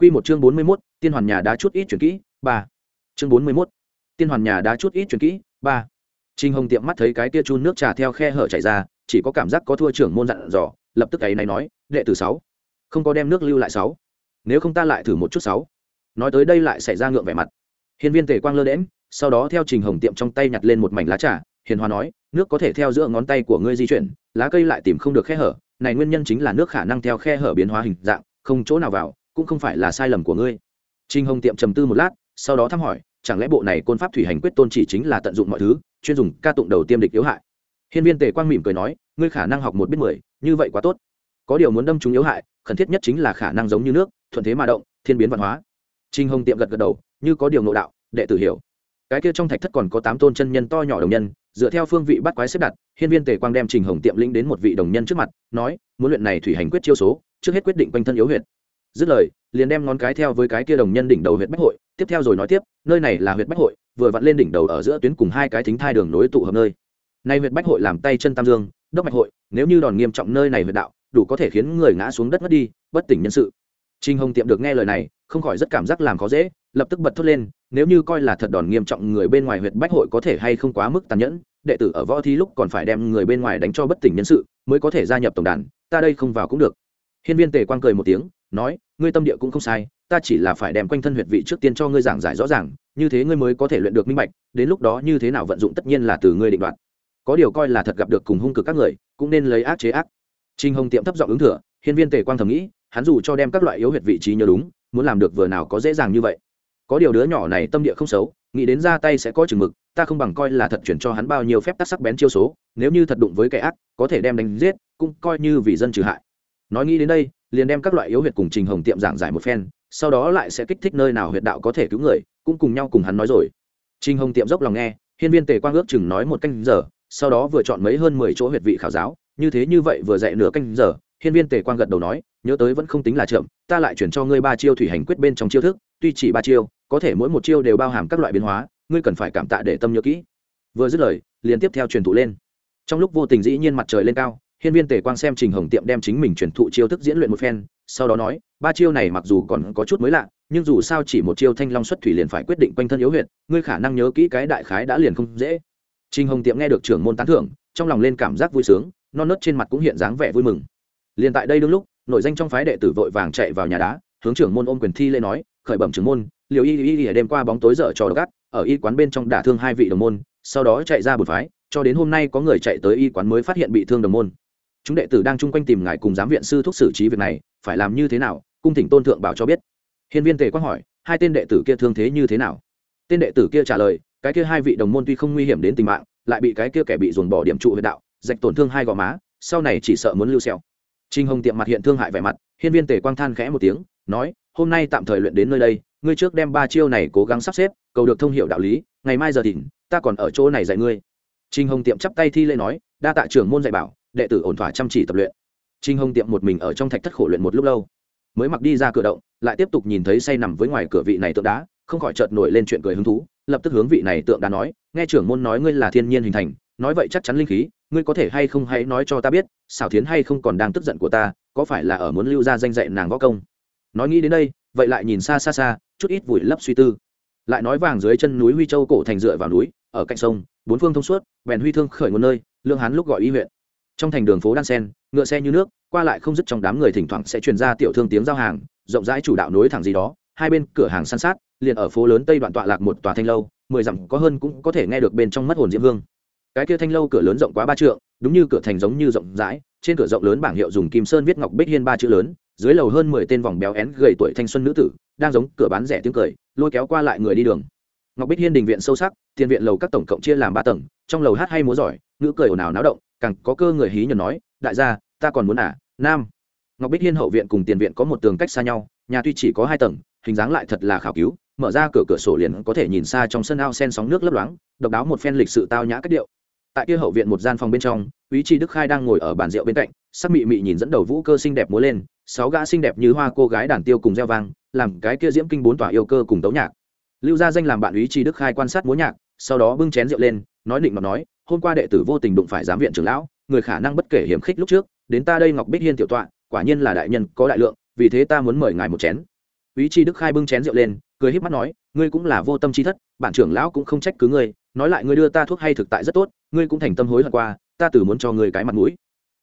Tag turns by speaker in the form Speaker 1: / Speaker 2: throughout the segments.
Speaker 1: Quy một chương bốn mươi 41, Tiên Hoàn nhà đá chút ít chuyển kỹ, ba. Chương bốn mươi 41. Tiên Hoàn nhà đá chút ít chuyển kỹ, ba. Trình Hồng tiệm mắt thấy cái tia chun nước trà theo khe hở chảy ra, chỉ có cảm giác có thua trưởng môn dặn dò, lập tức ấy này nói, đệ tử sáu, không có đem nước lưu lại sáu, nếu không ta lại thử một chút sáu. Nói tới đây lại xảy ra ngượng vẻ mặt. Hiên Viên Tề Quang lơ đễnh, sau đó theo Trình Hồng tiệm trong tay nhặt lên một mảnh lá trà, hiền hòa nói, nước có thể theo giữa ngón tay của ngươi di chuyển, lá cây lại tìm không được khe hở, này nguyên nhân chính là nước khả năng theo khe hở biến hóa hình dạng, không chỗ nào vào, cũng không phải là sai lầm của ngươi. Trinh hồng tiệm trầm tư một lát, sau đó thăm hỏi, chẳng lẽ bộ này côn pháp thủy hành quyết tôn chỉ chính là tận dụng mọi thứ, chuyên dùng ca tụng đầu tiêm địch yếu hại? Hiên viên tề quang mỉm cười nói, ngươi khả năng học một biết mười, như vậy quá tốt. Có điều muốn đâm chúng yếu hại, khẩn thiết nhất chính là khả năng giống như nước, thuận thế mà động, thiên biến văn hóa. Trinh hồng tiệm gật gật đầu, như có điều nội đạo, đệ tử hiểu. Cái kia trong thạch thất còn có tám tôn chân nhân to nhỏ đồng nhân, dựa theo phương vị bắt quái xếp đặt, hiên viên tề quang đem trình hồng tiệm lĩnh đến một vị đồng nhân trước mặt, nói, muốn luyện này thủy hành quyết chiêu số, trước hết quyết định quanh thân yếu huyệt dứt lời, liền đem ngón cái theo với cái kia đồng nhân đỉnh đầu huyện bách hội, tiếp theo rồi nói tiếp, nơi này là huyện bách hội, vừa vặn lên đỉnh đầu ở giữa tuyến cùng hai cái thính thai đường nối tụ hợp nơi. Nay huyện bách hội làm tay chân tam dương, đốc mạch hội, nếu như đòn nghiêm trọng nơi này huyện đạo, đủ có thể khiến người ngã xuống đất mất đi, bất tỉnh nhân sự. Trinh hồng tiệm được nghe lời này, không khỏi rất cảm giác làm khó dễ, lập tức bật thốt lên, nếu như coi là thật đòn nghiêm trọng người bên ngoài huyện bách hội có thể hay không quá mức tàn nhẫn, đệ tử ở võ thi lúc còn phải đem người bên ngoài đánh cho bất tỉnh nhân sự, mới có thể gia nhập tổng đàn, ta đây không vào cũng được. Hiên viên tề quang cười một tiếng nói, ngươi tâm địa cũng không sai, ta chỉ là phải đem quanh thân huyệt vị trước tiên cho ngươi giảng giải rõ ràng, như thế ngươi mới có thể luyện được minh bạch, đến lúc đó như thế nào vận dụng tất nhiên là từ ngươi định đoạt. Có điều coi là thật gặp được cùng hung cực các người, cũng nên lấy ác chế ác. Trinh hồng tiệm thấp giọng ứng thừa, hiên viên tề quang thầm nghĩ, hắn dù cho đem các loại yếu huyệt vị trí nhớ đúng, muốn làm được vừa nào có dễ dàng như vậy. Có điều đứa nhỏ này tâm địa không xấu, nghĩ đến ra tay sẽ có chừng mực, ta không bằng coi là thật chuyển cho hắn bao nhiêu phép tắc sắc bén chiêu số, nếu như thật đụng với kẻ ác, có thể đem đánh giết, cũng coi như vì dân trừ hại nói nghĩ đến đây, liền đem các loại yếu huyệt cùng trình hồng tiệm giảng giải một phen, sau đó lại sẽ kích thích nơi nào huyệt đạo có thể cứu người, cũng cùng nhau cùng hắn nói rồi. Trình hồng tiệm dốc lòng nghe, hiên viên tề quang ước chừng nói một canh giờ, sau đó vừa chọn mấy hơn mười chỗ huyệt vị khảo giáo, như thế như vậy vừa dạy nửa canh giờ, hiên viên tề quang gật đầu nói, nhớ tới vẫn không tính là chậm, ta lại chuyển cho ngươi ba chiêu thủy hành quyết bên trong chiêu thức, tuy chỉ ba chiêu, có thể mỗi một chiêu đều bao hàm các loại biến hóa, ngươi cần phải cảm tạ để tâm nhớ kỹ. Vừa dứt lời, liền tiếp theo truyền thụ lên. Trong lúc vô tình dĩ nhiên mặt trời lên cao hiên viên tề quang xem trình hồng tiệm đem chính mình truyền thụ chiêu thức diễn luyện một phen, sau đó nói, ba chiêu này mặc dù còn có chút mới lạ, nhưng dù sao chỉ một chiêu thanh long xuất thủy liền phải quyết định quanh thân yếu huyệt, ngươi khả năng nhớ kỹ cái đại khái đã liền không dễ. Trình hồng tiệm nghe được trưởng môn tán thưởng, trong lòng lên cảm giác vui sướng, non nớt trên mặt cũng hiện dáng vẻ vui mừng. Liền tại đây đương lúc, nội danh trong phái đệ tử vội vàng chạy vào nhà đá, hướng trưởng môn ôm quyền thi lên nói, khởi bẩm trưởng môn liều y y y đêm qua bóng tối dở trò gắt ở y quán bên trong đả thương hai vị đồng môn, sau đó chạy ra bột phái, cho đến hôm nay có người chạy tới y quán mới phát hiện bị thương đồng môn chúng đệ tử đang chung quanh tìm ngài cùng giám viện sư thúc xử trí việc này, phải làm như thế nào? Cung thỉnh tôn thượng bảo cho biết. Hiên viên tề quang hỏi, hai tên đệ tử kia thương thế như thế nào? Tên đệ tử kia trả lời, cái kia hai vị đồng môn tuy không nguy hiểm đến tính mạng, lại bị cái kia kẻ bị dồn bỏ điểm trụ huyệt đạo, rạch tổn thương hai gò má, sau này chỉ sợ muốn lưu xẹo trinh hồng tiệm mặt hiện thương hại vẻ mặt, hiên viên tề quang than khẽ một tiếng, nói, hôm nay tạm thời luyện đến nơi đây, ngươi trước đem ba chiêu này cố gắng sắp xếp, cầu được thông hiệu đạo lý, ngày mai giờ thìn, ta còn ở chỗ này dạy ngươi. Trinh hồng tiệm chắp tay thi lễ nói, đa tạ trưởng môn dạy bảo đệ tử ổn thỏa chăm chỉ tập luyện. Trinh hồng tiệm một mình ở trong thạch thất khổ luyện một lúc lâu, mới mặc đi ra cửa động, lại tiếp tục nhìn thấy say nằm với ngoài cửa vị này tượng đá, không khỏi chợt nổi lên chuyện cười hứng thú, lập tức hướng vị này tượng đá nói, nghe trưởng môn nói ngươi là thiên nhiên hình thành, nói vậy chắc chắn linh khí, ngươi có thể hay không hãy nói cho ta biết, xảo thiến hay không còn đang tức giận của ta, có phải là ở muốn lưu ra danh dạy nàng võ công? Nói nghĩ đến đây, vậy lại nhìn xa xa xa, chút ít vùi lấp suy tư. Lại nói vàng dưới chân núi huy châu cổ thành dựa vào núi, ở cạnh sông, bốn phương thông suốt, bèn huy thương khởi nguồn nơi, lương hán lúc gọi y huyện trong thành đường phố đan sen, ngựa xe như nước, qua lại không dứt trong đám người thỉnh thoảng sẽ truyền ra tiểu thương tiếng giao hàng, rộng rãi chủ đạo nối thẳng gì đó, hai bên cửa hàng san sát, liền ở phố lớn tây đoạn tọa lạc một tòa thanh lâu, mười dặm có hơn cũng có thể nghe được bên trong mất hồn diễm hương cái kia thanh lâu cửa lớn rộng quá ba trượng, đúng như cửa thành giống như rộng rãi, trên cửa rộng lớn bảng hiệu dùng kim sơn viết ngọc bích hiên ba chữ lớn, dưới lầu hơn mười tên vòng béo én gầy tuổi thanh xuân nữ tử, đang giống cửa bán rẻ tiếng cười, lôi kéo qua lại người đi đường ngọc bích hiên đình viện sâu sắc, tiền viện lầu các tổng cộng chia làm ba tầng, trong lầu hát hay múa giỏi, ngữ cười ồn ào náo động, càng có cơ người hí nhờ nói, đại gia, ta còn muốn à nam. Ngọc bích hiên hậu viện cùng tiền viện có một tường cách xa nhau, nhà tuy chỉ có hai tầng, hình dáng lại thật là khảo cứu, mở ra cửa cửa sổ liền có thể nhìn xa trong sân ao sen sóng nước lấp loáng, độc đáo một phen lịch sự tao nhã cách điệu. Tại kia hậu viện một gian phòng bên trong, quý tri đức khai đang ngồi ở bàn rượu bên cạnh, sắc mị mị nhìn dẫn đầu vũ cơ xinh đẹp múa lên, sáu gã xinh đẹp như hoa cô gái đàn tiêu cùng gieo vang, làm cái kia diễm kinh bốn tòa yêu cơ cùng tấu nhạc lưu gia danh làm bạn ý tri đức khai quan sát múa nhạc, sau đó bưng chén rượu lên, nói định mà nói, hôm qua đệ tử vô tình đụng phải giám viện trưởng lão, người khả năng bất kể hiểm khích lúc trước, đến ta đây ngọc bích hiên tiểu tọa, quả nhiên là đại nhân có đại lượng, vì thế ta muốn mời ngài một chén. Ý chi đức khai bưng chén rượu lên, cười híp mắt nói, ngươi cũng là vô tâm chi thất bản trưởng lão cũng không trách cứ ngươi, nói lại ngươi đưa ta thuốc hay thực tại rất tốt, ngươi cũng thành tâm hối hận qua, ta từ muốn cho ngươi cái mặt mũi.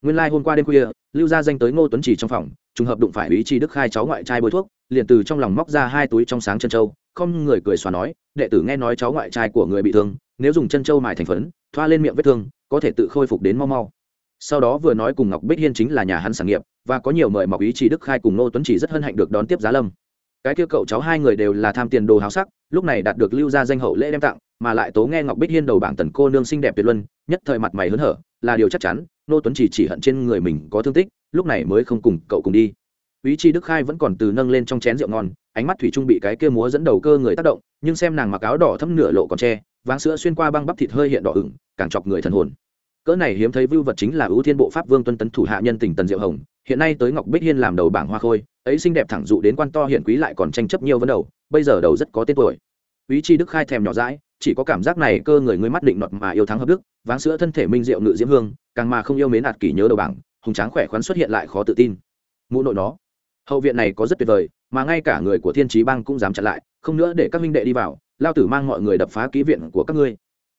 Speaker 1: Nguyên lai like hôm qua đêm khuya, lưu gia danh tới ngô tuấn chỉ trong phòng, trùng hợp đụng phải ý chi đức khai cháu ngoại trai bôi thuốc, liền từ trong lòng móc ra hai túi trong sáng chân châu không người cười xòa nói, đệ tử nghe nói cháu ngoại trai của người bị thương, nếu dùng chân châu mài thành phấn, thoa lên miệng vết thương, có thể tự khôi phục đến mau mau. Sau đó vừa nói cùng ngọc bích hiên chính là nhà hắn sản nghiệp, và có nhiều mời mọc ý chỉ đức khai cùng nô tuấn chỉ rất hân hạnh được đón tiếp giá lâm. Cái kia cậu cháu hai người đều là tham tiền đồ háo sắc, lúc này đạt được lưu ra danh hậu lễ đem tặng, mà lại tố nghe ngọc bích hiên đầu bảng tần cô nương xinh đẹp tuyệt luân, nhất thời mặt mày hớn hở, là điều chắc chắn nô tuấn chỉ chỉ hận trên người mình có thương tích, lúc này mới không cùng cậu cùng đi. Ý chi đức khai vẫn còn từ nâng lên trong chén rượu ngon ánh mắt thủy trung bị cái kia múa dẫn đầu cơ người tác động, nhưng xem nàng mặc áo đỏ thấm nửa lộ còn tre váng sữa xuyên qua băng bắp thịt hơi hiện đỏ ửng, càng chọc người thần hồn. Cỡ này hiếm thấy vưu vật chính là ưu thiên bộ pháp vương tuân tấn thủ hạ nhân tình tần diệu hồng, hiện nay tới ngọc bích hiên làm đầu bảng hoa khôi, ấy xinh đẹp thẳng dụ đến quan to hiện quý lại còn tranh chấp nhiều vấn đầu, bây giờ đầu rất có tên tuổi. Ý chi đức khai thèm nhỏ dãi, chỉ có cảm giác này cơ người ngươi mắt định nọt mà yêu thắng hợp đức, váng sữa thân thể minh diệu ngự diễm hương, càng mà không yêu mến ạt kỷ nhớ đầu bảng, hùng tráng khỏe khoắn xuất hiện lại khó tự tin. Mũ nội nó, hậu viện này có rất tuyệt vời mà ngay cả người của thiên trí bang cũng dám chặn lại, không nữa để các minh đệ đi vào, lao tử mang mọi người đập phá ký viện của các ngươi.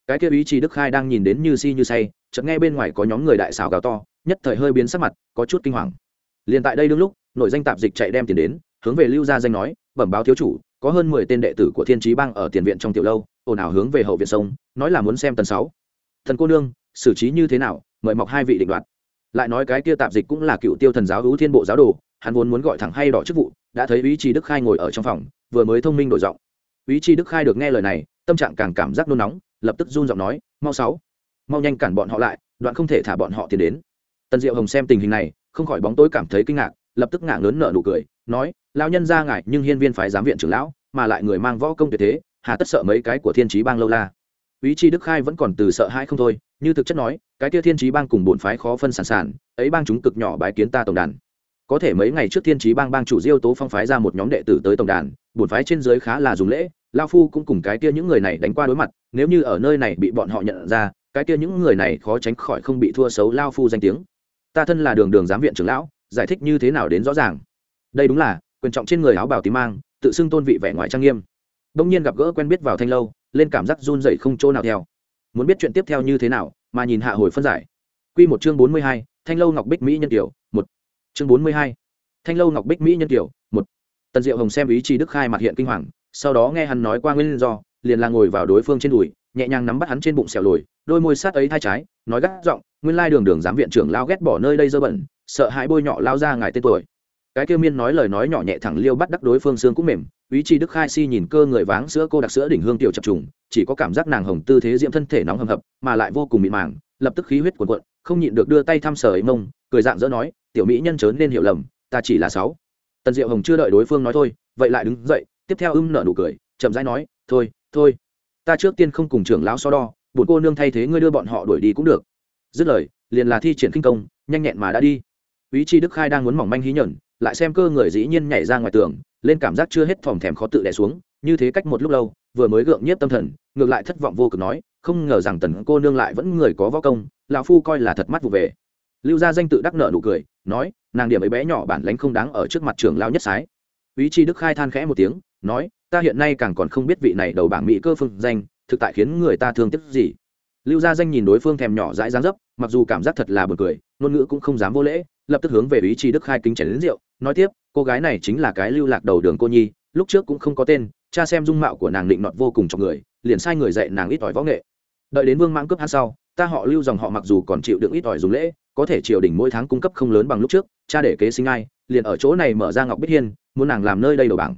Speaker 1: Cái kia ý chí đức khai đang nhìn đến như si như say, chợt nghe bên ngoài có nhóm người đại xào gào to, nhất thời hơi biến sắc mặt, có chút kinh hoàng. Liền tại đây đương lúc, nội danh tạp dịch chạy đem tiền đến, hướng về lưu gia danh nói, bẩm báo thiếu chủ, có hơn mười tên đệ tử của thiên trí bang ở tiền viện trong tiểu lâu, ồn ào hướng về hậu viện sông, nói là muốn xem tần sáu. Thần cô nương, xử trí như thế nào, mời mọc hai vị định đoạt. Lại nói cái kia tạp dịch cũng là cựu tiêu thần giáo hữu thiên bộ giáo đồ hắn vốn muốn gọi thẳng hay đỏ chức vụ, đã thấy ý chí đức khai ngồi ở trong phòng, vừa mới thông minh đổi giọng. Ý chí đức khai được nghe lời này, tâm trạng càng cảm giác nôn nóng, lập tức run giọng nói, mau sáu, mau nhanh cản bọn họ lại, đoạn không thể thả bọn họ tiến đến. Tần diệu hồng xem tình hình này, không khỏi bóng tối cảm thấy kinh ngạc, lập tức ngả lớn nở nụ cười, nói lao nhân ra ngại, nhưng hiên viên phái giám viện trưởng lão, mà lại người mang võ công tuyệt thế, hà tất sợ mấy cái của thiên trí bang lâu la. Ý chí đức khai vẫn còn từ sợ hãi không thôi, như thực chất nói, cái kia thiên trí bang cùng bổn phái khó phân sản sản, ấy bang chúng cực nhỏ bái kiến ta tổng đàn có thể mấy ngày trước thiên trí bang bang chủ diêu tố phong phái ra một nhóm đệ tử tới tổng đàn bổn phái trên dưới khá là dùng lễ, lao phu cũng cùng cái kia những người này đánh qua đối mặt, nếu như ở nơi này bị bọn họ nhận ra, cái kia những người này khó tránh khỏi không bị thua xấu lao phu danh tiếng. Ta thân là đường đường giám viện trưởng lão, giải thích như thế nào đến rõ ràng. Đây đúng là, quyền trọng trên người áo bào tím mang, tự xưng tôn vị vẻ ngoài trang nghiêm. Đông nhiên gặp gỡ quen biết vào thanh lâu, lên cảm giác run dậy không chỗ nào theo. Muốn biết chuyện tiếp theo như thế nào, mà nhìn hạ hồi phân giải. Q một chương bốn mươi hai, thanh lâu ngọc bích mỹ nhân kiểu một chương bốn mươi hai, thanh lâu ngọc bích mỹ nhân kiểu một. Tần diệu hồng xem ý chí đức khai mặt hiện kinh hoàng, sau đó nghe hắn nói qua nguyên do, liền là ngồi vào đối phương trên đùi, nhẹ nhàng nắm bắt hắn trên bụng xẻo lồi, đôi môi sát ấy thay trái, nói gắt giọng, nguyên lai đường đường giám viện trưởng lao ghét bỏ nơi đây dơ bẩn, sợ hãi bôi nhọ lao ra ngài tên tuổi. Cái kêu miên nói lời nói nhỏ nhẹ thẳng liêu bắt đắc đối phương xương cũng mềm, ý chí đức khai si nhìn cơ người váng sữa cô đặc sữa đỉnh hương tiểu chập trùng, chỉ có cảm giác nàng hồng tư thế diễm thân thể nóng hầm hập, mà lại vô cùng mịn màng, lập tức khí huyết cuộn cuộn, không nhịn được đưa tay thăm sờ ấy mông, cười dạng dỡ nói tiểu mỹ nhân chớ nên hiểu lầm, ta chỉ là sáu. Tần diệu hồng chưa đợi đối phương nói thôi, vậy lại đứng dậy, tiếp theo ưm nở nụ cười, chậm rãi nói, thôi thôi, ta trước tiên không cùng trưởng lão so đo bụt cô nương thay thế ngươi đưa bọn họ đuổi đi cũng được. Dứt lời, liền là thi triển kinh công, nhanh nhẹn mà đã đi. Ý chi đức khai đang muốn mỏng manh hí nhẩn lại xem cơ người dĩ nhiên nhảy ra ngoài tường, lên cảm giác chưa hết phòng thèm khó tự đẻ xuống, như thế cách một lúc lâu, vừa mới gượng nhiếp tâm thần, ngược lại thất vọng vô cực nói, không ngờ rằng tần cô nương lại vẫn người có võ công, lão phu coi là thật mắt vụ về. Lưu gia danh tự đắc nợ nụ cười nói, nàng điểm ấy bé nhỏ bản lánh không đáng ở trước mặt trưởng lao nhất sái. Ý chi đức khai than khẽ một tiếng, nói, ta hiện nay càng còn không biết vị này đầu bảng mỹ cơ phương danh, thực tại khiến người ta thương tiếc gì. Lưu gia danh nhìn đối phương thèm nhỏ dãi dáng dấp, mặc dù cảm giác thật là buồn cười, ngôn ngữ cũng không dám vô lễ, lập tức hướng về ý chi đức khai kính chén đến rượu, nói tiếp, cô gái này chính là cái lưu lạc đầu đường cô nhi, lúc trước cũng không có tên, cha xem dung mạo của nàng định nọt vô cùng cho người, liền sai người dạy nàng ít ỏi võ nghệ. Đợi đến vương mãng cướp hát sau, ta họ lưu dòng họ mặc dù còn chịu đựng ít ỏi dùng lễ có thể triều đình mỗi tháng cung cấp không lớn bằng lúc trước cha để kế sinh ai liền ở chỗ này mở ra ngọc bích hiên muốn nàng làm nơi đây đầu bảng.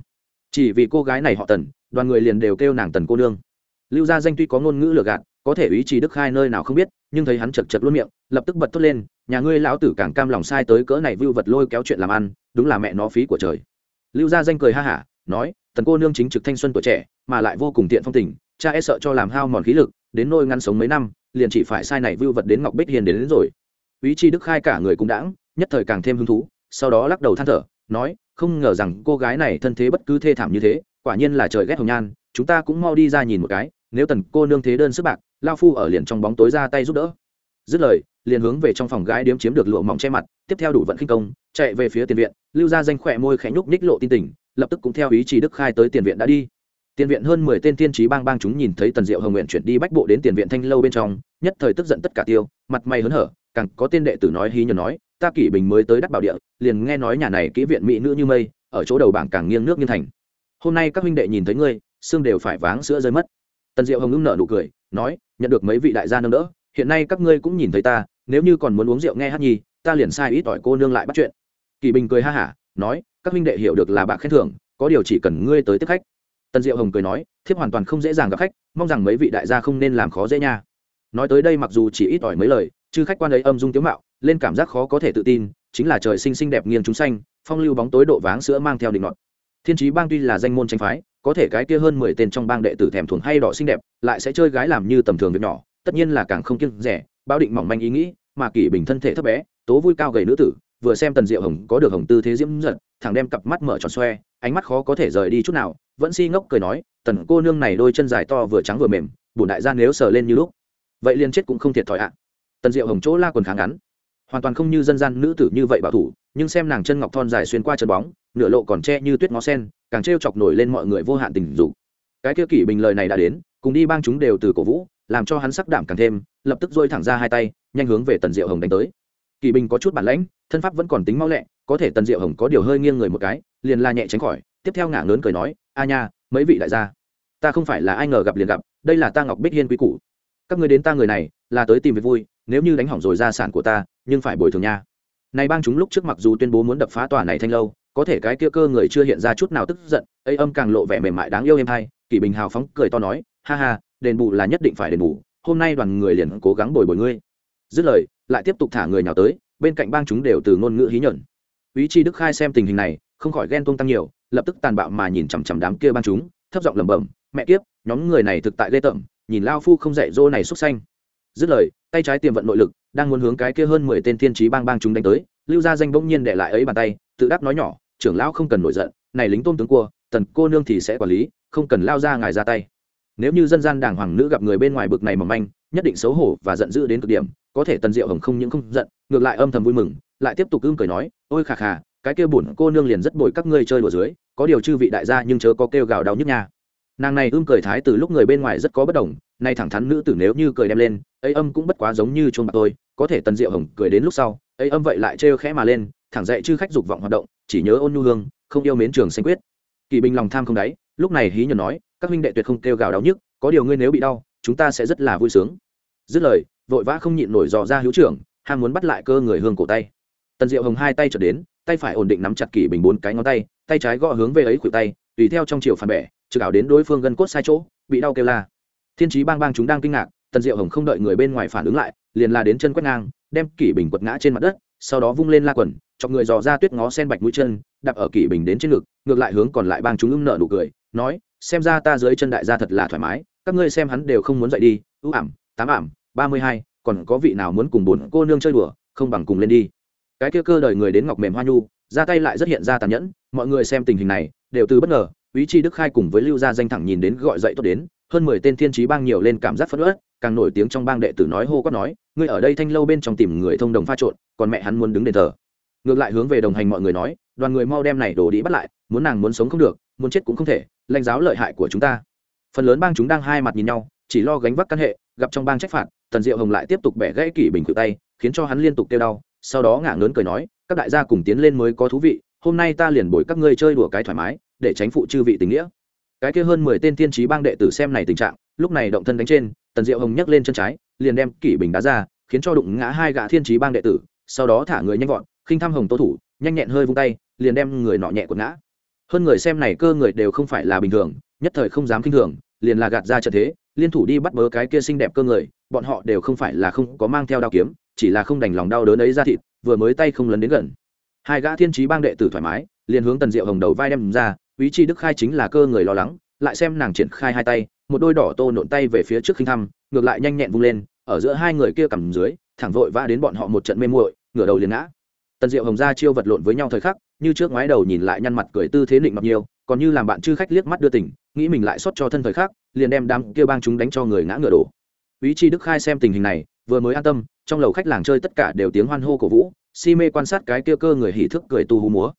Speaker 1: Chỉ vì cô gái này họ tần đoàn người liền đều kêu nàng tần cô nương. Lưu gia danh tuy có ngôn ngữ lừa gạt có thể ý chí đức khai nơi nào không biết nhưng thấy hắn chật chật luôn miệng lập tức bật thốt lên nhà ngươi lão tử càng cam lòng sai tới cỡ này vưu vật lôi kéo chuyện làm ăn đúng là mẹ nó phí của trời. Lưu gia danh cười ha hả nói tần cô nương chính trực thanh xuân tuổi trẻ mà lại vô cùng tiện phong tình cha e sợ cho làm hao mòn khí lực đến nôi ngăn sống mấy năm liền chỉ phải sai này vưu vật đến ngọc bích hiền đến, đến rồi ý chi đức khai cả người cũng đãng, nhất thời càng thêm hứng thú, sau đó lắc đầu than thở, nói, không ngờ rằng cô gái này thân thế bất cứ thê thảm như thế, quả nhiên là trời ghét hồng nhan, chúng ta cũng mau đi ra nhìn một cái, nếu tần cô nương thế đơn sức bạc, lao phu ở liền trong bóng tối ra tay giúp đỡ. Dứt lời, liền hướng về trong phòng gái điếm chiếm được lụa mỏng che mặt, tiếp theo đủ vận khinh công, chạy về phía tiền viện, lưu ra danh khỏe môi khẽ nhúc ních lộ tin tình, lập tức cũng theo ý chỉ đức khai tới tiền viện đã đi. Tiền viện hơn mười tên tiên trí bang bang chúng nhìn thấy tần diệu hồng nguyện chuyển đi bách bộ đến tiền viện thanh lâu bên trong, nhất thời tức giận tất cả tiêu, mặt mày hớn hở càng có tên đệ tử nói hí nhờ nói, ta kỷ bình mới tới đắc bảo địa, liền nghe nói nhà này kỹ viện mỹ nữ như mây, ở chỗ đầu bảng càng nghiêng nước nghiêng thành. Hôm nay các huynh đệ nhìn thấy ngươi, xương đều phải váng sữa rơi mất. Tần diệu hồng ưng nở nụ cười, nói, nhận được mấy vị đại gia nâng đỡ, hiện nay các ngươi cũng nhìn thấy ta, nếu như còn muốn uống rượu nghe hát nhi, ta liền sai ít ỏi cô nương lại bắt chuyện. Kỳ bình cười ha hả, nói, các huynh đệ hiểu được là bạc khen thưởng, có điều chỉ cần ngươi tới tiếp khách. Tần diệu hồng cười nói, thiếp hoàn toàn không dễ dàng gặp khách, mong rằng mấy vị đại gia không nên làm khó dễ nha. Nói tới đây mặc dù chỉ ít ỏi mấy lời chứ khách quan ấy âm dung tiếu mạo, lên cảm giác khó có thể tự tin, chính là trời sinh xinh đẹp nghiêng chúng xanh, phong lưu bóng tối độ váng sữa mang theo định ngọt thiên trí bang tuy là danh môn tranh phái, có thể cái kia hơn mười tên trong bang đệ tử thèm thuồng hay đỏ xinh đẹp, lại sẽ chơi gái làm như tầm thường việc nhỏ, tất nhiên là càng không kiêng rẻ bao định mỏng manh ý nghĩ, mà kỷ bình thân thể thấp bé, tố vui cao gầy nữ tử, vừa xem tần diệu hồng có được hồng tư thế diễm giật, thẳng đem cặp mắt mở tròn xoe, ánh mắt khó có thể rời đi chút nào, vẫn si ngốc cười nói, tần cô nương này đôi chân dài to vừa trắng vừa mềm bùn đại gia nếu sờ lên như lúc, vậy liền chết cũng không thiệt thòi ạ tần diệu hồng chỗ la quần kháng ngắn. Hoàn toàn không như dân gian nữ tử như vậy bảo thủ, nhưng xem nàng chân ngọc thon dài xuyên qua chân bóng, nửa lộ còn che như tuyết ngó sen, càng trêu chọc nổi lên mọi người vô hạn tình dục. Cái kia kỷ bình lời này đã đến, cùng đi bang chúng đều từ cổ vũ, làm cho hắn sắc đảm càng thêm, lập tức dôi thẳng ra hai tay, nhanh hướng về tần diệu hồng đánh tới. Kỷ bình có chút bản lãnh, thân pháp vẫn còn tính mau lẹ, có thể tần diệu hồng có điều hơi nghiêng người một cái, liền la nhẹ tránh khỏi, tiếp theo ngả lớn cười nói, a nha, mấy vị đại gia, ta không phải là ai ngờ gặp liền gặp, đây là ta ngọc bích hiên quý cũ các người đến ta người này, là tới tìm việc vui, nếu như đánh hỏng rồi gia sản của ta, nhưng phải bồi thường nha. Này bang chúng lúc trước mặc dù tuyên bố muốn đập phá tòa này thanh lâu, có thể cái kia cơ người chưa hiện ra chút nào tức giận, ấy âm càng lộ vẻ mềm mại đáng yêu em hay, kỷ bình hào phóng cười to nói, ha ha, đền bù là nhất định phải đền bù, hôm nay đoàn người liền cố gắng bồi bồi ngươi. Dứt lời, lại tiếp tục thả người nào tới, bên cạnh bang chúng đều từ ngôn ngữ hí nhẫn ý chi đức khai xem tình hình này, không khỏi ghen tuông tăng nhiều, lập tức tàn bạo mà nhìn chằm chằm đám kia bang chúng, thấp giọng lẩm bẩm, mẹ kiếp, nhóm người này thực tại ghê tởm nhìn lao phu không dạy dô này xuất xanh dứt lời, tay trái tiềm vận nội lực, đang muốn hướng cái kia hơn mười tên thiên trí bang bang chúng đánh tới, lưu gia danh bỗng nhiên để lại ấy bàn tay, tự đáp nói nhỏ, trưởng lão không cần nổi giận, này lính tôm tướng cua, tần cô nương thì sẽ quản lý, không cần lao ra ngài ra tay. Nếu như dân gian đàng hoàng nữ gặp người bên ngoài bực này mỏng manh, nhất định xấu hổ và giận dữ đến cực điểm, có thể tần diệu hồng không những không giận, ngược lại âm thầm vui mừng, lại tiếp tục ưm cười nói, ôi khà khà, cái kia bổn cô nương liền rất bồi các ngươi chơi đùa dưới, có điều chư vị đại gia nhưng chớ có kêu gào đau nhức nha nàng này ưm cười thái từ lúc người bên ngoài rất có bất đồng, nay thẳng thắn nữ tử nếu như cười đem lên, ấy âm cũng bất quá giống như chuông bạc tôi có thể tần diệu hồng cười đến lúc sau, ấy âm vậy lại trêu khẽ mà lên, thẳng dậy chư khách dục vọng hoạt động, chỉ nhớ ôn nhu hương, không yêu mến trường xanh quyết. Kỳ bình lòng tham không đáy, lúc này hí nhờ nói, các huynh đệ tuyệt không kêu gào đau nhức, có điều ngươi nếu bị đau, chúng ta sẽ rất là vui sướng. Dứt lời, vội vã không nhịn nổi dò ra hữu trưởng, ham muốn bắt lại cơ người hương cổ tay. Tần diệu hồng hai tay trở đến, tay phải ổn định nắm chặt kỳ bình bốn cái ngón tay tay trái gõ hướng về ấy khuỷu tay, tùy theo trong chiều phản bẻ trực ảo đến đối phương gần cốt sai chỗ, bị đau kêu la. Thiên trí bang bang chúng đang kinh ngạc, tần diệu hồng không đợi người bên ngoài phản ứng lại, liền la đến chân quét ngang, đem kỷ bình quật ngã trên mặt đất, sau đó vung lên la quần, chọc người dò ra tuyết ngó sen bạch mũi chân, đạp ở kỷ bình đến trên ngực, ngược lại hướng còn lại bang chúng ưng nợ nụ cười, nói, xem ra ta dưới chân đại gia thật là thoải mái, các ngươi xem hắn đều không muốn dậy đi, ưu ảm, tám ảm, ba mươi hai, còn có vị nào muốn cùng bốn cô nương chơi đùa, không bằng cùng lên đi. Cái kia cơ đời người đến ngọc mềm hoa nhu, ra tay lại rất hiện ra tàn nhẫn, mọi người xem tình hình này, đều từ bất ngờ ý chi đức khai cùng với lưu gia danh thẳng nhìn đến gọi dậy tốt đến, hơn mười tên thiên trí bang nhiều lên cảm giác phẫn uất, càng nổi tiếng trong bang đệ tử nói hô quát nói, ngươi ở đây thanh lâu bên trong tìm người thông đồng pha trộn, còn mẹ hắn muốn đứng đền thờ. Ngược lại hướng về đồng hành mọi người nói, đoàn người mau đem này đổ đi bắt lại, muốn nàng muốn sống không được, muốn chết cũng không thể, lãnh giáo lợi hại của chúng ta. Phần lớn bang chúng đang hai mặt nhìn nhau, chỉ lo gánh vác căn hệ, gặp trong bang trách phạt, tần diệu hồng lại tiếp tục bẻ gãy kỷ bình cự tay, khiến cho hắn liên tục kêu đau, sau đó ngả ngớn cười nói, các đại gia cùng tiến lên mới có thú vị, hôm nay ta liền bồi các ngươi chơi đùa cái thoải mái để tránh phụ chư vị tình nghĩa. Cái kia hơn mười tên thiên trí bang đệ tử xem này tình trạng, lúc này động thân đánh trên, tần diệu hồng nhấc lên chân trái, liền đem kỷ bình đá ra, khiến cho đụng ngã hai gã thiên trí bang đệ tử, sau đó thả người nhanh gọn, khinh thăm hồng tô thủ, nhanh nhẹn hơi vung tay, liền đem người nọ nhẹ quật ngã. Hơn người xem này cơ người đều không phải là bình thường, nhất thời không dám kinh thường, liền là gạt ra trận thế, liên thủ đi bắt bớ cái kia xinh đẹp cơ người, bọn họ đều không phải là không có mang theo đao kiếm, chỉ là không đành lòng đau đớn ấy ra thịt, vừa mới tay không lấn đến gần. Hai gã thiên trí bang đệ tử thoải mái, liền hướng tần diệu hồng đầu vai đem ra ý chi đức khai chính là cơ người lo lắng, lại xem nàng triển khai hai tay, một đôi đỏ tô nộn tay về phía trước khinh thăm, ngược lại nhanh nhẹn vung lên, ở giữa hai người kia cầm dưới, thẳng vội vã đến bọn họ một trận mê muội, ngửa đầu liền ngã. Tần diệu hồng ra chiêu vật lộn với nhau thời khắc, như trước ngoái đầu nhìn lại nhăn mặt cười tư thế định ngọc nhiều, còn như làm bạn chư khách liếc mắt đưa tỉnh nghĩ mình lại xót cho thân thời khắc, liền đem đám kia bang chúng đánh cho người ngã ngựa đổ. Ý chi đức khai xem tình hình này, vừa mới an tâm, trong lầu khách làng chơi tất cả đều tiếng hoan hô cổ vũ, si mê quan sát cái kia cơ người hỉ thức cười tu hú múa.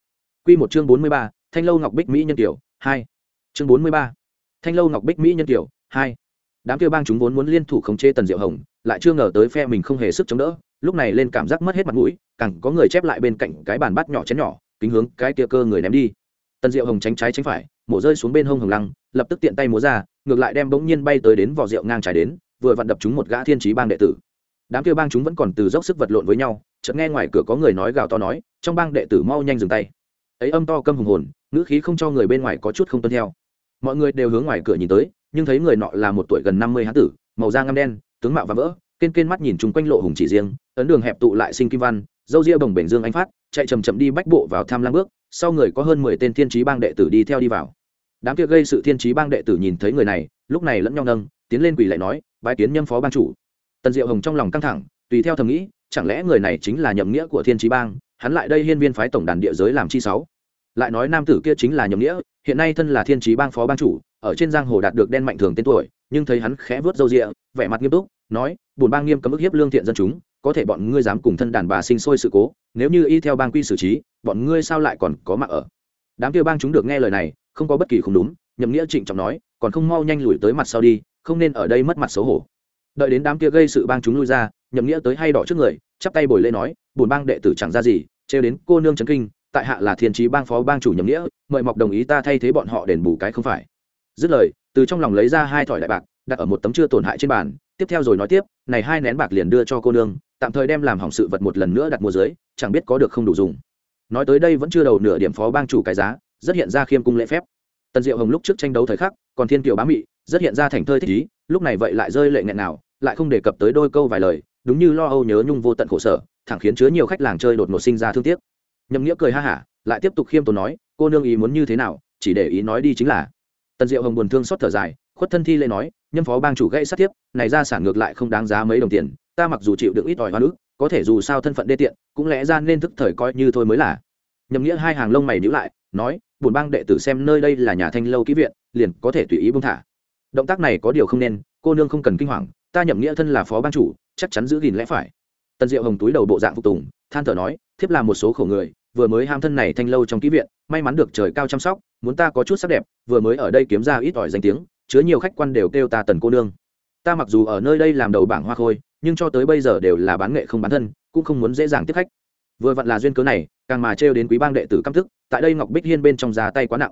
Speaker 1: Quy một chương bốn mươi ba thanh lâu ngọc bích mỹ nhân tiểu hai. Chương bốn mươi ba. Thanh lâu ngọc bích mỹ nhân tiểu hai. Đám kêu bang chúng vốn muốn liên thủ khống chế tần diệu hồng, lại chưa ngờ tới phe mình không hề sức chống đỡ, lúc này lên cảm giác mất hết mặt mũi, càng có người chép lại bên cạnh cái bàn bát nhỏ chén nhỏ, kính hướng cái tia cơ người ném đi. Tần diệu hồng tránh trái tránh phải, mổ rơi xuống bên hông hồng lăng, lập tức tiện tay múa ra, ngược lại đem bỗng nhiên bay tới đến vỏ rượu ngang trái đến, vừa vặn đập chúng một gã thiên trí bang đệ tử. Đám kêu bang chúng vẫn còn từ dốc sức vật lộn với nhau, chợt nghe ngoài cửa có người nói gào to nói, trong bang đệ tử mau nhanh dừng tay. Ấy âm to câm hùng hồn ngữ khí không cho người bên ngoài có chút không tuân theo. Mọi người đều hướng ngoài cửa nhìn tới, nhưng thấy người nọ là một tuổi gần năm mươi hán tử, màu da ngăm đen, tướng mạo và vỡ, kên kên mắt nhìn chung quanh lộ hùng chỉ riêng, ấn đường hẹp tụ lại sinh kim văn dâu ria bồng bềnh dương anh phát, chạy chầm chậm đi bách bộ vào tham lang bước, sau người có hơn mười tên thiên trí bang đệ tử đi theo đi vào. Đám kia gây sự thiên trí bang đệ tử nhìn thấy người này, lúc này lẫn nhau nâng, tiến lên quỳ lại nói, bái kiến nhâm phó ban chủ. Tần diệu hồng trong lòng căng thẳng, tùy theo thầm nghĩ, chẳng lẽ người này chính là nhậm nghĩa của thiên trí bang, hắn lại đây hiên viên phái tổng đàn địa giới làm chi sáu? Lại nói nam tử kia chính là nhậm nghĩa, hiện nay thân là thiên trí bang phó bang chủ, ở trên giang hồ đạt được đen mạnh thường tên tuổi, nhưng thấy hắn khẽ vớt râu rịa, vẻ mặt nghiêm túc, nói bùn bang nghiêm cấm ức hiếp lương thiện dân chúng, có thể bọn ngươi dám cùng thân đàn bà sinh sôi sự cố, nếu như y theo bang quy xử trí, bọn ngươi sao lại còn có mặt ở? Đám kia bang chúng được nghe lời này, không có bất kỳ không đúng, nhậm nghĩa trịnh trọng nói, còn không mau nhanh lùi tới mặt sau đi, không nên ở đây mất mặt xấu hổ. Đợi đến đám kia gây sự bang chúng lui ra, nhậm nghĩa tới hay đỏ trước người, chắp tay bồi lên nói bùn bang đệ tử chẳng ra gì, trêu đến cô nương trấn kinh tại hạ là thiên trí bang phó bang chủ nhầm nghĩa, mời mọc đồng ý ta thay thế bọn họ đền bù cái không phải. Dứt lời, từ trong lòng lấy ra hai thỏi đại bạc, đặt ở một tấm chưa tổn hại trên bàn, tiếp theo rồi nói tiếp, này hai nén bạc liền đưa cho cô nương, tạm thời đem làm hỏng sự vật một lần nữa đặt mua dưới, chẳng biết có được không đủ dùng. Nói tới đây vẫn chưa đầu nửa điểm phó bang chủ cái giá, rất hiện ra khiêm cung lễ phép. Tần diệu hồng lúc trước tranh đấu thời khắc, còn thiên kiều bá mị, rất hiện ra thành thơi thích ý, lúc này vậy lại rơi lệ nghẹn nào, lại không đề cập tới đôi câu vài lời, đúng như lo âu nhớ nhung vô tận khổ sở, thẳng khiến chứa nhiều khách làng chơi đột ngột sinh ra thương tiếc nhậm nghĩa cười ha hả, lại tiếp tục khiêm tốn nói, cô nương ý muốn như thế nào, chỉ để ý nói đi chính là. Tần diệu hồng buồn thương xót thở dài, khuất thân thi lê nói nhân phó bang chủ gây sát tiếp này ra sản ngược lại không đáng giá mấy đồng tiền, ta mặc dù chịu được ít ỏi hoa nữ, có thể dù sao thân phận đê tiện, cũng lẽ ra nên thức thời coi như thôi mới là. Nhậm nghĩa hai hàng lông mày nhíu lại, nói buồn bang đệ tử xem nơi đây là nhà thanh lâu ký viện, liền có thể tùy ý buông thả. Động tác này có điều không nên, cô nương không cần kinh hoàng, ta nhậm nghĩa thân là phó bang chủ, chắc chắn giữ gìn lẽ phải. Tần diệu hồng túi đầu bộ dạng phục tùng, than thở nói, thiếp là một số khổ người vừa mới ham thân này thanh lâu trong ký viện, may mắn được trời cao chăm sóc, muốn ta có chút sắc đẹp, vừa mới ở đây kiếm ra ít ỏi danh tiếng, chứa nhiều khách quan đều kêu ta tần cô nương. Ta mặc dù ở nơi đây làm đầu bảng hoa khôi, nhưng cho tới bây giờ đều là bán nghệ không bán thân, cũng không muốn dễ dàng tiếp khách. Vừa vặn là duyên cớ này, càng mà trêu đến quý bang đệ tử căm thức, tại đây ngọc bích hiên bên trong già tay quá nặng.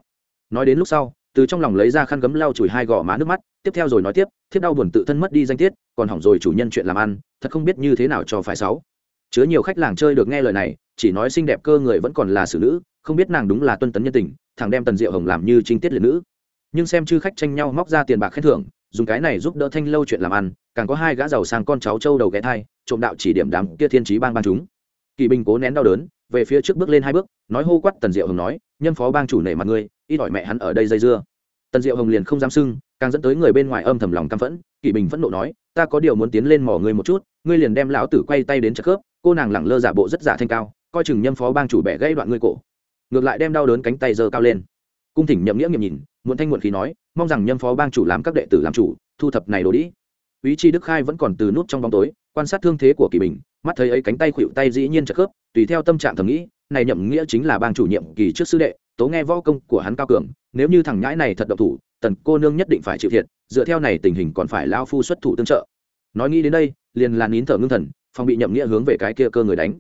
Speaker 1: Nói đến lúc sau, từ trong lòng lấy ra khăn gấm lau chùi hai gò má nước mắt, tiếp theo rồi nói tiếp thiếp đau buồn tự thân mất đi danh tiết, còn hỏng rồi chủ nhân chuyện làm ăn, thật không biết như thế nào cho phải sáu chứa nhiều khách làng chơi được nghe lời này, chỉ nói xinh đẹp cơ người vẫn còn là xử nữ, không biết nàng đúng là tuân tấn nhân tình, thằng đem tần diệu hồng làm như trinh tiết liệt nữ. Nhưng xem chư khách tranh nhau móc ra tiền bạc khen thưởng, dùng cái này giúp đỡ thanh lâu chuyện làm ăn, càng có hai gã giàu sang con cháu châu đầu ghé thai, trộm đạo chỉ điểm đám kia thiên trí bang ban chúng. Kỳ bình cố nén đau đớn, về phía trước bước lên hai bước, nói hô quát tần diệu hồng nói nhân phó bang chủ nể mặt ngươi ít hỏi mẹ hắn ở đây dây dưa. Tần diệu hồng liền không dám sưng càng dẫn tới người bên ngoài âm thầm lòng căm phẫn. Kỷ bình phẫn nộ nói, ta có điều muốn tiến lên mỏ ngươi một chút, ngươi liền đem lão tử quay tay đến trợ khớp cô nàng lẳng lơ giả bộ rất giả thanh cao, coi chừng nhâm phó bang chủ bẻ gãy đoạn ngươi cổ. Ngược lại đem đau đớn cánh tay giơ cao lên. Cung thỉnh nhậm nghĩa nghiệm nhìn, muộn thanh muộn khí nói, mong rằng nhâm phó bang chủ làm các đệ tử làm chủ, thu thập này đồ đĩ ý chi đức khai vẫn còn từ nút trong bóng tối, quan sát thương thế của kỳ bình, mắt thấy ấy cánh tay khuỵu tay dĩ nhiên chật khớp, tùy theo tâm trạng thầm nghĩ, này nhậm nghĩa chính là bang chủ nhiệm kỳ trước sư đệ, tố nghe võ công của hắn cao cường, nếu như thằng nhãi này thật độc thủ, tần cô nương nhất định phải chịu thiệt, dựa theo này tình hình còn phải lao phu xuất thủ tương trợ. Nói nghĩ đến đây, liền là nín thở ngưng thần phòng bị nhậm nghĩa hướng về cái kia cơ người đánh.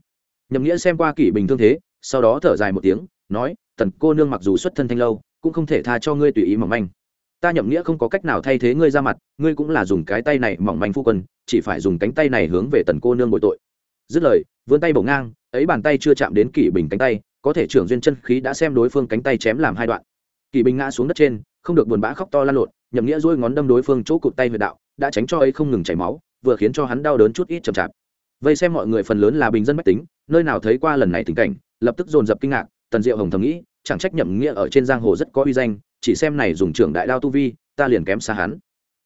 Speaker 1: Nhậm nghĩa xem qua kỷ bình thương thế, sau đó thở dài một tiếng, nói, tần cô nương mặc dù xuất thân thanh lâu, cũng không thể tha cho ngươi tùy ý mỏng manh. Ta nhậm nghĩa không có cách nào thay thế ngươi ra mặt, ngươi cũng là dùng cái tay này mỏng manh phu quân, chỉ phải dùng cánh tay này hướng về tần cô nương bội tội. Dứt lời, vươn tay bổ ngang, ấy bàn tay chưa chạm đến kỷ bình cánh tay, có thể trưởng duyên chân khí đã xem đối phương cánh tay chém làm hai đoạn. Kỷ bình ngã xuống đất trên, không được buồn bã khóc to lan lộn, nhậm nghĩa dỗi ngón đâm đối phương chỗ cụt tay huyệt đạo, đã tránh cho ấy không ngừng chảy máu, vừa khiến cho hắn đau đớn chút ít chậm chạp vây xem mọi người phần lớn là bình dân mách tính, nơi nào thấy qua lần này tình cảnh, lập tức dồn dập kinh ngạc, tần diệu hồng thầm nghĩ, chẳng trách nhậm nghĩa ở trên giang hồ rất có uy danh, chỉ xem này dùng trưởng đại đao tu vi, ta liền kém xa hắn.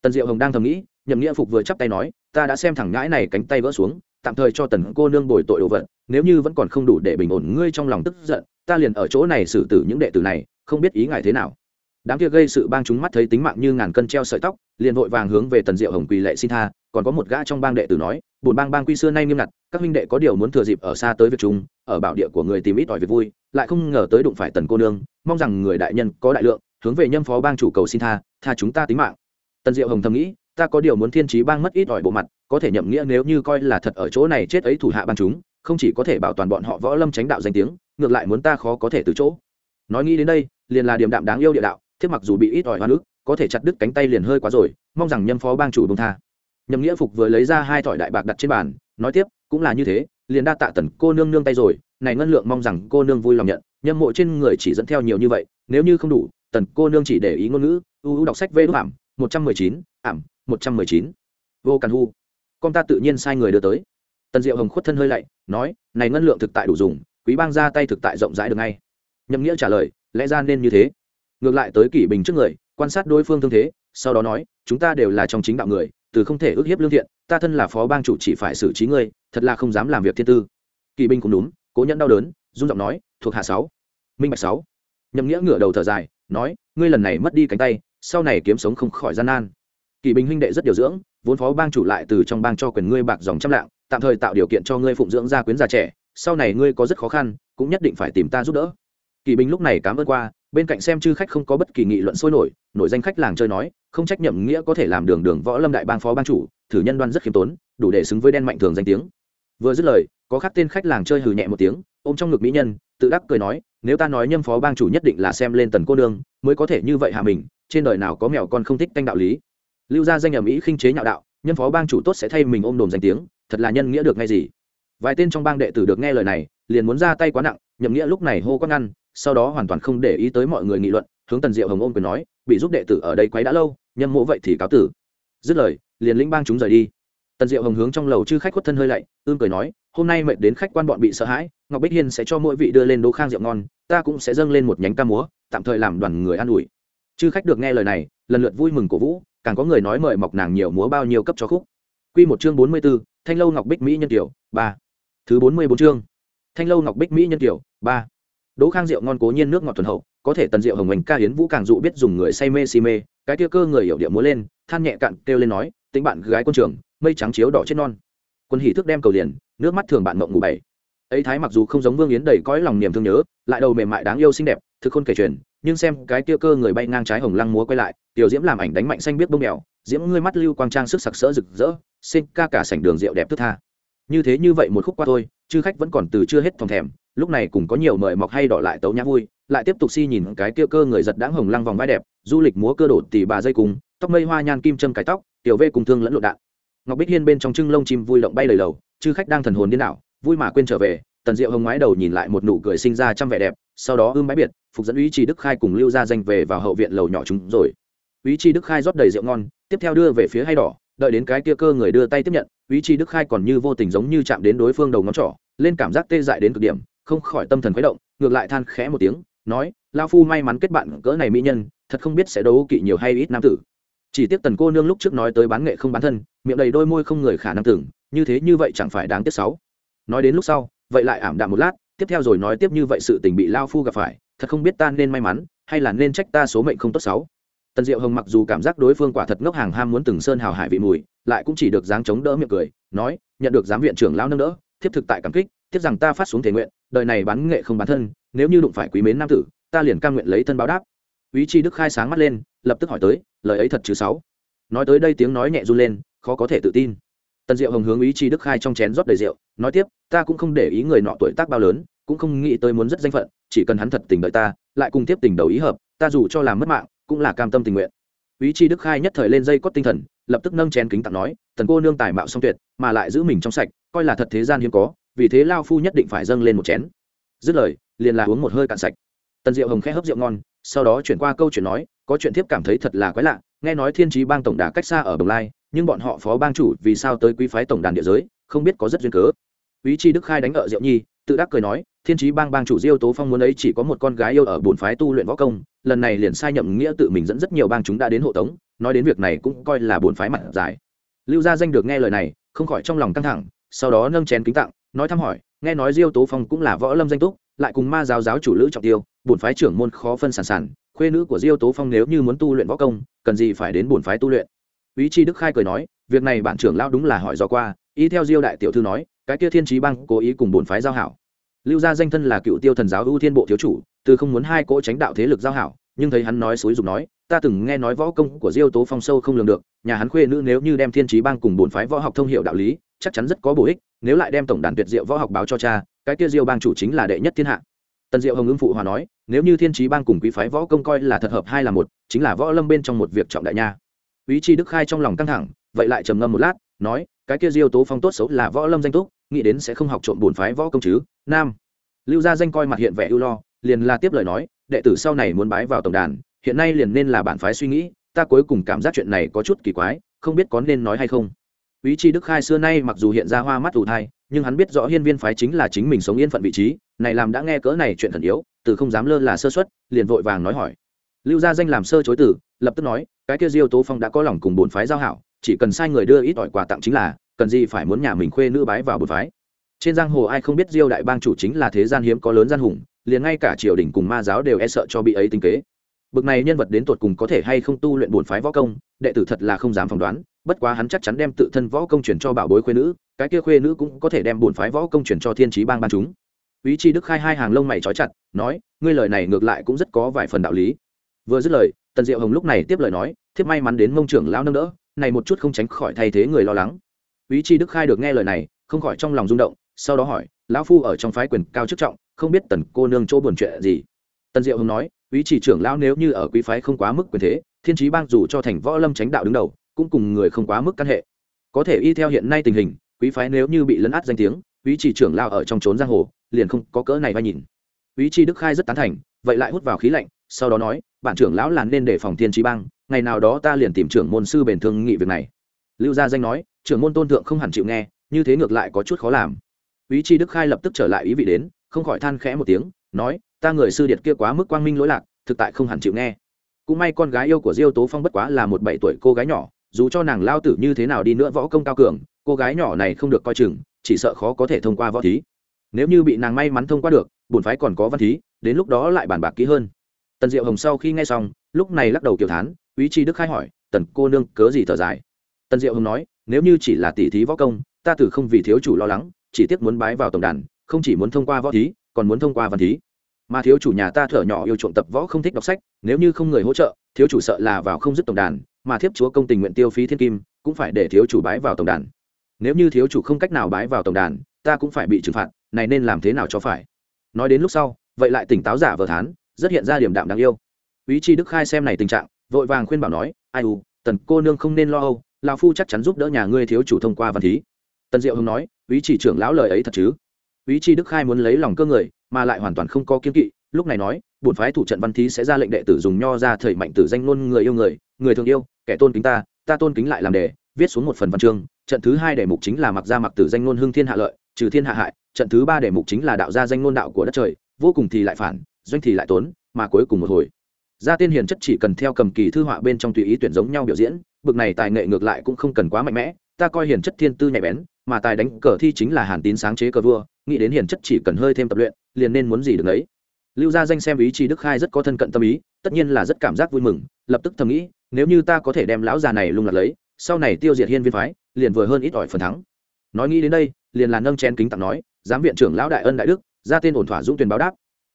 Speaker 1: Tần diệu hồng đang thầm nghĩ, nhậm nghĩa phục vừa chắp tay nói, ta đã xem thẳng ngãi này cánh tay vỡ xuống, tạm thời cho tần cô nương bồi tội đồ vật, nếu như vẫn còn không đủ để bình ổn ngươi trong lòng tức giận, ta liền ở chỗ này xử tử những đệ tử này, không biết ý ngài thế nào đám kia gây sự bang chúng mắt thấy tính mạng như ngàn cân treo sợi tóc, liền vội vàng hướng về tần diệu hồng quỳ lệ xin tha, còn có một gã trong bang đệ tử nói bùn bang bang quy xưa nay nghiêm ngặt, các huynh đệ có điều muốn thừa dịp ở xa tới việc chúng, ở bảo địa của người tìm ít ỏi việc vui, lại không ngờ tới đụng phải tần cô nương, mong rằng người đại nhân có đại lượng, hướng về nhâm phó bang chủ cầu xin tha tha chúng ta tính mạng. Tần diệu hồng thầm nghĩ, ta có điều muốn thiên trí bang mất ít ỏi bộ mặt, có thể nhậm nghĩa nếu như coi là thật ở chỗ này chết ấy thủ hạ bang chúng, không chỉ có thể bảo toàn bọn họ võ lâm tránh đạo danh tiếng, ngược lại muốn ta khó có thể từ chỗ. Nói nghĩ đến đây, liền là điểm đạm đáng yêu địa đạo thiết mặc dù bị ít ỏi hoa nước, có thể chặt đứt cánh tay liền hơi quá rồi, mong rằng nhâm phó bang chủ bông tha. Nhâm nghĩa phục vừa lấy ra hai thỏi đại bạc đặt trên bàn, nói tiếp, cũng là như thế, liền đa tạ tần cô nương nương tay rồi, này ngân lượng mong rằng cô nương vui lòng nhận, nhâm mộ trên người chỉ dẫn theo nhiều như vậy, nếu như không đủ, tần cô nương chỉ để ý ngôn ngữ ưu ưu đọc sách vê đúc ảm, một trăm mười chín, ảm, một trăm mười chín. Vô càn hu, con ta tự nhiên sai người đưa tới. Tần diệu hồng khuất thân hơi lạy nói, này ngân lượng thực tại đủ dùng, quý bang ra tay thực tại rộng rãi được ngay. Nhâm nghĩa trả lời, lẽ ra nên như thế ngược lại tới kỷ bình trước người, quan sát đối phương thương thế, sau đó nói, chúng ta đều là trong chính đạo người, từ không thể ước hiếp lương thiện, ta thân là phó bang chủ chỉ phải xử trí ngươi, thật là không dám làm việc thiên tư. Kỵ binh cũng đúng, cố nhẫn đau đớn, run giọng nói, thuộc hạ sáu, minh bạch sáu. Nhậm nghĩa ngửa đầu thở dài, nói, ngươi lần này mất đi cánh tay, sau này kiếm sống không khỏi gian nan. Kỵ binh huynh đệ rất điều dưỡng, vốn phó bang chủ lại từ trong bang cho quyền ngươi bạc dòng trăm lạng, tạm thời tạo điều kiện cho ngươi phụng dưỡng gia quyến già trẻ, sau này ngươi có rất khó khăn, cũng nhất định phải tìm ta giúp đỡ. Kỳ Bình lúc này cảm ơn qua, bên cạnh xem chư khách không có bất kỳ nghị luận sôi nổi nổi danh khách làng chơi nói, không trách nhậm nghĩa có thể làm đường đường võ lâm đại bang phó bang chủ, thử nhân đoan rất khiêm tốn, đủ để xứng với đen mạnh thường danh tiếng. Vừa dứt lời, có khác tên khách làng chơi hừ nhẹ một tiếng, ôm trong ngực mỹ nhân, tự đắc cười nói, nếu ta nói nhâm phó bang chủ nhất định là xem lên tần cô nương, mới có thể như vậy hạ mình, trên đời nào có mèo con không thích canh đạo lý. Lưu ra danh ở mỹ khinh chế nhạo đạo, nhâm phó bang chủ tốt sẽ thay mình ôm đồm danh tiếng, thật là nhân nghĩa được ngay gì. Vài tên trong bang đệ tử được nghe lời này, liền muốn ra tay quá nặng, nhậm nghĩa lúc này hô quát ngăn sau đó hoàn toàn không để ý tới mọi người nghị luận hướng tần diệu hồng ôm quyền nói bị giúp đệ tử ở đây quấy đã lâu nhâm mộ vậy thì cáo tử. Dứt lời liền lĩnh bang chúng rời đi. Tần diệu hồng hướng trong lầu chư khách khuất thân hơi lạy ương cười nói hôm nay mệt đến khách quan bọn bị sợ hãi ngọc bích hiên sẽ cho mỗi vị đưa lên đỗ khang rượu ngon ta cũng sẽ dâng lên một nhánh ca múa tạm thời làm đoàn người an ủi. Chư khách được nghe lời này lần lượt vui mừng cổ vũ càng có người nói mời mọc nàng nhiều múa bao nhiêu cấp cho khúc. Quy một chương bốn mươi 44, Thanh lâu Ngọc Bích Mỹ nhân tiểu, ba. Thứ bốn mươi bốn chương. Thanh lâu Ngọc Bích Mỹ nhân tiểu, ba. Đỗ Khang rượu ngon cố nhiên nước ngọt thuần hậu, có thể tần rượu hồng hành ca hiến vũ càng dụ biết dùng người say mê si mê, cái kia cơ người hiểu điệu múa lên, than nhẹ cạn kêu lên nói, tính bạn gái quân trưởng, mây trắng chiếu đỏ trên non. Quân hỉ thức đem cầu liền, nước mắt thường bạn mộng ngủ bảy. Ấy thái mặc dù không giống Vương Yến đầy cõi lòng niềm thương nhớ, lại đầu mềm mại đáng yêu xinh đẹp, thực khôn kể chuyện, nhưng xem cái kia cơ người bay ngang trái hồng lăng múa quay lại, tiểu diễm làm ảnh đánh mạnh xanh biết bông mèo, diễm ngươi mắt lưu quang trang sức sặc sỡ rực rỡ, sinh ca cả sảnh đường rượu đẹp thức tha. Như thế như vậy một khúc qua thôi, chư khách vẫn còn từ chưa hết thòng thèm, lúc này cũng có nhiều mời mọc hay đỏ lại tấu nhã vui, lại tiếp tục si nhìn cái kia cơ người giật đáng hồng lăng vòng vai đẹp, du lịch múa cơ đổ tỉ bà dây cùng, tóc mây hoa nhan kim châm cái tóc, tiểu vê cùng thương lẫn lộn đạn. Ngọc bích hiên bên trong trưng lông chim vui động bay lời lầu, chư khách đang thần hồn điên đảo, vui mà quên trở về, tần diệu hồng ngoái đầu nhìn lại một nụ cười sinh ra trăm vẻ đẹp, sau đó ưm bãi biệt, phục dẫn ý trì đức khai cùng lưu ra danh về vào hậu viện lầu nhỏ chúng rồi. Ý trì đức khai rót đầy rượu ngon, tiếp theo đưa về phía hay đỏ, đợi đến cái kia cơ người đưa tay tiếp nhận ý trì đức khai còn như vô tình giống như chạm đến đối phương đầu ngón trỏ, lên cảm giác tê dại đến cực điểm không khỏi tâm thần khuấy động, ngược lại than khẽ một tiếng, nói lao phu may mắn kết bạn cỡ này mỹ nhân, thật không biết sẽ đấu kỵ nhiều hay ít nam tử. Chỉ tiếc tần cô nương lúc trước nói tới bán nghệ không bán thân, miệng đầy đôi môi không người khả năng tưởng, như thế như vậy chẳng phải đáng tiếc sáu nói đến lúc sau, vậy lại ảm đạm một lát, tiếp theo rồi nói tiếp như vậy sự tình bị lao phu gặp phải, thật không biết ta nên may mắn, hay là nên trách ta số mệnh không tốt sáu tần diệu hồng mặc dù cảm giác đối phương quả thật ngốc hàng ham muốn từng sơn hào hải vị mùi, lại cũng chỉ được dáng chống đỡ miệng cười, nói, nhận được giám viện trưởng lao nâng đỡ, thiếp thực tại cảm kích tiếp rằng ta phát xuống thể nguyện đời này bán nghệ không bán thân, nếu như đụng phải quý mến nam tử, ta liền cam nguyện lấy thân báo đáp. Ý chi đức khai sáng mắt lên, lập tức hỏi tới, lời ấy thật chứ sáu? Nói tới đây tiếng nói nhẹ run lên, khó có thể tự tin. Tần diệu hồng hướng ý chi đức khai trong chén rót đầy rượu, nói tiếp, ta cũng không để ý người nọ tuổi tác bao lớn, cũng không nghĩ tới muốn rất danh phận, chỉ cần hắn thật tình đợi ta, lại cùng tiếp tình đầu ý hợp, ta dù cho làm mất mạng, cũng là cam tâm tình nguyện. Ý chi đức khai nhất thời lên dây cót tinh thần, lập tức nâng chén kính tặng nói, tần cô nương tài mạo song tuyệt, mà lại giữ mình trong sạch, coi là thật thế gian hiếm có vì thế lao phu nhất định phải dâng lên một chén. Dứt lời, liền là uống một hơi cạn sạch. Tần diệu hồng khẽ hấp rượu ngon, sau đó chuyển qua câu chuyện nói, có chuyện thiếp cảm thấy thật là quái lạ, nghe nói thiên trí bang tổng đà cách xa ở đồng lai, nhưng bọn họ phó bang chủ vì sao tới quý phái tổng đàn địa giới, không biết có rất duyên cớ. Ý chi đức khai đánh ở diệu nhi, tự đắc cười nói, thiên trí bang bang chủ diêu tố phong muốn ấy chỉ có một con gái yêu ở bồn phái tu luyện võ công, lần này liền sai nhậm nghĩa tự mình dẫn rất nhiều bang chúng đã đến hộ tống, nói đến việc này cũng coi là bồn phái mặt dài. Lưu gia danh được nghe lời này, không khỏi trong lòng căng thẳng, sau đó nâng chén kính tặng nói thăm hỏi, nghe nói diêu tố phong cũng là võ lâm danh túc, lại cùng ma giáo giáo chủ lữ trọng tiêu, bổn phái trưởng môn khó phân sản sản, khuê nữ của diêu tố phong nếu như muốn tu luyện võ công, cần gì phải đến bổn phái tu luyện. Ý chi đức khai cười nói, việc này bản trưởng lao đúng là hỏi do qua ý theo diêu đại tiểu thư nói, cái kia thiên trí băng cố ý cùng bổn phái giao hảo. Lưu gia danh thân là cựu tiêu thần giáo ưu thiên bộ thiếu chủ, từ không muốn hai cỗ tránh đạo thế lực giao hảo, nhưng thấy hắn nói xúi dục nói ta từng nghe nói võ công của diêu tố phong sâu không lường được, nhà hắn khuê nữ nếu như đem thiên trí bang cùng bổn phái võ học thông hiệu đạo lý, chắc chắn rất có bổ ích, nếu lại đem tổng đàn tuyệt diệu võ học báo cho cha, cái kia diêu bang chủ chính là đệ nhất thiên hạ. Tần diệu hồng ứng phụ hòa nói, nếu như thiên trí bang cùng quý phái võ công coi là thật hợp hai là một, chính là võ lâm bên trong một việc trọng đại nha. Ý chi đức khai trong lòng căng thẳng, vậy lại trầm ngâm một lát, nói, cái kia diêu tố phong tốt xấu là võ lâm danh túc, nghĩ đến sẽ không học trộm bổn phái võ công chứ, nam. Lưu gia danh coi mặt hiện vẻ ưu lo, liền là tiếp lời nói, đệ tử sau này muốn bái vào tổng đàn hiện nay liền nên là bản phái suy nghĩ, ta cuối cùng cảm giác chuyện này có chút kỳ quái, không biết có nên nói hay không. Ý chi đức khai xưa nay mặc dù hiện ra hoa mắt ủ thai, nhưng hắn biết rõ hiên viên phái chính là chính mình sống yên phận vị trí, này làm đã nghe cỡ này chuyện thần yếu, từ không dám lơ là sơ xuất liền vội vàng nói hỏi. Lưu gia danh làm sơ chối từ, lập tức nói, cái kia diêu tố phong đã có lòng cùng bổn phái giao hảo, chỉ cần sai người đưa ít ỏi quà tặng chính là, cần gì phải muốn nhà mình khuê nữ bái vào bổn phái. Trên giang hồ ai không biết diêu đại bang chủ chính là thế gian hiếm có lớn gian hùng, liền ngay cả triều đình cùng ma giáo đều e sợ cho bị ấy tính kế bực này nhân vật đến tột cùng có thể hay không tu luyện bổn phái võ công, đệ tử thật là không dám phỏng đoán, bất quá hắn chắc chắn đem tự thân võ công chuyển cho bảo bối khuê nữ, cái kia khuê nữ cũng có thể đem bổn phái võ công chuyển cho thiên trí bang ban chúng. Ý chi đức khai hai hàng lông mày trói chặt, nói, ngươi lời này ngược lại cũng rất có vài phần đạo lý. Vừa dứt lời, tần diệu hồng lúc này tiếp lời nói, thiếp may mắn đến mông trưởng lão nâng đỡ, này một chút không tránh khỏi thay thế người lo lắng. Ý chi đức khai được nghe lời này, không khỏi trong lòng rung động, sau đó hỏi, lão phu ở trong phái quyền cao chức trọng, không biết tần cô nương chỗ buồn chuyện gì? Tần diệu hồng nói ý chỉ trưởng lão nếu như ở quý phái không quá mức quyền thế, thiên trí bang dù cho thành võ lâm tránh đạo đứng đầu, cũng cùng người không quá mức căn hệ. Có thể y theo hiện nay tình hình, quý phái nếu như bị lấn át danh tiếng, ý chỉ trưởng lão ở trong trốn giang hồ, liền không có cỡ này vai nhìn. Ý chi đức khai rất tán thành, vậy lại hút vào khí lạnh, sau đó nói, bản trưởng lão là nên để phòng thiên trí bang, ngày nào đó ta liền tìm trưởng môn sư bền thương nghị việc này. Lưu gia danh nói, trưởng môn tôn thượng không hẳn chịu nghe, như thế ngược lại có chút khó làm. Ý chi đức khai lập tức trở lại ý vị đến, không khỏi than khẽ một tiếng, nói ta người sư điệt kia quá mức quang minh lỗi lạc, thực tại không hẳn chịu nghe. Cũng may con gái yêu của diêu tố phong bất quá là một bảy tuổi cô gái nhỏ, dù cho nàng lao tử như thế nào đi nữa võ công cao cường, cô gái nhỏ này không được coi chừng, chỉ sợ khó có thể thông qua võ thí. Nếu như bị nàng may mắn thông qua được, bổn phái còn có văn thí, đến lúc đó lại bàn bạc kỹ hơn. Tần diệu hồng sau khi nghe xong, lúc này lắc đầu kiểu thán ý Tri đức khai hỏi, tần cô nương, cớ gì thở dài? Tần diệu hồng nói, nếu như chỉ là tỷ thí võ công, ta tử không vì thiếu chủ lo lắng, chỉ tiếc muốn bái vào tổng đàn, không chỉ muốn thông qua võ thí, còn muốn thông qua văn thí mà thiếu chủ nhà ta thở nhỏ yêu chuộng tập võ không thích đọc sách, nếu như không người hỗ trợ, thiếu chủ sợ là vào không dứt tổng đàn, mà thiếp chúa công tình nguyện tiêu phí thiên kim, cũng phải để thiếu chủ bái vào tổng đàn. Nếu như thiếu chủ không cách nào bái vào tổng đàn, ta cũng phải bị trừng phạt, này nên làm thế nào cho phải? Nói đến lúc sau, vậy lại tỉnh táo giả vờ thán, rất hiện ra điểm đạm đáng yêu. Ý chi đức khai xem này tình trạng, vội vàng khuyên bảo nói, ai u, tần cô nương không nên lo âu, lão phu chắc chắn giúp đỡ nhà ngươi thiếu chủ thông qua văn thí. Tần diệu hưng nói ý chỉ trưởng lão lời ấy thật chứ? Ý chi đức khai muốn lấy lòng cơ người mà lại hoàn toàn không có kiên kỵ, lúc này nói, bổn phái thủ trận văn thí sẽ ra lệnh đệ tử dùng nho ra thời mạnh tử danh luôn người yêu người người thường yêu, kẻ tôn kính ta ta tôn kính lại làm đề, viết xuống một phần văn chương, trận thứ hai đề mục chính là mặc ra mặc tử danh ngôn hưng thiên hạ lợi, trừ thiên hạ hại, trận thứ ba đề mục chính là đạo gia danh ngôn đạo của đất trời, vô cùng thì lại phản, doanh thì lại tốn, mà cuối cùng một hồi. Gia tiên hiền chất chỉ cần theo cầm kỳ thư họa bên trong tùy ý tuyển giống nhau biểu diễn, bực này tài nghệ ngược lại cũng không cần quá mạnh mẽ, ta coi hiền chất thiên tư nhạy bén, mà tài đánh cờ thi chính là hàn tín sáng chế cờ vua nghĩ đến hiền chất chỉ cần hơi thêm tập luyện, liền nên muốn gì được ấy lưu gia danh xem ý chí đức khai rất có thân cận tâm ý, tất nhiên là rất cảm giác vui mừng, lập tức thầm nghĩ, nếu như ta có thể đem lão già này lung lạc lấy, sau này tiêu diệt hiên viên phái, liền vừa hơn ít ỏi phần thắng. Nói nghĩ đến đây, liền là nâng chén kính tặng nói, giám viện trưởng lão đại ân đại đức, ra tên ổn thỏa dũng tuyển báo đáp.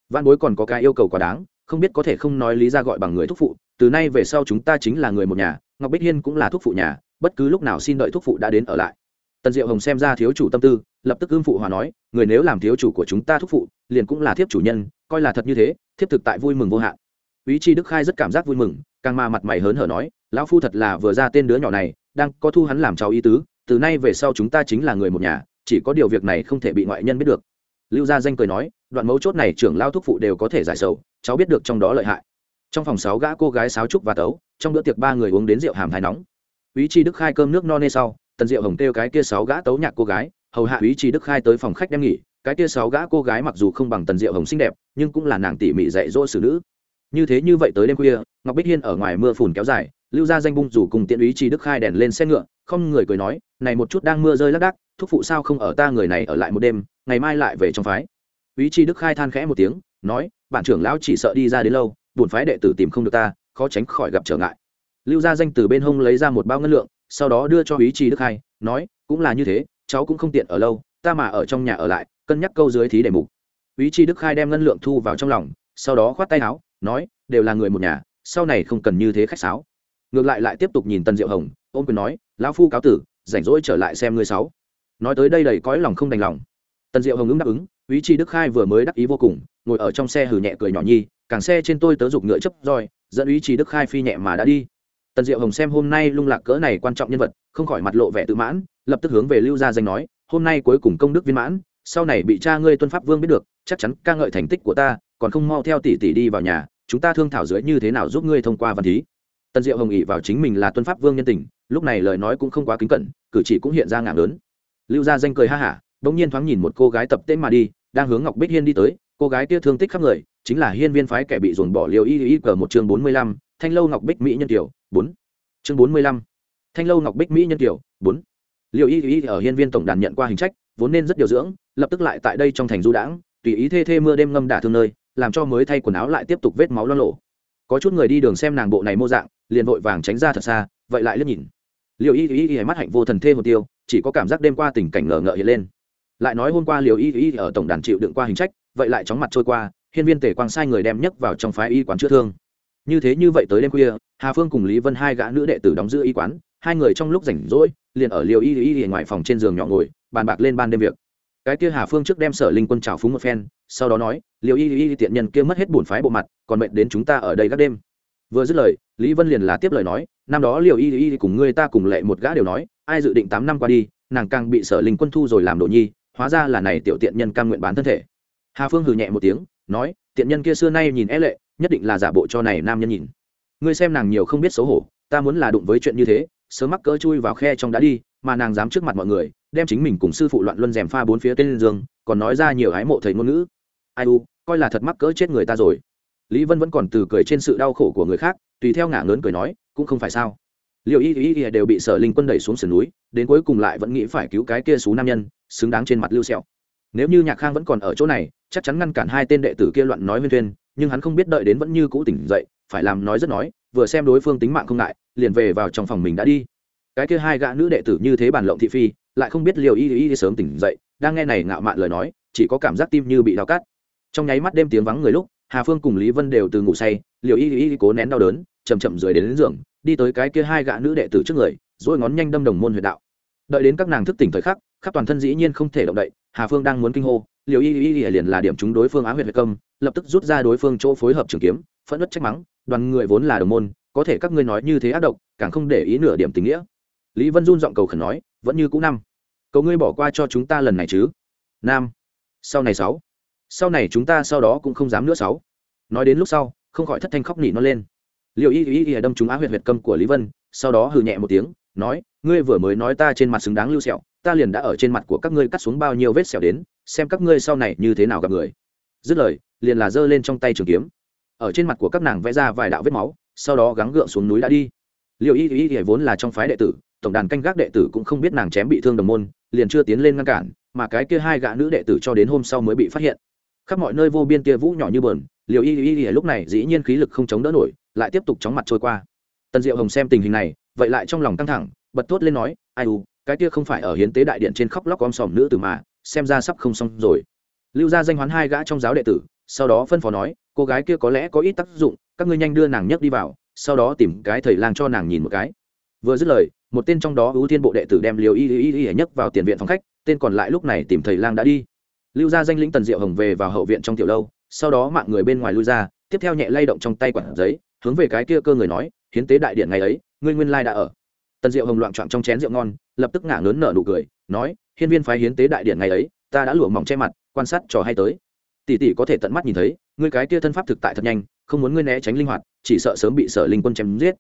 Speaker 1: Văn bối còn có cái yêu cầu quá đáng, không biết có thể không nói lý ra gọi bằng người thúc phụ, từ nay về sau chúng ta chính là người một nhà, ngọc bích hiên cũng là thúc phụ nhà, bất cứ lúc nào xin đợi thúc phụ đã đến ở lại tần diệu hồng xem ra thiếu chủ tâm tư, lập tức ưng phụ hòa nói, người nếu làm thiếu chủ của chúng ta thúc phụ, liền cũng là thiếp chủ nhân, coi là thật như thế, thiếp thực tại vui mừng vô hạn. Ý chi đức khai rất cảm giác vui mừng, càng mà mặt mày hớn hở nói, lão phu thật là vừa ra tên đứa nhỏ này, đang có thu hắn làm cháu ý tứ, từ nay về sau chúng ta chính là người một nhà, chỉ có điều việc này không thể bị ngoại nhân biết được. Lưu gia danh cười nói, đoạn mấu chốt này trưởng lao thúc phụ đều có thể giải sầu, cháu biết được trong đó lợi hại. Trong phòng sáu gã cô gái sáo trúc và tấu, trong bữa tiệc ba người uống đến rượu hàm thái nóng. Ý chi đức khai cơm nước no nê sau tần diệu hồng kêu cái kia sáu gã tấu nhạc cô gái, hầu hạ ý chi đức khai tới phòng khách đem nghỉ, cái kia sáu gã cô gái mặc dù không bằng tần diệu hồng xinh đẹp, nhưng cũng là nàng tỉ mỉ dạy dỗ xử nữ. Như thế như vậy tới đêm khuya, ngọc bích hiên ở ngoài mưa phùn kéo dài, lưu ra danh bung rủ cùng tiện ý chi đức khai đèn lên xe ngựa, không người cười nói, này một chút đang mưa rơi lác đác, thúc phụ sao không ở ta người này ở lại một đêm, ngày mai lại về trong phái. Ý chi đức khai than khẽ một tiếng, nói bạn trưởng lão chỉ sợ đi ra đến lâu, buồn phái đệ tử tìm không được ta, khó tránh khỏi gặp trở ngại. Lưu gia danh từ bên hông lấy ra một bao ngân lượng sau đó đưa cho ý chí đức khai nói, cũng là như thế, cháu cũng không tiện ở lâu, ta mà ở trong nhà ở lại, cân nhắc câu dưới thí đề mục. Ý chí đức khai đem ngân lượng thu vào trong lòng, sau đó khoát tay áo, nói, đều là người một nhà, sau này không cần như thế khách sáo. Ngược lại lại tiếp tục nhìn tân diệu hồng, ôm quyền nói, lão phu cáo tử, rảnh rỗi trở lại xem ngươi sáu. Nói tới đây đầy cõi lòng không đành lòng. Tần diệu hồng ứng đáp ứng, ý chí đức khai vừa mới đắc ý vô cùng, ngồi ở trong xe hử nhẹ cười nhỏ nhi, càng xe trên tôi tớ dục ngựa chấp roi, dẫn ý chí đức khai phi nhẹ mà đã đi tần diệu hồng xem hôm nay lung lạc cỡ này quan trọng nhân vật, không khỏi mặt lộ vẻ tự mãn, lập tức hướng về lưu gia danh nói, hôm nay cuối cùng công đức viên mãn, sau này bị cha ngươi tuân pháp vương biết được, chắc chắn ca ngợi thành tích của ta, còn không mau theo tỷ tỷ đi vào nhà, chúng ta thương thảo dưới như thế nào giúp ngươi thông qua văn thí. Tần diệu hồng ỉ vào chính mình là tuân pháp vương nhân tình, lúc này lời nói cũng không quá kính cẩn, cử chỉ cũng hiện ra ngạc lớn lưu gia danh cười ha hả, bỗng nhiên thoáng nhìn một cô gái tập tên mà đi, đang hướng ngọc bích hiên đi tới, cô gái kia thương tích khắp người, chính là hiên viên phái kẻ bị dồn bỏ liều y y cờ một chương bốn mươi lăm thanh lâu ngọc bích mỹ nhân tiểu bốn. Chương bốn mươi lăm. Thanh lâu ngọc bích mỹ nhân tiểu bốn. Liệu y y ở hiên viên tổng đàn nhận qua hình trách, vốn nên rất điều dưỡng, lập tức lại tại đây trong thành du đãng, tùy ý thê thê mưa đêm ngâm đả thương nơi, làm cho mới thay quần áo lại tiếp tục vết máu lo lộ. Có chút người đi đường xem nàng bộ này mô dạng, liền vội vàng tránh ra thật xa, vậy lại liếc nhìn. Liệu y y y mắt hạnh vô thần thê hồ tiêu, chỉ có cảm giác đêm qua tình cảnh ngờ ngợ hiện lên. Lại nói hôm qua liệu y y ở tổng đàn chịu đựng qua hình trách, vậy lại chóng mặt trôi qua, hiên viên tể quang sai người đem nhấc vào trong phái y quán chữa thương như thế như vậy tới đêm khuya, hà phương cùng lý vân hai gã nữ đệ tử đóng giữ y quán, hai người trong lúc rảnh rỗi, liền ở liều y y y ngoài phòng trên giường nhỏ ngồi, bàn bạc lên ban đêm việc. Cái kia hà phương trước đem sở linh quân trào phúng một phen, sau đó nói liều y y tiện nhân kia mất hết bổn phái bộ mặt, còn mệnh đến chúng ta ở đây các đêm. Vừa dứt lời, lý vân liền lá tiếp lời nói, năm đó liều y y cùng ngươi ta cùng lệ một gã đều nói, ai dự định tám năm qua đi, nàng càng bị sở linh quân thu rồi làm đồ nhi, hóa ra là này tiểu tiện nhân cam nguyện bán thân thể. Hà phương hừ nhẹ một tiếng, nói, tiện nhân kia xưa nay nhìn é lệ nhất định là giả bộ cho này nam nhân nhìn. Ngươi xem nàng nhiều không biết xấu hổ, ta muốn là đụng với chuyện như thế, sớm mắc cỡ chui vào khe trong đã đi, mà nàng dám trước mặt mọi người, đem chính mình cùng sư phụ loạn luân dèm pha bốn phía tên giường, còn nói ra nhiều ái mộ thầy ngôn ngữ. Ai u, coi là thật mắc cỡ chết người ta rồi. Lý vân vẫn còn từ cười trên sự đau khổ của người khác, tùy theo ngả ngớn cười nói, cũng không phải sao. Liệu y y y đều bị sở linh quân đẩy xuống sườn núi, đến cuối cùng lại vẫn nghĩ phải cứu cái kia xú nam nhân, xứng đáng trên mặt lưu sẹo. nếu như nhạc khang vẫn còn ở chỗ này, chắc chắn ngăn cản hai tên đệ tử kia loạn nói huyên thuyên nhưng hắn không biết đợi đến vẫn như cũ tỉnh dậy phải làm nói rất nói vừa xem đối phương tính mạng không ngại liền về vào trong phòng mình đã đi. Cái kia hai gã nữ đệ tử như thế bàn lộng thị phi lại không biết liều y y sớm tỉnh dậy đang nghe này ngạo mạn lời nói chỉ có cảm giác tim như bị đau cắt. Trong nháy mắt đêm tiếng vắng người lúc hà phương cùng lý vân đều từ ngủ say liều y y cố nén đau đớn chầm chậm rời đến, đến giường đi tới cái kia hai gã nữ đệ tử trước người rồi ngón nhanh đâm đồng môn huyệt đạo. Đợi đến các nàng thức tỉnh thời khắc khắp toàn thân dĩ nhiên không thể động đậy hà phương đang muốn kinh hô liều y y liền là điểm chúng đối phương á huyệt công lập tức rút ra đối phương chỗ phối hợp trường kiếm, phẫn nứt trách mắng, đoàn người vốn là đồng môn, có thể các ngươi nói như thế ác độc, càng không để ý nửa điểm tình nghĩa. Lý vân run giọng cầu khẩn nói, vẫn như cũ năm. Cầu ngươi bỏ qua cho chúng ta lần này chứ. Nam. Sau này sáu. Sau này chúng ta sau đó cũng không dám nữa sáu. Nói đến lúc sau, không khỏi thất thanh khóc nỉ nó lên. Liệu y y y đâm chúng á huyệt huyệt câm của lý vân, sau đó hừ nhẹ một tiếng, nói, ngươi vừa mới nói ta trên mặt xứng đáng lưu sẹo, ta liền đã ở trên mặt của các ngươi cắt xuống bao nhiêu vết sẹo đến, xem các ngươi sau này như thế nào gặp người. Dứt lời liền là giơ lên trong tay trường kiếm. Ở trên mặt của các nàng vẽ ra vài đạo vết máu, sau đó gắng gượng xuống núi đã đi. Liệu y y y vốn là trong phái đệ tử, tổng đàn canh gác đệ tử cũng không biết nàng chém bị thương đồng môn, liền chưa tiến lên ngăn cản, mà cái kia hai gã nữ đệ tử cho đến hôm sau mới bị phát hiện. Khắp mọi nơi vô biên tia vũ nhỏ như bờn Liệu y y y lúc này dĩ nhiên khí lực không chống đỡ nổi, lại tiếp tục chóng mặt trôi qua. Tần diệu hồng xem tình hình này, vậy lại trong lòng căng thẳng, bật thốt lên nói, ai u, cái kia không phải ở hiến tế đại điện trên khóc lóc om sòm nữ tử mà, xem ra sắp không xong rồi. Lưu ra danh hoán hai gã trong giáo đệ tử sau đó phân phó nói, cô gái kia có lẽ có ít tác dụng, các ngươi nhanh đưa nàng nhấc đi vào, sau đó tìm cái thầy lang cho nàng nhìn một cái. Vừa dứt lời, một tên trong đó ưu tiên bộ đệ tử đem liều y y y y nhấc vào tiền viện phòng khách, tên còn lại lúc này tìm thầy lang đã đi. Lưu ra danh lĩnh tần diệu hồng về vào hậu viện trong tiểu lâu, sau đó mạng người bên ngoài lui ra, tiếp theo nhẹ lay động trong tay quản giấy, hướng về cái kia cơ người nói, hiến tế đại điện ngày ấy, ngươi nguyên lai đã ở. Tần diệu hồng loạn trọn trong chén rượu ngon, lập tức ngả lớn nở nụ cười, nói, hiên viên phái hiến tế đại điện ngày ấy, ta đã lụa mỏng che mặt, quan sát trò hay tới tỷ tỷ có thể tận mắt nhìn thấy, ngươi cái kia thân pháp thực tại thật nhanh, không muốn ngươi né tránh linh hoạt, chỉ sợ sớm bị sở linh quân chém giết.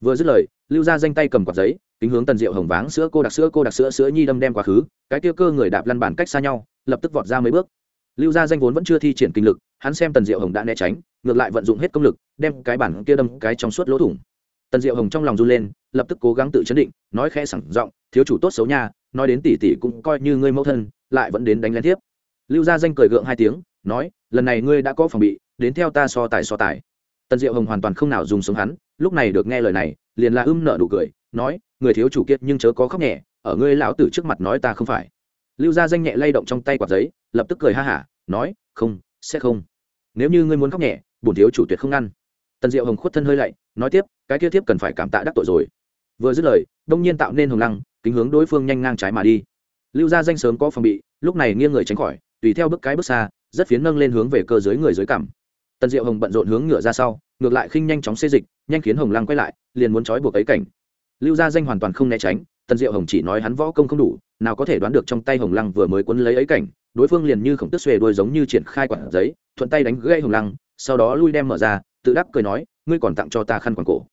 Speaker 1: Vừa dứt lời, lưu ra danh tay cầm quạt giấy, kính hướng tần diệu hồng váng sữa cô đặc sữa cô đặc sữa sữa nhi đâm đem quá khứ, cái kia cơ người đạp lăn bàn cách xa nhau, lập tức vọt ra mấy bước. Lưu gia danh vốn vẫn chưa thi triển kinh lực, hắn xem tần diệu hồng đã né tránh, ngược lại vận dụng hết công lực, đem cái bản kia đâm cái trong suốt lỗ thủng. Tần diệu hồng trong lòng run lên, lập tức cố gắng tự chấn định, nói khẽ sẳng giọng, thiếu chủ tốt xấu nha, nói đến tỷ tỷ cũng coi như ngươi mẫu thân, lại vẫn đến đánh lén tiếp lưu gia danh cười gượng hai tiếng nói, lần này ngươi đã có phòng bị, đến theo ta so tài so tài. Tần diệu hồng hoàn toàn không nào dùng sống hắn, lúc này được nghe lời này, liền là ưm nợ nụ cười, nói, người thiếu chủ kiệt nhưng chớ có khóc nhẹ, ở ngươi lão tử trước mặt nói ta không phải. Lưu gia danh nhẹ lay động trong tay quạt giấy, lập tức cười ha hả, nói, không, sẽ không. Nếu như ngươi muốn khóc nhẹ, bổn thiếu chủ tuyệt không ngăn. Tần diệu hồng khuất thân hơi lạy, nói tiếp, cái kia tiếp cần phải cảm tạ đắc tội rồi. Vừa dứt lời, đông nhiên tạo nên hồng lăng, kính hướng đối phương nhanh ngang trái mà đi. Lưu gia danh sớm có phòng bị, lúc này nghiêng người tránh khỏi, tùy theo bước cái bước xa rất phiến nâng lên hướng về cơ dưới người dưới cảm. Tần diệu hồng bận rộn hướng ngựa ra sau, ngược lại khinh nhanh chóng xê dịch, nhanh khiến hồng lăng quay lại, liền muốn trói buộc ấy cảnh. Lưu gia danh hoàn toàn không né tránh, tần diệu hồng chỉ nói hắn võ công không đủ, nào có thể đoán được trong tay hồng lăng vừa mới quấn lấy ấy cảnh, đối phương liền như khổng tức xuề đuôi giống như triển khai quả giấy, thuận tay đánh gãy hồng lăng, sau đó lui đem mở ra, tự đắc cười nói, ngươi còn tặng cho ta khăn quàng cổ.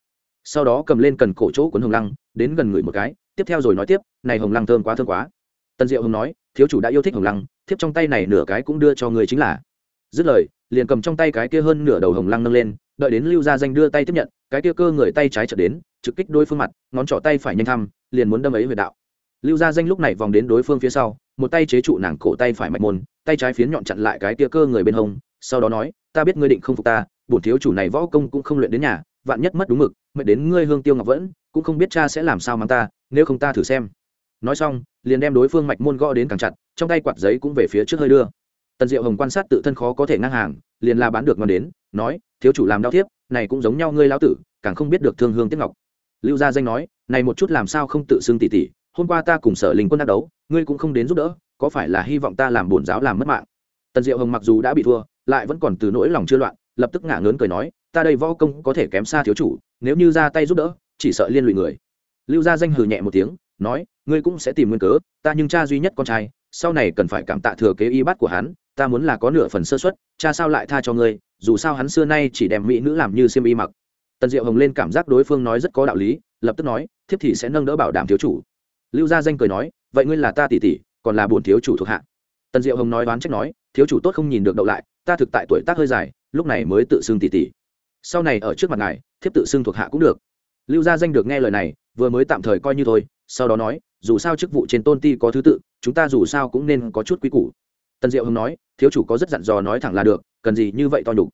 Speaker 1: Sau đó cầm lên cần cổ chỗ cuốn hồng lăng, đến gần người một cái, tiếp theo rồi nói tiếp, này hồng lăng thơm quá thơm quá. Tần diệu hồng nói, thiếu chủ đã yêu thích hồng lăng thiếp trong tay này nửa cái cũng đưa cho người chính là. Dứt lời, liền cầm trong tay cái kia hơn nửa đầu hồng lăng nâng lên, đợi đến lưu gia danh đưa tay tiếp nhận, cái kia cơ người tay trái trở đến, trực kích đối phương mặt, ngón trỏ tay phải nhanh thăm, liền muốn đâm ấy về đạo. Lưu gia danh lúc này vòng đến đối phương phía sau, một tay chế trụ nàng cổ tay phải mạch môn, tay trái phiến nhọn chặn lại cái kia cơ người bên hông, sau đó nói, ta biết ngươi định không phục ta, bổn thiếu chủ này võ công cũng không luyện đến nhà, vạn nhất mất đúng mực, mệt đến ngươi hương tiêu ngọc vẫn, cũng không biết cha sẽ làm sao mang ta, nếu không ta thử xem. Nói xong, liền đem đối phương mạch môn gõ đến càng chặt trong tay quạt giấy cũng về phía trước hơi đưa. Tần diệu hồng quan sát tự thân khó có thể ngang hàng, liền la bán được ngon đến, nói, thiếu chủ làm đau thiếp, này cũng giống nhau ngươi lão tử, càng không biết được thương hương tiếc ngọc. Lưu gia danh nói, này một chút làm sao không tự xưng tỉ tỉ hôm qua ta cùng sở linh quân đắc đấu, ngươi cũng không đến giúp đỡ, có phải là hy vọng ta làm bổn giáo làm mất mạng? Tần diệu hồng mặc dù đã bị thua, lại vẫn còn từ nỗi lòng chưa loạn, lập tức ngả ngớn cười nói, ta đây võ công có thể kém xa thiếu chủ, nếu như ra tay giúp đỡ, chỉ sợ liên lụy người. Lưu gia danh hừ nhẹ một tiếng, nói, ngươi cũng sẽ tìm nguyên cớ, ta nhưng cha duy nhất con trai sau này cần phải cảm tạ thừa kế y bát của hắn, ta muốn là có nửa phần sơ xuất cha sao lại tha cho ngươi, dù sao hắn xưa nay chỉ đem mỹ nữ làm như xiêm y mặc. Tần diệu hồng lên cảm giác đối phương nói rất có đạo lý, lập tức nói, thiếp thì sẽ nâng đỡ bảo đảm thiếu chủ. Lưu gia danh cười nói, vậy ngươi là ta tỷ tỷ, còn là bổn thiếu chủ thuộc hạ. Tần diệu hồng nói đoán trách nói, thiếu chủ tốt không nhìn được đậu lại, ta thực tại tuổi tác hơi dài, lúc này mới tự xưng tỷ tỷ. Sau này ở trước mặt ngài, thiếp tự xưng thuộc hạ cũng được. Lưu gia danh được nghe lời này, vừa mới tạm thời coi như thôi, sau đó nói dù sao chức vụ trên tôn ti có thứ tự, chúng ta dù sao cũng nên có chút quý củ. Tần diệu hưng nói, thiếu chủ có rất dặn dò nói thẳng là được, cần gì như vậy to nhục.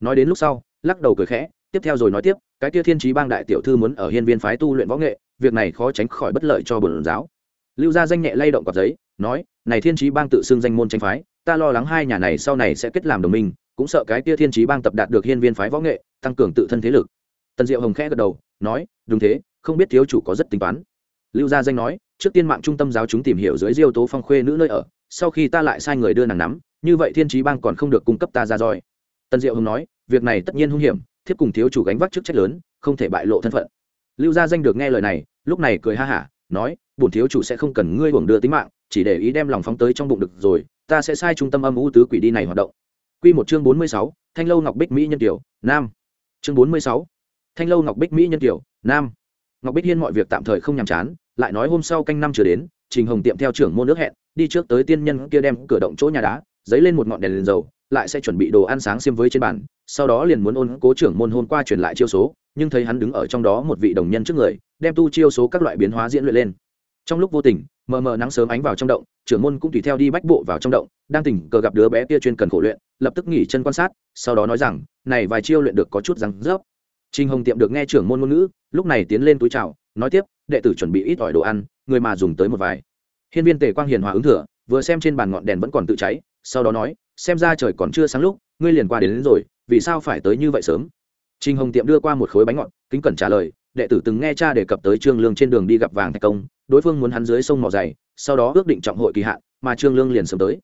Speaker 1: Nói đến lúc sau, lắc đầu cười khẽ, tiếp theo rồi nói tiếp, cái kia thiên trí bang đại tiểu thư muốn ở hiên viên phái tu luyện võ nghệ, việc này khó tránh khỏi bất lợi cho bổn giáo. Lưu gia danh nhẹ lay động cọc giấy, nói, này thiên trí bang tự xưng danh môn tranh phái, ta lo lắng hai nhà này sau này sẽ kết làm đồng minh, cũng sợ cái kia thiên trí bang tập đạt được hiên viên phái võ nghệ, tăng cường tự thân thế lực. Tần diệu hồng khẽ gật đầu, nói, đúng thế, không biết thiếu chủ có rất tính toán. Lưu gia danh nói trước tiên mạng trung tâm giáo chúng tìm hiểu dưới diêu tố phong khuê nữ nơi ở sau khi ta lại sai người đưa nàng nắm như vậy thiên trí bang còn không được cung cấp ta ra roi Tân diệu Hùng nói việc này tất nhiên hung hiểm thiếp cùng thiếu chủ gánh vác chức trách lớn không thể bại lộ thân phận lưu gia danh được nghe lời này lúc này cười ha hả nói bổn thiếu chủ sẽ không cần ngươi buồng đưa tính mạng chỉ để ý đem lòng phóng tới trong bụng được rồi ta sẽ sai trung tâm âm u tứ quỷ đi này hoạt động Quy một chương bốn mươi sáu, Thanh lâu Ngọc Bích Mỹ nhân tiểu, nam. Chương bốn mươi sáu, Thanh lâu Ngọc Bích Mỹ nhân tiểu, nam. Ngọc Bích Hiên mọi việc tạm thời không nhàm chán, lại nói hôm sau canh năm chưa đến, Trình Hồng tiệm theo trưởng môn nước hẹn, đi trước tới tiên nhân kia đem cửa động chỗ nhà đá, dấy lên một ngọn đèn liền dầu, lại sẽ chuẩn bị đồ ăn sáng xiêm với trên bàn, sau đó liền muốn ôn cố trưởng môn hôm qua truyền lại chiêu số, nhưng thấy hắn đứng ở trong đó một vị đồng nhân trước người, đem tu chiêu số các loại biến hóa diễn luyện lên. Trong lúc vô tình, mờ mờ nắng sớm ánh vào trong động, trưởng môn cũng tùy theo đi bách bộ vào trong động, đang tỉnh cờ gặp đứa bé kia chuyên cần khổ luyện, lập tức nghỉ chân quan sát, sau đó nói rằng, này vài chiêu luyện được có chút răng rớp. Trình Hồng tiệm được nghe trưởng môn ngôn ngữ, lúc này tiến lên túi chào, nói tiếp, đệ tử chuẩn bị ít ỏi đồ ăn, người mà dùng tới một vài. Hiên viên Tề Quang hiền hòa ứng thừa, vừa xem trên bàn ngọn đèn vẫn còn tự cháy, sau đó nói, xem ra trời còn chưa sáng lúc, ngươi liền qua đến, đến rồi, vì sao phải tới như vậy sớm? Trình Hồng tiệm đưa qua một khối bánh ngọt, kính cẩn trả lời, đệ tử từng nghe cha đề cập tới Trương Lương trên đường đi gặp vàng thạch công, đối phương muốn hắn dưới sông mò dày, sau đó ước định trọng hội kỳ hạn, mà Trương Lương liền sớm tới.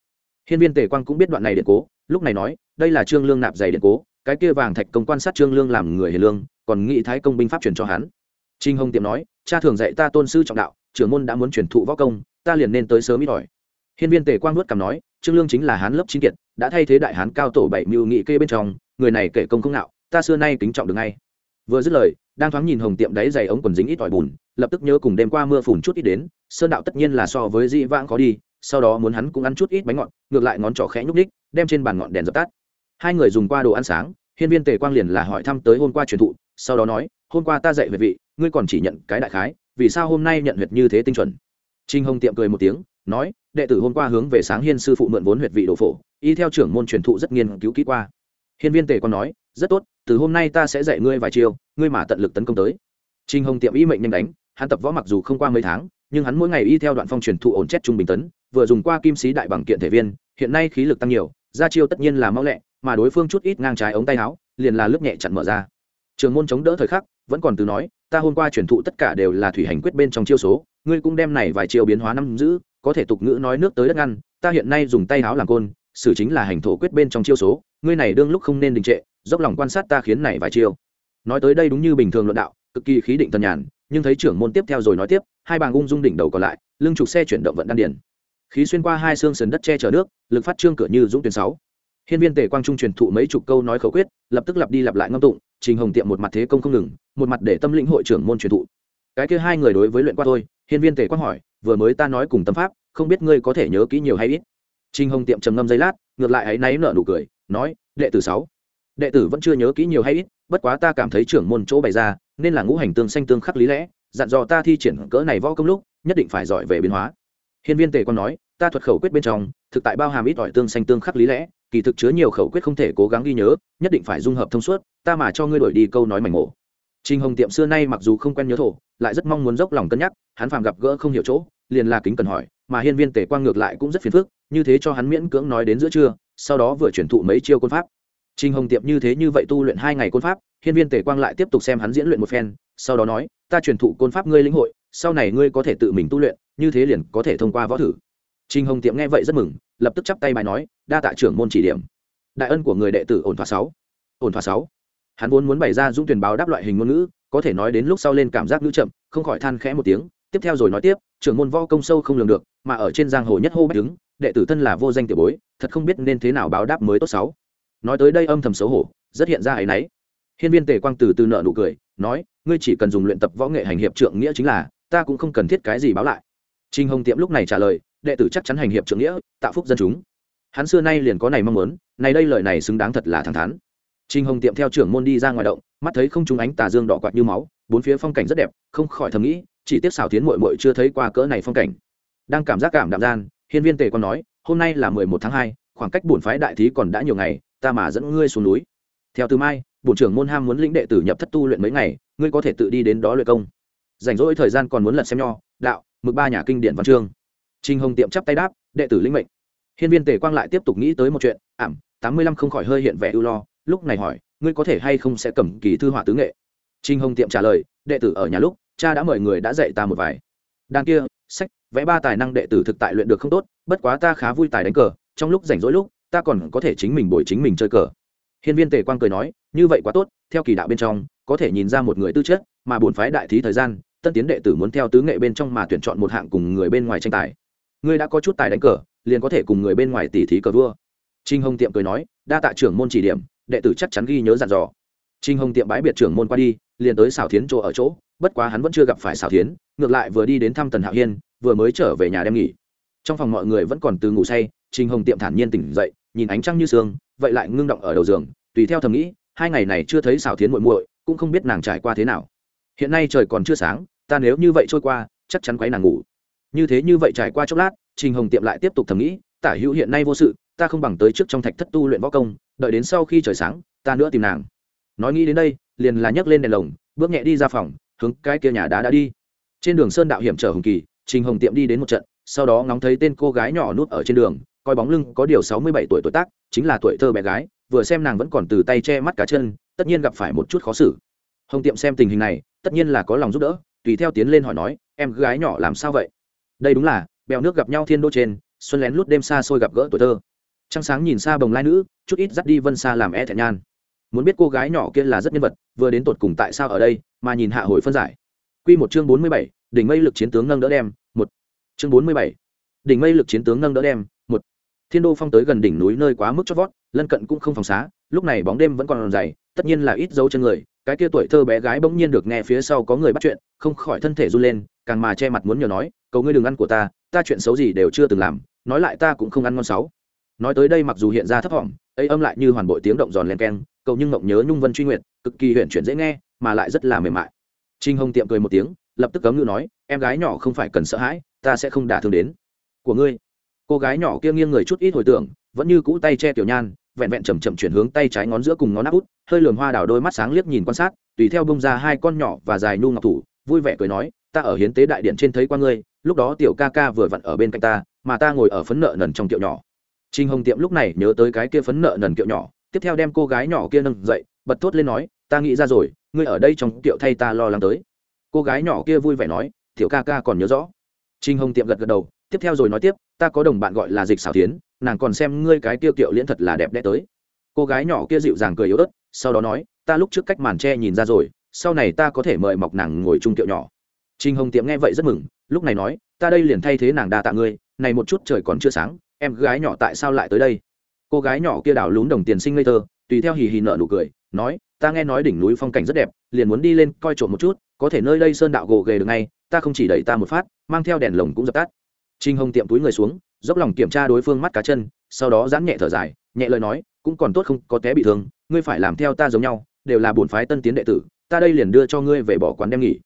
Speaker 1: Hiên viên Tề Quang cũng biết đoạn này điện cố, lúc này nói, đây là Trương Lương nạp dày điện cố, cái kia vàng thạch công quan sát Trương Lương làm người hiền lương, còn nghĩ thái công binh pháp truyền cho hắn. trinh Hồng tiệm nói, cha thường dạy ta tôn sư trọng đạo, trưởng môn đã muốn truyền thụ võ công, ta liền nên tới sớm ít ỏi. Hiên viên Tề Quang nuốt cằm nói, Trương Lương chính là hán lớp chín kiệt, đã thay thế đại hán cao tổ bảy mưu nghị kê bên trong, người này kể công không nạo, ta xưa nay kính trọng được ngay. Vừa dứt lời, đang thoáng nhìn hồng tiệm đáy dày ống quần dính ít ỏi bùn, lập tức nhớ cùng đêm qua mưa phùn chút ít đến, sơn đạo tất nhiên là so với dĩ vãng có đi, sau đó muốn hắn cũng ăn chút ít bánh ngọt, ngược lại ngón trỏ khẽ nhúc ních đem trên bàn ngọn đèn dập tắt. Hai người dùng qua đồ ăn sáng, hiên viên Tề Quang liền là hỏi thăm tới hôm qua truyền thụ, sau đó nói, hôm qua ta dạy về vị, ngươi còn chỉ nhận cái đại khái, vì sao hôm nay nhận huyệt như thế tinh chuẩn? Trình Hồng tiệm cười một tiếng, nói đệ tử hôm qua hướng về sáng hiên sư phụ mượn vốn huyệt vị đồ phổ y theo trưởng môn truyền thụ rất nghiên cứu kỹ qua hiên viên tề còn nói rất tốt từ hôm nay ta sẽ dạy ngươi vài chiêu ngươi mà tận lực tấn công tới trinh hồng tiệm y mệnh nhanh đánh hắn tập võ mặc dù không qua mấy tháng nhưng hắn mỗi ngày y theo đoạn phong truyền thụ ổn chết trung bình tấn vừa dùng qua kim sĩ đại bằng kiện thể viên hiện nay khí lực tăng nhiều ra chiêu tất nhiên là mau lẹ mà đối phương chút ít ngang trái ống tay áo, liền là lướt nhẹ chặn mở ra. Trường môn chống đỡ thời khắc, vẫn còn từ nói, ta hôm qua truyền thụ tất cả đều là thủy hành quyết bên trong chiêu số, ngươi cũng đem này vài chiêu biến hóa năm giữ, có thể tục ngữ nói nước tới đất ngăn, ta hiện nay dùng tay áo làm côn, xử chính là hành thổ quyết bên trong chiêu số, ngươi này đương lúc không nên đình trệ, dốc lòng quan sát ta khiến này vài chiêu. Nói tới đây đúng như bình thường luận đạo, cực kỳ khí định thần nhàn, nhưng thấy trưởng môn tiếp theo rồi nói tiếp, hai bàng ung dung đỉnh đầu còn lại, lưng trục xe chuyển động vận đan điển khí xuyên qua hai xương sườn đất che chở nước, lực phát trương cửa như dũng tuyến sáu hiên viên tề quang trung truyền thụ mấy chục câu nói khẩu quyết, lập tức lặp đi lặp lại ngâm tụng, trình hồng tiệm một mặt thế công không ngừng, một mặt để tâm lĩnh hội trưởng môn truyền thụ. Cái kia hai người đối với luyện qua tôi hiên viên tề quang hỏi, vừa mới ta nói cùng tâm pháp, không biết ngươi có thể nhớ kỹ nhiều hay ít? Trình hồng tiệm trầm ngâm giây lát, ngược lại ấy náy nở nụ cười, nói, đệ tử sáu, đệ tử vẫn chưa nhớ kỹ nhiều hay ít, bất quá ta cảm thấy trưởng môn chỗ bày ra, nên là ngũ hành tương xanh tương khắc lý lẽ, dặn dò ta thi triển cỡ này võ công lúc, nhất định phải giỏi về biến hóa. Hiên viên tề quang nói, ta thuật khẩu quyết bên trong, thực tại bao hàm ít ỏi tương xanh tương khắc lý lẽ kỳ thực chứa nhiều khẩu quyết không thể cố gắng ghi nhớ nhất định phải dung hợp thông suốt ta mà cho ngươi đổi đi câu nói mảnh mổ Trình Hồng Tiệm xưa nay mặc dù không quen nhớ thổ, lại rất mong muốn dốc lòng cân nhắc, hắn phàm gặp gỡ không hiểu chỗ, liền là kính cần hỏi, mà Hiên Viên Tề Quang ngược lại cũng rất phiền phức, như thế cho hắn miễn cưỡng nói đến giữa trưa, sau đó vừa chuyển thụ mấy chiêu côn pháp. Trình Hồng Tiệm như thế như vậy tu luyện hai ngày côn pháp, Hiên Viên Tề Quang lại tiếp tục xem hắn diễn luyện một phen, sau đó nói, ta truyền thụ côn pháp ngươi lĩnh hội, sau này ngươi có thể tự mình tu luyện, như thế liền có thể thông qua võ thử. Trình Hồng Tiệm nghe vậy rất mừng, lập tức chắp tay bài nói, đa tạ trưởng môn chỉ điểm. Đại ân của người đệ tử ổn thỏa sáu, ổn thỏa sáu. Hắn vốn muốn bày ra dũng tuyển báo đáp loại hình ngôn ngữ, có thể nói đến lúc sau lên cảm giác ngữ chậm không khỏi than khẽ một tiếng tiếp theo rồi nói tiếp trưởng môn võ công sâu không lường được mà ở trên giang hồ nhất hô bách đứng đệ tử thân là vô danh tiểu bối thật không biết nên thế nào báo đáp mới tốt sáu. Nói tới đây âm thầm xấu hổ rất hiện ra ấy nấy hiên viên tề quang từ từ nợ nụ cười nói ngươi chỉ cần dùng luyện tập võ nghệ hành hiệp trượng nghĩa chính là ta cũng không cần thiết cái gì báo lại. Trinh hồng tiệm lúc này trả lời đệ tử chắc chắn hành hiệp trượng nghĩa tạo phúc dân chúng hắn xưa nay liền có này mong muốn, này đây lời này xứng đáng thật là thẳng thắn. Trinh hồng tiệm theo trưởng môn đi ra ngoài động, mắt thấy không trúng ánh tà dương đỏ quạt như máu, bốn phía phong cảnh rất đẹp, không khỏi thầm nghĩ, chỉ tiếp xào tiến mội mội chưa thấy qua cỡ này phong cảnh. Đang cảm giác cảm đạm gian, hiên viên tề còn nói, hôm nay là mười một tháng hai, khoảng cách bổn phái đại thí còn đã nhiều ngày, ta mà dẫn ngươi xuống núi. Theo từ mai, bổn trưởng môn ham muốn lĩnh đệ tử nhập thất tu luyện mấy ngày, ngươi có thể tự đi đến đó luyện công. Rảnh rỗi thời gian còn muốn lật xem nho, đạo, mực ba nhà kinh điển văn chương. Trinh hồng tiệm chắp tay đáp, đệ tử lĩnh mệnh hiên viên tề quang lại tiếp tục nghĩ tới một chuyện, ảm, tám mươi lăm không khỏi hơi hiện vẻ ưu lo, lúc này hỏi, ngươi có thể hay không sẽ cầm kỳ thư họa tứ nghệ? Trinh hồng tiệm trả lời, đệ tử ở nhà lúc, cha đã mời người đã dạy ta một vài. Đàn kia, sách, vẽ ba tài năng đệ tử thực tại luyện được không tốt, bất quá ta khá vui tài đánh cờ, trong lúc rảnh rỗi lúc, ta còn có thể chính mình bồi chính mình chơi cờ. Hiên viên tề quang cười nói, như vậy quá tốt, theo kỳ đạo bên trong, có thể nhìn ra một người tư chất, mà bổn phái đại thí thời gian tân tiến đệ tử muốn theo tứ nghệ bên trong mà tuyển chọn một hạng cùng người bên ngoài tranh tài ngươi đã có chút tài đánh cờ, liền có thể cùng người bên ngoài tỉ thí cờ vua. Trinh hồng tiệm cười nói, đa tạ trưởng môn chỉ điểm, đệ tử chắc chắn ghi nhớ dặn dò. Trinh hồng tiệm bái biệt trưởng môn qua đi, liền tới xảo thiến chỗ ở chỗ, bất quá hắn vẫn chưa gặp phải xảo thiến, ngược lại vừa đi đến thăm tần hạo hiên, vừa mới trở về nhà đem nghỉ. Trong phòng mọi người vẫn còn từ ngủ say trinh hồng tiệm thản nhiên tỉnh dậy, nhìn ánh trăng như sương, vậy lại ngưng động ở đầu giường, tùy theo thầm nghĩ, hai ngày này chưa thấy xảo thiến muội muội, cũng không biết nàng trải qua thế nào. Hiện nay trời còn chưa sáng, ta nếu như vậy trôi qua, chắc chắn quấy nàng ngủ như thế như vậy trải qua chốc lát, trình hồng tiệm lại tiếp tục thầm nghĩ, tả hữu hiện nay vô sự, ta không bằng tới trước trong thạch thất tu luyện võ công, đợi đến sau khi trời sáng, ta nữa tìm nàng. Nói nghĩ đến đây, liền là nhấc lên đèn lồng, bước nhẹ đi ra phòng, hướng cái kia nhà đá đã đi. Trên đường sơn đạo hiểm trở hồng kỳ, trình hồng tiệm đi đến một trận, sau đó ngóng thấy tên cô gái nhỏ nút ở trên đường, coi bóng lưng có điều sáu mươi bảy tuổi tuổi tác, chính là tuổi thơ bé gái, vừa xem nàng vẫn còn từ tay che mắt cá chân, tất nhiên gặp phải một chút khó xử. Hồng tiệm xem tình hình này, tất nhiên là có lòng giúp đỡ, tùy theo tiến lên hỏi nói, em gái nhỏ làm sao vậy? Đây đúng là, bèo nước gặp nhau thiên đô trên, xuân lén lút đêm xa xôi gặp gỡ tuổi thơ. Trăng sáng nhìn xa bồng lai nữ, chút ít dắt đi vân xa làm e thẹn nhan. Muốn biết cô gái nhỏ kia là rất nhân vật, vừa đến tột cùng tại sao ở đây, mà nhìn hạ hồi phân giải. Q một chương bốn mươi bảy, đỉnh mây lực chiến tướng nâng đỡ đem, một. Chương bốn mươi bảy, đỉnh mây lực chiến tướng nâng đỡ đem, một. Thiên đô phong tới gần đỉnh núi nơi quá mức chót vót, lân cận cũng không phòng xá, lúc này bóng đêm vẫn còn dày tất nhiên là ít dấu chân người cái kia tuổi thơ bé gái bỗng nhiên được nghe phía sau có người bắt chuyện, không khỏi thân thể run lên, càng mà che mặt muốn nhờ nói, cầu ngươi đừng ăn của ta ta chuyện xấu gì đều chưa từng làm, nói lại ta cũng không ăn ngon sáu nói tới đây mặc dù hiện ra thấp thỏm ấy âm lại như hoàn bộ tiếng động giòn len keng, cầu nhưng mộng nhớ nhung vân truy nguyệt cực kỳ huyện chuyển dễ nghe, mà lại rất là mềm mại. Trinh hồng tiệm cười một tiếng, lập tức cấm ngữ nói, em gái nhỏ không phải cần sợ hãi, ta sẽ không đả thương đến. Của ngươi. Cô gái nhỏ kia nghiêng người chút ít hồi tưởng vẫn như cũ tay che tiểu nhan, vẹn vẹn chầm chậm chuyển hướng tay trái ngón giữa cùng ngón áp út, hơi lường hoa đào đôi mắt sáng liếc nhìn quan sát, tùy theo bông ra hai con nhỏ và dài nu ngọc thủ, vui vẻ cười nói, ta ở hiến tế đại điện trên thấy qua ngươi, lúc đó tiểu ca ca vừa vặn ở bên cạnh ta, mà ta ngồi ở phấn nợ nần trong kiệu nhỏ. Trinh hồng tiệm lúc này nhớ tới cái kia phấn nợ nần kiệu nhỏ, tiếp theo đem cô gái nhỏ kia nâng dậy, bật thốt lên nói, ta nghĩ ra rồi, ngươi ở đây trong kiệu thay ta lo lắng tới. Cô gái nhỏ kia vui vẻ nói, tiểu ca ca còn nhớ rõ. Trinh hồng tiệm gật gật đầu, tiếp theo rồi nói tiếp, ta có đồng bạn gọi là dịch xảo tiến nàng còn xem ngươi cái tiêu tiểu liễn thật là đẹp đẽ tới. Cô gái nhỏ kia dịu dàng cười yếu ớt, sau đó nói, ta lúc trước cách màn tre nhìn ra rồi, sau này ta có thể mời mọc nàng ngồi chung tiệu nhỏ. Trinh hồng tiệm nghe vậy rất mừng, lúc này nói, ta đây liền thay thế nàng đa tạ ngươi, này một chút trời còn chưa sáng, em gái nhỏ tại sao lại tới đây? Cô gái nhỏ kia đào lún đồng tiền sinh ngây thơ, tùy theo hì hì nợ nụ cười, nói, ta nghe nói đỉnh núi phong cảnh rất đẹp, liền muốn đi lên coi trộm một chút, có thể nơi đây sơn đạo gồ ghề được ngay, ta không chỉ đẩy ta một phát, mang theo đèn lồng cũng dập tắt. Trinh hồng tiệm túi người xuống dốc lòng kiểm tra đối phương mắt cá chân, sau đó giãn nhẹ thở dài, nhẹ lời nói, cũng còn tốt không có té bị thương, ngươi phải làm theo ta giống nhau, đều là bổn phái tân tiến đệ tử, ta đây liền đưa cho ngươi về bỏ quán đem nghỉ.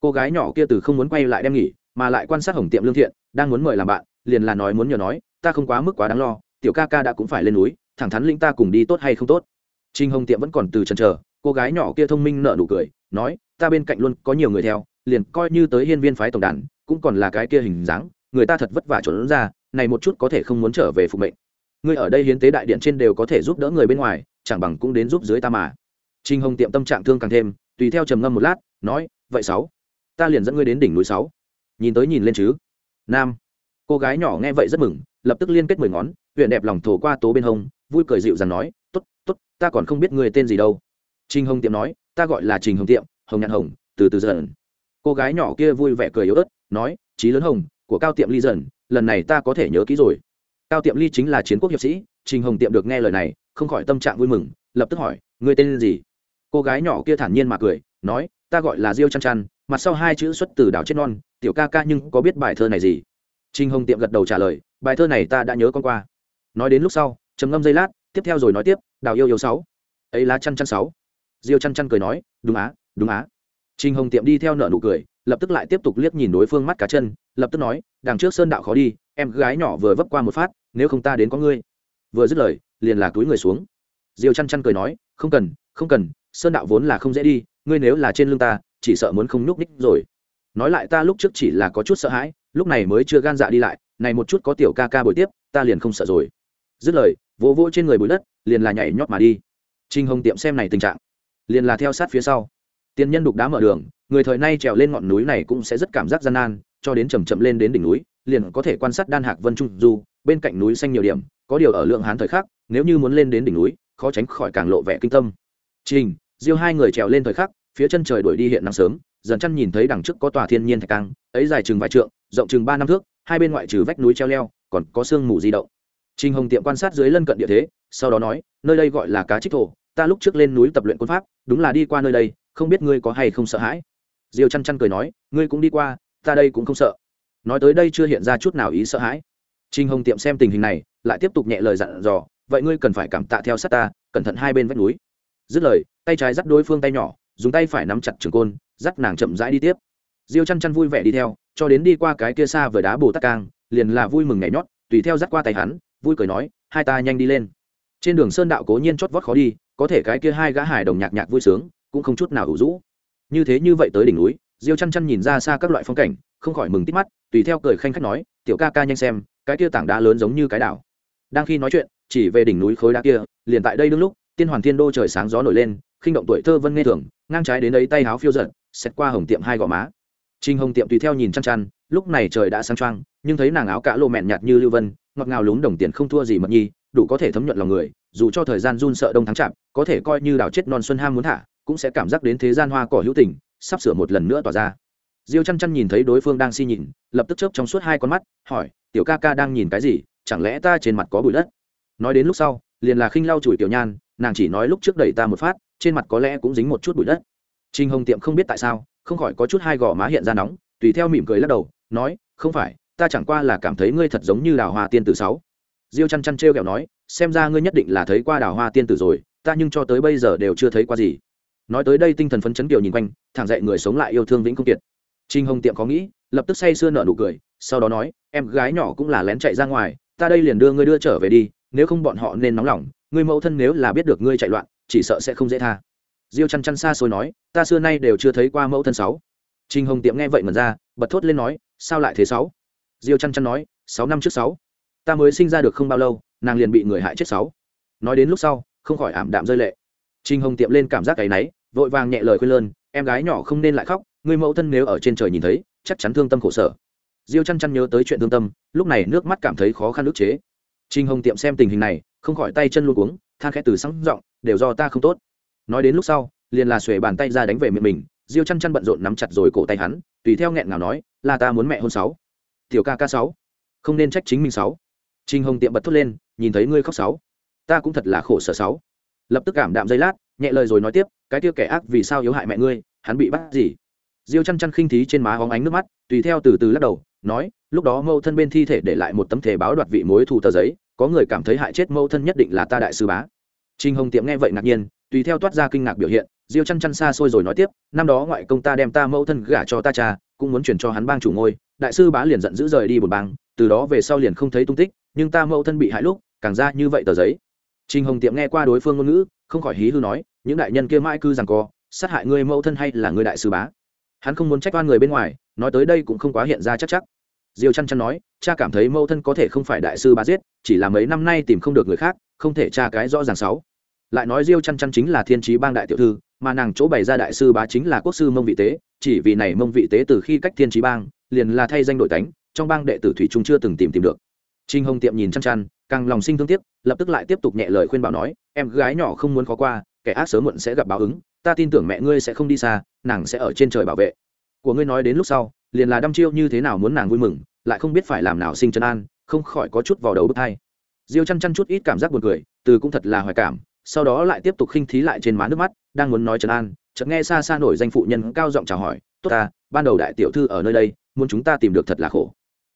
Speaker 1: Cô gái nhỏ kia từ không muốn quay lại đem nghỉ, mà lại quan sát hồng tiệm lương thiện, đang muốn mời làm bạn, liền là nói muốn nhờ nói, ta không quá mức quá đáng lo, tiểu ca ca đã cũng phải lên núi, thẳng thắn linh ta cùng đi tốt hay không tốt. Trinh hồng tiệm vẫn còn từ chần chờ, cô gái nhỏ kia thông minh nợ nụ cười, nói, ta bên cạnh luôn có nhiều người theo, liền coi như tới hiên viên phái tổng đàn, cũng còn là cái kia hình dáng, người ta thật vất vả trốn ra này một chút có thể không muốn trở về phục mệnh. Ngươi ở đây hiến tế đại điện trên đều có thể giúp đỡ người bên ngoài, chẳng bằng cũng đến giúp dưới ta mà. Trinh hồng tiệm tâm trạng thương càng thêm, tùy theo trầm ngâm một lát, nói, vậy sáu, ta liền dẫn ngươi đến đỉnh núi sáu. Nhìn tới nhìn lên chứ? Nam. Cô gái nhỏ nghe vậy rất mừng, lập tức liên kết mười ngón, huyện đẹp lòng thổ qua tố bên hông, vui cười dịu dàng nói t ố t t ố t ta còn không biết người tên gì đâu. Trình hồng tiệm nói, ta gọi là trình hồng tiệm, hồng nhạn hồng, từ từ dần. Cô gái nhỏ kia vui vẻ cười yếu ớt, nói trí lớn hồng, của cao tiệm ly dần lần này ta có thể nhớ kỹ rồi. Cao tiệm ly chính là chiến quốc hiệp sĩ, trình hồng tiệm được nghe lời này, không khỏi tâm trạng vui mừng, lập tức hỏi người tên gì? Cô gái nhỏ kia thản nhiên mà cười, nói, ta gọi là diêu chăn chăn, mặt sau hai chữ xuất từ đảo chết non, tiểu ca ca nhưng có biết bài thơ này gì? Trình hồng tiệm gật đầu trả lời, bài thơ này ta đã nhớ con qua. Nói đến lúc sau, trầm ngâm giây lát, tiếp theo rồi nói tiếp đào yêu yêu sáu, ấy lá chăn chăn sáu. Diêu chăn chăn cười nói, đúng á đúng á. Trình hồng tiệm đi theo nợ nụ cười lập tức lại tiếp tục liếc nhìn đối phương mắt cá chân, lập tức nói, đằng trước sơn đạo khó đi, em gái nhỏ vừa vấp qua một phát, nếu không ta đến có ngươi. Vừa dứt lời, liền là túi người xuống. Diêu chăn chăn cười nói, không cần không cần, sơn đạo vốn là không dễ đi, ngươi nếu là trên lưng ta, chỉ sợ muốn không nhúc ních rồi. Nói lại ta lúc trước chỉ là có chút sợ hãi, lúc này mới chưa gan dạ đi lại, này một chút có tiểu ca ca bồi tiếp, ta liền không sợ rồi. Dứt lời, vỗ vỗ trên người bụi đất, liền là nhảy nhót mà đi. Trinh hồng tiệm xem này tình trạng, liền là theo sát phía sau. Tiên nhân đục đá mở đường người thời nay trèo lên ngọn núi này cũng sẽ rất cảm giác gian nan, cho đến chầm chậm lên đến đỉnh núi, liền có thể quan sát đan hạc vân trung du, bên cạnh núi xanh nhiều điểm, có điều ở lượng hán thời khắc, nếu như muốn lên đến đỉnh núi, khó tránh khỏi càng lộ vẻ kinh tâm. Trình, diêu hai người trèo lên thời khắc, phía chân trời đuổi đi hiện nắng sớm, dần chăn nhìn thấy đằng trước có tòa thiên nhiên thạch cang, ấy dài chừng vài trượng, rộng chừng ba năm thước, hai bên ngoại trừ vách núi treo leo, còn có sương mù di động. Trình hồng tiệm quan sát dưới lân cận địa thế, sau đó nói, nơi đây gọi là cá trích thổ, ta lúc trước lên núi tập luyện quân pháp, đúng là đi qua nơi đây, không biết ngươi có hay không sợ hãi? Diêu chăn chăn cười nói, ngươi cũng đi qua, ta đây cũng không sợ. Nói tới đây chưa hiện ra chút nào ý sợ hãi. Trình hồng tiệm xem tình hình này, lại tiếp tục nhẹ lời dặn dò, vậy ngươi cần phải cảm tạ theo sát ta, cẩn thận hai bên vách núi. Dứt lời, tay trái dắt đối phương tay nhỏ, dùng tay phải nắm chặt trường côn, dắt nàng chậm rãi đi tiếp. Diêu chăn chăn vui vẻ đi theo, cho đến đi qua cái kia xa với đá bồ tát cang, liền là vui mừng nhảy nhót, tùy theo dắt qua tay hắn, vui cười nói, hai ta nhanh đi lên. Trên đường sơn đạo cố nhiên chót vót khó đi, có thể cái kia hai gã hải đồng nhạc nhạc vui sướng, cũng không chút nào ủ rũ như thế như vậy tới đỉnh núi, diêu chăn chăn nhìn ra xa các loại phong cảnh, không khỏi mừng tít mắt, tùy theo cười khanh khách nói, tiểu ca ca nhanh xem, cái kia tảng đá lớn giống như cái đảo. Đang khi nói chuyện, chỉ về đỉnh núi khối đá kia, liền tại đây đương lúc, tiên hoàn thiên đô trời sáng gió nổi lên, khinh động tuổi thơ vân nghe thường, ngang trái đến ấy tay háo phiêu giận xét qua hồng tiệm hai gò má. Trinh hồng tiệm tùy theo nhìn chăn chăn, lúc này trời đã sáng trăng nhưng thấy nàng áo cả lộ mẹn nhạt như lưu vân, ngọt ngào lún đồng tiền không thua gì mật nhi, đủ có thể thấm nhuận lòng người, dù cho thời gian run sợ đông thắng chạm, có thể coi như đào chết non xuân ham muốn thả cũng sẽ cảm giác đến thế gian hoa cỏ hữu tình, sắp sửa một lần nữa tỏa ra. Diêu chăn chăn nhìn thấy đối phương đang si nhìn, lập tức chớp trong suốt hai con mắt, hỏi, tiểu ca ca đang nhìn cái gì? Chẳng lẽ ta trên mặt có bụi đất? Nói đến lúc sau, liền là khinh lau chùi tiểu nhan, nàng chỉ nói lúc trước đẩy ta một phát, trên mặt có lẽ cũng dính một chút bụi đất. Trinh hồng tiệm không biết tại sao, không khỏi có chút hai gò má hiện ra nóng, tùy theo mỉm cười lắc đầu, nói, không phải, ta chẳng qua là cảm thấy ngươi thật giống như đào hoa tiên tử sáu. Diêu chăn chăn trêu kẹo nói, xem ra ngươi nhất định là thấy qua đào hoa tiên tử rồi, ta nhưng cho tới bây giờ đều chưa thấy qua gì nói tới đây tinh thần phấn chấn kiều nhìn quanh, thẳng dậy người sống lại yêu thương vĩnh không kiệt. Trinh hồng tiệm có nghĩ, lập tức say sưa nở nụ cười, sau đó nói, em gái nhỏ cũng là lén chạy ra ngoài, ta đây liền đưa ngươi đưa trở về đi, nếu không bọn họ nên nóng lòng, ngươi mẫu thân nếu là biết được ngươi chạy loạn, chỉ sợ sẽ không dễ tha. Diêu chăn chăn xa xôi nói, ta xưa nay đều chưa thấy qua mẫu thân sáu. Trinh hồng tiệm nghe vậy mần ra, bật thốt lên nói, sao lại thế sáu? Diêu chăn chăn nói, sáu năm trước sáu, ta mới sinh ra được không bao lâu, nàng liền bị người hại chết sáu. Nói đến lúc sau, không khỏi ảm đạm rơi lệ trinh hồng tiệm lên cảm giác cái náy, vội vàng nhẹ lời khuyên lơn, em gái nhỏ không nên lại khóc, người mẫu thân nếu ở trên trời nhìn thấy, chắc chắn thương tâm khổ sở. Diêu chăn chăn nhớ tới chuyện thương tâm, lúc này nước mắt cảm thấy khó khăn ức chế. Trinh hồng tiệm xem tình hình này, không khỏi tay chân luôn uống than khẽ từ sáng giọng, đều do ta không tốt. Nói đến lúc sau, liền là xuề bàn tay ra đánh về miệng mình, diêu chăn chăn bận rộn nắm chặt rồi cổ tay hắn, tùy theo nghẹn ngào nói, là ta muốn mẹ hôn sáu. Tiểu ca ca sáu. Không nên trách chính mình sáu. Trinh hồng tiệm bật thốt lên, nhìn thấy ngươi khóc sáu, ta cũng thật là khổ sở sáu lập tức cảm đạm giây lát, nhẹ lời rồi nói tiếp, cái kia kẻ ác vì sao yếu hại mẹ ngươi, hắn bị bắt gì? Diêu chăn chăn khinh thí trên má hóng ánh nước mắt, tùy theo từ từ lắc đầu, nói, lúc đó mâu thân bên thi thể để lại một tấm thể báo đoạt vị mối thù tờ giấy, có người cảm thấy hại chết mâu thân nhất định là ta đại sư bá. Trinh hồng tiệm nghe vậy ngạc nhiên, tùy theo toát ra kinh ngạc biểu hiện, diêu chăn chăn xa xôi rồi nói tiếp, năm đó ngoại công ta đem ta mâu thân gả cho ta cha, cũng muốn chuyển cho hắn bang chủ ngôi, đại sư bá liền giận dữ rời đi một bang, từ đó về sau liền không thấy tung tích, nhưng ta mâu thân bị hại lúc, càng ra như vậy tờ giấy. Trình hồng tiệm nghe qua đối phương ngôn ngữ, không khỏi hí hư nói, những đại nhân kia mãi cư rằng co, sát hại người mâu thân hay là người đại sư bá? Hắn không muốn trách oan người bên ngoài, nói tới đây cũng không quá hiện ra chắc chắc. Diêu chăn chăn nói, cha cảm thấy mâu thân có thể không phải đại sư bá giết, chỉ là mấy năm nay tìm không được người khác, không thể tra cái rõ ràng sáu. Lại nói diêu chăn chăn chính là thiên trí bang đại tiểu thư, mà nàng chỗ bày ra đại sư bá chính là quốc sư mông vị tế, chỉ vì này mông vị tế từ khi cách thiên trí bang, liền là thay danh đổi tánh, trong bang đệ tử thủy trung chưa từng tìm tìm được trinh hồng tiệm nhìn chăn chăn càng lòng sinh thương tiếc lập tức lại tiếp tục nhẹ lời khuyên bảo nói em gái nhỏ không muốn khó qua kẻ ác sớm muộn sẽ gặp báo ứng ta tin tưởng mẹ ngươi sẽ không đi xa nàng sẽ ở trên trời bảo vệ. Của ngươi nói đến lúc sau liền là đăm chiêu như thế nào muốn nàng vui mừng lại không biết phải làm nào sinh chân an không khỏi có chút vào đầu bức thai diêu chăn chăn chút ít cảm giác buồn cười từ cũng thật là hoài cảm sau đó lại tiếp tục khinh thí lại trên má nước mắt đang muốn nói trấn an chợt nghe xa xa nổi danh phụ nhân cao giọng chào hỏi tốt ta ban đầu đại tiểu thư ở nơi đây muốn chúng ta tìm được thật là khổ.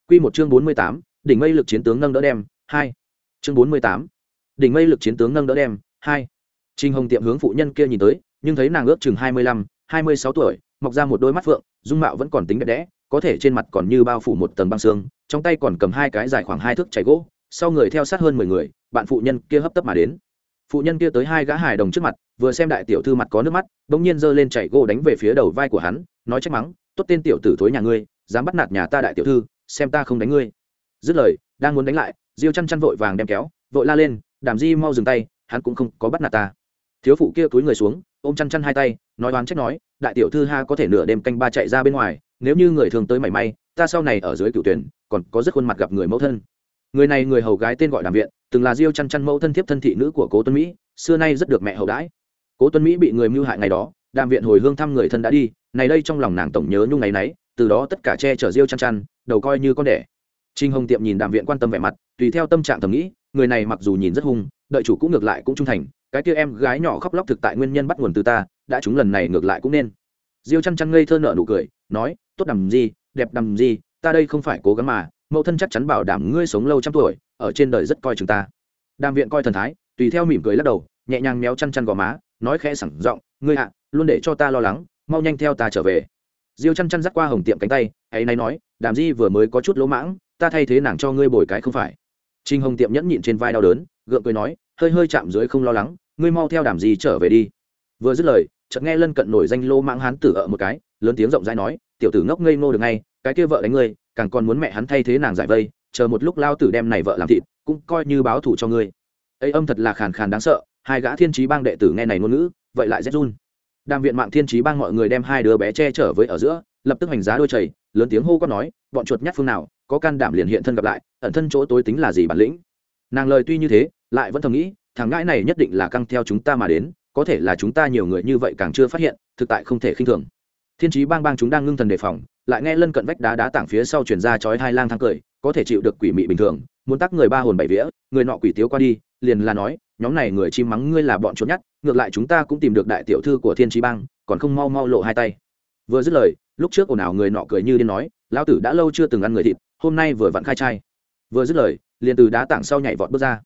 Speaker 1: Quy một chương bốn mươi tám, đỉnh mây lực chiến tướng nâng đỡ đem hai. Chương bốn mươi tám, đỉnh mây lực chiến tướng nâng đỡ đem hai. Trinh Hồng tiệm hướng phụ nhân kia nhìn tới, nhưng thấy nàng ước chừng hai mươi lăm, hai mươi sáu tuổi, mọc ra một đôi mắt phượng, dung mạo vẫn còn tính đẹp đẽ, có thể trên mặt còn như bao phủ một tầng băng xương, trong tay còn cầm hai cái dài khoảng hai thước chảy gỗ, sau người theo sát hơn mười người, bạn phụ nhân kia hấp tấp mà đến. Phụ nhân kia tới hai gã hài đồng trước mặt vừa xem đại tiểu thư mặt có nước mắt bỗng nhiên giơ lên chảy gỗ đánh về phía đầu vai của hắn nói trách mắng tốt tên tiểu tử thối nhà ngươi dám bắt nạt nhà ta đại tiểu thư xem ta không đánh ngươi dứt lời, đang muốn đánh lại, diêu chăn chăn vội vàng đem kéo, vội la lên, đàm di mau dừng tay, hắn cũng không có bắt nạt ta. Thiếu phụ kia túi người xuống, ôm chăn chăn hai tay, nói đoán trách nói, đại tiểu thư ha có thể nửa đêm canh ba chạy ra bên ngoài, nếu như người thường tới mảy may, ta sau này ở dưới cựu tuyển, còn có rất khuôn mặt gặp người mẫu thân. Người này người hầu gái tên gọi đàm viện, từng là diêu chăn chăn mẫu thân thiếp thân thị nữ của cố tuấn mỹ, xưa nay rất được mẹ hậu đãi. Cố tuấn mỹ bị người mưu hại ngày đó, đàm viện hồi hương thăm người thân đã đi, này đây trong lòng nàng tổng nhớ nhung ngày nấy, từ đó tất cả che chở diêu chăn chăn, đầu coi như con đẻ trinh hồng tiệm nhìn đàm viện quan tâm vẻ mặt, tùy theo tâm trạng thầm nghĩ, người này mặc dù nhìn rất hung, đợi chủ cũng ngược lại cũng trung thành, cái kia em gái nhỏ khóc lóc thực tại nguyên nhân bắt nguồn từ ta, đã chúng lần này ngược lại cũng nên. Diêu chăn chăn ngây thơ nở nụ cười, nói, tốt đầm gì đẹp đầm gì ta đây không phải cố gắng mà, mẫu thân chắc chắn bảo đảm ngươi sống lâu trăm tuổi, ở trên đời rất coi chúng ta. Đàm viện coi thần thái, tùy theo mỉm cười lắc đầu, nhẹ nhàng méo chăn chăn gò má, nói khẽ sẳng giọng, ngươi ạ, luôn để cho ta lo lắng, mau nhanh theo ta trở về. Diêu chăn chăn dắt qua hồng tiệm cánh tay, ấy nay nói, đàm di vừa mới có chút lỗ mãng ta thay thế nàng cho ngươi bồi cái không phải. Trinh hồng tiệm nhẫn nhịn trên vai đau đớn, gượng cười nói, hơi hơi chạm dưới không lo lắng, ngươi mau theo đàm gì trở về đi. Vừa dứt lời, chợt nghe lân cận nổi danh lô mãng hán tử ở một cái, lớn tiếng rộng rãi nói, tiểu tử ngốc ngây ngô được ngay, cái kia vợ đánh ngươi, càng còn muốn mẹ hắn thay thế nàng giải vây, chờ một lúc lao tử đem này vợ làm thịt, cũng coi như báo thù cho ngươi. Ấy âm thật là khàn khàn đáng sợ, hai gã thiên trí bang đệ tử nghe này ngôn ngữ, vậy lại rét run. Đàm viện mạng thiên trí bang mọi người đem hai đứa bé che chở với ở giữa lập tức hành giá đôi chảy lớn tiếng hô quát nói, bọn chuột nhát phương nào, có can đảm liền hiện thân gặp lại, ẩn thân chỗ tối tính là gì bản lĩnh? Nàng lời tuy như thế, lại vẫn thầm nghĩ, thằng ngãi này nhất định là căng theo chúng ta mà đến, có thể là chúng ta nhiều người như vậy càng chưa phát hiện, thực tại không thể khinh thường. Thiên trí bang bang chúng đang ngưng thần đề phòng, lại nghe lân cận vách đá đá tảng phía sau chuyển ra chói hai lang thang cười, có thể chịu được quỷ mị bình thường, muốn tắc người ba hồn bảy vía, người nọ quỷ tiếu qua đi, liền là nói, nhóm này người chim mắng ngươi là bọn trốn nhát, ngược lại chúng ta cũng tìm được đại tiểu thư của thiên trí bang, còn không mau mau lộ hai tay vừa dứt lời, lúc trước ồn ào người nọ cười như điên nói, lão tử đã lâu chưa từng ăn người thịt, hôm nay vừa vặn khai trai. Vừa dứt lời, liền từ đá tảng sau nhảy vọt bước ra.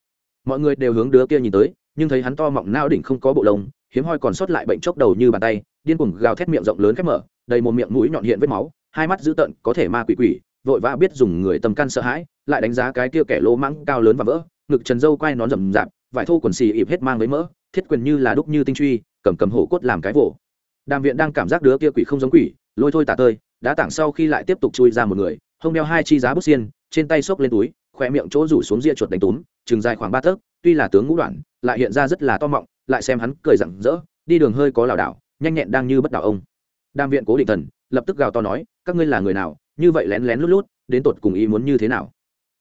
Speaker 1: Mọi người đều hướng đứa kia nhìn tới, nhưng thấy hắn to mọng nao đỉnh không có bộ lông, hiếm hoi còn sót lại bệnh chốc đầu như bàn tay, điên cuồng gào thét miệng rộng lớn khép mở, đầy một miệng mũi nhọn hiện vết máu, hai mắt dữ tợn, có thể ma quỷ quỷ, vội vã biết dùng người tầm căn sợ hãi, lại đánh giá cái kia kẻ lỗ mãng cao lớn và vỡ, ngực trần dâu quai nón rầm rạp, vải thô quần xì ịp hết mang với mỡ, thiết quyền như là đúc như tinh truy, cầm cầm hổ cốt làm cái vỗ đàm viện đang cảm giác đứa kia quỷ không giống quỷ, lôi thôi tả tơi đã tảng sau khi lại tiếp tục chui ra một người, hông đeo hai chi giá bút xiên, trên tay xốc lên túi khỏe miệng chỗ rủ xuống ria chuột đánh túm, chừng dài khoảng ba tấc tuy là tướng ngũ đoạn, lại hiện ra rất là to mọng, lại xem hắn cười rặng rỡ, đi đường hơi có lảo đảo, nhanh nhẹn đang như bất đảo ông. Đam viện cố định thần, lập tức gào to nói, các ngươi là người nào, như vậy lén lén lút lút, đến tột cùng ý muốn như thế nào?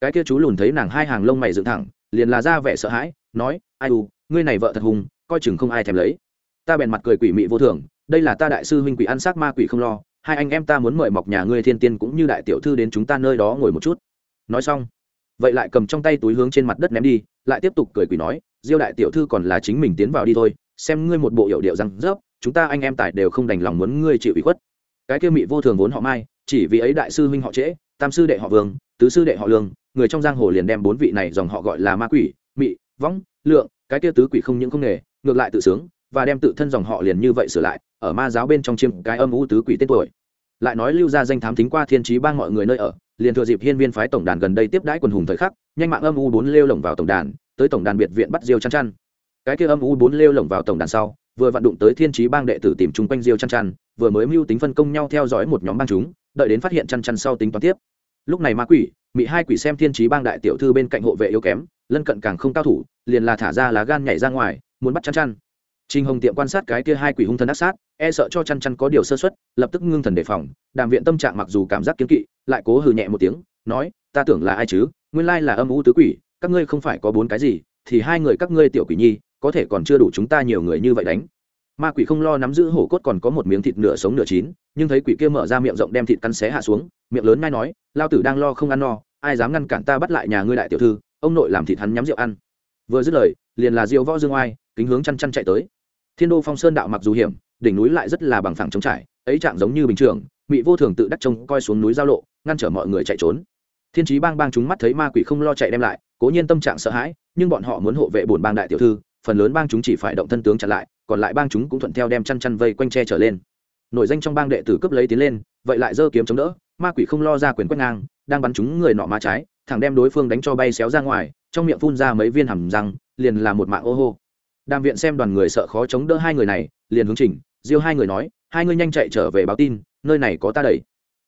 Speaker 1: Cái kia chú lùn thấy nàng hai hàng lông mày dựng thẳng, liền là ra vẻ sợ hãi, nói, ai u, ngươi này vợ thật hùng, coi chừng không ai thèm lấy. Ta bèn mặt cười quỷ mị vô thường đây là ta đại sư huynh quỷ ăn xác ma quỷ không lo, hai anh em ta muốn mời mọc nhà ngươi thiên tiên cũng như đại tiểu thư đến chúng ta nơi đó ngồi một chút. Nói xong, vậy lại cầm trong tay túi hướng trên mặt đất ném đi, lại tiếp tục cười quỷ nói, diêu đại tiểu thư còn là chính mình tiến vào đi thôi, xem ngươi một bộ hiệu điệu răng rớp, chúng ta anh em tại đều không đành lòng muốn ngươi chịu ủy khuất. Cái kia mị vô thường vốn họ mai, chỉ vì ấy đại sư huynh họ trễ, tam sư đệ họ vương, tứ sư đệ họ lương, người trong giang hồ liền đem bốn vị này dòng họ gọi là ma quỷ, mị võng lượng, cái kia tứ quỷ không những không nghề, ngược lại tự sướng, và đem tự thân dòng họ liền như vậy sửa lại ở ma giáo bên trong chiêm cái âm u tứ quỷ tên tuổi. Lại nói lưu ra danh thám thính qua thiên trí bang mọi người nơi ở, liền thừa dịp hiên viên phái tổng đàn gần đây tiếp đãi quần hùng thời khắc, nhanh mạng âm u bốn lêu lồng vào tổng đàn, tới tổng đàn biệt viện bắt diêu chăn chăn. Cái kia âm u bốn lêu lồng vào tổng đàn sau, vừa vận đụng tới thiên trí bang đệ tử tìm chung quanh diêu chăn chăn, vừa mới mưu tính phân công nhau theo dõi một nhóm bang chúng, đợi đến phát hiện chăn chăn sau tính toán tiếp. Lúc này ma quỷ mỹ hai quỷ xem thiên trí bang đại tiểu thư bên cạnh hộ vệ yếu kém, lân cận càng không cao thủ, liền là thả ra lá gan nhảy ra ngoài, muốn bắt chăn chăn. Trình Hồng tiệm quan sát cái kia hai quỷ hung thần ác sát, e sợ cho chăn chăn có điều sơ suất, lập tức ngưng thần đề phòng. Đàm viện tâm trạng mặc dù cảm giác kiêng kỵ, lại cố hừ nhẹ một tiếng, nói: "Ta tưởng là ai chứ, nguyên lai là âm u tứ quỷ, các ngươi không phải có bốn cái gì, thì hai người các ngươi tiểu quỷ nhi, có thể còn chưa đủ chúng ta nhiều người như vậy đánh." Ma quỷ không lo nắm giữ hổ cốt còn có một miếng thịt nửa sống nửa chín, nhưng thấy quỷ kia mở ra miệng rộng đem thịt cắn xé hạ xuống, miệng lớn ngay nói: "Lao tử đang lo không ăn no, ai dám ngăn cản ta bắt lại nhà ngươi đại tiểu thư, ông nội làm thịt hắn nhắm rượu ăn." Vừa dứt lời, liền là Diêu Võ Dương Oai, kính hướng chăn chăn chạy tới thiên đô phong sơn đạo mặc dù hiểm, đỉnh núi lại rất là bằng phẳng trống trải, ấy trạng giống như bình thường, mị vô thường tự đắc trông coi xuống núi giao lộ, ngăn trở mọi người chạy trốn. Thiên trí bang bang chúng mắt thấy ma quỷ không lo chạy đem lại, cố nhiên tâm trạng sợ hãi, nhưng bọn họ muốn hộ vệ bổn bang đại tiểu thư, phần lớn bang chúng chỉ phải động thân tướng chặn lại, còn lại bang chúng cũng thuận theo đem chăn chăn vây quanh tre trở lên. Nổi danh trong bang đệ tử cướp lấy tiến lên, vậy lại giơ kiếm chống đỡ, ma quỷ không lo ra quyền quét ngang, đang bắn chúng người nọ má trái, thẳng đem đối phương đánh cho bay xéo ra ngoài, trong miệng phun ra mấy viên hầm răng, liền là một mạng ô hô đàm viện xem đoàn người sợ khó chống đỡ hai người này, liền hướng trình, diêu hai người nói, hai người nhanh chạy trở về báo tin, nơi này có ta đẩy.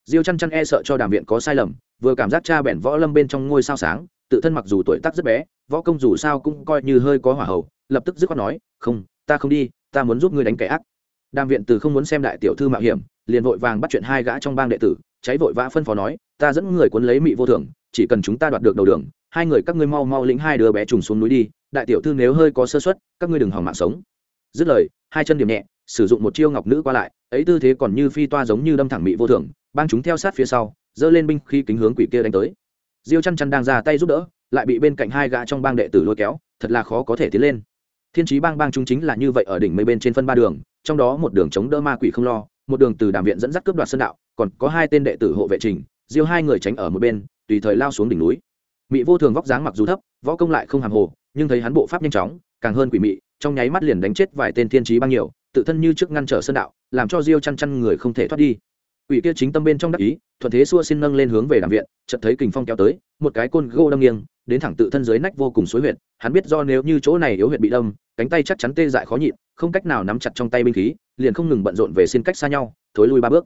Speaker 1: Diêu chăn chăn e sợ cho đàm viện có sai lầm, vừa cảm giác cha bẻn võ lâm bên trong ngôi sao sáng, tự thân mặc dù tuổi tác rất bé, võ công dù sao cũng coi như hơi có hỏa hậu lập tức dứt khoát nói, không, ta không đi, ta muốn giúp ngươi đánh kẻ ác. Đàm viện từ không muốn xem đại tiểu thư mạo hiểm, liền vội vàng bắt chuyện hai gã trong bang đệ tử, cháy vội vã phân phó nói, ta dẫn người cuốn lấy mị vô thường chỉ cần chúng ta đoạt được đầu đường, hai người các ngươi mau mau lĩnh hai đứa bé trùng xuống núi đi đại tiểu thư nếu hơi có sơ suất, các ngươi đừng hỏng mạng sống. Dứt lời, hai chân điểm nhẹ, sử dụng một chiêu ngọc nữ qua lại, ấy tư thế còn như phi toa giống như đâm thẳng mị vô thường, bang chúng theo sát phía sau, giơ lên binh khi kính hướng quỷ kia đánh tới. Diêu chăn chăn đang ra tay giúp đỡ, lại bị bên cạnh hai gã trong bang đệ tử lôi kéo, thật là khó có thể tiến lên. Thiên trí bang bang chúng chính là như vậy ở đỉnh mây bên trên phân ba đường, trong đó một đường chống đỡ ma quỷ không lo, một đường từ đàm viện dẫn dắt cướp đoạt sơn đạo, còn có hai tên đệ tử hộ vệ trình, diêu hai người tránh ở một bên, tùy thời lao xuống đỉnh núi. Mị vô thường vóc dáng mặc dù thấp, võ công lại không hàm hồ nhưng thấy hắn bộ pháp nhanh chóng, càng hơn quỷ mị, trong nháy mắt liền đánh chết vài tên thiên trí băng nhiều, tự thân như trước ngăn trở sơn đạo, làm cho diêu chăn chăn người không thể thoát đi. Quỷ kia chính tâm bên trong đắc ý, thuận thế xua xin nâng lên hướng về đàm viện, chợt thấy kình phong kéo tới, một cái côn gô đâm nghiêng, đến thẳng tự thân dưới nách vô cùng suối huyệt, hắn biết do nếu như chỗ này yếu huyệt bị đâm, cánh tay chắc chắn tê dại khó nhịn, không cách nào nắm chặt trong tay binh khí, liền không ngừng bận rộn về xin cách xa nhau, thối lui ba bước.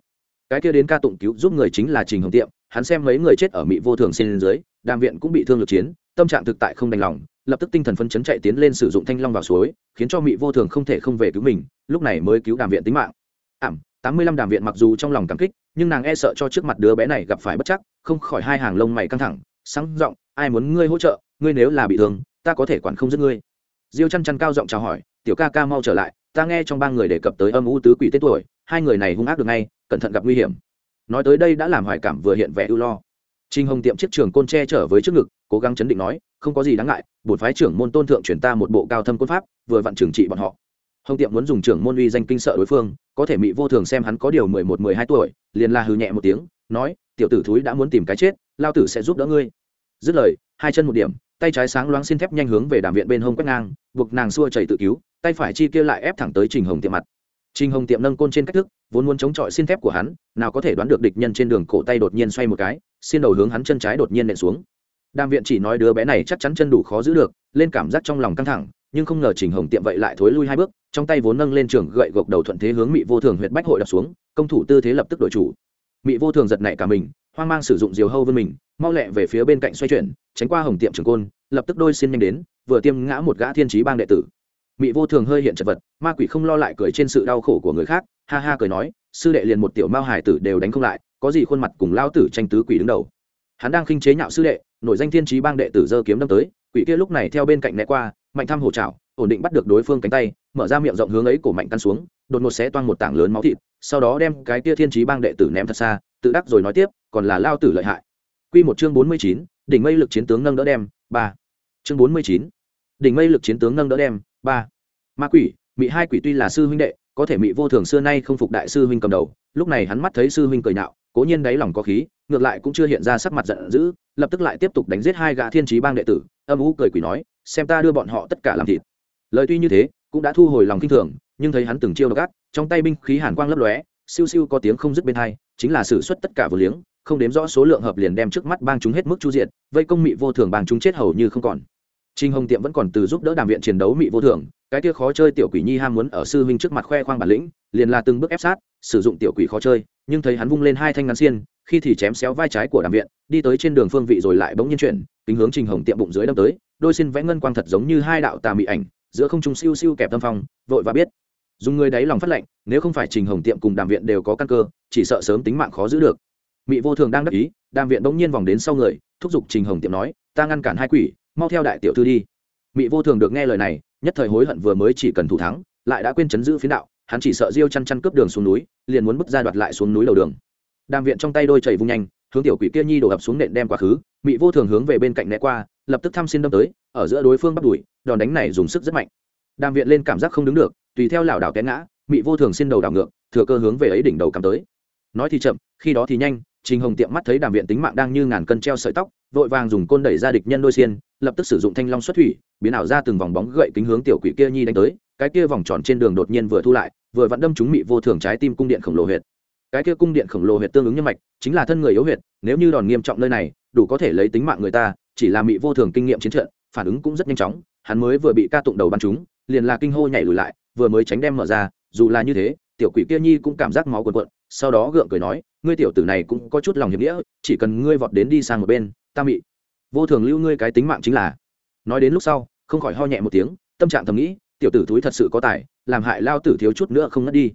Speaker 1: Cái kia đến ca tụng cứu giúp người chính là trình hồng tiệm, hắn xem mấy người chết ở mỹ vô thường xin dưới, đàm viện cũng bị thương lực chiến, tâm trạng thực tại không đành lòng lập tức tinh thần phấn chấn chạy tiến lên sử dụng thanh long vào suối, khiến cho mị vô thường không thể không về cứu mình, lúc này mới cứu đàm viện tính mạng. Ảm, tám mươi lăm đàm viện mặc dù trong lòng cảm kích, nhưng nàng e sợ cho trước mặt đứa bé này gặp phải bất chắc, không khỏi hai hàng lông mày căng thẳng, sáng giọng, ai muốn ngươi hỗ trợ? Ngươi nếu là bị thương, ta có thể quản không giết ngươi. Diêu chăn chăn cao giọng chào hỏi, tiểu ca ca mau trở lại, ta nghe trong ba người đề cập tới âm u tứ quỷ tết tuổi, hai người này hung ác được ngay, cẩn thận gặp nguy hiểm. Nói tới đây đã làm hoài cảm vừa hiện vẻ ưu lo. Trình hồng tiệm chiếc trường côn tre trở với trước ngực, cố gắng chấn định nói, không có gì đáng ngại, bổn phái trưởng môn tôn thượng chuyển ta một bộ cao thâm côn pháp, vừa vặn trưởng trị bọn họ. Hồng tiệm muốn dùng trưởng môn uy danh kinh sợ đối phương, có thể mị vô thường xem hắn có điều mười một, mười hai tuổi, liền la hừ nhẹ một tiếng, nói, tiểu tử thúi đã muốn tìm cái chết, lao tử sẽ giúp đỡ ngươi. Dứt lời, hai chân một điểm, tay trái sáng loáng xin thép nhanh hướng về đàm viện bên hông quét ngang, buộc nàng xua chảy tự cứu, tay phải chi kia lại ép thẳng tới trình hồng tiệm mặt. Trình hồng tiệm nâng côn trên cách thức vốn muốn chống chọi xin thép của hắn, nào có thể đoán được địch nhân trên đường cổ tay đột nhiên xoay một cái xiên đầu hướng hắn chân trái đột nhiên nện xuống. Đàm viện chỉ nói đứa bé này chắc chắn chân đủ khó giữ được, lên cảm giác trong lòng căng thẳng, nhưng không ngờ trình hồng tiệm vậy lại thối lui hai bước, trong tay vốn nâng lên trường gậy gộc đầu thuận thế hướng mị vô thường huyệt bách hội đập xuống, công thủ tư thế lập tức đổi chủ. Mị vô thường giật nảy cả mình, hoang mang sử dụng diều hâu vươn mình, mau lẹ về phía bên cạnh xoay chuyển, tránh qua hồng tiệm trường côn, lập tức đôi xin nhanh đến, vừa tiêm ngã một gã thiên trí bang đệ tử mị vô thường hơi hiện chật vật ma quỷ không lo lại cười trên sự đau khổ của người khác ha ha cười nói sư đệ liền một tiểu mao hải tử đều đánh không lại có gì khuôn mặt cùng lao tử tranh tứ quỷ đứng đầu hắn đang khinh chế nhạo sư đệ nội danh thiên trí bang đệ tử dơ kiếm đâm tới quỷ kia lúc này theo bên cạnh né qua mạnh thăm hổ trào ổn định bắt được đối phương cánh tay mở ra miệng rộng hướng ấy cổ mạnh căn xuống đột ngột xé toang một tảng lớn máu thịt sau đó đem cái kia thiên trí bang đệ tử ném thật xa tự đắc rồi nói tiếp còn là lao tử lợi hại Quy một chương bốn mươi chín, đỉnh mây lực chiến tướng nâng đỡ đem, ba. Chương bốn mươi chín, đỉnh mây lực chiến tướng nâng đỡ đem, ba. Ma quỷ, mị hai quỷ tuy là sư huynh đệ, có thể mị vô thường xưa nay không phục đại sư huynh cầm đầu, lúc này hắn mắt thấy sư huynh cười nhạo, cố nhiên đáy lòng có khí, ngược lại cũng chưa hiện ra sắc mặt giận dữ, lập tức lại tiếp tục đánh giết hai gã thiên trí bang đệ tử, âm u cười quỷ nói, xem ta đưa bọn họ tất cả làm thịt. Lời tuy như thế, cũng đã thu hồi lòng kinh thường, nhưng thấy hắn từng chiêu độc ác, trong tay binh khí hàn quang lấp lóe, siêu siêu có tiếng không dứt bên hai, chính là sử xuất tất cả vừa liếng, không đếm rõ số lượng hợp liền đem trước mắt bang chúng hết mức chu diệt vây công mị vô thường bang chúng chết hầu như không còn Trình hồng tiệm vẫn còn từ giúp đỡ đàm viện chiến đấu mị vô thường, cái kia khó chơi tiểu quỷ nhi ham muốn ở sư huynh trước mặt khoe khoang bản lĩnh, liền là từng bước ép sát, sử dụng tiểu quỷ khó chơi, nhưng thấy hắn vung lên hai thanh ngắn xiên, khi thì chém xéo vai trái của đàm viện, đi tới trên đường phương vị rồi lại bỗng nhiên chuyển tính hướng trình hồng tiệm bụng dưới đâm tới, đôi xin vẽ ngân quang thật giống như hai đạo tà mị ảnh, giữa không trung siêu siêu kẹp tâm phong, vội và biết. Dùng người đấy lòng phát lệnh, nếu không phải trình hồng tiệm cùng đàm viện đều có căn cơ, chỉ sợ sớm tính mạng khó giữ được. Mị vô thường đang đắc ý, đàm viện bỗng nhiên vòng đến sau người, thúc giục trình hồng tiệm nói, ta ngăn cản hai quỷ mau theo đại tiểu thư đi. Mị vô thường được nghe lời này, nhất thời hối hận vừa mới chỉ cần thủ thắng, lại đã quên chấn giữ phiến đạo, hắn chỉ sợ diêu chăn chăn cướp đường xuống núi, liền muốn bước ra đoạt lại xuống núi đầu đường. Đàm viện trong tay đôi chảy vung nhanh, hướng tiểu quỷ kia nhi đổ ập xuống nện đem quá khứ, mị vô thường hướng về bên cạnh né qua, lập tức thăm xin đâm tới, ở giữa đối phương bắt đuổi, đòn đánh này dùng sức rất mạnh. Đàm viện lên cảm giác không đứng được, tùy theo lảo đảo té ngã, mị vô thường xin đầu đảo ngược, thừa cơ hướng về ấy đỉnh đầu cắm tới. Nói thì chậm, khi đó thì nhanh Trình Hồng tiệm mắt thấy đàm viện tính mạng đang như ngàn cân treo sợi tóc, vội vàng dùng côn đẩy ra địch nhân đôi xiên, lập tức sử dụng thanh long xuất thủy, biến ảo ra từng vòng bóng gậy kính hướng tiểu quỷ kia nhi đánh tới, cái kia vòng tròn trên đường đột nhiên vừa thu lại, vừa vặn đâm trúng mị vô thường trái tim cung điện khổng lồ huyệt. Cái kia cung điện khổng lồ huyệt tương ứng nhân mạch, chính là thân người yếu huyệt, nếu như đòn nghiêm trọng nơi này, đủ có thể lấy tính mạng người ta, chỉ là mị vô thường kinh nghiệm chiến trận, phản ứng cũng rất nhanh chóng, hắn mới vừa bị ca tụng đầu bắn trúng, liền là kinh hô nhảy lùi lại, vừa mới tránh đem mở ra, dù là như thế, tiểu quỷ kia nhi cũng cảm giác máu cuồn cuộn, sau đó gượng cười nói ngươi tiểu tử này cũng có chút lòng hiệp nghĩa, chỉ cần ngươi vọt đến đi sang một bên, ta mị. Vô thường lưu ngươi cái tính mạng chính là. Nói đến lúc sau, không khỏi ho nhẹ một tiếng, tâm trạng thầm nghĩ, tiểu tử túi thật sự có tài, làm hại lao tử thiếu chút nữa không ngất đi.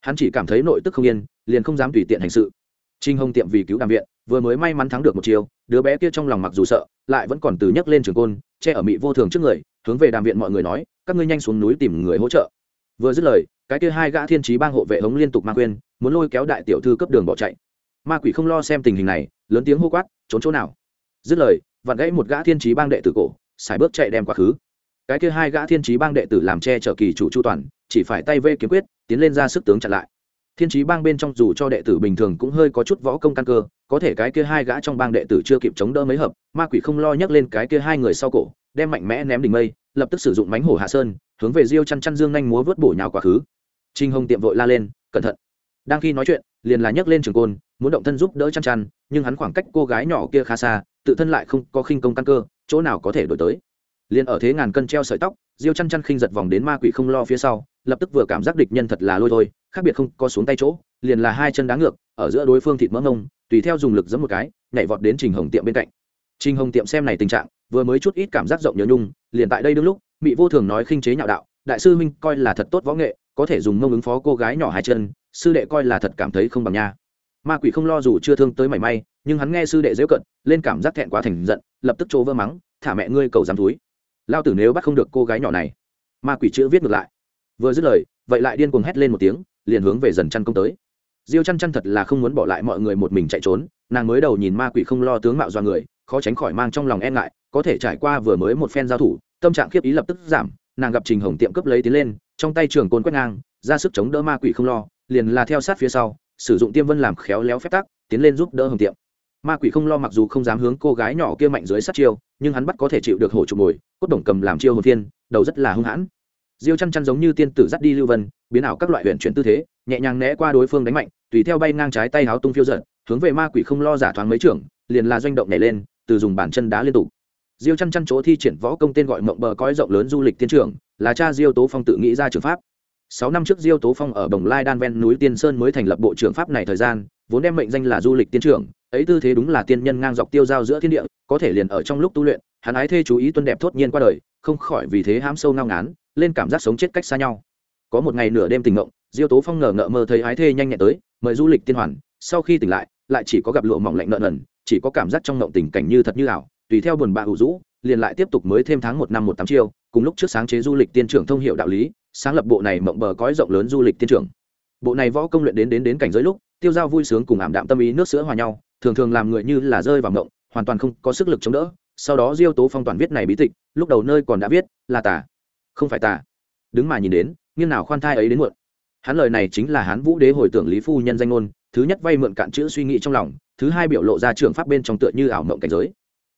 Speaker 1: Hắn chỉ cảm thấy nội tức không yên, liền không dám tùy tiện hành sự. Trinh hồng tiệm vì cứu đàm viện, vừa mới may mắn thắng được một chiều đứa bé kia trong lòng mặc dù sợ, lại vẫn còn từ nhấc lên trường côn, che ở mị vô thường trước người, hướng về đàm viện mọi người nói, các ngươi nhanh xuống núi tìm người hỗ trợ. Vừa dứt lời, cái kia hai gã thiên trí bang hộ vệ hống liên tục mang quên muốn lôi kéo đại tiểu thư cấp đường bỏ chạy. Ma quỷ không lo xem tình hình này, lớn tiếng hô quát, trốn chỗ nào? Dứt lời, vặn gãy một gã thiên trí bang đệ tử cổ xài bước chạy đem quá khứ. Cái kia hai gã thiên trí bang đệ tử làm che chở kỳ chủ chu toàn, chỉ phải tay vê kiếm quyết, tiến lên ra sức tướng chặn lại. Thiên trí bang bên trong dù cho đệ tử bình thường cũng hơi có chút võ công căn cơ, có thể cái kia hai gã trong bang đệ tử chưa kịp chống đỡ mấy hợp, ma quỷ không lo nhấc lên cái kia hai người sau cổ, đem mạnh mẽ ném đỉnh mây, lập tức sử dụng mánh hổ hạ sơn, hướng về diêu chăn chăn dương nhanh múa vớt bổ nhào quá khứ. Trinh hồng tiệm vội la lên, cẩn thận đang khi nói chuyện, liền là nhấc lên trường côn, muốn động thân giúp đỡ chăn chăn, nhưng hắn khoảng cách cô gái nhỏ kia khá xa, tự thân lại không có khinh công căn cơ, chỗ nào có thể đổi tới. Liền ở thế ngàn cân treo sợi tóc, diêu chăn chăn khinh giật vòng đến ma quỷ không lo phía sau, lập tức vừa cảm giác địch nhân thật là lôi thôi, khác biệt không có xuống tay chỗ, liền là hai chân đá ngược, ở giữa đối phương thịt mỡ ngông tùy theo dùng lực giấm một cái, nhảy vọt đến trình hồng tiệm bên cạnh. Trình hồng tiệm xem này tình trạng, vừa mới chút ít cảm giác rộng nhớ nhung, liền tại đây đương lúc, mị vô thường nói khinh chế nhạo đạo, đại sư minh coi là thật tốt võ nghệ, có thể dùng mông ứng phó cô gái nhỏ hai chân sư đệ coi là thật cảm thấy không bằng nha. Ma quỷ không lo dù chưa thương tới mảy may, nhưng hắn nghe sư đệ dễu cận, lên cảm giác thẹn quá thành giận, lập tức chỗ vơ mắng, thả mẹ ngươi, cầu dám túi lao tử nếu bắt không được cô gái nhỏ này. Ma quỷ chữ viết ngược lại. Vừa dứt lời, vậy lại điên cuồng hét lên một tiếng, liền hướng về dần chăn công tới. Diêu chăn chăn thật là không muốn bỏ lại mọi người một mình chạy trốn, nàng mới đầu nhìn ma quỷ không lo tướng mạo do người, khó tránh khỏi mang trong lòng e ngại, có thể trải qua vừa mới một phen giao thủ, tâm trạng khiếp ý lập tức giảm, nàng gặp trình hồng tiệm cướp lấy tiến lên, trong tay trường côn quét ngang, ra sức chống đỡ ma quỷ không lo liền là theo sát phía sau, sử dụng tiêm vân làm khéo léo phép tắc, tiến lên giúp đỡ hồng tiệm ma quỷ không lo mặc dù không dám hướng cô gái nhỏ kia mạnh dưới sát chiêu, nhưng hắn bắt có thể chịu được hổ trục mồi, cốt đồng cầm làm chiêu hồn thiên đầu rất là hung hãn. Diêu chăn chăn giống như tiên tử dắt đi lưu vân, biến ảo các loại huyện chuyển tư thế, nhẹ nhàng né qua đối phương đánh mạnh, tùy theo bay ngang trái tay háo tung phiêu giận hướng về ma quỷ không lo giả thoáng mấy trưởng, liền là doanh động nhảy lên, từ dùng bàn chân đá liên tục. Diêu chăn chăn chỗ thi triển võ công tên gọi mộng bờ cõi rộng lớn du lịch tiên trường là cha diêu tố phong tự nghĩ ra trường pháp sáu năm trước diêu tố phong ở bồng lai đan ven núi tiên sơn mới thành lập bộ trưởng pháp này thời gian, vốn đem mệnh danh là du lịch tiên trưởng, ấy tư thế đúng là tiên nhân ngang dọc tiêu giao giữa thiên địa, có thể liền ở trong lúc tu luyện, hắn ái thê chú ý tuân đẹp thốt nhiên qua đời, không khỏi vì thế hám sâu ngao ngán, lên cảm giác sống chết cách xa nhau. Có một ngày nửa đêm tình ngộng, diêu tố phong ngờ ngợ mơ thấy ái thê nhanh nhẹn tới, mời du lịch tiên hoàn, sau khi tỉnh lại lại chỉ có gặp lụa mỏng lạnh nợ nần, chỉ có cảm giác trong ngộng tình cảnh như thật như ảo, tùy theo buồn bã hữu rũ, liền lại tiếp tục mới thêm tháng một năm một tám chiêu, cùng lúc trước sáng chế du lịch tiên trưởng thông hiệu đạo lý sáng lập bộ này mộng bờ cõi rộng lớn du lịch tiên trưởng bộ này võ công luyện đến đến đến cảnh giới lúc, tiêu dao vui sướng cùng ảm đạm tâm ý nước sữa hòa nhau, thường thường làm người như là rơi vào mộng, hoàn toàn không có sức lực chống đỡ, sau đó diêu tố phong toàn viết này bí tịch, lúc đầu nơi còn đã viết là tà, không phải tà. Đứng mà nhìn đến, nghiêng nào khoan thai ấy đến muộn. Hắn lời này chính là hán vũ đế hồi tưởng lý phu nhân danh ngôn, thứ nhất vay mượn cạn chữ suy nghĩ trong lòng, thứ hai biểu lộ ra trường pháp bên trong tựa như ảo mộng cảnh giới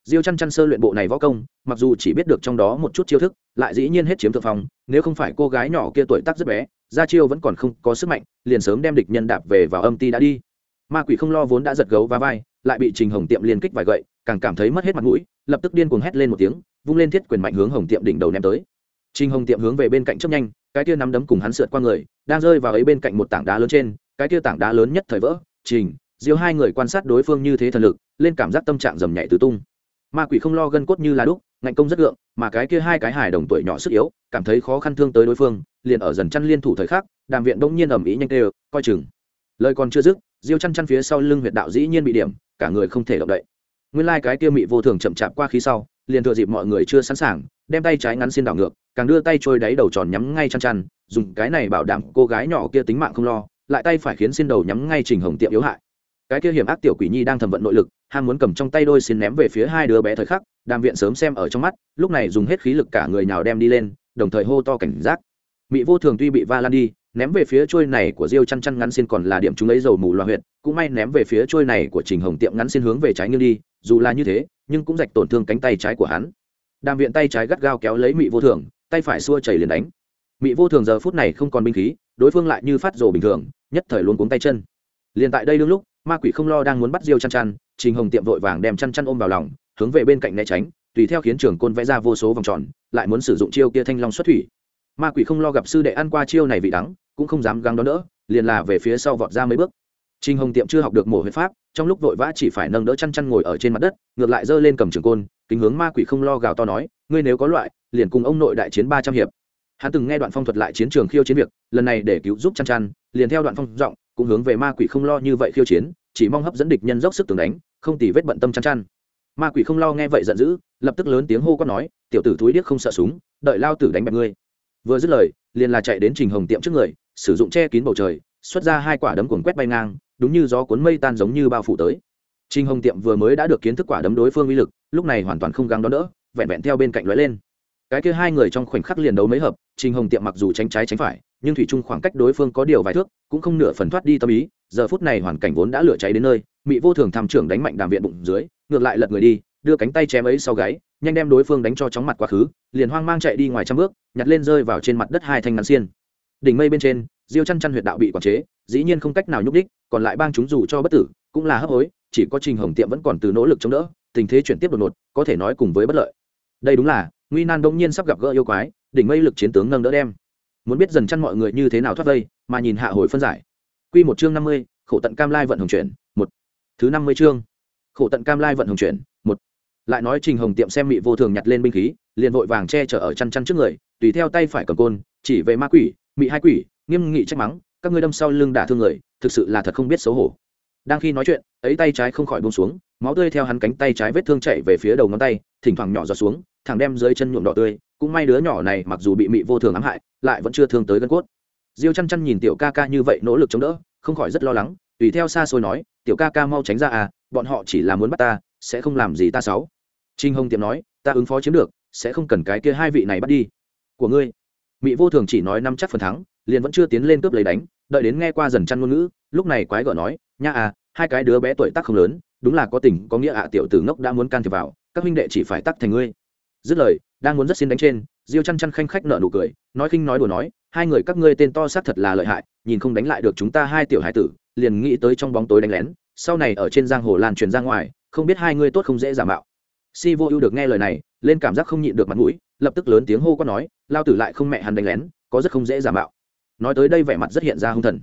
Speaker 1: diêu chăn chăn sơ luyện bộ này võ công, mặc dù chỉ biết được trong đó một chút chiêu thức, lại dĩ nhiên hết chiếm thượng phong, nếu không phải cô gái nhỏ kia tuổi tác rất bé, ra chiêu vẫn còn không có sức mạnh, liền sớm đem địch nhân đạp về vào âm ti đã đi. Ma quỷ không lo vốn đã giật gấu và vai, lại bị trình hồng tiệm liên kích vài gậy, càng cảm thấy mất hết mặt mũi, lập tức điên cuồng hét lên một tiếng, vung lên thiết quyền mạnh hướng hồng tiệm đỉnh đầu ném tới. Trình hồng tiệm hướng về bên cạnh chấp nhanh, cái kia nắm đấm cùng hắn sượt qua người, đang rơi vào ấy bên cạnh một tảng đá lớn trên, cái kia tảng đá lớn nhất thời vỡ, trình, diêu hai người quan sát đối phương như thế thần lực, lên cảm giác tâm trạng dầm nhảy tứ tung ma quỷ không lo gân cốt như là đúc, ngạnh công rất gượng, mà cái kia hai cái hài đồng tuổi nhỏ sức yếu, cảm thấy khó khăn thương tới đối phương, liền ở dần chăn liên thủ thời khắc, đàm viện đông nhiên ầm ĩ nhanh tê coi chừng. Lời còn chưa dứt, diêu chăn chăn phía sau lưng huyệt đạo dĩ nhiên bị điểm, cả người không thể động đậy. Nguyên lai cái kia mị vô thường chậm chạp qua khí sau, liền thừa dịp mọi người chưa sẵn sàng, đem tay trái ngắn xin đảo ngược, càng đưa tay trôi đáy đầu tròn nhắm ngay chăn chăn, dùng cái này bảo đảm cô gái nhỏ kia tính mạng không lo, lại tay phải khiến xin đầu nhắm ngay trình hồng tiệm yếu hại. Cái kia hiểm ác tiểu quỷ nhi đang thẩm vận nội lực ham muốn cầm trong tay đôi xin ném về phía hai đứa bé thời khắc, đàm viện sớm xem ở trong mắt, lúc này dùng hết khí lực cả người nào đem đi lên, đồng thời hô to cảnh giác. Mỹ vô thường tuy bị va lan đi, ném về phía trôi này của diêu chăn chăn ngắn xin còn là điểm chúng lấy dầu mù loa huyệt, cũng may ném về phía trôi này của trình hồng tiệm ngắn xin hướng về trái nghiêng đi, dù là như thế, nhưng cũng rạch tổn thương cánh tay trái của hắn. Đàm viện tay trái gắt gao kéo lấy mỹ vô thường, tay phải xua chảy liền đánh. Mỹ vô thường giờ phút này không còn binh khí, đối phương lại như phát rồ bình thường, nhất thời luôn cuống tay chân. Liền tại đây đương lúc, ma quỷ không lo đang muốn bắt diêu chăn chăn trình hồng tiệm vội vàng đem chăn chăn ôm vào lòng, hướng về bên cạnh né tránh, tùy theo khiến trường côn vẽ ra vô số vòng tròn, lại muốn sử dụng chiêu kia thanh long xuất thủy. Ma quỷ không lo gặp sư đệ ăn qua chiêu này vị đắng, cũng không dám găng đó nữa liền là về phía sau vọt ra mấy bước. Trình hồng tiệm chưa học được mổ huyết pháp, trong lúc vội vã chỉ phải nâng đỡ chăn chăn ngồi ở trên mặt đất, ngược lại giơ lên cầm trường côn, kính hướng ma quỷ không lo gào to nói, ngươi nếu có loại, liền cùng ông nội đại chiến ba trăm hiệp. Hắn từng nghe đoạn phong thuật lại chiến trường khiêu chiến việc, lần này để cứu giúp chăn chăn, liền theo đoạn phong giọng, cũng hướng về ma quỷ không lo như vậy khiêu chiến, chỉ mong hấp dẫn địch nhân dốc sức tường đánh không tì vết bận tâm chăn chăn. Ma quỷ không lo nghe vậy giận dữ, lập tức lớn tiếng hô quát nói, tiểu tử túi điếc không sợ súng, đợi lao tử đánh bẹp ngươi. Vừa dứt lời, liền là chạy đến trình hồng tiệm trước người, sử dụng che kín bầu trời, xuất ra hai quả đấm cuồng quét bay ngang, đúng như gió cuốn mây tan giống như bao phủ tới. Trình hồng tiệm vừa mới đã được kiến thức quả đấm đối phương uy lực, lúc này hoàn toàn không gắng đón đỡ, vẹn vẹn theo bên cạnh lóe lên. Cái kia hai người trong khoảnh khắc liền đấu mấy hợp, trình hồng tiệm mặc dù tránh trái tránh phải, nhưng thủy chung khoảng cách đối phương có điều vài thước, cũng không nửa phần thoát đi tâm ý, giờ phút này hoàn cảnh vốn đã lửa cháy đến nơi Mị vô thường tham trưởng đánh mạnh đàm viện bụng dưới, ngược lại lật người đi, đưa cánh tay chém ấy sau gáy, nhanh đem đối phương đánh cho chóng mặt quá khứ, liền hoang mang chạy đi ngoài trăm bước, nhặt lên rơi vào trên mặt đất hai thanh ngắn xiên. Đỉnh mây bên trên, diêu chăn chăn huyệt đạo bị quản chế, dĩ nhiên không cách nào nhúc đích còn lại bang chúng dù cho bất tử, cũng là hấp hối, chỉ có trình hồng tiệm vẫn còn từ nỗ lực chống đỡ, tình thế chuyển tiếp đột ngột, có thể nói cùng với bất lợi. Đây đúng là, nguy nan đông nhiên sắp gặp gỡ yêu quái, đỉnh mây lực chiến tướng nâng đỡ đem. Muốn biết dần chăn mọi người như thế nào thoát vây, mà nhìn hạ hồi phân giải. Quy một chương năm mươi, khổ tận cam lai vận hồng chuyển thứ năm mươi chương. Khổ tận cam lai vận hồng chuyển, một. Lại nói trình hồng tiệm xem mị vô thường nhặt lên binh khí, liền vội vàng che chở ở chăn chăn trước người, tùy theo tay phải cầm côn, chỉ về ma quỷ, mị hai quỷ, nghiêm nghị trách mắng, các ngươi đâm sau lưng đả thương người, thực sự là thật không biết xấu hổ. Đang khi nói chuyện, ấy tay trái không khỏi bông xuống, máu tươi theo hắn cánh tay trái vết thương chạy về phía đầu ngón tay, thỉnh thoảng nhỏ giọt xuống, thẳng đem dưới chân nhuộm đỏ tươi, cũng may đứa nhỏ này mặc dù bị mị vô thường ám hại, lại vẫn chưa thương tới gân cốt. Diêu chăn chăn nhìn tiểu ca ca như vậy nỗ lực chống đỡ, không khỏi rất lo lắng tùy theo xa xôi nói, tiểu ca ca mau tránh ra à bọn họ chỉ là muốn bắt ta, sẽ không làm gì ta xấu. Trinh hồng tiệm nói, ta ứng phó chiếm được, sẽ không cần cái kia hai vị này bắt đi. Của ngươi. Mỹ vô thường chỉ nói năm chắc phần thắng, liền vẫn chưa tiến lên cướp lấy đánh, đợi đến nghe qua dần chăn ngôn ngữ, lúc này quái gở nói, nha à hai cái đứa bé tuổi tác không lớn, đúng là có tình, có nghĩa ạ, tiểu tử ngốc đã muốn can thiệp vào, các huynh đệ chỉ phải tắc thành ngươi. Dứt lời, đang muốn rất xin đánh trên, diêu chăn chăn khanh khách nợ nụ cười, nói khinh nói đùa nói, hai người các ngươi tên to xác thật là lợi hại, nhìn không đánh lại được chúng ta hai tiểu hải tử liền nghĩ tới trong bóng tối đánh lén sau này ở trên giang hồ lan truyền ra ngoài không biết hai ngươi tốt không dễ giả mạo. Si vô ưu được nghe lời này lên cảm giác không nhịn được mặt mũi lập tức lớn tiếng hô quát nói lao tử lại không mẹ hắn đánh lén có rất không dễ giả mạo. Nói tới đây vẻ mặt rất hiện ra hung thần.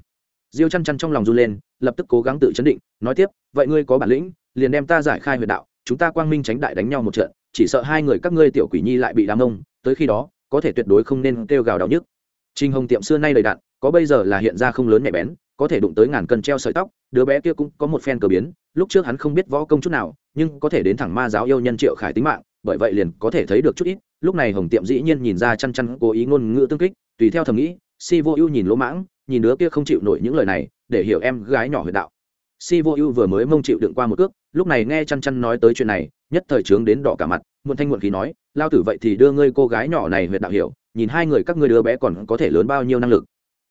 Speaker 1: Diêu chăn chăn trong lòng run lên lập tức cố gắng tự chấn định nói tiếp vậy ngươi có bản lĩnh liền đem ta giải khai huyệt đạo chúng ta quang minh tránh đại đánh nhau một trận chỉ sợ hai người các ngươi tiểu quỷ nhi lại bị đám ông tới khi đó có thể tuyệt đối không nên kêu gào đau nhức. Trình Hồng tiệm xưa nay đầy đạn, có bây giờ là hiện ra không lớn nhạy bén, có thể đụng tới ngàn cân treo sợi tóc, đứa bé kia cũng có một phen cờ biến, lúc trước hắn không biết võ công chút nào, nhưng có thể đến thẳng ma giáo yêu nhân Triệu Khải tính mạng, bởi vậy liền có thể thấy được chút ít, lúc này Hồng tiệm dĩ nhiên nhìn ra chăn chăn cố ý ngôn ngữ tương kích, tùy theo thầm nghĩ, Si Vô Ưu nhìn lỗ mãng, nhìn đứa kia không chịu nổi những lời này, để hiểu em gái nhỏ huyệt đạo. Si Vô Ưu vừa mới mông chịu đựng qua một cước, lúc này nghe chăn chăn nói tới chuyện này, nhất thời trướng đến đỏ cả mặt, muộn thanh muộn khí nói, lao tử vậy thì đưa ngươi cô gái nhỏ này huyệt đạo hiểu, nhìn hai người các ngươi đứa bé còn có thể lớn bao nhiêu năng lực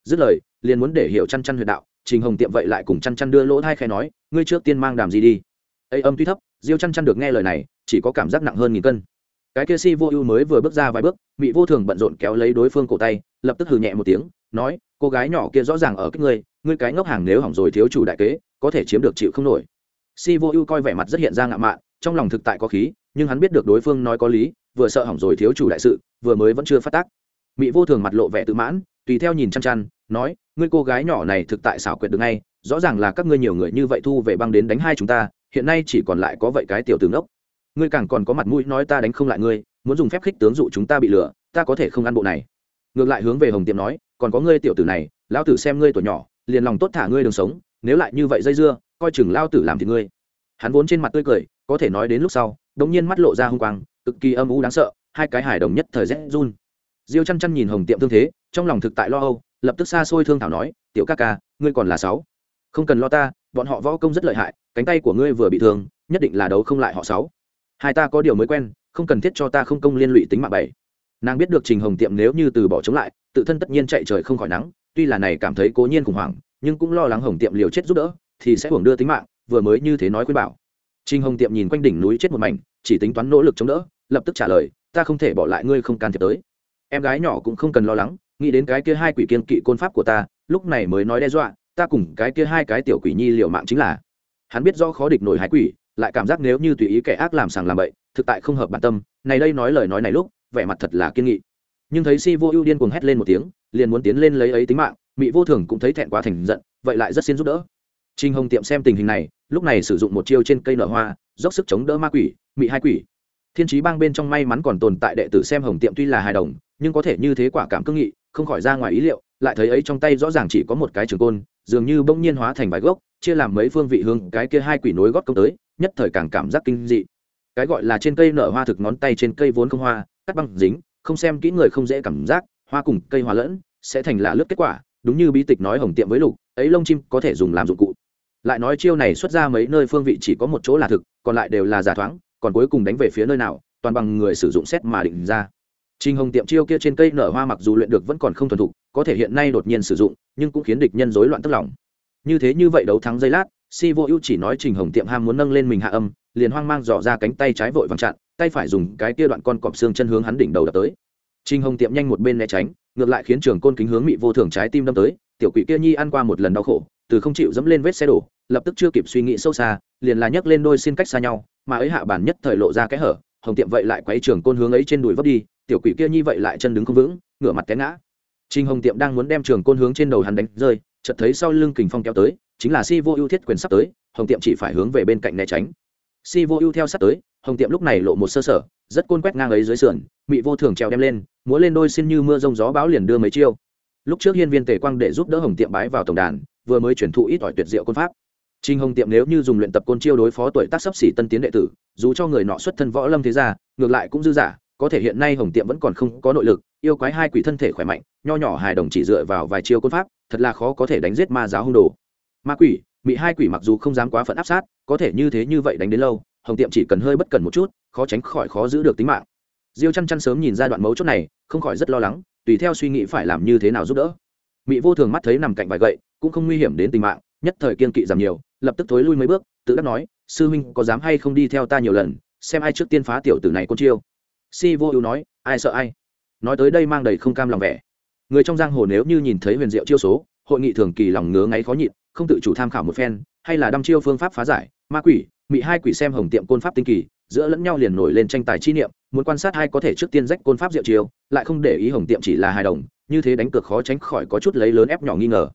Speaker 1: dứt lời, liền muốn để hiểu chăn chăn huyệt đạo, trình hồng tiệm vậy lại cùng chăn chăn đưa lỗ thai khai nói, ngươi trước tiên mang đàm gì đi. Ấy âm tuy thấp, diêu chăn chăn được nghe lời này, chỉ có cảm giác nặng hơn nghìn cân. Cái kia si vô ưu mới vừa bước ra vài bước bị vô thường bận rộn kéo lấy đối phương cổ tay, lập tức hừ nhẹ một tiếng, nói, cô gái nhỏ kia rõ ràng ở cách ngươi ngươi cái ngốc hàng nếu hỏng rồi thiếu chủ đại kế, có thể chiếm được chịu không nổi. Si vô ưu coi vẻ mặt rất hiện ra ngạo mạn, trong lòng thực tại có khí, nhưng hắn biết được đối phương nói có lý, vừa sợ hỏng rồi thiếu chủ đại sự, vừa mới vẫn chưa phát tác. Mỹ vô thường mặt lộ vẻ tự mãn tùy theo nhìn chăn chăn nói, ngươi cô gái nhỏ này thực tại xảo quyệt được ngay, rõ ràng là các ngươi nhiều người như vậy thu về băng đến đánh hai chúng ta, hiện nay chỉ còn lại có vậy cái tiểu tướng đốc ngươi càng còn có mặt mũi nói ta đánh không lại ngươi, muốn dùng phép khích tướng dụ chúng ta bị lừa, ta có thể không ăn bộ này. Ngược lại hướng về hồng tiệm nói, còn có ngươi tiểu tử này, lão tử xem ngươi tuổi nhỏ, liền lòng tốt thả ngươi đường sống, nếu lại như vậy dây dưa, coi chừng lao tử làm thì ngươi. Hắn vốn trên mặt tươi cười, có thể nói đến lúc sau, đống nhiên mắt lộ ra hung quang, cực kỳ âm u đáng sợ, hai cái hải đồng nhất thời rét run. Diêu chăn chăn nhìn hồng tiệm thương thế trong lòng thực tại lo âu, lập tức xa xôi thương thảo nói, tiểu ca ca, ngươi còn là sáu. Không cần lo ta, bọn họ võ công rất lợi hại, cánh tay của ngươi vừa bị thương, nhất định là đấu không lại họ sáu. Hai ta có điều mới quen, không cần thiết cho ta không công liên lụy tính mạng bảy. Nàng biết được trình hồng tiệm nếu như từ bỏ chống lại, tự thân tất nhiên chạy trời không khỏi nắng, tuy là này cảm thấy cố nhiên khủng hoảng, nhưng cũng lo lắng hồng tiệm liều chết giúp đỡ, thì sẽ hưởng đưa tính mạng, vừa mới như thế nói khuyên bảo. Trình hồng tiệm nhìn quanh đỉnh núi chết một mảnh, chỉ tính toán nỗ lực chống đỡ, lập tức trả lời, ta không thể bỏ lại ngươi không can thiệp tới. Em gái nhỏ cũng không cần lo lắng nghĩ đến cái kia hai quỷ kiên kỵ côn pháp của ta, lúc này mới nói đe dọa, ta cùng cái kia hai cái tiểu quỷ nhi liệu mạng chính là. Hắn biết do khó địch nổi hai quỷ, lại cảm giác nếu như tùy ý kẻ ác làm sàng làm bậy, thực tại không hợp bản tâm, này đây nói lời nói này lúc, vẻ mặt thật là kiên nghị. Nhưng thấy si vô ưu điên cuồng hét lên một tiếng, liền muốn tiến lên lấy ấy tính mạng mỹ vô thường cũng thấy thẹn quá thành giận, vậy lại rất xin giúp đỡ. Trinh hồng tiệm xem tình hình này, lúc này sử dụng một chiêu trên cây nở hoa, dốc sức chống đỡ ma quỷ mỹ hai quỷ. Thiên trí bang bên trong may mắn còn tồn tại đệ tử xem hồng tiệm tuy là hài đồng, nhưng có thể như thế quả cảm cương nghị không khỏi ra ngoài ý liệu, lại thấy ấy trong tay rõ ràng chỉ có một cái trường côn, dường như bỗng nhiên hóa thành vài gốc, chia làm mấy phương vị hương cái kia hai quỷ nối gót công tới, nhất thời càng cảm giác kinh dị. Cái gọi là trên cây nở hoa thực ngón tay trên cây vốn không hoa, cắt băng dính, không xem kỹ người không dễ cảm giác, hoa cùng cây hoa lẫn, sẽ thành lạ lướt kết quả, đúng như bí tịch nói hồng tiệm với lục, ấy lông chim có thể dùng làm dụng cụ. Lại nói chiêu này xuất ra mấy nơi phương vị chỉ có một chỗ là thực, còn lại đều là giả thoáng, còn cuối cùng đánh về phía nơi nào, toàn bằng người sử dụng xét mà định ra. Trình Hồng tiệm chiêu kia trên cây nở hoa mặc dù luyện được vẫn còn không thuần thục, có thể hiện nay đột nhiên sử dụng, nhưng cũng khiến địch nhân rối loạn tức lòng. Như thế như vậy đấu thắng giây lát, Si Vô Ưu chỉ nói Trình Hồng tiệm ham muốn nâng lên mình hạ âm, liền hoang mang dò ra cánh tay trái vội vàng chặn, tay phải dùng cái kia đoạn con cọp xương chân hướng hắn đỉnh đầu đập tới. Trình Hồng tiệm nhanh một bên né tránh, ngược lại khiến trường côn kính hướng mị vô thường trái tim đâm tới, tiểu quỷ kia nhi ăn qua một lần đau khổ, từ không chịu dẫm lên vết xe đổ, lập tức chưa kịp suy nghĩ sâu xa, liền là nhấc lên đôi xin cách xa nhau, mà ấy hạ bản nhất thời lộ ra cái hở, hồng tiệm vậy lại quấy trường côn hướng ấy trên đùi vấp đi tiểu quỷ kia như vậy lại chân đứng không vững ngửa mặt té ngã Trình Hồng Tiệm đang muốn đem trường côn hướng trên đầu hắn đánh rơi, chợt thấy sau lưng kình phong kéo tới, chính là Si Vô Ưu thiết quyền sắp tới, Hồng Tiệm chỉ phải hướng về bên cạnh né tránh. Si Vô Ưu theo sát tới, Hồng Tiệm lúc này lộ một sơ sở, rất côn quét ngang ấy dưới sườn, mị vô thường trèo đem lên, múa lên đôi xin như mưa rông gió bão liền đưa mấy chiêu. Lúc trước Hiên Viên Tề Quang để giúp đỡ Hồng Tiệm bái vào tổng đàn, vừa mới truyền thụ ít ỏi tuyệt diệu côn pháp. Trình Hồng Tiệm nếu như dùng luyện tập côn chiêu đối phó tuổi tác sắp xỉ tân tiến đệ tử, dù cho người nọ xuất thân võ lâm thế gia, ngược lại cũng dư giả, có thể hiện nay Hồng Tiệm vẫn còn không có nội lực, yêu quái hai quỷ thân thể khỏe mạnh, nho nhỏ hài đồng chỉ dựa vào vài chiêu côn pháp, thật là khó có thể đánh giết ma giáo hung đồ. Ma quỷ, bị hai quỷ mặc dù không dám quá phận áp sát, có thể như thế như vậy đánh đến lâu, Hồng Tiệm chỉ cần hơi bất cẩn một chút, khó tránh khỏi khó giữ được tính mạng. Diêu Chăn Chăn sớm nhìn ra đoạn mấu chốt này, không khỏi rất lo lắng, tùy theo suy nghĩ phải làm như thế nào giúp đỡ. mỹ Vô Thường mắt thấy nằm cạnh vài gậy, cũng không nguy hiểm đến tính mạng, nhất thời kiên kỵ giảm nhiều, lập tức thối lui mấy bước tự đắc nói sư huynh có dám hay không đi theo ta nhiều lần xem ai trước tiên phá tiểu tử này côn chiêu si vô ưu nói, ai sợ ai? Nói tới đây mang đầy không cam lòng vẻ. Người trong giang hồ nếu như nhìn thấy huyền diệu chiêu số, hội nghị thường kỳ lòng ngứa ngáy khó nhịn, không tự chủ tham khảo một phen, hay là đăm chiêu phương pháp phá giải, ma quỷ, mị hai quỷ xem hồng tiệm côn pháp tinh kỳ, giữa lẫn nhau liền nổi lên tranh tài chi niệm, muốn quan sát hai có thể trước tiên rách côn pháp diệu chiêu, lại không để ý hồng tiệm chỉ là hài đồng, như thế đánh cược khó tránh khỏi có chút lấy lớn ép nhỏ nghi ngờ.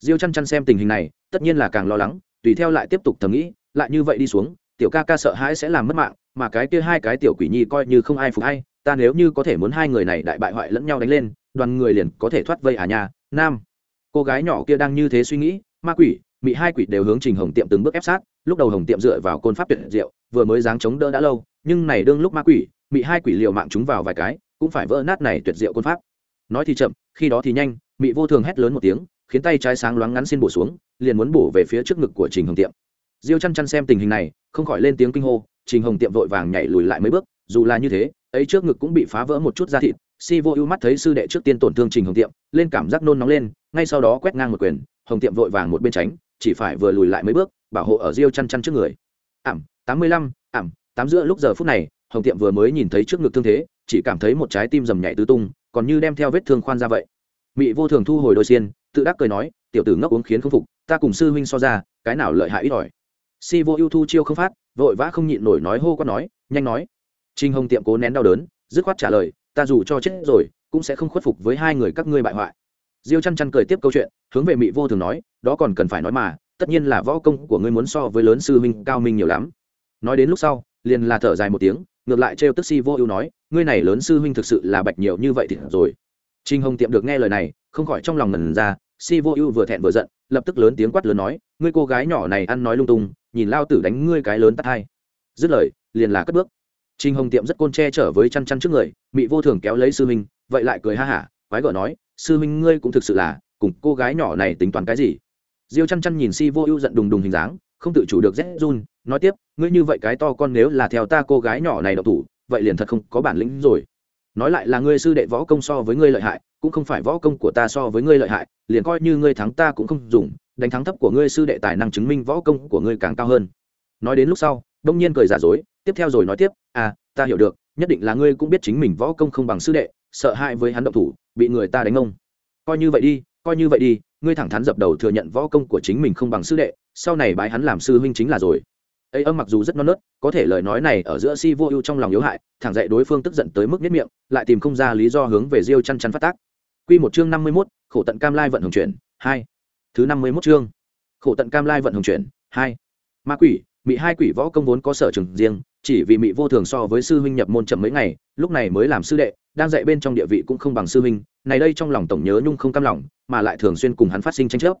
Speaker 1: Diêu chăn chăn xem tình hình này, tất nhiên là càng lo lắng, tùy theo lại tiếp tục thầm nghĩ, lại như vậy đi xuống tiểu ca ca sợ hãi sẽ làm mất mạng, mà cái kia hai cái tiểu quỷ nhi coi như không ai phục hay, ta nếu như có thể muốn hai người này đại bại hoại lẫn nhau đánh lên, đoàn người liền có thể thoát vây à nhà nam. Cô gái nhỏ kia đang như thế suy nghĩ, ma quỷ bị hai quỷ đều hướng trình hồng tiệm từng bước ép sát, lúc đầu hồng tiệm dựa vào côn pháp tuyệt diệu, vừa mới dáng chống đỡ đã lâu, nhưng này đương lúc ma quỷ bị hai quỷ liều mạng chúng vào vài cái, cũng phải vỡ nát này tuyệt diệu côn pháp. Nói thì chậm, khi đó thì nhanh, mị vô thường hét lớn một tiếng, khiến tay trái sáng loáng ngắn xin bổ xuống, liền muốn bổ về phía trước ngực của trình hồng tiệm diêu chăn chăn xem tình hình này, không khỏi lên tiếng kinh hô, trình hồng tiệm vội vàng nhảy lùi lại mấy bước, dù là như thế, ấy trước ngực cũng bị phá vỡ một chút da thịt. Si vô ưu mắt thấy sư đệ trước tiên tổn thương trình hồng tiệm, lên cảm giác nôn nóng lên, ngay sau đó quét ngang một quyền, hồng tiệm vội vàng một bên tránh, chỉ phải vừa lùi lại mấy bước, bảo hộ ở diêu chăn chăn trước người. Ảm, tám mươi lăm, ảm, tám giữa lúc giờ phút này, hồng tiệm vừa mới nhìn thấy trước ngực thương thế, chỉ cảm thấy một trái tim rầm nhảy tứ tung, còn như đem theo vết thương khoan ra vậy. Mị vô thường thu hồi đôi xiên, tự đắc cười nói, tiểu tử ngốc uống khiến không phục, ta cùng sư huynh so ra, cái nào lợi hại ít ỏi si vô ưu thu chiêu không phát, vội vã không nhịn nổi nói hô quát nói, nhanh nói. Trinh hồng tiệm cố nén đau đớn, dứt khoát trả lời, ta dù cho chết rồi, cũng sẽ không khuất phục với hai người các ngươi bại hoại. Diêu chăn chăn cười tiếp câu chuyện, hướng về mị vô thường nói, đó còn cần phải nói mà, tất nhiên là võ công của ngươi muốn so với lớn sư huynh cao minh nhiều lắm. Nói đến lúc sau, liền là thở dài một tiếng, ngược lại trêu tức si vô ưu nói, ngươi này lớn sư huynh thực sự là bạch nhiều như vậy thì rồi. Trinh hồng tiệm được nghe lời này, không khỏi trong lòng ngần ra, si vô ưu vừa thẹn vừa giận, lập tức lớn tiếng quát lớn nói ngươi cô gái nhỏ này ăn nói lung tung nhìn lao tử đánh ngươi cái lớn tắt hai. Dứt lời liền là cất bước. Trinh hồng tiệm rất côn che trở với chăn chăn trước người mị vô thường kéo lấy sư Minh, vậy lại cười ha hả quái gở nói sư Minh ngươi cũng thực sự là cùng cô gái nhỏ này tính toán cái gì? Diêu chăn chăn nhìn si vô ưu giận đùng đùng hình dáng không tự chủ được rét run nói tiếp ngươi như vậy cái to con nếu là theo ta cô gái nhỏ này độc thủ vậy liền thật không có bản lĩnh rồi. Nói lại là ngươi sư đệ võ công so với ngươi lợi hại cũng không phải võ công của ta so với ngươi lợi hại liền coi như ngươi thắng ta cũng không dùng đánh thắng thấp của ngươi sư đệ tài năng chứng minh võ công của ngươi càng cao hơn. Nói đến lúc sau, đông nhiên cười giả dối, tiếp theo rồi nói tiếp à ta hiểu được, nhất định là ngươi cũng biết chính mình võ công không bằng sư đệ, sợ hãi với hắn động thủ, bị người ta đánh ông. Coi như vậy đi, coi như vậy đi, ngươi thẳng thắn dập đầu thừa nhận võ công của chính mình không bằng sư đệ, sau này bái hắn làm sư huynh chính là rồi. Ấy âm mặc dù rất non nớt, có thể lời nói này ở giữa si vô ưu trong lòng yếu hại, thẳng dạy đối phương tức giận tới mức nhất miệng, lại tìm không ra lý do hướng về diêu chăn chăn phát tác. Quy một chương năm mươi mốt, khổ tận cam lai vận hồng chuyển, hai thứ năm mươi mốt chương. Khổ tận cam lai vận hồng chuyển, hai. Ma quỷ, mị hai quỷ võ công vốn có sở trường riêng, chỉ vì mị vô thường so với sư huynh nhập môn chậm mấy ngày, lúc này mới làm sư đệ, đang dạy bên trong địa vị cũng không bằng sư huynh, này đây trong lòng tổng nhớ nhung không cam lòng, mà lại thường xuyên cùng hắn phát sinh tranh chấp.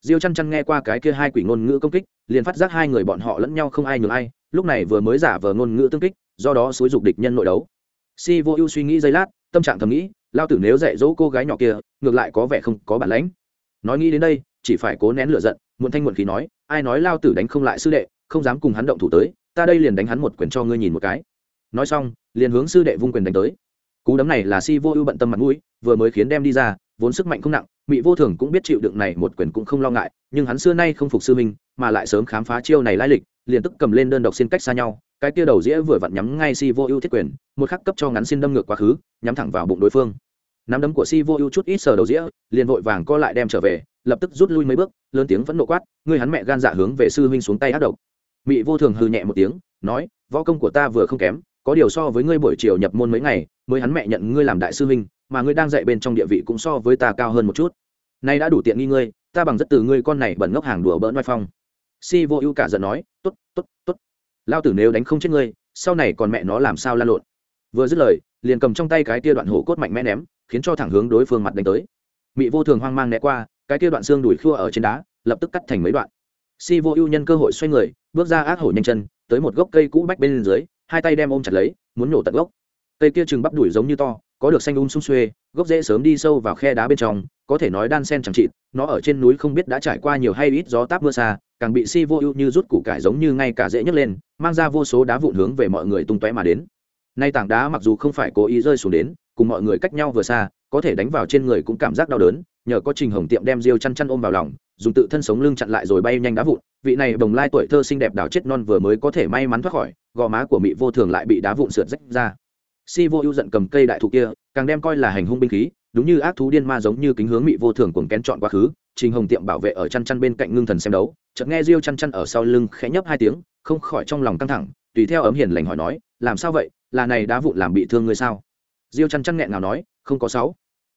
Speaker 1: Diêu chăn chăn nghe qua cái kia hai quỷ ngôn ngữ công kích, liền phát giác hai người bọn họ lẫn nhau không ai nhường ai, lúc này vừa mới giả vờ ngôn ngữ tương kích, do đó xúi dục địch nhân nội đấu. Si vô ưu suy nghĩ giây lát, tâm trạng thầm nghĩ, lao tử nếu dạy dỗ cô gái nhỏ kia, ngược lại có vẻ không có bản lãnh. Nói nghĩ đến đây chỉ phải cố nén lửa giận, muộn thanh muộn khí nói, ai nói lao tử đánh không lại sư đệ, không dám cùng hắn động thủ tới, ta đây liền đánh hắn một quyền cho ngươi nhìn một cái. Nói xong, liền hướng sư đệ vung quyền đánh tới. Cú đấm này là si vô ưu bận tâm mặt mũi, vừa mới khiến đem đi ra, vốn sức mạnh không nặng mỹ vô thường cũng biết chịu đựng này một quyền cũng không lo ngại, nhưng hắn xưa nay không phục sư minh mà lại sớm khám phá chiêu này lai lịch, liền tức cầm lên đơn độc xin cách xa nhau, cái kia đầu dĩa vừa vặn nhắm ngay si vô ưu thiết quyền, một khắc cấp cho ngắn xin đâm ngược quá khứ, nhắm thẳng vào bụng đối phương nắm đấm của si vô ưu chút ít sờ đầu dĩa, liền vội vàng co lại đem trở về, lập tức rút lui mấy bước, lớn tiếng vẫn nộ quát, ngươi hắn mẹ gan dạ hướng về sư huynh xuống tay ác độc. Mị vô thường hư nhẹ một tiếng, nói, võ công của ta vừa không kém, có điều so với ngươi buổi chiều nhập môn mấy ngày, mới hắn mẹ nhận ngươi làm đại sư huynh, mà ngươi đang dạy bên trong địa vị cũng so với ta cao hơn một chút. Nay đã đủ tiện nghi ngươi, ta bằng rất từ ngươi con này bẩn ngốc hàng đùa bỡn oai phong. Si vô ưu cả giận nói t ố t t ố t t ố t lao tử nếu đánh không chết ngươi, sau này còn mẹ nó làm sao lan lộn. Vừa dứt lời, liền cầm trong tay cái tia đoạn hổ cốt mạnh mẽ ném khiến cho thẳng hướng đối phương mặt đánh tới. Mị vô thường hoang mang né qua, cái kia đoạn xương đùi khua ở trên đá, lập tức cắt thành mấy đoạn. Si vô ưu nhân cơ hội xoay người, bước ra ác hổ nhanh chân, tới một gốc cây cũ bách bên dưới, hai tay đem ôm chặt lấy, muốn nhổ tận gốc. Cây kia chừng bắp đùi giống như to, có được xanh um sung xuê, gốc rễ sớm đi sâu vào khe đá bên trong, có thể nói đan sen chẳng trịt nó ở trên núi không biết đã trải qua nhiều hay ít gió táp mưa xa, càng bị si vô ưu như rút củ cải giống như ngay cả dễ nhấc lên, mang ra vô số đá vụn hướng về mọi người tung tóe mà đến. Nay tảng đá mặc dù không phải cố ý rơi xuống đến cùng mọi người cách nhau vừa xa, có thể đánh vào trên người cũng cảm giác đau đớn, nhờ có trình hồng tiệm đem diêu chăn chăn ôm vào lòng, dùng tự thân sống lưng chặn lại rồi bay nhanh đá vụn. Vị này bồng lai tuổi thơ xinh đẹp đào chết non vừa mới có thể may mắn thoát khỏi, gò má của mị vô thường lại bị đá vụn sượt rách ra. Si vô ưu giận cầm cây đại thụ kia, càng đem coi là hành hung binh khí, đúng như ác thú điên ma giống như kính hướng mị vô thường cùng kén chọn quá khứ, trình hồng tiệm bảo vệ ở chăn chăn bên cạnh ngưng thần xem đấu, chợt nghe riêu chăn chăn ở sau lưng khẽ nhấp hai tiếng, không khỏi trong lòng căng thẳng, tùy theo ấm hiền lành hỏi nói, làm sao vậy? Là này đá vụn làm bị thương ngươi sao? Diêu chăn chăn nghẹn ngào nói, không có sáu.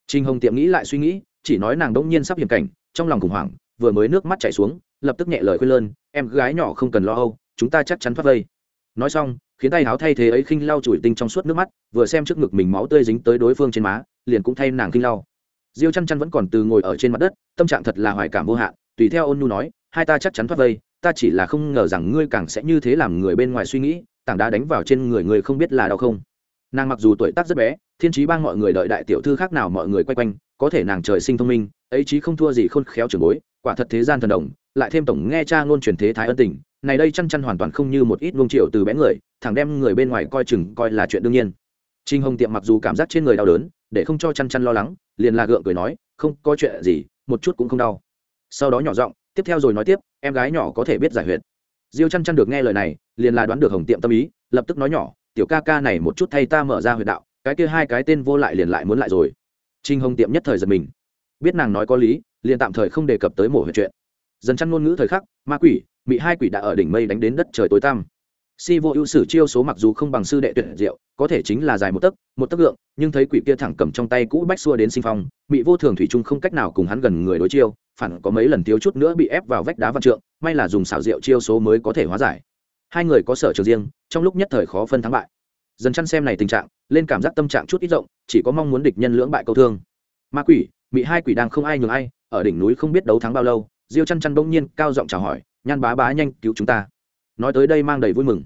Speaker 1: Trinh hồng tiệm nghĩ lại suy nghĩ, chỉ nói nàng đông nhiên sắp hiểm cảnh, trong lòng khủng hoảng, vừa mới nước mắt chảy xuống, lập tức nhẹ lời khuyên lơn, em gái nhỏ không cần lo âu, chúng ta chắc chắn thoát vây. Nói xong, khiến tay áo thay thế ấy khinh lau chùi tinh trong suốt nước mắt, vừa xem trước ngực mình máu tươi dính tới đối phương trên má, liền cũng thay nàng khinh lau. Diêu chăn chăn vẫn còn từ ngồi ở trên mặt đất, tâm trạng thật là hoài cảm vô hạn, tùy theo ôn nhu nói, hai ta chắc chắn thoát vây, ta chỉ là không ngờ rằng ngươi càng sẽ như thế làm người bên ngoài suy nghĩ, tảng đá đánh vào trên người người không biết là đau không? Nàng mặc dù tuổi tác rất bé, thiên trí bang mọi người đợi đại tiểu thư khác nào mọi người quay quanh, có thể nàng trời sinh thông minh, ấy chí không thua gì khôn khéo trường bối, quả thật thế gian thần đồng, lại thêm tổng nghe cha ngôn truyền thế thái ân tình, này đây chăn chăn hoàn toàn không như một ít luông triệu từ bé người, thẳng đem người bên ngoài coi chừng coi là chuyện đương nhiên. Trinh hồng tiệm mặc dù cảm giác trên người đau đớn, để không cho chăn chăn lo lắng, liền là gượng cười nói, không, có chuyện gì, một chút cũng không đau. Sau đó nhỏ giọng, tiếp theo rồi nói tiếp, em gái nhỏ có thể biết giải huyệt. Diêu chăn chăn được nghe lời này, liền là đoán được hồng tiệm tâm ý, lập tức nói nhỏ tiểu ca ca này một chút thay ta mở ra huyệt đạo, cái kia hai cái tên vô lại liền lại muốn lại rồi. Trinh hồng tiệm nhất thời giật mình. Biết nàng nói có lý, liền tạm thời không đề cập tới mổ huyệt chuyện. Dần chăn ngôn ngữ thời khắc, ma quỷ bị hai quỷ đã ở đỉnh mây đánh đến đất trời tối tăm. Si vô ưu sử chiêu số mặc dù không bằng sư đệ tuyệt diệu, có thể chính là dài một tấc một tấc lượng nhưng thấy quỷ kia thẳng cầm trong tay cũ bách xua đến sinh phong bị vô thường thủy chung không cách nào cùng hắn gần người đối chiêu, phản có mấy lần thiếu chút nữa bị ép vào vách đá văn trượng, may là dùng xảo diệu chiêu số mới có thể hóa giải hai người có sở trường riêng, trong lúc nhất thời khó phân thắng bại. Dần chăn xem này tình trạng, lên cảm giác tâm trạng chút ít rộng, chỉ có mong muốn địch nhân lưỡng bại câu thương. Ma quỷ bị hai quỷ đang không ai nhường ai, ở đỉnh núi không biết đấu thắng bao lâu, diêu chăn chăn bỗng nhiên cao giọng chào hỏi, nhan bá bá nhanh cứu chúng ta. Nói tới đây mang đầy vui mừng.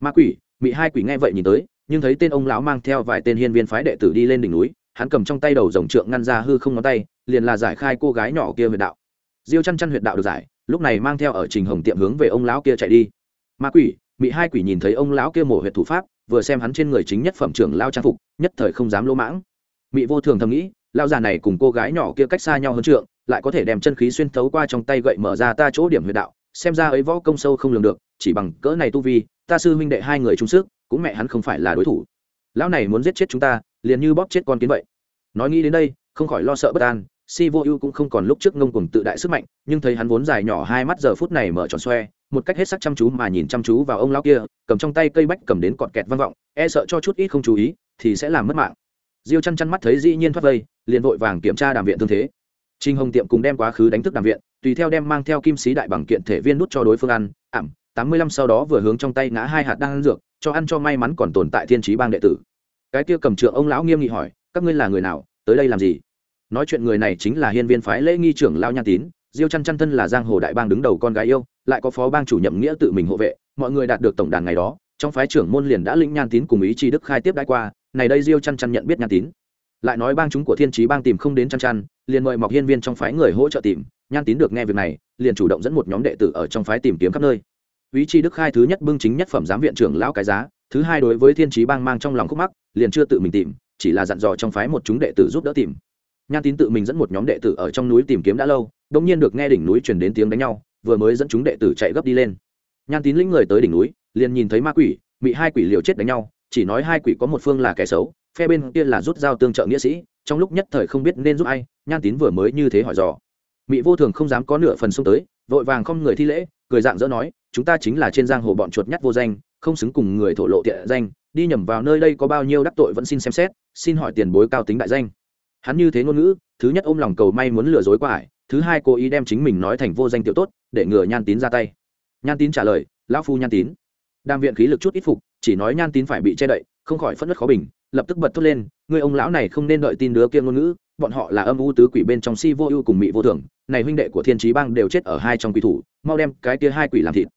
Speaker 1: Ma quỷ bị hai quỷ nghe vậy nhìn tới, nhưng thấy tên ông lão mang theo vài tên hiên viên phái đệ tử đi lên đỉnh núi, hắn cầm trong tay đầu dòng trượng ngăn ra hư không ngón tay, liền là giải khai cô gái nhỏ kia huyệt đạo. Diêu chăn chăn huyệt đạo được giải, lúc này mang theo ở trình hồng tiệm hướng về ông lão kia chạy đi ma quỷ bị hai quỷ nhìn thấy ông lão kia mổ huyệt thủ pháp, vừa xem hắn trên người chính nhất phẩm trưởng lao trang phục, nhất thời không dám lỗ mãng. Mị vô thường thầm nghĩ lao già này cùng cô gái nhỏ kia cách xa nhau hơn trượng, lại có thể đem chân khí xuyên thấu qua trong tay gậy mở ra ta chỗ điểm huyệt đạo, xem ra ấy võ công sâu không lường được, chỉ bằng cỡ này tu vi, ta sư huynh đệ hai người trung sức, cũng mẹ hắn không phải là đối thủ. Lão này muốn giết chết chúng ta, liền như bóp chết con kiến vậy. Nói nghĩ đến đây, không khỏi lo sợ bất an, si vô ưu cũng không còn lúc trước ngông cùng tự đại sức mạnh, nhưng thấy hắn vốn dài nhỏ hai mắt giờ phút này mở tròn xoe một cách hết sắc chăm chú mà nhìn chăm chú vào ông lão kia, cầm trong tay cây bách cầm đến cọt kẹt vang vọng e sợ cho chút ít không chú ý, thì sẽ làm mất mạng. Diêu chăn chăn mắt thấy dĩ nhiên thoát vây, liền vội vàng kiểm tra đàm viện thương thế. Trinh hồng tiệm cùng đem quá khứ đánh thức đàm viện, tùy theo đem mang theo kim sĩ đại bằng kiện thể viên nút cho đối phương ăn, ảm, tám mươi lăm sau đó vừa hướng trong tay ngã hai hạt đang ăn dược, cho ăn cho may mắn còn tồn tại thiên trí bang đệ tử. Cái kia cầm trượng ông lão nghiêm nghị hỏi, các ngươi là người nào, tới đây làm gì? Nói chuyện người này chính là hiên viên phái lễ nghi trưởng lao nhan tín, diêu chăn chăn thân là giang hồ đại bang đứng đầu con gái yêu lại có phó bang chủ nhậm nghĩa tự mình hộ vệ, mọi người đạt được tổng đàn ngày đó, trong phái trưởng môn liền đã lĩnh nhan tín cùng ý chi đức khai tiếp đãi qua, này đây diêu chăn chăn nhận biết nhan tín. Lại nói bang chúng của thiên trí bang tìm không đến chăn chăn, liền mời mọc hiên viên trong phái người hỗ trợ tìm, nhan tín được nghe việc này, liền chủ động dẫn một nhóm đệ tử ở trong phái tìm kiếm khắp nơi. Ý chi đức khai thứ nhất bưng chính nhất phẩm giám viện trưởng lão cái giá, thứ hai đối với thiên trí bang mang trong lòng khúc mắc, liền chưa tự mình tìm, chỉ là dặn dò trong phái một chúng đệ tử giúp đỡ tìm. Nhan tín tự mình dẫn một nhóm đệ tử ở trong núi tìm kiếm đã lâu đông nhiên được nghe đỉnh núi truyền đến tiếng đánh nhau vừa mới dẫn chúng đệ tử chạy gấp đi lên. Nhan tín lĩnh người tới đỉnh núi, liền nhìn thấy ma quỷ bị hai quỷ liều chết đánh nhau, chỉ nói hai quỷ có một phương là kẻ xấu, phe bên kia là rút dao tương trợ nghĩa sĩ, trong lúc nhất thời không biết nên giúp ai, nhan tín vừa mới như thế hỏi dò. Mỹ vô thường không dám có nửa phần xông tới, vội vàng không người thi lễ, cười dạng dỡ nói, chúng ta chính là trên giang hồ bọn chuột nhắt vô danh, không xứng cùng người thổ lộ tiện danh, đi nhầm vào nơi đây có bao nhiêu đắc tội vẫn xin xem xét, xin hỏi tiền bối cao tính đại danh. Hắn như thế ngôn ngữ, thứ nhất ôm lòng cầu may muốn lừa dối qua ải thứ hai cố ý đem chính mình nói thành vô danh tiểu tốt, để ngừa nhan tín ra tay. Nhan tín trả lời, lão phu nhan tín. Đang viện khí lực chút ít phục, chỉ nói nhan tín phải bị che đậy, không khỏi phất đất khó bình, lập tức bật thốt lên người ông lão này không nên đợi tin đứa kia ngôn ngữ, bọn họ là âm u tứ quỷ bên trong si vô ưu cùng mị vô thường, này huynh đệ của thiên trí bang đều chết ở hai trong quỷ thủ, mau đem cái kia hai quỷ làm thịt.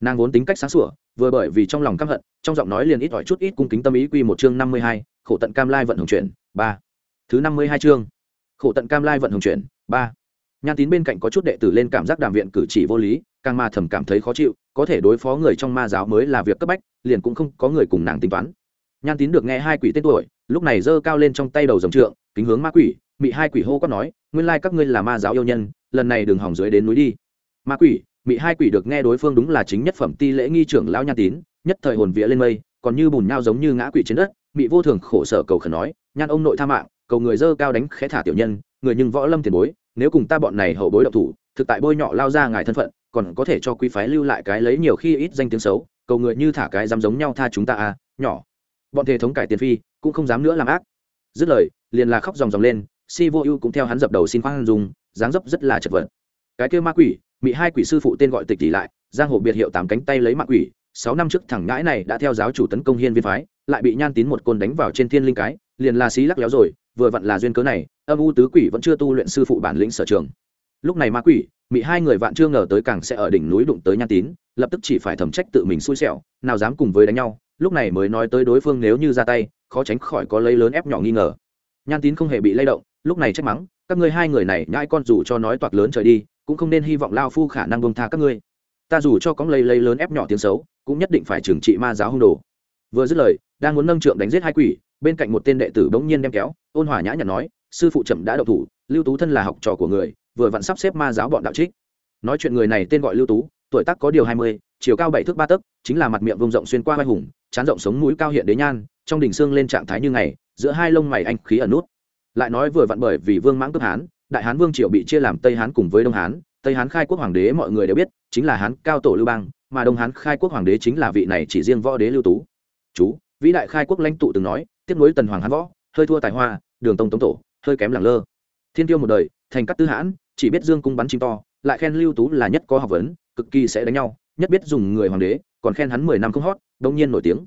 Speaker 1: Nàng vốn tính cách sáng sủa, vừa bởi vì trong lòng căm hận, trong giọng nói liền ít ỏi chút ít cung kính tâm ý quy một chương năm mươi hai, khổ tận cam lai vận hồng chuyển, ba. Thứ năm mươi hai chương, khổ tận cam lai vận hồng chuyển, ba nhan tín bên cạnh có chút đệ tử lên cảm giác đàm viện cử chỉ vô lý, càng ma thầm cảm thấy khó chịu, có thể đối phó người trong ma giáo mới là việc cấp bách, liền cũng không có người cùng nàng tính toán. Nhan tín được nghe hai quỷ tên tuổi, lúc này giơ cao lên trong tay đầu dòng trượng, kính hướng ma quỷ, mị hai quỷ hô quát nói, nguyên lai các ngươi là ma giáo yêu nhân, lần này đừng hỏng dưới đến núi đi. Ma quỷ, mị hai quỷ được nghe đối phương đúng là chính nhất phẩm ti lễ nghi trưởng lão nhan tín, nhất thời hồn vía lên mây, còn như bùn nhau giống như ngã quỷ trên đất, mị vô thường khổ sở cầu khẩn nói, nhan ông nội tha mạng, cầu người dơ cao đánh khẽ thả tiểu nhân người nhưng võ lâm tiền bối, nếu cùng ta bọn này hậu bối động thủ, thực tại bôi nhọ lao ra ngài thân phận, còn có thể cho quý phái lưu lại cái lấy nhiều khi ít danh tiếng xấu, cầu người như thả cái dám giống nhau tha chúng ta à nhỏ. Bọn thể thống cải tiền phi, cũng không dám nữa làm ác. Dứt lời, liền là khóc ròng ròng lên, si vô ưu cũng theo hắn dập đầu xin khoan dùng dáng dấp rất là chật vật. Cái kêu ma quỷ bị hai quỷ sư phụ tên gọi tịch tỷ lại, giang hồ biệt hiệu tám cánh tay lấy ma quỷ, sáu năm trước thẳng ngãi này đã theo giáo chủ tấn công hiên viên phái, lại bị nhan tín một côn đánh vào trên thiên linh cái, liền là xí lắc léo rồi vừa vặn là duyên cớ này, âm u tứ quỷ vẫn chưa tu luyện sư phụ bản lĩnh sở trường. Lúc này ma quỷ bị hai người vạn chưa ngờ tới càng sẽ ở đỉnh núi đụng tới nhan tín, lập tức chỉ phải thẩm trách tự mình xui xẻo, nào dám cùng với đánh nhau, lúc này mới nói tới đối phương nếu như ra tay, khó tránh khỏi có lấy lớn ép nhỏ nghi ngờ. Nhan tín không hề bị lay động, lúc này trách mắng, các ngươi hai người này nhãi con dù cho nói toạc lớn trời đi, cũng không nên hy vọng lao phu khả năng bông tha các ngươi. Ta dù cho có lấy lấy lớn ép nhỏ tiếng xấu, cũng nhất định phải trừng trị ma giáo hung đồ. Vừa dứt lời, đang muốn nâng trượng đánh giết hai quỷ, bên cạnh một tên đệ tử bỗng nhiên đem kéo ôn hòa nhã nhặn nói, sư phụ chậm đã đậu thủ, lưu tú thân là học trò của người, vừa vặn sắp xếp ma giáo bọn đạo trích. Nói chuyện người này tên gọi lưu tú, tuổi tác có điều hai mươi, chiều cao bảy thước ba tấc, chính là mặt miệng vông rộng xuyên qua vai hùng, chán rộng sống mũi cao hiện đế nhan, trong đỉnh xương lên trạng thái như ngày, giữa hai lông mày anh khí ẩn nút. Lại nói vừa vặn bởi vì vương mãng cướp hán, đại hán vương triều bị chia làm tây hán cùng với đông hán, tây hán khai quốc hoàng đế mọi người đều biết, chính là hán cao tổ lưu bang, mà đông hán khai quốc hoàng đế chính là vị này chỉ riêng võ đế lưu tú. Chú, vĩ đại khai quốc lãnh tụ từng nói, tiếp nối tần hoàng hán võ, hơi thua tài hoa đường tông tống tổ, hơi kém lẳng lơ. Thiên tiêu một đời, thành cát tư hãn, chỉ biết dương cung bắn chim to, lại khen lưu tú là nhất có học vấn, cực kỳ sẽ đánh nhau, nhất biết dùng người hoàng đế, còn khen hắn mười năm không hót đông nhiên nổi tiếng.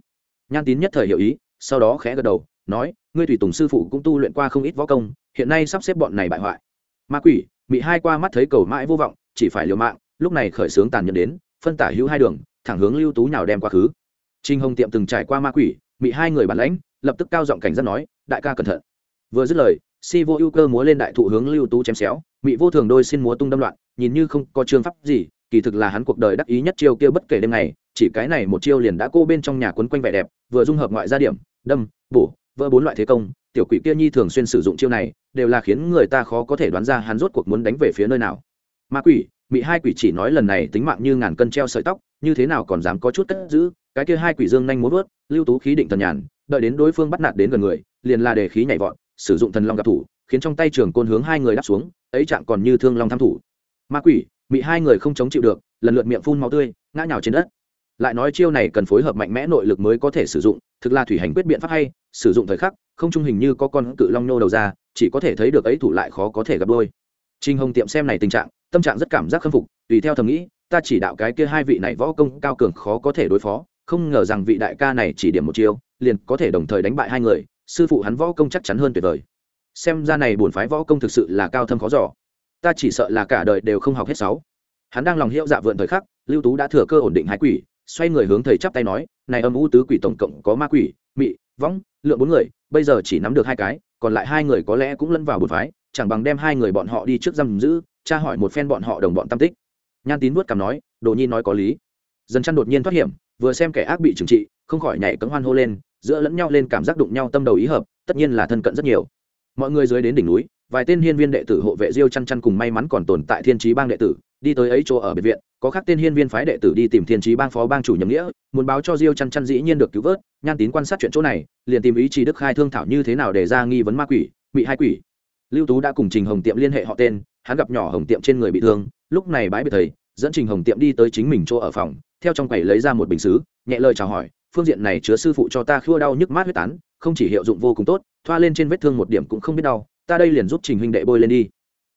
Speaker 1: Nhan tín nhất thời hiểu ý, sau đó khẽ gật đầu, nói, ngươi tùy tùng sư phụ cũng tu luyện qua không ít võ công, hiện nay sắp xếp bọn này bại hoại. Ma quỷ bị hai qua mắt thấy cầu mãi vô vọng, chỉ phải liều mạng, lúc này khởi sướng tàn nhẫn đến, phân tả hữu hai đường, thẳng hướng lưu tú nhào đem quá khứ. Trinh hồng tiệm từng trải qua ma quỷ bị hai người bản lãnh, lập tức cao giọng cảnh giác nói, đại ca cẩn thận vừa dứt lời si vô ưu cơ múa lên đại thụ hướng lưu tú chém xéo, mị vô thường đôi xin múa tung đâm loạn, nhìn như không có chương pháp gì, kỳ thực là hắn cuộc đời đắc ý nhất chiêu kia bất kể đêm này chỉ cái này một chiêu liền đã cô bên trong nhà quấn quanh vẻ đẹp, vừa dung hợp ngoại gia điểm, đâm, bổ, vỡ bốn loại thế công, tiểu quỷ kia nhi thường xuyên sử dụng chiêu này, đều là khiến người ta khó có thể đoán ra hắn rốt cuộc muốn đánh về phía nơi nào. Ma quỷ bị hai quỷ chỉ nói lần này tính mạng như ngàn cân treo sợi tóc, như thế nào còn dám có chút cất giữ, cái kia hai quỷ dương nhanh muốn vớt, lưu tú khí định thần nhàn, đợi đến đối phương bắt nạt đến gần người, liền là đề khí nhảy vọt sử dụng thần long gặp thủ, khiến trong tay trường côn hướng hai người đáp xuống, ấy trạng còn như thương long tham thủ. Ma quỷ, bị hai người không chống chịu được, lần lượt miệng phun máu tươi, ngã nhào trên đất. Lại nói chiêu này cần phối hợp mạnh mẽ nội lực mới có thể sử dụng, thực là thủy hành quyết biện pháp hay, sử dụng thời khắc, không trung hình như có con cự long nô đầu ra, chỉ có thể thấy được ấy thủ lại khó có thể gặp đôi. Trinh hồng tiệm xem này tình trạng, tâm trạng rất cảm giác khâm phục, tùy theo thầm nghĩ, ta chỉ đạo cái kia hai vị này võ công cao cường khó có thể đối phó, không ngờ rằng vị đại ca này chỉ điểm một chiêu, liền có thể đồng thời đánh bại hai người sư phụ hắn võ công chắc chắn hơn tuyệt vời. Xem ra này bổn phái võ công thực sự là cao thâm khó giỏ ta chỉ sợ là cả đời đều không học hết sáu. Hắn đang lòng hiệu dạ vượn thời khắc, lưu tú đã thừa cơ ổn định hai quỷ, xoay người hướng thầy chắp tay nói, này âm u tứ quỷ tổng cộng có ma quỷ, mị, võng, lượng bốn người, bây giờ chỉ nắm được hai cái, còn lại hai người có lẽ cũng lẫn vào bùn phái, chẳng bằng đem hai người bọn họ đi trước giam giữ, tra hỏi một phen bọn họ đồng bọn tam tích. Nhan tín vuốt cằm nói, đồ nhi nói có lý. Dần chăn đột nhiên thoát hiểm, vừa xem kẻ ác bị trừng trị, không khỏi nhảy cấm hoan hô lên giữa lẫn nhau lên cảm giác đụng nhau tâm đầu ý hợp, tất nhiên là thân cận rất nhiều. Mọi người dưới đến đỉnh núi, vài tên hiên viên đệ tử hộ vệ diêu chăn chăn cùng may mắn còn tồn tại thiên trí bang đệ tử, đi tới ấy chỗ ở biệt viện, có khác tên hiên viên phái đệ tử đi tìm thiên trí bang phó bang chủ nhậm nghĩa, muốn báo cho diêu chăn chăn dĩ nhiên được cứu vớt, nhan tín quan sát chuyện chỗ này, liền tìm ý chí đức khai thương thảo như thế nào để ra nghi vấn ma quỷ bị hai quỷ. Lưu tú đã cùng trình hồng tiệm liên hệ họ tên, hắn gặp nhỏ hồng tiệm trên người bị thương, lúc này bãi biệt thầy, dẫn trình hồng tiệm đi tới chính mình chỗ ở phòng, theo trong quầy lấy ra một bình xứ, nhẹ lời chào hỏi phương diện này chứa sư phụ cho ta khua đau nhức mát huyết tán, không chỉ hiệu dụng vô cùng tốt, thoa lên trên vết thương một điểm cũng không biết đau, ta đây liền giúp trình huynh đệ bôi lên đi.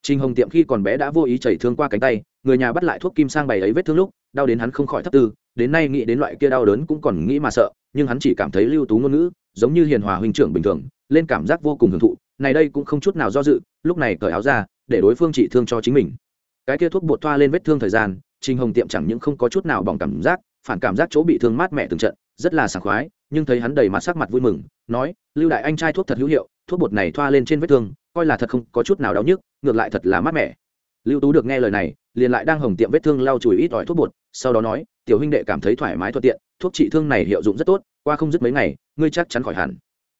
Speaker 1: Trình hồng tiệm khi còn bé đã vô ý chảy thương qua cánh tay, người nhà bắt lại thuốc kim sang bày ấy vết thương lúc, đau đến hắn không khỏi thất tư, đến nay nghĩ đến loại kia đau đớn cũng còn nghĩ mà sợ, nhưng hắn chỉ cảm thấy lưu tú ngôn ngữ, giống như hiền hòa huynh trưởng bình thường, lên cảm giác vô cùng hưởng thụ, này đây cũng không chút nào do dự, lúc này cởi áo ra, để đối phương trị thương cho chính mình. Cái kia thuốc bột thoa lên vết thương thời gian, trình hồng tiệm chẳng những không có chút nào bỏng cảm giác, phản cảm giác chỗ bị thương mát mẻ từng trận rất là sảng khoái, nhưng thấy hắn đầy mặt sắc mặt vui mừng, nói, lưu đại anh trai thuốc thật hữu hiệu, thuốc bột này thoa lên trên vết thương, coi là thật không có chút nào đau nhức, ngược lại thật là mát mẻ. Lưu tú được nghe lời này, liền lại đang hồng tiệm vết thương lau chùi ít ỏi thuốc bột, sau đó nói, tiểu huynh đệ cảm thấy thoải mái thuận tiện, thuốc trị thương này hiệu dụng rất tốt, qua không dứt mấy ngày, ngươi chắc chắn khỏi hẳn.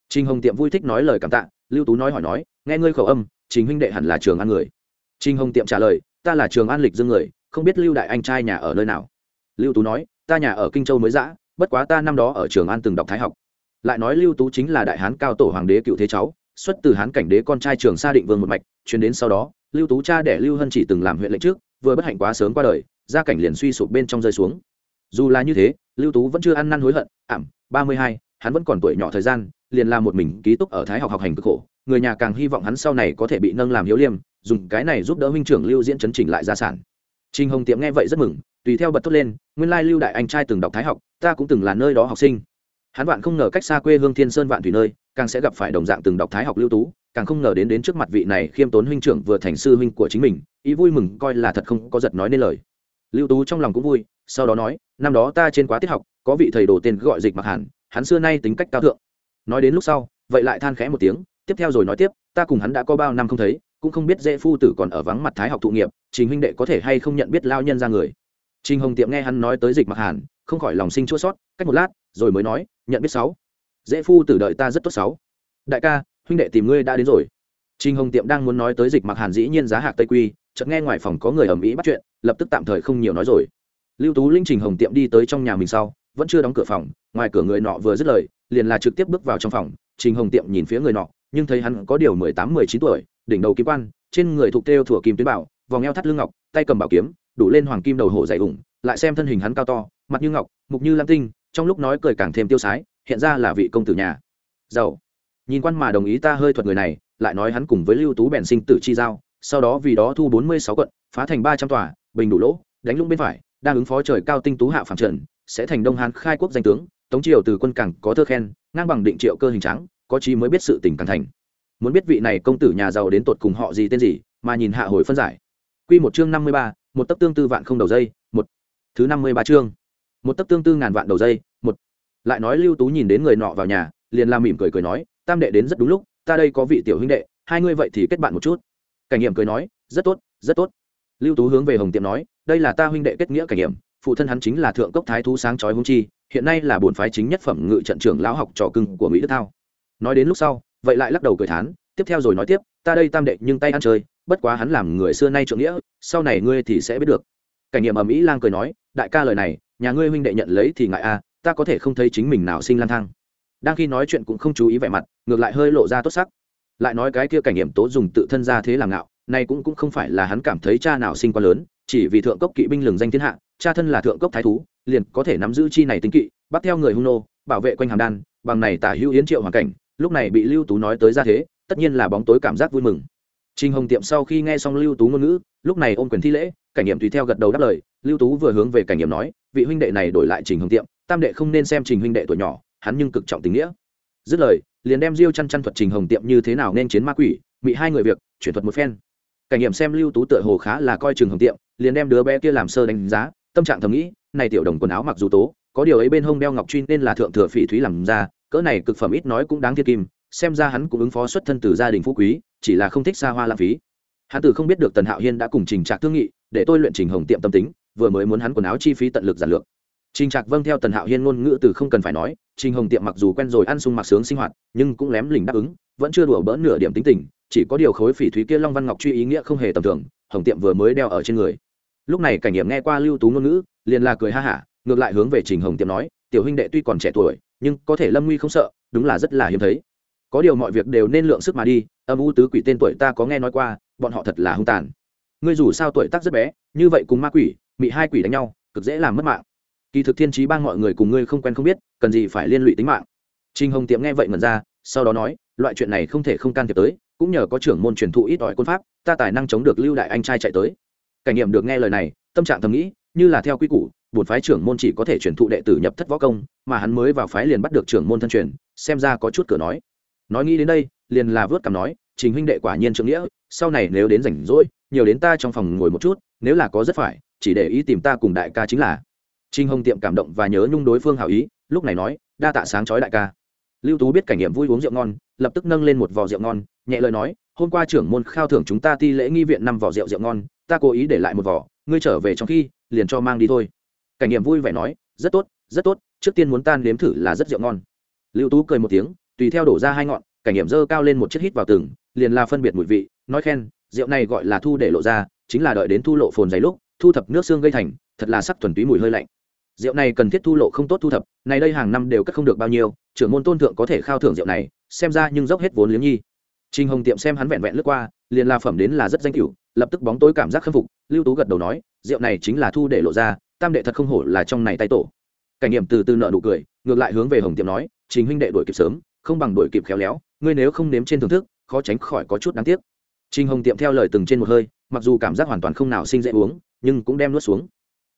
Speaker 1: Trình hồng tiệm vui thích nói lời cảm tạ, lưu tú nói hỏi nói, nghe ngươi khẩu âm, trình huynh đệ hẳn là trường an người. Trình hồng tiệm trả lời, ta là trường an lịch dương người, không biết lưu đại anh trai nhà ở nơi nào. Lưu tú nói, ta nhà ở kinh châu mới giã bất quá ta năm đó ở trường an từng đọc thái học. Lại nói lưu tú chính là đại hán cao tổ hoàng đế cựu thế cháu, xuất từ hán cảnh đế con trai trường sa định vương một mạch chuyến đến sau đó, lưu tú cha đẻ lưu hân chỉ từng làm huyện lệnh trước, vừa bất hạnh quá sớm qua đời, gia cảnh liền suy sụp bên trong rơi xuống. Dù là như thế, lưu tú vẫn chưa ăn năn hối hận, ảm, ba mươi hai, hắn vẫn còn tuổi nhỏ thời gian, liền làm một mình ký túc ở thái học học hành cực khổ, người nhà càng hy vọng hắn sau này có thể bị nâng làm hiếu liêm, dùng cái này giúp đỡ huynh trưởng lưu diễn chấn chỉnh lại gia sản. Trinh hồng tiệm nghe vậy rất mừng tùy theo bật thốt lên, nguyên lai lưu đại anh trai từng đọc thái học, ta cũng từng là nơi đó học sinh. Hắn vạn không ngờ cách xa quê hương thiên sơn vạn thủy nơi, càng sẽ gặp phải đồng dạng từng đọc thái học lưu tú, càng không ngờ đến đến trước mặt vị này khiêm tốn huynh trưởng vừa thành sư huynh của chính mình, ý vui mừng coi là thật không có giật nói nên lời. Lưu tú trong lòng cũng vui, sau đó nói, năm đó ta trên quá tiết học, có vị thầy đồ tên gọi dịch mặc hàn, hắn xưa nay tính cách cao thượng. Nói đến lúc sau, vậy lại than khẽ một tiếng, tiếp theo rồi nói tiếp, ta cùng hắn đã có bao năm không thấy, cũng không biết dễ phu tử còn ở vắng mặt thái học thụ nghiệp, trình huynh đệ có thể hay không nhận biết lao nhân ra người trình hồng tiệm nghe hắn nói tới dịch mặc hàn, không khỏi lòng sinh chua xót. cách một lát, rồi mới nói, nhận biết sáu. Dễ phu tử đợi ta rất tốt sáu. Đại ca, huynh đệ tìm ngươi đã đến rồi. Trình hồng tiệm đang muốn nói tới dịch mặc hàn dĩ nhiên giá hạc tây quy, chợt nghe ngoài phòng có người ầm ĩ bắt chuyện, lập tức tạm thời không nhiều nói rồi. Lưu tú linh trình hồng tiệm đi tới trong nhà mình sau, vẫn chưa đóng cửa phòng, ngoài cửa người nọ vừa dứt lời, liền là trực tiếp bước vào trong phòng. Trình hồng tiệm nhìn phía người nọ, nhưng thấy hắn có điều mười tám, mười chín tuổi, đỉnh đầu kim quan, trên người thuộc theo thủa kim tuyến bảo, vòng eo thắt lưng ngọc, tay cầm bảo kiếm đủ lên hoàng kim đầu hổ dày ủng, lại xem thân hình hắn cao to, mặt như ngọc, mục như lam tinh, trong lúc nói cười càng thêm tiêu sái, hiện ra là vị công tử nhà. Giàu. Nhìn quan mà đồng ý ta hơi thuật người này, lại nói hắn cùng với lưu tú bèn sinh tử chi giao, sau đó vì đó thu bốn mươi sáu quận, phá thành ba trăm tòa, bình đủ lỗ, đánh lũng bên phải, đang ứng phó trời cao tinh tú hạ phạm trần, sẽ thành đông hán khai quốc danh tướng, tống triều từ quân cảng có thơ khen, ngang bằng định triệu cơ hình trắng có chi mới biết sự tình càng thành. Muốn biết vị này công tử nhà giàu đến tột cùng họ gì, tên gì, mà nhìn hạ hồi phân giải quy một chương năm mươi ba, một tập tương tư vạn không đầu dây, một. Thứ năm mươi ba chương. Một tập tương tư ngàn vạn đầu dây, một. Lại nói lưu tú nhìn đến người nọ vào nhà, liền la mỉm cười cười nói, tam đệ đến rất đúng lúc, ta đây có vị tiểu huynh đệ, hai ngươi vậy thì kết bạn một chút. Cảnh nghiệm cười nói, rất tốt rất tốt. Lưu tú hướng về hồng tiệm nói, đây là ta huynh đệ kết nghĩa cảnh nghiệm, phụ thân hắn chính là thượng cấp thái thú sáng chói hung chi, hiện nay là bổn phái chính nhất phẩm ngự trận trưởng lão học trò cưng của mỹ đức thao. Nói đến lúc sau, vậy lại lắc đầu cười thán, tiếp theo rồi nói tiếp ta đây tam đệ nhưng tay ăn chơi, bất quá hắn làm người xưa nay trượng nghĩa, sau này ngươi thì sẽ biết được. Cảnh nghiệm ầm ĩ lang cười nói, đại ca lời này, nhà ngươi huynh đệ nhận lấy thì ngại a à, ta có thể không thấy chính mình nào sinh lang thang. Đang khi nói chuyện cũng không chú ý vẻ mặt, ngược lại hơi lộ ra tốt sắc. Lại nói cái kia cảnh nghiệm tố dùng tự thân ra thế làm ngạo, nay cũng cũng không phải là hắn cảm thấy cha nào sinh quá lớn, chỉ vì thượng cốc kỵ binh lừng danh thiên hạ, cha thân là thượng cốc thái thú, liền có thể nắm giữ chi này tính kỵ, bắt theo người hung nô, bảo vệ quanh hàm đan, bằng này tả hữu yến triệu hoàn cảnh, lúc này bị lưu tú nói tới ra thế tất nhiên là bóng tối cảm giác vui mừng Trình Hồng Tiệm sau khi nghe xong Lưu Tú ngôn ngữ, lúc này ôm quyền thi lễ, cảnh nghiệm tùy theo gật đầu đáp lời, Lưu Tú vừa hướng về cảnh nghiệm nói, vị huynh đệ này đổi lại Trình Hồng Tiệm, tam đệ không nên xem Trình huynh đệ tuổi nhỏ, hắn nhưng cực trọng tình nghĩa. Dứt lời, liền đem Diêu chăn chăn thuật Trình Hồng Tiệm như thế nào nên chiến ma quỷ, bị hai người việc, chuyển thuật một phen. Cảnh nghiệm xem Lưu Tú tựa hồ khá là coi Trình Hồng Tiệm, liền đem đứa bé kia làm sơ đánh giá, tâm trạng thầm nghĩ, này tiểu đồng quần áo mặc dù tố, có điều ấy bên hông đeo ngọc truy nên là thượng thừa phỉ thúy làm ra, cỡ này cực phẩm ít nói cũng đáng thiên kim, xem ra hắn cũng ứng phó xuất thân từ gia đình phú quý, chỉ là không thích xa hoa lãng phí. Hắn từ không biết được tần hạo hiên đã cùng trình trạc thương nghị, để tôi luyện trình hồng tiệm tâm tính, vừa mới muốn hắn quần áo chi phí tận lực giản lược. Trình trạc vâng theo tần hạo hiên ngôn ngữ từ không cần phải nói, trình hồng tiệm mặc dù quen rồi ăn sung mặc sướng sinh hoạt, nhưng cũng lém lỉnh đáp ứng, vẫn chưa đùa bỡn nửa điểm tính tình, chỉ có điều khối phỉ thúy kia long văn ngọc truy ý nghĩa không hề tầm thường, hồng tiệm vừa mới đeo ở trên người. Lúc này cảnh nghiệm nghe qua lưu tú ngôn ngữ, liền là cười ha hả, ngược lại hướng về trình hồng tiệm nói, tiểu huynh đệ tuy còn trẻ tuổi, nhưng có thể lâm nguy không sợ, đúng là rất là hiếm thấy có điều mọi việc đều nên lượng sức mà đi, âm u tứ quỷ tên tuổi ta có nghe nói qua, bọn họ thật là hung tàn. Ngươi dù sao tuổi tác rất bé, như vậy cùng ma quỷ bị hai quỷ đánh nhau, cực dễ làm mất mạng. Kỳ thực thiên trí bang mọi người cùng ngươi không quen không biết, cần gì phải liên lụy tính mạng. Trinh hồng tiệm nghe vậy mật ra, sau đó nói, loại chuyện này không thể không can thiệp tới, cũng nhờ có trưởng môn truyền thụ ít ỏi quân pháp, ta tài năng chống được lưu đại anh trai chạy tới. Cảnh nghiệm được nghe lời này, tâm trạng thầm nghĩ, như là theo quy củ, bổn phái trưởng môn chỉ có thể truyền thụ đệ tử nhập thất võ công, mà hắn mới vào phái liền bắt được trưởng môn thân truyền, xem ra có chút cửa nói nói nghĩ đến đây, liền là vớt cảm nói, trình huynh đệ quả nhiên trượng nghĩa, sau này nếu đến rảnh rỗi, nhiều đến ta trong phòng ngồi một chút, nếu là có rất phải, chỉ để ý tìm ta cùng đại ca chính là. Trinh hồng tiệm cảm động và nhớ nhung đối phương hảo ý, lúc này nói, đa tạ sáng chói đại ca. Lưu tú biết cảnh nghiệm vui uống rượu ngon, lập tức nâng lên một vò rượu ngon, nhẹ lời nói, hôm qua trưởng môn khao thưởng chúng ta ti lễ nghi viện năm vỏ rượu rượu ngon, ta cố ý để lại một vỏ ngươi trở về trong khi, liền cho mang đi thôi. Cảnh nghiệm vui vẻ nói, rất tốt rất tốt, trước tiên muốn tan nếm thử là rất rượu ngon. Lưu tú cười một tiếng tùy theo đổ ra hai ngọn cảnh nghiệm dơ cao lên một chiếc hít vào từng liền là phân biệt mùi vị nói khen rượu này gọi là thu để lộ ra chính là đợi đến thu lộ phồn dày lúc thu thập nước xương gây thành thật là sắc thuần túy mùi hơi lạnh. Rượu này cần thiết thu lộ không tốt thu thập này đây hàng năm đều cất không được bao nhiêu trưởng môn tôn thượng có thể khao thưởng rượu này xem ra nhưng dốc hết vốn liếng nhi. Trình Hồng Tiệm xem hắn vẹn vẹn lướt qua, liền là phẩm đến là rất danh cửu, lập tức bóng tối cảm giác khâm phục, Lưu Tú gật đầu nói, rượu này chính là thu để lộ ra, tam đệ thật không hổ là trong này tay tổ. Cảnh Nghiệm từ từ nợ nụ cười, ngược lại hướng về Hồng Tiệm nói, Trình huynh đệ đuổi kịp sớm, không bằng đổi kịp khéo léo, ngươi nếu không nếm trên thưởng thức, khó tránh khỏi có chút đáng tiếc. Trình Hồng Tiệm theo lời từng trên một hơi, mặc dù cảm giác hoàn toàn không nào sinh dễ uống, nhưng cũng đem nuốt xuống.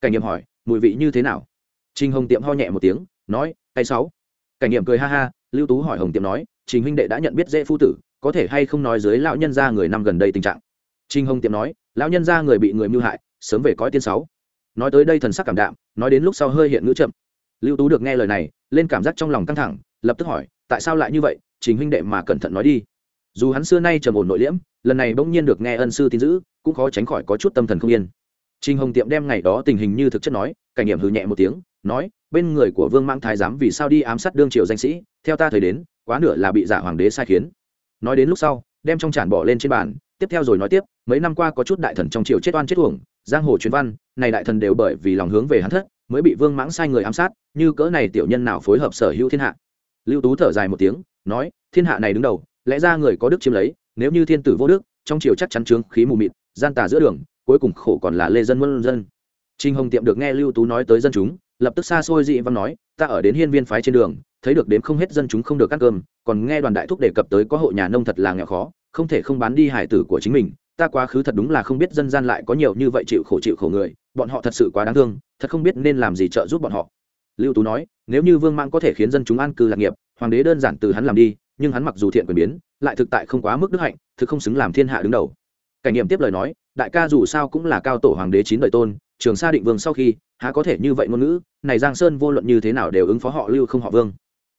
Speaker 1: Cảnh Nghiệm hỏi, mùi vị như thế nào? Trình Hồng Tiệm ho nhẹ một tiếng, nói, tay sáu." Cảnh Nghiệm cười ha ha, Lưu Tú hỏi Hồng Tiệm nói, Trình huynh đệ đã nhận biết dễ phu tử, có thể hay không nói dưới lão nhân gia người năm gần đây tình trạng trinh hồng tiệm nói lão nhân gia người bị người mưu hại sớm về cõi tiên sáu nói tới đây thần sắc cảm đạm nói đến lúc sau hơi hiện ngữ chậm lưu tú được nghe lời này lên cảm giác trong lòng căng thẳng lập tức hỏi tại sao lại như vậy trình huynh đệ mà cẩn thận nói đi. Dù hắn xưa nay trầm ổn nội liễm lần này bỗng nhiên được nghe ân sư tin giữ cũng khó tránh khỏi có chút tâm thần không yên. Trình Hồng Tiệm đem ngày đó tình hình như thực chất nói, cảnh nghiệm hừ nhẹ một tiếng, nói, bên người của Vương Mãng Thái giám vì sao đi ám sát đương triều danh sĩ, theo ta thời đến, quá nửa là bị giả hoàng đế sai khiến. Nói đến lúc sau đem trong tràn bỏ lên trên bàn tiếp theo rồi nói tiếp mấy năm qua có chút đại thần trong triều chết oan chết uổng giang hồ truyền văn này đại thần đều bởi vì lòng hướng về hắn thất mới bị vương mãng sai người ám sát như cỡ này tiểu nhân nào phối hợp sở hữu thiên hạ lưu tú thở dài một tiếng, nói, thiên hạ này đứng đầu, lẽ ra người có đức chiếm lấy, nếu như thiên tử vô đức, trong triều chắc chắn trướng khí mù mịt, gian tà giữa đường, cuối cùng khổ còn là lê dân muôn dân. Trinh hồng tiệm được nghe lưu tú nói tới dân chúng, lập tức xa xôi dị văn nói, ta ở đến hiên viên phái trên đường, thấy được đến không hết dân chúng không được ăn cơm, còn nghe đoàn đại thúc đề cập tới có hộ nhà nông thật là nghèo khó, không thể không bán đi hải tử của chính mình. Ta quá khứ thật đúng là không biết dân gian lại có nhiều như vậy chịu khổ chịu khổ người, bọn họ thật sự quá đáng thương, thật không biết nên làm gì trợ giúp bọn họ lưu tú nói nếu như vương mãng có thể khiến dân chúng an cư lạc nghiệp hoàng đế đơn giản từ hắn làm đi nhưng hắn mặc dù thiện quyền biến lại thực tại không quá mức đức hạnh thực không xứng làm thiên hạ đứng đầu. Cảnh nghiệm tiếp lời nói đại ca dù sao cũng là cao tổ hoàng đế chín đời tôn trường sa định vương sau khi há có thể như vậy ngôn ngữ này giang sơn vô luận như thế nào đều ứng phó họ lưu không họ vương.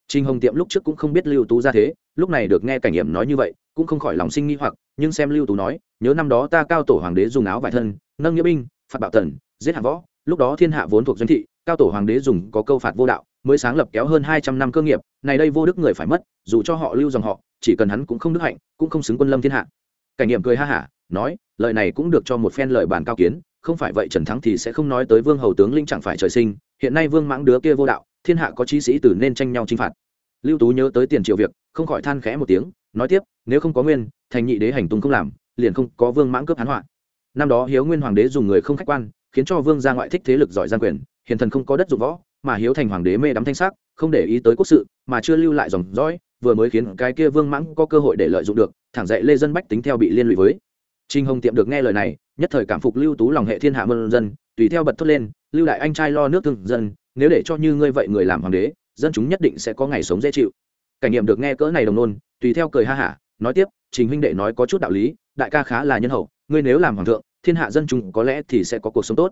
Speaker 1: Trình Hồng Tiệm lúc trước cũng không biết Lưu Tú ra thế, lúc này được nghe cảnh nghiệm nói như vậy, cũng không khỏi lòng sinh nghi hoặc, nhưng xem Lưu Tú nói, nhớ năm đó ta cao tổ hoàng đế dùng áo vải thân, nâng nghĩa binh, phạt bạo tần, giết hạ võ, lúc đó thiên hạ vốn thuộc doanh thị, cao tổ hoàng đế dùng có câu phạt vô đạo, mới sáng lập kéo hơn hai trăm năm cơ nghiệp, này đây vô đức người phải mất, dù cho họ lưu dòng họ, chỉ cần hắn cũng không đức hạnh, cũng không xứng quân lâm thiên hạ. Cảnh nghiệm cười ha hả, nói, lời này cũng được cho một phen lời bàn cao kiến, không phải vậy Trần Thắng thì sẽ không nói tới Vương hầu tướng linh chẳng phải trời sinh, hiện nay Vương mãng đứa kia vô đạo, thiên hạ có chí sĩ tử nên tranh nhau chinh phạt lưu tú nhớ tới tiền triệu việc không khỏi than khẽ một tiếng nói tiếp nếu không có nguyên thành nhị đế hành tung không làm liền không có vương mãng cướp hán họa năm đó hiếu nguyên hoàng đế dùng người không khách quan khiến cho vương ra ngoại thích thế lực giỏi gian quyền hiền thần không có đất dụng võ, mà hiếu thành hoàng đế mê đắm thanh sắc, không để ý tới quốc sự, mà chưa lưu lại dòng dõi, vừa mới khiến cái kia vương mãng có cơ hội để lợi dụng được, thẳng dậy lê dân bách tính theo bị liên lụy với. Trinh hồng tiệm được nghe lời này, nhất thời cảm phục lưu tú lòng hệ thiên hạ mân dân, tùy theo bật thốt lên, lưu đại anh trai lo nước thương dân, nếu để cho như ngươi vậy người làm hoàng đế, dân chúng nhất định sẽ có ngày sống dễ chịu. Cảnh nghiệm được nghe cỡ này đồng nôn, tùy theo cười ha hả, nói tiếp, trình huynh đệ nói có chút đạo lý, đại ca khá là nhân hậu, ngươi nếu làm hoàng thượng, thiên hạ dân chúng có lẽ thì sẽ có cuộc sống tốt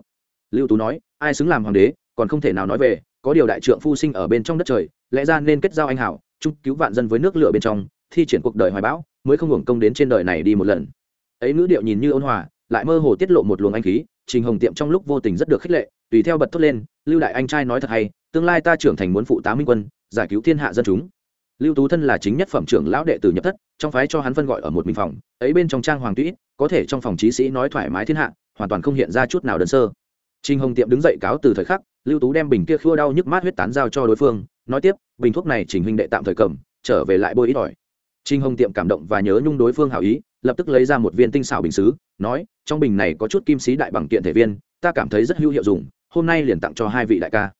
Speaker 1: lưu tú nói, ai xứng làm hoàng đế, còn không thể nào nói về, có điều đại trượng phu sinh ở bên trong đất trời, lẽ ra nên kết giao anh hảo, chung cứu vạn dân với nước lửa bên trong, thi triển cuộc đời hoài bão, mới không hưởng công đến trên đời này đi một lần. Ấy ngữ điệu nhìn như ôn hòa, lại mơ hồ tiết lộ một luồng anh khí, trình hồng tiệm trong lúc vô tình rất được khích lệ, tùy theo bật thốt lên, lưu đại anh trai nói thật hay, tương lai ta trưởng thành muốn phụ tá minh quân, giải cứu thiên hạ dân chúng. Lưu tú thân là chính nhất phẩm trưởng lão đệ tử nhập thất, trong phái cho hắn phân gọi ở một mình phòng, ấy bên trong trang hoàng tũy có thể trong phòng trí sĩ nói thoải mái thiên hạ, hoàn toàn không hiện ra chút nào đơn sơ. Trình Hồng Tiệm đứng dậy cáo từ thời khắc, Lưu Tú đem bình kia khua đau nhức mát huyết tán giao cho đối phương, nói tiếp, bình thuốc này Trình huynh đệ tạm thời cầm, trở về lại bôi ít ỏi. Trình Hồng Tiệm cảm động và nhớ nhung đối phương hảo ý, lập tức lấy ra một viên tinh xảo bình sứ, nói, trong bình này có chút kim xí đại bằng kiện thể viên, ta cảm thấy rất hữu hiệu dụng, hôm nay liền tặng cho hai vị đại ca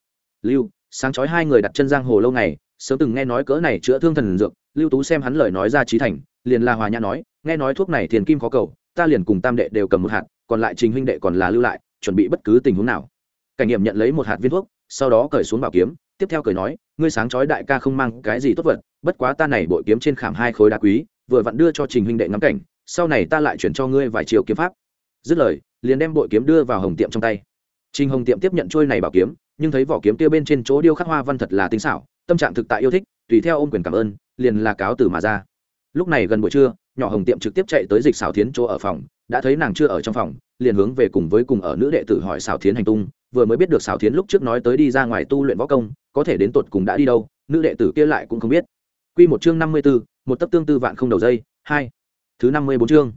Speaker 1: lưu sáng chói hai người đặt chân giang hồ lâu ngày sớm từng nghe nói cỡ này chữa thương thần dược lưu tú xem hắn lời nói ra trí thành liền là hòa nhã nói nghe nói thuốc này thiền kim khó cầu ta liền cùng tam đệ đều cầm một hạt còn lại trình huynh đệ còn là lưu lại chuẩn bị bất cứ tình huống nào. Cảnh nghiệm nhận lấy một hạt viên thuốc, sau đó cởi xuống bảo kiếm, tiếp theo cởi nói, ngươi sáng chói đại ca không mang cái gì tốt vật, bất quá ta này bội kiếm trên khảm hai khối đá quý, vừa vặn đưa cho trình huynh đệ ngắm cảnh, sau này ta lại chuyển cho ngươi vài chiều kiếm pháp. Dứt lời, liền đem bội kiếm đưa vào hồng tiệm trong tay. Trình hồng tiệm tiếp nhận trôi này bảo kiếm, nhưng thấy vỏ kiếm kia bên trên chỗ điêu khắc hoa văn thật là tinh xảo, tâm trạng thực tại yêu thích, tùy theo ôm quyền cảm ơn, liền là cáo từ mà ra. Lúc này gần buổi trưa, nhỏ hồng tiệm trực tiếp chạy tới dịch xảo thiến chỗ ở phòng, đã thấy nàng chưa ở trong phòng liền hướng về cùng với cùng ở nữ đệ tử hỏi xảo thiến hành tung vừa mới biết được xảo thiến lúc trước nói tới đi ra ngoài tu luyện võ công có thể đến tột cùng đã đi đâu nữ đệ tử kia lại cũng không biết Quy một chương năm mươi 54, một tấc tương tư vạn không đầu dây, hai. Thứ năm mươi bốn chương.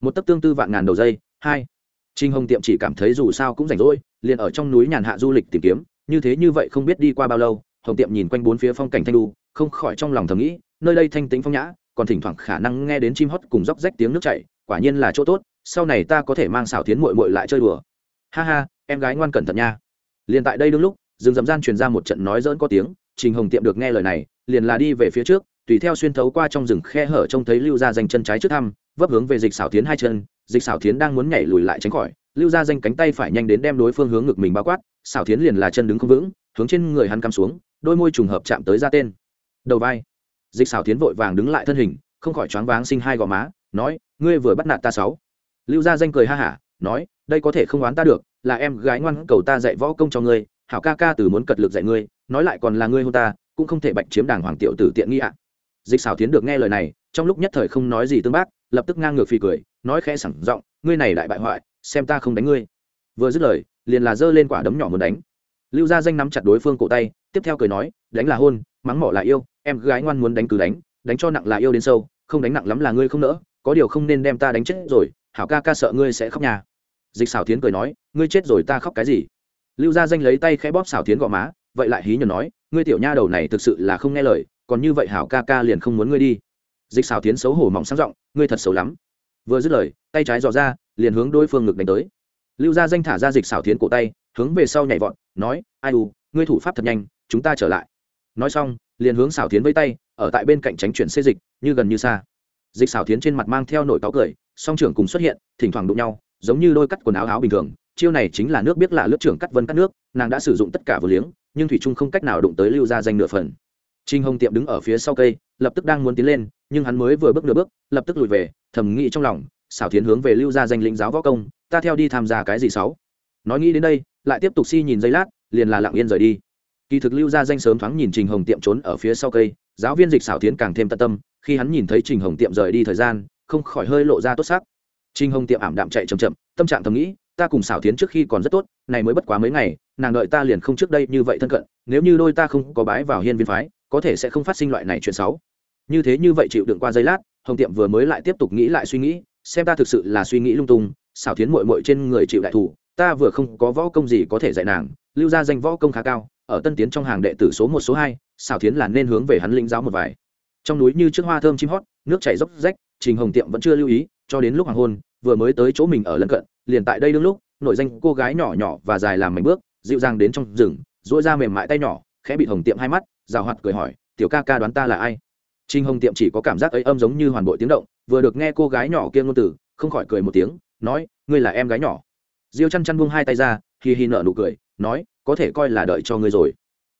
Speaker 1: Một tấc tương tư vạn ngàn đầu dây, hai. trinh Hồng Tiệm chỉ cảm thấy dù sao cũng rảnh rỗi, liền ở trong núi nhàn hạ du lịch tìm kiếm, như thế như vậy không biết đi qua bao lâu, Hồng Tiệm nhìn quanh bốn phía phong cảnh thanh lu không khỏi trong lòng thầm nghĩ, nơi đây thanh tính phong nhã, còn thỉnh thoảng khả năng nghe đến chim hót cùng róc rách tiếng nước chảy quả nhiên là chỗ tốt sau này ta có thể mang xảo tiến muội muội lại chơi đùa. Ha ha, em gái ngoan cẩn thận nha. Liền tại đây đương lúc, rừng rậm gian truyền ra một trận nói dỡn có tiếng, trình hồng tiệm được nghe lời này, liền là đi về phía trước, tùy theo xuyên thấu qua trong rừng khe hở trông thấy lưu gia danh chân trái trước thăm, vấp hướng về dịch xảo tiến hai chân, dịch xảo tiến đang muốn nhảy lùi lại tránh khỏi, lưu gia danh cánh tay phải nhanh đến đem đối phương hướng ngực mình bao quát, xảo tiến liền là chân đứng không vững, hướng trên người hắn cắm xuống, đôi môi trùng hợp chạm tới ra tên. Đầu vai. Dịch xảo tiến vội vàng đứng lại thân hình, không khỏi choáng váng sinh hai gò má, nói, ngươi vừa bắt nạt ta sáu lưu gia danh cười ha hả, nói, đây có thể không oán ta được, là em gái ngoan cầu ta dạy võ công cho ngươi, hảo ca ca từ muốn cật lực dạy ngươi, nói lại còn là ngươi hôn ta, cũng không thể bạch chiếm đảng hoàng tiểu tử tiện nghi ạ. Dịch xảo tiến được nghe lời này, trong lúc nhất thời không nói gì tương bác, lập tức ngang ngược phì cười, nói khẽ sẳng giọng, ngươi này đại bại hoại, xem ta không đánh ngươi. Vừa dứt lời, liền là giơ lên quả đấm nhỏ muốn đánh. Lưu gia danh nắm chặt đối phương cổ tay, tiếp theo cười nói, đánh là hôn, mắng mỏ là yêu, em gái ngoan muốn đánh cứ đánh đánh cho nặng là yêu đến sâu, không đánh nặng lắm là ngươi không nỡ, có điều không nên đem ta đánh chết rồi hảo ca ca sợ ngươi sẽ khóc nhà dịch xảo tiến cười nói, ngươi chết rồi ta khóc cái gì? Lưu gia danh lấy tay khẽ bóp xảo tiến gò má, vậy lại hí nhờ nói, ngươi tiểu nha đầu này thực sự là không nghe lời, còn như vậy hảo ca ca liền không muốn ngươi đi. Dịch xảo tiến xấu hổ mỏng sáng giọng, ngươi thật xấu lắm. Vừa dứt lời, tay trái dò ra, liền hướng đối phương ngực đánh tới. Lưu gia danh thả ra dịch xảo tiến cổ tay, hướng về sau nhảy vọt, nói, ai u, ngươi thủ pháp thật nhanh, chúng ta trở lại. Nói xong, liền hướng xảo tiến với tay, ở tại bên cạnh tránh chuyển xê dịch, như gần như xa dịch xảo tiến trên mặt mang theo nổi cáo cười, song trưởng cùng xuất hiện, thỉnh thoảng đụng nhau, giống như đôi cắt quần áo áo bình thường. Chiêu này chính là nước biết là lướt trưởng cắt vân cắt nước, nàng đã sử dụng tất cả vừa liếng, nhưng thủy trung không cách nào đụng tới lưu gia danh nửa phần. Trinh hồng tiệm đứng ở phía sau cây, lập tức đang muốn tiến lên, nhưng hắn mới vừa bước nửa bước, lập tức lùi về, thầm nghĩ trong lòng, xảo tiến hướng về lưu gia danh lĩnh giáo võ công, ta theo đi tham gia cái gì sáu? Nói nghĩ đến đây, lại tiếp tục si nhìn giây lát, liền là lặng yên rời đi. Kỳ thực lưu gia danh sớm thoáng nhìn trình hồng tiệm trốn ở phía sau cây giáo viên dịch xảo tiến càng thêm tận tâm, khi hắn nhìn thấy trình hồng tiệm rời đi thời gian, không khỏi hơi lộ ra tốt sắc. Trình hồng tiệm ảm đạm chạy chậm chậm, tâm trạng thầm nghĩ, ta cùng xảo tiến trước khi còn rất tốt, này mới bất quá mấy ngày, nàng đợi ta liền không trước đây như vậy thân cận, nếu như đôi ta không có bái vào hiên viên phái, có thể sẽ không phát sinh loại này chuyện xấu. Như thế như vậy chịu đựng qua giây lát, hồng tiệm vừa mới lại tiếp tục nghĩ lại suy nghĩ, xem ta thực sự là suy nghĩ lung tung, xảo tiến mội mội trên người chịu đại thủ, ta vừa không có võ công gì có thể dạy nàng, lưu ra danh võ công khá cao ở tân tiến trong hàng đệ tử số một, số hai xảo tiến là nên hướng về hắn linh giáo một vài. Trong núi như trước hoa thơm chim hót, nước chảy dốc rách, trình hồng tiệm vẫn chưa lưu ý, cho đến lúc hoàng hôn, vừa mới tới chỗ mình ở lân cận, liền tại đây đương lúc, nội danh cô gái nhỏ nhỏ và dài làm mảnh bước, dịu dàng đến trong rừng dỗi ra mềm mại tay nhỏ, khẽ bị hồng tiệm hai mắt, rào hoạt cười hỏi, tiểu ca ca đoán ta là ai? Trinh hồng tiệm chỉ có cảm giác ấy âm giống như hoàn bộ tiếng động, vừa được nghe cô gái nhỏ kia ngôn từ, không khỏi cười một tiếng, nói, ngươi là em gái nhỏ. Diêu chăn chăn buông hai tay ra, hì hì nở nụ cười, nói có thể coi là đợi cho ngươi rồi.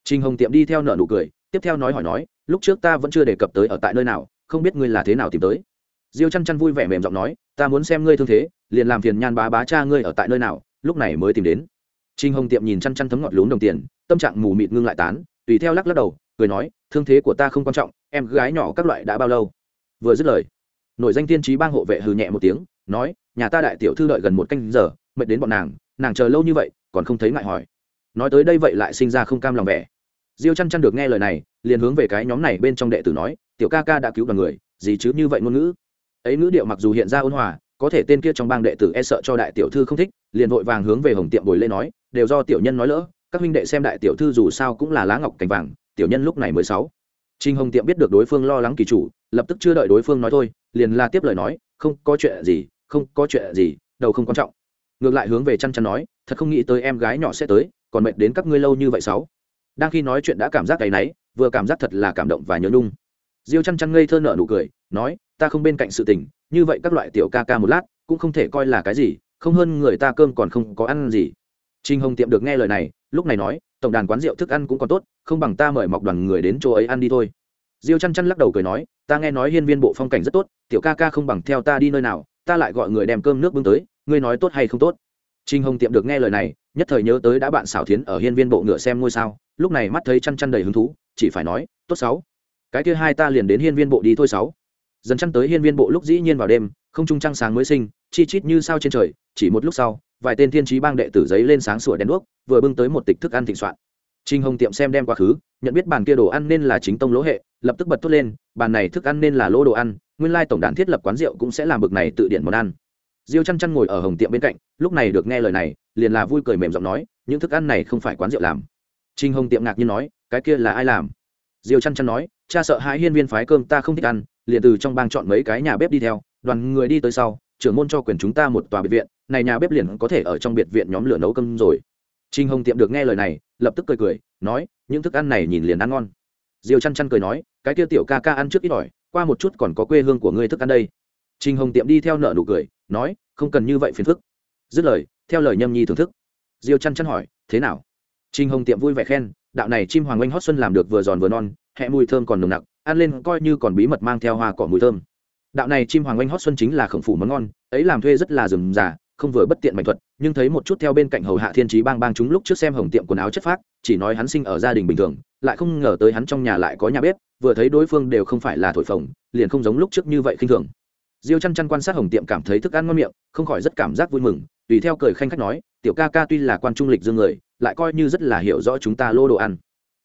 Speaker 1: Trinh hồng tiệm đi theo nở nụ cười, tiếp theo nói hỏi nói, lúc trước ta vẫn chưa đề cập tới ở tại nơi nào, không biết ngươi là thế nào tìm tới. Diêu chăn chăn vui vẻ mềm giọng nói, ta muốn xem ngươi thương thế, liền làm phiền nhan bá bá cha ngươi ở tại nơi nào, lúc này mới tìm đến. Trinh hồng tiệm nhìn chăn chăn thấm ngọt lún đồng tiền, tâm trạng mù mịt ngưng lại tán, tùy theo lắc lắc đầu, cười nói, thương thế của ta không quan trọng, em gái nhỏ các loại đã bao lâu? Vừa dứt lời nội danh tiên trí bang hộ vệ hừ nhẹ một tiếng, nói, nhà ta đại tiểu thư đợi gần một canh giờ, mệt đến bọn nàng nàng chờ lâu như vậy, còn không thấy ngại hỏi nói tới đây vậy lại sinh ra không cam lòng vẻ. Diêu chăn chăn được nghe lời này, liền hướng về cái nhóm này bên trong đệ tử nói, tiểu ca ca đã cứu đoàn người, gì chứ như vậy ngôn ngữ? Ấy ngữ điệu mặc dù hiện ra ôn hòa, có thể tên kia trong bang đệ tử e sợ cho đại tiểu thư không thích, liền vội vàng hướng về hồng tiệm bồi lê nói, đều do tiểu nhân nói lỡ, các huynh đệ xem đại tiểu thư dù sao cũng là lá ngọc cành vàng, tiểu nhân lúc này mười sáu. Trinh hồng tiệm biết được đối phương lo lắng kỳ chủ, lập tức chưa đợi đối phương nói thôi, liền la tiếp lời nói, không có chuyện gì, không có chuyện gì, đầu không quan trọng. Ngược lại hướng về chăn chăn nói, thật không nghĩ tới em gái nhỏ sẽ tới còn mệt đến các ngươi lâu như vậy sáu. Đang khi nói chuyện đã cảm giác cái náy, vừa cảm giác thật là cảm động và nhớ nhung. Diêu chăn chăn ngây thơ nở nụ cười, nói, ta không bên cạnh sự tình, như vậy các loại tiểu ca ca một lát, cũng không thể coi là cái gì, không hơn người ta cơm còn không có ăn gì. Trinh hồng tiệm được nghe lời này, lúc này nói, tổng đàn quán rượu thức ăn cũng còn tốt, không bằng ta mời mọc đoàn người đến chỗ ấy ăn đi thôi. Diêu chăn chăn lắc đầu cười nói, ta nghe nói hiên viên bộ phong cảnh rất tốt, tiểu ca ca không bằng theo ta đi nơi nào, ta lại gọi người đem cơm nước bưng tới, ngươi nói tốt hay không tốt? Trinh hồng tiệm được nghe lời này, nhất thời nhớ tới đã bạn xảo thiến ở hiên viên bộ ngựa xem ngôi sao, lúc này mắt thấy chăn chăn đầy hứng thú, chỉ phải nói, tốt sáu. Cái kia hai ta liền đến hiên viên bộ đi thôi sáu. Dần chăn tới hiên viên bộ lúc dĩ nhiên vào đêm, không trung trăng sáng mới sinh, chi chít như sao trên trời, chỉ một lúc sau, vài tên thiên trí bang đệ tử giấy lên sáng sủa đèn đuốc, vừa bưng tới một tịch thức ăn thịnh soạn. Trinh hồng tiệm xem đem quá khứ, nhận biết bàn kia đồ ăn nên là chính tông lỗ hệ, lập tức bật thốt lên bàn này thức ăn nên là lỗ đồ ăn, nguyên lai tổng đàn thiết lập quán rượu cũng sẽ làm bực này tự điển món ăn diêu chăn chăn ngồi ở hồng tiệm bên cạnh, lúc này được nghe lời này, liền là vui cười mềm giọng nói, những thức ăn này không phải quán rượu làm. Trinh hồng tiệm ngạc nhiên nói, cái kia là ai làm? Diêu chăn chăn nói, cha sợ hãi hiên viên phái cơm ta không thích ăn, liền từ trong bang chọn mấy cái nhà bếp đi theo, đoàn người đi tới sau, trưởng môn cho quyền chúng ta một tòa biệt viện, này nhà bếp liền có thể ở trong biệt viện nhóm lửa nấu cơm rồi. Trinh hồng tiệm được nghe lời này, lập tức cười cười, nói, những thức ăn này nhìn liền ăn ngon. Diêu chăn chăn cười nói, cái kia tiểu ca ca ăn trước ít ỏi, qua một chút còn có quê hương của ngươi thức ăn đây trinh hồng tiệm đi theo nợ nụ cười, nói, không cần như vậy phiền phức. Dứt lời, theo lời nhâm nhi thưởng thức. Diêu chăn chăn hỏi, thế nào? Trinh hồng tiệm vui vẻ khen, đạo này chim hoàng oanh hót xuân làm được vừa giòn vừa non, hẹ mùi thơm còn nồng nặc, ăn lên coi như còn bí mật mang theo hoa cỏ mùi thơm. Đạo này chim hoàng oanh hót xuân chính là khổng phủ món ngon, ấy làm thuê rất là rườm rà, không vừa bất tiện mạnh thuật, nhưng thấy một chút theo bên cạnh hầu hạ thiên trí bang bang chúng lúc trước xem hồng tiệm quần áo chất phác, chỉ nói hắn sinh ở gia đình bình thường, lại không ngờ tới hắn trong nhà lại có nhà bếp, vừa thấy đối phương đều không phải là thổi phồng, liền không giống lúc trước như vậy khinh thường diêu chăn chăn quan sát hồng tiệm cảm thấy thức ăn ngon miệng, không khỏi rất cảm giác vui mừng, tùy theo cười khanh khách nói, tiểu ca ca tuy là quan trung lịch dương người, lại coi như rất là hiểu rõ chúng ta lô đồ ăn.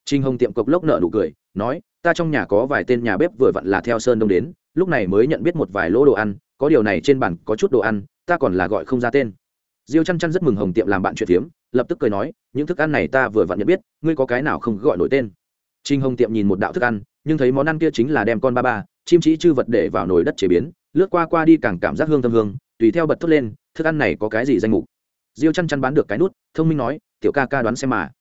Speaker 1: Trinh hồng tiệm cộc lốc nợ nụ cười, nói, ta trong nhà có vài tên nhà bếp vừa vặn là theo sơn đông đến, lúc này mới nhận biết một vài lỗ đồ ăn, có điều này trên bàn có chút đồ ăn, ta còn là gọi không ra tên. Diêu chăn chăn rất mừng hồng tiệm làm bạn chuyện phiếm, lập tức cười nói, những thức ăn này ta vừa vặn nhận biết, ngươi có cái nào không gọi nổi tên? Trinh hồng tiệm nhìn một đạo thức ăn, nhưng thấy món ăn kia chính là đem con ba ba, chim chỉ chư vật để vào nồi đất chế biến lướt qua qua đi càng cảm giác hương thơm hương, tùy theo bật thốt lên, thức ăn này có cái gì danh mục? Diêu chăn chăn bán được cái nút, thông minh nói, tiểu ca ca đoán xem mà.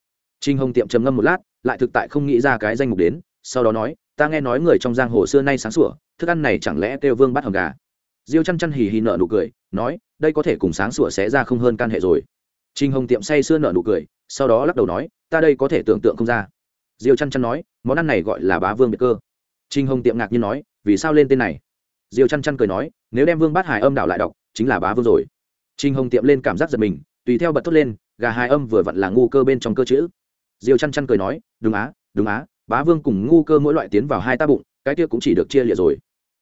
Speaker 1: Trinh hồng tiệm trầm ngâm một lát, lại thực tại không nghĩ ra cái danh mục đến, sau đó nói, ta nghe nói người trong giang hồ xưa nay sáng sủa, thức ăn này chẳng lẽ kêu vương bắt hầm gà? Diêu chăn chăn hì hì nợ nụ cười, nói, đây có thể cùng sáng sủa sẽ ra không hơn can hệ rồi. Trinh hồng tiệm say sưa nợ nụ cười, sau đó lắc đầu nói, ta đây có thể tưởng tượng không ra. Diêu chăn chăn nói, món ăn này gọi là bá vương biệt cơ. Trinh hồng tiệm ngạc nhiên nói, vì sao lên tên này? Diêu chăn chăn cười nói, nếu đem vương bát hải âm đảo lại đọc, chính là bá vương rồi. Trinh hồng tiệm lên cảm giác giật mình, tùy theo bật thốt lên, gà hai âm vừa vặn là ngu cơ bên trong cơ chữ. Diêu chăn chăn cười nói, đúng á đúng á, bá vương cùng ngu cơ mỗi loại tiến vào hai ta bụng, cái kia cũng chỉ được chia liệt rồi.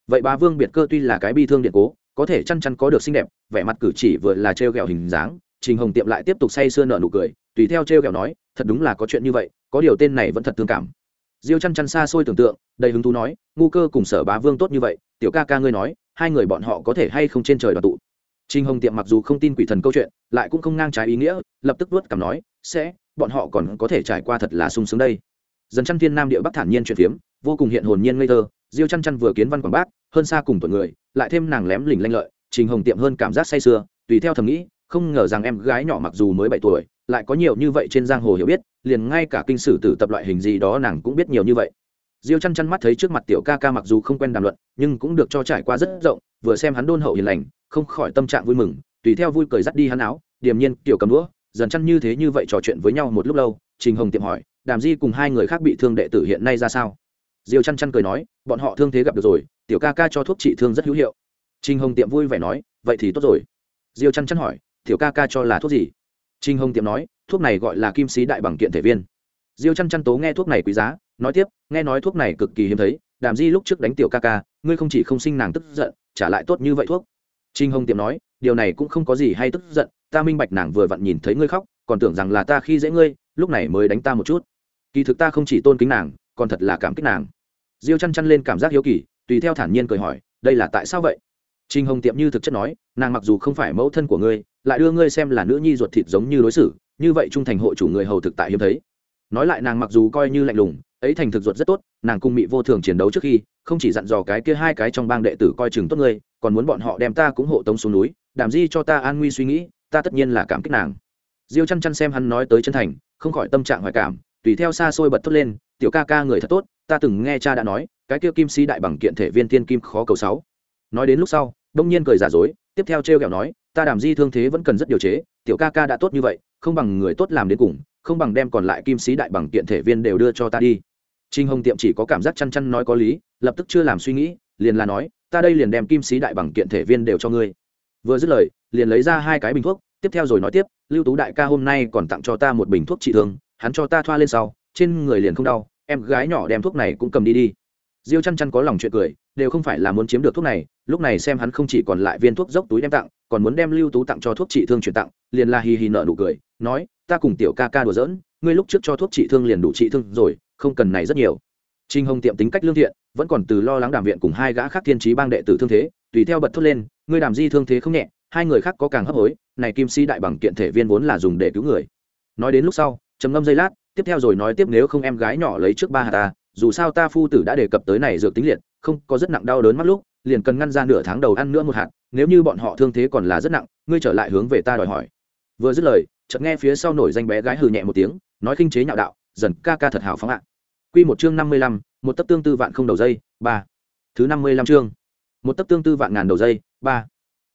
Speaker 1: Vậy bá vương biệt cơ tuy là cái bi thương điện cố, có thể chăn chăn có được xinh đẹp, vẻ mặt cử chỉ vừa là trêu ghẹo hình dáng, trình hồng tiệm lại tiếp tục say sưa nợ nụ cười, tùy theo trêu ghẹo nói, thật đúng là có chuyện như vậy, có điều tên này vẫn thật thương cảm. Diêu chăn chăn xa xôi tưởng tượng, đầy hứng thú nói, ngu cơ cùng sở bá vương tốt như vậy tiểu ca ca ngươi nói hai người bọn họ có thể hay không trên trời đoàn tụ Trình Hồng Tiệm mặc dù không tin quỷ thần câu chuyện, lại cũng không ngang trái ý nghĩa, lập tức vớt cảm nói, "Sẽ, bọn họ còn có thể trải qua thật là sung sướng đây." Dần chăn Thiên Nam địa Bắc thản nhiên chuyện phiếm, vô cùng hiện hồn nhiên ngây thơ, Diêu chăn chăn vừa kiến văn quảng bác, hơn xa cùng tuổi người, lại thêm nàng lém lỉnh lanh lợi, Trình Hồng Tiệm hơn cảm giác say sưa, tùy theo thầm nghĩ, không ngờ rằng em gái nhỏ mặc dù mới bảy tuổi, lại có nhiều như vậy trên giang hồ hiểu biết, liền ngay cả kinh sử tử tập loại hình gì đó nàng cũng biết nhiều như vậy. Diêu chăn chăn mắt thấy trước mặt tiểu ca ca mặc dù không quen đàm luận, nhưng cũng được cho trải qua rất rộng, vừa xem hắn đôn hậu hiền lành, không khỏi tâm trạng vui mừng tùy theo vui cười dắt đi hắn áo điềm nhiên kiểu cầm đũa dần chăn như thế như vậy trò chuyện với nhau một lúc lâu trình hồng tiệm hỏi đàm di cùng hai người khác bị thương đệ tử hiện nay ra sao? Diêu chăn chăn cười nói bọn họ thương thế gặp được rồi tiểu ca ca cho thuốc trị thương rất hữu hiệu. Trình hồng tiệm vui vẻ nói vậy thì tốt rồi. Diêu chăn chăn hỏi tiểu ca ca cho là thuốc gì? Trình hồng tiệm nói thuốc này gọi là kim sĩ đại bằng kiện thể viên. Diêu chăn chăn tố nghe thuốc này quý giá nói tiếp, nghe nói thuốc này cực kỳ hiếm thấy, đàm di lúc trước đánh tiểu ca ca, ngươi không chỉ không sinh nàng tức giận, trả lại tốt như vậy thuốc. Trinh hồng tiệm nói, điều này cũng không có gì hay tức giận, ta minh bạch nàng vừa vặn nhìn thấy ngươi khóc, còn tưởng rằng là ta khi dễ ngươi, lúc này mới đánh ta một chút. Kỳ thực ta không chỉ tôn kính nàng, còn thật là cảm kích nàng. Diêu chăn chăn lên cảm giác hiếu kỳ, tùy theo thản nhiên cười hỏi, đây là tại sao vậy? Trinh hồng tiệm như thực chất nói, nàng mặc dù không phải mẫu thân của ngươi, lại đưa ngươi xem là nữ nhi ruột thịt giống như đối xử, như vậy trung thành hộ chủ người hầu thực tại hiếm thấy nói lại nàng mặc dù coi như lạnh lùng, ấy thành thực ruột rất tốt, nàng cung mị vô thường chiến đấu trước khi, không chỉ dặn dò cái kia hai cái trong bang đệ tử coi chừng tốt ngươi, còn muốn bọn họ đem ta cũng hộ tống xuống núi đảm di cho ta an nguy suy nghĩ, ta tất nhiên là cảm kích nàng. Diêu chăn chăn xem hắn nói tới chân thành, không khỏi tâm trạng hoài cảm, tùy theo xa xôi bật thốt lên, tiểu ca ca người thật tốt, ta từng nghe cha đã nói, cái kia kim si đại bằng kiện thể viên tiên kim khó cầu sáu. Nói đến lúc sau, đông nhiên cười giả dối, tiếp theo trêu ghẹo nói, ta đảm di thương thế vẫn cần rất điều chế, tiểu ca ca đã tốt như vậy, không bằng người tốt làm đến cùng không bằng đem còn lại kim sĩ đại bằng kiện thể viên đều đưa cho ta đi. Trinh hồng tiệm chỉ có cảm giác chăn chăn nói có lý, lập tức chưa làm suy nghĩ, liền là nói, ta đây liền đem kim sĩ đại bằng kiện thể viên đều cho ngươi. Vừa dứt lời, liền lấy ra hai cái bình thuốc, tiếp theo rồi nói tiếp, lưu tú đại ca hôm nay còn tặng cho ta một bình thuốc trị thương, hắn cho ta thoa lên sau, trên người liền không đau, em gái nhỏ đem thuốc này cũng cầm đi đi. Diêu chăn chăn có lòng chuyện cười đều không phải là muốn chiếm được thuốc này, lúc này xem hắn không chỉ còn lại viên thuốc dốc túi đem tặng, còn muốn đem lưu tú tặng cho thuốc trị thương chuyển tặng, liền là hì hì nợ nụ cười, nói, ta cùng tiểu ca ca đùa giỡn, ngươi lúc trước cho thuốc trị thương liền đủ trị thương rồi, không cần này rất nhiều. Trinh hồng tiệm tính cách lương thiện, vẫn còn từ lo lắng đàm viện cùng hai gã khác thiên trí bang đệ tử thương thế, tùy theo bật thốt lên, ngươi đàm di thương thế không nhẹ, hai người khác có càng hấp hối, này kim si đại bằng kiện thể viên vốn là dùng để cứu người. Nói đến lúc sau, trầm ngâm giây lát, tiếp theo rồi nói tiếp nếu không em gái nhỏ lấy trước ba hà ta dù sao ta phu tử đã đề cập tới này dược tính liệt, không có rất nặng đau đớn mắt lúc, liền cần ngăn ra nửa tháng đầu ăn nữa một hạt, nếu như bọn họ thương thế còn là rất nặng, ngươi trở lại hướng về ta đòi hỏi. Vừa dứt lời, chợt nghe phía sau nổi danh bé gái hừ nhẹ một tiếng, nói khinh chế nhạo đạo, dần, ca ca thật hào phóng ạ. Quy một chương năm mươi lăm, một tấc tương tư vạn không đầu dây, ba. Thứ năm mươi lăm chương, một tấc tương tư vạn ngàn đầu dây, ba.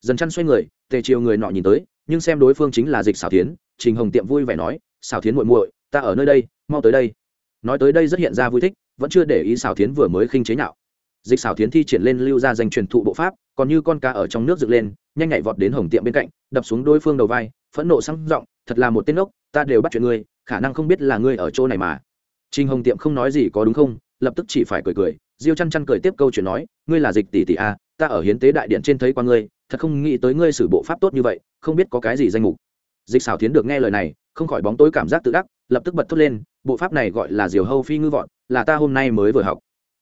Speaker 1: Dần chăn xoay người, tề chiều người nọ nhìn tới, nhưng xem đối phương chính là dịch xảo tiến trình hồng tiệm vui vẻ nói, xảo tiến muội muội, ta ở nơi đây, mau tới đây. Nói tới đây rất hiện ra vui thích vẫn chưa để ý xảo tiến vừa mới khinh chế nhạo. Dịch xảo tiến thi triển lên lưu ra danh truyền thụ bộ pháp, còn như con cá ở trong nước dựng lên, nhanh nhạy vọt đến hồng tiệm bên cạnh, đập xuống đối phương đầu vai, phẫn nộ sang giọng, thật là một tên ốc ta đều bắt chuyện ngươi, khả năng không biết là ngươi ở chỗ này mà. Trình hồng tiệm không nói gì có đúng không, lập tức chỉ phải cười cười, diêu chăn chăn cười tiếp câu chuyện nói, ngươi là dịch tỷ tỷ a ta ở hiến tế đại điện trên thấy qua ngươi, thật không nghĩ tới ngươi sử bộ pháp tốt như vậy, không biết có cái gì danh mục. Dịch xảo tiến được nghe lời này, không khỏi bóng tối cảm giác tự đắc, lập tức bật thốt lên, bộ pháp này gọi là diều hâu phi ngư vọn là ta hôm nay mới vừa học.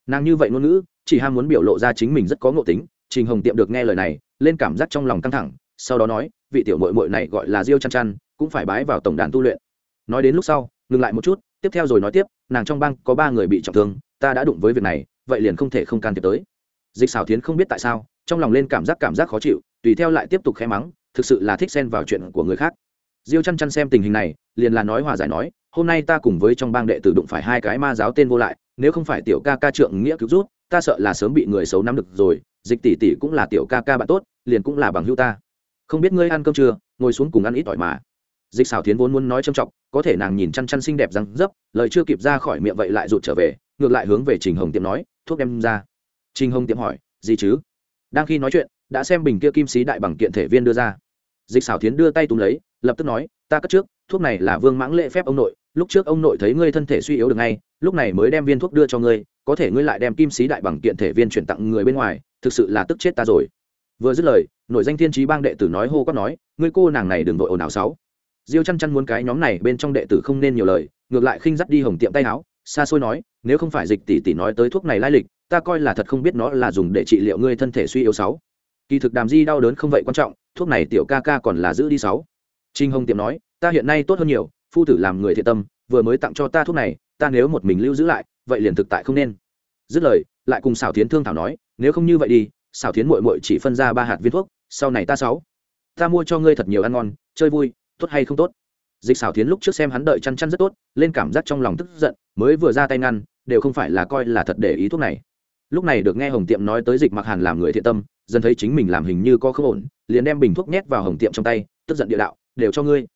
Speaker 1: Nàng như vậy ngôn ngữ, chỉ ham muốn biểu lộ ra chính mình rất có ngộ tính, trình hồng tiệm được nghe lời này, lên cảm giác trong lòng căng thẳng, sau đó nói, vị tiểu mội mội này gọi là diêu chăn chăn, cũng phải bái vào tổng đàn tu luyện. Nói đến lúc sau, ngừng lại một chút, tiếp theo rồi nói tiếp, nàng trong bang có ba người bị trọng thương, ta đã đụng với việc này, vậy liền không thể không can thiệp tới. Dịch xảo tiến không biết tại sao, trong lòng lên cảm giác cảm giác khó chịu, tùy theo lại tiếp tục khẽ mắng, thực sự là thích xen vào chuyện của người khác. Diêu chăn chăn xem tình hình này, liền là nói hòa giải nói hôm nay ta cùng với trong bang đệ tử đụng phải hai cái ma giáo tên vô lại, nếu không phải tiểu ca ca trượng nghĩa cứu rút ta sợ là sớm bị người xấu nắm được rồi, dịch tỷ tỷ cũng là tiểu ca ca bạn tốt, liền cũng là bằng hữu ta. Không biết ngươi ăn cơm chưa, ngồi xuống cùng ăn ít ỏi mà. Dịch xảo tiến vốn muốn nói trầm trọng có thể nàng nhìn chăn chăn xinh đẹp răng dấp, lời chưa kịp ra khỏi miệng vậy lại rụt trở về, ngược lại hướng về trình hồng tiệm nói, thuốc đem ra. Trình hồng tiệm hỏi, gì chứ? Đang khi nói chuyện, đã xem bình kia kim sĩ đại bằng kiện thể viên đưa ra. Dịch xảo tiến đưa tay túm lấy, lập tức nói, ta cất trước, thuốc này là vương mãng lễ phép ông nội lúc trước ông nội thấy ngươi thân thể suy yếu được ngay, lúc này mới đem viên thuốc đưa cho ngươi, có thể ngươi lại đem kim sĩ đại bằng kiện thể viên chuyển tặng người bên ngoài, thực sự là tức chết ta rồi. Vừa dứt lời nội danh thiên trí bang đệ tử nói hô quát nói, ngươi cô nàng này đừng vội ồn ào sáu. Diêu chăn chăn muốn cái nhóm này bên trong đệ tử không nên nhiều lời, ngược lại khinh dắt đi hồng tiệm tay áo, xa xôi nói, nếu không phải dịch tỷ tỷ nói tới thuốc này lai lịch, ta coi là thật không biết nó là dùng để trị liệu ngươi thân thể suy yếu sáu. Kỳ thực đàm di đau đớn không vậy quan trọng, thuốc này tiểu ca ca còn là giữ đi sáu. Trinh hồng tiệm nói, ta hiện nay tốt hơn nhiều phu tử làm người thiện tâm, vừa mới tặng cho ta thuốc này, ta nếu một mình lưu giữ lại, vậy liền thực tại không nên. Dứt lời, lại cùng xảo tiến thương thảo nói, nếu không như vậy đi, xảo tiến mội mội chỉ phân ra ba hạt viên thuốc, sau này ta sáu. Ta mua cho ngươi thật nhiều ăn ngon, chơi vui, tốt hay không tốt? Dịch xảo tiến lúc trước xem hắn đợi chăn chăn rất tốt, lên cảm giác trong lòng tức giận, mới vừa ra tay ngăn, đều không phải là coi là thật để ý thuốc này. Lúc này được nghe hồng tiệm nói tới dịch mặc hàn làm người thiện tâm, dần thấy chính mình làm hình như có không ổn, liền đem bình thuốc nhét vào hồng tiệm trong tay, tức giận địa đạo, đều cho ngươi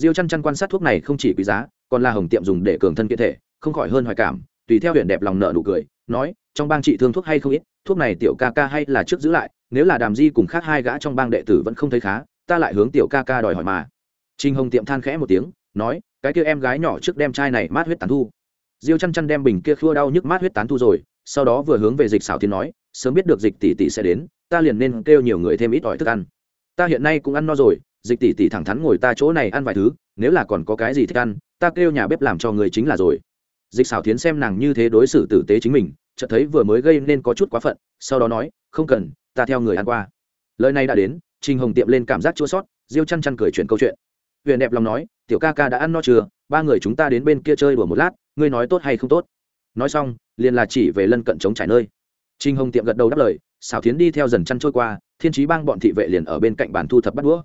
Speaker 1: diêu chăn chăn quan sát thuốc này không chỉ quý giá, còn là hồng tiệm dùng để cường thân kiện thể, không khỏi hơn hoài cảm, tùy theo huyện đẹp lòng nợ nụ cười, nói, trong bang trị thương thuốc hay không ít, thuốc này tiểu ca ca hay là trước giữ lại, nếu là đàm di cùng khác hai gã trong bang đệ tử vẫn không thấy khá, ta lại hướng tiểu ca ca đòi hỏi mà. Trinh hồng tiệm than khẽ một tiếng, nói, cái kia em gái nhỏ trước đem chai này mát huyết tán thu. Diêu chăn chăn đem bình kia khua đau nhức mát huyết tán thu rồi, sau đó vừa hướng về dịch xảo tiến nói, sớm biết được dịch tỷ tỷ sẽ đến, ta liền nên kêu nhiều người thêm ít ỏi thức ăn. Ta hiện nay cũng ăn no rồi dịch tỷ tỷ thẳng thắn ngồi ta chỗ này ăn vài thứ, nếu là còn có cái gì thích ăn, ta kêu nhà bếp làm cho người chính là rồi. Dịch xảo tiến xem nàng như thế đối xử tử tế chính mình, chợt thấy vừa mới gây nên có chút quá phận, sau đó nói, không cần, ta theo người ăn qua. Lời này đã đến, trình hồng tiệm lên cảm giác chua sót, diêu chăn chăn cười chuyện câu chuyện. Huyền đẹp lòng nói, tiểu ca ca đã ăn no chưa? Ba người chúng ta đến bên kia chơi đùa một lát, ngươi nói tốt hay không tốt? Nói xong, liền là chỉ về lân cận chống trải nơi. Trình hồng tiệm gật đầu đáp lời, xảo tiến đi theo dần chăn trôi qua, thiên trí bang bọn thị vệ liền ở bên cạnh bàn thu thập bắt đũa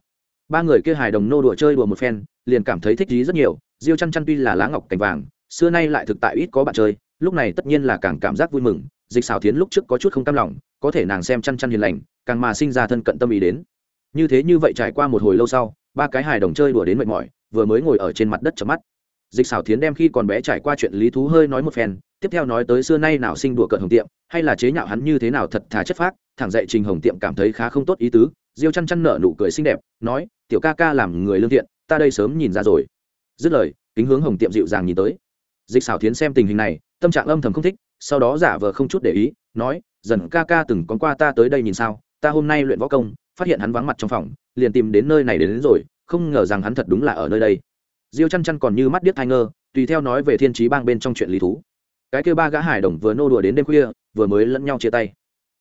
Speaker 1: ba người kia hài đồng nô đùa chơi đùa một phen, liền cảm thấy thích ý rất nhiều. Diêu chăn chăn tuy là lá ngọc cành vàng, xưa nay lại thực tại ít có bạn chơi, lúc này tất nhiên là càng cảm giác vui mừng. Dịch xảo tiến lúc trước có chút không cam lòng, có thể nàng xem chăn chăn hiền lành, càng mà sinh ra thân cận tâm ý đến. Như thế như vậy trải qua một hồi lâu sau, ba cái hài đồng chơi đùa đến mệt mỏi, vừa mới ngồi ở trên mặt đất chợp mắt. Dịch xảo tiến đem khi còn bé trải qua chuyện lý thú hơi nói một phen, tiếp theo nói tới xưa nay nào sinh đùa cợt hồng tiệm, hay là chế nhạo hắn như thế nào thật thà chất phác, thẳng dậy trình hồng tiệm cảm thấy khá không tốt ý tứ. Diêu chăn chăn nở nụ cười xinh đẹp, nói tiểu ca ca làm người lương thiện ta đây sớm nhìn ra rồi. Dứt lời kính hướng hồng tiệm dịu dàng nhìn tới. Dịch xảo Thiến xem tình hình này tâm trạng âm thầm không thích sau đó giả vờ không chút để ý nói dần ca ca từng con qua ta tới đây nhìn sao ta hôm nay luyện võ công phát hiện hắn vắng mặt trong phòng liền tìm đến nơi này đến, đến rồi không ngờ rằng hắn thật đúng là ở nơi đây. Diêu chăn chăn còn như mắt điếc thai ngơ tùy theo nói về thiên trí bang bên trong chuyện lý thú. Cái kêu ba gã hải đồng vừa nô đùa đến đêm khuya vừa mới lẫn nhau chia tay.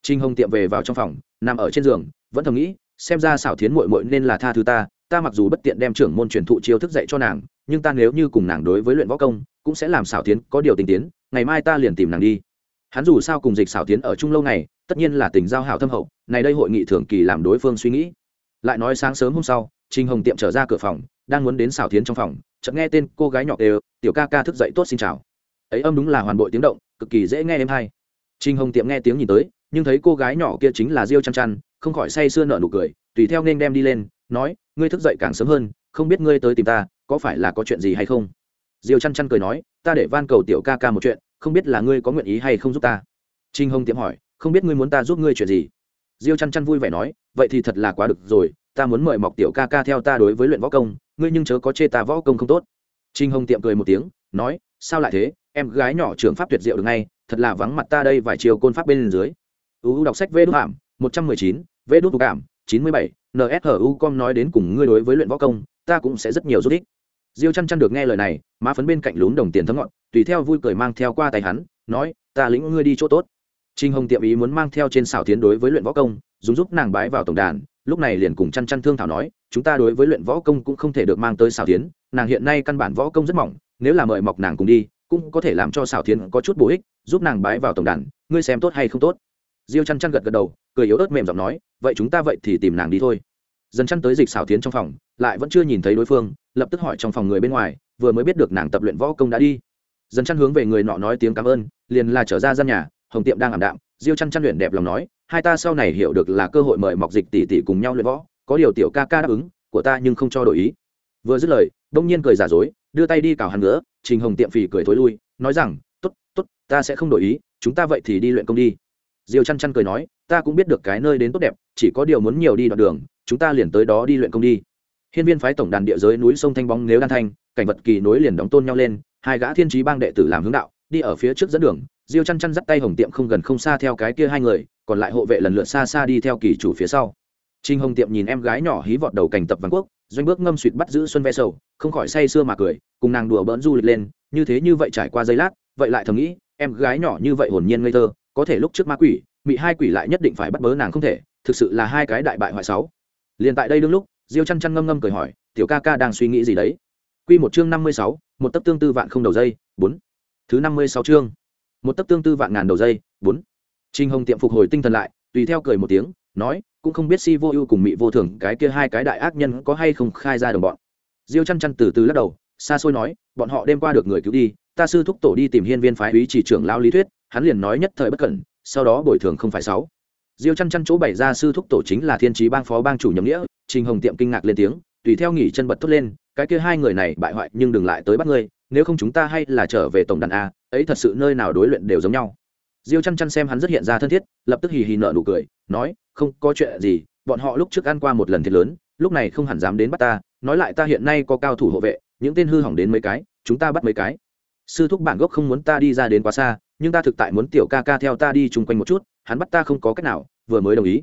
Speaker 1: Trinh hồng tiệm về vào trong phòng nằm ở trên giường vẫn thầm nghĩ xem ra xảo thiến mội mội nên là tha thứ ta ta mặc dù bất tiện đem trưởng môn truyền thụ chiêu thức dạy cho nàng, nhưng ta nếu như cùng nàng đối với luyện võ công, cũng sẽ làm xảo thiến có điều tình tiến, ngày mai ta liền tìm nàng đi. Hắn dù sao cùng dịch xảo tiến ở chung lâu này, tất nhiên là tình giao hảo thâm hậu, này đây hội nghị thường kỳ làm đối phương suy nghĩ. Lại nói sáng sớm hôm sau trinh hồng tiệm trở ra cửa phòng, đang muốn đến xảo tiến trong phòng, chợt nghe tên cô gái nhỏ đều tiểu ca ca thức dậy tốt xin chào. Ấy âm đúng là hoàn bội tiếng động, cực kỳ dễ nghe em hay. Trinh hồng tiệm nghe tiếng nhìn tới nhưng thấy cô gái nhỏ kia chính là diêu chăn chăn, không khỏi say sưa nở nụ cười, tùy theo nên đem đi lên, nói, ngươi thức dậy càng sớm hơn, không biết ngươi tới tìm ta, có phải là có chuyện gì hay không? Diêu chăn chăn cười nói, ta để van cầu tiểu ca ca một chuyện, không biết là ngươi có nguyện ý hay không giúp ta? Trinh hồng tiệm hỏi, không biết ngươi muốn ta giúp ngươi chuyện gì? Diêu chăn chăn vui vẻ nói, vậy thì thật là quá được rồi, ta muốn mời mọc tiểu ca ca theo ta đối với luyện võ công, ngươi nhưng chớ có chê ta võ công không tốt. Trinh hồng tiệm cười một tiếng, nói, sao lại thế? Em gái nhỏ trường pháp tuyệt diệu được ngay, thật là vắng mặt ta đây vài chiều côn pháp bên dưới uu đọc sách vê đốt hàm một trăm mười chín, vê đúc cảm chín mươi bảy nsu com nói đến cùng ngươi đối với luyện võ công, ta cũng sẽ rất nhiều rút ích. Diêu chăn chăn được nghe lời này, má phấn bên cạnh lún đồng tiền thấm ngọn, tùy theo vui cười mang theo qua tay hắn, nói, ta lĩnh ngươi đi chỗ tốt. Trinh hồng tiệm ý muốn mang theo trên xảo tiến đối với luyện võ công, dùng giúp nàng bái vào tổng đàn, lúc này liền cùng chăn chăn thương thảo nói, chúng ta đối với luyện võ công cũng không thể được mang tới xảo tiến, nàng hiện nay căn bản võ công rất mỏng, nếu là mời mọc nàng cùng đi, cũng có thể làm cho xảo tiến có chút bổ ích, giúp nàng bái vào tổng đàn, ngươi xem tốt hay không tốt? Diêu chăn chăn gật gật đầu, cười yếu ớt mềm giọng nói, vậy chúng ta vậy thì tìm nàng đi thôi. Dần chăn tới dịch xảo tiến trong phòng, lại vẫn chưa nhìn thấy đối phương, lập tức hỏi trong phòng người bên ngoài, vừa mới biết được nàng tập luyện võ công đã đi. Dần chăn hướng về người nọ nói tiếng cảm ơn, liền là trở ra gian nhà, hồng tiệm đang ảm đạm, diêu chăn chăn luyện đẹp lòng nói, hai ta sau này hiểu được là cơ hội mời mọc dịch tỷ tỷ cùng nhau luyện võ, có điều tiểu ca ca đáp ứng, của ta nhưng không cho đổi ý. Vừa dứt lời, đông nhiên cười giả dối, đưa tay đi cào hắn nữa trình hồng tiệm phì cười thối lui, nói rằng t ố t t ố t ta sẽ không đổi ý, chúng ta vậy thì đi luyện công đi diêu chăn chăn cười nói, ta cũng biết được cái nơi đến tốt đẹp, chỉ có điều muốn nhiều đi đoạn đường, chúng ta liền tới đó đi luyện công đi. Hiên viên phái tổng đàn địa giới núi sông thanh bóng nếu đan thanh, cảnh vật kỳ nối liền đóng tôn nhau lên, hai gã thiên trí bang đệ tử làm hướng đạo, đi ở phía trước dẫn đường, diêu chăn chăn dắt tay hồng tiệm không gần không xa theo cái kia hai người, còn lại hộ vệ lần lượt xa xa đi theo kỳ chủ phía sau. Trinh hồng tiệm nhìn em gái nhỏ hí vọt đầu cảnh tập văn quốc, doanh bước ngâm suỵt bắt giữ xuân ve sầu, không khỏi say sưa mà cười, cùng nàng đùa bỡn du lịch lên, như thế như vậy trải qua giây lát, vậy lại thầm nghĩ, em gái nhỏ như vậy hồn nhiên ngây thơ có thể lúc trước ma quỷ mị hai quỷ lại nhất định phải bắt bớ nàng không thể thực sự là hai cái đại bại hoại sáu. Liền tại đây đương lúc diêu chăn chăn ngâm ngâm cười hỏi tiểu ca ca đang suy nghĩ gì đấy? Quy một chương năm mươi sáu, một tấc tương tư vạn không đầu dây bốn. Thứ năm mươi sáu chương một tấc tương tư vạn ngàn đầu dây bốn. Trinh hồng tiệm phục hồi tinh thần lại tùy theo cười một tiếng nói cũng không biết si vô ưu cùng mị vô thường cái kia hai cái đại ác nhân có hay không khai ra đồng bọn. Diêu chăn chăn từ từ lắc đầu xa xôi nói bọn họ đêm qua được người cứu đi ta sư thúc tổ đi tìm hiên viên phái úy chỉ trưởng lao lý thuyết hắn liền nói nhất thời bất cẩn, sau đó bồi thường không phải sáu. Diêu chăn chăn chỗ bày ra sư thúc tổ chính là thiên trí bang phó bang chủ nhậm nghĩa, trình hồng tiệm kinh ngạc lên tiếng, tùy theo nghỉ chân bật thốt lên, cái kia hai người này bại hoại nhưng đừng lại tới bắt ngươi, nếu không chúng ta hay là trở về tổng đàn a, ấy thật sự nơi nào đối luyện đều giống nhau. Diêu chăn chăn xem hắn rất hiện ra thân thiết, lập tức hì hì nợ nụ cười, nói, không có chuyện gì, bọn họ lúc trước ăn qua một lần thiệt lớn, lúc này không hẳn dám đến bắt ta, nói lại ta hiện nay có cao thủ hộ vệ, những tên hư hỏng đến mấy cái, chúng ta bắt mấy cái sư thúc bản gốc không muốn ta đi ra đến quá xa, nhưng ta thực tại muốn tiểu ca ca theo ta đi chung quanh một chút, hắn bắt ta không có cách nào, vừa mới đồng ý.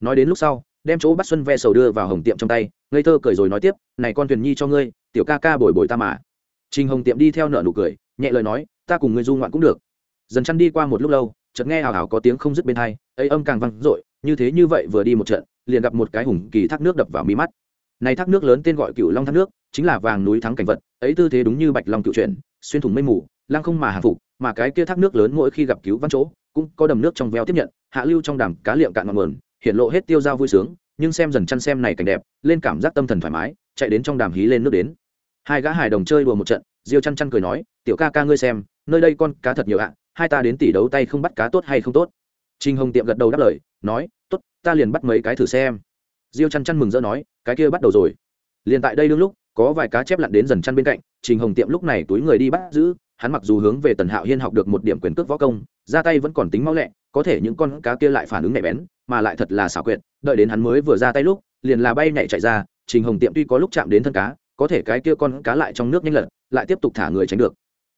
Speaker 1: Nói đến lúc sau, đem chỗ bắt xuân ve sầu đưa vào hồng tiệm trong tay, ngây thơ cười rồi nói tiếp, này con thuyền nhi cho ngươi, tiểu ca ca bồi bồi ta mà. Trình hồng tiệm đi theo nợ nụ cười, nhẹ lời nói, ta cùng ngươi du ngoạn cũng được. Dần chăn đi qua một lúc lâu, chợt nghe hào hào có tiếng không dứt bên hai, ấy âm càng vang dội, như thế như vậy vừa đi một trận, liền gặp một cái hùng kỳ thác nước đập vào mi mắt. Này thác nước lớn tên gọi cựu long thác nước, chính là vàng núi thắng cảnh vật, ấy tư thế đúng như bạch long cựu chuyển xuyên thủng mây mù, lăng không mà hàng phục, mà cái kia thác nước lớn mỗi khi gặp cứu văn chỗ, cũng có đầm nước trong veo tiếp nhận, hạ lưu trong đàm cá liệm cạn ngọn nguồn, hiện lộ hết tiêu dao vui sướng, nhưng xem dần chăn xem này cảnh đẹp, lên cảm giác tâm thần thoải mái, chạy đến trong đàm hí lên nước đến. Hai gã hài đồng chơi đùa một trận, diêu chăn chăn cười nói, tiểu ca ca ngươi xem, nơi đây con cá thật nhiều ạ, hai ta đến tỷ đấu tay không bắt cá tốt hay không tốt? Trinh hồng tiệm gật đầu đáp lời, nói, tốt, ta liền bắt mấy cái thử xem. Diêu chăn chăn mừng rỡ nói, cái kia bắt đầu rồi. Liền tại đây đương lúc, có vài cá chép lặn đến dần chăn bên cạnh trình hồng tiệm lúc này túi người đi bắt giữ, hắn mặc dù hướng về tần hạo hiên học được một điểm quyền cước võ công, ra tay vẫn còn tính mau lẹ, có thể những con cá kia lại phản ứng nhạy bén, mà lại thật là xảo quyệt, đợi đến hắn mới vừa ra tay lúc, liền là bay nhảy chạy ra, trình hồng tiệm tuy có lúc chạm đến thân cá, có thể cái kia con cá lại trong nước nhanh lật, lại tiếp tục thả người tránh được.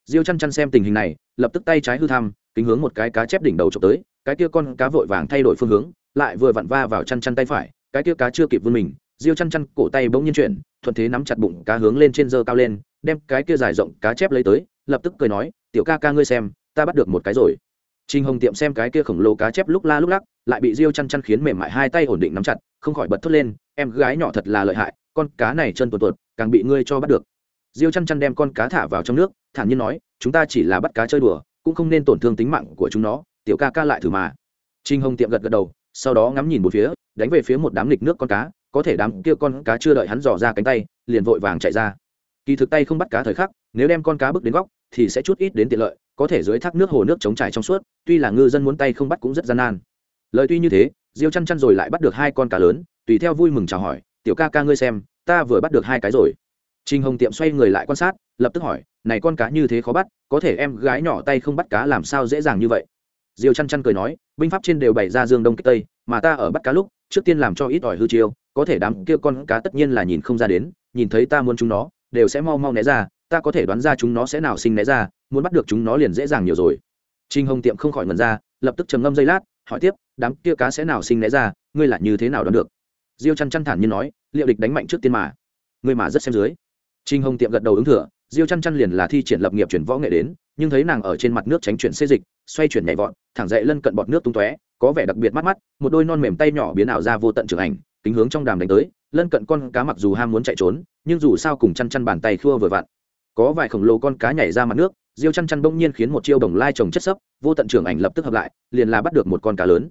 Speaker 1: Diêu chăn chăn xem tình hình này, lập tức tay trái hư thăm, kính hướng một cái cá chép đỉnh đầu trộm tới, cái kia con cá vội vàng thay đổi phương hướng, lại vừa vặn va vào chăn chăn tay phải, cái kia cá chưa kịp vươn mình, diêu chăn chăn cổ tay bỗng nhiên chuyển thuận thế nắm chặt bụng cá hướng lên trên dơ cao lên đem cái kia dài rộng cá chép lấy tới lập tức cười nói tiểu ca ca ngươi xem ta bắt được một cái rồi Trình Hồng Tiệm xem cái kia khổng lồ cá chép lúc la lúc lắc, lại bị Diêu Chăn Chăn khiến mềm mại hai tay ổn định nắm chặt, không khỏi bật thốt lên, em gái nhỏ thật là lợi hại, con cá này chân tuột tuột, càng bị ngươi cho bắt được. Diêu Chăn Chăn đem con cá thả vào trong nước, thản nhiên nói, chúng ta chỉ là bắt cá chơi đùa, cũng không nên tổn thương tính mạng của chúng nó tiểu ca ca lại thử mà trinh hồng tiệm gật gật đầu sau đó ngắm nhìn một phía đánh về phía một đám lịch nước con cá có thể đám kia con cá chưa đợi hắn dò ra cánh tay liền vội vàng chạy ra. Kỳ thực tay không bắt cá thời khắc nếu đem con cá bước đến góc thì sẽ chút ít đến tiện lợi có thể dưới thác nước hồ nước chống trải trong suốt tuy là ngư dân muốn tay không bắt cũng rất gian nan. Lời tuy như thế diêu chăn chăn rồi lại bắt được hai con cá lớn tùy theo vui mừng chào hỏi tiểu ca ca ngươi xem ta vừa bắt được hai cái rồi. Trinh Hồng Tiệm xoay người lại quan sát, lập tức hỏi, "Này con cá như thế khó bắt, có thể em gái nhỏ tay không bắt cá làm sao dễ dàng như vậy?" Diêu Chăn Chăn cười nói, "Binh pháp trên đều bày ra dương đông kích tây, mà ta ở bắt cá lúc, trước tiên làm cho ít ỏi hư chiêu, có thể đám kia con cá tất nhiên là nhìn không ra đến, nhìn thấy ta muốn chúng nó, đều sẽ mau mau né ra, ta có thể đoán ra chúng nó sẽ nào sinh né ra, muốn bắt được chúng nó liền dễ dàng nhiều rồi." Trình Hồng Tiệm không khỏi ngần ra, lập tức trầm ngâm giây lát, hỏi tiếp, "Đám kia cá sẽ nào sinh né ra, ngươi là như thế nào đoán được?" Diêu Chăn Chăn thản nhiên nói, "Liệu địch đánh mạnh trước tiên mà." Ngươi mà rất xem dưới Trình Hồng tiệm gật đầu ứng thừa, Diêu Chăn Chăn liền là thi triển lập nghiệp chuyển võ nghệ đến, nhưng thấy nàng ở trên mặt nước tránh chuyển xê dịch, xoay chuyển nhảy vọt, thẳng dậy lân cận bọt nước tung tóe, có vẻ đặc biệt mắt mắt, một đôi non mềm tay nhỏ biến ảo ra vô tận trường ảnh, kính hướng trong đàm đánh tới, lân cận con cá mặc dù ham muốn chạy trốn, nhưng dù sao cùng chăn chăn bàn tay khua vừa vặn. Có vài khổng lồ con cá nhảy ra mặt nước, Diêu Chăn Chăn bỗng nhiên khiến một chiêu đồng lai trồng chất sấp, vô tận trường ảnh lập tức hợp lại, liền là bắt được một con cá lớn.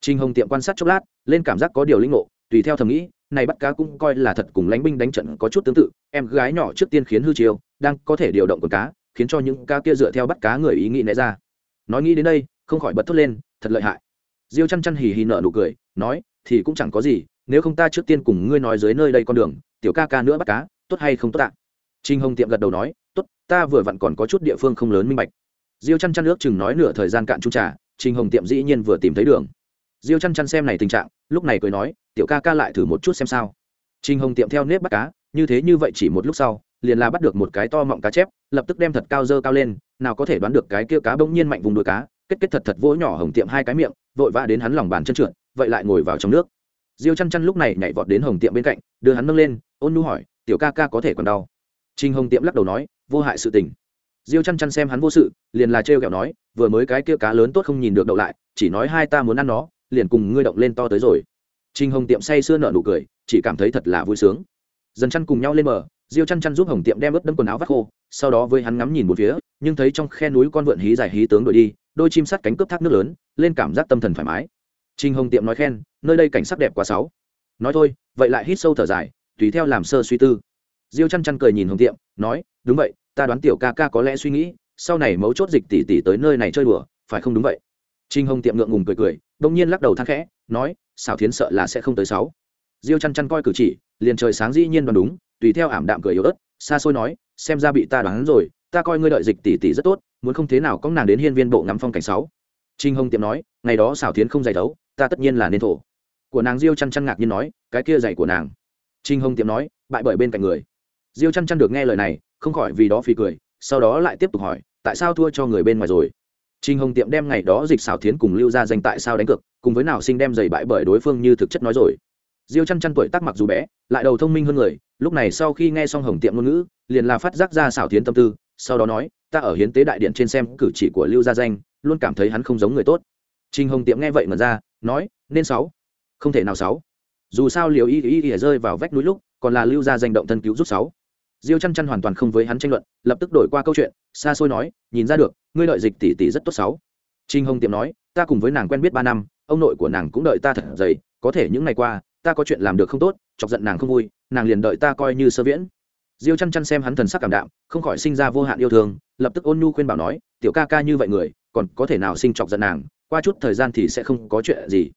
Speaker 1: trinh Hồng tiệm quan sát chốc lát, lên cảm giác có điều linh ngộ, tùy theo thầm nghĩ, này bắt cá cũng coi là thật cùng lánh binh đánh trận có chút tương tự em gái nhỏ trước tiên khiến hư chiêu đang có thể điều động con cá khiến cho những cá kia dựa theo bắt cá người ý nghĩ né ra nói nghĩ đến đây không khỏi bật thốt lên thật lợi hại diêu chăn chăn hì hì nở nụ cười nói thì cũng chẳng có gì nếu không ta trước tiên cùng ngươi nói dưới nơi đây con đường, tiểu ca ca nữa bắt cá, tốt hay không tốt ạ? Trinh hồng tiệm gật đầu nói, tốt, ta vừa vặn còn có chút địa phương không lớn minh bạch. Diêu chăn chăn nước chừng nói nửa thời gian cạn trung trà trinh hồng tiệm dĩ nhiên vừa tìm thấy đường. Diêu chăn chăn xem này tình trạng, lúc này cười nói, tiểu ca ca lại thử một chút xem sao. Trinh hồng tiệm theo nếp bắt cá, như thế như vậy chỉ một lúc sau, liền là bắt được một cái to mọng cá chép, lập tức đem thật cao dơ cao lên, nào có thể đoán được cái kia cá bỗng nhiên mạnh vùng đuôi cá, kết kết thật thật vỗ nhỏ hồng tiệm hai cái miệng, vội vã đến hắn lòng bàn chân trượt, vậy lại ngồi vào trong nước diêu chăn chăn lúc này nhảy vọt đến hồng tiệm bên cạnh đưa hắn nâng lên ôn nu hỏi tiểu ca ca có thể còn đau trinh hồng tiệm lắc đầu nói vô hại sự tình diêu chăn chăn xem hắn vô sự liền là trêu ghẹo nói vừa mới cái kia cá lớn tốt không nhìn được đậu lại chỉ nói hai ta muốn ăn nó liền cùng ngươi động lên to tới rồi Trình Hồng Tiệm say sưa nở nụ cười, chỉ cảm thấy thật là vui sướng. Dần chăn cùng nhau lên bờ, Diêu chăn chăn giúp Hồng Tiệm đem ướt đẫm quần áo vắt khô, sau đó với hắn ngắm nhìn một phía, nhưng thấy trong khe núi con vượn hí dài hí tướng đổi đi, đôi chim sắt cánh cướp thác nước lớn, lên cảm giác tâm thần thoải mái. Trình Hồng Tiệm nói khen, nơi đây cảnh sắc đẹp quá sáu. Nói thôi, vậy lại hít sâu thở dài, tùy theo làm sơ suy tư. Diêu chăn chăn cười nhìn Hồng Tiệm, nói, đúng vậy, ta đoán tiểu ca ca có lẽ suy nghĩ, sau này mấu chốt dịch tỷ tỷ tới nơi này chơi đùa, phải không đúng vậy? Trình Hồng Tiệm ngượng ngùng cười cười, đông nhiên lắc đầu than khẽ, nói, xảo thiến sợ là sẽ không tới sáu diêu chăn chăn coi cử chỉ liền trời sáng dĩ nhiên đoán đúng tùy theo ảm đạm cười yếu ớt xa xôi nói xem ra bị ta đoán rồi ta coi ngươi đợi dịch tỷ tỷ rất tốt muốn không thế nào có nàng đến hiên viên bộ ngắm phong cảnh sáu trinh hồng tiệm nói ngày đó xảo thiến không giày thấu ta tất nhiên là nên thổ. Của nàng diêu chăn chăn ngạc nhiên nói cái kia dạy của nàng. Trinh hồng tiệm nói bại bởi bên cạnh người. Diêu chăn chăn được nghe lời này không khỏi vì đó phì cười sau đó lại tiếp tục hỏi tại sao thua cho người bên ngoài rồi? Trinh Hồng Tiệm đem ngày đó dịch xảo thiến cùng Lưu gia danh tại sao đánh cược, cùng với nào sinh đem giày bại bởi đối phương như thực chất nói rồi. Diêu Chăn Chăn tuổi tác mặc dù bé, lại đầu thông minh hơn người, lúc này sau khi nghe xong Hồng Tiệm ngôn ngữ, liền là phát giác ra xảo thiến tâm tư, sau đó nói, ta ở hiến tế đại điện trên xem cử chỉ của Lưu gia danh, luôn cảm thấy hắn không giống người tốt. Trình Hồng Tiệm nghe vậy mà ra, nói, nên sáu, không thể nào sáu. Dù sao Liễu Y Y Y rơi vào vách núi lúc, còn là Lưu gia danh động thân cứu giúp sáu. Diêu Chăn Chăn hoàn toàn không với hắn tranh luận, lập tức đổi qua câu chuyện, xa xôi nói, nhìn ra được, ngươi đợi dịch tỷ tỷ rất tốt sáu trinh hồng tiệm nói ta cùng với nàng quen biết ba năm ông nội của nàng cũng đợi ta thật dày có thể những ngày qua ta có chuyện làm được không tốt chọc giận nàng không vui nàng liền đợi ta coi như sơ viễn diêu chăn chăn xem hắn thần sắc cảm đạm không khỏi sinh ra vô hạn yêu thương lập tức ôn nhu khuyên bảo nói tiểu ca ca như vậy người còn có thể nào sinh chọc giận nàng qua chút thời gian thì sẽ không có chuyện gì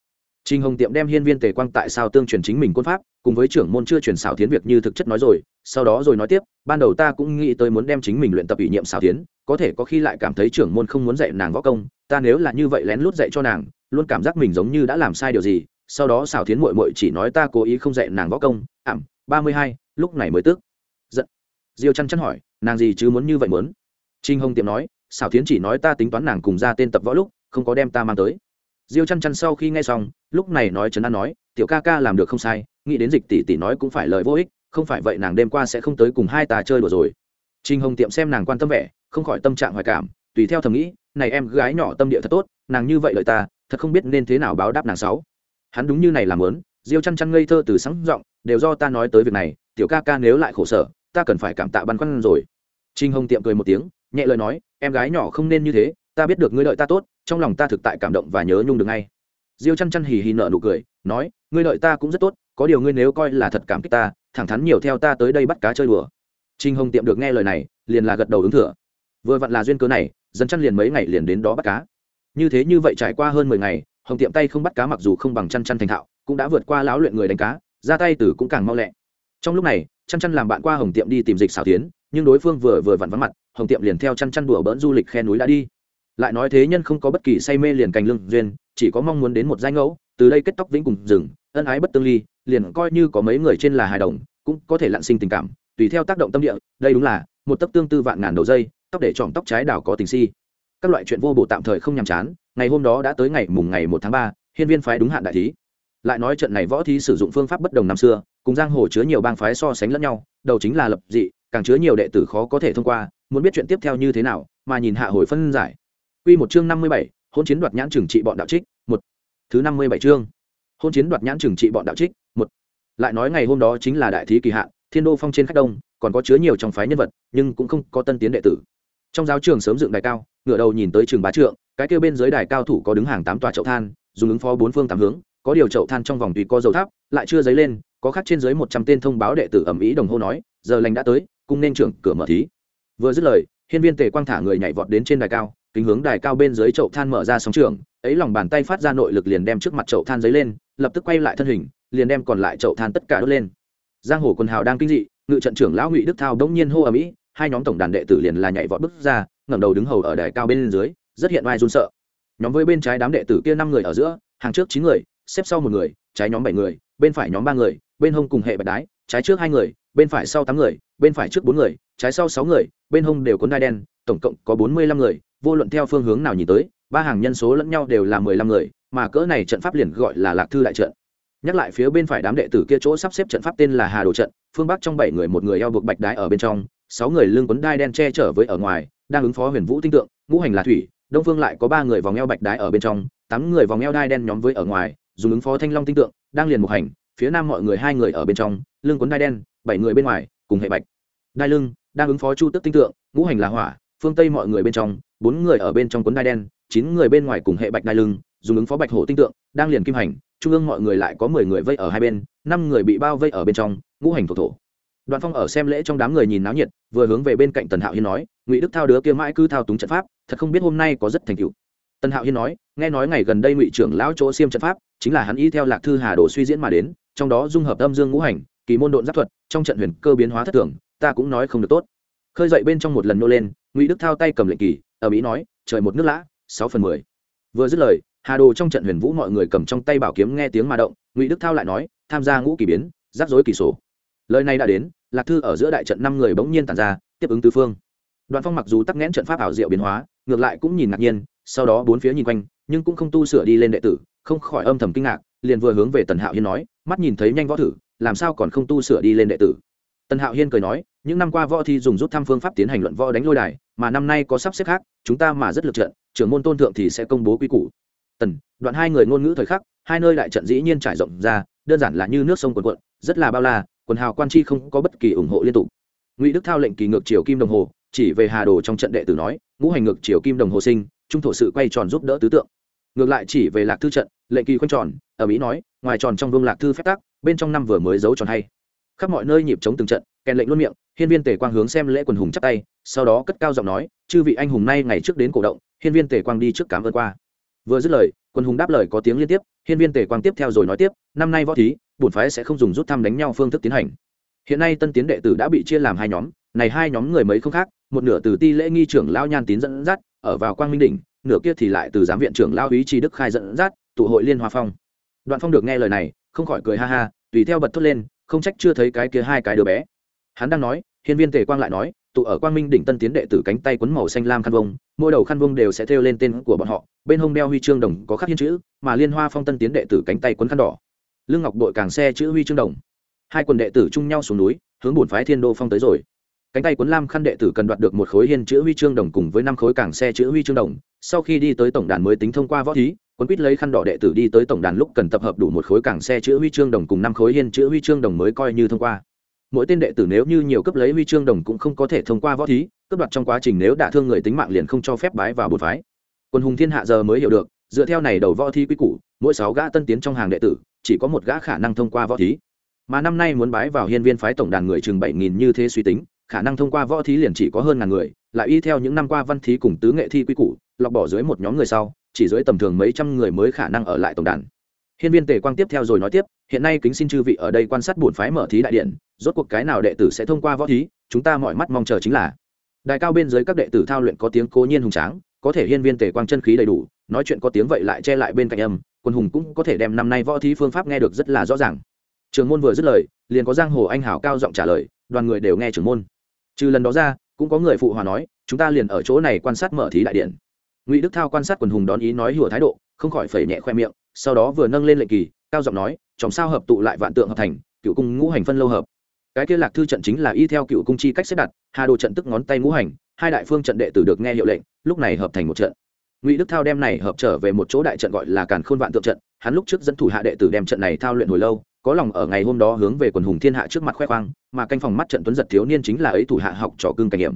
Speaker 1: Trình Hồng Tiệm đem hiên viên tề quang tại sao tương truyền chính mình quân pháp, cùng với trưởng môn chưa truyền xảo tiến việc như thực chất nói rồi, sau đó rồi nói tiếp, ban đầu ta cũng nghĩ tới muốn đem chính mình luyện tập ủy nhiệm xảo tiến, có thể có khi lại cảm thấy trưởng môn không muốn dạy nàng võ công, ta nếu là như vậy lén lút dạy cho nàng, luôn cảm giác mình giống như đã làm sai điều gì, sau đó xảo tiến muội muội chỉ nói ta cố ý không dạy nàng võ công, ảm, ba mươi hai, lúc này mới tức. Giận. Diêu chăn chăn hỏi, nàng gì chứ muốn như vậy muốn? Trình Hồng Tiệm nói, xảo tiến chỉ nói ta tính toán nàng cùng ra tên tập võ lúc, không có đem ta mang tới. Diêu chăn chăn sau khi nghe xong lúc này nói trấn an nói tiểu ca ca làm được không sai nghĩ đến dịch tỷ tỷ nói cũng phải lời vô ích không phải vậy nàng đêm qua sẽ không tới cùng hai ta chơi đùa rồi. Trinh hồng tiệm xem nàng quan tâm vẻ không khỏi tâm trạng hoài cảm tùy theo thầm nghĩ này em gái nhỏ tâm địa thật tốt nàng như vậy lợi ta thật không biết nên thế nào báo đáp nàng sáu. Hắn đúng như này làm lớn diêu chăn chăn ngây thơ từ sáng giọng đều do ta nói tới việc này tiểu ca ca nếu lại khổ sở ta cần phải cảm tạ băn khoăn rồi. Trinh hồng tiệm cười một tiếng nhẹ lời nói em gái nhỏ không nên như thế, ta biết được ngươi lợi ta tốt, trong lòng ta thực tại cảm động và nhớ nhung được ngay. Diêu chăn chăn hì hì nợ nụ cười, nói, ngươi lợi ta cũng rất tốt, có điều ngươi nếu coi là thật cảm kích ta, thẳng thắn nhiều theo ta tới đây bắt cá chơi đùa. Trinh hồng tiệm được nghe lời này, liền là gật đầu ứng thừa. Vừa vặn là duyên cớ này, dân chăn liền mấy ngày liền đến đó bắt cá. Như thế như vậy trải qua hơn mười ngày, hồng tiệm tay không bắt cá mặc dù không bằng chăn chăn thành thạo, cũng đã vượt qua lão luyện người đánh cá, ra tay từ cũng càng mau lẹ. Trong lúc này, chăn chăn làm bạn qua hồng tiệm đi tìm dịch xảo tiến, nhưng đối phương vừa vừa vặn vắng mặt hồng tiệm liền theo chăn chăn đùa bỡn du lịch khe núi đã đi. Lại nói thế nhân không có bất kỳ say mê liền cành lương duyên, chỉ có mong muốn đến một danh ngẫu, từ đây kết tóc vĩnh cùng rừng, ân ái bất tương ly, liền coi như có mấy người trên là hài đồng, cũng có thể lặn sinh tình cảm, tùy theo tác động tâm địa, đây đúng là một tấc tương tư vạn ngàn đầu dây, tóc để trọm tóc trái đảo có tình si. Các loại chuyện vô bổ tạm thời không nhàm chán, ngày hôm đó đã tới ngày mùng ngày một tháng ba, hiên viên phái đúng hạn đại thí. Lại nói trận này võ thí sử dụng phương pháp bất đồng năm xưa, cùng giang hồ chứa nhiều bang phái so sánh lẫn nhau, đầu chính là lập dị càng chứa nhiều đệ tử khó có thể thông qua muốn biết chuyện tiếp theo như thế nào mà nhìn hạ hồi phân giải Quy một chương năm mươi bảy, hôn chiến đoạt nhãn trừng trị bọn đạo trích, một. Thứ năm mươi bảy chương. Hôn chiến đoạt nhãn trừng trị bọn đạo trích, một. Lại nói ngày hôm đó chính là đại thí kỳ hạn, Thiên Đô Phong trên khách đông, còn có chứa nhiều trong phái nhân vật, nhưng cũng không có tân tiến đệ tử. Trong giáo trường sớm dựng đài cao, ngửa đầu nhìn tới trường bá trượng, cái kia bên dưới đài cao thủ có đứng hàng tám tòa chậu than, dùng ứng phó bốn phương tám hướng, có điều chậu than trong vòng tùy có dầu tháp, lại chưa giấy lên, có khác trên dưới một trăm tên thông báo đệ tử ẩm ý đồng hô nói, giờ lành đã tới, cung nên trưởng cửa mở thí. Vừa dứt lời, hiên viên tề quang thả người nhảy vọt đến trên đài cao, kính hướng đài cao bên dưới chậu than mở ra sóng trường ấy lòng bàn tay phát ra nội lực liền đem trước mặt chậu than giấy lên lập tức quay lại thân hình liền đem còn lại chậu than tất cả đốt lên giang hồ quần hào đang kinh dị ngự trận trưởng lão ngụy đức thao đống nhiên hô ở mỹ hai nhóm tổng đàn đệ tử liền là nhảy vọt bước ra ngẩng đầu đứng hầu ở đài cao bên dưới rất hiện oai run sợ nhóm với bên trái đám đệ tử kia năm người ở giữa hàng trước chín người xếp sau một người trái nhóm bảy người bên phải nhóm ba người bên hông cùng hệ bạch đái trái trước hai người bên phải sau tám người, bên phải trước bốn người, trái sau sáu người, bên hông đều cuốn đai đen, tổng cộng có bốn mươi lăm người, vô luận theo phương hướng nào nhìn tới, ba hàng nhân số lẫn nhau đều là mười lăm người, mà cỡ này trận pháp liền gọi là lạc thư đại trận. Nhắc lại phía bên phải đám đệ tử kia chỗ sắp xếp trận pháp tên là hà đồ trận, phương bắc trong bảy người một người eo buộc bạch đái ở bên trong, sáu người lưng quấn đai đen che chở với ở ngoài, đang ứng phó huyền vũ tinh tượng, ngũ hành là thủy, đông phương lại có ba người vòng eo bạch đái ở bên trong, tám người vòng eo đai đen nhóm với ở ngoài, dùng ứng phó thanh long tinh tượng, đang liền một hành, phía nam mọi người hai người ở bên trong, lưng quấn đai đen bảy người bên ngoài, cùng hệ bạch. Đai lưng, đang ứng phó chu tức tinh tượng, ngũ hành là hỏa, phương tây mọi người bên trong, bốn người ở bên trong cuốn đai đen, chín người bên ngoài cùng hệ bạch đai lưng, dùng ứng phó bạch hổ tinh tượng, đang liền kim hành, trung ương mọi người lại có mười người vây ở hai bên, năm người bị bao vây ở bên trong, ngũ hành thổ thổ. Đoàn phong ở xem lễ trong đám người nhìn náo nhiệt, vừa hướng về bên cạnh tần hạo hiên nói, ngụy đức thao đứa kia mãi cứ thao túng trận pháp, thật không biết hôm nay có rất thành cựu tần hạo hiên nói, nghe nói ngày gần đây ngụy trưởng lão chỗ xiêm trận pháp, chính là hắn y theo lạc thư hà đồ suy diễn mà đến, trong đó dung hợp âm dương ngũ hành, kỳ môn độn giáp thuật trong trận huyền cơ biến hóa thất thường, ta cũng nói không được tốt. Khơi dậy bên trong một lần nô lên ngụy đức thao tay cầm lệnh kỳ ở mỹ nói trời một nước lã sáu phần mười. Vừa dứt lời hà đồ trong trận huyền vũ mọi người cầm trong tay bảo kiếm nghe tiếng mà động ngụy đức thao lại nói tham gia ngũ kỳ biến rắc rối kỳ sổ. Lời này đã đến lạc thư ở giữa đại trận năm người bỗng nhiên tàn ra tiếp ứng tứ phương. Đoàn phong mặc dù tắc nghẽn trận pháp ảo diệu biến hóa ngược lại cũng nhìn ngạc nhiên sau đó bốn phía nhìn quanh nhưng cũng không tu sửa đi lên đệ tử không khỏi âm thầm kinh ngạc liền vừa hướng về tần hạo hiên nói mắt nhìn thấy nhanh võ thử làm sao còn không tu sửa đi lên đệ tử? Tần hạo hiên cười nói, những năm qua võ thi dùng rút thăm phương pháp tiến hành luận võ đánh lôi đài, mà năm nay có sắp xếp khác, chúng ta mà rất lực trận, trưởng môn tôn thượng thì sẽ công bố quy củ. Tần, đoạn hai người ngôn ngữ thời khắc, hai nơi đại trận dĩ nhiên trải rộng ra, đơn giản là như nước sông quần quận rất là bao la, quần hào quan chi không có bất kỳ ủng hộ liên tục. Ngụy đức thao lệnh kỳ ngược chiều kim đồng hồ, chỉ về hà đồ trong trận đệ tử nói, ngũ hành ngược chiều kim đồng hồ sinh, trung thổ sự quay tròn giúp đỡ tứ tượng. Ngược lại chỉ về lạc thư trận, lệnh kỳ khoanh tròn ở mỹ nói, ngoài tròn trong vương lạc thư phép tắc bên trong năm vừa mới giấu tròn hay. Khắp mọi nơi nhịp chống từng trận, kèn lệnh luôn miệng, hiên viên tề quang hướng xem lễ quần hùng chắp tay, sau đó cất cao giọng nói, chư vị anh hùng nay ngày trước đến cổ động, hiên viên tề quang đi trước cảm ơn qua. Vừa dứt lời quân hùng đáp lời có tiếng liên tiếp, hiên viên tề quang tiếp theo rồi nói tiếp, năm nay võ thí, bổn phái sẽ không dùng rút thăm đánh nhau phương thức tiến hành. Hiện nay tân tiến đệ tử đã bị chia làm hai nhóm, này hai nhóm người mấy không khác, một nửa từ ti lễ nghi trưởng lao nhan tín dẫn dắt, ở vào quang minh đỉnh, nửa kia thì lại từ giám viện trưởng lao ý tri đức khai dẫn dắt, tụ hội liên hoa phong đoạn phong được nghe lời này, không khỏi cười ha ha, tùy theo bật thốt lên, không trách chưa thấy cái kia hai cái đứa bé. Hắn đang nói, hiên viên tề quang lại nói, tụ ở quang minh đỉnh tân tiến đệ tử cánh tay quấn màu xanh lam khăn vông, mỗi đầu khăn vông đều sẽ thêu lên tên của bọn họ, bên hông đeo huy chương đồng có khắc hiên chữ, mà liên hoa phong tân tiến đệ tử cánh tay quấn khăn đỏ. Lương ngọc đội càng xe chữ huy chương đồng. Hai quần đệ tử chung nhau xuống núi, hướng bổn phái thiên đô phong tới rồi. Cánh tay quấn lam khăn đệ tử cần đoạt được một khối hiên chữ huy chương đồng cùng với năm khối càng xe chữ huy chương đồng, sau khi đi tới tổng đàn mới tính thông qua võ thí quân quýt lấy khăn đỏ đệ tử đi tới tổng đàn lúc cần tập hợp đủ một khối cảng xe chữ huy chương đồng cùng năm khối hiên chữ huy chương đồng mới coi như thông qua. Mỗi tên đệ tử nếu như nhiều cấp lấy huy chương đồng cũng không có thể thông qua võ thí, cấp đoạt trong quá trình nếu đả thương người tính mạng liền không cho phép bái vào bột phái. Quân hùng thiên hạ giờ mới hiểu được, dựa theo này đầu võ thi quy củ, mỗi sáu gã tân tiến trong hàng đệ tử, chỉ có một gã khả năng thông qua võ thí. Mà năm nay muốn bái vào hiên viên phái tổng đàn người chừng bảy nghìn như thế suy tính, khả năng thông qua võ thí liền chỉ có hơn ngàn người, lại y theo những năm qua văn thí cùng tứ nghệ thi quy củ, lọc bỏ dưới một nhóm người sau chỉ dưới tầm thường mấy trăm người mới khả năng ở lại tổng đàn. Hiên viên tề quang tiếp theo rồi nói tiếp, hiện nay kính xin chư vị ở đây quan sát bổn phái mở thí đại điện, rốt cuộc cái nào đệ tử sẽ thông qua võ thí, chúng ta mọi mắt mong chờ chính là. Đại cao bên dưới các đệ tử thao luyện có tiếng cố nhiên hùng tráng, có thể hiên viên tề quang chân khí đầy đủ, nói chuyện có tiếng vậy lại che lại bên cạnh âm, quân hùng cũng có thể đem năm nay võ thí phương pháp nghe được rất là rõ ràng. Trường môn vừa dứt lời, liền có giang hồ anh hảo cao giọng trả lời, đoàn người đều nghe trưởng môn. Trừ lần đó ra, cũng có người phụ hòa nói, chúng ta liền ở chỗ này quan sát mở thí đại điện ngụy đức thao quan sát quần hùng đón ý nói hùa thái độ không khỏi phẩy nhẹ khoe miệng sau đó vừa nâng lên lệnh kỳ cao giọng nói chòm sao hợp tụ lại vạn tượng hợp thành cựu cung ngũ hành phân lâu hợp cái kia lạc thư trận chính là y theo cựu cung chi cách xếp đặt hà đồ trận tức ngón tay ngũ hành hai đại phương trận đệ tử được nghe hiệu lệnh lúc này hợp thành một trận ngụy đức thao đem này hợp trở về một chỗ đại trận gọi là càn khôn vạn tượng trận hắn lúc trước dẫn thủ hạ đệ tử đem trận này thao luyện hồi lâu có lòng ở ngày hôm đó hướng về quần hùng thiên hạ trước mặt khoe khoang mà canh phòng mắt trận tuấn giật thiếu niên chính là ấy thủ hạ học trò cưng cảnh nghiệm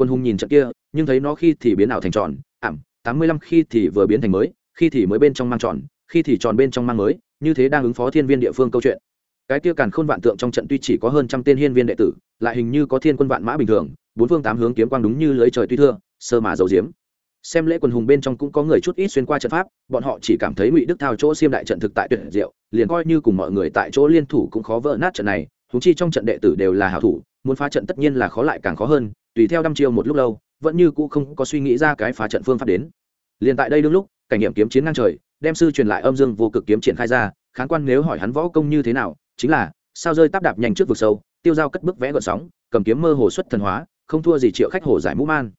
Speaker 1: quân hùng nhìn trận kia, nhưng thấy nó khi thì biến ảo thành tròn, ảm, tám mươi lăm khi thì vừa biến thành mới, khi thì mới bên trong mang tròn, khi thì tròn bên trong mang mới, như thế đang ứng phó thiên viên địa phương câu chuyện. Cái kia càn khôn vạn tượng trong trận tuy chỉ có hơn trăm tên hiên viên đệ tử, lại hình như có thiên quân vạn mã bình thường, bốn phương tám hướng kiếm quang đúng như lưới trời tuy thưa, sơ mà dầu diếm. Xem lễ quần hùng bên trong cũng có người chút ít xuyên qua trận pháp, bọn họ chỉ cảm thấy ngụy đức thao chỗ xiêm đại trận thực tại tuyệt diệu, liền coi như cùng mọi người tại chỗ liên thủ cũng khó vỡ nát trận này húng chi trong trận đệ tử đều là hảo thủ, muốn phá trận tất nhiên là khó lại càng khó hơn tùy theo đăm chiêu một lúc lâu, vẫn như cũ không có suy nghĩ ra cái phá trận phương pháp đến. Liền tại đây đương lúc, cảnh nghiệm kiếm chiến ngang trời, đem sư truyền lại âm dương vô cực kiếm triển khai ra, khán quan nếu hỏi hắn võ công như thế nào, chính là, sao rơi táp đạp nhanh trước vực sâu, tiêu dao cất bước vẽ gợn sóng, cầm kiếm mơ hồ xuất thần hóa, không thua gì triệu khách hồ giải mũ man.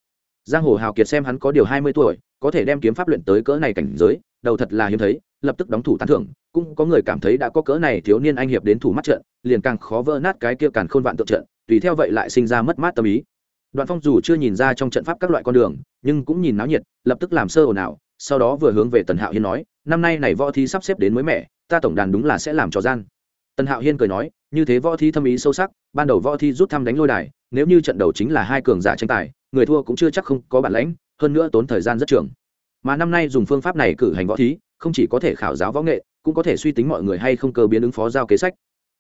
Speaker 1: Giang hồ hào kiệt xem hắn có điều hai mươi tuổi, có thể đem kiếm pháp luyện tới cỡ này cảnh giới, đầu thật là hiếm thấy, lập tức đóng thủ tán thưởng, cũng có người cảm thấy đã có cỡ này thiếu niên anh hiệp đến thủ mắt trận, liền càng khó vỡ nát cái kia càng khôn vạn tượng trận, tùy theo vậy lại sinh ra mất mát tâm ý đoạn phong dù chưa nhìn ra trong trận pháp các loại con đường, nhưng cũng nhìn náo nhiệt, lập tức làm sơ ồn ào, sau đó vừa hướng về tần hạo hiên nói, năm nay này võ thi sắp xếp đến mới mẻ, ta tổng đàn đúng là sẽ làm trò gian. Tần hạo hiên cười nói, như thế võ thi thâm ý sâu sắc, ban đầu võ thi rút thăm đánh lôi đài, nếu như trận đầu chính là hai cường giả tranh tài, người thua cũng chưa chắc không có bản lãnh, hơn nữa tốn thời gian rất trường. Mà năm nay dùng phương pháp này cử hành võ thí, không chỉ có thể khảo giáo võ nghệ, cũng có thể suy tính mọi người hay không cơ biến ứng phó giao kế sách.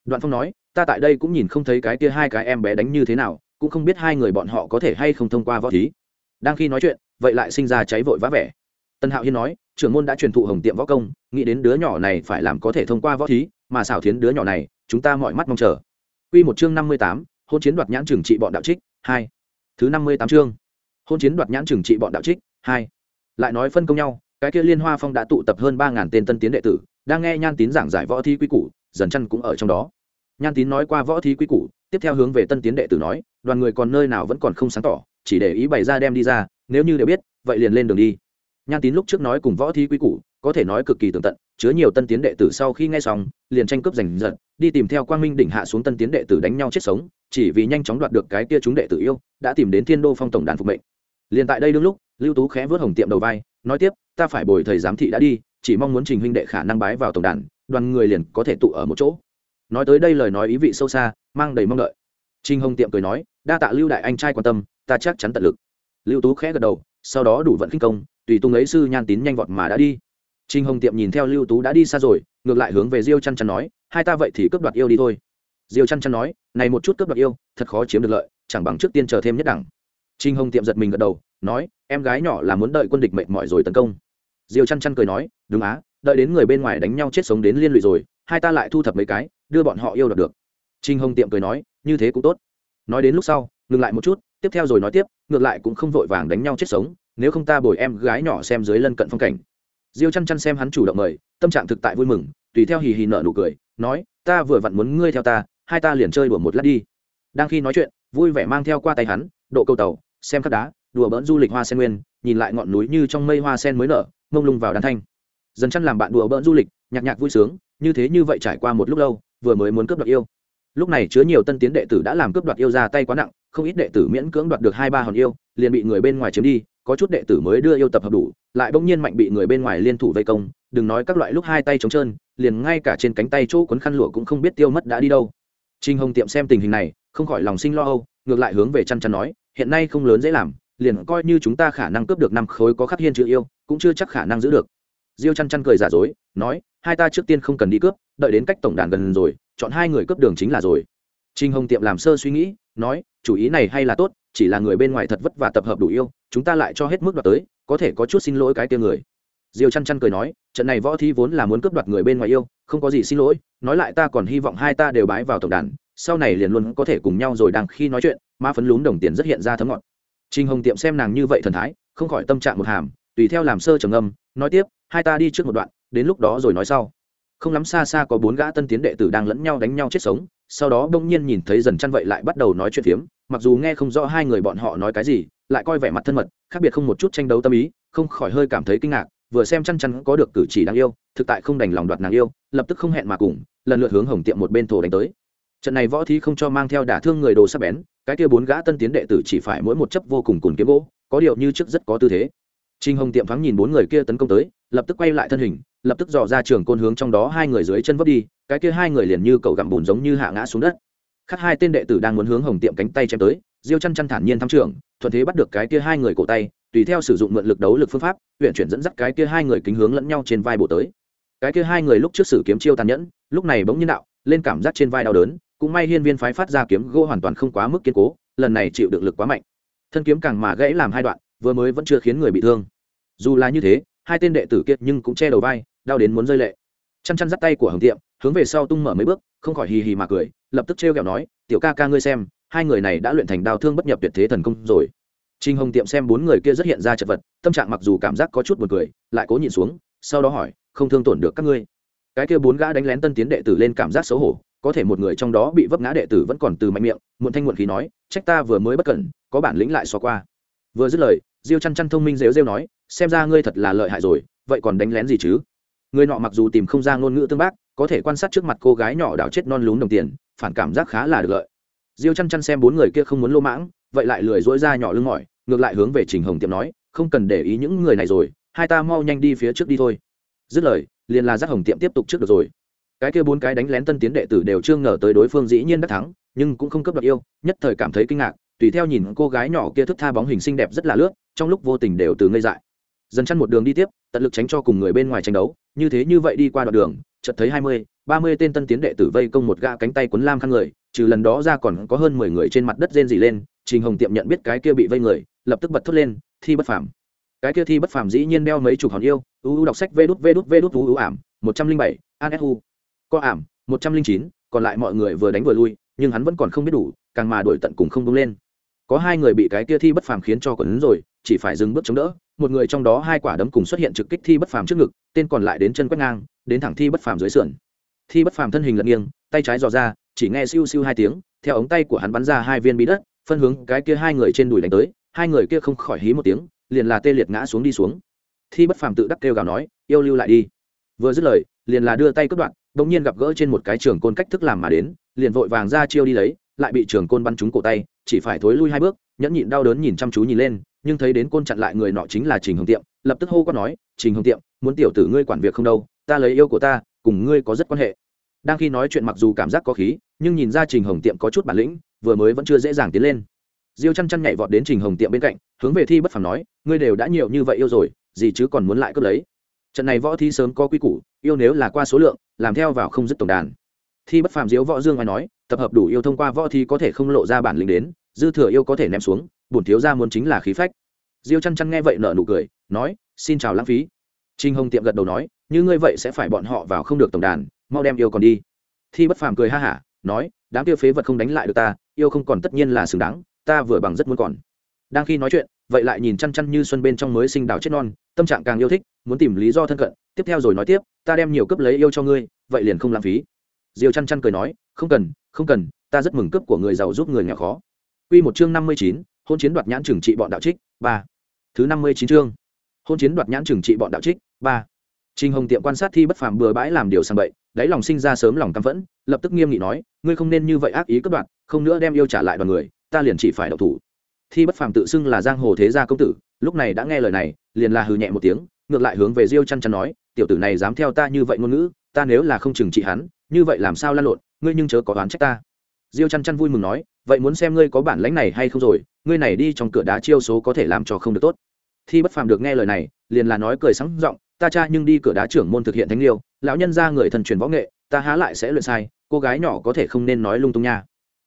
Speaker 1: Đoạn phong nói, ta tại đây cũng nhìn không thấy cái kia hai cái em bé đánh như thế nào cũng không biết hai người bọn họ có thể hay không thông qua võ thí. Đang khi nói chuyện, vậy lại sinh ra cháy vội vã vẻ. Tân hạo hiên nói, trưởng môn đã truyền thụ hồng tiệm võ công, nghĩ đến đứa nhỏ này phải làm có thể thông qua võ thí, mà xảo thiến đứa nhỏ này, chúng ta mọi mắt mong chờ. Quy một chương năm mươi tám, hôn chiến đoạt nhãn trừng trị bọn đạo trích, hai. Thứ năm mươi tám chương, hôn chiến đoạt nhãn trừng trị bọn đạo trích, hai. Lại nói phân công nhau, cái kia liên hoa phong đã tụ tập hơn ba ngàn tên tân tiến đệ tử, đang nghe nhan tín giảng giải võ thi quy củ, dần chân cũng ở trong đó nhan tín nói qua võ thí quy củ, tiếp theo hướng về tân tiến đệ tử nói, đoàn người còn nơi nào vẫn còn không sáng tỏ, chỉ để ý bày ra đem đi ra, nếu như đều biết, vậy liền lên đường đi. Nhan tín lúc trước nói cùng võ thí quy củ, có thể nói cực kỳ tường tận, chứa nhiều tân tiến đệ tử sau khi nghe xong, liền tranh cướp giành giật, đi tìm theo quang minh đỉnh hạ xuống tân tiến đệ tử đánh nhau chết sống, chỉ vì nhanh chóng đoạt được cái kia chúng đệ tử yêu, đã tìm đến thiên đô phong tổng đàn phục mệnh. Liền tại đây đương lúc, lưu tú khẽ vớt hồng tiệm đầu vai, nói tiếp, ta phải bồi thầy giám thị đã đi, chỉ mong muốn trình huynh đệ khả năng bái vào tổng đàn, đoàn người liền có thể tụ ở một chỗ nói tới đây lời nói ý vị sâu xa mang đầy mong đợi trình hồng tiệm cười nói đa tạ lưu đại anh trai quan tâm ta chắc chắn tận lực lưu tú khẽ gật đầu sau đó đủ vận khinh công tùy tung ấy sư nhan tín nhanh vọt mà đã đi Trình Hồng Tiệm nhìn theo Lưu Tú đã đi xa rồi, ngược lại hướng về Diêu chăn chăn nói, hai ta vậy thì cướp đoạt yêu đi thôi. Diêu chăn chăn nói, này một chút cướp đoạt yêu, thật khó chiếm được lợi, chẳng bằng trước tiên chờ thêm nhất đẳng. Trình Hồng Tiệm giật mình gật đầu, nói, em gái nhỏ là muốn đợi quân địch mệt mỏi rồi tấn công. Diêu chăn chăn cười nói, đúng á, đợi đến người bên ngoài đánh nhau chết sống đến liên lụy rồi, hai ta lại thu thập mấy cái, đưa bọn họ yêu được được. Trình Hồng Tiệm cười nói, như thế cũng tốt. Nói đến lúc sau, ngừng lại một chút, tiếp theo rồi nói tiếp, ngược lại cũng không vội vàng đánh nhau chết sống, nếu không ta bồi em gái nhỏ xem dưới lân cận phong cảnh diêu chăn chăn xem hắn chủ động mời tâm trạng thực tại vui mừng tùy theo hì hì nở nụ cười nói ta vừa vặn muốn ngươi theo ta hai ta liền chơi đùa một lát đi đang khi nói chuyện vui vẻ mang theo qua tay hắn độ câu tàu xem khắc đá đùa bỡn du lịch hoa sen nguyên nhìn lại ngọn núi như trong mây hoa sen mới nở mông lung vào đàn thanh dần chăn làm bạn đùa bỡn du lịch nhạc nhạc vui sướng như thế như vậy trải qua một lúc lâu vừa mới muốn cướp đoạt yêu. Lúc này chứa nhiều tân tiến đệ tử đã làm cướp đoạt yêu ra tay quá nặng, không ít đệ tử miễn cưỡng đoạt được hai ba hòn yêu, liền bị người bên ngoài chiếm đi, có chút đệ tử mới đưa yêu tập hợp đủ, lại bỗng nhiên mạnh bị người bên ngoài liên thủ vây công, đừng nói các loại lúc hai tay trống trơn, liền ngay cả trên cánh tay chỗ quấn khăn lụa cũng không biết tiêu mất đã đi đâu. Trinh hồng tiệm xem tình hình này, không khỏi lòng sinh lo âu, ngược lại hướng về chăn chăn nói, hiện nay không lớn dễ làm, liền coi như chúng ta khả năng cướp được năm khối có khắc hiên chữ yêu, cũng chưa chắc khả năng giữ được diêu chăn chăn cười giả dối, nói, hai ta trước tiên không cần đi cướp, đợi đến cách tổng đàn gần rồi, chọn hai người cướp đường chính là rồi. Trinh hồng tiệm làm sơ suy nghĩ, nói, chủ ý này hay là tốt, chỉ là người bên ngoài thật vất vả tập hợp đủ yêu, chúng ta lại cho hết mức đoạt tới, có thể có chút xin lỗi cái tiêu người. Diêu chăn chăn cười nói, trận này võ thi vốn là muốn cướp đoạt người bên ngoài yêu, không có gì xin lỗi, nói lại ta còn hy vọng hai ta đều bái vào tổng đàn, sau này liền luôn có thể cùng nhau rồi đang khi nói chuyện, ma phấn lún đồng tiền rất hiện ra thấm ngọt. Trinh hồng tiệm xem nàng như vậy thần thái, không khỏi tâm trạng một hàm, tùy theo làm sơ trầm âm nói tiếp hai ta đi trước một đoạn, đến lúc đó rồi nói sau. Không lắm xa xa có bốn gã tân tiến đệ tử đang lẫn nhau đánh nhau chết sống, sau đó bỗng nhiên nhìn thấy dần chăn vậy lại bắt đầu nói chuyện phiếm, mặc dù nghe không rõ hai người bọn họ nói cái gì, lại coi vẻ mặt thân mật, khác biệt không một chút tranh đấu tâm ý, không khỏi hơi cảm thấy kinh ngạc, vừa xem chăn chăn có được cử chỉ đáng yêu, thực tại không đành lòng đoạt nàng yêu, lập tức không hẹn mà cùng, lần lượt hướng hồng tiệm một bên thổ đánh tới. Trận này võ thí không cho mang theo đả thương người đồ sắp bén, cái kia bốn gã tân tiến đệ tử chỉ phải mỗi một chấp vô cùng cùn kiếm gỗ, có điều như trước rất có tư thế. Trình hồng tiệm thoáng nhìn bốn người kia tấn công tới, lập tức quay lại thân hình, lập tức dò ra trường côn hướng trong đó hai người dưới chân vấp đi, cái kia hai người liền như cậu gặm bùn giống như hạ ngã xuống đất. Khác hai tên đệ tử đang muốn hướng hồng tiệm cánh tay chém tới, diêu chân chân thản nhiên thăm trưởng thuận thế bắt được cái kia hai người cổ tay, tùy theo sử dụng mượn lực đấu lực phương pháp, huyền chuyển dẫn dắt cái kia hai người kính hướng lẫn nhau trên vai bổ tới. Cái kia hai người lúc trước sử kiếm chiêu tàn nhẫn, lúc này bỗng nhiên đạo, lên cảm giác trên vai đau đớn, cũng may hiên viên phái phát ra kiếm gỗ hoàn toàn không quá mức kiên cố, lần này chịu được lực quá mạnh. Thân kiếm càng mà gãy làm hai đoạn vừa mới vẫn chưa khiến người bị thương dù là như thế hai tên đệ tử kiệt nhưng cũng che đầu vai đau đến muốn rơi lệ chăn chăn dắt tay của hồng tiệm hướng về sau tung mở mấy bước không khỏi hì hì mà cười lập tức trêu ghẹo nói tiểu ca ca ngươi xem hai người này đã luyện thành đào thương bất nhập tuyệt thế thần công rồi Trinh Hồng Tiệm xem bốn người kia rất hiện ra chật vật, tâm trạng mặc dù cảm giác có chút buồn cười, lại cố nhìn xuống, sau đó hỏi, không thương tổn được các ngươi. Cái kia bốn gã đánh lén tân tiến đệ tử lên cảm giác xấu hổ, có thể một người trong đó bị vấp ngã đệ tử vẫn còn từ mạnh miệng, muộn thanh muộn khí nói, trách ta vừa mới bất cẩn, có bản lĩnh lại xóa qua. Vừa dứt lời, Diêu Chăn Chăn thông minh rêu rêu nói, xem ra ngươi thật là lợi hại rồi, vậy còn đánh lén gì chứ? Người nọ mặc dù tìm không ra ngôn ngữ tương bác, có thể quan sát trước mặt cô gái nhỏ đảo chết non lún đồng tiền, phản cảm giác khá là được lợi. Diêu Chăn Chăn xem bốn người kia không muốn lô mãng, vậy lại lười dỗi ra nhỏ lưng mỏi, ngược lại hướng về trình hồng tiệm nói không cần để ý những người này rồi hai ta mau nhanh đi phía trước đi thôi dứt lời liền là giác hồng tiệm tiếp tục trước được rồi cái kia bốn cái đánh lén tân tiến đệ tử đều chưa ngờ tới đối phương dĩ nhiên đắc thắng nhưng cũng không cấp đoạt yêu nhất thời cảm thấy kinh ngạc tùy theo nhìn cô gái nhỏ kia thức tha bóng hình xinh đẹp rất là lướt, trong lúc vô tình đều từ ngây dại. Dần chăn một đường đi tiếp, tận lực tránh cho cùng người bên ngoài tranh đấu, như thế như vậy đi qua đoạn đường, chợt thấy hai mươi, ba mươi tên tân tiến đệ tử vây công một gã cánh tay quấn lam khăn người, trừ lần đó ra còn có hơn mười người trên mặt đất rên dỉ lên, trình hồng tiệm nhận biết cái kia bị vây người, lập tức bật thốt lên, thi bất phàm. Cái kia thi bất phàm dĩ nhiên đeo mấy chục hòn yêu uu đọc sách vê đút vê đút vê đút uu ảm, một trăm linh bảy, an su co ảm, một trăm linh chín, còn lại mọi người vừa đánh vừa lui, nhưng hắn vẫn còn không biết đủ, càng mà đổi tận cùng không đúng lên có hai người bị cái kia thi bất phàm khiến cho quẩn rồi, chỉ phải dừng bước chống đỡ. Một người trong đó hai quả đấm cùng xuất hiện trực kích thi bất phàm trước ngực, tên còn lại đến chân quét ngang, đến thẳng thi bất phàm dưới sườn. Thi bất phàm thân hình lật nghiêng, tay trái dò ra, chỉ nghe siêu siêu hai tiếng, theo ống tay của hắn bắn ra hai viên bí đất, phân hướng cái kia hai người trên đùi đánh tới, hai người kia không khỏi hí một tiếng, liền là tê liệt ngã xuống đi xuống. Thi bất phàm tự đắc kêu gào nói, yêu lưu lại đi. Vừa dứt lời, liền là đưa tay cướp đoạn bỗng nhiên gặp gỡ trên một cái trường côn cách thức làm mà đến, liền vội vàng ra chiêu đi lấy, lại bị trường côn bắn trúng cổ tay chỉ phải thối lui hai bước, nhẫn nhịn đau đớn nhìn chăm chú nhìn lên, nhưng thấy đến côn chặn lại người nọ chính là trình hồng tiệm, lập tức hô quát nói, trình hồng tiệm, muốn tiểu tử ngươi quản việc không đâu, ta lấy yêu của ta, cùng ngươi có rất quan hệ. Đang khi nói chuyện mặc dù cảm giác có khí, nhưng nhìn ra trình hồng tiệm có chút bản lĩnh, vừa mới vẫn chưa dễ dàng tiến lên. Diêu chăn chăn nhảy vọt đến trình hồng tiệm bên cạnh, hướng về thi bất phàm nói, ngươi đều đã nhiều như vậy yêu rồi, gì chứ còn muốn lại cướp lấy? Trận này võ thi sớm có quy củ, yêu nếu là qua số lượng, làm theo vào không dứt tổng đàn thi bất phàm diếu võ dương ngoài nói, tập hợp đủ yêu thông qua võ thi có thể không lộ ra bản lĩnh đến, dư thừa yêu có thể ném xuống, bổn thiếu ra muốn chính là khí phách. Diêu chăn chăn nghe vậy nở nụ cười, nói, xin chào lãng phí. Trinh hồng tiệm gật đầu nói, như ngươi vậy sẽ phải bọn họ vào không được tổng đàn, mau đem yêu còn đi. Thi bất phàm cười ha hả, nói, đám tiêu phế vật không đánh lại được ta, yêu không còn tất nhiên là xứng đáng, ta vừa bằng rất muốn còn. Đang khi nói chuyện, vậy lại nhìn chăn chăn như xuân bên trong mới sinh đào chết non, tâm trạng càng yêu thích, muốn tìm lý do thân cận, tiếp theo rồi nói tiếp, ta đem nhiều cấp lấy yêu cho ngươi, vậy liền không lãng phí diều chăn chăn cười nói không cần không cần ta rất mừng cấp của người giàu giúp người nghèo khó Quy một chương năm mươi chín, hôn chiến đoạt nhãn trừng trị bọn đạo trích, ba. Thứ năm mươi chín chương. Hôn chiến đoạt nhãn trừng trị bọn đạo trích, ba. Trình Hồng tiệm quan sát thi bất phàm bừa bãi làm điều sang bậy, đáy lòng sinh ra sớm lòng căm phẫn, lập tức nghiêm nghị nói, ngươi không nên như vậy ác ý cướp đoạt, không nữa đem yêu trả lại đoàn người, ta liền chỉ phải đậu thủ thi bất phàm tự xưng là giang hồ thế gia công tử lúc này đã nghe lời này liền là hừ nhẹ một tiếng ngược lại hướng về diêu Chân Chân nói tiểu tử này dám theo ta như vậy ngôn ngữ ta nếu là không chừng trị hắn như vậy làm sao lan lộn, ngươi nhưng chớ có đoán trách ta. Diêu chăn chăn vui mừng nói, vậy muốn xem ngươi có bản lãnh này hay không rồi, ngươi này đi trong cửa đá chiêu số có thể làm cho không được tốt. Thi bất phàm được nghe lời này, liền là nói cười sáng giọng, ta cha nhưng đi cửa đá trưởng môn thực hiện thánh liêu, lão nhân ra người thần truyền võ nghệ, ta há lại sẽ luyện sai, cô gái nhỏ có thể không nên nói lung tung nha.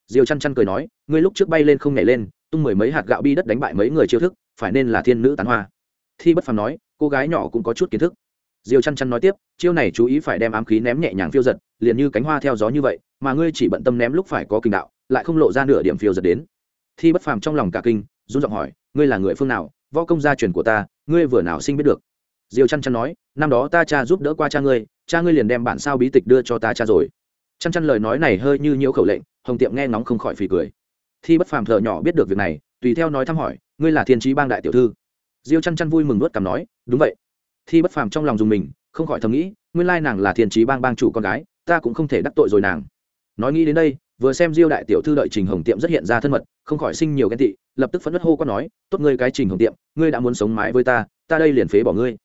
Speaker 1: Diêu chăn chăn cười nói, ngươi lúc trước bay lên không nhảy lên, tung mười mấy hạt gạo bi đất đánh bại mấy người chiêu thức, phải nên là thiên nữ tán hoa. Thi bất phàm nói, cô gái nhỏ cũng có chút kiến thức. Diêu chăn chăn nói tiếp, chiêu này chú ý phải đem ám khí ném nhẹ nhàng phiêu giật liền như cánh hoa theo gió như vậy, mà ngươi chỉ bận tâm ném lúc phải có kinh đạo, lại không lộ ra nửa điểm phiêu giật đến. Thi bất phàm trong lòng cả kinh, run giọng hỏi, ngươi là người phương nào? Võ công gia truyền của ta, ngươi vừa nào sinh biết được? Diêu chăn chăn nói, năm đó ta cha giúp đỡ qua cha ngươi cha ngươi liền đem bản sao bí tịch đưa cho ta cha rồi. Chăn chăn lời nói này hơi như nhiễu khẩu lệnh, hồng tiệm nghe ngóng không khỏi phì cười. Thi bất phàm thợ nhỏ biết được việc này, tùy theo nói thăm hỏi, ngươi là thiên trí bang đại tiểu thư. Diêu chăn chăn vui mừng nuốt cằm nói, đúng vậy. Thi bất phàm trong lòng dùng mình, không khỏi thầm nghĩ, nguyên lai nàng là thiên trí bang bang chủ con gái ta cũng không thể đắc tội rồi nàng. Nói nghĩ đến đây, vừa xem diêu đại tiểu thư đợi trình hồng tiệm rất hiện ra thân mật, không khỏi sinh nhiều ghen tị, lập tức phẫn nứt hô quát nói, tốt ngươi cái trình hồng tiệm, ngươi đã muốn sống mái với ta ta đây liền phế bỏ ngươi.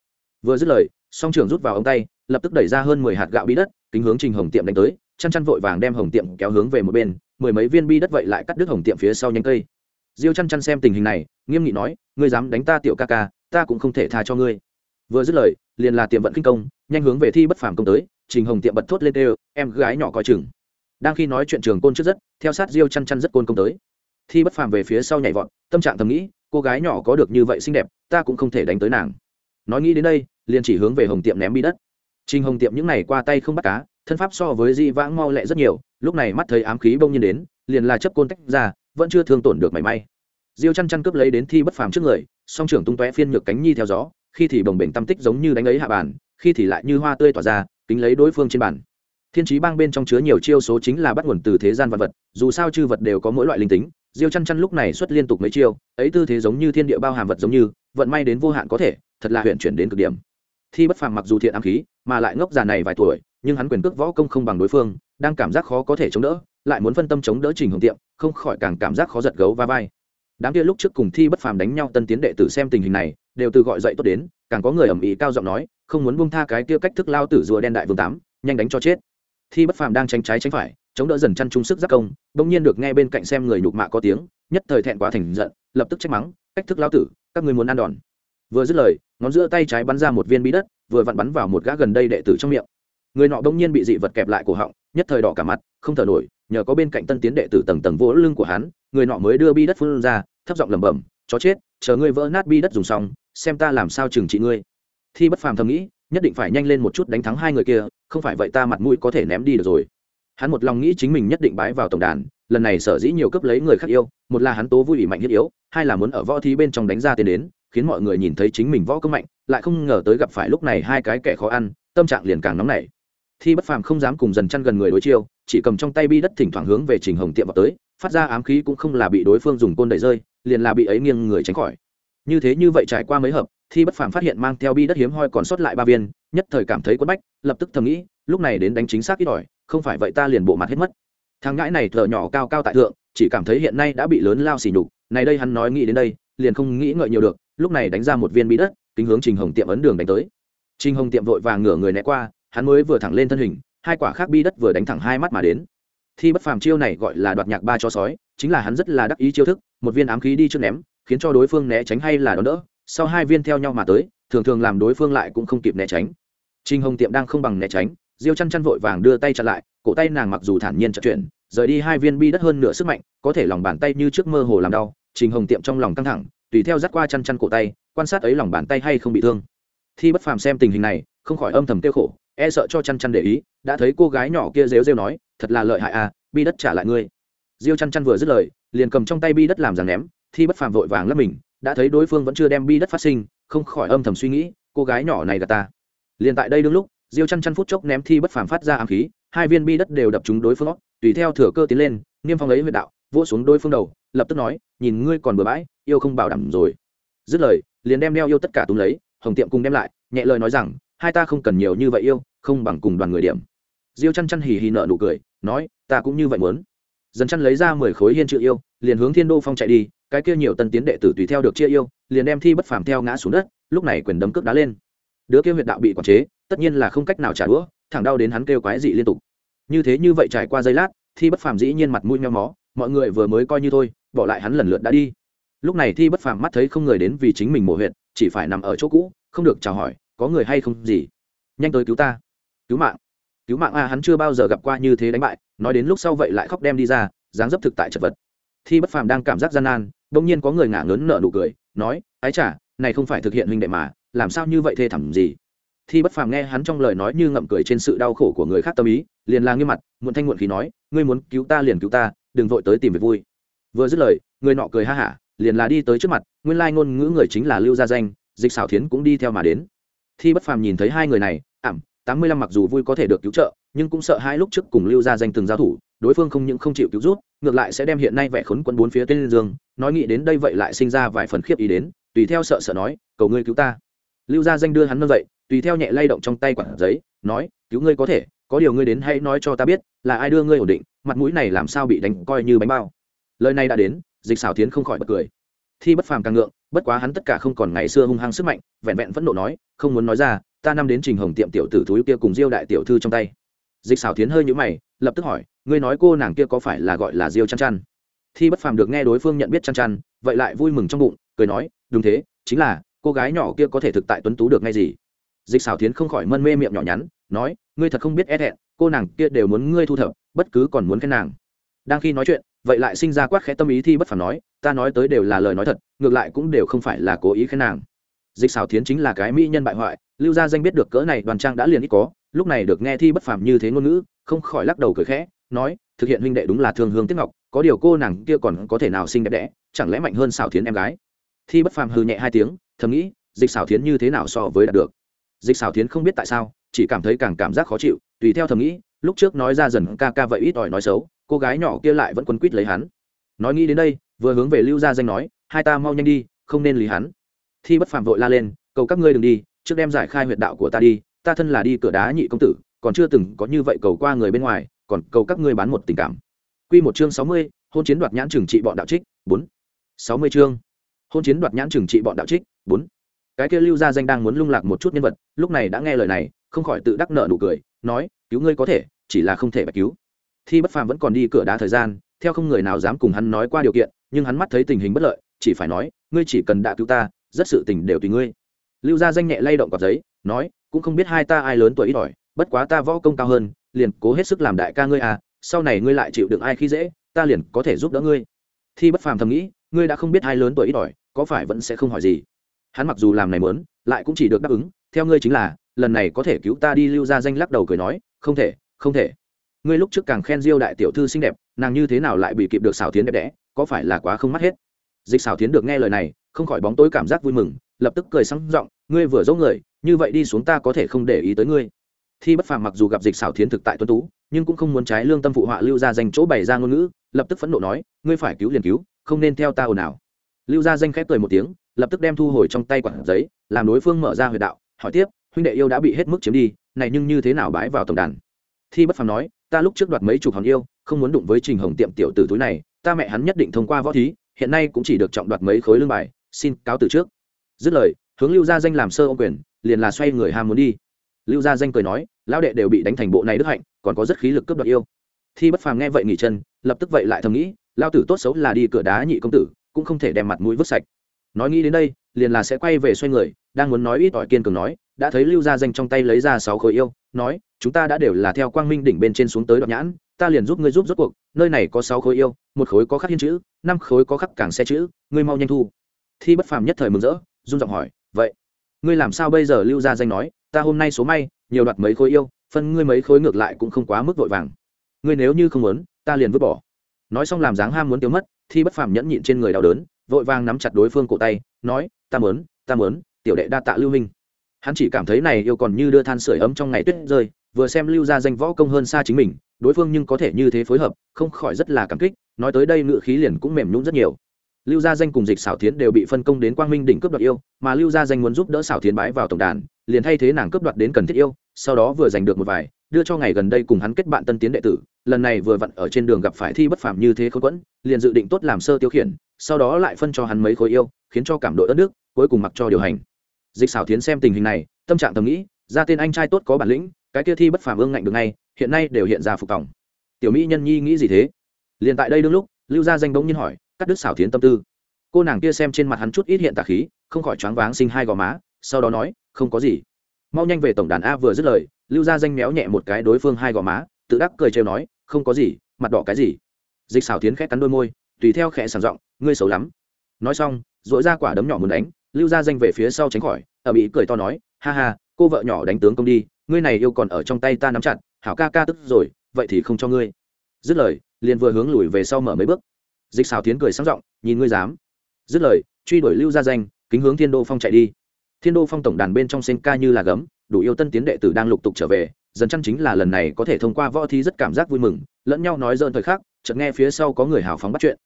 Speaker 1: Vừa dứt lời, song trưởng rút vào ống tay, lập tức đẩy ra hơn mười hạt gạo bí đất, kính hướng trình hồng tiệm đánh tới, chăn chăn vội vàng đem hồng tiệm kéo hướng về một bên, mười mấy viên bi đất vậy lại cắt đứt hồng tiệm phía sau nhánh cây. Diêu chăn chăn xem tình hình này, nghiêm nghị nói, ngươi dám đánh ta tiểu ca ca, ta cũng không thể tha cho ngươi. Vừa dứt lời, liền là tiệm vận kinh công nhanh hướng về thi bất phàm công tới trình hồng tiệm bật thốt lên đều, em gái nhỏ coi chừng. Đang khi nói chuyện trường côn trước rất theo sát diêu chăn chăn rất côn công tới. Thi bất phàm về phía sau nhảy vọt tâm trạng thầm nghĩ cô gái nhỏ có được như vậy xinh đẹp ta cũng không thể đánh tới nàng. Nói nghĩ đến đây liền chỉ hướng về hồng tiệm ném bi đất. Trình hồng tiệm những này qua tay không bắt cá thân pháp so với di vãng mau lẹ rất nhiều lúc này mắt thấy ám khí bông nhiên đến liền là chấp côn tách ra vẫn chưa thương tổn được mảy may. Diêu chăn chăn cướp lấy đến thi bất phàm trước người song trưởng tung tóe phiên nhược cánh nhi theo gió khi thì bồng bềnh tâm tích giống như đánh ấy hạ bàn khi thì lại như hoa tươi tỏa ra, kính lấy đối phương trên bàn. Thiên trí bang bên trong chứa nhiều chiêu số chính là bắt nguồn từ thế gian vật vật, dù sao chư vật đều có mỗi loại linh tính, diêu chăn chăn lúc này xuất liên tục mấy chiêu, ấy tư thế giống như thiên địa bao hàm vật giống như, vận may đến vô hạn có thể, thật là huyện chuyển đến cực điểm. Thi bất phàm mặc dù thiện ám khí, mà lại ngốc già này vài tuổi, nhưng hắn quyền cước võ công không bằng đối phương, đang cảm giác khó có thể chống đỡ, lại muốn phân tâm chống đỡ trình hồng tiệm, không khỏi càng cảm giác khó giật gấu va vai. Đám kia lúc trước cùng thi bất phàm đánh nhau tân tiến đệ tử xem tình hình này, đều từ gọi dậy tốt đến, càng có người ẩm ý cao giọng nói không muốn buông tha cái kia cách thức lao tử rùa đen đại vương tám, nhanh đánh cho chết. Thi bất phàm đang tránh trái tránh phải, chống đỡ dần chăn trung sức giác công, bỗng nhiên được nghe bên cạnh xem người nhục mạ có tiếng, nhất thời thẹn quá thành giận, lập tức trách mắng, cách thức lao tử, các người muốn ăn đòn. Vừa dứt lời, ngón giữa tay trái bắn ra một viên bí đất, vừa vặn bắn vào một gã gần đây đệ tử trong miệng. Người nọ bỗng nhiên bị dị vật kẹp lại cổ họng, nhất thời đỏ cả mặt, không thở nổi, nhờ có bên cạnh tân tiến đệ tử tầng tầng vỗ lưng của hắn, người nọ mới đưa bi đất phun ra, thấp giọng lẩm bẩm, chó chết, chờ ngươi vỡ nát bi đất dùng xong, xem ta làm sao trừng trị ngươi thi bất phàm thầm nghĩ, nhất định phải nhanh lên một chút đánh thắng hai người kia, không phải vậy ta mặt mũi có thể ném đi được rồi. Hắn một lòng nghĩ chính mình nhất định bái vào tổng đàn, lần này sở dĩ nhiều cấp lấy người khác yêu, một là hắn tố vui ủy mạnh thiết yếu, hai là muốn ở võ thi bên trong đánh ra tiền đến, khiến mọi người nhìn thấy chính mình võ công mạnh, lại không ngờ tới gặp phải lúc này hai cái kẻ khó ăn, tâm trạng liền càng nóng nảy. Thi bất phàm không dám cùng dần chăn gần người đối chiêu, chỉ cầm trong tay bi đất thỉnh thoảng hướng về trình hồng tiệm vào tới, phát ra ám khí cũng không là bị đối phương dùng côn đẩy rơi, liền là bị ấy nghiêng người tránh khỏi. Như thế như vậy trải qua mấy hợp thi bất phàm phát hiện mang theo bi đất hiếm hoi còn sót lại ba viên, nhất thời cảm thấy quất bách, lập tức thầm nghĩ, lúc này đến đánh chính xác ít ỏi, không phải vậy ta liền bộ mặt hết mất. Thằng ngãi này thợ nhỏ cao cao tại thượng, chỉ cảm thấy hiện nay đã bị lớn lao xỉ nhục, này đây hắn nói nghĩ đến đây, liền không nghĩ ngợi nhiều được, lúc này đánh ra một viên bi đất, kính hướng trình hồng tiệm ấn đường đánh tới. Trình hồng tiệm vội vàng ngửa người né qua, hắn mới vừa thẳng lên thân hình, hai quả khác bi đất vừa đánh thẳng hai mắt mà đến. Thi bất phàm chiêu này gọi là đoạt nhạc ba cho sói, chính là hắn rất là đắc ý chiêu thức, một viên ám khí đi trước ném, khiến cho đối phương né tránh hay là đón đỡ sau hai viên theo nhau mà tới, thường thường làm đối phương lại cũng không kịp né tránh. Trinh hồng tiệm đang không bằng né tránh, diêu chăn chăn vội vàng đưa tay chặn lại, cổ tay nàng mặc dù thản nhiên chặt chuyển, rời đi hai viên bi đất hơn nửa sức mạnh, có thể lòng bàn tay như trước mơ hồ làm đau, trình hồng tiệm trong lòng căng thẳng, tùy theo dắt qua chăn chăn cổ tay, quan sát ấy lòng bàn tay hay không bị thương. Thi bất phàm xem tình hình này, không khỏi âm thầm kêu khổ e sợ cho chăn chăn để ý, đã thấy cô gái nhỏ kia rêu rêu nói, thật là lợi hại à bi đất trả lại ngươi. Diêu chăn chăn vừa dứt lời, liền cầm trong tay bi đất làm giằng ném, thi bất phàm vội vàng lấp mình đã thấy đối phương vẫn chưa đem bi đất phát sinh, không khỏi âm thầm suy nghĩ, cô gái nhỏ này là ta. Liền tại đây đương lúc, diêu chăn chăn phút chốc ném thi bất phàm phát ra ám khí, hai viên bi đất đều đập trúng đối phương tùy theo thừa cơ tiến lên, niêm phong ấy huyệt đạo, vỗ xuống đối phương đầu, lập tức nói, nhìn ngươi còn bừa bãi, yêu không bảo đảm rồi. Dứt lời, liền đem đeo yêu tất cả túm lấy, hồng tiệm cùng đem lại, nhẹ lời nói rằng, hai ta không cần nhiều như vậy yêu, không bằng cùng đoàn người điểm. Diêu chăn chăn hì hì nợ nụ cười, nói, ta cũng như vậy muốn dần chăn lấy ra mười khối hiên chữ yêu, liền hướng thiên đô phong chạy đi, cái kia nhiều tân tiến đệ tử tùy theo được chia yêu, liền đem thi bất phàm theo ngã xuống đất, lúc này quyền đấm cước đá lên. Đứa kia huyệt đạo bị quản chế, tất nhiên là không cách nào trả đũa, thẳng đau đến hắn kêu quái dị liên tục. Như thế như vậy trải qua giây lát, thi bất phàm dĩ nhiên mặt mũi meo mó, mọi người vừa mới coi như thôi, bỏ lại hắn lần lượt đã đi. Lúc này thi bất phàm mắt thấy không người đến vì chính mình mổ huyện chỉ phải nằm ở chỗ cũ, không được chào hỏi, có người hay không gì. Nhanh tới cứu ta, cứu mạng cứu mạng a, hắn chưa bao giờ gặp qua như thế đánh bại nói đến lúc sau vậy lại khóc đem đi ra, dáng dấp thực tại chật vật. Thi bất phàm đang cảm giác gian nan đông nhiên có người ngả ngớn nở nụ cười, nói, ái chả này không phải thực hiện huynh đệ mà, làm sao như vậy thê thảm gì? Thi bất phàm nghe hắn trong lời nói như ngậm cười trên sự đau khổ của người khác tâm ý, liền là nghiêm mặt, muộn thanh muộn khí nói, ngươi muốn cứu ta liền cứu ta, đừng vội tới tìm việc vui. Vừa dứt lời, người nọ cười ha hả, liền là đi tới trước mặt, nguyên lai ngôn ngữ người chính là lưu gia danh, dịch xảo thiến cũng đi theo mà đến. Thi bất phàm nhìn thấy hai người này, ảm tám mươi lăm mặc dù vui có thể được cứu trợ, nhưng cũng sợ hai lúc trước cùng lưu gia danh từng giao thủ, đối phương không những không chịu cứu rút, ngược lại sẽ đem hiện nay vẻ khốn quân bốn phía tên dương, nói nghĩ đến đây vậy lại sinh ra vài phần khiếp ý đến, tùy theo sợ sợ nói, cầu ngươi cứu ta. Lưu gia danh đưa hắn nâng dậy, tùy theo nhẹ lay động trong tay quản giấy, nói, cứu ngươi có thể, có điều ngươi đến hãy nói cho ta biết, là ai đưa ngươi ổn định, mặt mũi này làm sao bị đánh coi như bánh bao. Lời này đã đến, dịch xảo tiến không khỏi bật cười. Thi bất phàm càng ngượng, bất quá hắn tất cả không còn ngày xưa hung hăng sức mạnh, vẹn vẹn phẫn nộ nói, không muốn nói ra ta năm đến trình hồng tiệm tiểu tử thú kia cùng diêu đại tiểu thư trong tay. Dịch xảo tiến hơi nhũ mày, lập tức hỏi, ngươi nói cô nàng kia có phải là gọi là diêu chăn chăn? Thi bất phàm được nghe đối phương nhận biết chăn chăn, vậy lại vui mừng trong bụng, cười nói, đúng thế, chính là, cô gái nhỏ kia có thể thực tại tuấn tú được ngay gì? Dịch xảo tiến không khỏi mân mê miệng nhỏ nhắn, nói, ngươi thật không biết é thẹn, cô nàng kia đều muốn ngươi thu thập, bất cứ còn muốn cái nàng. Đang khi nói chuyện, vậy lại sinh ra quát khẽ tâm ý thi bất phàm nói, ta nói tới đều là lời nói thật, ngược lại cũng đều không phải là cố ý cái nàng. Dịch xảo tiến chính là cái mỹ nhân bại hoại lưu gia danh biết được cỡ này đoàn trang đã liền ít có, lúc này được nghe thi bất phàm như thế ngôn ngữ, không khỏi lắc đầu cười khẽ, nói, thực hiện huynh đệ đúng là thương hương tiếc ngọc, có điều cô nàng kia còn có thể nào xinh đẹp đẽ, chẳng lẽ mạnh hơn xảo thiến em gái? Thi bất phàm hư nhẹ hai tiếng, thầm nghĩ, dịch xảo thiến như thế nào so với đạt được? Dịch xảo thiến không biết tại sao, chỉ cảm thấy càng cảm giác khó chịu, tùy theo thầm nghĩ, lúc trước nói ra dần ca ca vậy ít ỏi nói xấu, cô gái nhỏ kia lại vẫn quấn quýt lấy hắn. Nói nghĩ đến đây, vừa hướng về lưu gia danh nói, hai ta mau nhanh đi, không nên lý hắn. Thi bất phàm vội la lên, cầu các ngươi đừng đi trước đem giải khai huyệt đạo của ta đi ta thân là đi cửa đá nhị công tử còn chưa từng có như vậy cầu qua người bên ngoài còn cầu các ngươi bán một tình cảm Quy một chương sáu mươi, hôn chiến đoạt nhãn trừng trị bọn đạo trích, bốn. sáu mươi chương. Hôn chiến đoạt nhãn trừng trị bọn đạo trích, bốn. Cái kia Lưu gia danh đang muốn lung lạc một chút nhân vật, lúc này đã nghe lời này, không khỏi tự đắc nợ nụ cười, nói, cứu ngươi có thể, chỉ là không thể bạch cứu. Thi Bất Phàm vẫn còn đi cửa đá thời gian, theo không người nào dám cùng hắn nói qua điều kiện, nhưng hắn mắt thấy tình hình bất lợi, chỉ phải nói, ngươi chỉ cần đã cứu ta, rất sự tình đều tùy ngươi. Lưu gia danh nhẹ lay động cọc giấy, nói, cũng không biết hai ta ai lớn tuổi ít ỏi, bất quá ta võ công cao hơn, liền cố hết sức làm đại ca ngươi à sau này ngươi lại chịu đựng ai khi dễ ta liền có thể giúp đỡ ngươi. Thi bất phàm thầm nghĩ ngươi đã không biết hai lớn tuổi ít ỏi có phải vẫn sẽ không hỏi gì? Hắn mặc dù làm này mớn lại cũng chỉ được đáp ứng theo ngươi chính là lần này có thể cứu ta đi. Lưu gia danh lắc đầu cười nói không thể không thể. Ngươi lúc trước càng khen diêu đại tiểu thư xinh đẹp nàng như thế nào lại bị kịp được xảo tiến đẹp đẽ có phải là quá không mắt hết? Dịch xảo tiến được nghe lời này không khỏi bóng tối cảm giác vui mừng lập tức cười sáng giọng, ngươi vừa dỗ người, như vậy đi xuống ta có thể không để ý tới ngươi. Thi bất phàm mặc dù gặp dịch xảo thiến thực tại tuân tú, nhưng cũng không muốn trái lương tâm phụ họa lưu ra danh chỗ bày ra ngôn ngữ, lập tức phẫn nộ nói, ngươi phải cứu liền cứu, không nên theo ta ồn ào. Lưu ra danh khép cười một tiếng, lập tức đem thu hồi trong tay quản giấy, làm đối phương mở ra huyệt đạo, hỏi tiếp, huynh đệ yêu đã bị hết mức chiếm đi, này nhưng như thế nào bái vào tổng đàn? Thi bất phàm nói, ta lúc trước đoạt mấy chục hòn yêu, không muốn đụng với trình hồng tiệm tiểu tử túi này, ta mẹ hắn nhất định thông qua võ thí, hiện nay cũng chỉ được trọng đoạt mấy khối lương bài, xin cáo từ trước dứt lời, hướng lưu gia danh làm sơ ô quyền, liền là xoay người ham muốn đi. Lưu gia danh cười nói, lão đệ đều bị đánh thành bộ này đức hạnh, còn có rất khí lực cướp đoạt yêu. Thi bất phàm nghe vậy nghỉ chân, lập tức vậy lại thầm nghĩ lao tử tốt xấu là đi cửa đá nhị công tử, cũng không thể đem mặt mũi vứt sạch. Nói nghĩ đến đây, liền là sẽ quay về xoay người, đang muốn nói ít ỏi kiên cường nói, đã thấy lưu gia danh trong tay lấy ra sáu khối yêu, nói, chúng ta đã đều là theo quang minh đỉnh bên trên xuống tới đoạn nhãn, ta liền giúp ngươi giúp rốt cuộc, nơi này có sáu khối yêu, một khối có khắc hiên chữ, năm khối có khắc càng xe chữ, ngươi mau nhanh thu. Thi bất phàm nhất thời mừng rỡ run giọng hỏi, vậy, ngươi làm sao bây giờ? Lưu gia danh nói, ta hôm nay số may, nhiều đoạt mấy khối yêu, phân ngươi mấy khối ngược lại cũng không quá mức vội vàng. Ngươi nếu như không muốn, ta liền vứt bỏ. Nói xong làm dáng ham muốn tiêu mất thì bất phàm nhẫn nhịn trên người đau đớn, vội vàng nắm chặt đối phương cổ tay, nói, ta muốn ta muốn, tiểu đệ đa tạ lưu minh. Hắn chỉ cảm thấy này yêu còn như đưa than sửa ấm trong ngày tuyết rơi, vừa xem lưu ra danh võ công hơn xa chính mình, đối phương nhưng có thể như thế phối hợp, không khỏi rất là cảm kích, nói tới đây ngự khí liền cũng mềm nhũng rất nhiều lưu gia danh cùng dịch xảo thiến đều bị phân công đến quang minh đỉnh cướp đoạt yêu, mà lưu gia danh muốn giúp đỡ xảo thiến bái vào tổng đàn, liền thay thế nàng cướp đoạt đến cần thiết yêu, sau đó vừa giành được một vài, đưa cho ngày gần đây cùng hắn kết bạn tân tiến đệ tử, lần này vừa vặn ở trên đường gặp phải thi bất phàm như thế khôn quẫn, liền dự định tốt làm sơ tiêu khiển, sau đó lại phân cho hắn mấy khối yêu, khiến cho cảm đội đất nước, cuối cùng mặc cho điều hành. Dịch xảo thiến xem tình hình này, tâm trạng thầm nghĩ, ra tên anh trai tốt có bản lĩnh, cái kia thi bất phàm ương ngạnh được ngay, hiện nay đều hiện ra phục tòng. Tiểu mỹ nhân nhi nghĩ gì thế? Liền tại đây đương lúc, lưu gia danh bỗng nhiên hỏi cắt đứt xảo thiến tâm tư. Cô nàng kia xem trên mặt hắn chút ít hiện tà khí, không khỏi choáng váng sinh hai gò má, sau đó nói, không có gì. Mau nhanh về tổng đàn a vừa dứt lời, lưu gia danh méo nhẹ một cái đối phương hai gò má, tự đắc cười trêu nói, không có gì, mặt đỏ cái gì? Dịch xảo tiến khẽ cắn đôi môi, tùy theo khẽ sàng giọng, ngươi xấu lắm. Nói xong dội ra quả đấm nhỏ muốn đánh, lưu gia danh về phía sau tránh khỏi, ở mỹ cười to nói, ha ha, cô vợ nhỏ đánh tướng công đi, ngươi này yêu còn ở trong tay ta nắm chặt, hảo ca ca tức rồi, vậy thì không cho ngươi. Dứt lời, liền vừa hướng lùi về sau mở mấy bước dịch xào tiến cười sáng giọng, nhìn ngươi dám. Dứt lời, truy đuổi lưu gia danh, kính hướng thiên đô phong chạy đi. Thiên đô phong tổng đàn bên trong sen ca như là gấm, đủ yêu tân tiến đệ tử đang lục tục trở về, dần chăn chính là lần này có thể thông qua võ thi rất cảm giác vui mừng, lẫn nhau nói dơn thời khắc, chợt nghe phía sau có người hào phóng bắt chuyện.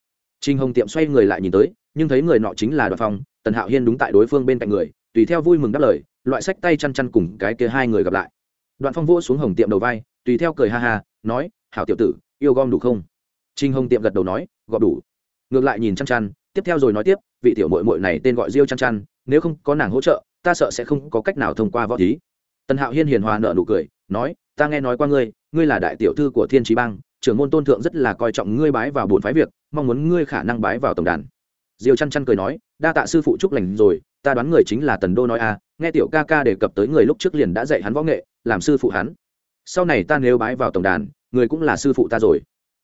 Speaker 1: Trinh hồng tiệm xoay người lại nhìn tới, nhưng thấy người nọ chính là Đoàn phong, tần hạo hiên đúng tại đối phương bên cạnh người, tùy theo vui mừng đáp lời, loại sách tay chăn chăn cùng cái kia hai người gặp lại. Đoạn phong vỗ xuống hồng tiệm đầu vai, tùy theo cười ha ha, nói, hảo tiểu tử, yêu gom đủ không? Trinh hồng tiệm gật đầu nói gọp đủ. Ngược lại nhìn chăn chăn, tiếp theo rồi nói tiếp, vị tiểu mội mội này tên gọi diêu chăn chăn, nếu không có nàng hỗ trợ, ta sợ sẽ không có cách nào thông qua võ thí. Tần hạo hiên hiền hòa nợ nụ cười, nói, ta nghe nói qua ngươi ngươi là đại tiểu thư của thiên trí bang, trưởng môn tôn thượng rất là coi trọng ngươi bái vào bổn phái việc, mong muốn ngươi khả năng bái vào tổng đàn. Diêu chăn chăn cười nói, đa tạ sư phụ chúc lành rồi, ta đoán người chính là tần đô nói a nghe tiểu ca ca đề cập tới người lúc trước liền đã dạy hắn võ nghệ, làm sư phụ hắn. Sau này ta nếu bái vào tổng đàn, người cũng là sư phụ ta rồi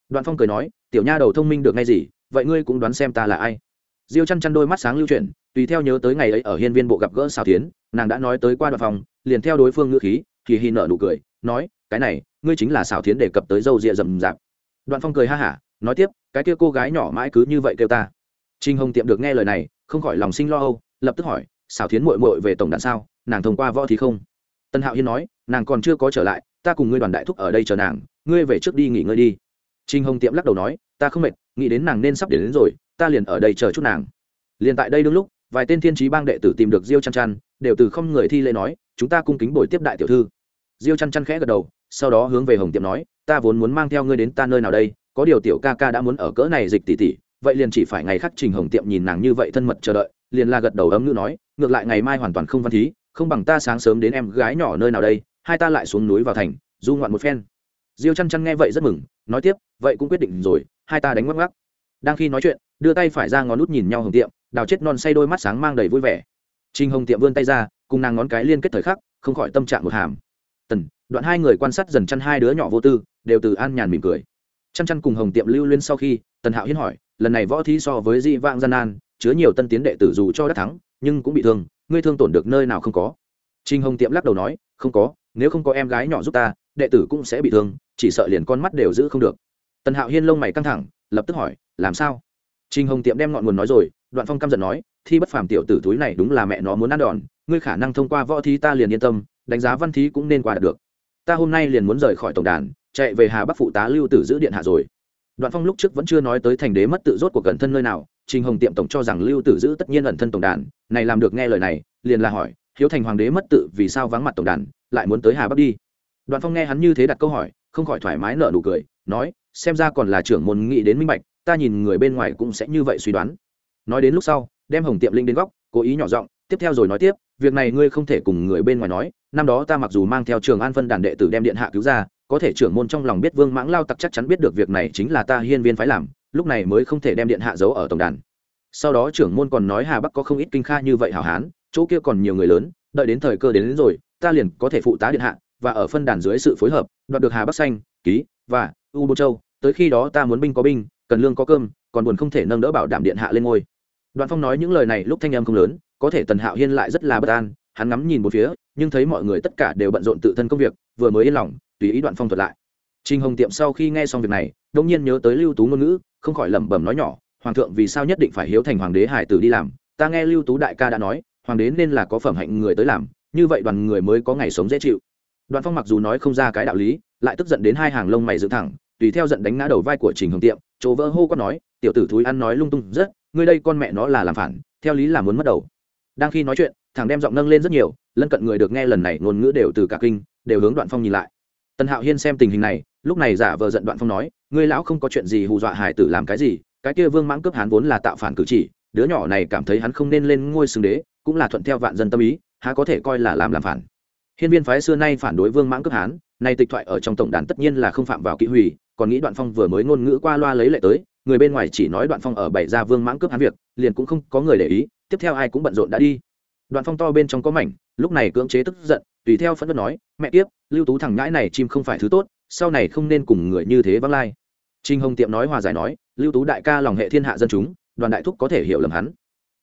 Speaker 1: đoạn phong cười nói, tiểu nha đầu thông minh được ngay gì, vậy ngươi cũng đoán xem ta là ai. Diêu chăn chăn đôi mắt sáng lưu chuyển, tùy theo nhớ tới ngày ấy ở hiên viên bộ gặp gỡ xào tiến nàng đã nói tới qua đoạn phong, liền theo đối phương ngữ khí thì hy nợ nụ cười, nói, cái này, ngươi chính là xào thiến đề cập tới dâu rịa rầm rạp. Đoạn phong cười ha hả, nói tiếp, cái kia cô gái nhỏ mãi cứ như vậy kêu ta. Trinh hồng tiệm được nghe lời này, không khỏi lòng sinh lo âu, lập tức hỏi xào thiến mội mội về tổng đạn sao, nàng thông qua võ thì không? Tân hạo hiên nói, nàng còn chưa có trở lại, ta cùng ngươi đoàn đại thúc ở đây chờ nàng, ngươi về trước đi nghỉ ngơi đi trinh hồng tiệm lắc đầu nói ta không mệt nghĩ đến nàng nên sắp đến, đến rồi ta liền ở đây chờ chút nàng. Liền tại đây đương lúc vài tên thiên trí bang đệ tử tìm được diêu chăn chăn đều từ không người thi lễ nói chúng ta cung kính bồi tiếp đại tiểu thư. Diêu chăn chăn khẽ gật đầu sau đó hướng về hồng tiệm nói ta vốn muốn mang theo ngươi đến ta nơi nào đây có điều tiểu ca ca đã muốn ở cỡ này dịch tỷ tỷ, vậy liền chỉ phải ngày khác trình hồng tiệm nhìn nàng như vậy thân mật chờ đợi. Liền là gật đầu ấm ngữ nói ngược lại ngày mai hoàn toàn không văn thí không bằng ta sáng sớm đến em gái nhỏ nơi nào đây hai ta lại xuống núi vào thành du ngoạn một phen diêu chăn chăn nghe vậy rất mừng, nói tiếp, vậy cũng quyết định rồi, hai ta đánh ngoắc ngoắc. Đang khi nói chuyện, đưa tay phải ra ngón nút nhìn nhau hồng tiệm, đào chết non say đôi mắt sáng mang đầy vui vẻ. Trình hồng tiệm vươn tay ra, cùng nàng ngón cái liên kết thời khắc, không khỏi tâm trạng một hàm. Tần, đoạn hai người quan sát dần chăn hai đứa nhỏ vô tư, đều từ an nhàn mỉm cười. Chăn chăn cùng hồng tiệm lưu liên sau khi, tần hạo hiến hỏi, lần này võ thi so với di vang gian nan, chứa nhiều tân tiến đệ tử dù cho đã thắng, nhưng cũng bị thương, ngươi thương tổn được nơi nào không có? Trinh hồng tiệm lắc đầu nói, không có, nếu không có em gái nhỏ giúp ta đệ tử cũng sẽ bị thương, chỉ sợ liền con mắt đều giữ không được. Tần hạo hiên lông mày căng thẳng, lập tức hỏi, làm sao? Trinh hồng tiệm đem ngọn nguồn nói rồi, đoạn phong căm giận nói, thi bất phàm tiểu tử túi này đúng là mẹ nó muốn ăn đòn, ngươi khả năng thông qua võ thi ta liền yên tâm, đánh giá văn thí cũng nên qua được. Ta hôm nay liền muốn rời khỏi tổng đàn, chạy về hà bắc phụ tá lưu tử giữ điện hạ rồi. Đoạn phong lúc trước vẫn chưa nói tới thành đế mất tự rốt của gần thân nơi nào, trình hồng tiệm tổng cho rằng lưu tử giữ tất nhiên ẩn thân tổng đàn, này làm được nghe lời này, liền là hỏi, hiếu thành hoàng đế mất tự vì sao vắng mặt tổng đàn, lại muốn tới hà bắc đi? Đoạn phong nghe hắn như thế đặt câu hỏi không khỏi thoải mái nở nụ cười nói xem ra còn là trưởng môn nghĩ đến minh bạch ta nhìn người bên ngoài cũng sẽ như vậy suy đoán. Nói đến lúc sau đem hồng tiệm linh đến góc cố ý nhỏ giọng tiếp theo rồi nói tiếp việc này ngươi không thể cùng người bên ngoài nói năm đó ta mặc dù mang theo trường an phân đàn đệ tử đem điện hạ cứu ra có thể trưởng môn trong lòng biết vương mãng lao tặc chắc chắn biết được việc này chính là ta hiên viên phái làm lúc này mới không thể đem điện hạ giấu ở tổng đàn. Sau đó trưởng môn còn nói hà bắc có không ít kinh kha như vậy hảo hán chỗ kia còn nhiều người lớn đợi đến thời cơ đến, đến rồi ta liền có thể phụ tá điện hạ và ở phân đàn dưới sự phối hợp đoạt được hà bắc xanh ký và u bô châu tới khi đó ta muốn binh có binh cần lương có cơm còn buồn không thể nâng đỡ bảo đảm điện hạ lên ngôi đoạn phong nói những lời này lúc thanh em không lớn có thể tần hạo hiên lại rất là bất an hắn ngắm nhìn một phía nhưng thấy mọi người tất cả đều bận rộn tự thân công việc vừa mới yên lòng tùy ý đoạn phong thuật lại Trình Hồng Tiệm sau khi nghe xong việc này, đột nhiên nhớ tới Lưu Tú ngôn ngữ, không khỏi lẩm bẩm nói nhỏ, hoàng thượng vì sao nhất định phải hiếu thành hoàng đế hải tử đi làm? Ta nghe Lưu Tú đại ca đã nói, hoàng đế nên là có phẩm hạnh người tới làm, như vậy đoàn người mới có ngày sống dễ chịu. Đoạn Phong mặc dù nói không ra cái đạo lý, lại tức giận đến hai hàng lông mày dựng thẳng, tùy theo giận đánh ngã đầu vai của Trình Hồng Tiệm, chỗ vỡ hô quát nói, tiểu tử thúi ăn nói lung tung rất, ngươi đây con mẹ nó là làm phản, theo lý là muốn mất đầu. Đang khi nói chuyện, thằng đem giọng nâng lên rất nhiều, lân cận người được nghe lần này ngôn ngữ đều từ cả kinh, đều hướng Đoạn Phong nhìn lại tần hạo hiên xem tình hình này lúc này giả vờ giận đoạn phong nói ngươi lão không có chuyện gì hù dọa hải tử làm cái gì cái kia vương mãng cướp hắn vốn là tạo phản cử chỉ đứa nhỏ này cảm thấy hắn không nên lên ngôi xưng đế cũng là thuận theo vạn dân tâm ý há có thể coi là làm làm phản hiên viên phái xưa nay phản đối vương mãng cướp hán, nay tịch thoại ở trong tổng đàn tất nhiên là không phạm vào kỵ hủy, còn nghĩ đoạn phong vừa mới ngôn ngữ qua loa lấy lệ tới, người bên ngoài chỉ nói đoạn phong ở bảy gia vương mãng cướp hán việc, liền cũng không có người để ý, tiếp theo ai cũng bận rộn đã đi. Đoạn phong to bên trong có mảnh, lúc này cưỡng chế tức giận, tùy theo phẫn nộ nói, mẹ tiếp lưu tú thằng nhãi này chim không phải thứ tốt, sau này không nên cùng người như thế vắng lai. Trình hồng tiệm nói hòa giải nói, lưu tú đại ca lòng hệ thiên hạ dân chúng, đoàn đại thúc có thể hiểu lầm hắn.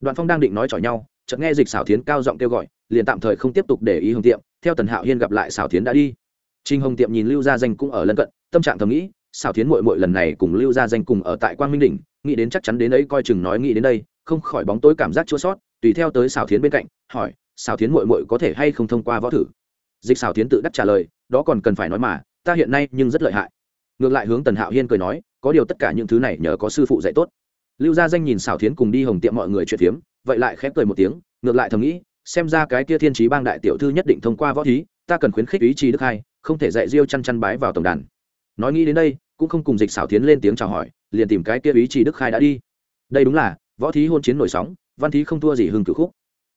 Speaker 1: Đoàn phong đang định nói chọi nhau chợt nghe dịch xảo thiến cao giọng kêu gọi, liền tạm thời không tiếp tục để ý hồng tiệm, theo tần hạo hiên gặp lại xảo thiến đã đi. Trinh hồng tiệm nhìn lưu gia danh cũng ở lân cận, tâm trạng thầm nghĩ, xảo thiến mội mội lần này cùng lưu gia danh cùng ở tại quang minh đỉnh, nghĩ đến chắc chắn đến ấy coi chừng nói nghĩ đến đây, không khỏi bóng tối cảm giác chua sót tùy theo tới xảo thiến bên cạnh, hỏi, xảo thiến mội mội có thể hay không thông qua võ thử? Dịch xảo thiến tự đắc trả lời, đó còn cần phải nói mà, ta hiện nay nhưng rất lợi hại. Ngược lại hướng tần hạo hiên cười nói, có điều tất cả những thứ này nhờ có sư phụ dạy tốt lưu gia danh nhìn xảo thiến cùng đi hồng tiệm mọi người chuyện phiếm vậy lại khép cười một tiếng ngược lại thầm nghĩ xem ra cái kia thiên trí bang đại tiểu thư nhất định thông qua võ thí ta cần khuyến khích ý chí đức hai không thể dạy diêu chăn chăn bái vào tổng đàn. Nói nghĩ đến đây cũng không cùng dịch xảo tiến lên tiếng chào hỏi liền tìm cái kia ý chí đức khai đã đi. Đây đúng là võ thí hôn chiến nổi sóng văn thí không thua gì hưng cửu khúc.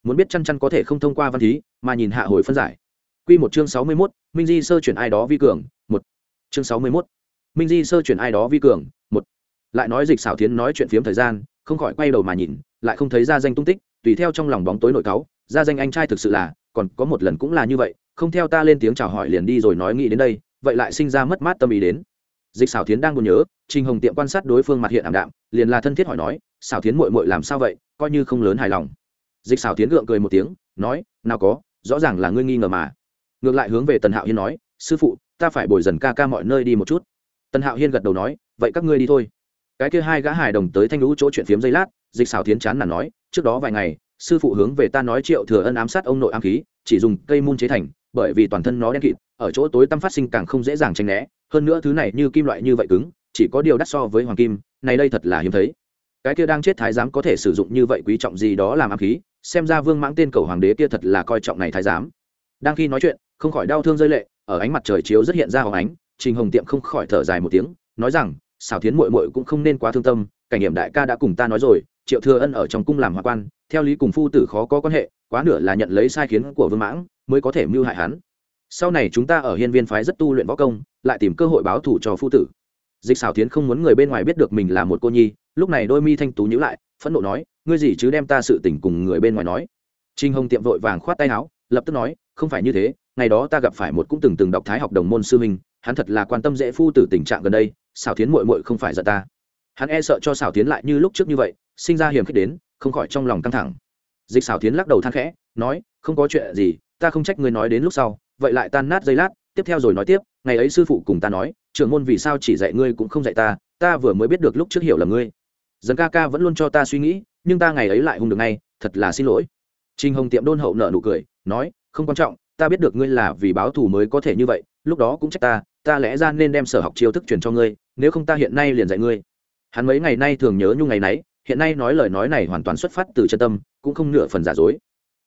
Speaker 1: Muốn biết chăn chăn có thể không thông qua văn thí mà nhìn hạ hồi phân giải. Quy một chương sáu mươi 61, minh di sơ chuyển ai đó vi cường một. Chương sáu mươi 61. minh di sơ chuyển ai đó vi cường lại nói dịch xảo tiến nói chuyện phiếm thời gian, không khỏi quay đầu mà nhìn, lại không thấy ra danh tung tích, tùy theo trong lòng bóng tối nội cáu, ra danh anh trai thực sự là, còn có một lần cũng là như vậy, không theo ta lên tiếng chào hỏi liền đi rồi nói nghĩ đến đây, vậy lại sinh ra mất mát tâm ý đến. Dịch xảo tiến đang buồn nhớ, trình hồng tiệm quan sát đối phương mặt hiện ảm đạm, liền là thân thiết hỏi nói, xảo tiến mội mội làm sao vậy? Coi như không lớn hài lòng. Dịch xảo tiến gượng cười một tiếng, nói, nào có, rõ ràng là ngươi nghi ngờ mà. Ngược lại hướng về tần hạo hiên nói, sư phụ, ta phải bồi dần ca ca mọi nơi đi một chút. Tần hạo hiên gật đầu nói, vậy các ngươi đi thôi cái kia hai gã hài đồng tới thanh lũ chỗ chuyện phiếm giây lát, dịch xảo tiến chán là nói, trước đó vài ngày, sư phụ hướng về ta nói triệu thừa ân ám sát ông nội ám khí, chỉ dùng cây mun chế thành, bởi vì toàn thân nó đen kịt, ở chỗ tối tăm phát sinh càng không dễ dàng tranh né. Hơn nữa thứ này như kim loại như vậy cứng, chỉ có điều đắt so với hoàng kim, này đây thật là hiếm thấy. Cái kia đang chết thái giám có thể sử dụng như vậy quý trọng gì đó làm ám khí, xem ra vương mãng tên cầu hoàng đế kia thật là coi trọng này thái giám. Đang khi nói chuyện, không khỏi đau thương rơi lệ, ở ánh mặt trời chiếu rất hiện ra hồng ánh, trình hồng tiệm không khỏi thở dài một tiếng, nói rằng xảo thiến muội muội cũng không nên quá thương tâm, cảnh nghiệm đại ca đã cùng ta nói rồi, triệu thừa ân ở trong cung làm hòa quan, theo lý cùng phu tử khó có quan hệ, quá nửa là nhận lấy sai khiến của vương mãng, mới có thể mưu hại hắn. Sau này chúng ta ở hiên viên phái rất tu luyện võ công, lại tìm cơ hội báo thù cho phu tử. Dịch xảo tiến không muốn người bên ngoài biết được mình là một cô nhi, lúc này đôi mi thanh tú nhữ lại, phẫn nộ nói, ngươi gì chứ đem ta sự tình cùng người bên ngoài nói? Trinh hồng tiệm vội vàng khoát tay áo, lập tức nói, không phải như thế, ngày đó ta gặp phải một cũng từng từng đọc thái học đồng môn sư huynh, hắn thật là quan tâm dễ phu tử tình trạng gần đây xảo tiến mội mội không phải giận ta. Hắn e sợ cho xảo tiến lại như lúc trước như vậy, sinh ra hiểm khích đến, không khỏi trong lòng căng thẳng. Dịch xảo tiến lắc đầu than khẽ, nói, không có chuyện gì, ta không trách ngươi nói đến lúc sau, vậy lại tan nát giây lát, tiếp theo rồi nói tiếp, ngày ấy sư phụ cùng ta nói, trưởng môn vì sao chỉ dạy ngươi cũng không dạy ta ta vừa mới biết được lúc trước hiểu là ngươi. Dần ca ca vẫn luôn cho ta suy nghĩ, nhưng ta ngày ấy lại hung được ngay, thật là xin lỗi. Trinh hồng tiệm đôn hậu nợ nụ cười, nói, không quan trọng, ta biết được ngươi là vì báo thù mới có thể như vậy, lúc đó cũng trách ta ta lẽ ra nên đem sở học chiêu thức truyền cho ngươi, nếu không ta hiện nay liền dạy ngươi. Hắn mấy ngày nay thường nhớ nhung ngày nấy, hiện nay nói lời nói này hoàn toàn xuất phát từ chân tâm, cũng không nửa phần giả dối.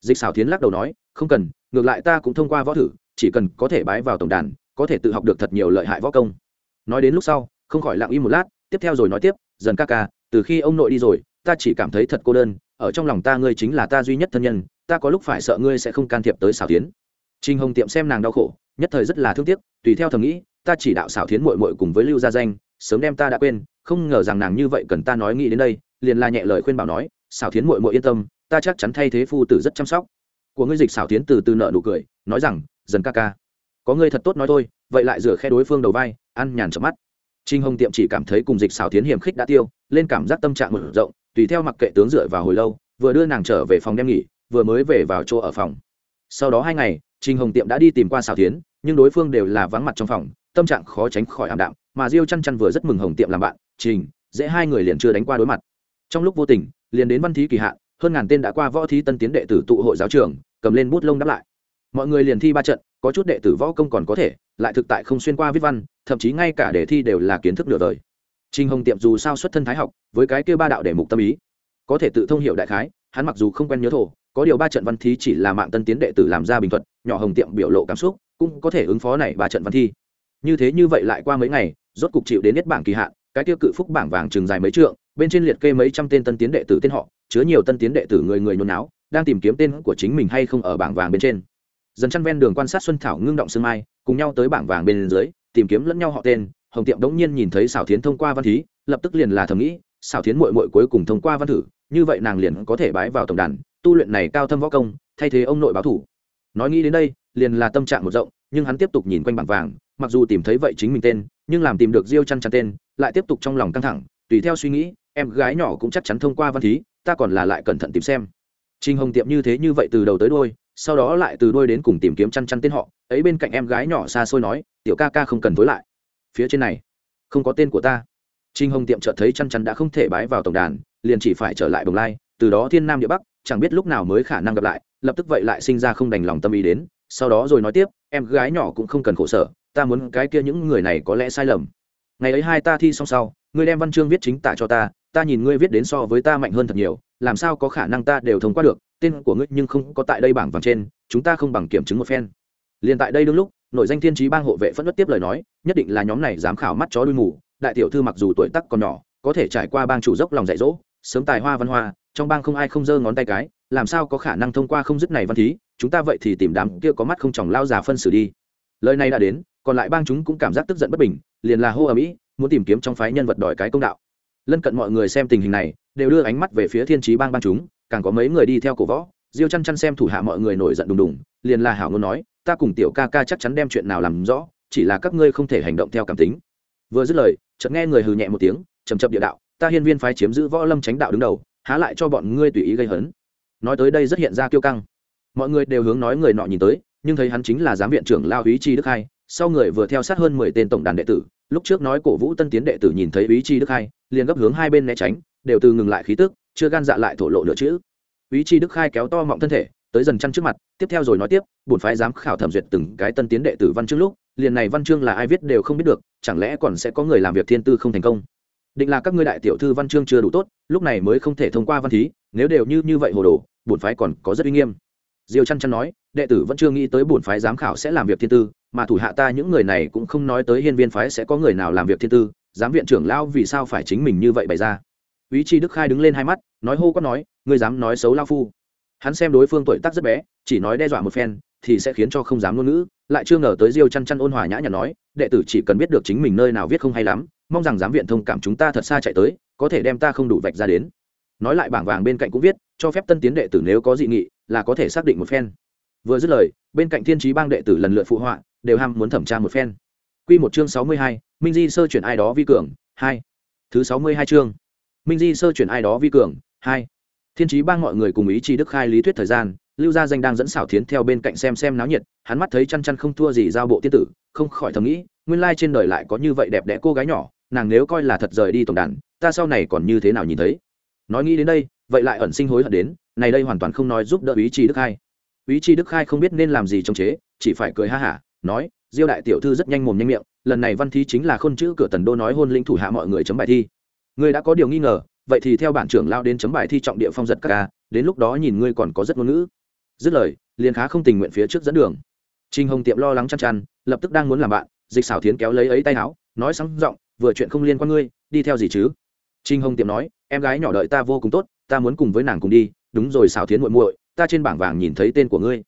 Speaker 1: Dịch xảo tiến lắc đầu nói, không cần, ngược lại ta cũng thông qua võ thử, chỉ cần có thể bái vào tổng đàn, có thể tự học được thật nhiều lợi hại võ công. Nói đến lúc sau, không khỏi lặng im một lát, tiếp theo rồi nói tiếp, dần ca ca, từ khi ông nội đi rồi, ta chỉ cảm thấy thật cô đơn, ở trong lòng ta ngươi chính là ta duy nhất thân nhân, ta có lúc phải sợ ngươi sẽ không can thiệp tới xảo tiến trinh hồng tiệm xem nàng đau khổ nhất thời rất là thương tiếc, tùy theo thầm nghĩ, ta chỉ đạo xảo Thiến mội mội cùng với lưu gia danh, sớm đem ta đã quên, không ngờ rằng nàng như vậy cần ta nói nghĩ đến đây, liền là nhẹ lời khuyên bảo nói, xảo Thiến mội mội yên tâm, ta chắc chắn thay thế phu tử rất chăm sóc. Của ngươi dịch xảo Thiến từ từ nợ nụ cười, nói rằng, dần ca ca, có ngươi thật tốt nói thôi, vậy lại rửa khe đối phương đầu vai, ăn nhàn chợp mắt. Trinh hồng tiệm chỉ cảm thấy cùng dịch xảo Thiến hiểm khích đã tiêu, lên cảm giác tâm trạng mở rộng, tùy theo mặc kệ tướng dựa vào hồi lâu, vừa đưa nàng trở về phòng đem nghỉ, vừa mới về vào chỗ ở phòng. Sau đó hai ngày Trình hồng tiệm đã đi tìm qua Sào Thiến, nhưng đối phương đều là vắng mặt trong phòng tâm trạng khó tránh khỏi ảm đạm mà diêu chăn chăn vừa rất mừng hồng tiệm làm bạn trình dễ hai người liền chưa đánh qua đối mặt. Trong lúc vô tình liền đến văn thí kỳ hạn hơn ngàn tên đã qua võ thí tân tiến đệ tử tụ hội giáo trường cầm lên bút lông đáp lại. Mọi người liền thi ba trận có chút đệ tử võ công còn có thể lại thực tại không xuyên qua viết văn thậm chí ngay cả đề thi đều là kiến thức nửa đời. Trình Hồng Tiệm dù sao xuất thân thái học, với cái kia ba đạo đề mục tâm ý, có thể tự thông hiểu đại khái, hắn mặc dù không quen nhớ thổ, có điều ba trận văn thí chỉ là mạng tân tiến đệ tử làm ra bình thuận, nhỏ Hồng Tiệm biểu lộ cảm xúc, cũng có thể ứng phó này ba trận văn thi. Như thế như vậy lại qua mấy ngày, rốt cục chịu đến nhất bảng kỳ hạn, cái tiêu cự phúc bảng vàng trường dài mấy trượng, bên trên liệt kê mấy trăm tên tân tiến đệ tử tên họ, chứa nhiều tân tiến đệ tử người người nhốn náo, đang tìm kiếm tên của chính mình hay không ở bảng vàng bên trên dần chăn ven đường quan sát xuân thảo ngưng động sương mai cùng nhau tới bảng vàng bên dưới tìm kiếm lẫn nhau họ tên hồng tiệm đống nhiên nhìn thấy xảo thiến thông qua văn thí lập tức liền là thầm nghĩ xảo thiến mội mội cuối cùng thông qua văn thử như vậy nàng liền có thể bái vào tổng đàn tu luyện này cao thâm võ công thay thế ông nội báo thủ nói nghĩ đến đây liền là tâm trạng một rộng nhưng hắn tiếp tục nhìn quanh bảng vàng mặc dù tìm thấy vậy chính mình tên nhưng làm tìm được diêu chăn chăn tên lại tiếp tục trong lòng căng thẳng tùy theo suy nghĩ em gái nhỏ cũng chắc chắn thông qua văn thí ta còn là lại cẩn thận tìm xem Trình Hồng Tiệm như thế như vậy từ đầu tới đuôi, sau đó lại từ đuôi đến cùng tìm kiếm chăn chăn tên họ, ấy bên cạnh em gái nhỏ xa xôi nói, "Tiểu ca ca không cần tối lại." Phía trên này, không có tên của ta. Trình Hồng Tiệm chợt thấy chăn chăn đã không thể bái vào tổng đàn, liền chỉ phải trở lại Bồng Lai, từ đó thiên nam địa bắc, chẳng biết lúc nào mới khả năng gặp lại, lập tức vậy lại sinh ra không đành lòng tâm ý đến, sau đó rồi nói tiếp, em gái nhỏ cũng không cần khổ sở, ta muốn cái kia những người này có lẽ sai lầm. Ngày ấy hai ta thi xong sau, ngươi đem văn chương viết chính tả cho ta, ta nhìn ngươi viết đến so với ta mạnh hơn thật nhiều, làm sao có khả năng ta đều thông qua được tên của ngươi nhưng không có tại đây bảng vàng trên chúng ta không bằng kiểm chứng một phen liền tại đây đương lúc nội danh thiên trí bang hộ vệ phẫn nộ tiếp lời nói nhất định là nhóm này dám khảo mắt chó đuôi mù đại tiểu thư mặc dù tuổi tác còn nhỏ, có thể trải qua bang chủ dốc lòng dạy dỗ, sớm tài hoa văn hoa, trong bang không ai không giơ ngón tay cái, làm sao có khả năng thông qua không dứt này văn thí, chúng ta vậy thì tìm đám kia có mắt không tròng lao già phân xử đi. Lời này đã đến, còn lại bang chúng cũng cảm giác tức giận bất bình, liền là hô ở mỹ muốn tìm kiếm trong phái nhân vật đòi cái công đạo. Lân cận mọi người xem tình hình này, đều đưa ánh mắt về phía thiên trí bang bang chúng, càng có mấy người đi theo cổ võ, diêu chăn chăn xem thủ hạ mọi người nổi giận đùng đùng, liền là hảo ngôn nói, ta cùng tiểu ca ca chắc chắn đem chuyện nào làm rõ, chỉ là các ngươi không thể hành động theo cảm tính. Vừa dứt lời chợt nghe người hừ nhẹ một tiếng chầm chậm địa đạo, ta hiên viên phái chiếm giữ võ lâm tránh đạo đứng đầu, há lại cho bọn ngươi tùy ý gây hấn? Nói tới đây rất hiện ra kiêu căng. Mọi người đều hướng nói người nọ nhìn tới, nhưng thấy hắn chính là giám viện trưởng lao ý chi đức hai, sau người vừa theo sát hơn mười tên tổng đàn đệ tử, lúc trước nói cổ vũ tân tiến đệ tử nhìn thấy ý chi đức hai, liền gấp hướng hai bên né tránh, đều từ ngừng lại khí tức, chưa gan dạ lại thổ lộ nữa chữ. Ý chi đức khai kéo to mọng thân thể, tới dần chăn trước mặt, tiếp theo rồi nói tiếp, bổn phái dám khảo thẩm duyệt từng cái tân tiến đệ tử văn trước lúc liền này văn chương là ai viết đều không biết được, chẳng lẽ còn sẽ có người làm việc thiên tư không thành công? Định là các ngươi đại tiểu thư văn chương chưa đủ tốt, lúc này mới không thể thông qua văn thí, nếu đều như như vậy hồ đồ, bổn phái còn có rất uy nghiêm. Diêu chăn chăn nói, đệ tử vẫn chưa nghĩ tới bổn phái giám khảo sẽ làm việc thiên tư, mà thủ hạ ta những người này cũng không nói tới hiên viên phái sẽ có người nào làm việc thiên tư, giám viện trưởng lão vì sao phải chính mình như vậy bày ra? Ý chi đức khai đứng lên hai mắt, nói hô quát nói, ngươi dám nói xấu lao phu. Hắn xem đối phương tuổi tác rất bé, chỉ nói đe dọa một phen thì sẽ khiến cho không dám ngôn ngữ, lại chưa ngờ tới diêu chăn chăn ôn hòa nhã nhặn nói, đệ tử chỉ cần biết được chính mình nơi nào viết không hay lắm, mong rằng giám viện thông cảm chúng ta thật xa chạy tới, có thể đem ta không đủ vạch ra đến. Nói lại bảng vàng bên cạnh cũng viết, cho phép tân tiến đệ tử nếu có dị nghị, là có thể xác định một phen. Vừa dứt lời, bên cạnh thiên trí bang đệ tử lần lượt phụ họa, đều ham muốn thẩm tra một phen. Q một chương sáu mươi hai, minh di sơ chuyển ai đó vi cường, hai. Thứ sáu mươi hai chương. Minh di sơ chuyển ai đó vi cường, hai. Thiên trí bang mọi người cùng ý chí đức khai lý thuyết thời gian lưu gia danh đang dẫn xảo thiến theo bên cạnh xem xem náo nhiệt, hắn mắt thấy chăn chăn không thua gì giao bộ tiên tử, không khỏi thầm nghĩ, nguyên lai trên đời lại có như vậy đẹp đẽ cô gái nhỏ, nàng nếu coi là thật rời đi tổng đàn, ta sau này còn như thế nào nhìn thấy? Nói nghĩ đến đây, vậy lại ẩn sinh hối hận đến, này đây hoàn toàn không nói giúp đỡ ý chí đức khai. Ý chí đức khai không biết nên làm gì trong chế, chỉ phải cười ha hả, nói, diêu đại tiểu thư rất nhanh mồm nhanh miệng, lần này văn thi chính là khôn chữ cửa tần đô nói hôn linh thủ hạ mọi người chấm bài thi. Ngươi đã có điều nghi ngờ, vậy thì theo bản trưởng lao đến chấm bài thi trọng địa phong giật các ca, đến lúc đó nhìn ngươi còn có rất ngôn ngữ dứt lời, liền khá không tình nguyện phía trước dẫn đường. Trinh hồng tiệm lo lắng chăn chăn, lập tức đang muốn làm bạn, dịch xảo thiến kéo lấy ấy tay áo, nói sáng giọng, vừa chuyện không liên quan ngươi, đi theo gì chứ? Trinh hồng tiệm nói, em gái nhỏ đợi ta vô cùng tốt, ta muốn cùng với nàng cùng đi, đúng rồi xảo thiến muội muội, ta trên bảng vàng nhìn thấy tên của ngươi.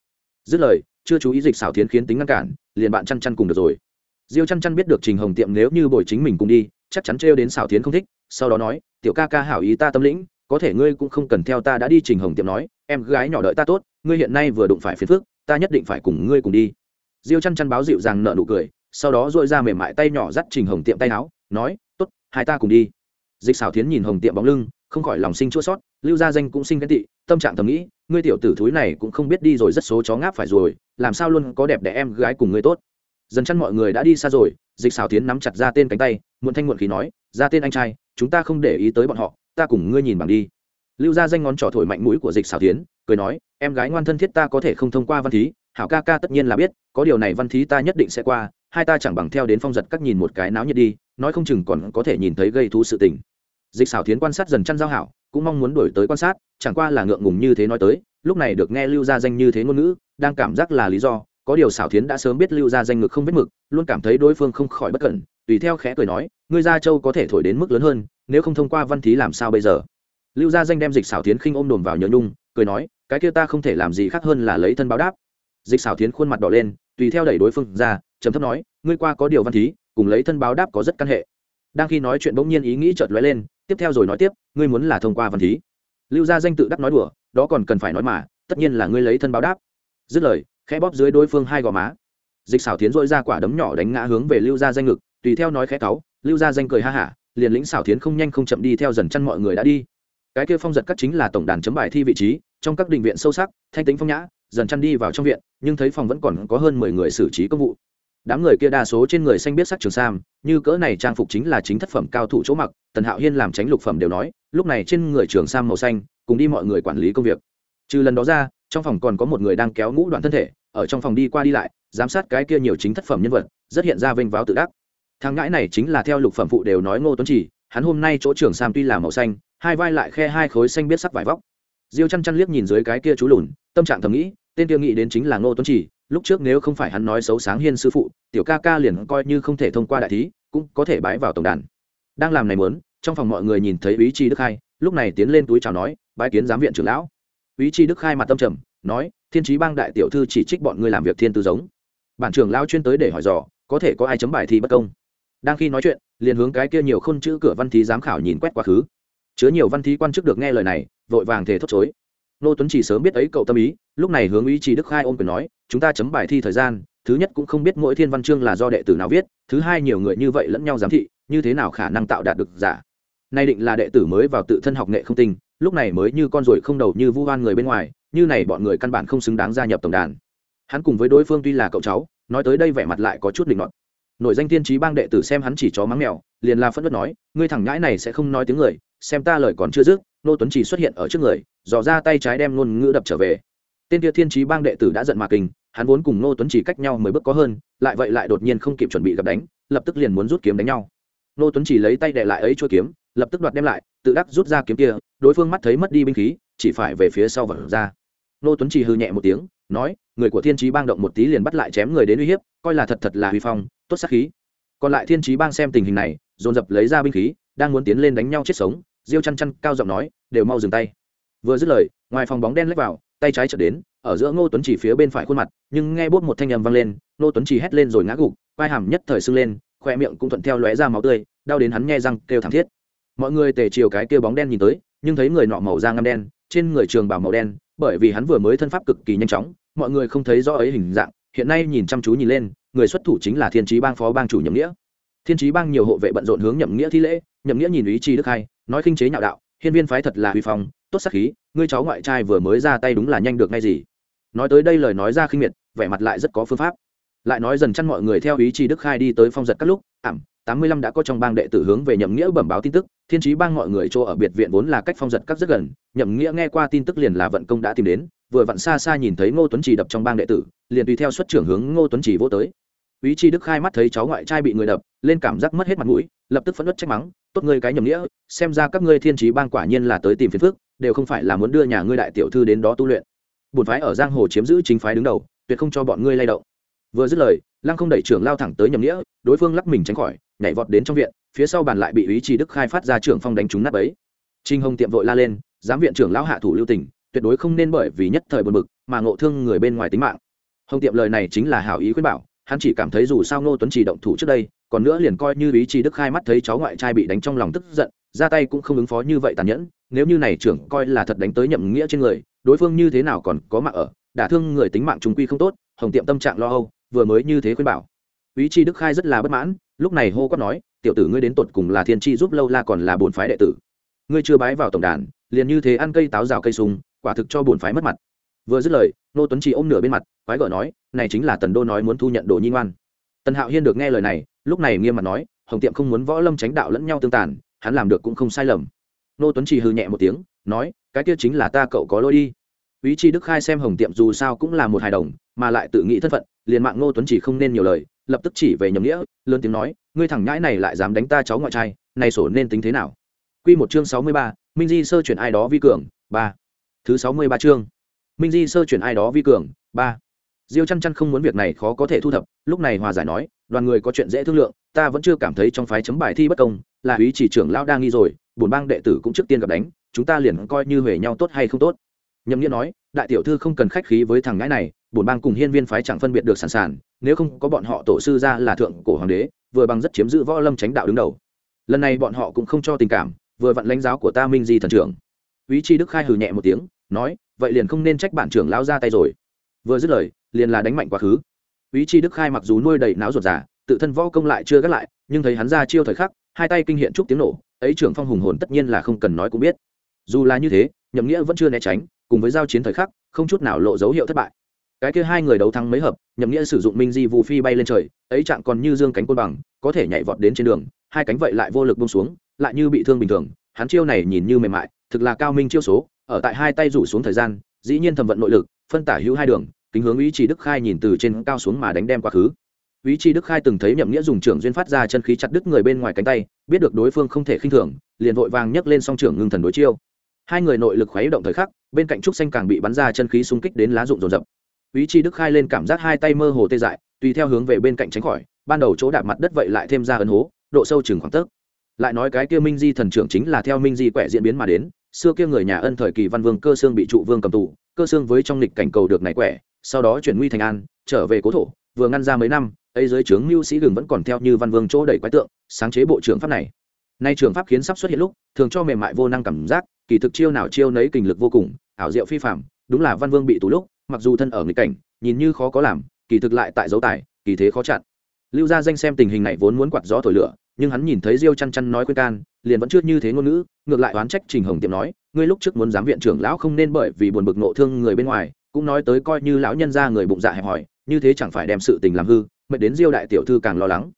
Speaker 1: Dứt lời, chưa chú ý dịch xảo thiến khiến tính ngăn cản, liền bạn chăn chăn cùng được rồi. Diêu chăn chăn biết được trình hồng tiệm nếu như bồi chính mình cùng đi, chắc chắn trêu đến xảo thiến không thích, sau đó nói, tiểu ca ca hảo ý ta tâm lĩnh có thể ngươi cũng không cần theo ta đã đi trình hồng tiệm nói, em gái nhỏ đợi ta tốt, ngươi hiện nay vừa đụng phải phiền phức, ta nhất định phải cùng ngươi cùng đi. Diêu chăn chăn báo dịu rằng nợ nụ cười, sau đó dội ra mềm mại tay nhỏ dắt trình hồng tiệm tay áo, nói, tốt, hai ta cùng đi. Dịch xảo thiến nhìn hồng tiệm bóng lưng, không khỏi lòng sinh chua sót, lưu gia danh cũng sinh cái tị, tâm trạng thầm nghĩ, ngươi tiểu tử thúi này cũng không biết đi rồi rất số chó ngáp phải rồi, làm sao luôn có đẹp đẽ em gái cùng ngươi tốt? Dần chăn mọi người đã đi xa rồi, dịch xảo tiến nắm chặt ra tên cánh tay, muộn thanh muộn khí nói, ra tên anh trai, chúng ta không để ý tới bọn họ ta cùng ngươi nhìn bằng đi. Lưu ra danh ngón trỏ thổi mạnh mũi của dịch xảo tiến cười nói, em gái ngoan thân thiết ta có thể không thông qua văn thí, hảo ca ca tất nhiên là biết, có điều này văn thí ta nhất định sẽ qua, hai ta chẳng bằng theo đến phong giật các nhìn một cái náo nhiệt đi, nói không chừng còn có thể nhìn thấy gây thú sự tình. Dịch xảo tiến quan sát dần chăn giao hảo, cũng mong muốn đổi tới quan sát, chẳng qua là ngượng ngùng như thế nói tới, lúc này được nghe lưu ra danh như thế ngôn ngữ, đang cảm giác là lý do, có điều xảo thiến đã sớm biết lưu ra danh ngực không vết mực, luôn cảm thấy đối phương không khỏi bất cẩn tùy theo khẽ cười nói, ngươi gia châu có thể thổi đến mức lớn hơn, nếu không thông qua văn thí làm sao bây giờ? Lưu gia danh đem dịch xảo thiến khinh ôm đồm vào nhớ nhung, cười nói, cái kia ta không thể làm gì khác hơn là lấy thân báo đáp. Dịch xảo thiến khuôn mặt đỏ lên, tùy theo đẩy đối phương ra, trầm thấp nói, ngươi qua có điều văn thí, cùng lấy thân báo đáp có rất căn hệ. Đang khi nói chuyện bỗng nhiên ý nghĩ chợt lóe lên, tiếp theo rồi nói tiếp, ngươi muốn là thông qua văn thí. Lưu gia danh tự đắc nói đùa, đó còn cần phải nói mà, tất nhiên là ngươi lấy thân báo đáp. Dứt lời, khẽ bóp dưới đối phương hai gò má. Dịch xảo tiến dội ra quả đấm nhỏ đánh ngã hướng về lưu gia danh ngực tùy theo nói khẽ cáu, lưu gia danh cười ha hả, liền lĩnh xảo tiến không nhanh không chậm đi theo dần chăn mọi người đã đi. Cái kia phong giật các chính là tổng đàn chấm bài thi vị trí, trong các định viện sâu sắc, thanh tính phong nhã, dần chăn đi vào trong viện, nhưng thấy phòng vẫn còn có hơn mười người xử trí công vụ. Đám người kia đa số trên người xanh biết sắc trường sam, như cỡ này trang phục chính là chính thất phẩm cao thủ chỗ mặc, tần hạo hiên làm tránh lục phẩm đều nói, lúc này trên người trường sam màu xanh, cùng đi mọi người quản lý công việc. Trừ lần đó ra, trong phòng còn có một người đang kéo ngũ đoạn thân thể, ở trong phòng đi qua đi lại, giám sát cái kia nhiều chính thất phẩm nhân vật, rất hiện ra vênh váo tự đắc thằng ngãi này chính là theo lục phẩm phụ đều nói ngô tuấn chỉ, hắn hôm nay chỗ trưởng sam tuy là màu xanh, hai vai lại khe hai khối xanh biết sắc vải vóc. Diêu chăn chăn liếc nhìn dưới cái kia chú lùn, tâm trạng thầm nghĩ, tên kia nghĩ đến chính là ngô tuấn chỉ, lúc trước nếu không phải hắn nói xấu sáng hiên sư phụ, tiểu ca ca liền coi như không thể thông qua đại thí, cũng có thể bái vào tổng đàn. Đang làm này muốn, trong phòng mọi người nhìn thấy ý chi đức khai, lúc này tiến lên túi chào nói, bái kiến giám viện trưởng lão. Ý chi đức khai mặt tâm trầm, nói, thiên trí bang đại tiểu thư chỉ trích bọn ngươi làm việc thiên tư giống. Bản trưởng lão chuyên tới để hỏi dò, có thể có ai chấm bài thi bất công? Đang khi nói chuyện, liền hướng cái kia nhiều khôn chữ cửa văn thí giám khảo nhìn quét quá khứ. Chứa nhiều văn thí quan chức được nghe lời này, vội vàng thể thốt chối. Nô tuấn chỉ sớm biết ấy cậu tâm ý, lúc này hướng ý chỉ đức khai ôm quyền nói, chúng ta chấm bài thi thời gian, thứ nhất cũng không biết mỗi thiên văn chương là do đệ tử nào viết, thứ hai nhiều người như vậy lẫn nhau giám thị, như thế nào khả năng tạo đạt được giả? Nay định là đệ tử mới vào tự thân học nghệ không tinh, lúc này mới như con ruồi không đầu như vu hoan người bên ngoài, như này bọn người căn bản không xứng đáng gia nhập tổng đàn. Hắn cùng với đối phương tuy là cậu cháu, nói tới đây vẻ mặt lại có chút định luận nội danh tiên trí bang đệ tử xem hắn chỉ chó mắng mèo, liền la phẫn nộ nói, ngươi thẳng nhãi này sẽ không nói tiếng người, xem ta lời còn chưa dứt, nô tuấn chỉ xuất hiện ở trước người, dò ra tay trái đem ngôn ngữ đập trở về. Tên kia thiên trí bang đệ tử đã giận mà kinh, hắn vốn cùng nô tuấn chỉ cách nhau mười bước có hơn, lại vậy lại đột nhiên không kịp chuẩn bị gặp đánh, lập tức liền muốn rút kiếm đánh nhau. Nô tuấn chỉ lấy tay đệ lại ấy chua kiếm, lập tức đoạt đem lại, tự đắc rút ra kiếm kia, đối phương mắt thấy mất đi binh khí, chỉ phải về phía sau và ra. Nô tuấn chỉ hư nhẹ một tiếng, nói, người của thiên trí bang động một tí liền bắt lại chém người đến uy hiếp, coi là thật thật là huy phong tốt sát khí. Còn lại thiên trí bang xem tình hình này, dồn dập lấy ra binh khí, đang muốn tiến lên đánh nhau chết sống, diêu chăn chăn cao giọng nói, đều mau dừng tay. Vừa dứt lời, ngoài phòng bóng đen lách vào, tay trái chợt đến, ở giữa ngô tuấn chỉ phía bên phải khuôn mặt, nhưng nghe bốt một thanh âm vang lên, ngô tuấn chỉ hét lên rồi ngã gục, vai hàm nhất thời sưng lên khoe miệng cũng thuận theo lóe ra máu tươi, đau đến hắn nghe răng kêu thảm thiết. Mọi người tề chiều cái kia bóng đen nhìn tới, nhưng thấy người nọ màu da ngăm đen, trên người trường bảo màu đen, bởi vì hắn vừa mới thân pháp cực kỳ nhanh chóng, mọi người không thấy rõ ấy hình dạng, hiện nay nhìn chăm chú nhìn lên người xuất thủ chính là thiên trí bang phó bang chủ nhậm nghĩa. Thiên trí bang nhiều hộ vệ bận rộn hướng nhậm nghĩa thi lễ, nhậm nghĩa nhìn ý chi đức hai nói khinh chế nhạo đạo, hiên viên phái thật là huy phong, tốt sắc khí, ngươi cháu ngoại trai vừa mới ra tay đúng là nhanh được ngay gì? Nói tới đây lời nói ra khinh miệt, vẻ mặt lại rất có phương pháp. Lại nói dần chăn mọi người theo ý chi đức khai đi tới phong giật các lúc, ảm, tám mươi lăm đã có trong bang đệ tử hướng về nhậm nghĩa bẩm báo tin tức, thiên trí bang mọi người chỗ ở biệt viện vốn là cách phong giật các rất gần, nhậm nghĩa nghe qua tin tức liền là vận công đã tìm đến, vừa vặn xa xa nhìn thấy ngô tuấn trì đập trong bang đệ tử, liền tùy theo xuất trưởng hướng ngô tuấn trì vô tới ý chi đức khai mắt thấy cháu ngoại trai bị người đập, lên cảm giác mất hết mặt mũi, lập tức phẫn nộ trách mắng, tốt ngươi cái nhầm nghĩa, xem ra các ngươi thiên trí bang quả nhiên là tới tìm phiền phức, đều không phải là muốn đưa nhà ngươi đại tiểu thư đến đó tu luyện. Bổn phái ở giang hồ chiếm giữ chính phái đứng đầu, tuyệt không cho bọn ngươi lay động. Vừa dứt lời, lăng không đẩy trưởng lao thẳng tới nhầm nghĩa, đối phương lắc mình tránh khỏi, nhảy vọt đến trong viện, phía sau bàn lại bị ý chi đức khai phát ra trưởng phong đánh trúng nát ấy trinh hồng tiệm vội la lên, giám viện trưởng lão hạ thủ lưu tình, tuyệt đối không nên bởi vì nhất thời buồn bực mà ngộ thương người bên ngoài tính mạng. Hồng tiệm lời này chính là hảo ý khuyên bảo hắn chỉ cảm thấy dù sao ngô tuấn chỉ động thủ trước đây, còn nữa liền coi như ý chí đức khai mắt thấy cháu ngoại trai bị đánh trong lòng tức giận, ra tay cũng không ứng phó như vậy tàn nhẫn, nếu như này trưởng coi là thật đánh tới nhậm nghĩa trên người, đối phương như thế nào còn có mạng ở, đả thương người tính mạng chúng quy không tốt, hồng tiệm tâm trạng lo âu, vừa mới như thế khuyên bảo. Ý chi đức khai rất là bất mãn, lúc này hô quát nói, tiểu tử ngươi đến tột cùng là thiên chi giúp lâu la còn là bổn phái đệ tử? Ngươi chưa bái vào tổng đàn, liền như thế ăn cây táo rào cây sung quả thực cho bổn phái mất mặt vừa dứt lời nô tuấn chỉ ôm nửa bên mặt quái gở nói này chính là tần đô nói muốn thu nhận đồ nhi ngoan tần hạo hiên được nghe lời này lúc này nghiêm mặt nói hồng tiệm không muốn võ lâm tránh đạo lẫn nhau tương tàn hắn làm được cũng không sai lầm nô tuấn chỉ hư nhẹ một tiếng nói cái kia chính là ta cậu có lỗi đi ý chi đức khai xem hồng tiệm dù sao cũng là một hài đồng mà lại tự nghĩ thân phận liền mạng nô tuấn chỉ không nên nhiều lời lập tức chỉ về nhầm nghĩa lớn tiếng nói ngươi thẳng nhãi này lại dám đánh ta cháu ngoại trai này sổ nên tính thế nào Quy một chương sáu mươi ba, Minh Di sơ chuyển ai đó vi cường, ba. Thứ sáu mươi ba chương. Minh Di sơ chuyển ai đó vi cường, ba. Diêu Chăn Chăn không muốn việc này khó có thể thu thập, lúc này hòa giải nói, đoàn người có chuyện dễ thương lượng, ta vẫn chưa cảm thấy trong phái chấm bài thi bất công, là ý chỉ trưởng lão đang nghi rồi, bổn bang đệ tử cũng trước tiên gặp đánh, chúng ta liền coi như huề nhau tốt hay không tốt. Nhậm Nghĩa nói, đại tiểu thư không cần khách khí với thằng ngãi này, bổn bang cùng hiên viên phái chẳng phân biệt được sẵn sàng, nếu không có bọn họ tổ sư ra là thượng cổ hoàng đế, vừa bằng rất chiếm giữ võ lâm tránh đạo đứng đầu lần này bọn họ cũng không cho tình cảm vừa vặn lãnh giáo của ta minh di thần trưởng ý chi đức khai hừ nhẹ một tiếng nói, vậy liền không nên trách bản trưởng lão ra tay rồi. Vừa dứt lời, liền là đánh mạnh quá khứ. Ý chi đức khai mặc dù nuôi đầy náo ruột giả tự thân võ công lại chưa gác lại, nhưng thấy hắn ra chiêu thời khắc, hai tay kinh hiện chúc tiếng nổ, ấy trưởng phong hùng hồn tất nhiên là không cần nói cũng biết. Dù là như thế, nhậm nghĩa vẫn chưa né tránh, cùng với giao chiến thời khắc, không chút nào lộ dấu hiệu thất bại. Cái kia hai người đấu thắng mấy hợp, nhậm nghĩa sử dụng minh di vụ phi bay lên trời, ấy chạm còn như dương cánh côn bằng, có thể nhảy vọt đến trên đường, hai cánh vậy lại vô lực bông xuống, lại như bị thương bình thường, hắn chiêu này nhìn như mềm mại, thực là cao minh chiêu số ở tại hai tay rủ xuống thời gian, dĩ nhiên thẩm vận nội lực, phân tả hữu hai đường, kính hướng ý chí đức khai nhìn từ trên cao xuống mà đánh đem quá khứ. Ý chi đức khai từng thấy nhậm nghĩa dùng trưởng duyên phát ra chân khí chặt đứt người bên ngoài cánh tay, biết được đối phương không thể khinh thường, liền vội vàng nhấc lên song trưởng ngưng thần đối chiêu. Hai người nội lực khuấy động thời khắc, bên cạnh trúc xanh càng bị bắn ra chân khí xung kích đến lá rụng rồn rập ý chi đức khai lên cảm giác hai tay mơ hồ tê dại, tùy theo hướng về bên cạnh tránh khỏi, ban đầu chỗ đạp mặt đất vậy lại thêm ra ấn hố, độ sâu chừng khoảng tấc lại nói cái kia minh di thần trưởng chính là theo minh di quẻ diễn biến mà đến xưa kia người nhà ân thời kỳ văn vương cơ xương bị trụ vương cầm tù, cơ xương với trong lịch cảnh cầu được này quẻ, sau đó chuyển nguy thành an, trở về cố thổ, vừa ngăn ra mấy năm, ấy dưới trướng mưu sĩ gừng vẫn còn theo như văn vương chỗ đẩy quái tượng, sáng chế bộ trưởng pháp này. Nay trường pháp khiến sắp xuất hiện lúc, thường cho mềm mại vô năng cảm giác, kỳ thực chiêu nào chiêu nấy kình lực vô cùng, ảo diệu phi phạm đúng là văn vương bị tù lúc, mặc dù thân ở nghịch cảnh, nhìn như khó có làm, kỳ thực lại tại dấu tài, kỳ thế khó chặn. Lưu gia danh xem tình hình này vốn muốn quạt gió thổi lửa nhưng hắn nhìn thấy diêu chăn chăn nói khuyên can, liền vẫn chưa như thế ngôn ngữ, ngược lại oán trách trình hồng tiệm nói, ngươi lúc trước muốn giám viện trưởng lão không nên bởi vì buồn bực nộ thương người bên ngoài, cũng nói tới coi như lão nhân ra người bụng dạ hẹp hòi, như thế chẳng phải đem sự tình làm hư, mệt đến diêu đại tiểu thư càng lo lắng.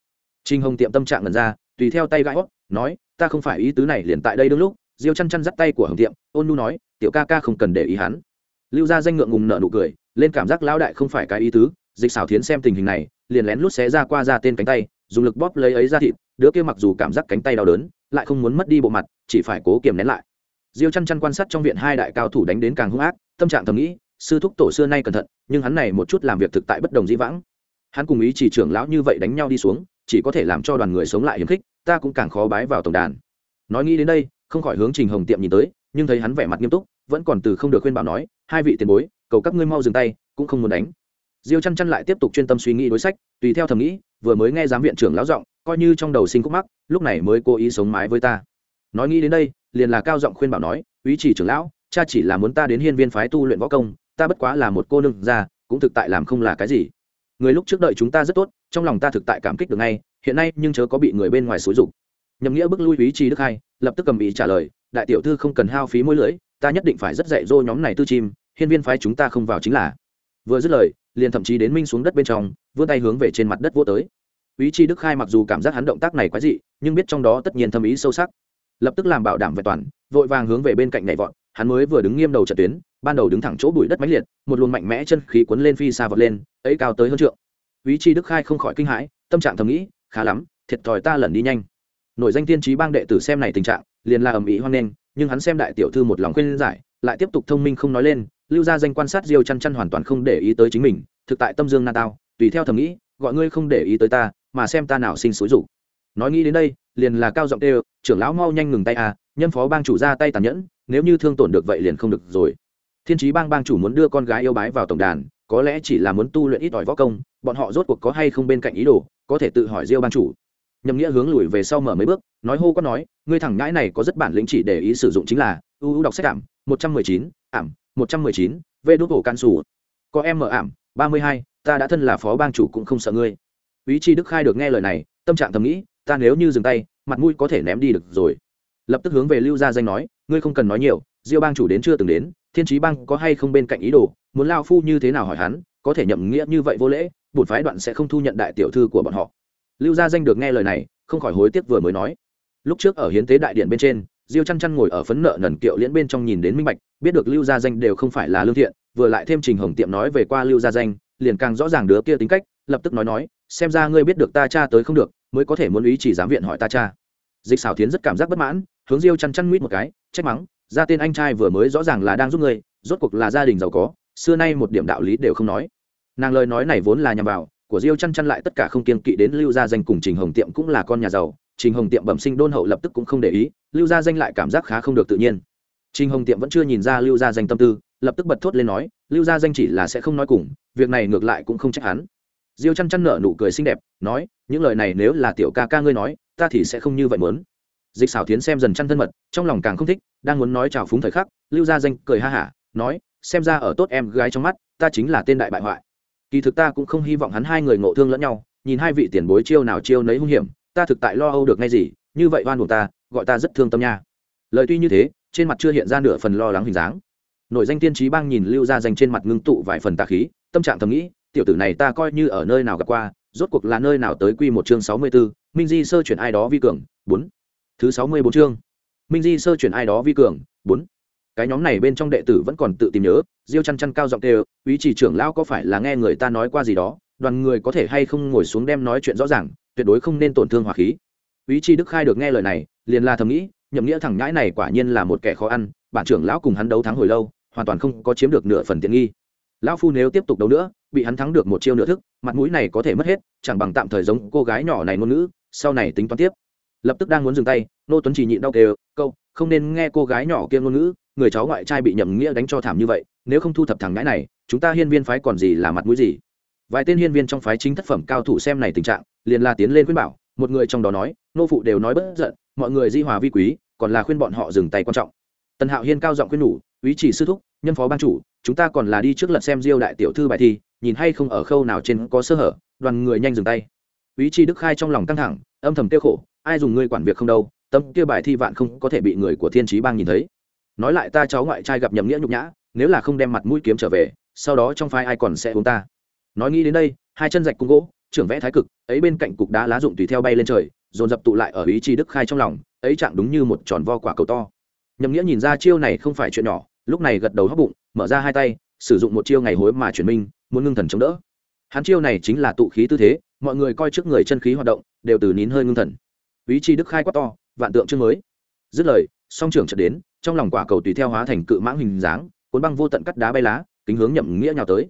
Speaker 1: Trình hồng tiệm tâm trạng ngần ra, tùy theo tay gãi hót nói, ta không phải ý tứ này liền tại đây đương lúc. Diêu chăn chăn dắt tay của hồng tiệm, ôn nu nói, tiểu ca ca không cần để ý hắn. Lưu gia danh ngượng ngùng nợ nụ cười, lên cảm giác lão đại không phải cái ý tứ, dịch xảo thiến xem tình hình này, liền lén lút xé ra qua ra tên cánh tay, dùng lực bóp lấy ấy ra thịt đứa kia mặc dù cảm giác cánh tay đau đớn, lại không muốn mất đi bộ mặt, chỉ phải cố kiềm nén lại. Diêu chăn chăn quan sát trong viện hai đại cao thủ đánh đến càng hung ác, tâm trạng thầm nghĩ, sư thúc tổ xưa nay cẩn thận, nhưng hắn này một chút làm việc thực tại bất đồng dĩ vãng. Hắn cùng ý chỉ trưởng lão như vậy đánh nhau đi xuống, chỉ có thể làm cho đoàn người sống lại hiếm khích, ta cũng càng khó bái vào tổng đàn. Nói nghĩ đến đây, không khỏi hướng trình hồng tiệm nhìn tới, nhưng thấy hắn vẻ mặt nghiêm túc, vẫn còn từ không được khuyên bảo nói, hai vị tiền bối, cầu các ngươi mau dừng tay, cũng không muốn đánh. Diêu chăn chăn lại tiếp tục chuyên tâm suy nghĩ đối sách, tùy theo thầm nghĩ, vừa mới nghe giám viện trưởng lão giọng coi như trong đầu sinh khúc mắc, lúc này mới cố ý sống mái với ta. Nói nghĩ đến đây, liền là cao giọng khuyên bảo nói, ý chỉ trưởng lão, cha chỉ là muốn ta đến hiên viên phái tu luyện võ công, ta bất quá là một cô nương ra cũng thực tại làm không là cái gì. Người lúc trước đợi chúng ta rất tốt, trong lòng ta thực tại cảm kích được ngay, hiện nay nhưng chớ có bị người bên ngoài xúi dục. Nhậm nghĩa bức lui ý chỉ đức hai, lập tức cầm ý trả lời, đại tiểu thư không cần hao phí mỗi lưỡi, ta nhất định phải rất dạy dỗ nhóm này tư chim, hiên viên phái chúng ta không vào chính là. Vừa dứt lời, liền thậm chí đến minh xuống đất bên trong, vươn tay hướng về trên mặt đất vô tới ý chi đức khai mặc dù cảm giác hắn động tác này quái dị, nhưng biết trong đó tất nhiên thâm ý sâu sắc. Lập tức làm bảo đảm về toàn, vội vàng hướng về bên cạnh nhảy vọt, hắn mới vừa đứng nghiêm đầu trận tuyến, ban đầu đứng thẳng chỗ bụi đất mãnh liệt, một luồng mạnh mẽ chân khí cuốn lên phi xa vọt lên, ấy cao tới hơn trượng. Ý chi đức khai không khỏi kinh hãi, tâm trạng thầm nghĩ, khá lắm, thiệt thòi ta lần đi nhanh. Nội danh tiên trí bang đệ tử xem này tình trạng, liền là ầm ĩ hoang nghênh, nhưng hắn xem đại tiểu thư một lòng khuyên giải, lại tiếp tục thông minh không nói lên, lưu ra danh quan sát diêu chăn chăn hoàn toàn không để ý tới chính mình, thực tại tâm dương na tao, tùy theo thầm nghĩ, gọi ngươi không để ý tới ta mà xem ta nào sinh xúi rủ nói nghĩ đến đây, liền là cao giọng kêu, trưởng lão mau nhanh ngừng tay à nhân phó bang chủ ra tay tàn nhẫn, nếu như thương tổn được vậy liền không được rồi. Thiên trí bang bang chủ muốn đưa con gái yêu bái vào tổng đàn, có lẽ chỉ là muốn tu luyện ít ỏi võ công, bọn họ rốt cuộc có hay không bên cạnh ý đồ, có thể tự hỏi diêu bang chủ. Nhậm nghĩa hướng lùi về sau mở mấy bước, nói hô có nói, ngươi thẳng ngãi này có rất bản lĩnh chỉ để ý sử dụng chính là, u ưu đọc sách ảm, một trăm mười chín, ảm, một trăm mười chín, vê đốt hổ can sủ. Có em mở ảm, ba mươi hai, ta đã thân là phó bang chủ cũng không sợ ngươi ý chi đức khai được nghe lời này, tâm trạng thầm nghĩ, ta nếu như dừng tay, mặt mũi có thể ném đi được rồi. Lập tức hướng về lưu gia danh nói, ngươi không cần nói nhiều, diêu bang chủ đến chưa từng đến, thiên trí bang có hay không bên cạnh ý đồ, muốn lao phu như thế nào hỏi hắn, có thể nhậm nghĩa như vậy vô lễ, bổn phái đoạn sẽ không thu nhận đại tiểu thư của bọn họ. Lưu gia danh được nghe lời này, không khỏi hối tiếc vừa mới nói. Lúc trước ở hiến tế đại điện bên trên, diêu chăn chăn ngồi ở phấn nợ nần kiệu liễn bên trong nhìn đến minh bạch, biết được lưu gia danh đều không phải là lương thiện, vừa lại thêm trình hồng tiệm nói về qua lưu gia danh, liền càng rõ ràng đứa kia tính cách lập tức nói nói, xem ra ngươi biết được ta cha tới không được, mới có thể muốn ý chỉ giám viện hỏi ta cha. Dịch xảo tiến rất cảm giác bất mãn, hướng diêu chăn chăn mít một cái, trách mắng, ra tên anh trai vừa mới rõ ràng là đang giúp ngươi, rốt cuộc là gia đình giàu có, xưa nay một điểm đạo lý đều không nói. Nàng lời nói này vốn là nhằm vào, của diêu chăn chăn lại tất cả không kiên kỵ đến lưu gia danh cùng trình hồng tiệm cũng là con nhà giàu, trình hồng tiệm bẩm sinh đôn hậu lập tức cũng không để ý, lưu gia danh lại cảm giác khá không được tự nhiên. Trình hồng tiệm vẫn chưa nhìn ra lưu gia danh tâm tư, lập tức bật thốt lên nói, lưu gia danh chỉ là sẽ không nói cùng, việc này ngược lại cũng không trách hắn diêu chăn chăn nở nụ cười xinh đẹp, nói, những lời này nếu là tiểu ca ca ngươi nói, ta thì sẽ không như vậy muốn. dịch xảo tiến xem dần chăn thân mật, trong lòng càng không thích, đang muốn nói chào phúng thời khắc, lưu gia danh cười ha hả, nói, xem ra ở tốt em gái trong mắt, ta chính là tên đại bại hoại. Kỳ thực ta cũng không hy vọng hắn hai người ngộ thương lẫn nhau, nhìn hai vị tiền bối chiêu nào chiêu nấy hung hiểm, ta thực tại lo âu được ngay gì, như vậy oan buộc ta, gọi ta rất thương tâm nha. Lời tuy như thế, trên mặt chưa hiện ra nửa phần lo lắng hình dáng. Nội danh tiên trí bang nhìn lưu gia danh trên mặt ngưng tụ vài phần tà khí, tâm trạng thầm nghĩ tiểu tử này ta coi như ở nơi nào gặp qua rốt cuộc là nơi nào tới quy một chương sáu mươi 64, minh di sơ chuyển ai đó vi cường bốn. Thứ sáu mươi bốn chương. Minh di sơ chuyển ai đó vi cường bốn. Cái nhóm này bên trong đệ tử vẫn còn tự tìm nhớ diêu chăn chăn cao giọng kêu ý chỉ trưởng lão có phải là nghe người ta nói qua gì đó? Đoàn người có thể hay không ngồi xuống đem nói chuyện rõ ràng tuyệt đối không nên tổn thương hòa khí. Ý chi đức khai được nghe lời này liền là thầm nghĩ nhậm nghĩa thằng nhãi này quả nhiên là một kẻ khó ăn bản trưởng lão cùng hắn đấu thắng hồi lâu hoàn toàn không có chiếm được nửa phần tiện nghi lão phu nếu tiếp tục đấu nữa, bị hắn thắng được một chiêu nửa thức, mặt mũi này có thể mất hết, chẳng bằng tạm thời giống cô gái nhỏ này ngôn ngữ, sau này tính toán tiếp. Lập tức đang muốn dừng tay, nô tuấn chỉ nhịn đau kêu câu không nên nghe cô gái nhỏ kia ngôn ngữ, người cháu ngoại trai bị nhầm nghĩa đánh cho thảm như vậy, nếu không thu thập thằng ngãi này, chúng ta hiên viên phái còn gì là mặt mũi gì? Vài tên hiên viên trong phái chính thất phẩm cao thủ xem này tình trạng, liền la tiến lên khuyên bảo, một người trong đó nói, nô phụ đều nói bất giận, mọi người di hòa vi quý, còn là khuyên bọn họ dừng tay quan trọng. Tần hạo hiên cao giọng khuyên nhủ ý chỉ sư thúc, nhân phó ban chủ, chúng ta còn là đi trước lật xem diêu đại tiểu thư bài thi, nhìn hay không ở khâu nào trên có sơ hở, đoàn người nhanh dừng tay. Ý chỉ đức khai trong lòng căng thẳng, âm thầm tiêu khổ, ai dùng ngươi quản việc không đâu tâm kia bài thi vạn không có thể bị người của thiên trí bang nhìn thấy. Nói lại ta cháu ngoại trai gặp nhầm nghĩa nhục nhã, nếu là không đem mặt mũi kiếm trở về, sau đó trong phái ai còn sẽ uống ta? Nói nghĩ đến đây, hai chân rạch cung gỗ, trưởng vẽ thái cực, ấy bên cạnh cục đá lá dụng tùy theo bay lên trời, dồn dập tụ lại ở ý Chi đức khai trong lòng, ấy chạm đúng như một tròn vo quả cầu to. Nhầm nghĩa nhìn ra chiêu này không phải chuyện nhỏ lúc này gật đầu hóc bụng, mở ra hai tay, sử dụng một chiêu ngày hối mà chuyển minh, muốn ngưng thần chống đỡ. Hắn chiêu này chính là tụ khí tư thế, mọi người coi trước người chân khí hoạt động, đều từ nín hơi ngưng thần. Ý Chi đức khai quá to, vạn tượng chương mới. Dứt lời, song trưởng chợt đến, trong lòng quả cầu tùy theo hóa thành cự mãng hình dáng, cuốn băng vô tận cắt đá bay lá, kính hướng nhậm nghĩa nhào tới.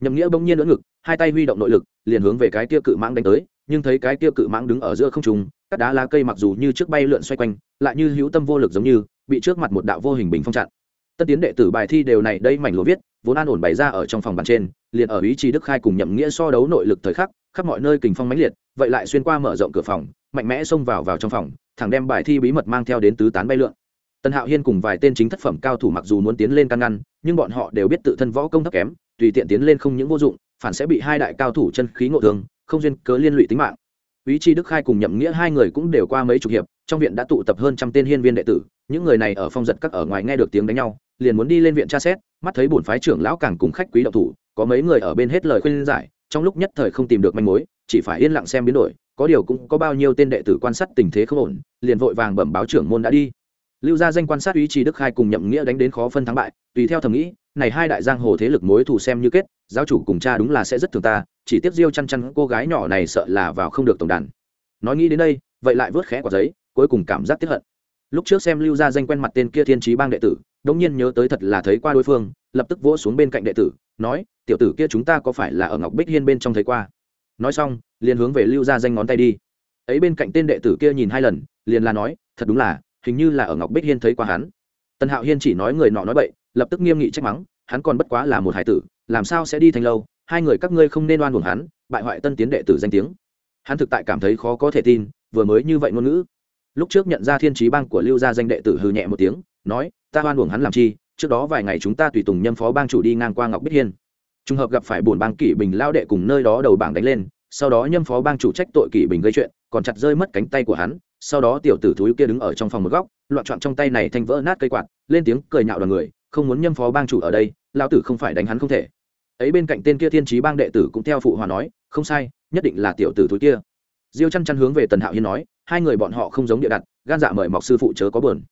Speaker 1: Nhậm nghĩa bỗng nhiên lỡ ngực, hai tay huy động nội lực, liền hướng về cái kia cự mãng đánh tới, nhưng thấy cái kia cự mãng đứng ở giữa không trung, cắt đá lá cây mặc dù như trước bay lượn xoay quanh, lại như hữu tâm vô lực giống như, bị trước mặt một đạo vô hình bình phong chặn tân tiến đệ tử bài thi đều này đây mảnh lúa viết, vốn an ổn bày ra ở trong phòng bàn trên, liền ở ý chí đức khai cùng nhậm nghĩa so đấu nội lực thời khắc, khắp mọi nơi kình phong mãnh liệt, vậy lại xuyên qua mở rộng cửa phòng, mạnh mẽ xông vào vào trong phòng, thẳng đem bài thi bí mật mang theo đến tứ tán bay lượn. Tân hạo hiên cùng vài tên chính thất phẩm cao thủ mặc dù muốn tiến lên căn ngăn, nhưng bọn họ đều biết tự thân võ công thấp kém, tùy tiện tiến lên không những vô dụng, phản sẽ bị hai đại cao thủ chân khí ngộ thương, không duyên cớ liên lụy tính mạng. Ý chí đức khai cùng nhậm nghĩa hai người cũng đều qua mấy chục hiệp, trong viện đã tụ tập hơn trăm tên hiên viên đệ tử, những người này ở phong giật các ở ngoài nghe được tiếng đánh nhau liền muốn đi lên viện tra xét, mắt thấy bổn phái trưởng lão càng cùng khách quý đậu thủ, có mấy người ở bên hết lời khuyên giải, trong lúc nhất thời không tìm được manh mối, chỉ phải yên lặng xem biến đổi, có điều cũng có bao nhiêu tên đệ tử quan sát tình thế không ổn, liền vội vàng bẩm báo trưởng môn đã đi. Lưu gia danh quan sát ý chí đức khai cùng nhậm nghĩa đánh đến khó phân thắng bại, tùy theo thầm nghĩ, này hai đại giang hồ thế lực mối thù xem như kết, giáo chủ cùng cha đúng là sẽ rất thường ta, chỉ tiếp diêu chăn chăn cô gái nhỏ này sợ là vào không được tổng đàn. Nói nghĩ đến đây, vậy lại vớt khẽ quả giấy, cuối cùng cảm giác tiếp hận lúc trước xem lưu gia danh quen mặt tên kia thiên trí bang đệ tử, đống nhiên nhớ tới thật là thấy qua đối phương, lập tức vỗ xuống bên cạnh đệ tử, nói, tiểu tử kia chúng ta có phải là ở ngọc bích hiên bên trong thấy qua? Nói xong, liền hướng về lưu gia danh ngón tay đi. Ấy bên cạnh tên đệ tử kia nhìn hai lần, liền là nói, thật đúng là, hình như là ở ngọc bích hiên thấy qua hắn. Tần hạo hiên chỉ nói người nọ nói bậy, lập tức nghiêm nghị trách mắng, hắn còn bất quá là một hải tử, làm sao sẽ đi thành lâu, hai người các ngươi không nên oan uổng hắn, bại hoại tân tiến đệ tử danh tiếng. Hắn thực tại cảm thấy khó có thể tin, vừa mới như vậy ngôn ngữ lúc trước nhận ra thiên trí bang của lưu gia danh đệ tử hư nhẹ một tiếng, nói, ta hoan uổng hắn làm chi, trước đó vài ngày chúng ta tùy tùng nhâm phó bang chủ đi ngang qua ngọc bích hiên. Trùng hợp gặp phải bổn bang kỷ bình lao đệ cùng nơi đó đầu bảng đánh lên, sau đó nhâm phó bang chủ trách tội kỷ bình gây chuyện, còn chặt rơi mất cánh tay của hắn, sau đó tiểu tử thúi kia đứng ở trong phòng một góc, loạn trọn trong tay này thành vỡ nát cây quạt, lên tiếng cười nhạo đoàn người, không muốn nhâm phó bang chủ ở đây lao tử không phải đánh hắn không thể. Ấy bên cạnh tên kia thiên trí bang đệ tử cũng theo phụ hòa nói, không sai, nhất định là tiểu tử thúi kia. Diêu chăn chăn hướng về tần hạo hiên nói hai người bọn họ không giống địa đặt, gan dạ mời mọc sư phụ chớ có bờn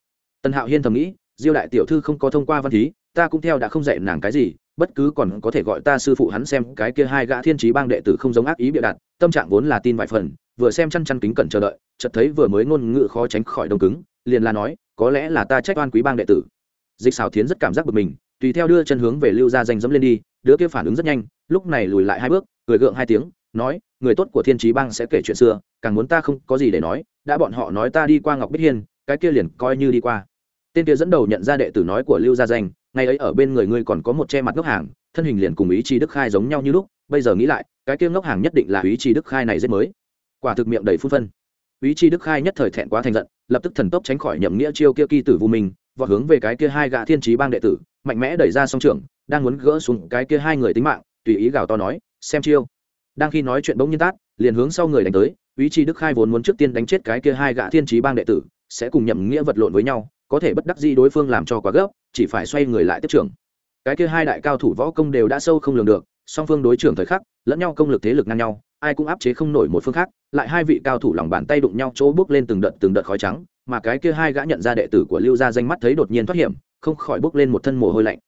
Speaker 1: tần hạo hiên thầm nghĩ, diêu đại tiểu thư không có thông qua văn thí, ta cũng theo đã không dạy nàng cái gì, bất cứ còn có thể gọi ta sư phụ hắn xem cái kia hai gã thiên trí bang đệ tử không giống ác ý bịa đặt, tâm trạng vốn là tin vài phần, vừa xem chăn chăn kính cẩn chờ đợi, chợt thấy vừa mới ngôn ngữ khó tránh khỏi đông cứng, liền là nói, có lẽ là ta trách oan quý bang đệ tử. Dịch xào thiến rất cảm giác bực mình, tùy theo đưa chân hướng về lưu gia danh dẫm lên đi, đứa kia phản ứng rất nhanh, lúc này lùi lại hai bước, cười gượng hai tiếng, nói người tốt của thiên trí bang sẽ kể chuyện xưa càng muốn ta không có gì để nói đã bọn họ nói ta đi qua ngọc bích hiên cái kia liền coi như đi qua. Tên kia dẫn đầu nhận ra đệ tử nói của lưu gia danh ngày ấy ở bên người ngươi còn có một che mặt ngốc hàng thân hình liền cùng ý chí đức khai giống nhau như lúc bây giờ nghĩ lại cái kia ngốc hàng nhất định là ý chi đức khai này rất mới. Quả thực miệng đầy phun phân. Ý chi đức khai nhất thời thẹn quá thành giận lập tức thần tốc tránh khỏi nhậm nghĩa chiêu kia kỳ tử vô mình, và hướng về cái kia hai gã thiên trí bang đệ tử mạnh mẽ đẩy ra song trưởng, đang muốn gỡ xuống cái kia hai người tính mạng tùy ý gào to nói xem chiêu đang khi nói chuyện bỗng nhiên tát liền hướng sau người đánh tới, ý chi đức khai vốn muốn trước tiên đánh chết cái kia hai gã thiên trí bang đệ tử, sẽ cùng nhậm nghĩa vật lộn với nhau, có thể bất đắc dĩ đối phương làm cho quá gấp, chỉ phải xoay người lại tiếp trưởng. Cái kia hai đại cao thủ võ công đều đã sâu không lường được, song phương đối trưởng thời khắc, lẫn nhau công lực thế lực ngang nhau, ai cũng áp chế không nổi một phương khác, lại hai vị cao thủ lòng bàn tay đụng nhau chỗ bước lên từng đợt từng đợt khói trắng, mà cái kia hai gã nhận ra đệ tử của lưu gia danh mắt thấy đột nhiên thoát hiểm, không khỏi bước lên một thân mồ hôi lạnh.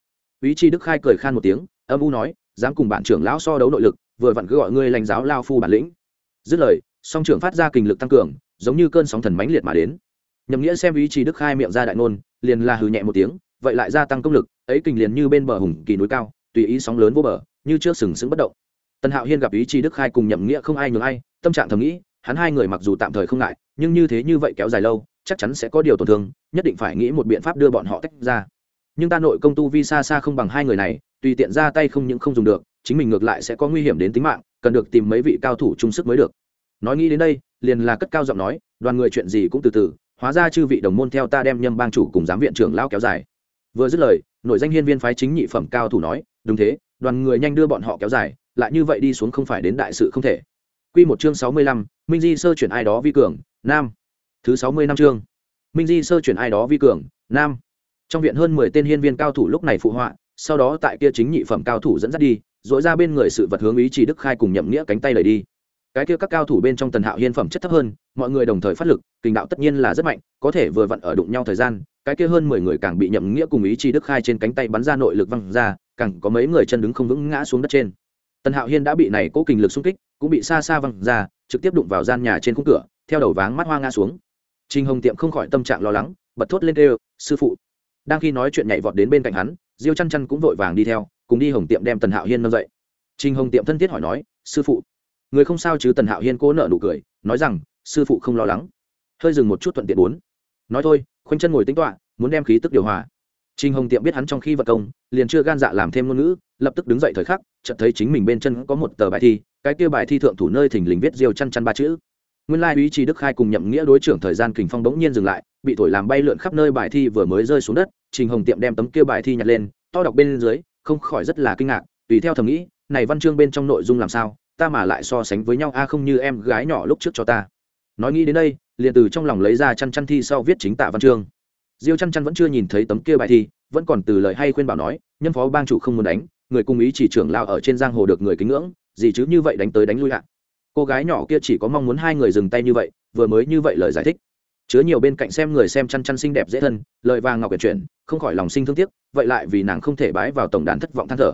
Speaker 1: Ý chi đức khai cười khan một tiếng, âm u nói, dám cùng bản trưởng lão so đấu nội lực vừa vặn cứ gọi ngươi lãnh giáo lao phu bản lĩnh. Dứt lời, song trưởng phát ra kình lực tăng cường, giống như cơn sóng thần mãnh liệt mà đến. Nhầm nghĩa xem ý chí đức khai miệng ra đại ngôn, liền là hừ nhẹ một tiếng, vậy lại gia tăng công lực, ấy kình liền như bên bờ hùng kỳ núi cao, tùy ý sóng lớn vô bờ, như trước sừng sững bất động. Tần hạo hiên gặp ý chí đức khai cùng nhậm nghĩa không ai nhường ai, tâm trạng thầm nghĩ, hắn hai người mặc dù tạm thời không ngại, nhưng như thế như vậy kéo dài lâu, chắc chắn sẽ có điều tổn thương, nhất định phải nghĩ một biện pháp đưa bọn họ tách ra. Nhưng ta nội công tu vi xa xa không bằng hai người này, tùy tiện ra tay không những không dùng được chính mình ngược lại sẽ có nguy hiểm đến tính mạng cần được tìm mấy vị cao thủ trung sức mới được nói nghĩ đến đây liền là cất cao giọng nói đoàn người chuyện gì cũng từ từ hóa ra chư vị đồng môn theo ta đem nhâm bang chủ cùng giám viện trưởng lao kéo dài vừa dứt lời nội danh hiên viên phái chính nhị phẩm cao thủ nói đúng thế đoàn người nhanh đưa bọn họ kéo dài lại như vậy đi xuống không phải đến đại sự không thể Quy một chương sáu mươi lăm, Minh Di sơ chuyển ai đó vi cường, nam. Thứ sáu mươi năm chương. Minh Di sơ chuyển ai đó vi cường, nam. Trong viện hơn mười tên hiên viên cao thủ lúc này phụ họa, sau đó tại kia chính nhị phẩm cao thủ dẫn dắt đi, dội ra bên người sự vật hướng ý chỉ đức khai cùng nhậm nghĩa cánh tay đẩy đi. Cái kia các cao thủ bên trong tần hạo hiên phẩm chất thấp hơn, mọi người đồng thời phát lực, kình đạo tất nhiên là rất mạnh, có thể vừa vặn ở đụng nhau thời gian, cái kia hơn mười người càng bị nhậm nghĩa cùng ý chí đức khai trên cánh tay bắn ra nội lực văng ra, càng có mấy người chân đứng không vững ngã xuống đất trên. Tần hạo hiên đã bị này cố kình lực xung kích cũng bị xa xa văng ra trực tiếp đụng vào gian nhà trên khung cửa theo đầu váng mắt hoa ngã xuống. Trinh hồng tiệm không khỏi tâm trạng lo lắng bật thốt lên đều, sư phụ. Đang khi nói chuyện nhảy vọt đến bên cạnh hắn diêu chăn chăn cũng vội vàng đi theo cùng đi hồng tiệm đem tần hạo hiên nâng dậy. Trinh hồng tiệm thân thiết hỏi nói sư phụ người không sao chứ? Tần hạo hiên cố nợ nụ cười nói rằng sư phụ không lo lắng. Hơi dừng một chút thuận tiện bốn. Nói thôi khoanh chân ngồi tính toạ muốn đem khí tức điều hòa. Trinh Hồng Tiệm biết hắn trong khi vật công, liền chưa gan dạ làm thêm ngôn ngữ, lập tức đứng dậy thời khắc, chợt thấy chính mình bên chân có một tờ bài thi, cái kia bài thi thượng thủ nơi thỉnh lình viết diêu chăn chăn ba chữ. Nguyên lai ý Trì Đức Khai cùng nhậm nghĩa đối trưởng thời gian kình phong bỗng nhiên dừng lại, bị thổi làm bay lượn khắp nơi bài thi vừa mới rơi xuống đất, Trình Hồng Tiệm đem tấm kia bài thi nhặt lên, to đọc bên dưới, không khỏi rất là kinh ngạc, tùy theo thầm nghĩ, này văn chương bên trong nội dung làm sao, ta mà lại so sánh với nhau a không như em gái nhỏ lúc trước cho ta. Nói nghĩ đến đây, liền từ trong lòng lấy ra chăn chăn thi sau viết chính tạ văn chương. Diêu chăn chăn vẫn chưa nhìn thấy tấm kia bài thi vẫn còn từ lời hay khuyên bảo nói nhân phó bang chủ không muốn đánh người cung ý chỉ trưởng lao ở trên giang hồ được người kính ngưỡng gì chứ như vậy đánh tới đánh lui hạ cô gái nhỏ kia chỉ có mong muốn hai người dừng tay như vậy vừa mới như vậy lời giải thích chứa nhiều bên cạnh xem người xem chăn chăn xinh đẹp dễ thân, lời vàng ngọc quyển chuyển không khỏi lòng sinh thương tiếc, vậy lại vì nàng không thể bái vào tổng đàn thất vọng than thở.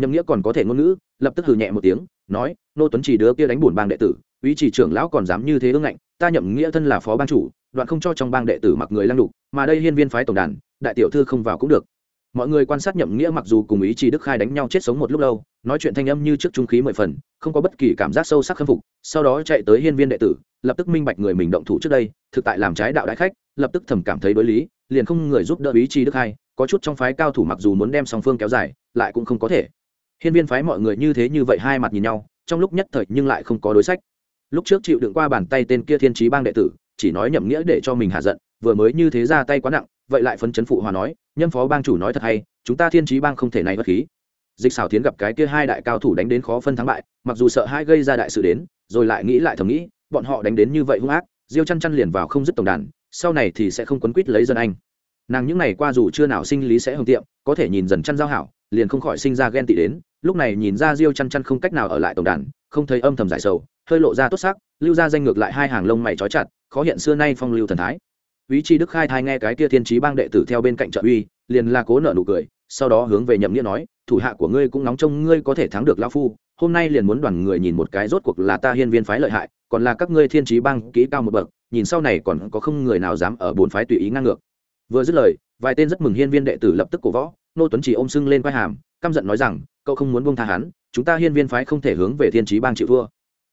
Speaker 1: Nhậm nghĩa còn có thể ngôn ngữ, lập tức hừ nhẹ một tiếng, nói, nô tuấn chỉ đứa kia đánh bùn bang đệ tử, ý chỉ trưởng lão còn dám như thế ương ngạnh, ta nhậm nghĩa thân là phó ban chủ, đoạn không cho trong bang đệ tử mặc người lăng đục mà đây hiên viên phái tổng đàn, đại tiểu thư không vào cũng được. Mọi người quan sát nhậm nghĩa mặc dù cùng ý chỉ đức khai đánh nhau chết sống một lúc lâu, nói chuyện thanh âm như trước trung khí mười phần, không có bất kỳ cảm giác sâu sắc khâm phục, sau đó chạy tới hiên viên đệ tử lập tức minh bạch người mình động thủ trước đây thực tại làm trái đạo đại khách lập tức thầm cảm thấy đối lý liền không người giúp đỡ ý chi đức hai, có chút trong phái cao thủ mặc dù muốn đem song phương kéo dài lại cũng không có thể. Hiên viên phái mọi người như thế như vậy hai mặt nhìn nhau trong lúc nhất thời nhưng lại không có đối sách. Lúc trước chịu đựng qua bàn tay tên kia thiên trí bang đệ tử chỉ nói nhậm nghĩa để cho mình hạ giận vừa mới như thế ra tay quá nặng vậy lại phấn chấn phụ hòa nói nhân phó bang chủ nói thật hay chúng ta thiên trí bang không thể này bất khí. Dịch xảo tiến gặp cái kia hai đại cao thủ đánh đến khó phân thắng bại mặc dù sợ hai gây ra đại sự đến rồi lại nghĩ lại thầm nghĩ bọn họ đánh đến như vậy hung ác diêu chăn chăn liền vào không dứt tổng đàn sau này thì sẽ không quấn quýt lấy dân anh. Nàng những ngày qua dù chưa nào sinh lý sẽ hồng tiệm có thể nhìn dần chăn giao hảo liền không khỏi sinh ra ghen tị đến lúc này nhìn ra diêu chăn chăn không cách nào ở lại tổng đàn không thấy âm thầm giải sầu hơi lộ ra tốt sắc lưu ra danh ngược lại hai hàng lông mày trói chặt khó hiện xưa nay phong lưu thần thái. Úy Chi Đức khai thai nghe cái kia thiên trí bang đệ tử theo bên cạnh trợ uy, liền là cố nợ nụ cười, sau đó hướng về Nhậm Nghĩa nói, thủ hạ của ngươi cũng nóng trông ngươi có thể thắng được lão phu, hôm nay liền muốn đoàn người nhìn một cái rốt cuộc là ta hiên viên phái lợi hại, còn là các ngươi thiên trí bang kỹ cao một bậc, nhìn sau này còn có không người nào dám ở bốn phái tùy ý ngang ngược. Vừa dứt lời, vài tên rất mừng hiên viên đệ tử lập tức cổ võ, nô tuấn chỉ ôm sưng lên quai hàm, căm giận nói rằng, cậu không muốn buông tha hắn, chúng ta hiên viên phái không thể hướng về thiên trí bang chịu thua.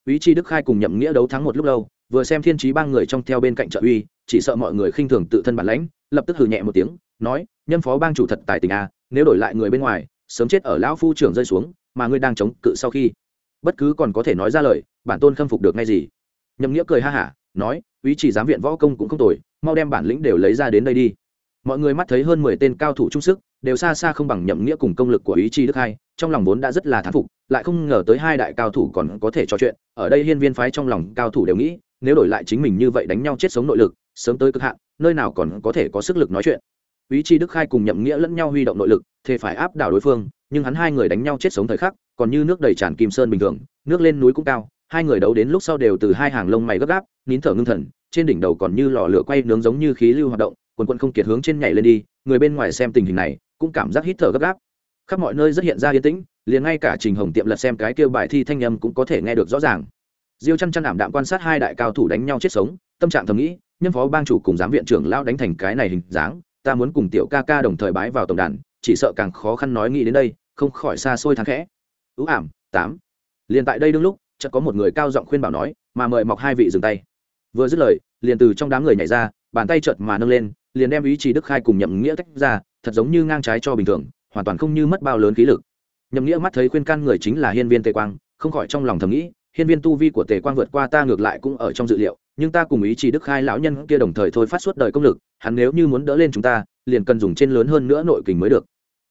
Speaker 1: ý Chi Đức khai cùng Nhậm Nghĩa đấu thắng một lúc lâu, vừa xem thiên trí bang người trong theo bên cạnh trợ uy chỉ sợ mọi người khinh thường tự thân bản lãnh lập tức hừ nhẹ một tiếng nói nhân phó bang chủ thật tài tình à, nếu đổi lại người bên ngoài sớm chết ở lão phu trưởng rơi xuống mà ngươi đang chống cự sau khi. Bất cứ còn có thể nói ra lời, bản tôn khâm phục được ngay gì. Nhậm nghĩa cười ha hả, nói, ý chỉ giám viện võ công cũng không tồi, mau đem bản lĩnh đều lấy ra đến đây đi. Mọi người mắt thấy hơn mười tên cao thủ trung sức, đều xa xa không bằng nhậm nghĩa cùng công lực của ý chi đức hai, trong lòng vốn đã rất là thán phục, lại không ngờ tới hai đại cao thủ còn có thể trò chuyện, ở đây hiên viên phái trong lòng cao thủ đều nghĩ, nếu đổi lại chính mình như vậy đánh nhau chết sống nội lực, sớm tới cực hạn, nơi nào còn có thể có sức lực nói chuyện. Ý chi đức khai cùng nhậm nghĩa lẫn nhau huy động nội lực thì phải áp đảo đối phương nhưng hắn hai người đánh nhau chết sống thời khắc, còn như nước đầy tràn kim sơn bình thường, nước lên núi cũng cao, hai người đấu đến lúc sau đều từ hai hàng lông mày gấp gáp, nín thở ngưng thần, trên đỉnh đầu còn như lò lửa quay nướng giống như khí lưu hoạt động, quần quân không kiệt hướng trên nhảy lên đi, người bên ngoài xem tình hình này, cũng cảm giác hít thở gấp gáp. Khắp mọi nơi rất hiện ra yên tĩnh, liền ngay cả trình hồng tiệm lật xem cái kêu bài thi thanh âm cũng có thể nghe được rõ ràng. Diêu chăn chăn ảm đạm quan sát hai đại cao thủ đánh nhau chết sống, tâm trạng thầm nghĩ, nhân phó bang chủ cùng giám viện trưởng lao đánh thành cái này hình dáng, ta muốn cùng tiểu ca ca đồng thời bái vào tổng đàn chỉ sợ càng khó khăn nói nghĩ đến đây, không khỏi xa xôi thắng khẽ. Ưu ảm, tám. Liền tại đây đương lúc, chợt có một người cao giọng khuyên bảo nói, mà mời mọc hai vị dừng tay. Vừa dứt lời, liền từ trong đám người nhảy ra, bàn tay chợt mà nâng lên, liền đem ý chí đức khai cùng nhậm nghĩa tách ra, thật giống như ngang trái cho bình thường, hoàn toàn không như mất bao lớn khí lực. Nhậm nghĩa mắt thấy khuyên can người chính là hiên viên tề quang, không khỏi trong lòng thầm nghĩ, hiên viên tu vi của tề quang vượt qua ta ngược lại cũng ở trong dự liệu, nhưng ta cùng ý chí đức khai lão nhân kia đồng thời thôi phát suốt đời công lực, hắn nếu như muốn đỡ lên chúng ta, liền cần dùng trên lớn hơn nữa nội kình mới được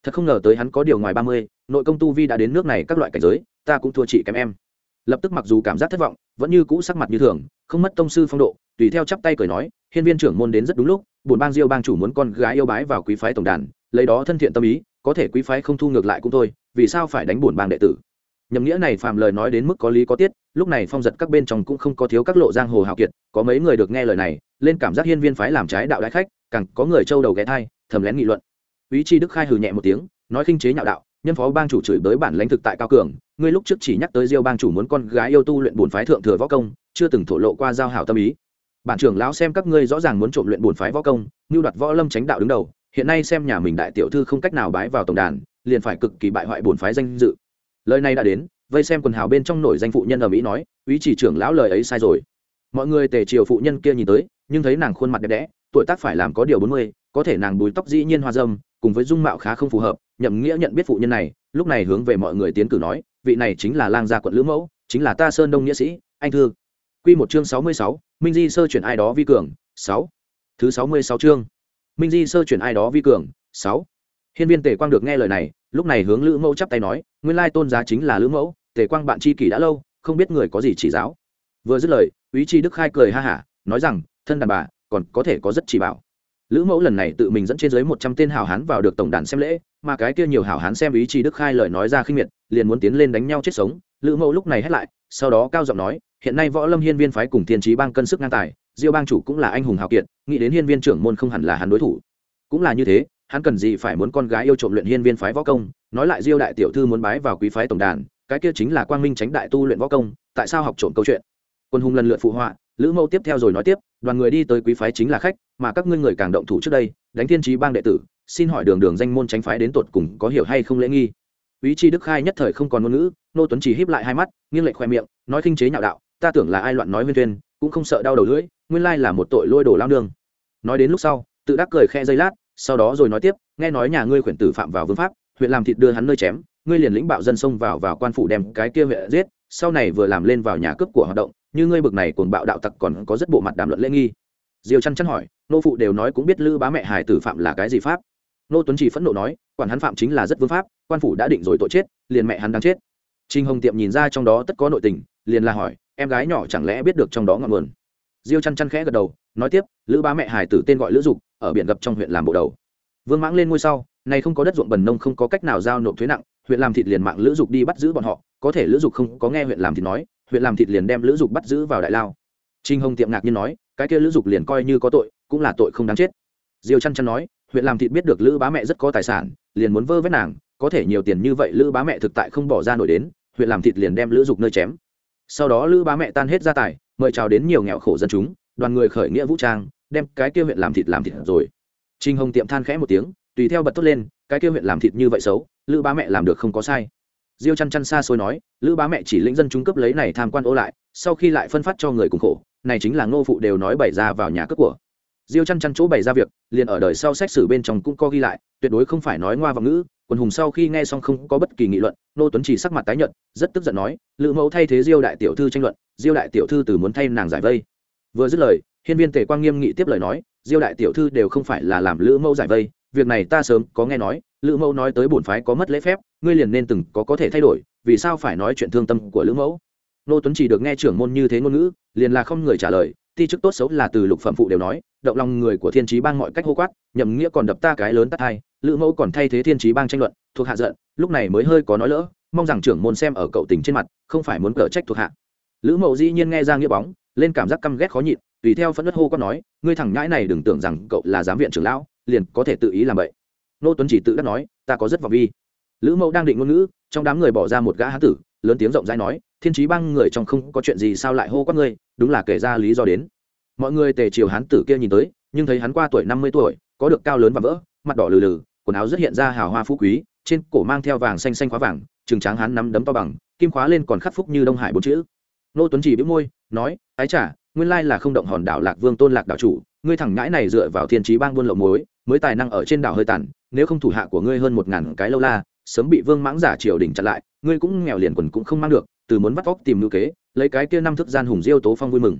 Speaker 1: thật không ngờ tới hắn có điều ngoài ba mươi, nội công tu vi đã đến nước này các loại cảnh giới, ta cũng thua chị kém em. Lập tức mặc dù cảm giác thất vọng, vẫn như cũ sắc mặt như thường, không mất tông sư phong độ, tùy theo chắp tay cười nói, hiên viên trưởng môn đến rất đúng lúc, bổn bang diêu bang chủ muốn con gái yêu bái vào quý phái tổng đàn, lấy đó thân thiện tâm ý, có thể quý phái không thu ngược lại cũng thôi, vì sao phải đánh bổn bang đệ tử? Nhầm nghĩa này phàm lời nói đến mức có lý có tiết, lúc này phong giật các bên trong cũng không có thiếu các lộ giang hồ hào kiệt, có mấy người được nghe lời này, lên cảm giác hiên viên phái làm trái đạo đại khách, càng có người trâu đầu ghé thai, thầm lén nghị luận ý chi đức khai hừ nhẹ một tiếng, nói khinh chế nhạo đạo, nhân phó bang chủ chửi bới bản lãnh thực tại cao cường, ngươi lúc trước chỉ nhắc tới diêu bang chủ muốn con gái yêu tu luyện bổn phái thượng thừa võ công, chưa từng thổ lộ qua giao hảo tâm ý. Bản trưởng lão xem các ngươi rõ ràng muốn trộm luyện bổn phái võ công, như đoạt võ lâm tránh đạo đứng đầu, hiện nay xem nhà mình đại tiểu thư không cách nào bái vào tổng đàn, liền phải cực kỳ bại hoại bổn phái danh dự. Lời này đã đến, vây xem quần hào bên trong nổi danh phụ nhân ở mỹ nói, ý chỉ trưởng lão lời ấy sai rồi. Mọi người tề triều phụ nhân kia nhìn tới, nhưng thấy nàng khuôn mặt đẹp đẽ, tuổi tác phải làm có điều bốn mươi, có thể nàng búi tóc dĩ nhiên hoa dâm cùng với dung mạo khá không phù hợp, nhậm nghĩa nhận biết phụ nhân này, lúc này hướng về mọi người tiến cử nói, vị này chính là lang gia quận lữ mẫu, chính là ta sơn đông nghĩa sĩ, anh thư. Q một chương sáu mươi sáu, minh di sơ chuyển ai đó vi cường, sáu. Thứ sáu mươi sáu chương. Minh di sơ chuyển ai đó vi cường, sáu. Hiên viên tề quang được nghe lời này, lúc này hướng lữ mẫu chắp tay nói, nguyên lai tôn giá chính là lữ mẫu, tề quang bạn tri kỷ đã lâu, không biết người có gì chỉ giáo. Vừa dứt lời ý chi đức khai cười ha hả, nói rằng, thân đàn bà, còn có thể có rất chỉ bảo lữ mẫu lần này tự mình dẫn trên dưới một trăm tên hảo hán vào được tổng đàn xem lễ, mà cái kia nhiều hảo hán xem ý chí đức khai lời nói ra khinh miệt, liền muốn tiến lên đánh nhau chết sống. Lữ mẫu lúc này hét lại, sau đó cao giọng nói, hiện nay võ lâm hiên viên phái cùng thiên trí bang cân sức ngang tài, diêu bang chủ cũng là anh hùng hào kiệt, nghĩ đến hiên viên trưởng môn không hẳn là hắn đối thủ. Cũng là như thế, hắn cần gì phải muốn con gái yêu trộm luyện hiên viên phái võ công, nói lại diêu đại tiểu thư muốn bái vào quý phái tổng đàn, cái kia chính là quang minh tránh đại tu luyện võ công, tại sao học trộm câu chuyện? Quân hùng lần lượt phụ họa lữ mẫu tiếp theo rồi nói tiếp, đoàn người đi tới quý phái chính là khách, mà các ngươi người càng động thủ trước đây, đánh thiên trí bang đệ tử, xin hỏi đường đường danh môn tránh phái đến tột cùng có hiểu hay không lễ nghi? Ý chi đức khai nhất thời không còn ngôn ngữ, nô tuấn chỉ híp lại hai mắt, nghiêng lệch khoe miệng, nói khinh chế nhạo đạo, ta tưởng là ai loạn nói nguyên tuyên cũng không sợ đau đầu lưỡi, nguyên lai là một tội lôi đồ lao nương. Nói đến lúc sau, tự đắc cười khe giây lát, sau đó rồi nói tiếp, nghe nói nhà ngươi khuyển tử phạm vào vương pháp, huyện làm thịt đưa hắn nơi chém, ngươi liền lĩnh bạo dân xông vào vào quan phủ đem cái kia huyện giết sau này vừa làm lên vào nhà cướp của hoạt động, như ngươi bực này cuồng bạo đạo tặc còn có rất bộ mặt đàm luận lễ nghi. Diều chăn chăn hỏi, nô phụ đều nói cũng biết lữ bá mẹ hải tử phạm là cái gì pháp. Nô tuấn chỉ phẫn nộ nói, quản hắn phạm chính là rất vương pháp, quan phủ đã định rồi tội chết, liền mẹ hắn đang chết. Trinh hồng tiệm nhìn ra trong đó tất có nội tình, liền là hỏi, em gái nhỏ chẳng lẽ biết được trong đó ngọn nguồn? Diêu chăn chăn khẽ gật đầu, nói tiếp, lữ bá mẹ hải tử tên gọi lữ dục, ở biển gặp trong huyện làm bộ đầu. Vương mãng lên ngôi sau nay không có đất ruộng bần nông không có cách nào giao nộp thuế nặng huyện làm thịt liền mạng lữ dục đi bắt giữ bọn họ, có thể lữ dục không có nghe huyện làm thịt nói, huyện làm thịt liền đem lữ dục bắt giữ vào đại lao. Trinh hồng tiệm ngạc nhiên nói, cái kia lữ dục liền coi như có tội, cũng là tội không đáng chết. Diêu chăn chăn nói, huyện làm thịt biết được lữ bá mẹ rất có tài sản, liền muốn vơ vét nàng, có thể nhiều tiền như vậy lữ bá mẹ thực tại không bỏ ra nổi đến, huyện làm thịt liền đem lữ dục nơi chém. Sau đó lữ bá mẹ tan hết gia tài, mời chào đến nhiều nghèo khổ dân chúng, đoàn người khởi nghĩa vũ trang, đem cái kia huyện làm thịt làm thịt rồi. Trinh hồng tiệm than khẽ một tiếng, tùy theo bật tốt lên, cái kia huyện làm thịt như vậy xấu lữ bá mẹ làm được không có sai. Diêu chăn chăn xa xôi nói, lữ bá mẹ chỉ lĩnh dân chúng cấp lấy này tham quan ô lại, sau khi lại phân phát cho người cùng khổ, này chính là ngô phụ đều nói bày ra vào nhà cướp của. Diêu chăn chăn chỗ bày ra việc, liền ở đời sau xét xử bên trong cũng có ghi lại, tuyệt đối không phải nói ngoa vọng ngữ, quần hùng sau khi nghe xong không có bất kỳ nghị luận, nô tuấn chỉ sắc mặt tái nhợt, rất tức giận nói, lữ mẫu thay thế diêu đại tiểu thư tranh luận, diêu đại tiểu thư từ muốn thay nàng giải vây. Vừa dứt lời, hiên viên tề quang nghiêm nghị tiếp lời nói, diêu đại tiểu thư đều không phải là làm lữ mẫu giải vây, việc này ta sớm có nghe nói lữ mẫu nói tới bổn phái có mất lễ phép, ngươi liền nên từng có có thể thay đổi, vì sao phải nói chuyện thương tâm của lữ mẫu? Nô tuấn chỉ được nghe trưởng môn như thế ngôn ngữ, liền là không người trả lời, ti chức tốt xấu là từ lục phẩm phụ đều nói, động lòng người của thiên trí bang mọi cách hô quát, nhậm nghĩa còn đập ta cái lớn tắt hai lữ mẫu còn thay thế thiên trí bang tranh luận, thuộc hạ giận, lúc này mới hơi có nói lỡ, mong rằng trưởng môn xem ở cậu tình trên mặt, không phải muốn cở trách thuộc hạ. Lữ mẫu dĩ nhiên nghe ra nghĩa bóng, lên cảm giác căm ghét khó nhịn, tùy theo phẫn nứt hô có nói, ngươi thằng nhãi này đừng tưởng rằng cậu là giám viện trưởng lão, liền có thể tự ý làm vậy nô tuấn chỉ tự đắc nói, ta có rất vọng vi. Lữ mẫu đang định ngôn ngữ, trong đám người bỏ ra một gã hán tử, lớn tiếng rộng rãi nói, thiên trí bang người trong không có chuyện gì sao lại hô quát ngươi, đúng là kể ra lý do đến. Mọi người tề chiều hán tử kia nhìn tới, nhưng thấy hắn qua tuổi năm mươi tuổi, có được cao lớn và vỡ, mặt đỏ lừ lừ, quần áo rất hiện ra hào hoa phú quý, trên cổ mang theo vàng xanh xanh khóa vàng trừng tráng hắn nắm đấm to bằng, kim khóa lên còn khắc phúc như đông hải bốn chữ. Nô tuấn chỉ bĩu môi, nói, ái chả nguyên lai là không động hòn đảo lạc vương tôn lạc đảo chủ, ngươi thẳng ngãi này dựa vào thiên trí bang buôn lậu muối mới tài năng ở trên đảo hơi tàn, nếu không thủ hạ của ngươi hơn một ngàn cái lâu la, sớm bị vương mãng giả triều đình chặn lại, ngươi cũng nghèo liền quần cũng không mang được, từ muốn vắt vóc tìm ngữ kế, lấy cái kia năm thức gian hùng diêu tố phong vui mừng.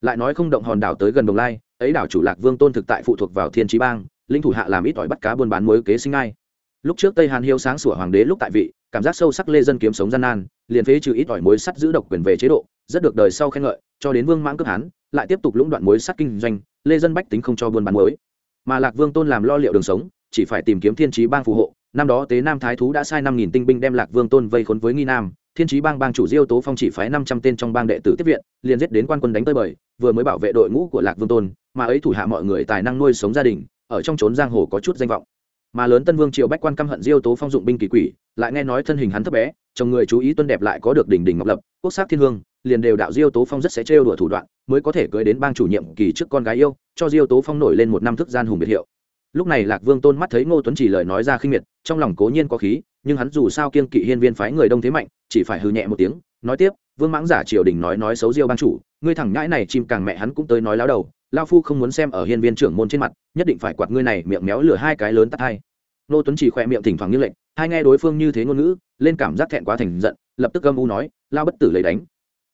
Speaker 1: Lại nói không động hòn đảo tới gần đồng lai, ấy đảo chủ lạc vương tôn thực tại phụ thuộc vào thiên trí bang, linh thủ hạ làm ít ỏi bắt cá buôn bán muối kế sinh ai. Lúc trước tây hàn hiếu sáng sủa hoàng đế lúc tại vị, cảm giác sâu sắc lê dân kiếm sống gian nan, liền phế trừ ít ỏi muối sắt giữ độc quyền về chế độ, rất được đời sau khen ngợi, cho đến vương mãng cướp hán, lại tiếp tục lũng đoạn muối sắt kinh doanh, lê dân bách tính không cho buôn bán muối mà lạc vương tôn làm lo liệu đường sống, chỉ phải tìm kiếm thiên trí bang phù hộ. Năm đó tế nam thái thú đã sai năm nghìn tinh binh đem lạc vương tôn vây khốn với nghi nam. Thiên trí bang bang chủ diêu tố phong chỉ phái năm trăm tên trong bang đệ tử tiếp viện, liền giết đến quan quân đánh tơi bời, vừa mới bảo vệ đội ngũ của lạc vương tôn, mà ấy thủ hạ mọi người tài năng nuôi sống gia đình, ở trong trốn giang hồ có chút danh vọng. Mà lớn tân vương triệu bách quan căm hận diêu tố phong dụng binh kỳ quỷ, lại nghe nói thân hình hắn thấp bé, chồng người chú ý tuân đẹp lại có được đỉnh đỉnh ngọc lập, quốc sắc thiên hương liền đều đạo diêu tố phong rất sẽ trêu đùa thủ đoạn, mới có thể cưới đến bang chủ nhiệm kỳ trước con gái yêu, cho diêu tố phong nổi lên một năm thức gian hùng biệt hiệu. Lúc này lạc vương tôn mắt thấy ngô tuấn chỉ lời nói ra khinh miệt, trong lòng cố nhiên có khí, nhưng hắn dù sao kiên kỵ hiên viên phái người đông thế mạnh, chỉ phải hư nhẹ một tiếng, nói tiếp, vương mãng giả triều đình nói nói xấu diêu bang chủ, ngươi thẳng nhãi này chim càng mẹ hắn cũng tới nói láo đầu lao phu không muốn xem ở hiên viên trưởng môn trên mặt, nhất định phải quạt ngươi này miệng méo lửa hai cái lớn tắt hai. Ngô tuấn chỉ khỏe miệng thỉnh thoảng như lệnh, hai nghe đối phương như thế ngôn ngữ, lên cảm giác thẹn quá thành giận, lập tức gâm u nói lao bất tử lấy đánh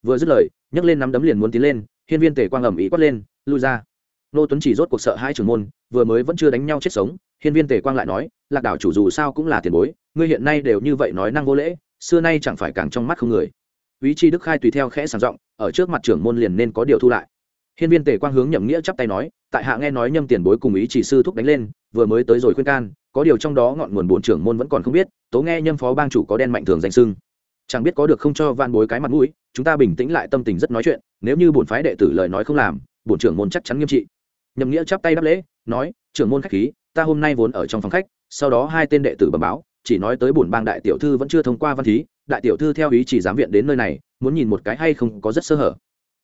Speaker 1: vừa dứt lời, nhấc lên nắm đấm liền muốn tiến lên, hiên viên tề quang ẩm ý quát lên, lui ra. Nô tuấn chỉ rốt cuộc sợ hai trưởng môn, vừa mới vẫn chưa đánh nhau chết sống, hiên viên tề quang lại nói, lạc đảo chủ dù sao cũng là tiền bối, ngươi hiện nay đều như vậy nói năng vô lễ, xưa nay chẳng phải càng trong mắt không người. Ý chi đức khai tùy theo khẽ sàng giọng ở trước mặt trưởng môn liền nên có điều thu lại. Hiên viên tề quang hướng nhậm nghĩa chắp tay nói, tại hạ nghe nói nhâm tiền bối cùng ý chỉ sư thúc đánh lên, vừa mới tới rồi khuyên can, có điều trong đó ngọn nguồn bổn trưởng môn vẫn còn không biết, tố nghe nhâm phó bang chủ có đen mạnh thường danh sưng chẳng biết có được không cho van bối cái mặt mũi, chúng ta bình tĩnh lại tâm tình rất nói chuyện, nếu như bổn phái đệ tử lời nói không làm, bổn trưởng môn chắc chắn nghiêm trị. Nhầm nghĩa chắp tay đáp lễ, nói, trưởng môn khách khí, ta hôm nay vốn ở trong phòng khách, sau đó hai tên đệ tử bẩm báo, chỉ nói tới bổn bang đại tiểu thư vẫn chưa thông qua văn thí, đại tiểu thư theo ý chỉ giám viện đến nơi này, muốn nhìn một cái hay không có rất sơ hở.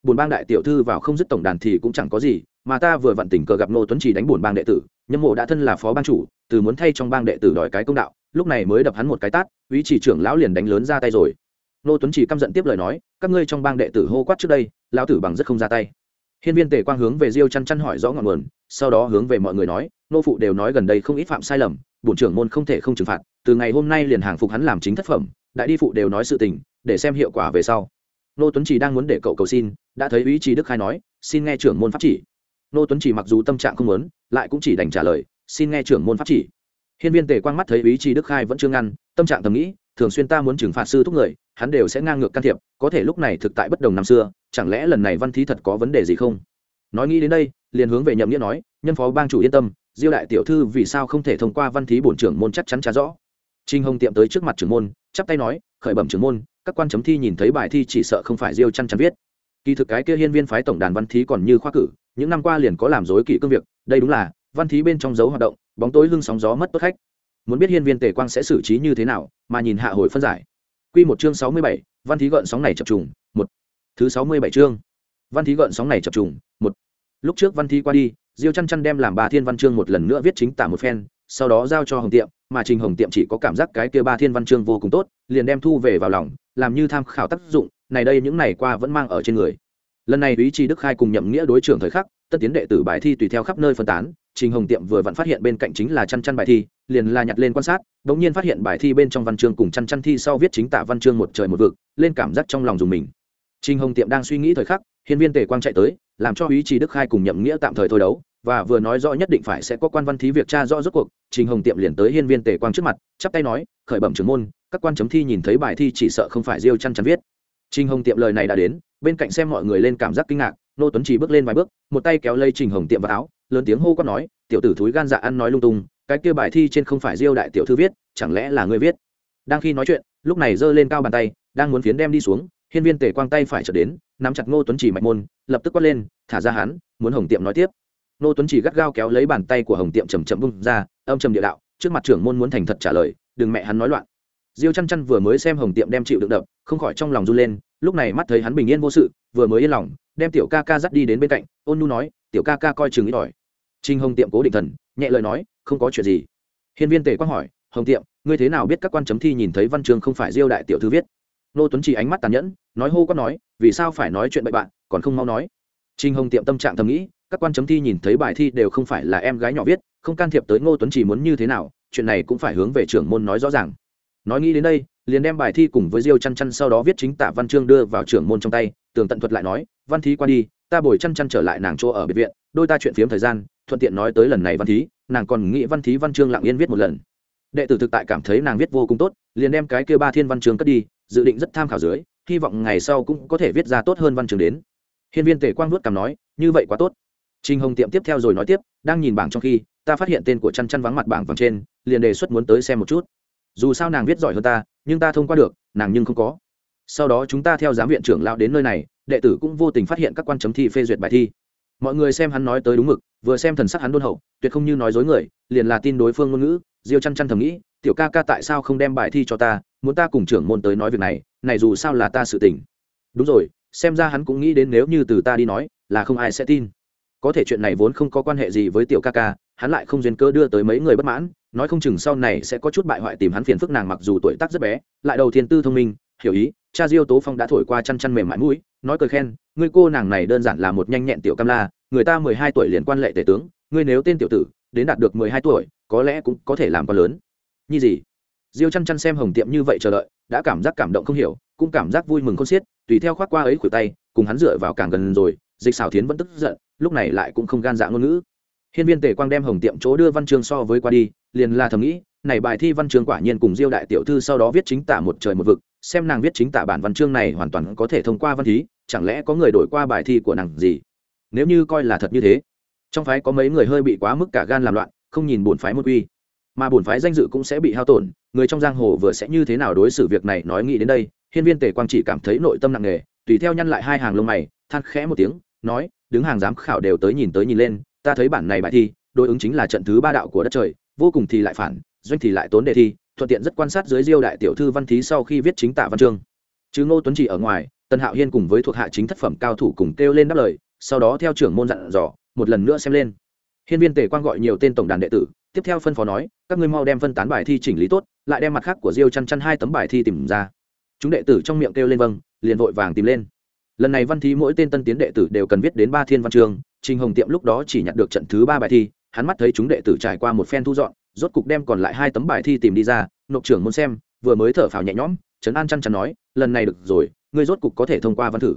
Speaker 1: Bổn bang đại tiểu thư vào không dứt tổng đàn thì cũng chẳng có gì, mà ta vừa vặn tình cờ gặp nô tuấn chỉ đánh bổn bang đệ tử, nhâm mộ đã thân là phó bang chủ, từ muốn thay trong bang đệ tử đòi cái công đạo lúc này mới đập hắn một cái tát, ý chỉ trưởng lão liền đánh lớn ra tay rồi. Nô tuấn chỉ căm giận tiếp lời nói, các ngươi trong bang đệ tử hô quát trước đây, lão tử bằng rất không ra tay. Hiên viên tề quang hướng về diêu chăn chăn hỏi rõ ngọn nguồn, sau đó hướng về mọi người nói, nô phụ đều nói gần đây không ít phạm sai lầm, bổn trưởng môn không thể không trừng phạt, từ ngày hôm nay liền hàng phục hắn làm chính thất phẩm, đại đi phụ đều nói sự tình, để xem hiệu quả về sau. Nô tuấn chỉ đang muốn để cậu cầu xin, đã thấy ý chỉ đức khai nói, xin nghe trưởng môn pháp chỉ. Nô tuấn chỉ mặc dù tâm trạng không muốn, lại cũng chỉ đành trả lời, xin nghe trưởng môn pháp chỉ hiên viên tề quang mắt thấy ý chí đức khai vẫn chưa ngăn, tâm trạng thầm nghĩ, thường xuyên ta muốn trừng phạt sư thúc người, hắn đều sẽ ngang ngược can thiệp, có thể lúc này thực tại bất đồng năm xưa, chẳng lẽ lần này văn thí thật có vấn đề gì không? Nói nghĩ đến đây, liền hướng về nhậm nghĩa nói, nhân phó bang chủ yên tâm, diêu đại tiểu thư vì sao không thể thông qua văn thí bổn trưởng môn chắc chắn trả rõ? Trinh hồng tiệm tới trước mặt trưởng môn, chắp tay nói, khởi bẩm trưởng môn, các quan chấm thi nhìn thấy bài thi chỉ sợ không phải diêu chăn chắn viết. Kỳ thực cái kia hiên viên phái tổng đàn văn thí còn như khoa cử, những năm qua liền có làm dối kỷ cương việc, đây đúng là văn thí bên trong dấu hoạt động bóng tối lưng sóng gió mất tốt khách muốn biết hiên viên tề quang sẽ xử trí như thế nào mà nhìn hạ hồi phân giải Quy một chương sáu mươi bảy, văn thí gợn sóng này chập trùng, một. Thứ sáu mươi bảy chương. Văn thí gợn sóng này chập trùng, một. Lúc trước văn thí qua đi, Diêu Chăn Chăn đem làm ba thiên văn chương một lần nữa viết chính tả một phen, sau đó giao cho Hồng Tiệm, mà Trình Hồng Tiệm chỉ có cảm giác cái kia ba thiên văn chương vô cùng tốt, liền đem thu về vào lòng, làm như tham khảo tác dụng, này đây những này qua vẫn mang ở trên người. Lần này ý chí Đức Khai cùng Nhậm Nghĩa đối trưởng thời khắc, tân tiến đệ tử bài thi tùy theo khắp nơi phân tán, trình hồng tiệm vừa vặn phát hiện bên cạnh chính là chăn chăn bài thi, liền la nhặt lên quan sát đ ỗ n g nhiên phát hiện bài thi bên trong văn chương cùng chăn chăn thi sau viết chính tả văn chương một trời một vực, lên cảm giác trong lòng dùng mình. Trình hồng tiệm đang suy nghĩ thời khắc, hiên viên tề quang chạy tới, làm cho ý chí đức khai cùng nhậm nghĩa tạm thời thôi đấu, và vừa nói rõ nhất định phải sẽ có quan văn thí việc tra rõ rốt cuộc, trình hồng tiệm liền tới hiên viên tề quang trước mặt, chắp tay nói, khởi bẩm trưởng môn, các quan chấm thi nhìn thấy bài thi chỉ sợ không phải diêu chăn chăn viết. Trình hồng tiệm lời này đã đến, bên cạnh xem mọi người lên cảm giác kinh ngạc nô tuấn chỉ bước lên vài bước, một tay kéo lây trình hồng tiệm vào áo, lớn tiếng hô quát nói, tiểu tử thúi gan dạ ăn nói lung tung, cái kia bài thi trên không phải diêu đại tiểu thư viết, chẳng lẽ là người viết? Đang khi nói chuyện, lúc này giơ lên cao bàn tay, đang muốn phiến đem đi xuống, hiên viên tề quang tay phải trở đến, nắm chặt ngô tuấn chỉ mạch môn, lập tức quát lên, thả ra hắn, muốn hồng tiệm nói tiếp. Ngô tuấn chỉ gắt gao kéo lấy bàn tay của hồng tiệm chầm chậm vung ra, âm trầm địa đạo, trước mặt trưởng môn muốn thành thật trả lời, đừng mẹ hắn nói loạn. Diêu chăn chăn vừa mới xem hồng tiệm đem chịu đựng đập, không khỏi trong lòng run lên lúc này mắt thấy hắn bình yên vô sự, vừa mới yên lòng, đem tiểu ca ca dắt đi đến bên cạnh, ôn nu nói, tiểu ca ca coi chừng ít ỏi. Trinh hồng tiệm cố định thần, nhẹ lời nói, không có chuyện gì. Hiên viên tề quang hỏi, hồng tiệm, ngươi thế nào biết các quan chấm thi nhìn thấy văn chương không phải diêu đại tiểu thư viết? Nô tuấn chỉ ánh mắt tàn nhẫn, nói hô quát nói, vì sao phải nói chuyện bậy bạn, còn không mau nói? Trinh hồng tiệm tâm trạng thầm nghĩ, các quan chấm thi nhìn thấy bài thi đều không phải là em gái nhỏ viết, không can thiệp tới ngô tuấn chỉ muốn như thế nào, chuyện này cũng phải hướng về trưởng môn nói rõ ràng nói nghĩ đến đây liền đem bài thi cùng với diêu chăn chăn sau đó viết chính tả văn chương đưa vào trưởng môn trong tay tường tận thuật lại nói văn thí qua đi ta bồi chăn chăn trở lại nàng chỗ ở biệt viện đôi ta chuyện phiếm thời gian thuận tiện nói tới lần này văn thí nàng còn nghĩ văn thí văn chương lặng yên viết một lần. Đệ tử thực tại cảm thấy nàng viết vô cùng tốt liền đem cái kia ba thiên văn chương cất đi dự định rất tham khảo dưới hy vọng ngày sau cũng có thể viết ra tốt hơn văn chương đến. Hiên viên tề quang vuốt cảm nói như vậy quá tốt. Trình Hồng tiệm tiếp theo rồi nói tiếp, đang nhìn bảng trong khi, ta phát hiện tên của chăn chăn vắng mặt bảng vàng trên, liền đề xuất muốn tới xem một chút dù sao nàng viết giỏi hơn ta, nhưng ta thông qua được, nàng nhưng không có. Sau đó chúng ta theo giám viện trưởng lao đến nơi này, đệ tử cũng vô tình phát hiện các quan chấm thi phê duyệt bài thi. Mọi người xem hắn nói tới đúng mực, vừa xem thần sắc hắn đôn hậu, tuyệt không như nói dối người, liền là tin đối phương ngôn ngữ, diêu chăn chăn thầm nghĩ, tiểu ca ca tại sao không đem bài thi cho ta, muốn ta cùng trưởng môn tới nói việc này này dù sao là ta sự tình. Đúng rồi, xem ra hắn cũng nghĩ đến nếu như từ ta đi nói, là không ai sẽ tin. Có thể chuyện này vốn không có quan hệ gì với tiểu ca ca, hắn lại không duyên cơ đưa tới mấy người bất mãn nói không chừng sau này sẽ có chút bại hoại tìm hắn phiền phức nàng mặc dù tuổi tác rất bé, lại đầu thiên tư thông minh, hiểu ý, cha diêu tố phong đã thổi qua chăn chăn mềm mại mũi, nói cười khen, ngươi cô nàng này đơn giản là một nhanh nhẹn tiểu cam la, người ta mười hai tuổi liền quan lệ tể tướng, ngươi nếu tên tiểu tử, đến đạt được mười hai tuổi, có lẽ cũng có thể làm con lớn. Như gì? Diêu chăn chăn xem hồng tiệm như vậy chờ đợi, đã cảm giác cảm động không hiểu, cũng cảm giác vui mừng không xiết, tùy theo khoác qua ấy khuỷu tay, cùng hắn dựa vào càng gần rồi, dịch xảo thiến vẫn tức giận, lúc này lại cũng không gan dạ ngôn ngữ hiên viên tề quang đem hồng tiệm chỗ đưa văn chương so với qua đi, liền là thầm nghĩ, này bài thi văn chương quả nhiên cùng diêu đại tiểu thư sau đó viết chính tả một trời một vực, xem nàng viết chính tả bản văn chương này hoàn toàn có thể thông qua văn thí, chẳng lẽ có người đổi qua bài thi của nàng gì? Nếu như coi là thật như thế, trong phái có mấy người hơi bị quá mức cả gan làm loạn, không nhìn bổn phái một uy. Mà bổn phái danh dự cũng sẽ bị hao tổn, người trong giang hồ vừa sẽ như thế nào đối xử việc này nói nghĩ đến đây, hiên viên tề quang chỉ cảm thấy nội tâm nặng nề, tùy theo nhăn lại hai hàng lông mày, than khẽ một tiếng, nói, đứng hàng giám khảo đều tới nhìn tới nhìn lên ta thấy bản này bài thi, đối ứng chính là trận thứ ba đạo của đất trời, vô cùng thì lại phản, doanh thì lại tốn đề thi, thuận tiện rất quan sát dưới diêu đại tiểu thư văn thí sau khi viết chính tạ văn chương. Chứ ngô tuấn chỉ ở ngoài tân hạo hiên cùng với thuộc hạ chính thất phẩm cao thủ cùng kêu lên đáp lời, sau đó theo trưởng môn dặn dò, một lần nữa xem lên. Hiên viên tề quang gọi nhiều tên tổng đàn đệ tử, tiếp theo phân phó nói, các ngươi mau đem phân tán bài thi chỉnh lý tốt, lại đem mặt khác của diêu chăn chăn hai tấm bài thi tìm ra. Chúng đệ tử trong miệng kêu lên vâng liền vội vàng tìm lên. Lần này văn thí mỗi tên tân tiến đệ tử đều cần viết đến ba thiên văn chương trình hồng tiệm lúc đó chỉ nhận được trận thứ ba bài thi, hắn mắt thấy chúng đệ tử trải qua một phen thu dọn, rốt cục đem còn lại hai tấm bài thi tìm đi ra, nộp trưởng môn xem, vừa mới thở phào nhẹ nhõm, trấn an chăn chăn nói, lần này được rồi, ngươi rốt cục có thể thông qua văn thử.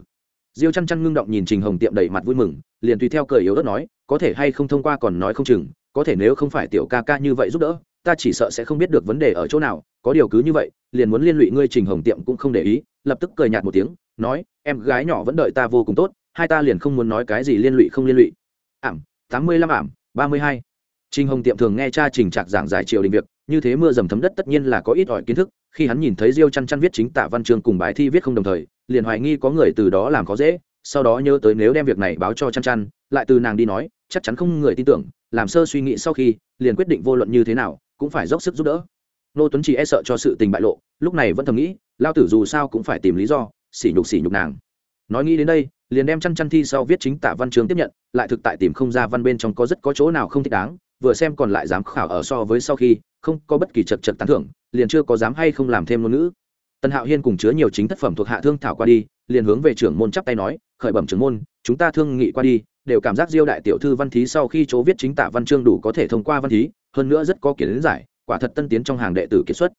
Speaker 1: Diêu chăn chăn ngưng động nhìn trình hồng tiệm đầy mặt vui mừng, liền tùy theo cười yếu ớt nói, có thể hay không thông qua còn nói không chừng, có thể nếu không phải tiểu ca ca như vậy giúp đỡ, ta chỉ sợ sẽ không biết được vấn đề ở chỗ nào, có điều cứ như vậy, liền muốn liên lụy ngươi trình hồng tiệm cũng không để ý. Lập tức cười nhạt một tiếng, nói, em gái nhỏ vẫn đợi ta vô cùng tốt hai ta liền không muốn nói cái gì liên lụy không liên lụy ảm tám mươi lăm ảm ba mươi hai Trình Hồng tiệm thường nghe cha Trình Trạc giảng giải triều đình việc, như thế mưa dầm thấm đất tất nhiên là có ít ỏi kiến thức, khi hắn nhìn thấy Diêu Chăn Chăn viết chính tả văn chương cùng bài thi viết không đồng thời, liền hoài nghi có người từ đó làm có dễ, sau đó nhớ tới nếu đem việc này báo cho Chăn Chăn, lại từ nàng đi nói, chắc chắn không người tin tưởng, làm sơ suy nghĩ sau khi, liền quyết định vô luận như thế nào, cũng phải dốc sức giúp đỡ. Nô Tuấn chỉ e sợ cho sự tình bại lộ, lúc này vẫn thầm nghĩ, lao tử dù sao cũng phải tìm lý do, sỉ nhục sỉ nhục nàng. Nói nghĩ đến đây, liền đem chăn chăn thi sau viết chính tạ văn chương tiếp nhận, lại thực tại tìm không ra văn bên trong có rất có chỗ nào không thích đáng, vừa xem còn lại dám khảo ở so với sau khi không có bất kỳ chật chật tán thưởng liền chưa có dám hay không làm thêm ngôn ngữ. Tân hạo hiên cùng chứa nhiều chính tác phẩm thuộc hạ thương thảo qua đi liền hướng về trưởng môn chắp tay nói khởi bẩm trưởng môn chúng ta thương nghị qua đi đều cảm giác diêu đại tiểu thư văn thí sau khi chỗ viết chính tả văn chương đủ có thể thông qua văn thí hơn nữa rất có kiến giải quả thật tân tiến trong hàng đệ tử kiệt xuất.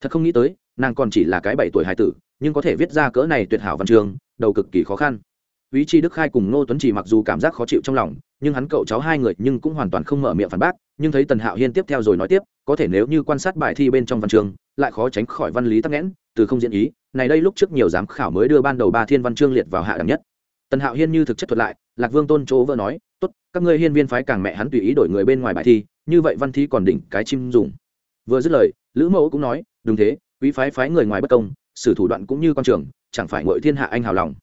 Speaker 1: Thật không nghĩ tới nàng còn chỉ là cái bảy tuổi hài tử nhưng có thể viết ra cỡ này tuyệt hảo văn chương đầu cực kỳ khó khăn ý chi đức khai cùng ngô tuấn chỉ mặc dù cảm giác khó chịu trong lòng, nhưng hắn cậu cháu hai người nhưng cũng hoàn toàn không mở miệng phản bác, nhưng thấy tần hạo hiên tiếp theo rồi nói tiếp, có thể nếu như quan sát bài thi bên trong văn chương, lại khó tránh khỏi văn lý tắc nghẽn, từ không diễn ý, này đây lúc trước nhiều giám khảo mới đưa ban đầu ba thiên văn chương liệt vào hạ đẳng nhất. Tần hạo hiên như thực chất thuật lại, lạc vương tôn chỗ vợ nói, tốt, các ngươi hiên viên phái càng mẹ hắn tùy ý đổi người bên ngoài bài thi, như vậy văn thi còn đỉnh cái chim dùng. Vừa dứt lời, lữ mẫu cũng nói, đúng thế, quý phái phái người ngoài bất công, sử thủ đoạn cũng như con trường, chẳng phải ngội thiên hạ anh hào lòng.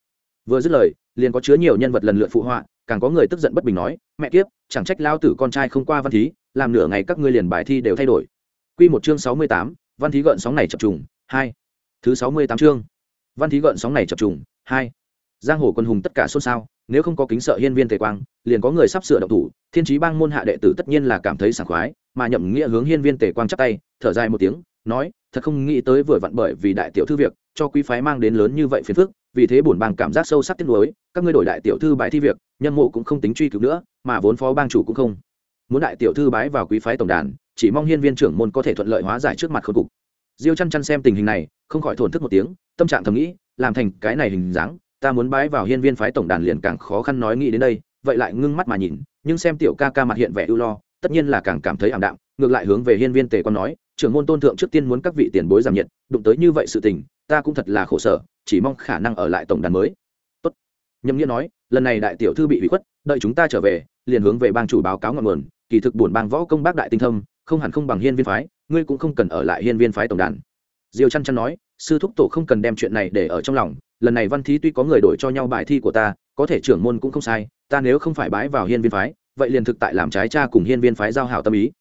Speaker 1: Vừa dứt lời liền có chứa nhiều nhân vật lần lượt phụ họa, càng có người tức giận bất bình nói, mẹ kiếp, chẳng trách lao tử con trai không qua văn thí, làm nửa ngày các ngươi liền bài thi đều thay đổi. Q một chương sáu mươi tám, văn thí gợn sóng này chập trùng, hai. Thứ sáu mươi tám chương, văn thí gợn sóng này chập trùng, hai. Giang hồ quân hùng tất cả xôn xao, nếu không có kính sợ hiên viên tề quang, liền có người sắp sửa động thủ, thiên trí bang môn hạ đệ tử tất nhiên là cảm thấy sảng khoái, mà nhậm nghĩa hướng hiên viên tề quang chắp tay, thở dài một tiếng, nói, thật không nghĩ tới vừa vặn bởi vì đại tiểu thư việc cho quý phái mang đến lớn như vậy phiền phức, vì thế bổn bang cảm giác sâu sắc tiếc nuối, các ngươi đổi đại tiểu thư bài thi việc, nhân mộ cũng không tính truy cứu nữa, mà vốn phó bang chủ cũng không. Muốn đại tiểu thư bái vào quý phái tổng đàn, chỉ mong hiên viên trưởng môn có thể thuận lợi hóa giải trước mặt khốn cục. Diêu chăn chăn xem tình hình này, không khỏi thổn thức một tiếng, tâm trạng thầm nghĩ, làm thành cái này hình dáng, ta muốn bái vào hiên viên phái tổng đàn liền càng khó khăn nói nghĩ đến đây, vậy lại ngưng mắt mà nhìn, nhưng xem tiểu ca ca mặt hiện vẻ ưu lo tất nhiên là càng cảm thấy ảm đạm, ngược lại hướng về hiên viên tề quan nói, trưởng môn tôn thượng trước tiên muốn các vị tiền bối giảm nhiệt, đụng tới như vậy sự tình, ta cũng thật là khổ sở, chỉ mong khả năng ở lại tổng đàn mới. Tốt. Nhậm nghĩa nói, lần này đại tiểu thư bị bị khuất, đợi chúng ta trở về, liền hướng về bang chủ báo cáo ngọn nguồn, kỳ thực bổn bang võ công bác đại tinh thâm không hẳn không bằng hiên viên phái, ngươi cũng không cần ở lại hiên viên phái tổng đàn. Diêu chăn chăn nói, sư thúc tổ không cần đem chuyện này để ở trong lòng, lần này văn thí tuy có người đổi cho nhau bài thi của ta, có thể trưởng môn cũng không sai, ta nếu không phải bái vào hiên viên phái vậy liền thực tại làm trái cha cùng hiên viên phái giao hảo tâm ý.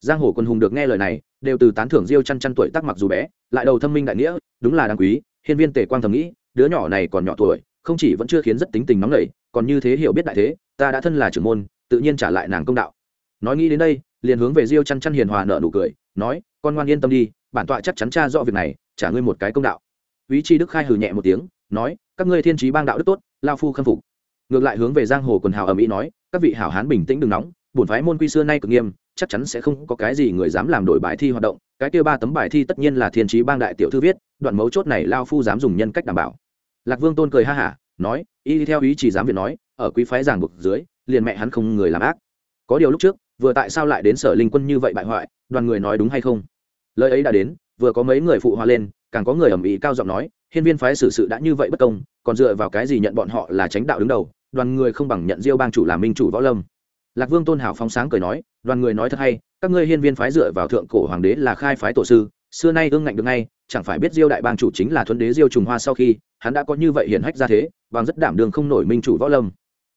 Speaker 1: Giang hồ quân hùng được nghe lời này, đều từ tán thưởng diêu chăn chăn tuổi tác mặc dù bé, lại đầu thâm minh đại nghĩa, đúng là đáng quý, hiên viên tề quang thầm nghĩ, đứa nhỏ này còn nhỏ tuổi, không chỉ vẫn chưa khiến rất tính tình nóng nảy, còn như thế hiểu biết đại thế, ta đã thân là trưởng môn, tự nhiên trả lại nàng công đạo. Nói nghĩ đến đây, liền hướng về diêu chăn chăn hiền hòa nợ nụ cười, nói, con ngoan yên tâm đi, bản tọa chắc chắn cha rõ việc này, trả ngươi một cái công đạo. Ý chi đức khai hừ nhẹ một tiếng, nói, các ngươi thiên trí bang đạo đức tốt, lao phu khâm phục ngược lại hướng về giang hồ quần hào ở mỹ nói, các vị hảo hán bình tĩnh đừng nóng, bổn phái môn quy xưa nay cực nghiêm, chắc chắn sẽ không có cái gì người dám làm đổi bài thi hoạt động. Cái kia ba tấm bài thi tất nhiên là thiên trí bang đại tiểu thư viết, đoạn mấu chốt này lao phu dám dùng nhân cách đảm bảo. Lạc vương tôn cười ha hả, nói, y theo ý chỉ dám việc nói, ở quý phái giảng buộc dưới, liền mẹ hắn không người làm ác. Có điều lúc trước, vừa tại sao lại đến sở linh quân như vậy bại hoại, đoàn người nói đúng hay không? Lời ấy đã đến, vừa có mấy người phụ hoa lên, càng có người ầm ĩ cao giọng nói, hiên viên phái xử sự đã như vậy bất công, còn dựa vào cái gì nhận bọn họ là tránh đạo đứng đầu? Đoàn người không bằng nhận diêu bang chủ làm minh chủ võ lâm. Lạc vương tôn hảo phóng sáng cười nói, đoàn người nói thật hay, các ngươi hiên viên phái dựa vào thượng cổ hoàng đế là khai phái tổ sư, xưa nay ương ngạnh được ngay, chẳng phải biết diêu đại bang chủ chính là thuấn đế diêu trùng hoa sau khi, hắn đã có như vậy hiển hách ra thế, bằng rất đảm đường không nổi minh chủ võ lâm.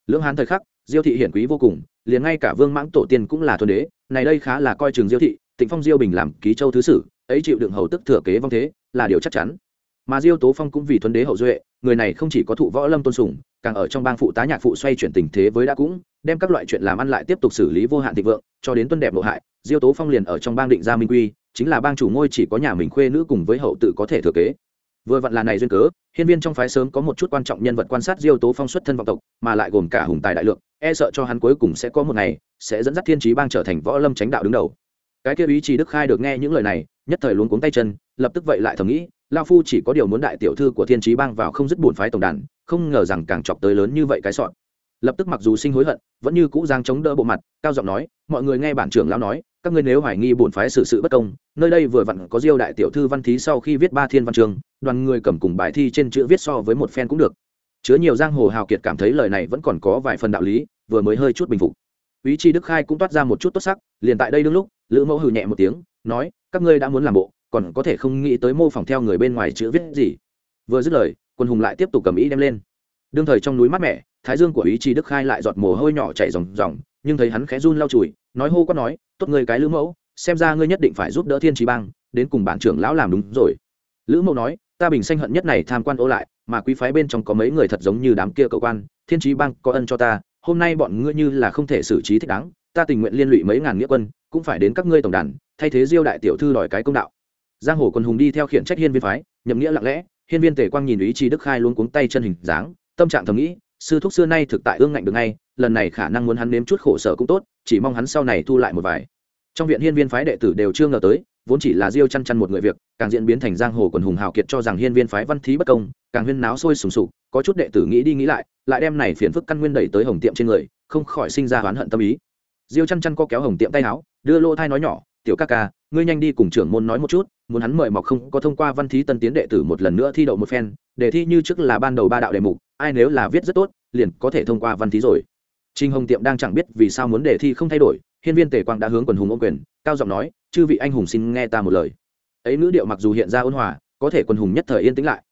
Speaker 1: Lưỡng hán thời khắc, diêu thị hiển quý vô cùng, liền ngay cả vương mãng tổ tiên cũng là thuần đế, này đây khá là coi trường diêu thị, tịnh phong diêu bình làm ký châu thứ sử, ấy chịu đựng hầu tức thừa kế vong thế, là điều chắc chắn mà diêu tố phong cũng vì thuần đế hậu duệ, người này không chỉ có thụ võ lâm tôn sùng, càng ở trong bang phụ tá nhạc phụ xoay chuyển tình thế với đã cũng, đem các loại chuyện làm ăn lại tiếp tục xử lý vô hạn thịnh vượng, cho đến tuân đẹp nội hại, diêu tố phong liền ở trong bang định gia minh quy, chính là bang chủ ngôi chỉ có nhà mình khuê nữ cùng với hậu tự có thể thừa kế. Vừa vặn là này duyên cớ, hiên viên trong phái sớm có một chút quan trọng nhân vật quan sát diêu tố phong xuất thân vọng tộc, mà lại gồm cả hùng tài đại lượng e sợ cho hắn cuối cùng sẽ có một ngày, sẽ dẫn dắt thiên trí bang trở thành võ lâm chánh đạo đứng đầu cái kia ý chỉ đức khai được nghe những lời này, nhất thời luống cuống tay chân, lập tức vậy lại thầm nghĩ, lao phu chỉ có điều muốn đại tiểu thư của thiên trí bang vào không dứt bổn phái tổng đàn, không ngờ rằng càng chọc tới lớn như vậy cái sọn. Lập tức mặc dù sinh hối hận, vẫn như cũ giang chống đỡ bộ mặt, cao giọng nói, mọi người nghe bản trưởng lão nói, các ngươi nếu hoài nghi bổn phái xử sự bất công, nơi đây vừa vặn có diêu đại tiểu thư văn thí sau khi viết ba thiên văn trường, đoàn người cầm cùng bài thi trên chữ viết so với một phen cũng được. Chứa nhiều giang hồ hào kiệt cảm thấy lời này vẫn còn có vài phần đạo lý, vừa mới hơi chút bình phục. Ý chi đức khai cũng toát ra một chút tốt sắc, liền tại đây đương lúc lữ mẫu hừ nhẹ một tiếng, nói, các ngươi đã muốn làm bộ, còn có thể không nghĩ tới mô phỏng theo người bên ngoài chữ viết gì. Vừa dứt lời, quân hùng lại tiếp tục cầm ý đem lên. Đương thời trong núi mát mẻ, thái dương của ý chí đức khai lại giọt mồ hôi nhỏ chảy ròng ròng, nhưng thấy hắn khẽ run lau chùi, nói hô quát nói, tốt ngươi cái lữ mẫu, xem ra ngươi nhất định phải giúp đỡ thiên trí bang, đến cùng bản trưởng lão làm đúng rồi. Lữ mẫu nói, ta bình sanh hận nhất này tham quan ô lại, mà quý phái bên trong có mấy người thật giống như đám kia cậu quan, thiên trí bang có ân cho ta, hôm nay bọn ngươi như là không thể xử trí thích đáng, ta tình nguyện liên lụy mấy ngàn nghĩa quân cũng phải đến các ngươi tổng đàn, thay thế diêu đại tiểu thư đòi cái công đạo. Giang hồ quân hùng đi theo khiển trách hiên viên phái, nhậm nghĩa lặng lẽ, hiên viên tề quang nhìn ý chí đức khai luôn cuống tay chân hình dáng, tâm trạng thầm nghĩ, sư thúc xưa nay thực tại ương ngạnh được ngay, lần này khả năng muốn hắn nếm chút khổ sở cũng tốt, chỉ mong hắn sau này thu lại một vài. Trong viện hiên viên phái đệ tử đều chưa ngờ tới, vốn chỉ là diêu chăn chăn một người việc, càng diễn biến thành giang hồ quần hùng hào kiệt cho rằng hiên viên phái văn thí bất công, càng huyên náo sôi sùng sục, có chút đệ tử nghĩ đi nghĩ lại lại đem này phiền phức căn nguyên đẩy tới hồng tiệm trên người, không khỏi sinh ra oán hận tâm ý. Diêu chăn chăn co kéo hồng tiệm tay áo đưa lô thai nói nhỏ, tiểu ca ca, ngươi nhanh đi cùng trưởng môn nói một chút, muốn hắn mời mọc không có thông qua văn thí tân tiến đệ tử một lần nữa thi đậu một phen đề thi như trước là ban đầu ba đạo đề mục, ai nếu là viết rất tốt, liền có thể thông qua văn thí rồi. Trinh hồng tiệm đang chẳng biết vì sao muốn đề thi không thay đổi, hiên viên tề quang đã hướng quần hùng ô quyền, cao giọng nói, chư vị anh hùng xin nghe ta một lời. Ấy nữ điệu mặc dù hiện ra ôn hòa, có thể quần hùng nhất thời yên tĩnh lại.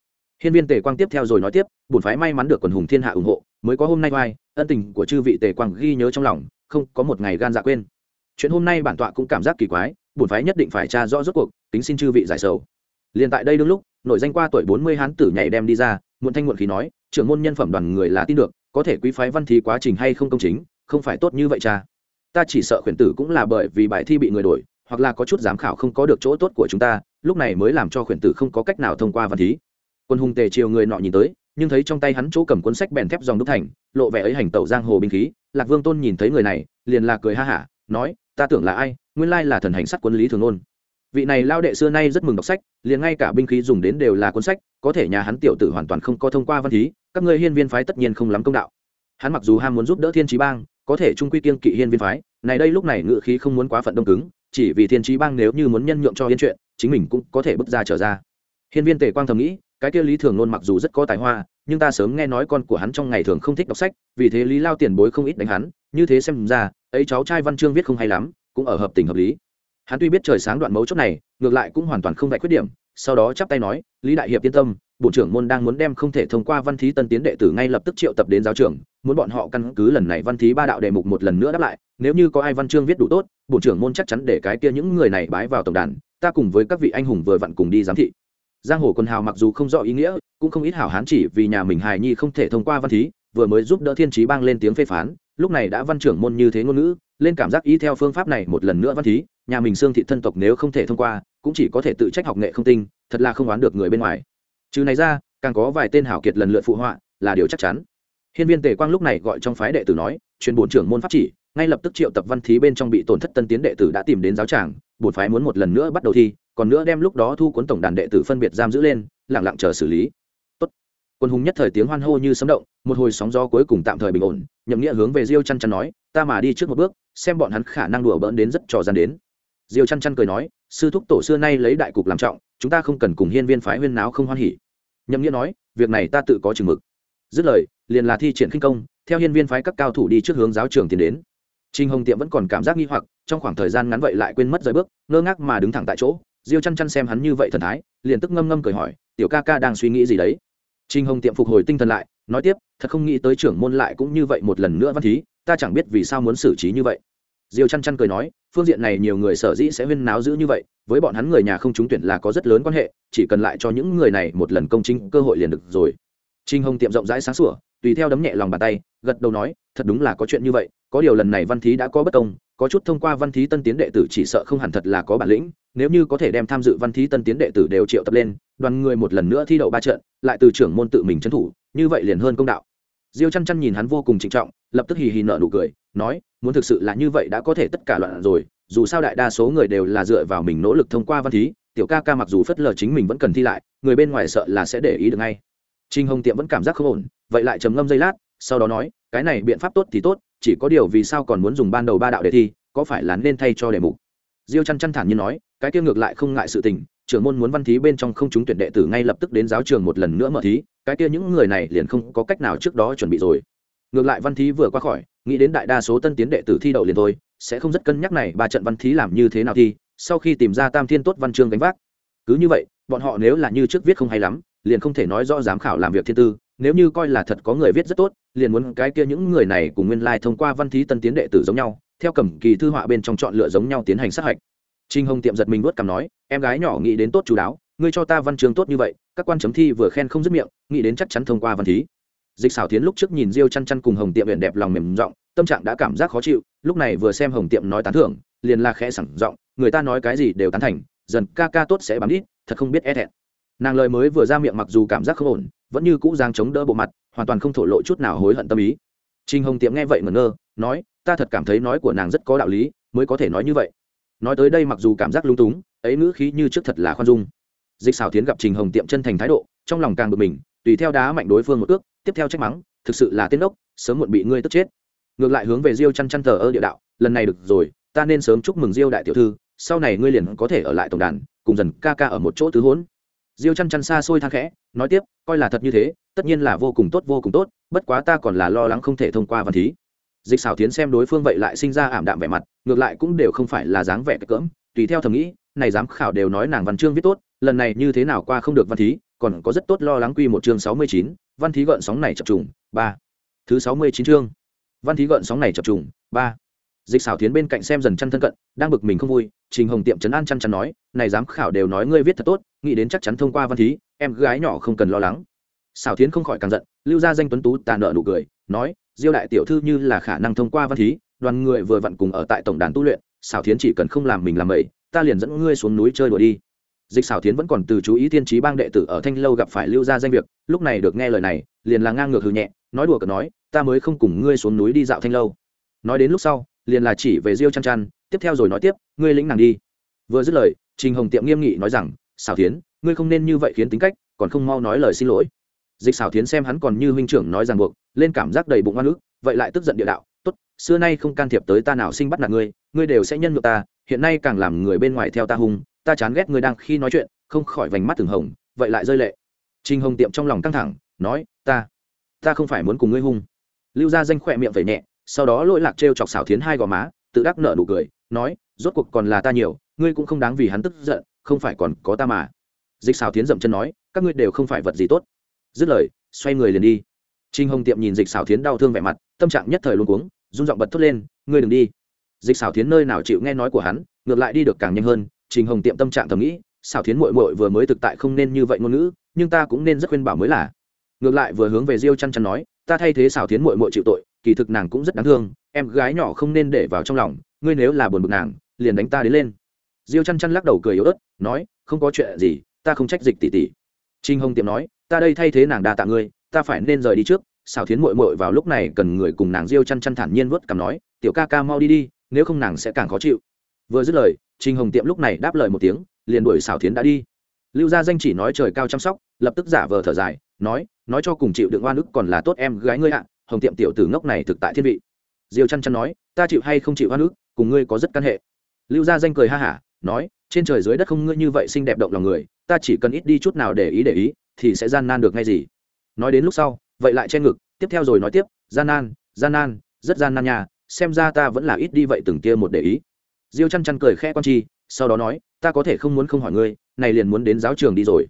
Speaker 1: Hiên viên tề quang tiếp theo rồi nói tiếp, bổn phái may mắn được quần hùng thiên hạ ủng hộ, mới có hôm nay oai, ân tình của chư vị tề quang ghi nhớ trong lòng, không có một ngày gan dạ quên chuyện hôm nay bản tọa cũng cảm giác kỳ quái, bổn phái nhất định phải tra rõ rốt cuộc tính xin chư vị giải sầu. Liền tại đây đương lúc nội danh qua tuổi bốn mươi hán tử nhảy đem đi ra, muộn thanh muộn khí nói, trưởng môn nhân phẩm đoàn người là tin được, có thể quý phái văn thi quá trình hay không công chính, không phải tốt như vậy cha. Ta chỉ sợ khuyển tử cũng là bởi vì bài thi bị người đổi, hoặc là có chút giám khảo không có được chỗ tốt của chúng ta, lúc này mới làm cho khuyển tử không có cách nào thông qua văn thí. Quân hùng tề chiều người nọ nhìn tới, nhưng thấy trong tay hắn chỗ cầm cuốn sách bèn thép dòng đúc thành, lộ vẻ ấy hành tẩu giang hồ binh khí, lạc vương tôn nhìn thấy người này, liền là cười ha hả nói, ta tưởng là ai, nguyên lai là thần hành sắt quân lý thường ôn vị này lao đệ xưa nay rất mừng đọc sách, liền ngay cả binh khí dùng đến đều là cuốn sách, có thể nhà hắn tiểu tử hoàn toàn không có thông qua văn thí, các ngươi hiên viên phái tất nhiên không lắm công đạo. Hắn mặc dù ham muốn giúp đỡ thiên trí bang, có thể trung quy kiên kỵ hiên viên phái, này đây lúc này ngự khí không muốn quá phận đông cứng, chỉ vì thiên trí bang nếu như muốn nhân nhượng cho hiên chuyện, chính mình cũng có thể bước ra trở ra. Hiên viên tề quang thầm nghĩ, cái kia lý thường nôn mặc dù rất có tài hoa, nhưng ta sớm nghe nói con của hắn trong ngày thường không thích đọc sách, vì thế lý lao tiền bối không ít đánh hắn, như thế xem ra ấy cháu trai văn chương viết không hay lắm, cũng ở hợp tình hợp lý. Hắn tuy biết trời sáng đoạn mấu chốt này, ngược lại cũng hoàn toàn không vạch khuyết điểm, sau đó chắp tay nói, lý đại hiệp yên tâm, bộ trưởng môn đang muốn đem không thể thông qua văn thí tân tiến đệ tử ngay lập tức triệu tập đến giáo trường, muốn bọn họ căn cứ lần này văn thí ba đạo đề mục một lần nữa đáp lại, nếu như có ai văn chương viết đủ tốt, bộ trưởng môn chắc chắn để cái kia những người này bái vào tổng đàn, ta cùng với các vị anh hùng vừa vặn cùng đi giám thị. Giang hồ quân hào mặc dù không rõ ý nghĩa, cũng không ít hảo hán chỉ vì nhà mình hài nhi không thể thông qua văn thí, vừa mới giúp đỡ thiên trí bang lên tiếng phê phán lúc này đã văn trưởng môn như thế ngôn ngữ, lên cảm giác ý theo phương pháp này một lần nữa văn thí, nhà mình xương thị thân tộc nếu không thể thông qua, cũng chỉ có thể tự trách học nghệ không tinh, thật là không oán được người bên ngoài. Trừ này ra, càng có vài tên hảo kiệt lần lượt phụ họa, là điều chắc chắn. Hiên viên tề quang lúc này gọi trong phái đệ tử nói, truyền bổn trưởng môn pháp chỉ, ngay lập tức triệu tập văn thí bên trong bị tổn thất tân tiến đệ tử đã tìm đến giáo tràng, bổn phái muốn một lần nữa bắt đầu thi, còn nữa đem lúc đó thu cuốn tổng đàn đệ tử phân biệt giam giữ lên lẳng lặng chờ xử lý quân hùng nhất thời tiếng hoan hô như sấm động một hồi sóng gió cuối cùng tạm thời bình ổn nhậm nghĩa hướng về diêu chăn chăn nói ta mà đi trước một bước xem bọn hắn khả năng đùa bỡn đến rất trò gian đến diêu chăn chăn cười nói sư thúc tổ xưa nay lấy đại cục làm trọng chúng ta không cần cùng hiên viên phái huyên náo không hoan hỉ nhậm nghĩa nói việc này ta tự có chừng mực dứt lời liền là thi triển khinh công theo hiên viên phái các cao thủ đi trước hướng giáo trường tiến đến Trình Hồng Tiệm vẫn còn cảm giác nghi hoặc, trong khoảng thời gian ngắn vậy lại quên mất rời bước, ngơ ngác mà đứng thẳng tại chỗ. Diêu Chăn Chăn xem hắn như vậy thần thái, liền tức ngâm ngâm cười hỏi, "Tiểu ca ca đang suy nghĩ gì đấy?" Trình Hồng Tiệm phục hồi tinh thần lại, nói tiếp, "Thật không nghĩ tới trưởng môn lại cũng như vậy một lần nữa văn thí, ta chẳng biết vì sao muốn xử trí như vậy." Diêu Chăn Chăn cười nói, "Phương diện này nhiều người sở dĩ sẽ huyên náo dữ như vậy, với bọn hắn người nhà không trúng tuyển là có rất lớn quan hệ, chỉ cần lại cho những người này một lần công chính cơ hội liền được rồi." Trình Hồng Tiệm rộng rãi sáng sủa, tùy theo đấm nhẹ lòng bàn tay, gật đầu nói, "Thật đúng là có chuyện như vậy, có điều lần này văn thí đã có bất công có chút thông qua văn thí tân tiến đệ tử chỉ sợ không hẳn thật là có bản lĩnh nếu như có thể đem tham dự văn thí tân tiến đệ tử đều triệu tập lên đoàn người một lần nữa thi đậu ba trận, lại từ trưởng môn tự mình trấn thủ, như vậy liền hơn công đạo. Diêu chăn chăn nhìn hắn vô cùng trịnh trọng, lập tức hì hì nở nụ cười, nói, muốn thực sự là như vậy đã có thể tất cả loạn rồi, dù sao đại đa số người đều là dựa vào mình nỗ lực thông qua văn thí, tiểu ca ca mặc dù phất lờ chính mình vẫn cần thi lại, người bên ngoài sợ là sẽ để ý được ngay. Trinh hồng tiệm vẫn cảm giác không ổn, vậy lại trầm ngâm giây lát, sau đó nói, cái này biện pháp tốt thì tốt, chỉ có điều vì sao còn muốn dùng ban đầu ba đạo đề thi, có phải là nên thay cho đề mục? Diêu chăn chăn thản nhiên nói, cái kia ngược lại không ngại sự tình trưởng môn muốn văn thí bên trong không chúng tuyển đệ tử ngay lập tức đến giáo trường một lần nữa mở thí, cái kia những người này liền không có cách nào trước đó chuẩn bị rồi. Ngược lại văn thí vừa qua khỏi, nghĩ đến đại đa số tân tiến đệ tử thi đậu liền thôi, sẽ không rất cân nhắc này ba trận văn thí làm như thế nào thi sau khi tìm ra tam thiên tốt văn chương gánh vác. Cứ như vậy, bọn họ nếu là như trước viết không hay lắm, liền không thể nói rõ giám khảo làm việc thiên tư, nếu như coi là thật có người viết rất tốt, liền muốn cái kia những người này cùng nguyên lai thông qua văn thí tân tiến đệ tử giống nhau, theo cầm kỳ thư họa bên trong chọn lựa giống nhau tiến hành sát hạch trinh hồng tiệm giật mình vuốt cằm nói em gái nhỏ nghĩ đến tốt chú đáo ngươi cho ta văn chương tốt như vậy các quan chấm thi vừa khen không dứt miệng nghĩ đến chắc chắn thông qua văn thí. Dịch xảo tiến lúc trước nhìn diêu chăn chăn cùng hồng tiệm huyện đẹp lòng mềm giọng tâm trạng đã cảm giác khó chịu lúc này vừa xem hồng tiệm nói tán thưởng liền la khẽ sẳng giọng người ta nói cái gì đều tán thành dần ca ca tốt sẽ bám đi, thật không biết e thẹn. Nàng lời mới vừa ra miệng mặc dù cảm giác không ổn vẫn như cũ giang chống đỡ bộ mặt hoàn toàn không thổ lộ chút nào hối hận tâm ý. Trinh hồng tiệm nghe vậy ngẩn ngơ nói ta thật cảm thấy nói của nàng rất có đạo lý mới có thể nói như vậy nói tới đây mặc dù cảm giác lung túng, ấy ngữ khí như trước thật là khoan dung. Dịch xảo tiến gặp trình hồng tiệm chân thành thái độ, trong lòng càng bực mình, tùy theo đá mạnh đối phương một ước, tiếp theo trách mắng, thực sự là tên đốc, sớm muộn bị ngươi tức chết. Ngược lại hướng về diêu chăn chăn thờ ơ địa đạo, lần này được rồi, ta nên sớm chúc mừng diêu đại tiểu thư, sau này ngươi liền có thể ở lại tổng đàn, cùng dần ca ca ở một chỗ tứ hỗn. Diêu chăn chăn xa xôi thang khẽ, nói tiếp, coi là thật như thế, tất nhiên là vô cùng tốt, vô cùng tốt, bất quá ta còn là lo lắng không thể thông qua văn thí dịch xảo tiến xem đối phương vậy lại sinh ra ảm đạm vẻ mặt, ngược lại cũng đều không phải là dáng vẻ cỡm. Tùy theo thầm nghĩ, này giám khảo đều nói nàng văn chương viết tốt, lần này như thế nào qua không được văn thí, còn có rất tốt lo lắng quy một chương sáu mươi chín, văn thí gợn sóng này chập trùng, ba. Thứ sáu mươi chín chương. Văn thí gợn sóng này chập trùng, ba. Dịch xảo tiến bên cạnh xem dần chăn thân cận, đang bực mình không vui, trình hồng tiệm trấn an chăn chăn nói, này giám khảo đều nói ngươi viết thật tốt, nghĩ đến chắc chắn thông qua văn thí, em gái nhỏ không cần lo lắng. Xảo tiến không khỏi càng giận, lưu ra danh tuấn tú tàn nợ nụ cười, nói diêu đại tiểu thư như là khả năng thông qua văn thí đoàn người vừa vặn cùng ở tại tổng đàn tu luyện xảo thiến chỉ cần không làm mình làm mẩy, ta liền dẫn ngươi xuống núi chơi đùa đi. Dịch xảo thiến vẫn còn từ chú ý tiên trí bang đệ tử ở thanh lâu gặp phải lưu ra danh việc lúc này được nghe lời này liền là ngang ngược hư nhẹ nói đùa cờ nói ta mới không cùng ngươi xuống núi đi dạo thanh lâu. Nói đến lúc sau liền là chỉ về diêu chăn chăn tiếp theo rồi nói tiếp ngươi lĩnh nàng đi. Vừa dứt lời trình hồng tiệm nghiêm nghị nói rằng xảo thiến, ngươi không nên như vậy khiến tính cách còn không mau nói lời xin lỗi dịch xảo tiến xem hắn còn như huynh trưởng nói ràng buộc, lên cảm giác đầy bụng oan ức, vậy lại tức giận địa đạo, tốt, xưa nay không can thiệp tới ta nào sinh bắt nạt ngươi ngươi đều sẽ nhân ngược ta, hiện nay càng làm người bên ngoài theo ta hung, ta chán ghét ngươi đang khi nói chuyện, không khỏi vành mắt thường hồng, vậy lại rơi lệ. Trình hồng tiệm trong lòng căng thẳng, nói, ta ta không phải muốn cùng ngươi hung. Lưu ra danh khỏe miệng về nhẹ, sau đó lỗi lạc t chọc xảo thiến hai gò má, tự đắc nợ nụ cười, nói, rốt cuộc còn là ta nhiều, ngươi cũng không đáng vì hắn tức giận, không phải còn có ta mà. Dịch xảo thiến dậm chân nói, các ngươi đều không phải vật gì tốt dứt lời, xoay người liền đi. Trinh hồng tiệm nhìn dịch xảo thiến đau thương vẻ mặt, tâm trạng nhất thời luôn cuống rung giọng bật thốt lên, ngươi đừng đi. Dịch xảo thiến nơi nào chịu nghe nói của hắn, ngược lại đi được càng nhanh hơn, trình hồng tiệm tâm trạng thầm nghĩ xảo thiến mội mội vừa mới thực tại không nên như vậy ngôn ngữ, nhưng ta cũng nên rất khuyên bảo mới là. Ngược lại vừa hướng về diêu chăn chăn nói, ta thay thế xảo thiến mội mội chịu tội, kỳ thực nàng cũng rất đáng thương, em gái nhỏ không nên để vào trong lòng, ngươi nếu là buồn bực nàng, liền đánh ta đến lên. Diêu chăn chăn lắc đầu cười yếu ớt, nói, không có chuyện gì, ta không trách dịch tỷ tỷ trinh hồng tiệm nói, ta đây thay thế nàng đa tạ ngươi, ta phải nên rời đi trước. Xảo thiến mội mội vào lúc này cần người cùng nàng diêu chăn chăn thản nhiên vớt cằm nói, tiểu ca ca mau đi đi, nếu không nàng sẽ càng khó chịu. Vừa dứt lời trinh hồng tiệm lúc này đáp lời một tiếng, liền đuổi xảo thiến đã đi. Lưu gia danh chỉ nói trời cao chăm sóc, lập tức giả vờ thở dài, nói nói cho cùng chịu đựng oan ức còn là tốt em gái ngươi ạ, hồng tiệm tiểu tử ngốc này thực tại thiên vị. Diêu chăn chăn nói, ta chịu hay không chịu oan ức, cùng ngươi có rất căn hệ. Lưu gia danh cười ha hả, nói trên trời dưới đất không ngươi như vậy xinh đẹp động lòng người, ta chỉ cần ít đi chút nào để ý để ý, thì sẽ gian nan được ngay gì. Nói đến lúc sau, vậy lại che ngực, tiếp theo rồi nói tiếp, gian nan gian nan, rất gian nan nhà xem ra ta vẫn là ít đi vậy từng kia một để ý. Diêu chăn chăn cười khẽ con chi, sau đó nói, ta có thể không muốn không hỏi ngươi, này liền muốn đến giáo trường đi rồi.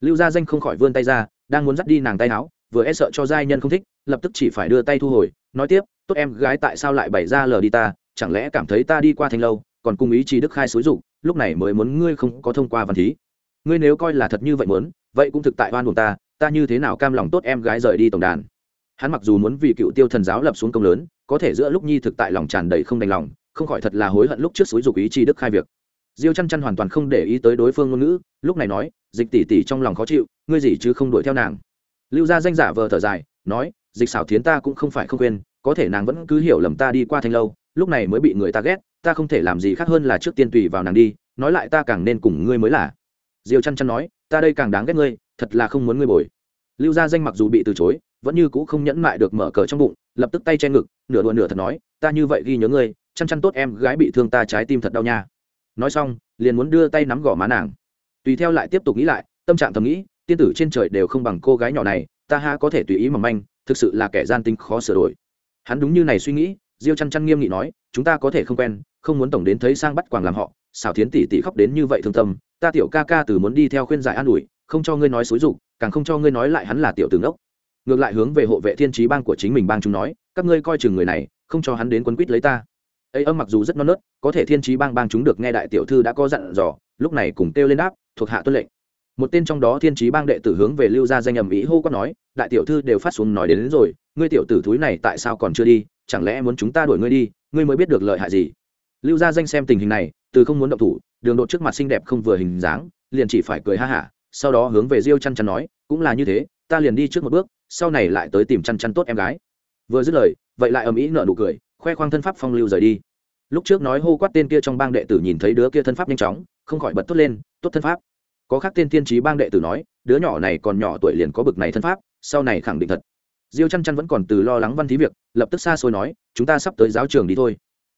Speaker 1: Lưu gia danh không khỏi vươn tay ra, đang muốn dắt đi nàng tay áo, vừa e sợ cho giai nhân không thích, lập tức chỉ phải đưa tay thu hồi, nói tiếp, tốt em gái tại sao lại bày ra lờ đi ta, chẳng lẽ cảm thấy ta đi qua thành lâu, còn cùng ý chí đức khai xúi dục lúc này mới muốn ngươi không có thông qua văn thí. Ngươi nếu coi là thật như vậy muốn, vậy cũng thực tại oan buồn ta ta như thế nào cam lòng tốt em gái rời đi tổng đàn? Hắn mặc dù muốn vì cựu tiêu thần giáo lập xuống công lớn, có thể giữa lúc nhi thực tại lòng tràn đầy không đành lòng, không khỏi thật là hối hận lúc trước xúi dục ý chi đức khai việc. Diêu chăn chăn hoàn toàn không để ý tới đối phương ngôn ngữ, lúc này nói, dịch tỷ tỷ trong lòng khó chịu, ngươi gì chứ không đuổi theo nàng. Lưu gia danh giả vờ thở dài, nói, dịch xảo thiến ta cũng không phải không quên, có thể nàng vẫn cứ hiểu lầm ta đi qua thanh lâu, lúc này mới bị người ta ghét ta không thể làm gì khác hơn là trước tiên tùy vào nàng đi, nói lại ta càng nên cùng ngươi mới là. Diêu chăn chăn nói, ta đây càng đáng ghét ngươi, thật là không muốn ngươi bồi. Lưu gia danh mặc dù bị từ chối, vẫn như cũ không nhẫn mại được mở cờ trong bụng, lập tức tay che ngực, nửa đùa nửa thật nói, ta như vậy ghi nhớ ngươi, chăn chăn tốt em gái bị thương ta trái tim thật đau nha. Nói xong, liền muốn đưa tay nắm gõ má nàng. Tùy theo lại tiếp tục nghĩ lại, tâm trạng thầm nghĩ, tiên tử trên trời đều không bằng cô gái nhỏ này, ta ha có thể tùy ý mà manh, thực sự là kẻ gian tính khó sửa đổi. Hắn đúng như này suy nghĩ, diêu chăn chăn nghiêm nghị nói, chúng ta có thể không quen không muốn tổng đến thấy sang bắt quàng làm họ xảo thiến tỷ tỷ khóc đến như vậy thương tâm ta tiểu ca ca từ muốn đi theo khuyên giải an ủi không cho ngươi nói xúi dục càng không cho ngươi nói lại hắn là tiểu tướng đốc. Ngược lại hướng về hộ vệ thiên trí bang của chính mình bang chúng nói các ngươi coi chừng người này không cho hắn đến quấn quýt lấy ta. Ấy âm mặc dù rất non nớt có thể thiên trí bang bang chúng được nghe đại tiểu thư đã có dặn dò lúc này cùng kêu lên đáp thuộc hạ tuân lệnh. Một tên trong đó thiên trí bang đệ tử hướng về lưu gia danh ầm ĩ hô quát nói đại tiểu thư đều phát xuống nói đến, đến rồi ngươi tiểu tử thúi này tại sao còn chưa đi chẳng lẽ muốn chúng ta đuổi ngươi đi ngươi mới biết được lợi hại gì? Lưu gia danh xem tình hình này, từ không muốn động thủ, đường đột trước mặt xinh đẹp không vừa hình dáng, liền chỉ phải cười ha hả, sau đó hướng về diêu chăn chăn nói, cũng là như thế, ta liền đi trước một bước, sau này lại tới tìm chăn chăn tốt em gái. Vừa dứt lời, vậy lại ầm ĩ nợ nụ cười, khoe khoang thân pháp phong lưu rời đi. Lúc trước nói hô quát tên kia trong bang đệ tử nhìn thấy đứa kia thân pháp nhanh chóng, không khỏi bật tốt lên, tốt thân pháp. Có khác tên tiên trí bang đệ tử nói, đứa nhỏ này còn nhỏ tuổi liền có bực này thân pháp, sau này khẳng định thật. Diêu chăn chăn vẫn còn từ lo lắng văn thí việc, lập tức xa xôi nói, chúng ta sắp tới giáo trường đi thôi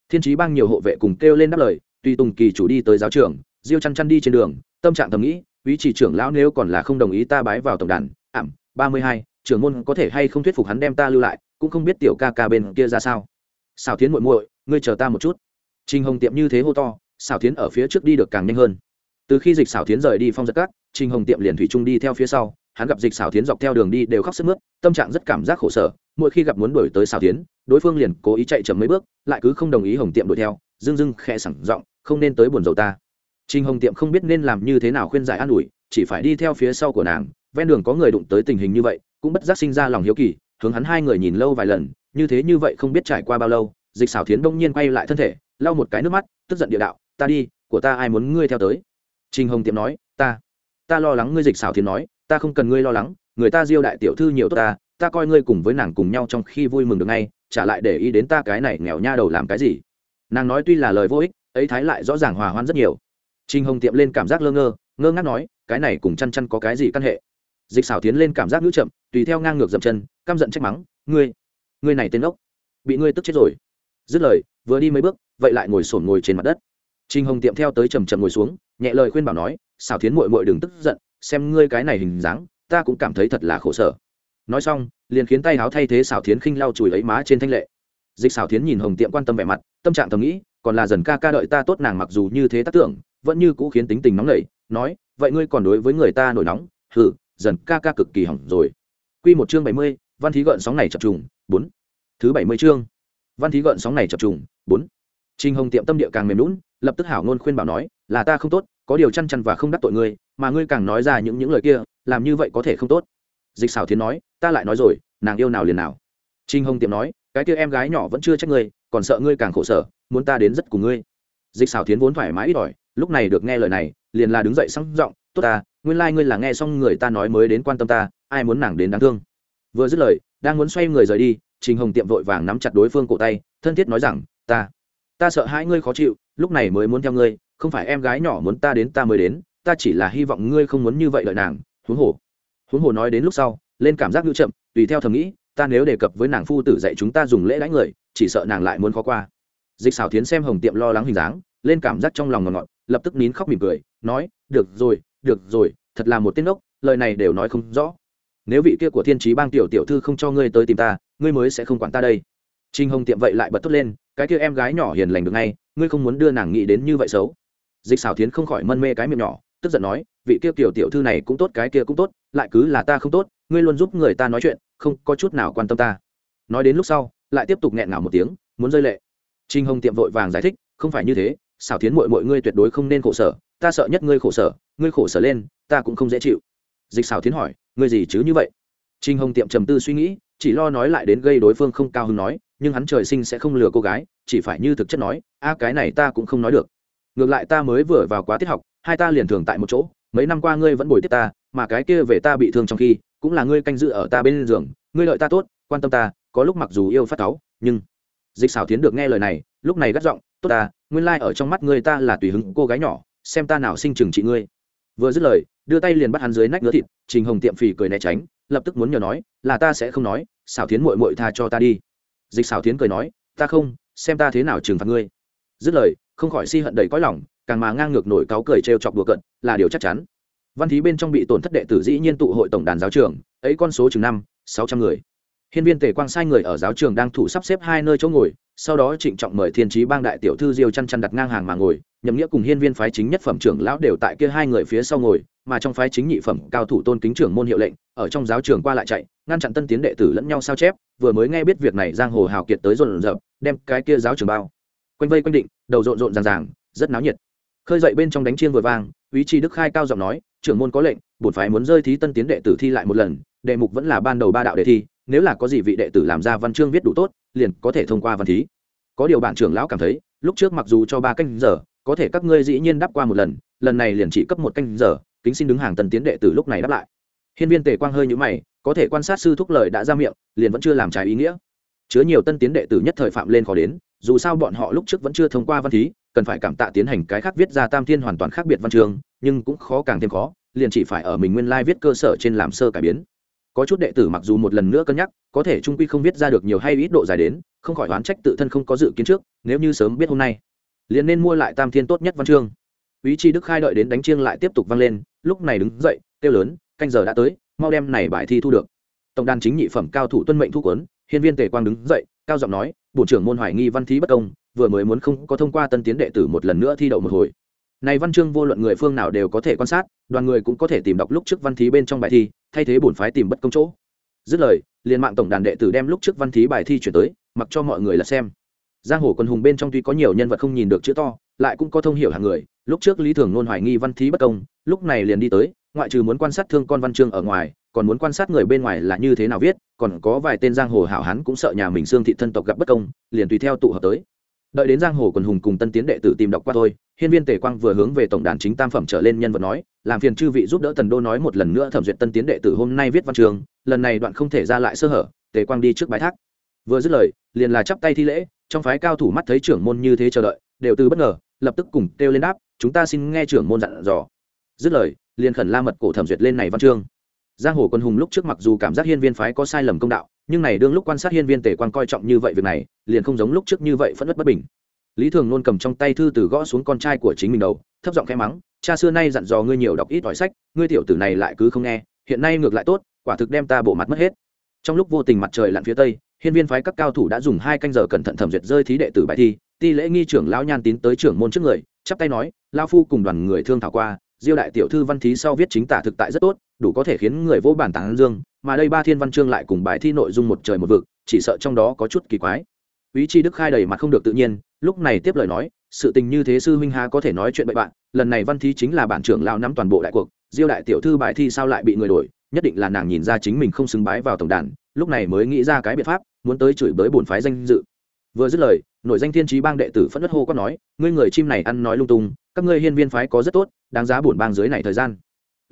Speaker 1: thiên trí bang nhiều hộ vệ cùng kêu lên đáp lời tuy tùng kỳ chủ đi tới giáo trường, diêu chăn chăn đi trên đường, tâm trạng thầm nghĩ ý chỉ trưởng lão nếu còn là không đồng ý ta bái vào tổng đàn, ảm, ba mươi hai, trưởng môn có thể hay không thuyết phục hắn đem ta lưu lại, cũng không biết tiểu ca ca bên kia ra sao. Xào tiến muội muội, ngươi chờ ta một chút. Trình hồng tiệm như thế hô to xào tiến ở phía trước đi được càng nhanh hơn. Từ khi dịch xảo tiến rời đi phong giật cát trình hồng tiệm liền thủy trung đi theo phía sau hắn gặp dịch xảo tiến dọc theo đường đi đều khóc sức mướt, tâm trạng rất cảm giác khổ sở, mỗi khi gặp muốn đuổi tới xảo tiến, đối phương liền cố ý chạy chậm mấy bước, lại cứ không đồng ý hồng tiệm đuổi theo dưng dưng khẽ sẳng giọng, không nên tới buồn dầu ta. Trình hồng tiệm không biết nên làm như thế nào khuyên giải an ủi, chỉ phải đi theo phía sau của nàng, ven đường có người đụng tới tình hình như vậy, cũng bất giác sinh ra lòng hiếu kỳ, hướng hắn hai người nhìn lâu vài lần, như thế như vậy không biết trải qua bao lâu, dịch xảo tiến đông nhiên quay lại thân thể, lau một cái nước mắt, tức giận địa đạo, ta đi, của ta ai muốn ngươi theo tới? Trình hồng tiệm nói, ta ta lo lắng ngươi dịch xảo tiến nói ta không cần ngươi lo lắng người ta diêu đại tiểu thư nhiều tốt ta ta coi ngươi cùng với nàng cùng nhau trong khi vui mừng được ngay trả lại để ý đến ta cái này nghèo nha đầu làm cái gì nàng nói tuy là lời vô ích ấy thái lại rõ ràng hòa hoan rất nhiều Trình Hồng tiệm lên cảm giác lơ ngơ, ngơ ngác nói, cái này cùng chăn chăn có cái gì căn hệ? Dịch xảo tiến lên cảm giác ngữ chậm, tùy theo ngang ngược dậm chân, căm giận trách mắng, ngươi, ngươi này tên ốc, bị ngươi tức chết rồi. Dứt lời, vừa đi mấy bước, vậy lại ngồi sổn ngồi trên mặt đất. Trình Hồng tiệm theo tới chầm chậm ngồi xuống, nhẹ lời khuyên bảo nói, xảo tiến mội mội đừng tức giận, xem ngươi cái này hình dáng, ta cũng cảm thấy thật là khổ sở. Nói xong, liền khiến tay áo thay thế xảo thiến khinh lau chùi ấy má trên thanh lệ. Dịch xảo thiến nhìn Hồng tiệm quan tâm vẻ mặt, tâm trạng thầm nghĩ, còn là dần ca ca đợi ta tốt nàng mặc dù như thế tác tưởng, vẫn như cũ khiến tính tình nóng nảy nói vậy ngươi còn đối với người ta nổi nóng hử dần ca ca cực kỳ hỏng rồi quy một chương bảy mươi văn thí gợn sóng này chập trùng bốn thứ bảy mươi chương văn thí gợn sóng này chập trùng bốn Trình Hồng tiệm tâm địa càng mềm lún, lập tức hảo ngôn khuyên bảo nói, là ta không tốt, có điều chăn chăn và không đắc tội ngươi, mà ngươi càng nói ra những những lời kia, làm như vậy có thể không tốt. Dịch Sảo Thiến nói, ta lại nói rồi, nàng yêu nào liền nào. Trình Hồng tiệm nói, cái kia em gái nhỏ vẫn chưa trách ngươi, còn sợ ngươi càng khổ sở, muốn ta đến rất cùng ngươi. Dịch Sảo Thiến vốn thoải mái ít ỏi, lúc này được nghe lời này liền là đứng dậy sang giọng tốt ta nguyên lai、like、ngươi là nghe xong người ta nói mới đến quan tâm ta ai muốn nàng đến đáng thương vừa dứt lời đang muốn xoay người rời đi trình hồng tiệm vội vàng nắm chặt đối phương cổ tay thân thiết nói rằng ta ta sợ hai ngươi khó chịu lúc này mới muốn theo ngươi không phải em gái nhỏ muốn ta đến ta mới đến ta chỉ là hy vọng ngươi không muốn như vậy lợi nàng, huống hồ. Huống hồ nói đến lúc sau, lên cảm giác ngữ chậm, tùy theo thầm nghĩ, ta nếu đề cập với nàng phu tử dạy chúng ta dùng lễ đánh người, chỉ sợ nàng lại muốn khó qua. Dịch xảo tiến xem hồng tiệm lo lắng hình dáng, lên cảm giác trong lòng ngọt ngọt, lập tức nín khóc mỉm cười, nói, được rồi được rồi, thật là một tên ốc lời này đều nói không rõ. Nếu vị kia của thiên trí bang tiểu tiểu thư không cho ngươi tới tìm ta, ngươi mới sẽ không quản ta đây. Trinh hồng tiệm vậy lại bật thốt lên, cái kia em gái nhỏ hiền lành được ngay, ngươi không muốn đưa nàng nghĩ đến như vậy xấu. Dịch xảo tiến không khỏi mân mê cái miệng nhỏ tức giận nói, vị kia tiểu tiểu thư này cũng tốt, cái kia cũng tốt, lại cứ là ta không tốt, ngươi luôn giúp người ta nói chuyện, không có chút nào quan tâm ta. Nói đến lúc sau, lại tiếp tục nghẹn ngào một tiếng, muốn rơi lệ. Trinh hồng tiệm vội vàng giải thích, không phải như thế, xảo tiến mội mội ngươi tuyệt đối không nên khổ sở, ta sợ nhất ngươi khổ sở, ngươi khổ sở lên, ta cũng không dễ chịu. Dịch xảo tiến hỏi, ngươi gì chứ như vậy? Trinh hồng tiệm trầm tư suy nghĩ, chỉ lo nói lại đến gây đối phương không cao hứng nói, nhưng hắn trời sinh sẽ không lừa cô gái, chỉ phải như thực chất nói, a, cái này ta cũng không nói được. Ngược lại ta mới vừa vào quá tiết học hai ta liền thường tại một chỗ, mấy năm qua ngươi vẫn bồi tiếp ta, mà cái kia về ta bị thương trong khi, cũng là ngươi canh giữ ở ta bên giường, ngươi lợi ta tốt, quan tâm ta, có lúc mặc dù yêu phát cáu, nhưng dịch xảo tiến được nghe lời này, lúc này gắt giọng, tốt ta, nguyên lai ở trong mắt ngươi ta là tùy hứng cô gái nhỏ, xem ta nào sinh trừng trị ngươi. Vừa dứt lời, đưa tay liền bắt hắn dưới nách ngứa thịt, trình hồng tiệm phì cười né tránh, lập tức muốn nhờ nói, là ta sẽ không nói xảo tiến mội mội tha cho ta đi. Dịch xảo tiến cười nói, ta không, xem ta thế nào trừng phạt ngươi. Dứt lời không khỏi si hận đầy cõi lòng, càng mà ngang ngược nổi cáu cười trêu chọc đùa cận là điều chắc chắn. Văn thí bên trong bị tổn thất đệ tử dĩ nhiên tụ hội tổng đàn giáo trường, ấy con số chừng năm, sáu trăm người. Hiên viên tề quang sai người ở giáo trường đang thủ sắp xếp hai nơi chỗ ngồi, sau đó trịnh trọng mời thiên trí bang đại tiểu thư diêu chăn chăn đặt ngang hàng mà ngồi, nhậm nghĩa cùng hiên viên phái chính nhất phẩm trưởng lão đều tại kia hai người phía sau ngồi, mà trong phái chính nhị phẩm cao thủ tôn kính trưởng môn hiệu lệnh, ở trong giáo trường qua lại chạy, ngăn chặn tân tiến đệ tử lẫn nhau sao chép, vừa mới nghe biết việc này giang hồ hào kiệt tới rộn rợp, đem cái kia giáo trường bao quanh vây quanh định, đầu rộn rộn ràng ràng, rất náo nhiệt. Khơi dậy bên trong đánh chiên vừa vang ý chí đức khai cao giọng nói, trưởng môn có lệnh, bổn phái muốn rơi thí tân tiến đệ tử thi lại một lần đề mục vẫn là ban đầu ba đạo đề thi, nếu là có gì vị đệ tử làm ra văn chương viết đủ tốt, liền có thể thông qua văn thí. Có điều bạn trưởng lão cảm thấy, lúc trước mặc dù cho ba canh giờ, có thể các ngươi dĩ nhiên đáp qua một lần lần này liền chỉ cấp một canh giờ, kính xin đứng hàng Tân tiến đệ tử lúc này đáp lại. Hiên viên tề quang hơi nhũ mày, có thể quan sát sư thúc lời đã ra miệng, liền vẫn chưa làm trái ý nghĩa. Chứa nhiều tân tiến đệ tử nhất thời phạm lên khó đến dù sao bọn họ lúc trước vẫn chưa thông qua văn thí, cần phải cảm tạ tiến hành cái khác viết ra tam thiên hoàn toàn khác biệt văn trường, nhưng cũng khó càng thêm khó, liền chỉ phải ở mình nguyên lai viết cơ sở trên làm sơ cải biến. Có chút đệ tử mặc dù một lần nữa cân nhắc, có thể trung quy không viết ra được nhiều hay ít độ dài đến, không khỏi oán trách tự thân không có dự kiến trước, nếu như sớm biết hôm nay, liền nên mua lại tam thiên tốt nhất văn chương. Ý chi đức khai đợi đến đánh chiêng lại tiếp tục vang lên, lúc này đứng dậy, kêu lớn, canh giờ đã tới, mau đem này bài thi thu được. Tổng đàn chính nhị phẩm cao thủ tuân mệnh thu quấn hiên viên tề quang đứng dậy, cao giọng nói bộ trưởng môn hoài nghi văn thí bất công, vừa mới muốn không có thông qua tân tiến đệ tử một lần nữa thi đậu một hồi. Này văn chương vô luận người phương nào đều có thể quan sát, đoàn người cũng có thể tìm đọc lúc trước văn thí bên trong bài thi, thay thế bổn phái tìm bất công chỗ. Dứt lời, liền mạng tổng đàn đệ tử đem lúc trước văn thí bài thi chuyển tới, mặc cho mọi người là xem. Giang hồ quân hùng bên trong tuy có nhiều nhân vật không nhìn được chữ to, lại cũng có thông hiểu hàng người, lúc trước lý thường nôn hoài nghi văn thí bất công, lúc này liền đi tới, ngoại trừ muốn quan sát thương con văn chương ở ngoài còn muốn quan sát người bên ngoài là như thế nào viết, còn có vài tên giang hồ hảo hán cũng sợ nhà mình xương thị thân tộc gặp bất công, liền tùy theo tụ hợp tới. Đợi đến giang hồ quần hùng cùng tân tiến đệ tử tìm đọc qua thôi, hiên viên tề quang vừa hướng về tổng đàn chính tam phẩm trở lên nhân vật nói, làm phiền chư vị giúp đỡ tần đô nói một lần nữa thẩm duyệt tân tiến đệ tử hôm nay viết văn trường, lần này đoạn không thể ra lại sơ hở, tề quang đi trước bãi thác. Vừa dứt lời, liền là chắp tay thi lễ, trong phái cao thủ mắt thấy trưởng môn như thế chờ đợi, đều từ bất ngờ, lập tức cùng kêu lên đáp, chúng ta xin nghe trưởng môn dặn dò. Dứt lời, liền khẩn la mật cổ thẩm duyệt lên này văn chương giang hồ quân hùng lúc trước mặc dù cảm giác hiên viên phái có sai lầm công đạo, nhưng này đương lúc quan sát hiên viên tề quan coi trọng như vậy việc này, liền không giống lúc trước như vậy phẫn nứt bất bình. Lý thường nôn cầm trong tay thư từ gõ xuống con trai của chính mình đầu, thấp giọng khẽ mắng, cha xưa nay dặn dò ngươi nhiều đọc ít ỏi sách, ngươi tiểu tử này lại cứ không nghe, hiện nay ngược lại tốt, quả thực đem ta bộ mặt mất hết. Trong lúc vô tình mặt trời lặn phía tây, hiên viên phái các cao thủ đã dùng hai canh giờ cẩn thận thẩm duyệt rơi thí đệ tử bài thi, ti lễ nghi trưởng lão nhan tín tới trưởng môn trước người, chắp tay nói lao phu cùng đoàn người thương thảo qua, diêu đại tiểu thư văn thí sau viết chính tả thực tại rất tốt đủ có thể khiến người vô bản tán dương, mà đây ba thiên văn chương lại cùng bài thi nội dung một trời một vực, chỉ sợ trong đó có chút kỳ quái. Ý chi đức khai đầy mặt không được tự nhiên, lúc này tiếp lời nói, sự tình như thế sư huynh há có thể nói chuyện bậy bạn, lần này văn Thi chính là bản trưởng lao nắm toàn bộ đại cuộc, diêu đại tiểu thư bài thi sao lại bị người đổi, nhất định là nàng nhìn ra chính mình không xứng bái vào tổng đàn, lúc này mới nghĩ ra cái biện pháp, muốn tới chửi bới bổn phái danh dự. Vừa dứt lời nội danh thiên trí bang đệ tử phất đất hô có nói, ngươi người chim này ăn nói lung tung, các ngươi hiên viên phái có rất tốt, đáng giá bổn bang dưới này thời gian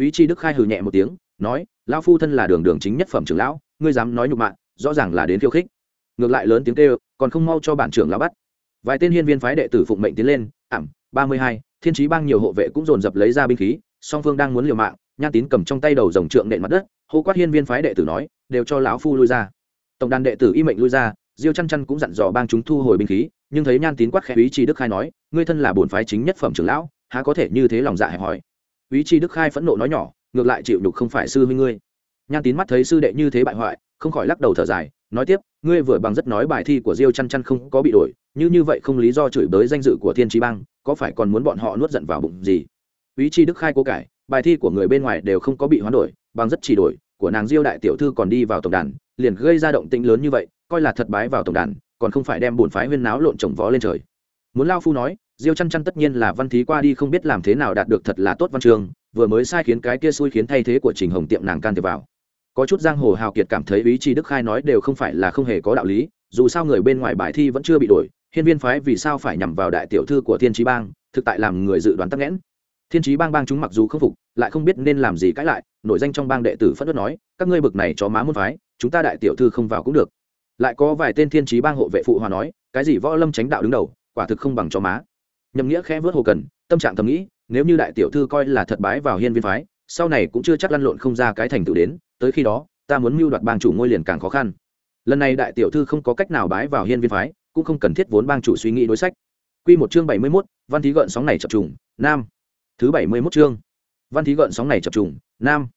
Speaker 1: ý chi đức khai hừ nhẹ một tiếng, nói, lão phu thân là đường đường chính nhất phẩm trưởng lão, ngươi dám nói nhục mạ, rõ ràng là đến khiêu khích. Ngược lại lớn tiếng kêu, còn không mau cho bản trưởng lão bắt. Vài tên hiên viên phái đệ tử phụng mệnh tiến lên ảm ba mươi hai, thiên trí bang nhiều hộ vệ cũng dồn dập lấy ra binh khí, song phương đang muốn liều mạng, nhan tín cầm trong tay đầu dòng trượng nện mặt đất, hô quát hiên viên phái đệ tử nói, đều cho lão phu lui ra. Tổng đàn đệ tử y mệnh lui ra, diêu chăn chăn cũng dặn dò bang chúng thu hồi binh khí, nhưng thấy nhan tín quát khẽ, ý chi đức khai nói, ngươi thân là bổn phái chính nhất phẩm trưởng lão, há có thể như thế lòng dạ hẹp hỏi ý chi đức khai phẫn nộ nói nhỏ, ngược lại chịu nhục không phải sư huynh ngươi. Nhan tín mắt thấy sư đệ như thế bại hoại, không khỏi lắc đầu thở dài, nói tiếp, ngươi vừa bằng rất nói bài thi của diêu chăn chăn không có bị đổi, như như vậy không lý do chửi bới danh dự của thiên trí bang, có phải còn muốn bọn họ nuốt giận vào bụng gì? Ý chi đức khai cố cải, bài thi của người bên ngoài đều không có bị hoán đổi, bằng rất chỉ đổi, của nàng diêu đại tiểu thư còn đi vào tổng đàn, liền gây ra động tĩnh lớn như vậy, coi là thật bái vào tổng đàn, còn không phải đem bổn phái huyên náo lộn trồng vó lên trời. Muốn lao phu nói diêu chăn chăn tất nhiên là văn thí qua đi không biết làm thế nào đạt được thật là tốt văn trường. vừa mới sai khiến cái kia xui khiến thay thế của trình hồng tiệm nàng can thiệp vào. Có chút giang hồ hào kiệt cảm thấy ý chí đức khai nói đều không phải là không hề có đạo lý, dù sao người bên ngoài bài thi vẫn chưa bị đổi, hiên viên phái vì sao phải nhằm vào đại tiểu thư của thiên trí bang, thực tại làm người dự đoán tắc nghẽn. Thiên trí bang bang chúng mặc dù không phục, lại không biết nên làm gì cãi lại nội danh trong bang đệ tử phất đất nói, các ngươi bực này cho má môn phái, chúng ta đại tiểu thư không vào cũng được. Lại có vài tên thiên trí bang hộ vệ phụ hòa nói, cái gì võ lâm tránh đạo đứng đầu, quả thực không bằng cho má nhậm nghĩa khẽ vớt hồ cần, tâm trạng thầm nghĩ, nếu như đại tiểu thư coi là thật bái vào hiên viên phái, sau này cũng chưa chắc lăn lộn không ra cái thành tựu đến, tới khi đó, ta muốn mưu đoạt bang chủ ngôi liền càng khó khăn. Lần này đại tiểu thư không có cách nào bái vào hiên viên phái, cũng không cần thiết vốn bang chủ suy nghĩ đối sách. Q một chương bảy mươi mốt, văn thí gợn sóng này chập trùng, nam. Thứ bảy mươi mốt chương, văn thí gợn sóng này chập trùng, nam.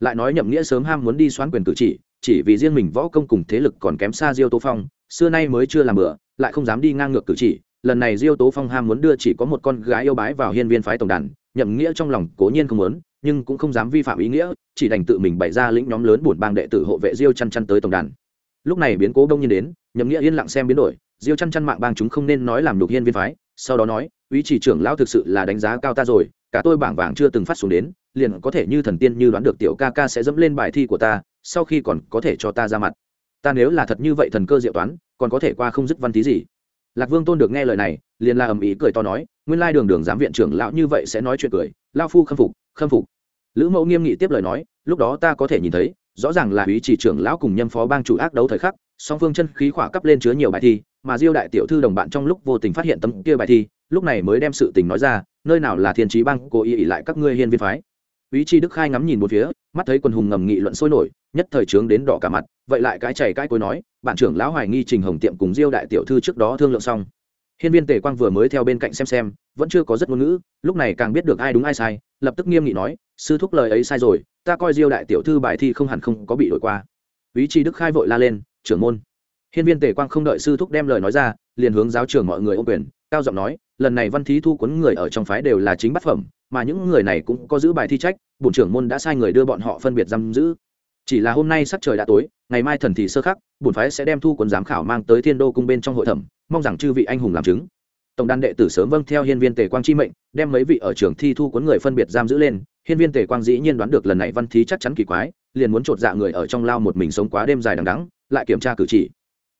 Speaker 1: Lại nói nhậm nghĩa sớm ham muốn đi xoán quyền cử chỉ chỉ vì riêng mình võ công cùng thế lực còn kém xa diêu tố phong, xưa nay mới chưa làm bữa lại không dám đi ngang ngược cử chỉ lần này diêu tố phong ham muốn đưa chỉ có một con gái yêu bái vào hiên viên phái tổng đàn, nhậm nghĩa trong lòng cố nhiên không muốn, nhưng cũng không dám vi phạm ý nghĩa, chỉ đành tự mình bày ra lĩnh nhóm lớn buồn bang đệ tử hộ vệ diêu chăn chăn tới tổng đàn. Lúc này biến cố đông nhiên đến, nhậm nghĩa yên lặng xem biến đổi, diêu chăn chăn mạng bang chúng không nên nói làm đục hiên viên phái, sau đó nói, ý chỉ trưởng lão thực sự là đánh giá cao ta rồi, cả tôi bảng vàng chưa từng phát xuống đến, liền có thể như thần tiên như đoán được tiểu ca ca sẽ dẫm lên bài thi của ta, sau khi còn có thể cho ta ra mặt. Ta nếu là thật như vậy thần cơ diệu toán, còn có thể qua không dứt văn tí gì? Lạc vương tôn được nghe lời này, liền la ầm ĩ cười to nói, nguyên lai đường đường giám viện trưởng lão như vậy sẽ nói chuyện cười lao phu khâm phục khâm phục. Lữ mẫu nghiêm nghị tiếp lời nói, lúc đó ta có thể nhìn thấy, rõ ràng là ý chỉ trưởng lão cùng nhâm phó bang chủ ác đấu thời khắc, song phương chân khí khỏa cấp lên chứa nhiều bài thi, mà diêu đại tiểu thư đồng bạn trong lúc vô tình phát hiện tấm kia bài thi, lúc này mới đem sự tình nói ra, nơi nào là thiên trí bang, cố ý ỉ lại các ngươi hiên viên phái ý chi đức khai ngắm nhìn một phía, mắt thấy quần hùng ngầm nghị luận sôi nổi, nhất thời trướng đến đỏ cả mặt, vậy lại cái chảy cái cối nói bạn trưởng lão hoài nghi trình hồng tiệm cùng diêu đại tiểu thư trước đó thương lượng xong. Hiên viên tề quang vừa mới theo bên cạnh xem xem, vẫn chưa có rất ngôn ngữ, lúc này càng biết được ai đúng ai sai, lập tức nghiêm nghị nói, sư thúc lời ấy sai rồi, ta coi diêu đại tiểu thư bài thi không hẳn không có bị đổi qua. Ý chi đức khai vội la lên, trưởng môn. Hiên viên tề quang không đợi sư thúc đem lời nói ra, liền hướng giáo trưởng mọi người ô quyền, cao giọng nói, lần này văn thí thu cuốn người ở trong phái đều là chính bát phẩm mà những người này cũng có giữ bài thi trách, bổn trưởng môn đã sai người đưa bọn họ phân biệt giam giữ. Chỉ là hôm nay sắc trời đã tối, ngày mai thần thì sơ khắc, bổn phái sẽ đem thu cuốn giám khảo mang tới thiên đô cung bên trong hội thẩm, mong rằng chư vị anh hùng làm chứng. Tổng đàn đệ tử sớm vâng theo hiên viên tề quang chi mệnh, đem mấy vị ở trường thi thu cuốn người phân biệt giam giữ lên. Hiên viên tề quang dĩ nhiên đoán được lần này văn thí chắc chắn kỳ quái, liền muốn chột dạ người ở trong lao một mình sống quá đêm dài đằng đắng lại kiểm tra cử chỉ.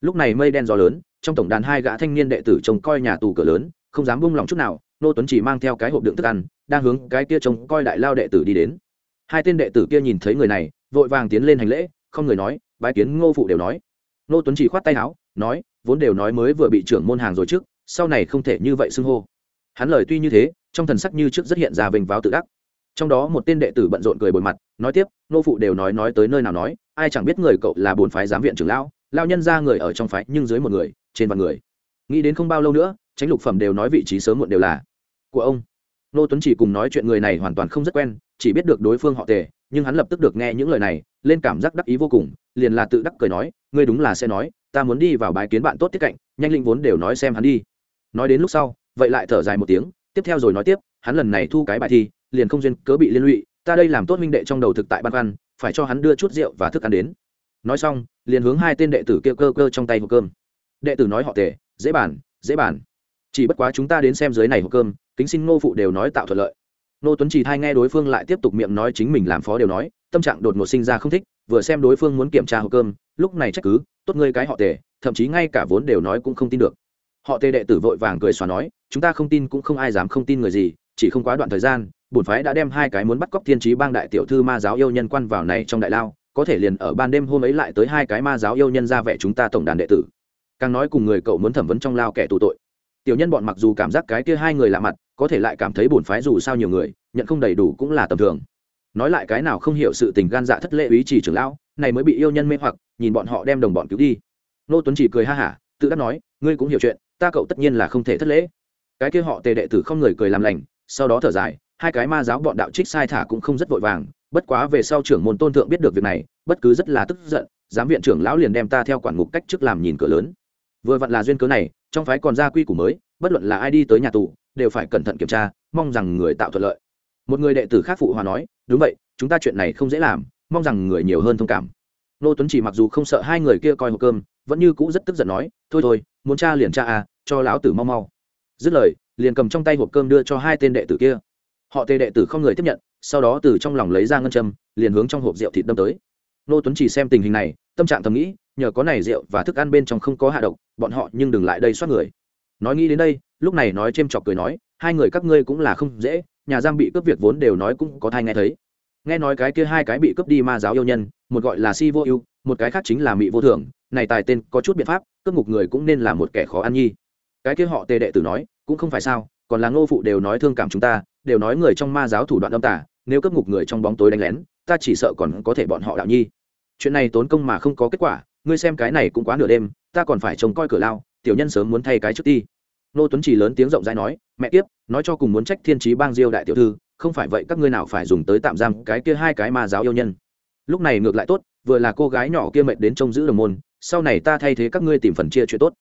Speaker 1: Lúc này mây đen gió lớn, trong tổng đàn hai gã thanh niên đệ tử trông coi nhà tù cửa lớn, không dám buông lòng chút nào, nô tuấn chỉ mang theo cái hộp đựng thức ăn đang hướng cái kia trông coi đại lao đệ tử đi đến. Hai tên đệ tử kia nhìn thấy người này, vội vàng tiến lên hành lễ, không người nói, bái kiến ngô phụ đều nói. Ngô tuấn chỉ khoát tay áo, nói, vốn đều nói mới vừa bị trưởng môn hàng rồi trước, sau này không thể như vậy xưng hô. Hắn lời tuy như thế, trong thần sắc như trước rất hiện ra vênh váo tự đắc. Trong đó một tên đệ tử bận rộn cười bồi mặt, nói tiếp nô phụ đều nói nói tới nơi nào nói, ai chẳng biết người cậu là bồn phái giám viện trưởng lão lao nhân ra người ở trong phái nhưng dưới một người, trên vạn người. Nghĩ đến không bao lâu nữa tránh lục phẩm đều nói vị trí sớm muộn đều là của ông nô tuấn chỉ cùng nói chuyện người này hoàn toàn không rất quen chỉ biết được đối phương họ tề nhưng hắn lập tức được nghe những lời này lên cảm giác đắc ý vô cùng liền là tự đắc cười nói ngươi đúng là sẽ nói ta muốn đi vào bái kiến bạn tốt tiết cạnh nhanh linh vốn đều nói xem hắn đi. Nói đến lúc sau vậy lại thở dài một tiếng tiếp theo rồi nói tiếp hắn lần này thu cái bài thi liền không duyên cớ bị liên lụy ta đây làm tốt minh đệ trong đầu thực tại ban văn, phải cho hắn đưa chút rượu và thức ăn đến. Nói xong liền hướng hai tên đệ tử kêu cơ cơ trong tay hộp cơm. Đệ tử nói họ tề dễ bàn dễ bàn chỉ bất quá chúng ta đến xem dưới này hộp cơm, kính xin ngô phụ đều nói tạo thuận lợi. Nô tuấn chỉ thay nghe đối phương lại tiếp tục miệng nói chính mình làm phó đều nói, tâm trạng đột ngột sinh ra không thích, vừa xem đối phương muốn kiểm tra hộp cơm, lúc này trách cứ, tốt ngươi cái họ tề, thậm chí ngay cả vốn đều nói cũng không tin được. Họ tề đệ tử vội vàng cười xóa nói, chúng ta không tin cũng không ai dám không tin người gì, chỉ không quá đoạn thời gian, bổn phái đã đem hai cái muốn bắt cóc thiên trí bang đại tiểu thư ma giáo yêu nhân quan vào này trong đại lao, có thể liền ở ban đêm hôm ấy lại tới hai cái ma giáo yêu nhân ra vẻ chúng ta tổng đàn đệ tử. Càng nói cùng người cậu muốn thẩm vấn trong lao kẻ tù tội tiểu nhân bọn mặc dù cảm giác cái kia hai người lạ mặt, có thể lại cảm thấy bổn phái dù sao nhiều người, nhận không đầy đủ cũng là tầm thường. Nói lại cái nào không hiểu sự tình gan dạ thất lễ ý chỉ trưởng lão, này mới bị yêu nhân mê hoặc, nhìn bọn họ đem đồng bọn cứu đi. Nô tuấn chỉ cười ha hả, tự đắc nói, ngươi cũng hiểu chuyện, ta cậu tất nhiên là không thể thất lễ. Cái kia họ tề đệ tử không người cười làm lành, sau đó thở dài, hai cái ma giáo bọn đạo trích sai thả cũng không rất vội vàng, bất quá về sau trưởng môn tôn thượng biết được việc này, bất cứ rất là tức giận, giám viện trưởng lão liền đem ta theo quản ngục cách trước làm nhìn cửa lớn. Vừa vặn là duyên cớ này trong phái còn ra quy củ mới, bất luận là ai đi tới nhà tù, đều phải cẩn thận kiểm tra, mong rằng người tạo thuận lợi. Một người đệ tử khác phụ hòa nói, đúng vậy, chúng ta chuyện này không dễ làm, mong rằng người nhiều hơn thông cảm. Nô tuấn chỉ mặc dù không sợ hai người kia coi hộp cơm, vẫn như cũ rất tức giận nói, thôi thôi, muốn cha liền cha à cho lão tử mau mau. Dứt lời, liền cầm trong tay hộp cơm đưa cho hai tên đệ tử kia. Họ tề đệ tử không người tiếp nhận, sau đó từ trong lòng lấy ra ngân châm, liền hướng trong hộp rượu thịt đâm tới nô tuấn chỉ xem tình hình này, tâm trạng thầm nghĩ, nhờ có này rượu và thức ăn bên trong không có hạ độc, bọn họ nhưng đừng lại đây soát người. Nói nghĩ đến đây, lúc này nói c h chọc cười nói, hai người các ngươi cũng là không dễ, nhà giam bị cướp việc vốn đều nói cũng có thai nghe thấy. Nghe nói cái kia hai cái bị cướp đi ma giáo yêu nhân, một gọi là si vô ưu, một cái khác chính là mị vô thường, này tài tên có chút biện pháp, cướp ngục người cũng nên là một kẻ khó ăn nhi. Cái kia họ tề đệ tử nói, cũng không phải sao, còn là ngô phụ đều nói thương cảm chúng ta, đều nói người trong ma giáo thủ đoạn âm tả nếu cướp ngục người trong bóng tối đánh lén, ta chỉ sợ còn có thể bọn họ đạo nhi chuyện này tốn công mà không có kết quả, ngươi xem cái này cũng quá nửa đêm, ta còn phải trông coi cửa lao, tiểu nhân sớm muốn thay cái trước ti nô tuấn chỉ lớn tiếng rộng rãi nói, mẹ tiếp nói cho cùng muốn trách thiên trí bang diêu đại tiểu thư, không phải vậy các ngươi nào phải dùng tới tạm giam cái kia hai cái mà giáo yêu nhân. Lúc này ngược lại tốt, vừa là cô gái nhỏ kia mệt đến trông giữ đồng môn, sau này ta thay thế các ngươi tìm phần chia chuyện tốt.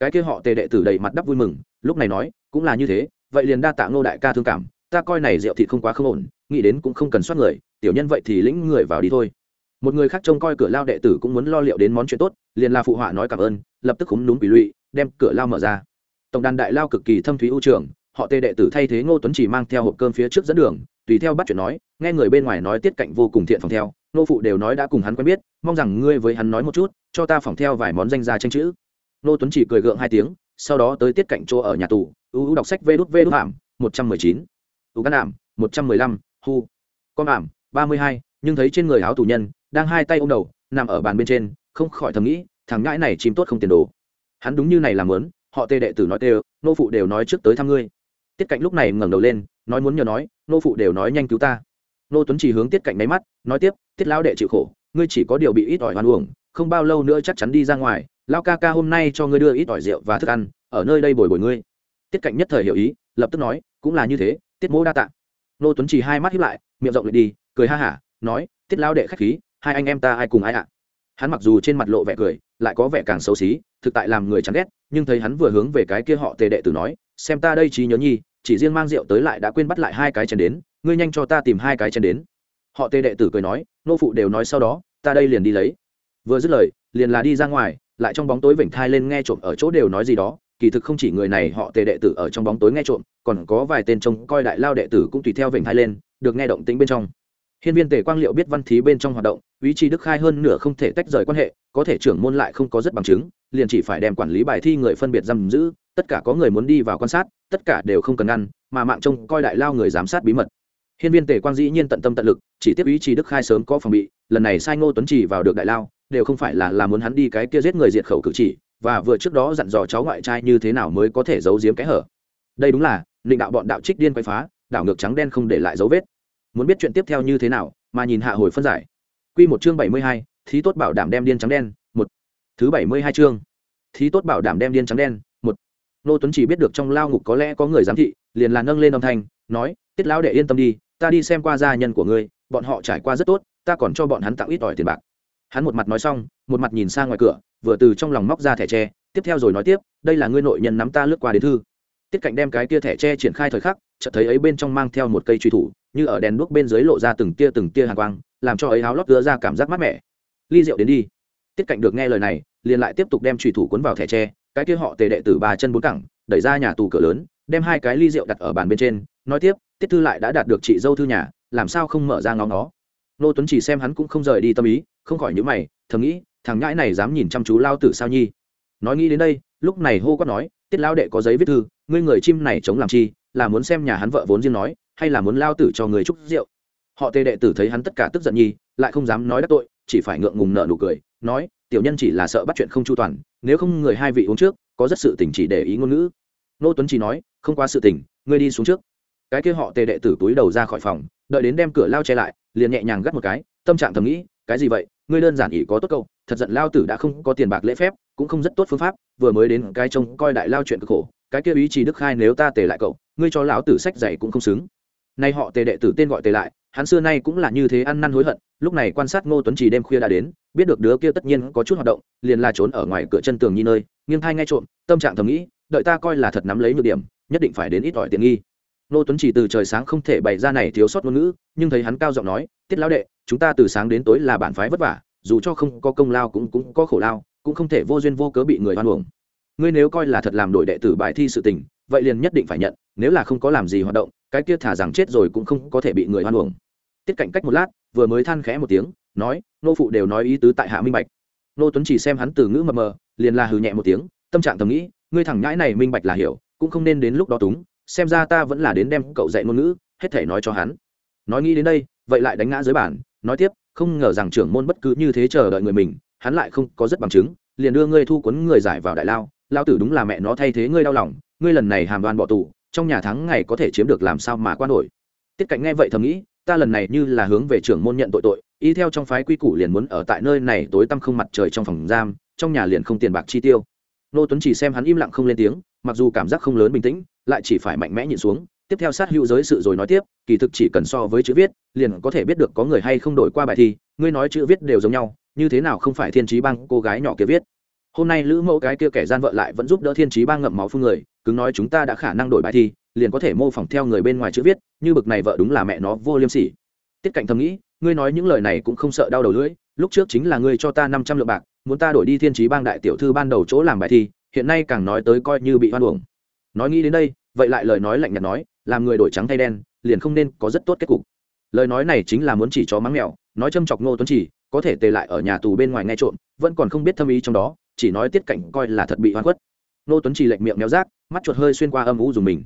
Speaker 1: Cái kia họ tề đệ tử đầy mặt đắp vui mừng, lúc này nói, cũng là như thế, vậy liền đa tạ ngô đại ca thương cảm, ta coi này rượu thịt không quá không ổn, nghĩ đến cũng không cần soát người, tiểu nhân vậy thì lĩnh người vào đi thôi một người khác trông coi cửa lao đệ tử cũng muốn lo liệu đến món chuyện tốt, liền là phụ họa nói cảm ơn, lập tức khúng núm bị lụy, đem cửa lao mở ra. Tổng đàn đại lao cực kỳ thâm thúy ưu trường, họ tê đệ tử thay thế ngô tuấn chỉ mang theo hộp cơm phía trước dẫn đường, tùy theo bắt chuyện nói, nghe người bên ngoài nói tiết cạnh vô cùng thiện phòng theo nô phụ đều nói đã cùng hắn quen biết, mong rằng ngươi với hắn nói một chút, cho ta phòng theo vài món danh gia tranh chữ. Nô tuấn chỉ cười gượng hai tiếng, sau đó tới tiết cạnh chỗ ở nhà tù ưu u đọc sách vê đút vê đút ảm, một trăm mười chín ưu căn ảm, một trăm mười lăm, hu, con ảm, ba mươi hai, nhưng thấy trên người áo tù nhân đang hai tay ôm đầu, nằm ở bàn bên trên, không khỏi thầm nghĩ, thằng ngãi này chim tốt không tiền đồ. Hắn đúng như này làm lớn họ tê đệ tử nói tê nô phụ đều nói trước tới thăm ngươi. Tiết cạnh lúc này ngẩng đầu lên, nói muốn nhờ nói, nô phụ đều nói nhanh cứu ta. Nô tuấn chỉ hướng tiết cạnh máy mắt, nói tiếp, tiết lão đệ chịu khổ, ngươi chỉ có điều bị ít ỏi hoan uổng, không bao lâu nữa chắc chắn đi ra ngoài lao ca ca hôm nay cho ngươi đưa ít ỏi rượu và thức ăn, ở nơi đây bồi bồi ngươi. Tiết cạnh nhất thời hiểu ý, lập tức nói, cũng là như thế, tiết mỗ đa tạ. Nô tuấn chỉ hai mắt hiếp lại, miệng rộng lại đi, cười ha hả, nói, tiết Lão đệ khách khí hai anh em ta ai cùng ai ạ? Hắn mặc dù trên mặt lộ vẻ cười, lại có vẻ càng xấu xí, thực tại làm người chán ghét, nhưng thấy hắn vừa hướng về cái kia họ tề đệ tử nói, xem ta đây trí nhớ nhi, chỉ riêng mang rượu tới lại đã quên bắt lại hai cái chén đến, ngươi nhanh cho ta tìm hai cái chén đến. Họ tề đệ tử cười nói, nô phụ đều nói sau đó, ta đây liền đi lấy. Vừa dứt lời, liền là đi ra ngoài, lại trong bóng tối vểnh thai lên nghe trộm ở chỗ đều nói gì đó, kỳ thực không chỉ người này họ tề đệ tử ở trong bóng tối nghe trộm, còn có vài tên trông coi đại lao đệ tử cũng tùy theo vểnh thai lên, được nghe động tĩnh bên trong. Hiên viên Tề Quang Liệu biết văn thí bên trong hoạt động, ý chí Đức Khai hơn nửa không thể tách rời quan hệ, có thể trưởng môn lại không có rất bằng chứng, liền chỉ phải đem quản lý bài thi người phân biệt giam giữ, tất cả có người muốn đi vào quan sát, tất cả đều không cần ngăn, mà mạng trông coi đại lao người giám sát bí mật. Hiên viên Tề Quang dĩ nhiên tận tâm tận lực, chỉ tiếp ý chí Đức Khai sớm có phòng bị, lần này sai Ngô Tuấn Chỉ vào được đại lao, đều không phải là là muốn hắn đi cái kia giết người diệt khẩu cử chỉ, và vừa trước đó dặn dò cháu ngoại trai như thế nào mới có thể giấu giếm cái hở. Đây đúng là, định đạo bọn đạo trích điên quay phá, đảo ngược trắng đen không để lại dấu vết. Muốn biết chuyện tiếp theo như thế nào, mà nhìn hạ hồi phân giải. Quy một chương bảy mươi hai thí tốt bảo đảm đem điên trắng đen một. Thứ bảy mươi hai chương. Thí tốt bảo đảm đem điên trắng đen một. Nô tuấn chỉ biết được trong lao ngục có lẽ có người giám thị liền là nâng lên âm thanh nói tiết lão đệ yên tâm đi ta đi xem qua gia nhân của ngươi bọn họ trải qua rất tốt ta còn cho bọn hắn tặng ít ỏi tiền bạc. Hắn một mặt nói xong một mặt nhìn sang ngoài cửa vừa từ trong lòng móc ra thẻ tre tiếp theo rồi nói tiếp đây là ngươi nội nhân nắm ta lướt qua đến thư. Tiết cạnh đem cái kia thẻ tre triển khai thời khắc chợt thấy ấy bên trong mang theo một cây truy thủ, như ở đèn đuốc bên dưới lộ ra từng tia từng tia hàng quang, làm cho ấy áo lót đưa ra cảm giác mát mẻ. Ly rượu đến đi. Tiết cạnh được nghe lời này, liền lại tiếp tục đem truy thủ cuốn vào thẻ tre, cái kia họ tề đệ tử ba chân bốn cẳng, đẩy ra nhà tù cửa lớn, đem hai cái ly rượu đặt ở bàn bên trên, nói tiếp, tiết thư lại đã đạt được chị dâu thư nhà, làm sao không mở ra ngó nó nô tuấn chỉ xem hắn cũng không rời đi tâm ý, không khỏi nhữ mày, thầm nghĩ, thằng nhãi này dám nhìn chăm chú lao tử sao nhi? Nói nghĩ đến đây, lúc này hô quát nói, tiết lao đệ có giấy viết thư, ngươi người chim này chống làm chi là muốn xem nhà hắn vợ vốn riêng nói, hay là muốn lao tử cho người chúc rượu. Họ tề đệ tử thấy hắn tất cả tức giận nhi, lại không dám nói đắc tội, chỉ phải ngượng ngùng nợ nụ cười, nói, tiểu nhân chỉ là sợ bắt chuyện không chu toàn, nếu không người hai vị uống trước, có rất sự tình chỉ để ý ngôn ngữ. Nô tuấn chỉ nói, không qua sự tình, ngươi đi xuống trước. Cái kia họ tề đệ tử túi đầu ra khỏi phòng, đợi đến đem cửa lao che lại, liền nhẹ nhàng gắt một cái, tâm trạng thầm nghĩ, cái gì vậy? Ngươi đơn giản ý có tốt câu, thật giận lao tử đã không có tiền bạc lễ phép, cũng không rất tốt phương pháp, vừa mới đến cái trông coi đại lao chuyện cực khổ, cái kia ý chỉ đức khai nếu ta tề lại cậu ngươi cho lão tử sách dạy cũng không xứng. Nay họ tề đệ tử tên gọi tề lại, hắn xưa nay cũng là như thế ăn năn hối hận, lúc này quan sát ngô tuấn trì đêm khuya đã đến, biết được đứa kia tất nhiên có chút hoạt động, liền la trốn ở ngoài cửa chân tường như nơi, nghiêng thai ngay trộm, tâm trạng thầm nghĩ, đợi ta coi là thật nắm lấy nhược điểm, nhất định phải đến ít ỏi tiện nghi. Ngô tuấn chỉ từ trời sáng không thể bày ra này thiếu sót ngôn ngữ, nhưng thấy hắn cao giọng nói, tiết lão đệ, chúng ta từ sáng đến tối là bản phái vất vả, dù cho không có công lao cũng cũng có khổ lao, cũng không thể vô duyên vô cớ bị người hoan uổng. Ngươi nếu coi là thật làm đổi đệ tử bài thi sự tình vậy liền nhất định phải nhận, nếu là không có làm gì hoạt động, cái kia thả rằng chết rồi cũng không có thể bị người hoan hưởng tiết cạnh cách một lát, vừa mới than khẽ một tiếng, nói, nô phụ đều nói ý tứ tại hạ minh bạch. Nô tuấn chỉ xem hắn từ ngữ mờ mờ, liền là hừ nhẹ một tiếng, tâm trạng thầm nghĩ, ngươi thẳng nhãi này minh bạch là hiểu, cũng không nên đến lúc đó túng, xem ra ta vẫn là đến đem cậu dạy ngôn ngữ, hết thể nói cho hắn. Nói nghĩ đến đây, vậy lại đánh ngã dưới bản, nói tiếp, không ngờ rằng trưởng môn bất cứ như thế chờ đợi người mình, hắn lại không có rất bằng chứng, liền đưa ngươi thu quấn người giải vào đại lao lao tử đúng là mẹ nó thay thế ngươi đau lòng ngươi lần này hàm đoan bỏ tù, trong nhà thắng ngày có thể chiếm được làm sao mà quan nổi. Tiết cạnh nghe vậy thầm nghĩ, ta lần này như là hướng về trưởng môn nhận tội tội ý theo trong phái quy củ liền muốn ở tại nơi này tối tăm không mặt trời trong phòng giam, trong nhà liền không tiền bạc chi tiêu. Nô tuấn chỉ xem hắn im lặng không lên tiếng, mặc dù cảm giác không lớn bình tĩnh, lại chỉ phải mạnh mẽ nhịn xuống, tiếp theo sát hữu giới sự rồi nói tiếp, kỳ thực chỉ cần so với chữ viết, liền có thể biết được có người hay không đổi qua bài thi, ngươi nói chữ viết đều giống nhau, như thế nào không phải thiên trí bang cô gái nhỏ kia viết. Hôm nay lữ mẫu cái kia kẻ gian vợ lại vẫn giúp đỡ thiên trí bang ngậm máu phương người cứng nói chúng ta đã khả năng đổi bài thi, liền có thể mô phỏng theo người bên ngoài chữ viết, như bực này vợ đúng là mẹ nó, vô liêm sỉ. Tiết cạnh thầm nghĩ, ngươi nói những lời này cũng không sợ đau đầu lưỡi, lúc trước chính là ngươi cho ta năm trăm lượng bạc, muốn ta đổi đi thiên trí bang đại tiểu thư ban đầu chỗ làm bài thi, hiện nay càng nói tới coi như bị hoan uổng. Nói nghĩ đến đây, vậy lại lời nói lạnh nhạt nói, làm người đổi trắng thay đen, liền không nên có rất tốt kết cục. Lời nói này chính là muốn chỉ chó mắng mèo nói châm chọc ngô tuấn chỉ, có thể tề lại ở nhà tù bên ngoài nghe trộm, vẫn còn không biết thâm ý trong đó, chỉ nói tiết cảnh coi là thật bị hoan khuất. Nô tuấn chỉ lệnh miệng méo rác, mắt chuột hơi xuyên qua âm u dùng mình.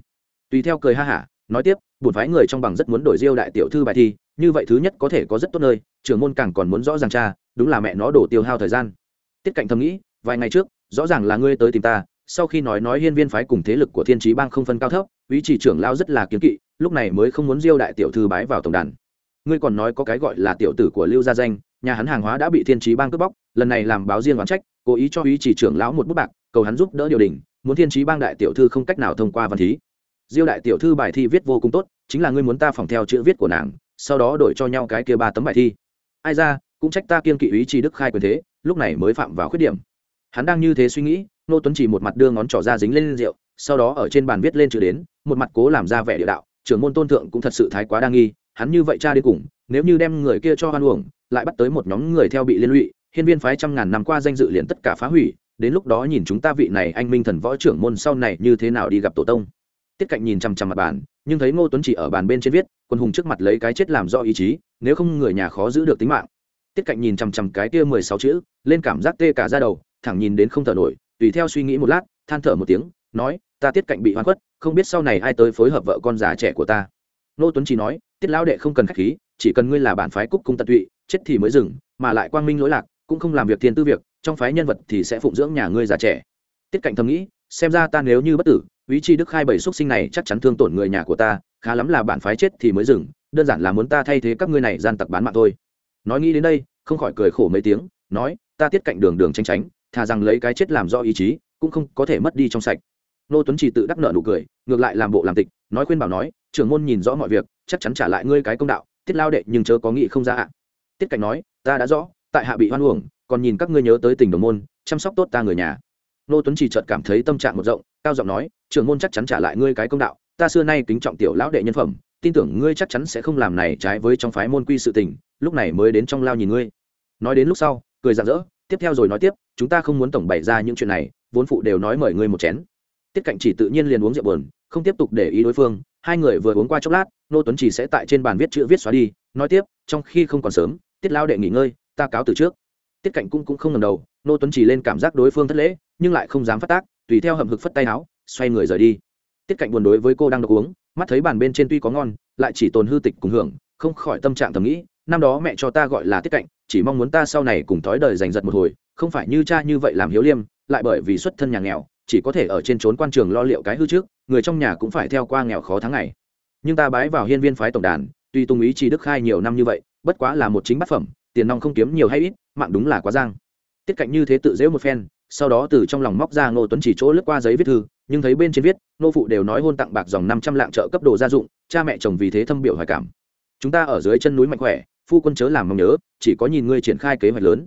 Speaker 1: Tùy theo cười ha hả, nói tiếp, bổn phái người trong bằng rất muốn đổi diêu đại tiểu thư bài thi, như vậy thứ nhất có thể có rất tốt nơi, trưởng môn càng còn muốn rõ ràng cha, đúng là mẹ nó đổ tiêu hao thời gian. Tiết cạnh thầm nghĩ, vài ngày trước, rõ ràng là ngươi tới tìm ta, sau khi nói nói hiên viên phái cùng thế lực của thiên trí bang không phân cao thấp, ý chỉ trưởng lao rất là kiến kỵ, lúc này mới không muốn diêu đại tiểu thư bái vào tổng đàn. Ngươi còn nói có cái gọi là tiểu tử của lưu gia danh, nhà hắn hàng hóa đã bị thiên trí bang cướp bóc, lần này làm báo riêng oán trách, cố ý cho ý chỉ trưởng lão một bút bạc cầu hắn giúp đỡ điều đình, muốn thiên trí bang đại tiểu thư không cách nào thông qua văn thí. Diêu đại tiểu thư bài thi viết vô cùng tốt, chính là ngươi muốn ta phòng theo chữ viết của nàng, sau đó đổi cho nhau cái kia ba tấm bài thi. Ai ra, cũng trách ta kiên kỵ ý chi đức khai quyền thế, lúc này mới phạm vào khuyết điểm. Hắn đang như thế suy nghĩ, nô tuấn chỉ một mặt đưa ngón trỏ ra dính lên rượu, sau đó ở trên bàn viết lên chữ đến, một mặt cố làm ra vẻ địa đạo, trưởng môn tôn thượng cũng thật sự thái quá đa nghi, hắn như vậy cha đi cùng, nếu như đem người kia cho hoan uổng, lại bắt tới một nhóm người theo bị liên lụy, hiên viên phái trăm ngàn năm qua danh dự liền tất cả phá hủy đến lúc đó nhìn chúng ta vị này anh minh thần võ trưởng môn sau này như thế nào đi gặp tổ tông. Tiết cạnh nhìn chằm chằm mặt bàn, nhưng thấy ngô tuấn chỉ ở bàn bên trên viết, quân hùng trước mặt lấy cái chết làm do ý chí, nếu không người nhà khó giữ được tính mạng. Tiết cạnh nhìn chằm chằm cái kia mười sáu chữ, lên cảm giác tê cả ra đầu, thẳng nhìn đến không thở nổi, tùy theo suy nghĩ một lát, than thở một tiếng, nói, ta tiết cạnh bị hoa khuất, không biết sau này ai tới phối hợp vợ con già trẻ của ta. Ngô tuấn chỉ nói, tiết lão đệ không cần khách khí, chỉ cần ngươi là bản phái cúc cung tận tụy, chết thì mới dừng, mà lại quang minh lỗi lạc, cũng không làm việc thiên tư việc trong phái nhân vật thì sẽ phụng dưỡng nhà ngươi già trẻ. Tiết cạnh thầm nghĩ, xem ra ta nếu như bất tử, ý chi đức khai bảy xuất sinh này chắc chắn thương tổn người nhà của ta, khá lắm là bản phái chết thì mới dừng, đơn giản là muốn ta thay thế các ngươi này gian tặc bán mạng thôi. Nói nghĩ đến đây, không khỏi cười khổ mấy tiếng, nói, ta tiết cạnh đường đường tranh tránh, thà rằng lấy cái chết làm do ý chí, cũng không có thể mất đi trong sạch. Nô tuấn chỉ tự đắc nợ nụ cười, ngược lại làm bộ làm tịch, nói khuyên bảo nói, trưởng môn nhìn rõ mọi việc, chắc chắn trả lại ngươi cái công đạo, tiết lao đệ nhưng chớ có nghĩ không ra ạ. Tiết cảnh nói, ta đã rõ, tại hạ bị hoan uổng còn nhìn các ngươi nhớ tới tình đồng môn, chăm sóc tốt ta người nhà. Nô tuấn chỉ chợt cảm thấy tâm trạng một rộng, cao giọng nói, trưởng môn chắc chắn trả lại ngươi cái công đạo, ta xưa nay kính trọng tiểu lão đệ nhân phẩm, tin tưởng ngươi chắc chắn sẽ không làm này trái với trong phái môn quy sự tình, lúc này mới đến trong lao nhìn ngươi. Nói đến lúc sau, cười rạng rỡ, tiếp theo rồi nói tiếp, chúng ta không muốn tổng bày ra những chuyện này, vốn phụ đều nói mời ngươi một chén. Tiết cạnh chỉ tự nhiên liền uống rượu buồn, không tiếp tục để ý đối phương, hai người vừa uống qua chốc lát, nô tuấn chỉ sẽ tại trên bàn viết chữ viết xóa đi, nói tiếp, trong khi không còn sớm, tiết lao đệ nghỉ ngơi, ta cáo từ trước tiết cạnh Cung cũng không ngầm đầu, nô tuấn chỉ lên cảm giác đối phương thất lễ, nhưng lại không dám phát tác, tùy theo hầm hực phất tay áo, xoay người rời đi. Tiết cạnh buồn đối với cô đang đọc uống, mắt thấy bàn bên trên tuy có ngon, lại chỉ tồn hư tịch cùng hưởng, không khỏi tâm trạng thầm nghĩ, năm đó mẹ cho ta gọi là tiết cạnh, chỉ mong muốn ta sau này cùng thói đời giành giật một hồi, không phải như cha như vậy làm hiếu liêm, lại bởi vì xuất thân nhà nghèo, chỉ có thể ở trên trốn quan trường lo liệu cái hư trước, người trong nhà cũng phải theo qua nghèo khó tháng ngày. Nhưng ta bái vào hiên viên phái tổng đàn, tuy tung ý chỉ đức khai nhiều năm như vậy, bất quá là một chính bát phẩm tiền nong không kiếm nhiều hay ít, mạng đúng là quá giang. Tiết cạnh như thế tự dễu một phen, sau đó từ trong lòng móc ra ngô tuấn chỉ chỗ lướt qua giấy viết thư, nhưng thấy bên trên viết, nô phụ đều nói hôn tặng bạc dòng năm trăm lạng trợ cấp đồ gia dụng, cha mẹ chồng vì thế thâm biểu hoài cảm. Chúng ta ở dưới chân núi mạnh khỏe, phu quân chớ làm mong nhớ, chỉ có nhìn ngươi triển khai kế hoạch lớn.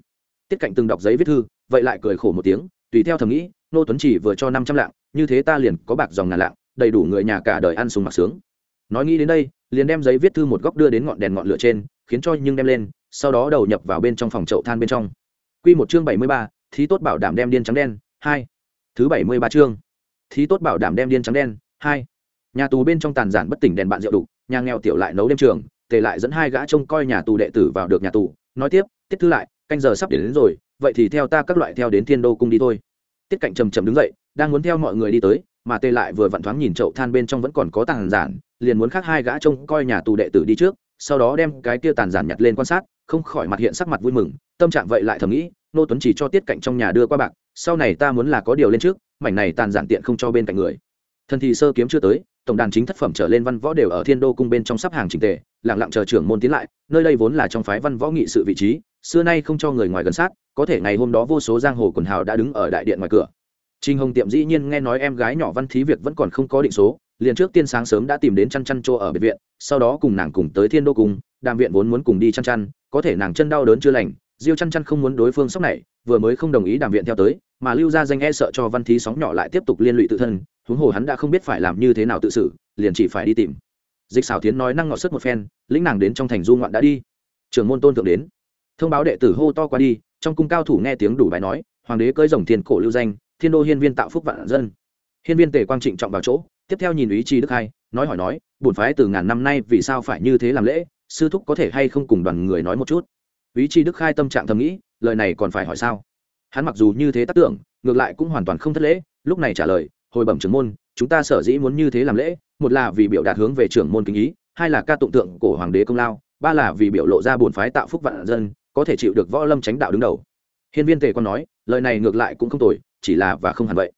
Speaker 1: Tiết cạnh từng đọc giấy viết thư, vậy lại cười khổ một tiếng, tùy theo thầm nghĩ, nô tuấn chỉ vừa cho năm trăm lạng, như thế ta liền có bạc dòng ngàn lạng, đầy đủ người nhà cả đời ăn sung mặc sướng. Nói nghĩ đến đây, liền đem giấy viết thư một góc đưa đến ngọn đèn ngọn lửa trên, khiến cho nhưng đem lên sau đó đầu nhập vào bên trong phòng chậu than bên trong Quy một chương bảy mươi ba, thí tốt bảo đảm đem điên trắng đen, hai. Thứ bảy mươi ba chương. Thí tốt bảo đảm đem điên trắng đen, hai. Nhà tù bên trong tàn giản bất tỉnh đèn bạn rượu đủ, nhà nghèo tiểu lại nấu đêm trường, tề lại dẫn hai gã trông coi nhà tù đệ tử vào được nhà tù, nói tiếp, tiết thư lại, canh giờ sắp đến, đến rồi, vậy thì theo ta các loại theo đến Thiên Đô cung đi thôi. Tiết Cạnh trầm trầm đứng dậy, đang muốn theo mọi người đi tới, mà tề lại vừa vặn thoáng nhìn chậu than bên trong vẫn còn có tàn giản, liền muốn khác hai gã trông coi nhà tù đệ tử đi trước, sau đó đem cái kia tàn giản nhặt lên quan sát, không khỏi mặt hiện sắc mặt vui mừng, tâm trạng vậy lại thầm nghĩ, nô tuấn chỉ cho tiết cạnh trong nhà đưa qua bạc sau này ta muốn là có điều lên trước mảnh này tàn giản tiện không cho bên cạnh người. Thần thì sơ kiếm chưa tới tổng đàn chính thất phẩm trở lên văn võ đều ở thiên đô cung bên trong sắp hàng trình tề lẳng lặng chờ trưởng môn tiến lại nơi đây vốn là trong phái văn võ nghị sự vị trí xưa nay không cho người ngoài gần sát có thể ngày hôm đó vô số giang hồ quần hào đã đứng ở đại điện ngoài cửa. Trình Hồng Tiệm dĩ nhiên nghe nói em gái nhỏ Văn Thí việc vẫn còn không có định số, liền trước tiên sáng sớm đã tìm đến chăn chăn chỗ ở biệt viện, sau đó cùng nàng cùng tới Thiên Đô cung, đàm viện vốn muốn cùng đi chăn chăn, có thể nàng chân đau đớn chưa lành, diêu chăn chăn không muốn đối phương sốc này vừa mới không đồng ý đàm viện theo tới mà lưu ra danh e sợ cho văn thí sóng nhỏ lại tiếp tục liên lụy tự thân huống hồ hắn đã không biết phải làm như thế nào tự xử liền chỉ phải đi tìm. Dịch xảo tiến nói năng ngọt sức một phen lĩnh nàng đến trong thành du ngoạn đã đi. Trưởng môn tôn thượng đến. Thông báo đệ tử hô to qua đi trong cung cao thủ nghe tiếng đủ bài nói hoàng đế cơi rồng thiên cổ lưu danh thiên đô hiên viên tạo phúc vạn dân. Hiên viên tề quang trịnh trọng vào chỗ tiếp theo nhìn ý chí đức hai, nói hỏi nói, bổn phái từ ngàn năm nay vì sao phải như thế làm lễ? Sư thúc có thể hay không cùng đoàn người nói một chút? Ý chí đức khai tâm trạng thầm nghĩ, lời này còn phải hỏi sao? Hắn mặc dù như thế tác tưởng, ngược lại cũng hoàn toàn không thất lễ, lúc này trả lời, hồi bẩm trưởng môn, chúng ta sở dĩ muốn như thế làm lễ, một là vì biểu đạt hướng về trưởng môn kính ý, hai là ca tụng tượng cổ hoàng đế công lao, ba là vì biểu lộ ra bổn phái tạo phúc vạn dân, có thể chịu được võ lâm tránh đạo đứng đầu. Hiên viên tề quan nói, lời này ngược lại cũng không tồi, chỉ là và không hẳn vậy.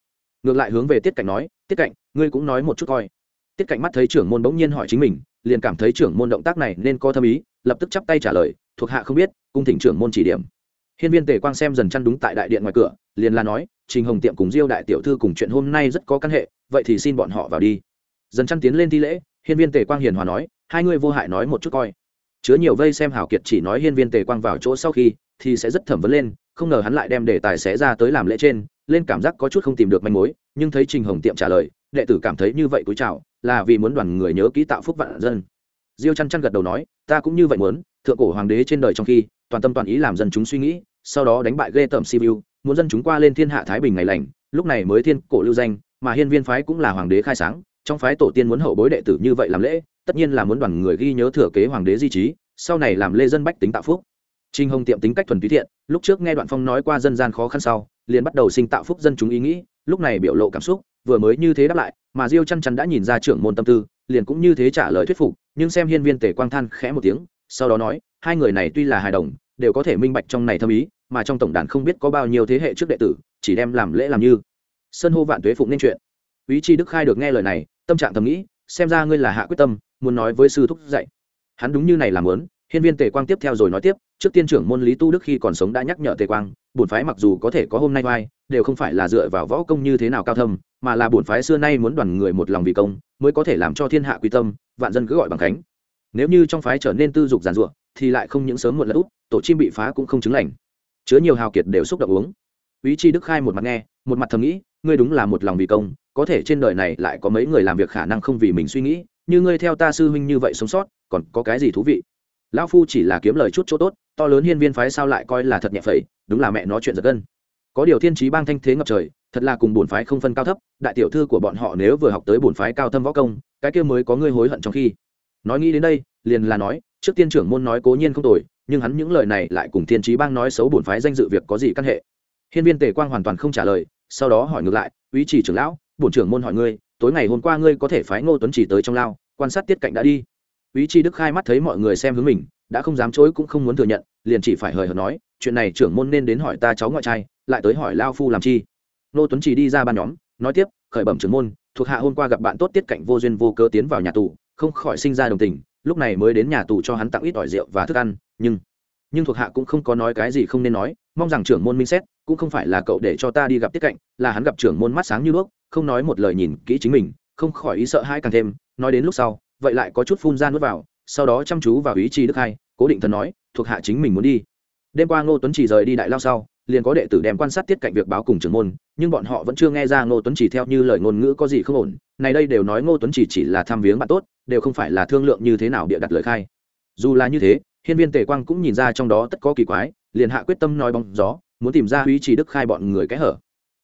Speaker 1: Ngược lại hướng về tiết cảnh nói, tiết cạnh ngươi cũng nói một chút coi. Tiết cạnh mắt thấy trưởng môn bỗng nhiên hỏi chính mình, liền cảm thấy trưởng môn động tác này nên có thâm ý, lập tức chắp tay trả lời, thuộc hạ không biết, cung thỉnh trưởng môn chỉ điểm. Hiên viên tề quang xem dần chăn đúng tại đại điện ngoài cửa, liền là nói, trình hồng tiệm cùng diêu đại tiểu thư cùng chuyện hôm nay rất có căn hệ, vậy thì xin bọn họ vào đi. Dần chăn tiến lên thi lễ, hiên viên tề quang hiền hòa nói, hai ngươi vô hại nói một chút coi. Chứa nhiều vây xem hảo kiệt chỉ nói hiên viên tề quang vào chỗ sau khi, thì sẽ rất thẩm vấn lên, không ngờ hắn lại đem đề tài xé ra tới làm lễ trên, lên cảm giác có chút không tìm được manh mối, nhưng thấy trình hồng tiệm trả lời đệ tử cảm thấy như vậy cúi chào, là vì muốn đoàn người nhớ ký tạo phúc vạn dân. Diêu chăn chăn gật đầu nói, ta cũng như vậy muốn, thượng cổ hoàng đế trên đời trong khi, toàn tâm toàn ý làm dân chúng suy nghĩ, sau đó đánh bại ghê tởm sibiu muốn dân chúng qua lên thiên hạ thái bình ngày lành, lúc này mới thiên cổ lưu danh, mà hiên viên phái cũng là hoàng đế khai sáng, trong phái tổ tiên muốn hậu bối đệ tử như vậy làm lễ, tất nhiên là muốn đoàn người ghi nhớ thừa kế hoàng đế di trí, sau này làm lê dân bách tính tạo phúc. Trinh hồng tiệm tính cách thuần túy thiện, lúc trước nghe đoạn phong nói qua dân gian khó khăn sau, liền bắt đầu sinh tạo phúc dân chúng ý nghĩ, lúc này biểu lộ cảm xúc vừa mới như thế đáp lại, mà diêu chăn chăn đã nhìn ra trưởng môn tâm tư, liền cũng như thế trả lời thuyết phục, nhưng xem hiên viên tề quang than khẽ một tiếng, sau đó nói, hai người này tuy là hài đồng, đều có thể minh bạch trong này thâm ý, mà trong tổng đàn không biết có bao nhiêu thế hệ trước đệ tử, chỉ đem làm lễ làm như. Sơn hô vạn tuế phụng nên chuyện. Ý chi đức khai được nghe lời này, tâm trạng thầm nghĩ, xem ra ngươi là hạ quyết tâm, muốn nói với sư thúc dạy. Hắn đúng như này làm lớn hiên viên tề quang tiếp theo rồi nói tiếp, trước tiên trưởng môn lý tu đức khi còn sống đã nhắc nhở tề quang bổn phái mặc dù có thể có hôm nay vai, đều không phải là dựa vào võ công như thế nào cao thâm, mà là bổn phái xưa nay muốn đoàn người một lòng vì công, mới có thể làm cho thiên hạ quy tâm, vạn dân cứ gọi bằng cánh nếu như trong phái trở nên tư dục giàn ruộng thì lại không những sớm muộn lẫn út, tổ chim bị phá cũng không chứng lành. Chứa nhiều hào kiệt đều xúc động uống. Ý chi đức khai một mặt nghe, một mặt thầm nghĩ, ngươi đúng là một lòng vì công, có thể trên đời này lại có mấy người làm việc khả năng không vì mình suy nghĩ, như ngươi theo ta sư huynh như vậy sống sót, còn có cái gì thú vị? Lão phu chỉ là kiếm lời chút chỗ tốt, to lớn hiên viên phái sao lại coi là thật nhẹ phẩy, đúng là mẹ nói chuyện giật gân. Có điều thiên trí bang thanh thế ngập trời, thật là cùng bổn phái không phân cao thấp, đại tiểu thư của bọn họ nếu vừa học tới bổn phái cao thâm võ công, cái kia mới có ngươi hối hận trong khi. Nói nghĩ đến đây, liền là nói, trước tiên trưởng môn nói cố nhiên không tồi, nhưng hắn những lời này lại cùng thiên trí bang nói xấu bổn phái danh dự việc có gì căn hệ. Hiên viên tề quang hoàn toàn không trả lời, sau đó hỏi ngược lại, ý chỉ trưởng lão, bổn trưởng môn hỏi ngươi, tối ngày hôm qua ngươi có thể phái ngô tuấn chỉ tới trong lao, quan sát tiết cạnh đã đi? Ý chi đức khai mắt thấy mọi người xem hướng mình, đã không dám chối cũng không muốn thừa nhận, liền chỉ phải hời hợt nói, chuyện này trưởng môn nên đến hỏi ta cháu ngoại trai, lại tới hỏi lao phu làm chi. Nô tuấn chỉ đi ra ban nhóm, nói tiếp, khởi bẩm trưởng môn, thuộc hạ hôm qua gặp bạn tốt tiết Cảnh vô duyên vô cớ tiến vào nhà tù, không khỏi sinh ra đồng tình, lúc này mới đến nhà tù cho hắn tặng ít ỏi rượu và thức ăn, nhưng nhưng thuộc hạ cũng không có nói cái gì không nên nói, mong rằng trưởng môn minh xét, cũng không phải là cậu để cho ta đi gặp tiết cạnh, là hắn gặp trưởng môn mắt sáng như đuốc, không nói một lời nhìn kỹ chính mình, không khỏi ý sợ hãi càng thêm, nói đến lúc sau vậy lại có chút phun ra nuốt vào, sau đó chăm chú vào ý chí đức hai, cố định thần nói, thuộc hạ chính mình muốn đi. Đêm qua ngô tuấn chỉ rời đi đại lao sau, liền có đệ tử đem quan sát tiết cạnh việc báo cùng trưởng môn, nhưng bọn họ vẫn chưa nghe ra ngô tuấn chỉ theo như lời ngôn ngữ có gì không ổn. Này đây đều nói ngô tuấn chỉ chỉ là tham viếng bạn tốt, đều không phải là thương lượng như thế nào địa đặt lời khai. Dù là như thế, hiên viên tề quang cũng nhìn ra trong đó tất có kỳ quái, liền hạ quyết tâm nói bóng gió, muốn tìm ra ý chỉ đức khai bọn người cái hở.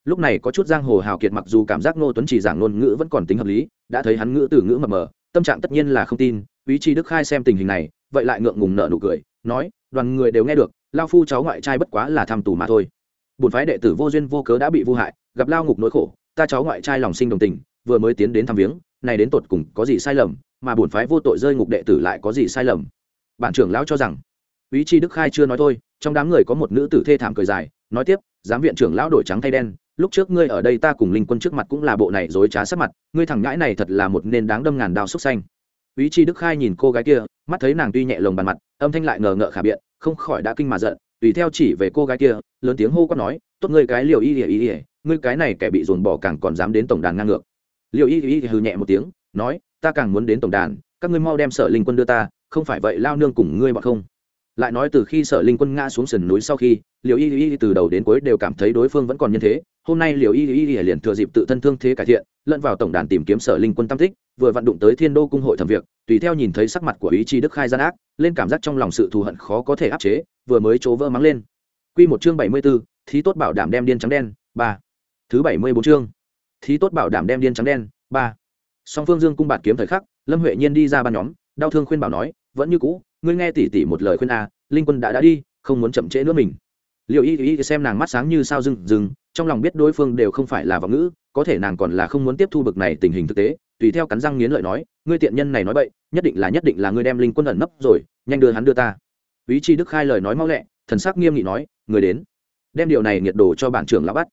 Speaker 1: Lúc này có chút giang hồ hào kiệt mặc dù cảm giác ngô tuấn chỉ giảng ngôn ngữ vẫn còn tính hợp lý, đã thấy hắn ngữ từ ngữ mập mờ tâm trạng tất nhiên là không tin, ý chí đức khai xem tình hình này, vậy lại ngượng ngùng nợ nụ cười, nói, đoàn người đều nghe được, lao phu cháu ngoại trai bất quá là tham tù mà thôi. Bổn phái đệ tử vô duyên vô cớ đã bị vu hại, gặp lao ngục nỗi khổ, ta cháu ngoại trai lòng sinh đồng tình, vừa mới tiến đến thăm viếng, này đến tột cùng có gì sai lầm, mà bổn phái vô tội rơi ngục đệ tử lại có gì sai lầm? Bản trưởng lão cho rằng, ý chi đức khai chưa nói thôi, trong đám người có một nữ tử thê thảm cười dài, nói tiếp, giám viện trưởng lão đổi trắng thay đen lúc trước ngươi ở đây ta cùng linh quân trước mặt cũng là bộ này dối trá sắc mặt, ngươi thẳng ngãi này thật là một nên đáng đâm ngàn đao xúc xanh ý chi đức khai nhìn cô gái kia, mắt thấy nàng tuy nhẹ lồng bàn mặt, âm thanh lại ngờ ngợ khả biện, không khỏi đã kinh mà giận, tùy theo chỉ về cô gái kia, lớn tiếng hô quát nói, tốt ngươi cái liều y ỉa y ỉa ngươi cái này kẻ bị dồn bỏ càng còn dám đến tổng đàn ngang ngược. Liều y y hừ nhẹ một tiếng, nói, ta càng muốn đến tổng đàn, các ngươi mau đem sở linh quân đưa ta, không phải vậy lao nương cùng ngươi bọn không lại nói từ khi sở linh quân ngã xuống sườn núi sau khi liều y y từ đầu đến cuối đều cảm thấy đối phương vẫn còn nhân thế. Hôm nay liều y y liền thừa dịp tự thân thương thế cải thiện lẫn vào tổng đàn tìm kiếm sở linh quân tam tích vừa vận động tới thiên đô cung hội thẩm việc tùy theo nhìn thấy sắc mặt của ý chi đức khai gian ác lên cảm giác trong lòng sự thù hận khó có thể áp chế vừa mới chỗ vỡ mắng lên. Quy một chương bảy mươi 74, thí tốt bảo đảm đem điên trắng đen, ba. Thứ bảy mươi bốn chương. Thí tốt bảo đảm đem điên trắng đen, ba. Song Phương Dương cung bạt kiếm thời khắc, Lâm Huệ Nhiên đi ra ban nhóm, đau thương khuyên bảo nói, vẫn như cũ, ngươi nghe tỷ tỷ một lời khuyên a, Linh Quân đã đã đi, không muốn chậm trễ nữa mình. Liệu Y Y xem nàng mắt sáng như sao rừng rừng, trong lòng biết đối phương đều không phải là vọng ngữ, có thể nàng còn là không muốn tiếp thu bực này tình hình thực tế. Tùy theo cắn răng nghiến lợi nói ngươi tiện nhân này nói bậy nhất định là nhất định là ngươi đem linh quân ẩn nấp rồi nhanh đưa hắn đưa ta. Ý chi đức khai lời nói mau lẹ thần sắc nghiêm nghị nói người đến. Đem điều này nhiệt đồ cho bản trưởng lão bắt.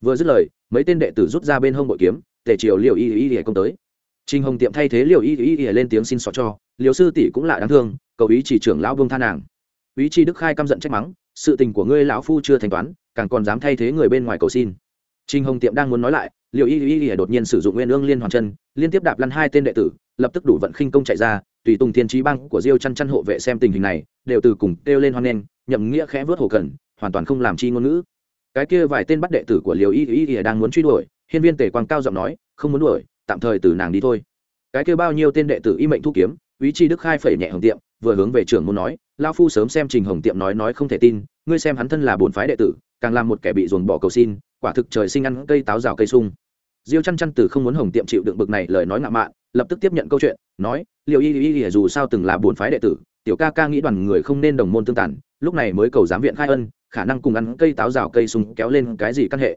Speaker 1: Vừa dứt lời mấy tên đệ tử rút ra bên hông bội kiếm tề triều liệu y y y công tới. Trình Hồng tiệm thay thế Liễu Y Y Y lên tiếng xin xỏ cho, Liễu sư tỷ cũng lạ đáng thương, cầu ý chỉ trưởng lão vương tha nàng. Ý chi Đức Khai căm giận trách mắng, sự tình của ngươi lão phu chưa thanh toán, càng còn dám thay thế người bên ngoài cầu xin. Trình Hồng tiệm đang muốn nói lại, liệu Y Y Y đột nhiên sử dụng Nguyên Ương Liên Hoàn Chân, liên tiếp đạp lăn hai tên đệ tử, lập tức đủ vận khinh công chạy ra, tùy tùng thiên trí băng của Diêu Chăn Chăn hộ vệ xem tình hình này, đều từ cùng kêu lên hoan nghênh, nhậm nghĩa khẽ vớt hồ cần, hoàn toàn không làm chi ngôn ngữ. Cái kia vài tên bắt đệ tử của Liều Y Y Y đang muốn truy đuổi, hiên viên tề quang cao giọng nói, không muốn đuổi, tạm thời từ nàng đi thôi cái kia bao nhiêu tên đệ tử y mệnh thu kiếm ý chi đức khai phẩy nhẹ hồng tiệm vừa hướng về trưởng môn nói lao phu sớm xem trình hồng tiệm nói nói không thể tin, ngươi xem hắn thân là bổn phái đệ tử, càng làm một kẻ bị dồn bỏ cầu xin, quả thực trời sinh ăn cây táo rào cây sung. Diêu chăn chăn từ không muốn hồng tiệm chịu đựng bực này lời nói ngạo mạn, lập tức tiếp nhận câu chuyện, nói liệu y y y, dù sao từng là bổn phái đệ tử, tiểu ca ca nghĩ đoàn người không nên đồng môn tương tàn, lúc này mới cầu giám viện khai ân, khả năng cùng ăn cây táo rào cây sung kéo lên cái gì căn hệ.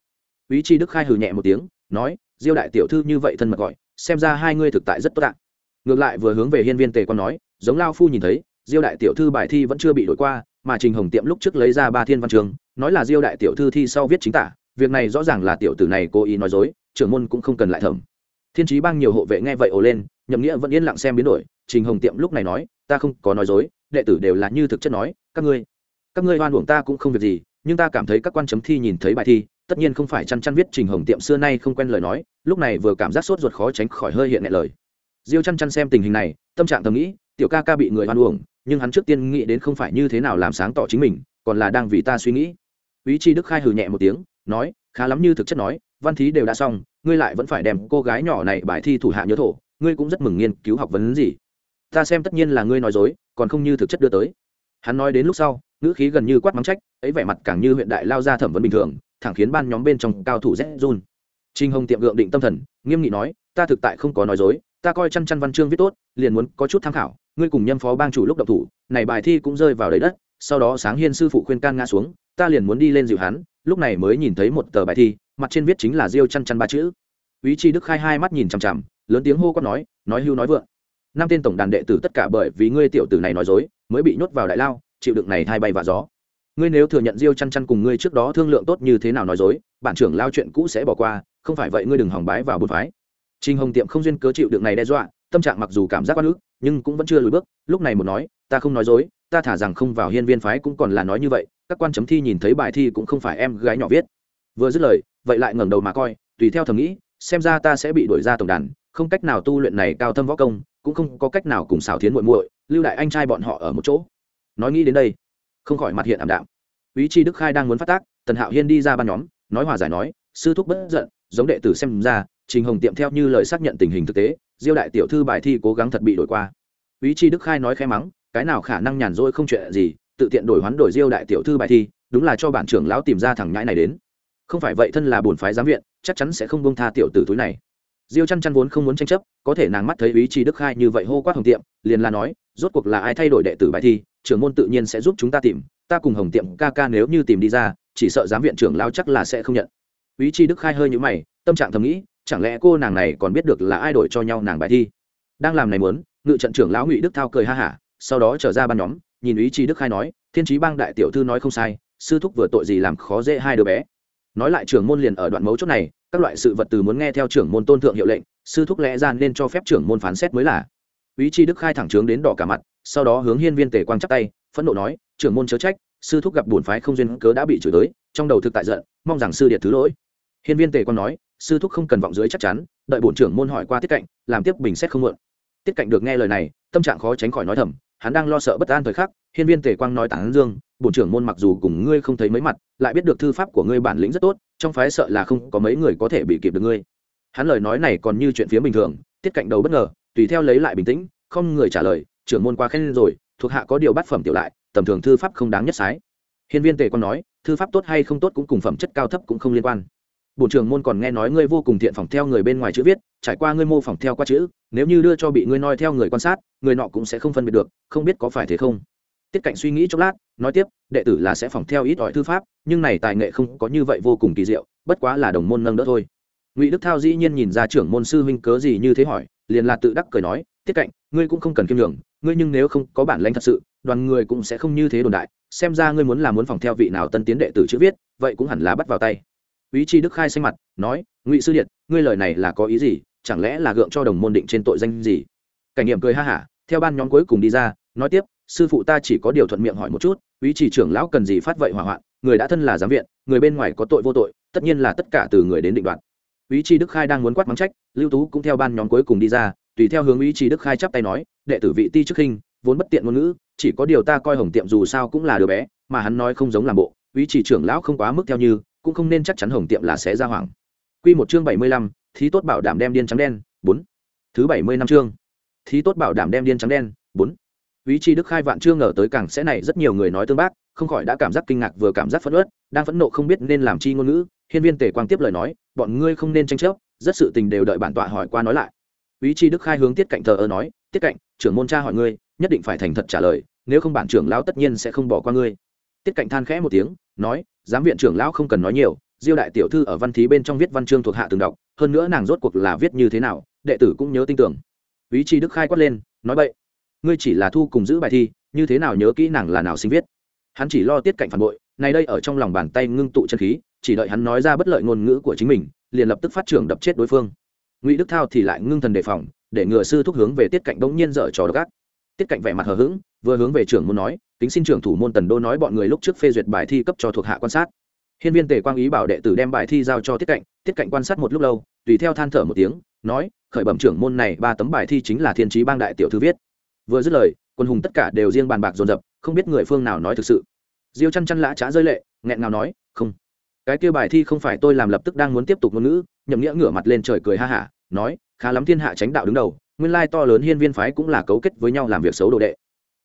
Speaker 1: Ý chi đức khai hừ nhẹ một tiếng, nói, diêu đại tiểu thư như vậy thân mật gọi, xem ra hai ngươi thực tại rất tốt ạ. Ngược lại vừa hướng về hiên viên tề quan nói giống lao phu nhìn thấy, diêu đại tiểu thư bài thi vẫn chưa bị đổi qua, mà trình hồng tiệm lúc trước lấy ra ba thiên văn trường, nói là diêu đại tiểu thư thi sau viết chính tả, việc này rõ ràng là tiểu tử này cố ý nói dối, trưởng môn cũng không cần lại thẩm. Thiên trí bang nhiều hộ vệ nghe vậy ồ lên, nhậm nghĩa vẫn yên lặng xem biến đổi, trình hồng tiệm lúc này nói, ta không có nói dối, đệ tử đều là như thực chất nói, các ngươi các ngươi hoan uổng ta cũng không việc gì, nhưng ta cảm thấy các quan chấm thi nhìn thấy bài thi, tất nhiên không phải chăn chăn viết trình hồng tiệm xưa nay không quen lời nói, lúc này vừa cảm giác sốt ruột khó tránh khỏi hơi hiện nhẹ lời. Diêu chăn chăn xem tình hình này, tâm trạng thầm nghĩ tiểu ca ca bị người hoan uổng, nhưng hắn trước tiên nghĩ đến không phải như thế nào làm sáng tỏ chính mình, còn là đang vì ta suy nghĩ. Ý chi đức khai hừ nhẹ một tiếng, nói, khá lắm như thực chất nói, văn thí đều đã xong, ngươi lại vẫn phải đem cô gái nhỏ này bài thi thủ hạ nhớ thổ, ngươi cũng rất mừng nghiên cứu học vấn gì. Ta xem tất nhiên là ngươi nói dối, còn không như thực chất đưa tới. Hắn nói đến lúc sau, ngữ khí gần như quát mắng trách, ấy vẻ mặt càng như huyện đại lao ra thẩm vấn bình thường, thẳng khiến ban nhóm bên trong cao thủ rét run. Trinh hồng tiệm gượng định tâm thần, nghiêm nghị nói, ta thực tại không có nói dối, ta coi chăn chăn văn chương viết tốt, liền muốn có chút tham khảo ngươi cùng nhâm phó bang chủ lúc độc thủ này bài thi cũng rơi vào đầy đất sau đó sáng hiên sư phụ khuyên can ngã xuống ta liền muốn đi lên dịu hắn lúc này mới nhìn thấy một tờ bài thi mặt trên viết chính là diêu chăn chăn ba chữ. Ý chi đức khai hai mắt nhìn chằm chằm lớn tiếng hô quát nói nói hưu nói vượng. Năm tên tổng đàn đệ tử tất cả bởi vì ngươi tiểu tử này nói dối mới bị nhốt vào đại lao chịu đựng này thay bay và gió. Ngươi nếu thừa nhận diêu chăn chăn cùng ngươi trước đó thương lượng tốt như thế nào nói dối bản trưởng lao chuyện cũ sẽ bỏ qua không phải vậy ngươi đừng hỏng bái vào bột phái. Trình Hồng Tiệm không duyên cớ chịu đựng này đe dọa, tâm trạng mặc dù cảm giác oan ức, nhưng cũng vẫn chưa lùi bước, lúc này một nói, ta không nói dối, ta thả rằng không vào hiên viên phái cũng còn là nói như vậy, các quan chấm thi nhìn thấy bài thi cũng không phải em gái nhỏ viết. Vừa dứt lời, vậy lại ngẩng đầu mà coi, tùy theo thầm nghĩ, xem ra ta sẽ bị đuổi ra tổng đàn, không cách nào tu luyện này cao thâm võ công, cũng không có cách nào cùng xảo thiến muội muội, lưu đại anh trai bọn họ ở một chỗ. Nói nghĩ đến đây, không khỏi mặt hiện ảm đạm. Úy Chi Đức Khai đang muốn phát tác, Tần Hạo Hiên đi ra ban nhóm, nói hòa giải nói, sư thúc bất giận, giống đệ tử xem ra, trình hồng tiệm theo như lời xác nhận tình hình thực tế, diêu đại tiểu thư bài thi cố gắng thật bị đổi qua. Ý chi đức khai nói khẽ mắng, cái nào khả năng nhàn rỗi không chuyện gì, tự tiện đổi hoán đổi diêu đại tiểu thư bài thi, đúng là cho bản trưởng lão tìm ra thằng nhãi này đến. Không phải vậy thân là bổn phái giám viện, chắc chắn sẽ không bông tha tiểu tử túi này. Diêu chăn chăn vốn không muốn tranh chấp, có thể nàng mắt thấy ý chi đức khai như vậy hô quát hồng tiệm, liền là nói, rốt cuộc là ai thay đổi đệ tử bài thi, trưởng môn tự nhiên sẽ giúp chúng ta tìm, ta cùng hồng tiệm ca ca nếu như tìm đi ra, chỉ sợ giám viện trưởng lão chắc là sẽ không nhận. Ý chi đức khai hơi như mày, tâm trạng thầm nghĩ chẳng lẽ cô nàng này còn biết được là ai đổi cho nhau nàng bài thi? Đang làm này muốn, ngự trận trưởng lão ngụy đức thao cười ha hả, sau đó trở ra ban nhóm, nhìn ý chí đức khai nói, thiên trí bang đại tiểu thư nói không sai, sư thúc vừa tội gì làm khó dễ hai đứa bé. Nói lại trưởng môn liền ở đoạn mấu chốt này, các loại sự vật từ muốn nghe theo trưởng môn tôn thượng hiệu lệnh, sư thúc lẽ ra nên cho phép trưởng môn phán xét mới là. Ý chí đức khai thẳng trướng đến đỏ cả mặt, sau đó hướng hiên viên tề quang chắp tay, phẫn nộ nói, trưởng môn chớ trách, sư thúc gặp bổn phái không duyên cớ đã bị chửi tới, trong đầu thực tại giận, mong rằng sư điện thứ lỗi. Hiên viên tề quang nói sư thúc không cần vọng dưới chắc chắn, đợi bổn trưởng môn hỏi qua tiết cạnh, làm tiếp bình xét không muộn tiết cạnh được nghe lời này, tâm trạng khó tránh khỏi nói thầm, hắn đang lo sợ bất an thời khắc, hiên viên tề quang nói tản dương, bổn trưởng môn mặc dù cùng ngươi không thấy mấy mặt, lại biết được thư pháp của ngươi bản lĩnh rất tốt, trong phái sợ là không có mấy người có thể bị kịp được ngươi. Hắn lời nói này còn như chuyện phía bình thường, tiết cạnh đầu bất ngờ, tùy theo lấy lại bình tĩnh, không người trả lời, trưởng môn qua khen rồi, thuộc hạ có điều bắt phẩm tiểu lại, tầm thường thư pháp không đáng nhất sái. Hiên viên tề quang nói, thư pháp tốt hay không tốt cũng cùng phẩm chất cao thấp cũng không liên quan. Bộ trưởng môn còn nghe nói ngươi vô cùng thiện phỏng theo người bên ngoài chữ viết, trải qua ngươi mô phỏng theo qua chữ, nếu như đưa cho bị ngươi noi theo người quan sát, người nọ cũng sẽ không phân biệt được, không biết có phải thế không. Tiết cạnh suy nghĩ chốc lát, nói tiếp, đệ tử là sẽ phỏng theo ít ỏi thư pháp, nhưng này tài nghệ không có như vậy vô cùng kỳ diệu, bất quá là đồng môn nâng đỡ thôi. Ngụy đức thao dĩ nhiên nhìn ra trưởng môn sư huynh cớ gì như thế hỏi, liền là tự đắc cười nói, tiết cạnh, ngươi cũng không cần kiêm đường ngươi nhưng nếu không có bản lãnh thật sự, đoàn người cũng sẽ không như thế đồn đại, xem ra ngươi muốn là muốn phòng theo vị nào tân tiến đệ tử chữ viết, vậy cũng hẳn là bắt vào tay ý chi đức khai xanh mặt, nói, ngụy sư điện, ngươi lời này là có ý gì? Chẳng lẽ là gượng cho đồng môn định trên tội danh gì? Cảnh nghiệm cười ha hả, theo ban nhóm cuối cùng đi ra, nói tiếp, sư phụ ta chỉ có điều thuận miệng hỏi một chút, ý chỉ trưởng lão cần gì phát vậy hỏa hoạn, người đã thân là giám viện, người bên ngoài có tội vô tội, tất nhiên là tất cả từ người đến định đoạt. Ý chi đức khai đang muốn quát mắng trách, lưu tú cũng theo ban nhóm cuối cùng đi ra, tùy theo hướng ý chi đức khai chắp tay nói, đệ tử vị ti trước khinh, vốn bất tiện ngôn ngữ, chỉ có điều ta coi hồng tiệm dù sao cũng là đứa bé, mà hắn nói không giống làm bộ, ý chỉ trưởng lão không quá mức theo như cũng không nên chắc chắn hồng tiệm là sẽ ra hoàng Quy một chương bảy mươi lăm, thí tốt bảo đảm đem điên trắng đen, bốn. Thứ bảy mươi năm chương. Thí tốt bảo đảm đem điên trắng đen, bốn. Ý chi Đức Khai vạn chưa ngờ tới càng sẽ này rất nhiều người nói tương bác, không khỏi đã cảm giác kinh ngạc vừa cảm giác phẫn uất, đang phẫn nộ không biết nên làm chi ngôn ngữ, hiên viên tề quang tiếp lời nói, bọn ngươi không nên tranh chấp, rất sự tình đều đợi bản tọa hỏi qua nói lại. Ý chi Đức Khai hướng Tiết Cạnh thờ ơ nói, "Tiết Cạnh, trưởng môn cha hỏi ngươi, nhất định phải thành thật trả lời, nếu không bản trưởng lão tất nhiên sẽ không bỏ qua ngươi." Tiết Cạnh than khẽ một tiếng, nói, "Giám viện trưởng lão không cần nói nhiều, diêu đại tiểu thư ở văn thí bên trong viết văn chương thuộc hạ từng đọc hơn nữa nàng rốt cuộc là viết như thế nào đệ tử cũng nhớ tin tưởng. Ý chi đức khai quát lên nói vậy ngươi chỉ là thu cùng giữ bài thi như thế nào nhớ kỹ nàng là nào sinh viết? Hắn chỉ lo tiết cạnh phản bội nay đây ở trong lòng bàn tay ngưng tụ chân khí chỉ đợi hắn nói ra bất lợi ngôn ngữ của chính mình liền lập tức phát trưởng đập chết đối phương. Ngụy đức thao thì lại ngưng thần đề phòng để ngừa sư thúc hướng về tiết cạnh bỗng nhiên dở trò gác, tiết cạnh vẻ mặt hờ hững vừa hướng về trưởng môn nói tính xin trưởng thủ môn tần đô nói bọn người lúc trước phê duyệt bài thi cấp cho thuộc hạ quan sát. Hiên viên tề quang ý bảo đệ tử đem bài thi giao cho tiết cạnh tiết cạnh quan sát một lúc lâu, tùy theo than thở một tiếng, nói, khởi bẩm trưởng môn này ba tấm bài thi chính là thiên trí bang đại tiểu thư viết. Vừa dứt lời, quân hùng tất cả đều riêng bàn bạc dồn dập, không biết người phương nào nói thực sự. Diêu chăn chăn lã trá rơi lệ, nghẹn ngào nói, không, cái kia bài thi không phải tôi làm lập tức đang muốn tiếp tục ngôn ngữ. Nhậm nghĩa ngửa mặt lên trời cười ha hả, nói, khá lắm thiên hạ tránh đạo đứng đầu, nguyên lai to lớn hiên viên phái cũng là cấu kết với nhau làm việc xấu đồ đệ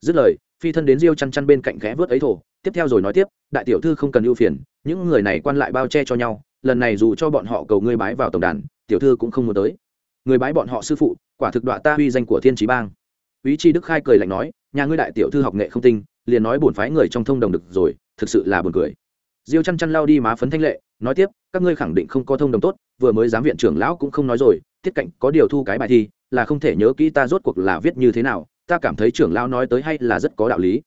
Speaker 1: dứt lời, phi thân đến diêu chăn chăn bên cạnh khẽ vớt ấy thổ. Tiếp theo rồi nói tiếp, đại tiểu thư không cần ưu phiền, những người này quan lại bao che cho nhau, lần này dù cho bọn họ cầu ngươi bái vào tổng đàn, tiểu thư cũng không muốn tới. Người bái bọn họ sư phụ, quả thực đọa ta uy danh của thiên trí bang. Ý chi đức khai cười lạnh nói, nhà ngươi đại tiểu thư học nghệ không tinh, liền nói bổn phái người trong thông đồng được rồi, thực sự là buồn cười. Diêu chăn chăn lao đi má phấn thanh lệ, nói tiếp, các ngươi khẳng định không có thông đồng tốt, vừa mới giám viện trưởng lão cũng không nói rồi, tiết cạnh có điều thu cái bài thi, là không thể nhớ kỹ ta rốt cuộc là viết như thế nào ta cảm thấy trưởng lão nói tới hay là rất có đạo lý.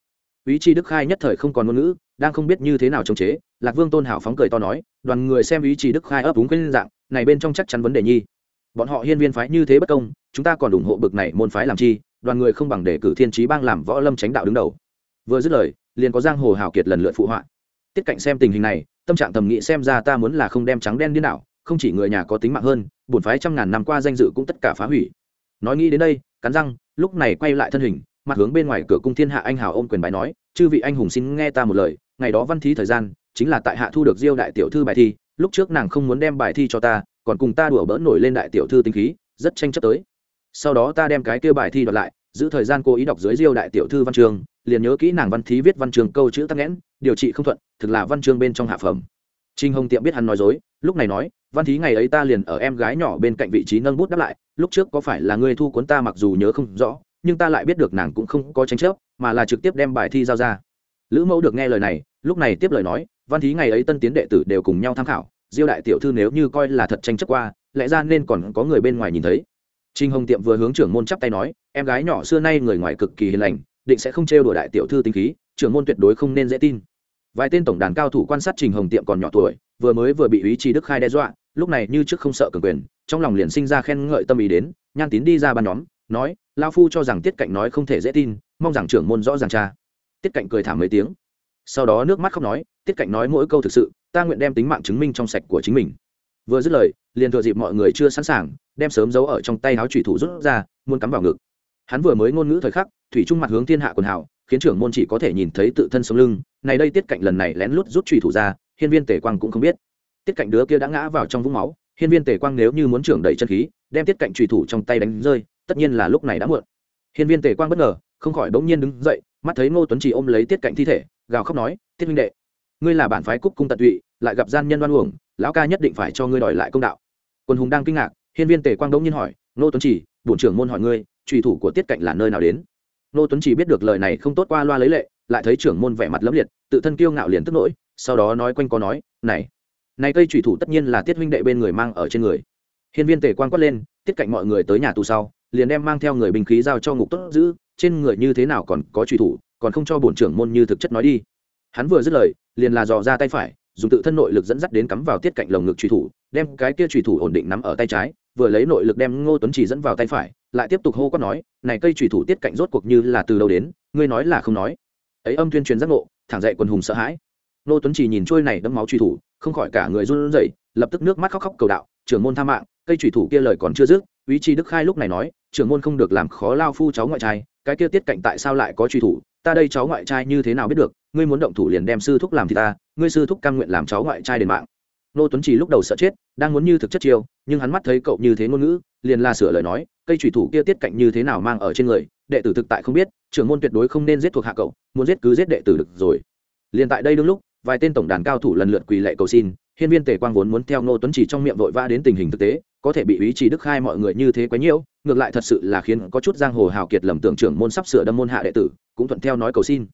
Speaker 1: Ý chi đức khai nhất thời không còn ngôn ngữ, đang không biết như thế nào chống chế, lạc vương tôn hảo phóng cười to nói, đoàn người xem ý chi đức khai ấp úng quên dạng, này bên trong chắc chắn vấn đề nhi. Bọn họ hiên viên phái như thế bất công, chúng ta còn ủng hộ bực này môn phái làm chi, đoàn người không bằng để cử thiên trí bang làm võ lâm tránh đạo đứng đầu. Vừa dứt lời, liền có giang hồ hảo kiệt lần lượt phụ họa. Tiết cạnh xem tình hình này, tâm trạng thầm nghĩ xem ra ta muốn là không đem trắng đen điên đảo, không chỉ người nhà có tính mạng hơn, bổn phái trăm ngàn năm qua danh dự cũng tất cả phá hủy. Nói nghĩ đến đây cắn răng lúc này quay lại thân hình mặt hướng bên ngoài cửa cung thiên hạ anh hào ôm quyền bài nói chư vị anh hùng xin nghe ta một lời ngày đó văn thí thời gian chính là tại hạ thu được diêu đại tiểu thư bài thi lúc trước nàng không muốn đem bài thi cho ta còn cùng ta đùa bỡn nổi lên đại tiểu thư tính khí rất tranh chấp tới. Sau đó ta đem cái kia bài thi đoạt lại giữ thời gian cố ý đọc dưới diêu đại tiểu thư văn trường, liền nhớ kỹ nàng văn thí viết văn trường câu chữ tắc nghẽn điều trị không thuận thực là văn chương bên trong hạ phẩm trinh hồng tiệm biết hắn nói dối, lúc này nói, văn thí ngày ấy ta liền ở em gái nhỏ bên cạnh vị trí nâng bút đáp lại, lúc trước có phải là ngươi thu cuốn ta mặc dù nhớ không rõ, nhưng ta lại biết được nàng cũng không có tranh chấp, mà là trực tiếp đem bài thi giao ra. Lữ mẫu được nghe lời này, lúc này tiếp lời nói, văn thí ngày ấy tân tiến đệ tử đều cùng nhau tham khảo, diêu đại tiểu thư nếu như coi là thật tranh chấp qua, lẽ ra nên còn có người bên ngoài nhìn thấy. Trinh hồng tiệm vừa hướng trưởng môn chắp tay nói, em gái nhỏ xưa nay người ngoài cực kỳ hiền lành, định sẽ không trêu đùa đại tiểu thư tính khí, trưởng môn tuyệt đối không nên dễ tin vài tên tổng đàn cao thủ quan sát trình hồng tiệm còn nhỏ tuổi, vừa mới vừa bị ý chí đức khai đe dọa, lúc này như trước không sợ cường quyền, trong lòng liền sinh ra khen ngợi tâm ý đến, nhan tín đi ra ban nhóm, nói lao phu cho rằng tiết cạnh nói không thể dễ tin, mong rằng trưởng môn rõ ràng cha. Tiết cạnh cười thảm mấy tiếng. Sau đó nước mắt không nói, tiết cạnh nói mỗi câu thực sự, ta nguyện đem tính mạng chứng minh trong sạch của chính mình. Vừa dứt lời, liền thừa dịp mọi người chưa sẵn sàng, đem sớm giấu ở trong tay áo thủy thủ rút ra, muốn cắm vào ngực. Hắn vừa mới ngôn ngữ thời khắc, thủy trung mặt hướng thiên hạ quần hảo khiến trưởng môn chỉ có thể nhìn thấy tự thân sống lưng, này đây tiết cạnh lần này lén lút rút trùy thủ ra, hiên viên tề quang cũng không biết. Tiết cạnh đứa kia đã ngã vào trong vũng máu, hiên viên tề quang nếu như muốn trưởng đẩy chân khí, đem tiết cạnh trùy thủ trong tay đánh rơi, tất nhiên là lúc này đã muộn. Hiên viên tề quang bất ngờ, không khỏi bỗng nhiên đứng dậy, mắt thấy ngô tuấn chỉ ôm lấy tiết cạnh thi thể, gào khóc nói, tiết minh đệ, ngươi là bản phái cúc cung tận tụy, lại gặp gian nhân đoan uổng, lão ca nhất định phải cho ngươi đòi lại công đạo. Quân hùng đang kinh ngạc, hiên viên tề quang đống nhiên hỏi, ngô tuấn chỉ bổn trưởng môn hỏi ngươi trùy thủ của tiết cạnh là nơi nào đến? Ngô tuấn chỉ biết được lời này không tốt qua loa lấy lệ, lại thấy trưởng môn vẻ mặt lấm liệt, tự thân kiêu ngạo liền tức nỗi, sau đó nói quanh có nói, này này cây trùy thủ tất nhiên là tiết huynh đệ bên người mang ở trên người. Hiên viên tề quan quát lên, tiết cạnh mọi người tới nhà tù sau, liền đem mang theo người binh khí giao cho ngục tốt giữ, trên người như thế nào còn có truy thủ, còn không cho bổn trưởng môn như thực chất nói đi. Hắn vừa dứt lời, liền là dò ra tay phải, dùng tự thân nội lực dẫn dắt đến cắm vào tiết cạnh lồng ngực truy thủ, đem cái kia truy thủ ổn định nắm ở tay trái, vừa lấy nội lực đem ngô tuấn chỉ dẫn vào tay phải lại tiếp tục hô quát nói, này cây trùy thủ tiết cạnh rốt cuộc như là từ đâu đến, ngươi nói là không nói. Ấy âm tuyên truyền giác ngộ, thẳng dậy quần hùng sợ hãi. Nô tuấn chỉ nhìn trôi này đâm máu truy thủ, không khỏi cả người run rẩy, lập tức nước mắt khóc khóc cầu đạo, trưởng môn tha mạng, cây truy thủ kia lời còn chưa dứt ý chí đức khai lúc này nói, trưởng môn không được làm khó lao phu cháu ngoại trai, cái kia tiết cạnh tại sao lại có truy thủ, ta đây cháu ngoại trai như thế nào biết được, ngươi muốn động thủ liền đem sư thúc làm thì ta, ngươi sư thúc cam nguyện làm cháu ngoại trai đền mạng nô tuấn chỉ lúc đầu sợ chết, đang muốn như thực chất chiêu, nhưng hắn mắt thấy cậu như thế ngôn ngữ, liền la sửa lời nói, cây thủy thủ kia tiết cạnh như thế nào mang ở trên người, đệ tử thực tại không biết, trưởng môn tuyệt đối không nên giết thuộc hạ cậu, muốn giết cứ giết đệ tử được rồi. Liền tại đây đương lúc, vài tên tổng đàn cao thủ lần lượt quỳ lệ cầu xin, hiên viên tề quang vốn muốn theo nô tuấn chỉ trong miệng vội vã đến tình hình thực tế, có thể bị ý chỉ đức khai mọi người như thế quấy nhiễu ngược lại thật sự là khiến có chút giang hồ hào kiệt lầm tưởng trưởng môn sắp sửa đâm môn hạ đệ tử, cũng thuận theo nói cầu xin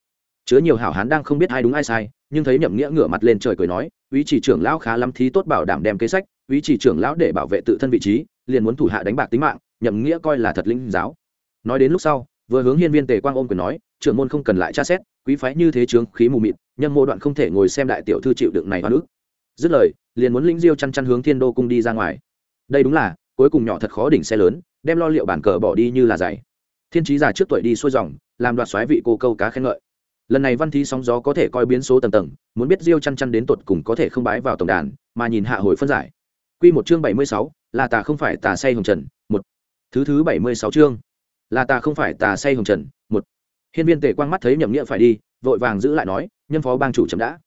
Speaker 1: chứa nhiều hảo hán đang không biết ai đúng ai sai, nhưng thấy nhậm nghĩa ngửa mặt lên trời cười nói, ý chỉ trưởng lão khá lắm thí tốt bảo đảm đem kế sách, ý chỉ trưởng lão để bảo vệ tự thân vị trí, liền muốn thủ hạ đánh bạc tính mạng, nhậm nghĩa coi là thật linh giáo. Nói đến lúc sau, vừa hướng hiên viên tề quang ôm quyền nói, trưởng môn không cần lại tra xét, quý phái như thế trướng khí mù mịt nhâm mô đoạn không thể ngồi xem đại tiểu thư chịu đựng này hoa nước dứt lời, liền muốn lĩnh diêu chăn chăn hướng thiên đô cung đi ra ngoài. Đây đúng là, cuối cùng nhỏ thật khó đỉnh xe lớn, đem lo liệu bản cờ bỏ đi như là giày. Thiên trí già trước tuổi đi xuôi dòng, làm đoạt xoáy vị cô câu cá khen ngợi lần này văn thi sóng gió có thể coi biến số tầng tầng, muốn biết diêu chăn chăn đến tột cùng có thể không bái vào tổng đàn, mà nhìn hạ hồi phân giải. Q một chương bảy mươi sáu, là tà không phải tà say hồng trần, một. Thứ thứ bảy mươi sáu chương, là tà không phải tà say hồng trần, một. Hiên viên tề quang mắt thấy nhậm nghĩa phải đi, vội vàng giữ lại nói nhân phó bang chủ chậm đã.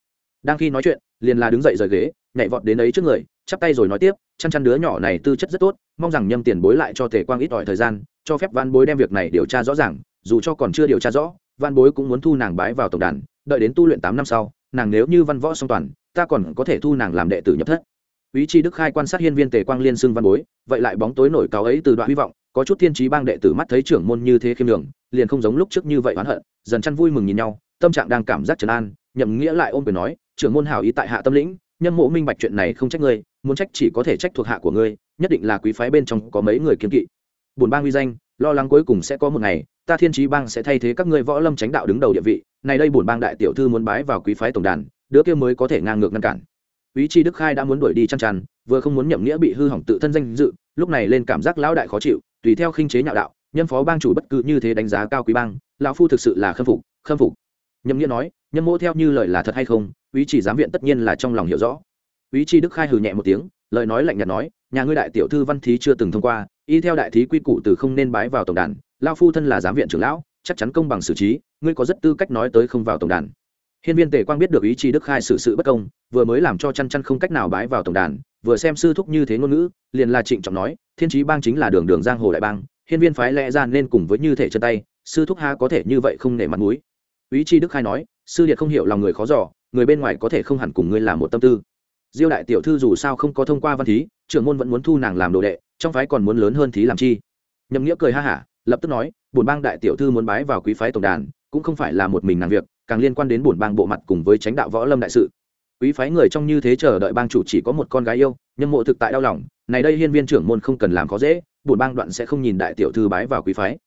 Speaker 1: Đang khi nói chuyện, liền là đứng dậy rời ghế, nhảy vọt đến ấy trước người, chắp tay rồi nói tiếp, chăn chăn đứa nhỏ này tư chất rất tốt, mong rằng nhâm tiền bối lại cho tề quang ít ỏi thời gian, cho phép văn bối đem việc này điều tra rõ ràng, dù cho còn chưa điều tra rõ văn bối cũng muốn thu nàng bái vào tổng đàn, đợi đến tu luyện tám năm sau, nàng nếu như văn võ song toàn, ta còn có thể thu nàng làm đệ tử nhập thất. Ý chi đức khai quan sát hiên viên tề quang liên xưng văn bối, vậy lại bóng tối nổi cáo ấy từ đoạn hy vọng, có chút thiên trí bang đệ tử mắt thấy trưởng môn như thế khiêm đường liền không giống lúc trước như vậy oán hận, dần chăn vui mừng nhìn nhau, tâm trạng đang cảm giác trấn an, nhậm nghĩa lại ôm quyền nói, trưởng môn hảo ý tại hạ tâm lĩnh nhân mộ minh bạch chuyện này không trách ngươi, muốn trách chỉ có thể trách thuộc hạ của ngươi, nhất định là quý phái bên trong có mấy người kiên kỵ. Bùn bang uy danh lo lắng cuối cùng sẽ có một ngày, ta thiên trí bang sẽ thay thế các ngươi võ lâm tránh đạo đứng đầu địa vị. Này đây bổn bang đại tiểu thư muốn bái vào quý phái tổng đàn, đứa kia mới có thể ngang ngược ngăn cản. Ý chi đức khai đã muốn đuổi đi chăn chăn, vừa không muốn nhậm nghĩa bị hư hỏng tự thân danh dự, lúc này lên cảm giác lão đại khó chịu, tùy theo khinh chế nhạo đạo nhân phó bang chủ bất cứ như thế đánh giá cao quý bang, lão phu thực sự là khâm phục khâm phục. Nhậm nghĩa nói nhân mỗ theo như lời là thật hay không, ý chỉ giám viện tất nhiên là trong lòng hiểu rõ. Ý chi đức khai hừ nhẹ một tiếng, lời nói lạnh nhạt nói, nhà ngươi đại tiểu thư văn thí chưa từng thông qua y theo đại thí quy củ từ không nên bái vào tổng đàn lao phu thân là giám viện trưởng lão, chắc chắn công bằng xử trí, ngươi có rất tư cách nói tới không vào tổng đàn. Hiên viên tề quang biết được ý chí đức khai xử sự bất công, vừa mới làm cho chăn chăn không cách nào bái vào tổng đàn, vừa xem sư thúc như thế ngôn ngữ, liền là trịnh trọng nói, thiên trí bang chính là đường đường giang hồ đại bang, hiên viên phái lẽ ra nên cùng với như thể chân tay, sư thúc ha có thể như vậy không nể mặt mũi. Ý chi đức khai nói, sư điệt không hiểu lòng người khó dò, người bên ngoài có thể không hẳn cùng ngươi là một tâm tư diêu đại tiểu thư dù sao không có thông qua văn thí, trưởng môn vẫn muốn thu nàng làm đồ đệ, trong phái còn muốn lớn hơn thí làm chi. Nhậm nghĩa cười ha hả, lập tức nói, bổn bang đại tiểu thư muốn bái vào quý phái tổng đàn, cũng không phải là một mình nàng việc, càng liên quan đến bổn bang bộ mặt cùng với chánh đạo võ lâm đại sự. Quý phái người trong như thế chờ đợi bang chủ chỉ có một con gái yêu nhân mộ thực tại đau lòng, này đây hiên viên trưởng môn không cần làm khó dễ, bổn bang đoạn sẽ không nhìn đại tiểu thư bái vào quý phái.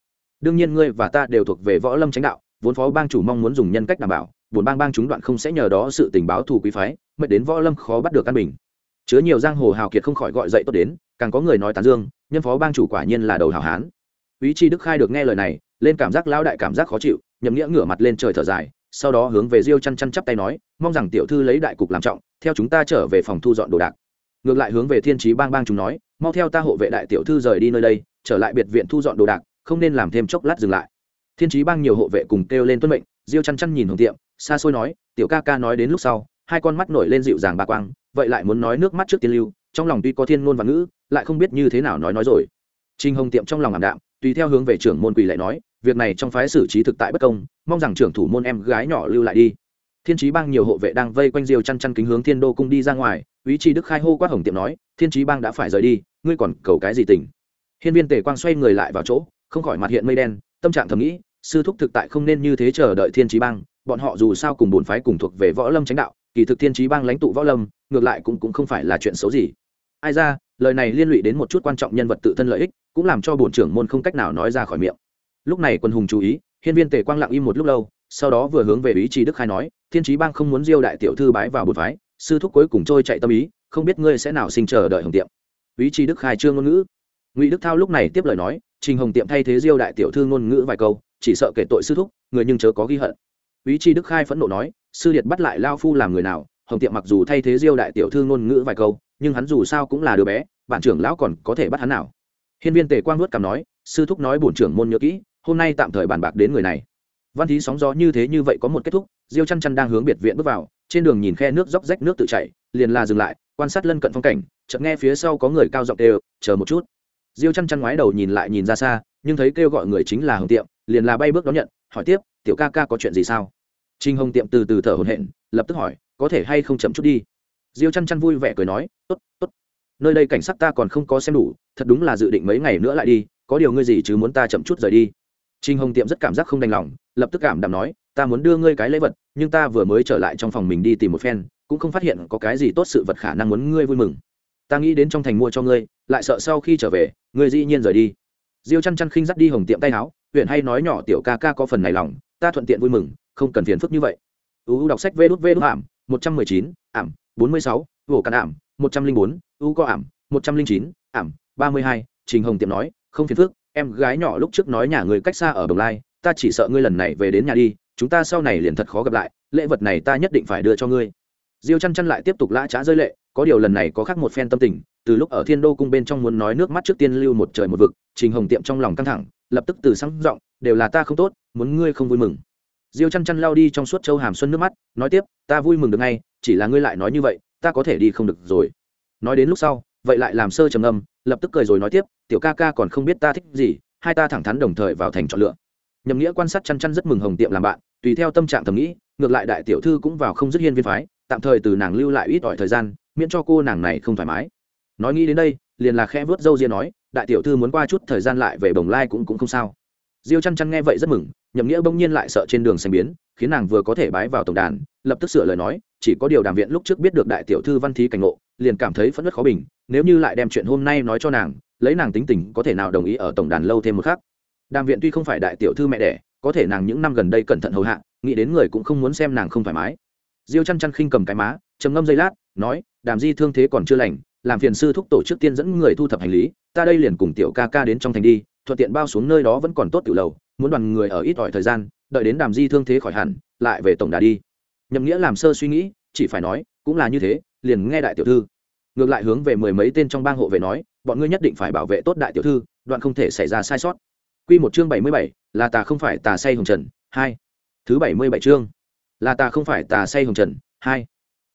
Speaker 1: Đương nhiên ngươi và ta đều thuộc về võ lâm chánh đạo, vốn phó bang chủ mong muốn dùng nhân cách đảm bảo buồn bang bang chúng đoạn không sẽ nhờ đó sự tình báo thù quý phái, mệt đến võ lâm khó bắt được căn bình. Chứa nhiều giang hồ hào kiệt không khỏi gọi dậy tốt đến, càng có người nói tán dương, nhân phó bang chủ quả nhiên là đầu hảo hán. Ý chi đức khai được nghe lời này, lên cảm giác lao đại cảm giác khó chịu, nhậm nghĩa ngửa mặt lên trời thở dài, sau đó hướng về diêu chăn chăn chắp tay nói, mong rằng tiểu thư lấy đại cục làm trọng, theo chúng ta trở về phòng thu dọn đồ đạc. Ngược lại hướng về thiên trí bang bang chúng nói, mau theo ta hộ vệ đại tiểu thư rời đi nơi đây, trở lại biệt viện thu dọn đồ đạc, không nên làm thêm chốc lát dừng lại. Thiên trí bang nhiều hộ vệ cùng kêu lên tuân mệnh, diêu chăn chăn nhìn hồng tiệm xa xôi nói, tiểu ca ca nói đến lúc sau, hai con mắt nổi lên dịu dàng bà quang, vậy lại muốn nói nước mắt trước tiên lưu, trong lòng tuy có thiên ngôn và ngữ, lại không biết như thế nào nói nói rồi. Trinh hồng tiệm trong lòng ảm đạm, tùy theo hướng về trưởng môn quỳ lại nói, việc này trong phái xử trí thực tại bất công, mong rằng trưởng thủ môn em gái nhỏ lưu lại đi. Thiên trí bang nhiều hộ vệ đang vây quanh diều chăn chăn kính hướng thiên đô cung đi ra ngoài ý chí đức khai hô quát hồng tiệm nói, thiên trí bang đã phải rời đi, ngươi còn cầu cái gì tình? Hiên viên tề quang xoay người lại vào chỗ, không khỏi mặt hiện mây đen, tâm trạng thầm nghĩ, sư thúc thực tại không nên như thế chờ đợi thiên trí bang bọn họ dù sao cùng bổn phái cùng thuộc về võ lâm chánh đạo, kỳ thực thiên trí bang lãnh tụ võ lâm, ngược lại cũng cũng không phải là chuyện xấu gì. Ai ra, lời này liên lụy đến một chút quan trọng nhân vật tự thân lợi ích, cũng làm cho bổn trưởng môn không cách nào nói ra khỏi miệng. Lúc này quân hùng chú ý, hiên viên tề quang lặng im một lúc lâu, sau đó vừa hướng về ý chí đức khai nói, thiên trí bang không muốn diêu đại tiểu thư bái vào bột phái, sư thúc cuối cùng trôi chạy tâm ý, không biết ngươi sẽ nào sinh chờ đợi hồng tiệm. Ý chí đức khai trương ngôn ngữ. Ngụy đức thao lúc này tiếp lời nói, trình hồng tiệm thay thế diêu đại tiểu thư ngôn ngữ vài câu, chỉ sợ kể tội sư thúc, người nhưng chớ có ghi hận ý Chi đức khai phẫn nộ nói, sư điệt bắt lại lao phu làm người nào? Hồng tiệm mặc dù thay thế diêu đại tiểu thư ngôn ngữ vài câu, nhưng hắn dù sao cũng là đứa bé, bản trưởng lão còn có thể bắt hắn nào? Hiên viên tề quang nuốt cằm nói, sư thúc nói bổn trưởng môn nhớ kỹ, hôm nay tạm thời bàn bạc đến người này. Văn thí sóng gió như thế như vậy có một kết thúc, diêu chăn chăn đang hướng biệt viện bước vào, trên đường nhìn khe nước róc rách nước tự chảy, liền là dừng lại, quan sát lân cận phong cảnh, chợt nghe phía sau có người cao giọng đều chờ một chút. Diêu chăn chăn ngoái đầu nhìn lại nhìn ra xa, nhưng thấy kêu gọi người chính là hồng tiệm, liền là bay bước đón nhận hỏi tiếp, tiểu ca ca có chuyện gì sao? Trinh hồng tiệm từ từ thở hổn hển, lập tức hỏi, có thể hay không chậm chút đi? Diêu chăn chăn vui vẻ cười nói, tốt tốt. Nơi đây cảnh sát ta còn không có xem đủ, thật đúng là dự định mấy ngày nữa lại đi, có điều ngươi gì chứ muốn ta chậm chút rời đi? Trinh hồng tiệm rất cảm giác không đành lòng, lập tức cảm đạm nói, ta muốn đưa ngươi cái lễ vật, nhưng ta vừa mới trở lại trong phòng mình đi tìm một phen, cũng không phát hiện có cái gì tốt sự vật khả năng muốn ngươi vui mừng. Ta nghĩ đến trong thành mua cho ngươi, lại sợ sau khi trở về, ngươi dĩ nhiên rời đi. Diêu chăn chăn khinh dắt đi hồng tiệm tay áo huyện hay nói nhỏ tiểu ca ca có phần này lòng, ta thuận tiện vui mừng, không cần phiền phức như vậy. U đọc sách vê đút vê đút ảm, một trăm mười chín, ảm, bốn mươi sáu vổ cạn ảm, một trăm linh bốn, u có ảm, một trăm linh chín, ảm, ba mươi hai, trình hồng tiệm nói, không phiền phức, em gái nhỏ lúc trước nói nhà người cách xa ở đồng lai, ta chỉ sợ ngươi lần này về đến nhà đi, chúng ta sau này liền thật khó gặp lại, lễ vật này ta nhất định phải đưa cho ngươi diêu chăn chăn lại tiếp tục lã trá rơi lệ, có điều lần này có khác một phen tâm tình, từ lúc ở thiên đô cung bên trong muốn nói nước mắt trước tiên lưu một trời một vực, trình hồng tiệm trong lòng căng thẳng, lập tức từ sáng giọng, đều là ta không tốt, muốn ngươi không vui mừng. Diêu chăn chăn lao đi trong suốt châu hàm xuân nước mắt, nói tiếp, ta vui mừng được ngay, chỉ là ngươi lại nói như vậy, ta có thể đi không được rồi. Nói đến lúc sau, vậy lại làm sơ trầm âm lập tức cười rồi nói tiếp, tiểu ca ca còn không biết ta thích gì, hai ta thẳng thắn đồng thời vào thành chọn lựa. Nhậm nghĩa quan sát chăn chăn rất mừng hồng tiệm làm bạn, tùy theo tâm trạng thầm nghĩ, ngược lại đại tiểu thư cũng vào không dứt hiên viên phái tạm thời từ nàng lưu lại ít ỏi thời gian, miễn cho cô nàng này không thoải mái. Nói nghĩ đến đây, liền là khẽ vớt dâu ria nói, đại tiểu thư muốn qua chút thời gian lại về bồng lai cũng cũng không sao. Diêu chăn chăn nghe vậy rất mừng, nhậm nghĩa bỗng nhiên lại sợ trên đường xanh biến, khiến nàng vừa có thể bái vào tổng đàn, lập tức sửa lời nói, chỉ có điều đàm viện lúc trước biết được đại tiểu thư văn thí cảnh ngộ, liền cảm thấy phẫn nứt khó bình, nếu như lại đem chuyện hôm nay nói cho nàng, lấy nàng tính tình có thể nào đồng ý ở tổng đàn lâu thêm một khắc? Đàm viện tuy không phải đại tiểu thư mẹ đẻ, có thể nàng những năm gần đây cẩn thận hầu hạ, nghĩ đến người cũng không muốn xem nàng không thoải mái diêu chăn chăn khinh cầm cái má, trầm ngâm giây lát, nói, đàm di thương thế còn chưa lành, làm phiền sư thúc tổ trước tiên dẫn người thu thập hành lý, ta đây liền cùng tiểu ca ca đến trong thành đi, thuận tiện bao xuống nơi đó vẫn còn tốt tiểu lầu, muốn đoàn người ở ít ỏi thời gian, đợi đến đàm di thương thế khỏi hẳn, lại về tổng đà đi. Nhậm nghĩa làm sơ suy nghĩ, chỉ phải nói, cũng là như thế, liền nghe đại tiểu thư. Ngược lại hướng về mười mấy tên trong bang hộ vệ nói, bọn ngươi nhất định phải bảo vệ tốt đại tiểu thư, đoạn không thể xảy ra sai sót. Quy một chương bảy mươi bảy, là tà không phải tà say hồng trần, hai. Thứ bảy mươi bảy chương là ta không phải tà say hồng trần. Hai,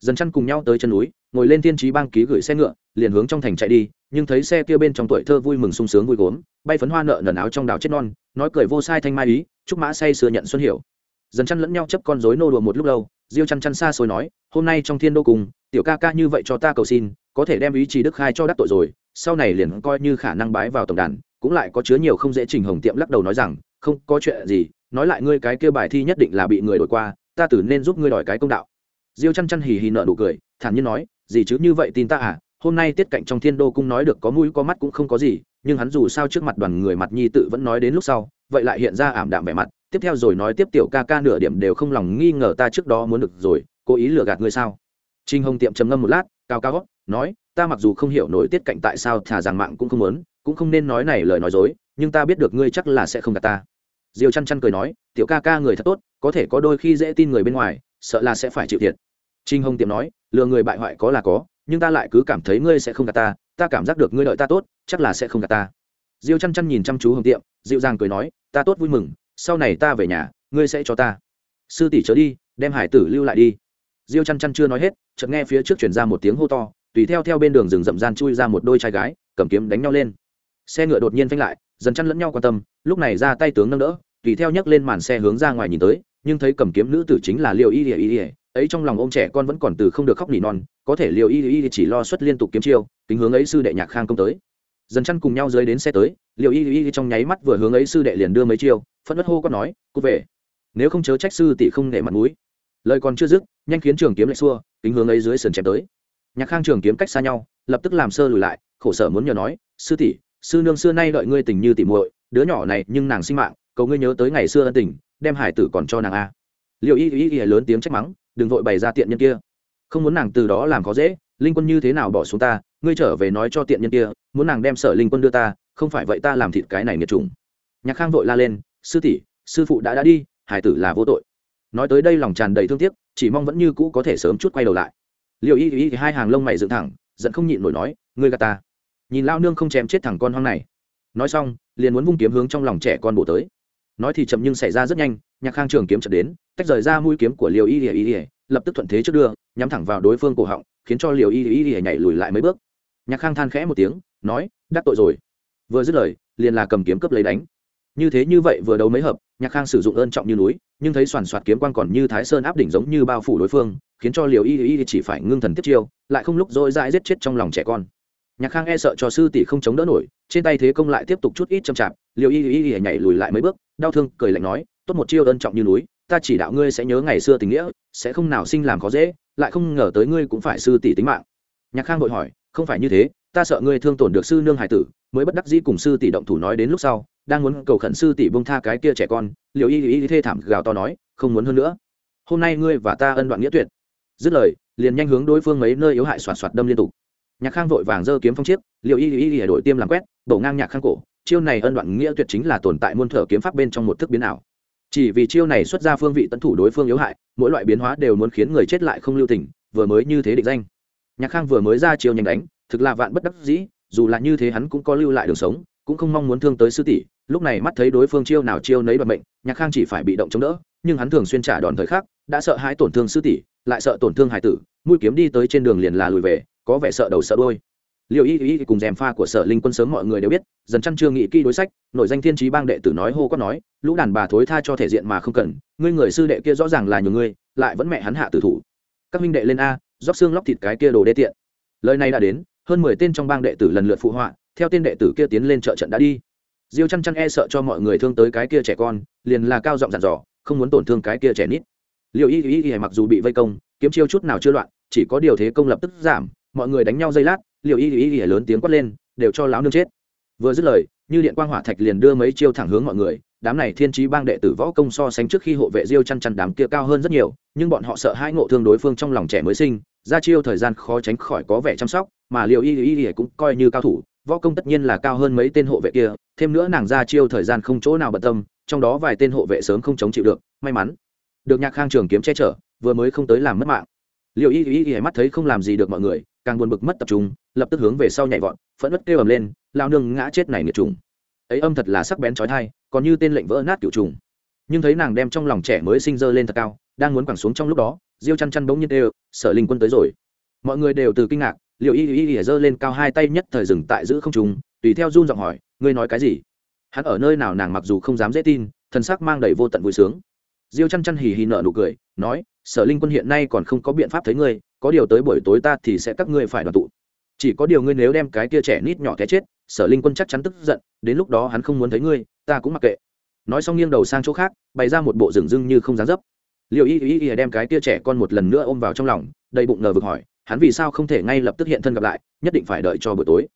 Speaker 1: dần chăn cùng nhau tới chân núi, ngồi lên tiên trí bang ký gửi xe ngựa, liền hướng trong thành chạy đi, nhưng thấy xe kia bên trong tuổi thơ vui mừng sung sướng vui gốm, bay phấn hoa nợ nần áo trong đảo chết non, nói cười vô sai thanh mai ý, chúc mã say sửa nhận xuân hiểu. Dần chăn lẫn nhau chấp con rối nô đùa một lúc lâu, diêu chăn chăn xa xôi nói, hôm nay trong thiên đô cùng, tiểu ca ca như vậy cho ta cầu xin, có thể đem ý chí đức khai cho đắc tội rồi, sau này liền coi như khả năng bái vào tổng đàn, cũng lại có chứa nhiều không dễ trình hồng tiệm lắc đầu nói rằng, không có chuyện gì, nói lại ngươi cái kia bài thi nhất định là bị người đổi qua ta tử nên giúp ngươi đòi cái công đạo. Diêu chăn chăn hì hì nợ nụ cười, thản nhiên nói, gì chứ như vậy tin ta à? Hôm nay tiết cạnh trong thiên đô cung nói được có mũi có mắt cũng không có gì, nhưng hắn dù sao trước mặt đoàn người mặt nhi tự vẫn nói đến lúc sau, vậy lại hiện ra ảm đạm vẻ mặt. Tiếp theo rồi nói tiếp tiểu ca ca nửa điểm đều không lòng nghi ngờ ta trước đó muốn được rồi, cố ý lừa gạt ngươi sao? Trinh hồng tiệm trầm ngâm một lát, cao cao nói, ta mặc dù không hiểu nổi tiết cạnh tại sao thả rằng mạng cũng không muốn, cũng không nên nói này lời nói dối, nhưng ta biết được ngươi chắc là sẽ không gạt ta diêu chăn chăn cười nói, tiểu ca ca người thật tốt, có thể có đôi khi dễ tin người bên ngoài, sợ là sẽ phải chịu thiệt. Trinh hồng tiệm nói, lừa người bại hoại có là có, nhưng ta lại cứ cảm thấy ngươi sẽ không gạt ta ta cảm giác được ngươi đợi ta tốt, chắc là sẽ không gạt ta. Diêu chăn chăn nhìn chăm chú hồng tiệm, dịu dàng cười nói, ta tốt vui mừng, sau này ta về nhà, ngươi sẽ cho ta. Sư tỷ chớ đi, đem hải tử lưu lại đi. Diêu chăn chăn chưa nói hết, chợt nghe phía trước chuyển ra một tiếng hô to, tùy theo theo bên đường rừng rậm gian chui ra một đôi trai gái, cầm kiếm đánh nhau lên. Xe ngựa đột nhiên phanh lại dần chăn lẫn nhau quan tâm, lúc này ra tay tướng nâng đỡ, tùy theo nhấc lên màn xe hướng ra ngoài nhìn tới, nhưng thấy cầm kiếm nữ tử chính là liều y ỉa y ỉa ấy trong lòng ôm trẻ con vẫn còn từ không được khóc nỉ non, có thể liều y y chỉ lo xuất liên tục kiếm chiêu, kính hướng ấy sư đệ nhạc khang công tới. Dần chăn cùng nhau dưới đến xe tới liều y y trong nháy mắt vừa hướng ấy sư đệ liền đưa mấy chiêu phân bất hô có nói, cút về. Nếu không chớ trách sư tỷ không nể mặt mũi. Lời còn chưa dứt, nhanh khiến trường kiếm lại xua, kính hướng ấy dưới sườn chém tới. Nhạc khang trường kiếm cách xa nhau, lập tức làm sơ lùi lại, khổ sở muốn nhờ nói, sư tỷ sư nương xưa nay đợi ngươi tình như tỉ muội, đứa nhỏ này nhưng nàng sinh mạng, cầu ngươi nhớ tới ngày xưa ân tình, đem hải tử còn cho nàng a. Liệu y y y lớn tiếng trách mắng, đừng vội bày ra tiện nhân kia. Không muốn nàng từ đó làm khó dễ, linh quân như thế nào bỏ xuống ta, ngươi trở về nói cho tiện nhân kia, muốn nàng đem sở linh quân đưa ta, không phải vậy ta làm thịt cái này nghiệt trùng nhạc khang vội la lên, sư tỷ, sư phụ đã đã đi, hải tử là vô tội. Nói tới đây lòng tràn đầy thương tiếc, chỉ mong vẫn như cũ có thể sớm chút quay đầu lại. Liệu y y hai hàng lông mày dựng thẳng, giận không nhịn nổi nói, ngươi gà ta nhìn lao nương không chém chết thằng con hoang này. Nói xong, liền muốn vung kiếm hướng trong lòng trẻ con bổ tới. Nói thì chậm nhưng xảy ra rất nhanh, nhạc khang trường kiếm chợt đến, tách rời ra mũi kiếm của liều y ỉa y ỉa lập tức thuận thế trước đưa, nhắm thẳng vào đối phương cổ họng, khiến cho liều y ỉa y ỉa nhảy lùi lại mấy bước. Nhạc khang than khẽ một tiếng, nói, đắc tội rồi. Vừa dứt lời, liền là cầm kiếm cướp lấy đánh. Như thế như vậy vừa đấu mấy hợp, nhạc khang sử dụng ơn trọng như núi, nhưng thấy soàn soạt kiếm quang còn như thái sơn áp đỉnh giống như bao phủ đối phương, khiến cho liều y y chỉ phải ngưng thần tiếp chiêu, lại không lúc dỗi dãi giết chết trong lòng trẻ con nhạc khang e sợ cho sư tỷ không chống đỡ nổi, trên tay thế công lại tiếp tục chút ít chậm chạp liều y y y nhảy lùi lại mấy bước, đau thương, cười lạnh nói, tốt một chiêu ân trọng như núi, ta chỉ đạo ngươi sẽ nhớ ngày xưa tình nghĩa, sẽ không nào sinh làm khó dễ, lại không ngờ tới ngươi cũng phải sư tỷ tính mạng. Nhạc khang vội hỏi, không phải như thế, ta sợ ngươi thương tổn được sư nương hải tử, mới bất đắc dĩ cùng sư tỷ động thủ nói đến lúc sau, đang muốn cầu khẩn sư tỷ bông tha cái kia trẻ con. Liệu y y thê thảm gào to nói, không muốn hơn nữa. Hôm nay ngươi và ta ân đoạn nghĩa tuyệt. Dứt lời, liền nhanh hướng đối phương mấy nơi yếu hại soạt soạt đâm liên tục nhạc khang vội vàng giơ kiếm phong chiếc liệu y y y đổi tiêm làm quét đổ ngang nhạc khang cổ. Chiêu này ân đoạn nghĩa tuyệt chính là tồn tại muôn thở kiếm pháp bên trong một thức biến ảo. Chỉ vì chiêu này xuất ra phương vị tấn thủ đối phương yếu hại, mỗi loại biến hóa đều muốn khiến người chết lại không lưu tình, vừa mới như thế định danh. Nhạc khang vừa mới ra chiêu nhanh đánh, thực là vạn bất đắc dĩ, dù là như thế hắn cũng có lưu lại đường sống, cũng không mong muốn thương tới sư tỷ. Lúc này mắt thấy đối phương chiêu nào chiêu nấy bật mệnh, nhạc khang chỉ phải bị động chống đỡ, nhưng hắn thường xuyên trả đòn thời khắc, đã sợ hãi tổn thương sư tỷ, lại sợ tổn thương hải tử, mũi kiếm đi tới trên đường liền là lùi về có vẻ sợ đầu sợ đôi liệu y y cùng dèm pha của sở linh quân sớm mọi người đều biết, dần chăn chưa nghị kỹ đối sách, nội danh thiên trí bang đệ tử nói hô quát nói, lũ đàn bà thối tha cho thể diện mà không cần, ngươi người sư đệ kia rõ ràng là nhiều ngươi, lại vẫn mẹ hắn hạ tử thủ. Các minh đệ lên a róc xương lóc thịt cái kia đồ đê tiện. Lời này đã đến, hơn mười tên trong bang đệ tử lần lượt phụ họa, theo tên đệ tử kia tiến lên trợ trận đã đi. Diêu chăn chăn e sợ cho mọi người thương tới cái kia trẻ con, liền là cao giọng dặn dò, không muốn tổn thương cái kia trẻ nít. Liệu y y y mặc dù bị vây công, kiếm chiêu chút nào chưa loạn, chỉ có điều thế công lập tức giảm mọi người đánh nhau giây lát liệu y y y lớn tiếng quát lên, đều cho lão nương chết. Vừa dứt lời, như điện quang hỏa thạch liền đưa mấy chiêu thẳng hướng mọi người, đám này thiên trí bang đệ tử võ công so sánh trước khi hộ vệ diêu chăn chăn đám kia cao hơn rất nhiều, nhưng bọn họ sợ hai ngộ thương đối phương trong lòng trẻ mới sinh, ra chiêu thời gian khó tránh khỏi có vẻ chăm sóc, mà liệu y y y cũng coi như cao thủ, võ công tất nhiên là cao hơn mấy tên hộ vệ kia, thêm nữa nàng ra chiêu thời gian không chỗ nào bận tâm, trong đó vài tên hộ vệ sớm không chống chịu được, may mắn, được nhạc khang trường kiếm che chở, vừa mới không tới làm mất mạng. Liệu y y y mắt thấy không làm gì được mọi người càng buồn bực mất tập trung, lập tức hướng về sau nhảy vọt, phẫn nứt kêu ầm lên lao nương ngã chết này nghiệt trùng. Ấy âm thật là sắc bén trói thai, còn như tên lệnh vỡ nát kiểu trùng. Nhưng thấy nàng đem trong lòng trẻ mới sinh dơ lên thật cao, đang muốn quẳng xuống trong lúc đó, diêu chăn chăn bỗng nhiên đều sợ linh quân tới rồi. Mọi người đều từ kinh ngạc liệu y y y dơ lên cao hai tay nhất thời dừng tại giữ không trùng tùy theo run giọng hỏi, ngươi nói cái gì? Hắn ở nơi nào nàng mặc dù không dám dễ tin, thần sắc mang đầy vô tận vui sướng. Diêu chăn chăn hì hì nở nụ cười, nói sở linh quân hiện nay còn không có biện pháp thấy ngươi, có điều tới buổi tối ta thì sẽ các ngươi phải đoàn tụ. Chỉ có điều ngươi nếu đem cái kia trẻ nít nhỏ té chết, sở linh quân chắc chắn tức giận, đến lúc đó hắn không muốn thấy ngươi, ta cũng mặc kệ. Nói xong nghiêng đầu sang chỗ khác, bày ra một bộ rừng rưng như không dám dấp. Liệu y y y đem cái kia trẻ con một lần nữa ôm vào trong lòng, đầy bụng ngờ vực hỏi, hắn vì sao không thể ngay lập tức hiện thân gặp lại, nhất định phải đợi cho buổi tối.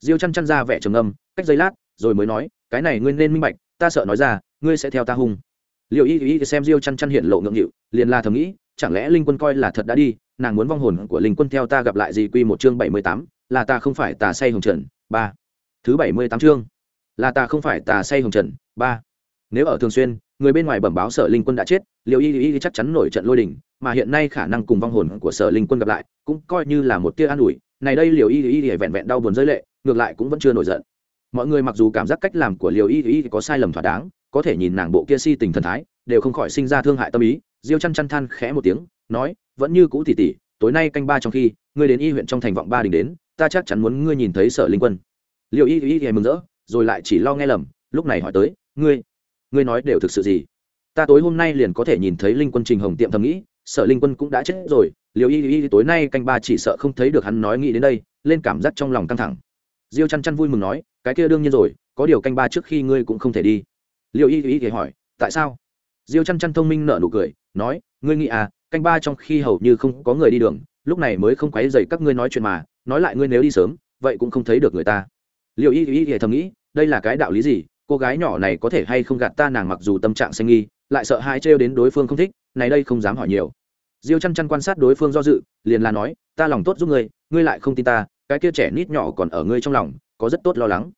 Speaker 1: Diêu chăn chăn ra vẻ trầm âm cách giây lát, rồi mới nói, cái này ngươi nên minh bạch, ta sợ nói ra, ngươi sẽ theo ta hung. Liệu y y xem diêu chăn chăn hiện lộ ngượng nghịu, liền là thầm nghĩ chẳng lẽ linh quân coi là thật đã đi, nàng muốn vong hồn của linh quân theo ta gặp lại gì quy một chương bảy mươi tám, là ta không phải tà say hồng trần, ba. Thứ bảy mươi tám chương, là ta không phải tà say hồng trần, ba. Nếu ở thường xuyên, người bên ngoài bẩm báo sở linh quân đã chết, liệu y y chắc chắn nổi trận lôi đình, mà hiện nay khả năng cùng vong hồn của sở linh quân gặp lại, cũng coi như là một tia an ủi. Này đây liều y y y vẹn vẹn đau buồn rơi lệ, ngược lại cũng vẫn chưa nổi giận. Mọi người mặc dù cảm giác cách làm của liều y y có sai lầm thỏa đáng, có thể nhìn nàng bộ kia si tình thần thái, đều không khỏi sinh ra thương hại tâm ý diêu chăn chăn than khẽ một tiếng, nói, vẫn như cũ tỉ tỉ, tối nay canh ba trong khi, ngươi đến y huyện trong thành vọng ba đình đến, ta chắc chắn muốn ngươi nhìn thấy sở linh quân. Liệu y y y mừng rỡ, rồi lại chỉ lo nghe lầm, lúc này hỏi tới, ngươi ngươi nói đều thực sự gì? Ta tối hôm nay liền có thể nhìn thấy linh quân trình hồng tiệm thầm nghĩ, sở linh quân cũng đã chết rồi, liệu y y tối nay canh ba chỉ sợ không thấy được hắn nói nghĩ đến đây, lên cảm giác trong lòng căng thẳng. Diêu chăn chăn vui mừng nói, cái kia đương nhiên rồi, có điều canh ba trước khi ngươi cũng không thể đi. Liệu y y thì hỏi, tại sao? Diêu chăn chăn thông minh nở nụ cười nói, ngươi nghĩ à canh ba trong khi hầu như không có người đi đường, lúc này mới không quấy dày các ngươi nói chuyện mà, nói lại ngươi nếu đi sớm, vậy cũng không thấy được người ta. Liệu y y y thầm nghĩ, đây là cái đạo lý gì? Cô gái nhỏ này có thể hay không gạt ta nàng mặc dù tâm trạng xanh nghi, lại sợ hai trêu đến đối phương không thích, này đây không dám hỏi nhiều. Diêu chăn chăn quan sát đối phương do dự, liền là nói, ta lòng tốt giúp ngươi ngươi lại không tin ta, cái kia trẻ nít nhỏ còn ở ngươi trong lòng, có rất tốt lo lắng.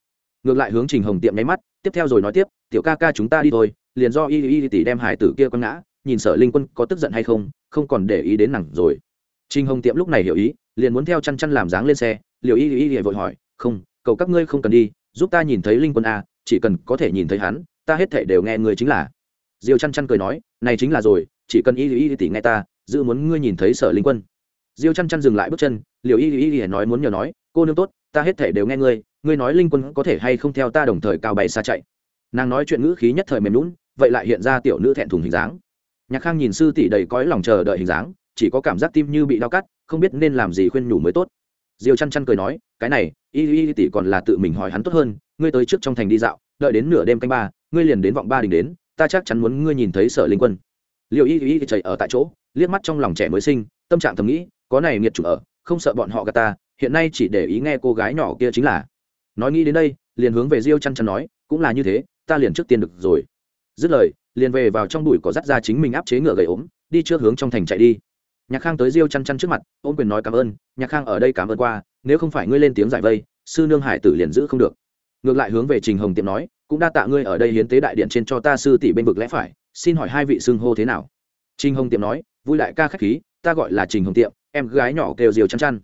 Speaker 1: Ngược lại hướng trình hồng tiệm nháy mắt, tiếp theo rồi nói tiếp, tiểu ca ca chúng ta đi thôi. Liền do y y tỷ đem hải tử kia quăng ngã nhìn sở linh quân có tức giận hay không không còn để ý đến nàng rồi. Trình hồng tiệm lúc này hiểu ý, liền muốn theo chăn chăn làm dáng lên xe liệu y y y vội hỏi, không, cầu các ngươi không cần đi, giúp ta nhìn thấy linh quân a, chỉ cần có thể nhìn thấy hắn, ta hết thể đều nghe người chính là. Diêu chăn chăn cười nói, này chính là rồi, chỉ cần y y tỷ nghe ta dự muốn ngươi nhìn thấy sở linh quân. Diêu chăn chăn dừng lại bước chân liệu y y y nói muốn nhờ nói, cô nương tốt, ta hết thể đều nghe ngươi ngươi nói linh quân có thể hay không theo ta đồng thời cao bay xa chạy. Nàng nói chuyện ngữ khí nhất thời mềm lún vậy lại hiện ra tiểu nữ thẹn thùng hình dáng nhạc khang nhìn sư tỷ đầy cõi lòng chờ đợi hình dáng, chỉ có cảm giác tim như bị đau cắt, không biết nên làm gì khuyên nhủ mới tốt. Diêu chăn chăn cười nói, cái này, y y tỷ còn là tự mình hỏi hắn tốt hơn, ngươi tới trước trong thành đi dạo, đợi đến nửa đêm canh ba, ngươi liền đến vọng ba đình đến, ta chắc chắn muốn ngươi nhìn thấy sở linh quân. Liệu y y chạy ở tại chỗ, liếc mắt trong lòng trẻ mới sinh, tâm trạng thầm nghĩ, có này nghiệt chủ ở, không sợ bọn họ gạt ta, hiện nay chỉ để ý nghe cô gái nhỏ kia chính là. Nói nghĩ đến đây, liền hướng về diêu chăn chăn nói, cũng là như thế, ta liền trước tiên được rồi dứt lời, liền về vào trong đùi có dắt ra chính mình áp chế ngựa gầy ốm, đi trước hướng trong thành chạy đi. Nhạc khang tới diêu chăn chăn trước mặt, ôm quyền nói cảm ơn, nhạc khang, ở đây cảm ơn qua, nếu không phải ngươi lên tiếng giải vây, sư nương hải tử liền giữ không được. Ngược lại hướng về trình hồng tiệm nói, cũng đa tạ ngươi ở đây hiến tế đại điện trên cho ta sư tỷ bên vực lẽ phải, xin hỏi hai vị xưng hô thế nào? Trình hồng tiệm nói, vui đại ca khách khí, ta gọi là trình hồng tiệm, em gái nhỏ kêu diều chăn chăn.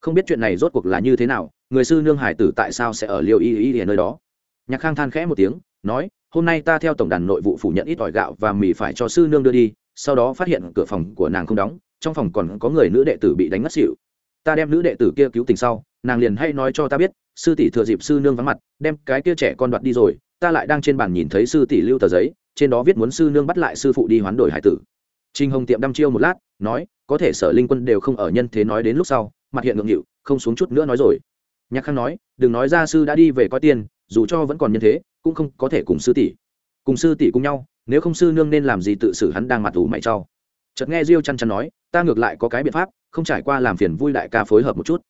Speaker 1: Không biết chuyện này rốt cuộc là như thế nào, người sư nương hải tử tại sao sẽ ở liêu y y ở nơi đó? Nhạc khang than khẽ một tiếng, nói hôm nay ta theo tổng đàn nội vụ phủ nhận ít ỏi gạo và mì phải cho sư nương đưa đi, sau đó phát hiện cửa phòng của nàng không đóng, trong phòng còn có người nữ đệ tử bị đánh mất xịu ta đem nữ đệ tử kia cứu tình sau, nàng liền hay nói cho ta biết, sư tỷ thừa dịp sư nương vắng mặt, đem cái kia trẻ con đoạt đi rồi, ta lại đang trên bàn nhìn thấy sư tỷ lưu tờ giấy, trên đó viết muốn sư nương bắt lại sư phụ đi hoán đổi hải tử. Trinh hồng tiệm đăm chiêu một lát, nói, có thể sở linh quân đều không ở nhân thế nói đến lúc sau, mặt hiện ngượng nghịu, không xuống chút nữa nói rồi. Nhạc khang nói, đừng nói ra sư đã đi về coi tiền, dù cho vẫn còn nhân thế cũng không có thể cùng sư tỷ. Cùng sư tỷ cùng nhau, nếu không sư nương nên làm gì tự xử hắn đang mặt ủ mày cho. Chợt nghe diêu chăn chăn nói, ta ngược lại có cái biện pháp, không trải qua làm phiền vui đại ca phối hợp một chút.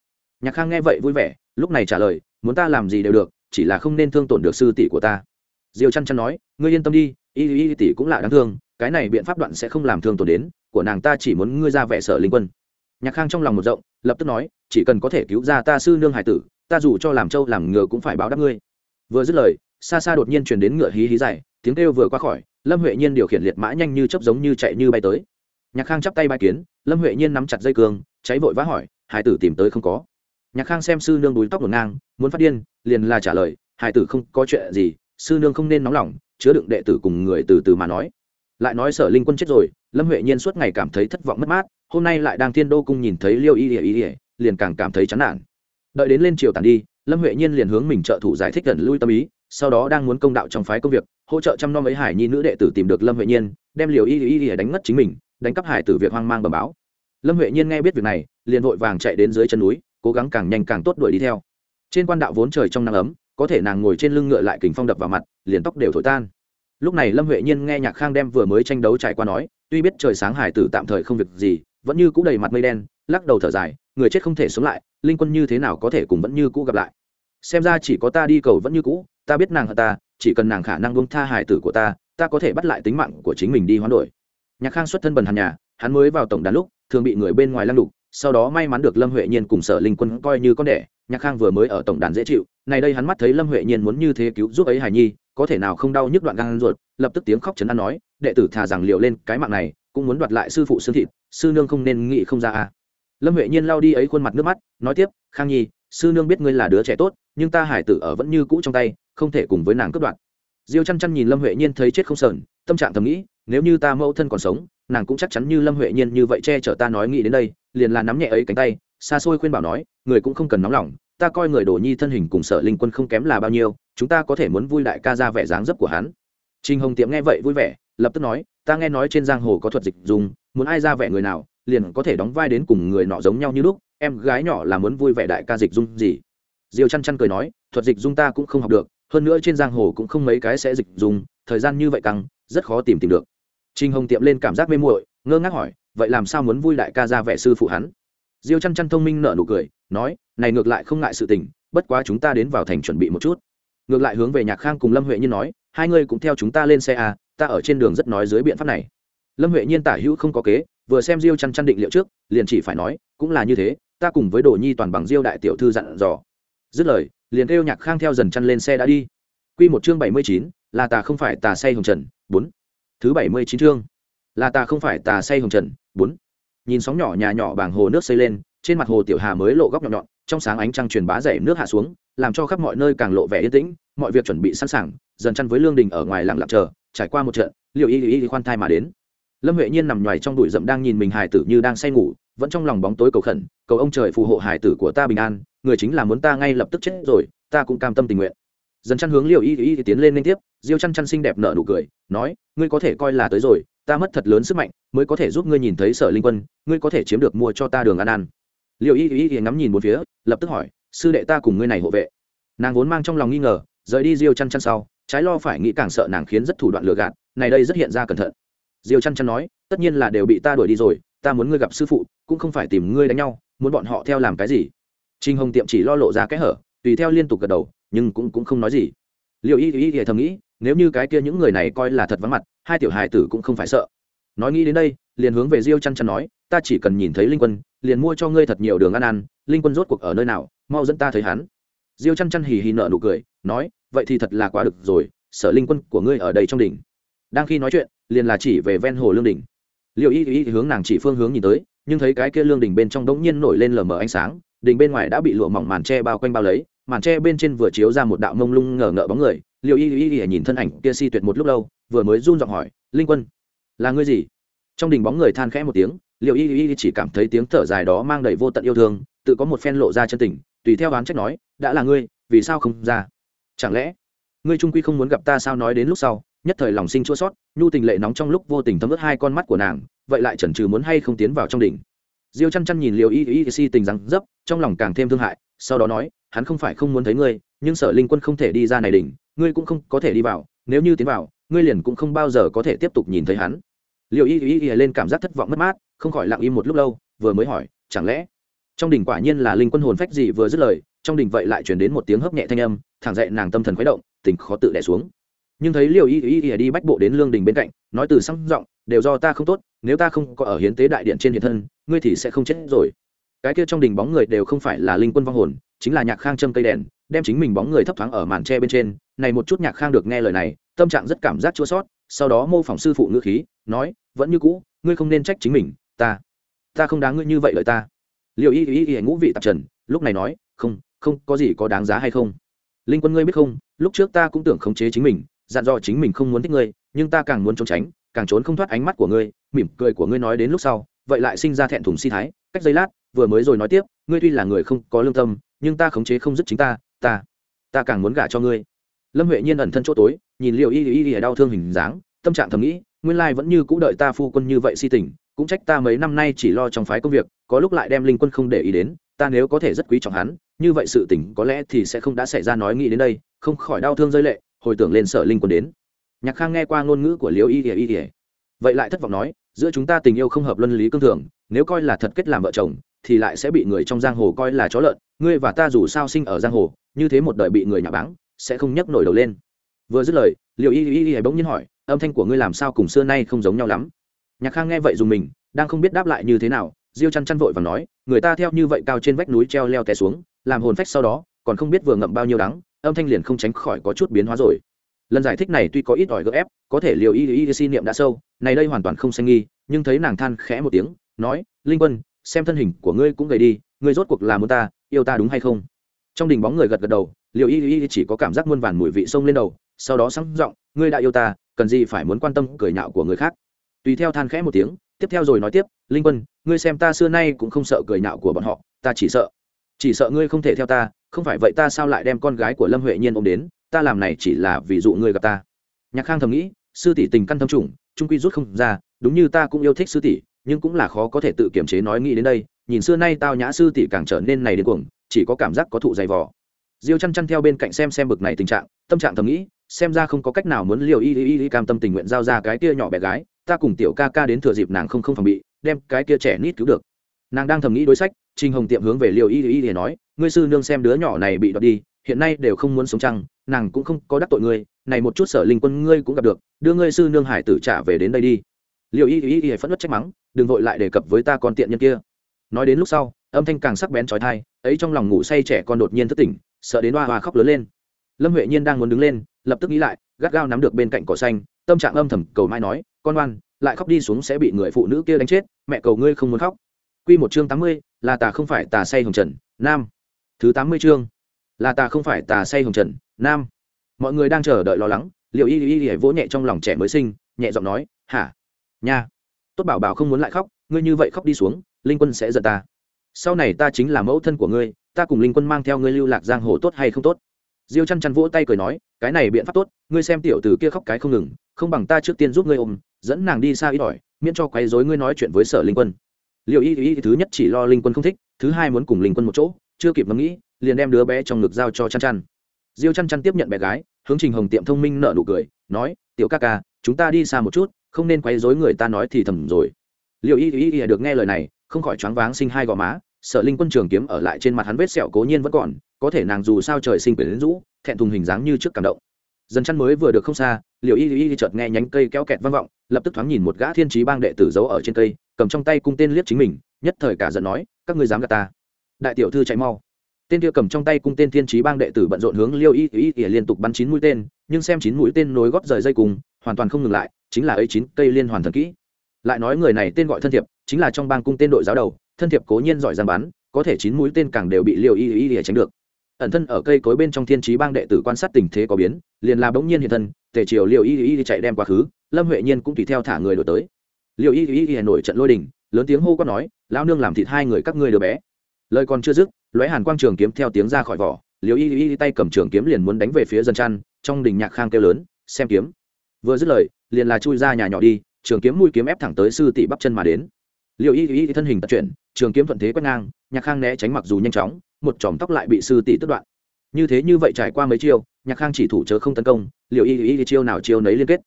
Speaker 1: Nhạc khang nghe vậy vui vẻ, lúc này trả lời, muốn ta làm gì đều được, chỉ là không nên thương tổn được sư tỷ của ta. Diêu chăn chăn nói, ngươi yên tâm đi, y y tỷ cũng là đáng thương, cái này biện pháp đoạn sẽ không làm thương tổn đến, của nàng ta chỉ muốn ngươi ra vẻ sở linh quân. Nhạc khang trong lòng một rộng, lập tức nói, chỉ cần có thể cứu ra ta sư nương hải tử, ta dù cho làm trâu làm ngựa cũng phải báo đáp ngươi vừa dứt lời, xa xa đột nhiên truyền đến ngựa hí hí dài, tiếng kêu vừa qua khỏi, lâm huệ nhiên điều khiển liệt mã nhanh như chấp giống như chạy như bay tới. Nhạc khang chắp tay bay kiến, lâm huệ nhiên nắm chặt dây cương, cháy vội vã hỏi, hải tử tìm tới không có? Nhạc khang xem sư nương đuối tóc ngổn ngang, muốn phát điên, liền là trả lời, hải tử không có chuyện gì, sư nương không nên nóng lòng, chứa đựng đệ tử cùng người từ từ mà nói. Lại nói sở linh quân chết rồi, lâm huệ nhiên suốt ngày cảm thấy thất vọng mất mát, hôm nay lại đang thiên đô cung nhìn thấy liêu y ỉa y ỉa liền càng cảm thấy chán nản. Đợi đến lên triều tàn đi lâm huệ nhiên liền hướng mình trợ thủ giải thích gần lui tâm ý, sau đó đang muốn công đạo trong phái công việc, hỗ trợ chăm nom ấy hải nhi nữ đệ tử tìm được lâm huệ nhiên, đem liều y y y đánh ngất chính mình, đánh cắp hải tử việc hoang mang bầm báo. Lâm huệ nhiên nghe biết việc này, liền vội vàng chạy đến dưới chân núi, cố gắng càng nhanh càng tốt đuổi đi theo. Trên quan đạo vốn trời trong nắng ấm, có thể nàng ngồi trên lưng ngựa lại kình phong đập vào mặt, liền tóc đều thổi tan. Lúc này lâm huệ nhiên nghe nhạc khang đem vừa mới tranh đấu trải qua nói, tuy biết trời sáng hải tử tạm thời không việc gì, vẫn như cũng đầy mặt mây đen, lắc đầu thở dài, người chết không thể sống lại linh quân như thế nào có thể cùng vẫn như cũ gặp lại? Xem ra chỉ có ta đi cầu vẫn như cũ, ta biết nàng hận ta, chỉ cần nàng khả năng buông tha hải tử của ta ta có thể bắt lại tính mạng của chính mình đi hoán đổi. Nhạc khang xuất thân bần hàn nhà, hắn mới vào tổng đàn lúc, thường bị người bên ngoài lăng đục, sau đó may mắn được lâm huệ nhiên cùng sở linh quân coi như con đẻ, nhạc khang vừa mới ở tổng đàn dễ chịu này đây hắn mắt thấy lâm huệ nhiên muốn như thế cứu giúp ấy hải nhi, có thể nào không đau nhức đoạn gan ruột, lập tức tiếng khóc chấn an nói, đệ tử thà rằng liệu lên cái mạng này, cũng muốn đoạt lại sư phụ xương thịt, sư nương không nên nghĩ không ra à lâm huệ nhiên lao đi ấy khuôn mặt nước mắt, nói tiếp, khang nhi, sư nương biết ngươi là đứa trẻ tốt, nhưng ta hải tử ở vẫn như cũ trong tay, không thể cùng với nàng cướp đoạt. Diêu chăn chăn nhìn lâm huệ nhiên thấy chết không sờn, tâm trạng thầm nghĩ, nếu như ta mẫu thân còn sống, nàng cũng chắc chắn như lâm huệ nhiên như vậy che chở ta nói nghĩ đến đây, liền là nắm nhẹ ấy cánh tay, xa xôi khuyên bảo nói, người cũng không cần nóng lòng, ta coi người đồ nhi thân hình cùng sở linh quân không kém là bao nhiêu, chúng ta có thể muốn vui đại ca ra vẻ dáng dấp của hắn. Trình hồng tiệm nghe vậy vui vẻ, lập tức nói, ta nghe nói trên giang hồ có thuật dịch dùng, muốn ai ra vẻ người nào liền có thể đóng vai đến cùng người nọ giống nhau như lúc, em gái nhỏ là muốn vui vẻ đại ca dịch dung gì? Diêu chăn chăn cười nói, thuật dịch dung ta cũng không học được, hơn nữa trên giang hồ cũng không mấy cái sẽ dịch dung, thời gian như vậy căng, rất khó tìm tìm được. Trinh hồng tiệm lên cảm giác mê muội, ngơ ngác hỏi, vậy làm sao muốn vui đại ca ra vẻ sư phụ hắn? Diêu chăn chăn thông minh nở nụ cười, nói, này ngược lại không ngại sự tình, bất quá chúng ta đến vào thành chuẩn bị một chút. Ngược lại hướng về nhạc khang cùng lâm huệ nhiên nói, hai ngươi cũng theo chúng ta lên xe à ta ở trên đường rất nói dưới biện pháp này. Lâm huệ nhiên tả hữu không có kế vừa xem diêu chăn chăn định liệu trước, liền chỉ phải nói, cũng là như thế, ta cùng với đồ nhi toàn bằng diêu đại tiểu thư dặn dò. Dứt lời, liền kêu nhạc khang theo dần chăn lên xe đã đi. Quy một chương bảy mươi chín, là ta không phải tà say hồng trần, bốn. Thứ bảy mươi chín chương, là ta không phải tà say hồng trần, bốn. Nhìn sóng nhỏ nhà nhỏ bảng hồ nước xây lên, trên mặt hồ tiểu hà mới lộ góc nhọn nhọn, trong sáng ánh trăng truyền bá dày nước hạ xuống, làm cho khắp mọi nơi càng lộ vẻ yên tĩnh, mọi việc chuẩn bị sẵn sàng, dần chăn với lương đình ở ngoài lặng lặng chờ, trải qua một trận, liệu y y khoan thai mà đến lâm huệ nhiên nằm ngoài trong đùi rậm đang nhìn mình Hải tử như đang say ngủ, vẫn trong lòng bóng tối cầu khẩn, cầu ông trời phù hộ Hải tử của ta bình an, người chính là muốn ta ngay lập tức chết rồi, ta cũng cam tâm tình nguyện. Dần chăn hướng liều y y tiến lên liên tiếp, diêu chăn chăn xinh đẹp nở nụ cười, nói, ngươi có thể coi là tới rồi, ta mất thật lớn sức mạnh, mới có thể giúp ngươi nhìn thấy sở linh quân, ngươi có thể chiếm được mua cho ta đường ăn ăn. Liều y y y ngắm nhìn một phía, lập tức hỏi, sư đệ ta cùng ngươi này hộ vệ? Nàng vốn mang trong lòng nghi ngờ, rời đi diêu chăn chăn sau, trái lo phải nghĩ càng sợ nàng khiến rất thủ đoạn lừa gạt, này đây rất hiện ra cẩn thận diêu chăn chăn nói, tất nhiên là đều bị ta đuổi đi rồi, ta muốn ngươi gặp sư phụ, cũng không phải tìm ngươi đánh nhau, muốn bọn họ theo làm cái gì? Trinh hồng tiệm chỉ lo lộ ra cái hở, tùy theo liên tục gật đầu, nhưng cũng cũng không nói gì. Liệu y y y thầm nghĩ, nếu như cái kia những người này coi là thật vắng mặt, hai tiểu hài tử cũng không phải sợ. Nói nghĩ đến đây, liền hướng về diêu chăn chăn nói, ta chỉ cần nhìn thấy linh quân, liền mua cho ngươi thật nhiều đường ăn ăn, linh quân rốt cuộc ở nơi nào, mau dẫn ta thấy hắn. Diêu chăn chăn hì hì nợ nụ cười, nói, vậy thì thật là quá được rồi, sở linh quân của ngươi ở đây trong đỉnh. Đang khi nói chuyện liền là chỉ về ven hồ lương đỉnh liệu y y hướng nàng chỉ phương hướng nhìn tới, nhưng thấy cái kia lương đỉnh bên trong đống nhiên nổi lên lờ mờ ánh sáng đỉnh bên ngoài đã bị lụa mỏng màn tre bao quanh bao lấy, màn tre bên trên vừa chiếu ra một đạo mông lung ngờ ngợ bóng người. Liệu y y y nhìn thân ảnh kia si tuyệt một lúc lâu, vừa mới run giọng hỏi, linh quân, là ngươi gì? Trong đỉnh bóng người than khẽ một tiếng liệu y y chỉ cảm thấy tiếng thở dài đó mang đầy vô tận yêu thương, tự có một phen lộ ra chân tình, tùy theo oán trách nói, đã là ngươi, vì sao không ra? Chẳng lẽ ngươi trung quy không muốn gặp ta sao nói đến lúc sau? Nhất thời lòng sinh chua sót, nhu tình lệ nóng trong lúc vô tình thấm ướt hai con mắt của nàng, vậy lại chần chừ muốn hay không tiến vào trong đỉnh. Diêu chăn chăn nhìn liều y y si tình rắn dấp, trong lòng càng thêm thương hại, sau đó nói, hắn không phải không muốn thấy ngươi, nhưng sở linh quân không thể đi ra này đỉnh, ngươi cũng không có thể đi vào, nếu như tiến vào, ngươi liền cũng không bao giờ có thể tiếp tục nhìn thấy hắn. Liều y y y lên cảm giác thất vọng mất mát, không khỏi lặng im một lúc lâu, vừa mới hỏi, chẳng lẽ trong đỉnh quả nhiên là linh quân hồn phách gì vừa dứt lời, trong đỉnh vậy lại chuyển đến một tiếng hấp nhẹ thanh âm, thẳng dậy nàng tâm thần khuấy động, tình khó tự đẻ xuống nhưng thấy liệu y y y đi bách bộ đến lương đình bên cạnh, nói từ sang giọng, đều do ta không tốt, nếu ta không có ở hiến tế đại điện trên hiện thân, ngươi thì sẽ không chết rồi. Cái kia trong đình bóng người đều không phải là linh quân vong hồn, chính là nhạc khang châm cây đèn, đem chính mình bóng người thấp thoáng ở màn tre bên trên. Này một chút nhạc khang được nghe lời này, tâm trạng rất cảm giác chua sót sau đó mô phỏng sư phụ ngữ khí, nói, vẫn như cũ, ngươi không nên trách chính mình, ta ta không đáng ngươi như vậy lời ta. Liệu y y y ngũ vị tạp trần, lúc này nói, không không có gì có đáng giá hay không? Linh quân ngươi biết không, lúc trước ta cũng tưởng khống chế chính mình dặn dò chính mình không muốn thích ngươi, nhưng ta càng muốn trốn tránh, càng trốn không thoát ánh mắt của ngươi, mỉm cười của ngươi nói đến lúc sau, vậy lại sinh ra thẹn thùng si thái. Cách giây lát, vừa mới rồi nói tiếp, ngươi tuy là người không có lương tâm, nhưng ta khống chế không dứt chính ta ta ta càng muốn gả cho ngươi. Lâm huệ nhiên ẩn thân chỗ tối, nhìn liệu y y y đau thương hình dáng, tâm trạng thầm nghĩ, nguyên lai vẫn như cũ đợi ta phu quân như vậy si tình, cũng trách ta mấy năm nay chỉ lo trong phái công việc, có lúc lại đem linh quân không để ý đến, ta nếu có thể rất quý trọng hắn, như vậy sự tình có lẽ thì sẽ không đã xảy ra nói nghĩ đến đây, không khỏi đau thương rơi lệ hồi tưởng lên sở linh quân đến. Nhạc khang nghe qua ngôn ngữ của liễu y ỉa y ỉa vậy lại thất vọng nói, giữa chúng ta tình yêu không hợp luân lý cương thường, nếu coi là thật kết làm vợ chồng, thì lại sẽ bị người trong giang hồ coi là chó lợn. Ngươi và ta dù sao sinh ở giang hồ, như thế một đời bị người nhà báng, sẽ không nhấc nổi đầu lên. Vừa dứt lời liệu y y y bỗng nhiên hỏi, âm thanh của ngươi làm sao cùng xưa nay không giống nhau lắm? Nhạc khang nghe vậy dùng mình, đang không biết đáp lại như thế nào, diêu chăn chăn vội và nói, người ta theo như vậy cao trên vách núi treo leo té xuống, làm hồn phách sau đó, còn không biết vừa ngậm bao nhiêu đắng âm thanh liền không tránh khỏi có chút biến hóa rồi. Lần giải thích này tuy có ít ỏi gỡ ép, có thể liều y y si niệm đã sâu, này đây hoàn toàn không xanh nghi, nhưng thấy nàng than khẽ một tiếng, nói, linh quân, xem thân hình của ngươi cũng gầy đi, ngươi rốt cuộc là muốn ta, yêu ta đúng hay không? Trong đình bóng người gật gật đầu, liều y y chỉ có cảm giác muôn vàn mùi vị sông lên đầu, sau đó sáng giọng, ngươi đã yêu ta, cần gì phải muốn quan tâm cười nhạo của người khác? Tùy theo than khẽ một tiếng, tiếp theo rồi nói tiếp, linh quân, ngươi xem ta xưa nay cũng không sợ cười nhạo của bọn họ, ta chỉ sợ chỉ sợ ngươi không thể theo ta, không phải vậy ta sao lại đem con gái của lâm huệ nhiên ôm đến, ta làm này chỉ là ví dụ ngươi gặp ta. Nhạc khang thầm nghĩ, sư tỷ tình căn thâm trùng, trung quy rút không ra, đúng như ta cũng yêu thích sư tỷ, nhưng cũng là khó có thể tự kiểm chế nói nghĩ đến đây, nhìn xưa nay tao nhã sư tỷ càng trở nên này đến cuồng, chỉ có cảm giác có thụ dày vò. Diêu chăn chăn theo bên cạnh xem xem bực này tình trạng, tâm trạng thầm nghĩ, xem ra không có cách nào muốn liều y y y cam tâm tình nguyện giao ra cái kia nhỏ bé gái, ta cùng tiểu ca ca đến thừa dịp nàng không không phòng bị, đem cái kia trẻ nít cứu được. Nàng đang thầm nghĩ đối sách Trình hồng tiệm hướng về Liêu y y để nói ngươi sư nương xem đứa nhỏ này bị đoạt đi hiện nay đều không muốn sống chăng nàng cũng không có đắc tội ngươi này một chút sở linh quân ngươi cũng gặp được đưa ngươi sư nương hải tử trả về đến đây đi. Liêu y y y phẫn nộ trách mắng đừng vội lại đề cập với ta con tiện nhân kia. Nói đến lúc sau âm thanh càng sắc bén chói tai, ấy trong lòng ngủ say trẻ con đột nhiên thức tỉnh sợ đến oa hoa khóc lớn lên. Lâm huệ nhiên đang muốn đứng lên lập tức nghĩ lại gắt gao nắm được bên cạnh cỏ xanh tâm trạng âm thầm cầu mai nói con ngoan, lại khóc đi xuống sẽ bị người phụ nữ kia đánh chết mẹ cầu ngươi không muốn khóc. Quy một chương tám mươi, là tà không phải tà say hồng trần, nam. Thứ tám mươi chương, là tà không phải tà say hồng trần, nam. Mọi người đang chờ đợi lo lắng, Liễu Y Y Y vỗ nhẹ trong lòng trẻ mới sinh, nhẹ giọng nói, "Hả? Nha. Tốt bảo bảo không muốn lại khóc, ngươi như vậy khóc đi xuống, Linh Quân sẽ giận ta. Sau này ta chính là mẫu thân của ngươi, ta cùng Linh Quân mang theo ngươi lưu lạc giang hồ tốt hay không tốt?" Diêu Chăn Chăn vỗ tay cười nói, "Cái này biện pháp tốt, ngươi xem tiểu tử kia khóc cái không ngừng, không bằng ta trước tiên giúp ngươi ôm, dẫn nàng đi xa ít đòi, miễn cho quấy rối ngươi nói chuyện với Sở Linh Quân." Liệu y y thứ nhất chỉ lo linh quân không thích, thứ hai muốn cùng linh quân một chỗ, chưa kịp ngẫm nghĩ, liền đem đứa bé trong ngực giao cho chăn chăn. Diêu chăn chăn tiếp nhận bé gái, hướng trình hồng tiệm thông minh nợ nụ cười, nói, tiểu ca ca, chúng ta đi xa một chút, không nên quấy rối người ta nói thì thầm rồi. Liệu y y y được nghe lời này, không khỏi choáng váng sinh hai gò má, sợ linh quân trường kiếm ở lại trên mặt hắn vết sẹo cố nhiên vẫn còn, có thể nàng dù sao trời sinh quyển rũ, thẹn thùng hình dáng như trước cảm động dần chăn mới vừa được không xa liệu y y chợt nghe nhánh cây kéo kẹt vang vọng, lập tức thoáng nhìn một gã thiên trí bang đệ tử giấu ở trên cây, cầm trong tay cung tên liếc chính mình, nhất thời cả giận nói, các ngươi dám gạt ta? Đại tiểu thư chạy mau. Tên kia cầm trong tay cung tên thiên trí bang đệ tử bận rộn hướng liêu y y y liên tục bắn chín mũi tên, nhưng xem chín mũi tên nối góp rời dây cùng, hoàn toàn không ngừng lại, chính là ấy chín cây liên hoàn thần kỹ. Lại nói người này tên gọi thân thiệp, chính là trong bang cung tên đội giáo đầu, thân thiệp cố nhiên giỏi giang bắn, có thể chín mũi tên càng đều bị liêu y y y tránh được ẩn thân ở cây cối bên trong thiên trí bang đệ tử quan sát tình thế có biến liền là bỗng nhiên hiện thân tề triều liệu y y chạy đem quá khứ lâm huệ nhiên cũng tùy theo thả người đổi tới liệu y y y nổi trận lôi đình lớn tiếng hô quát nói lão nương làm thịt hai người các ngươi đứa bé lời còn chưa dứt lóe hàn quang trường kiếm theo tiếng ra khỏi vỏ liệu y y tay cầm trường kiếm liền muốn đánh về phía dân chăn trong đình nhạc khang kêu lớn xem kiếm vừa dứt lời liền là chui ra nhà nhỏ đi trường kiếm mũi kiếm ép thẳng tới sư tỷ bắp chân mà đến liệu y y thân hình tập chuyển trường kiếm thuận thế quét ngang nhạc khang né tránh mặc dù nhanh chóng một chòm tóc lại bị sư tỷ tức đoạn. Như thế như vậy trải qua mấy chiêu, nhạc khang chỉ thủ chớ không tấn công liệu y y chiêu nào chiêu nấy liên kết.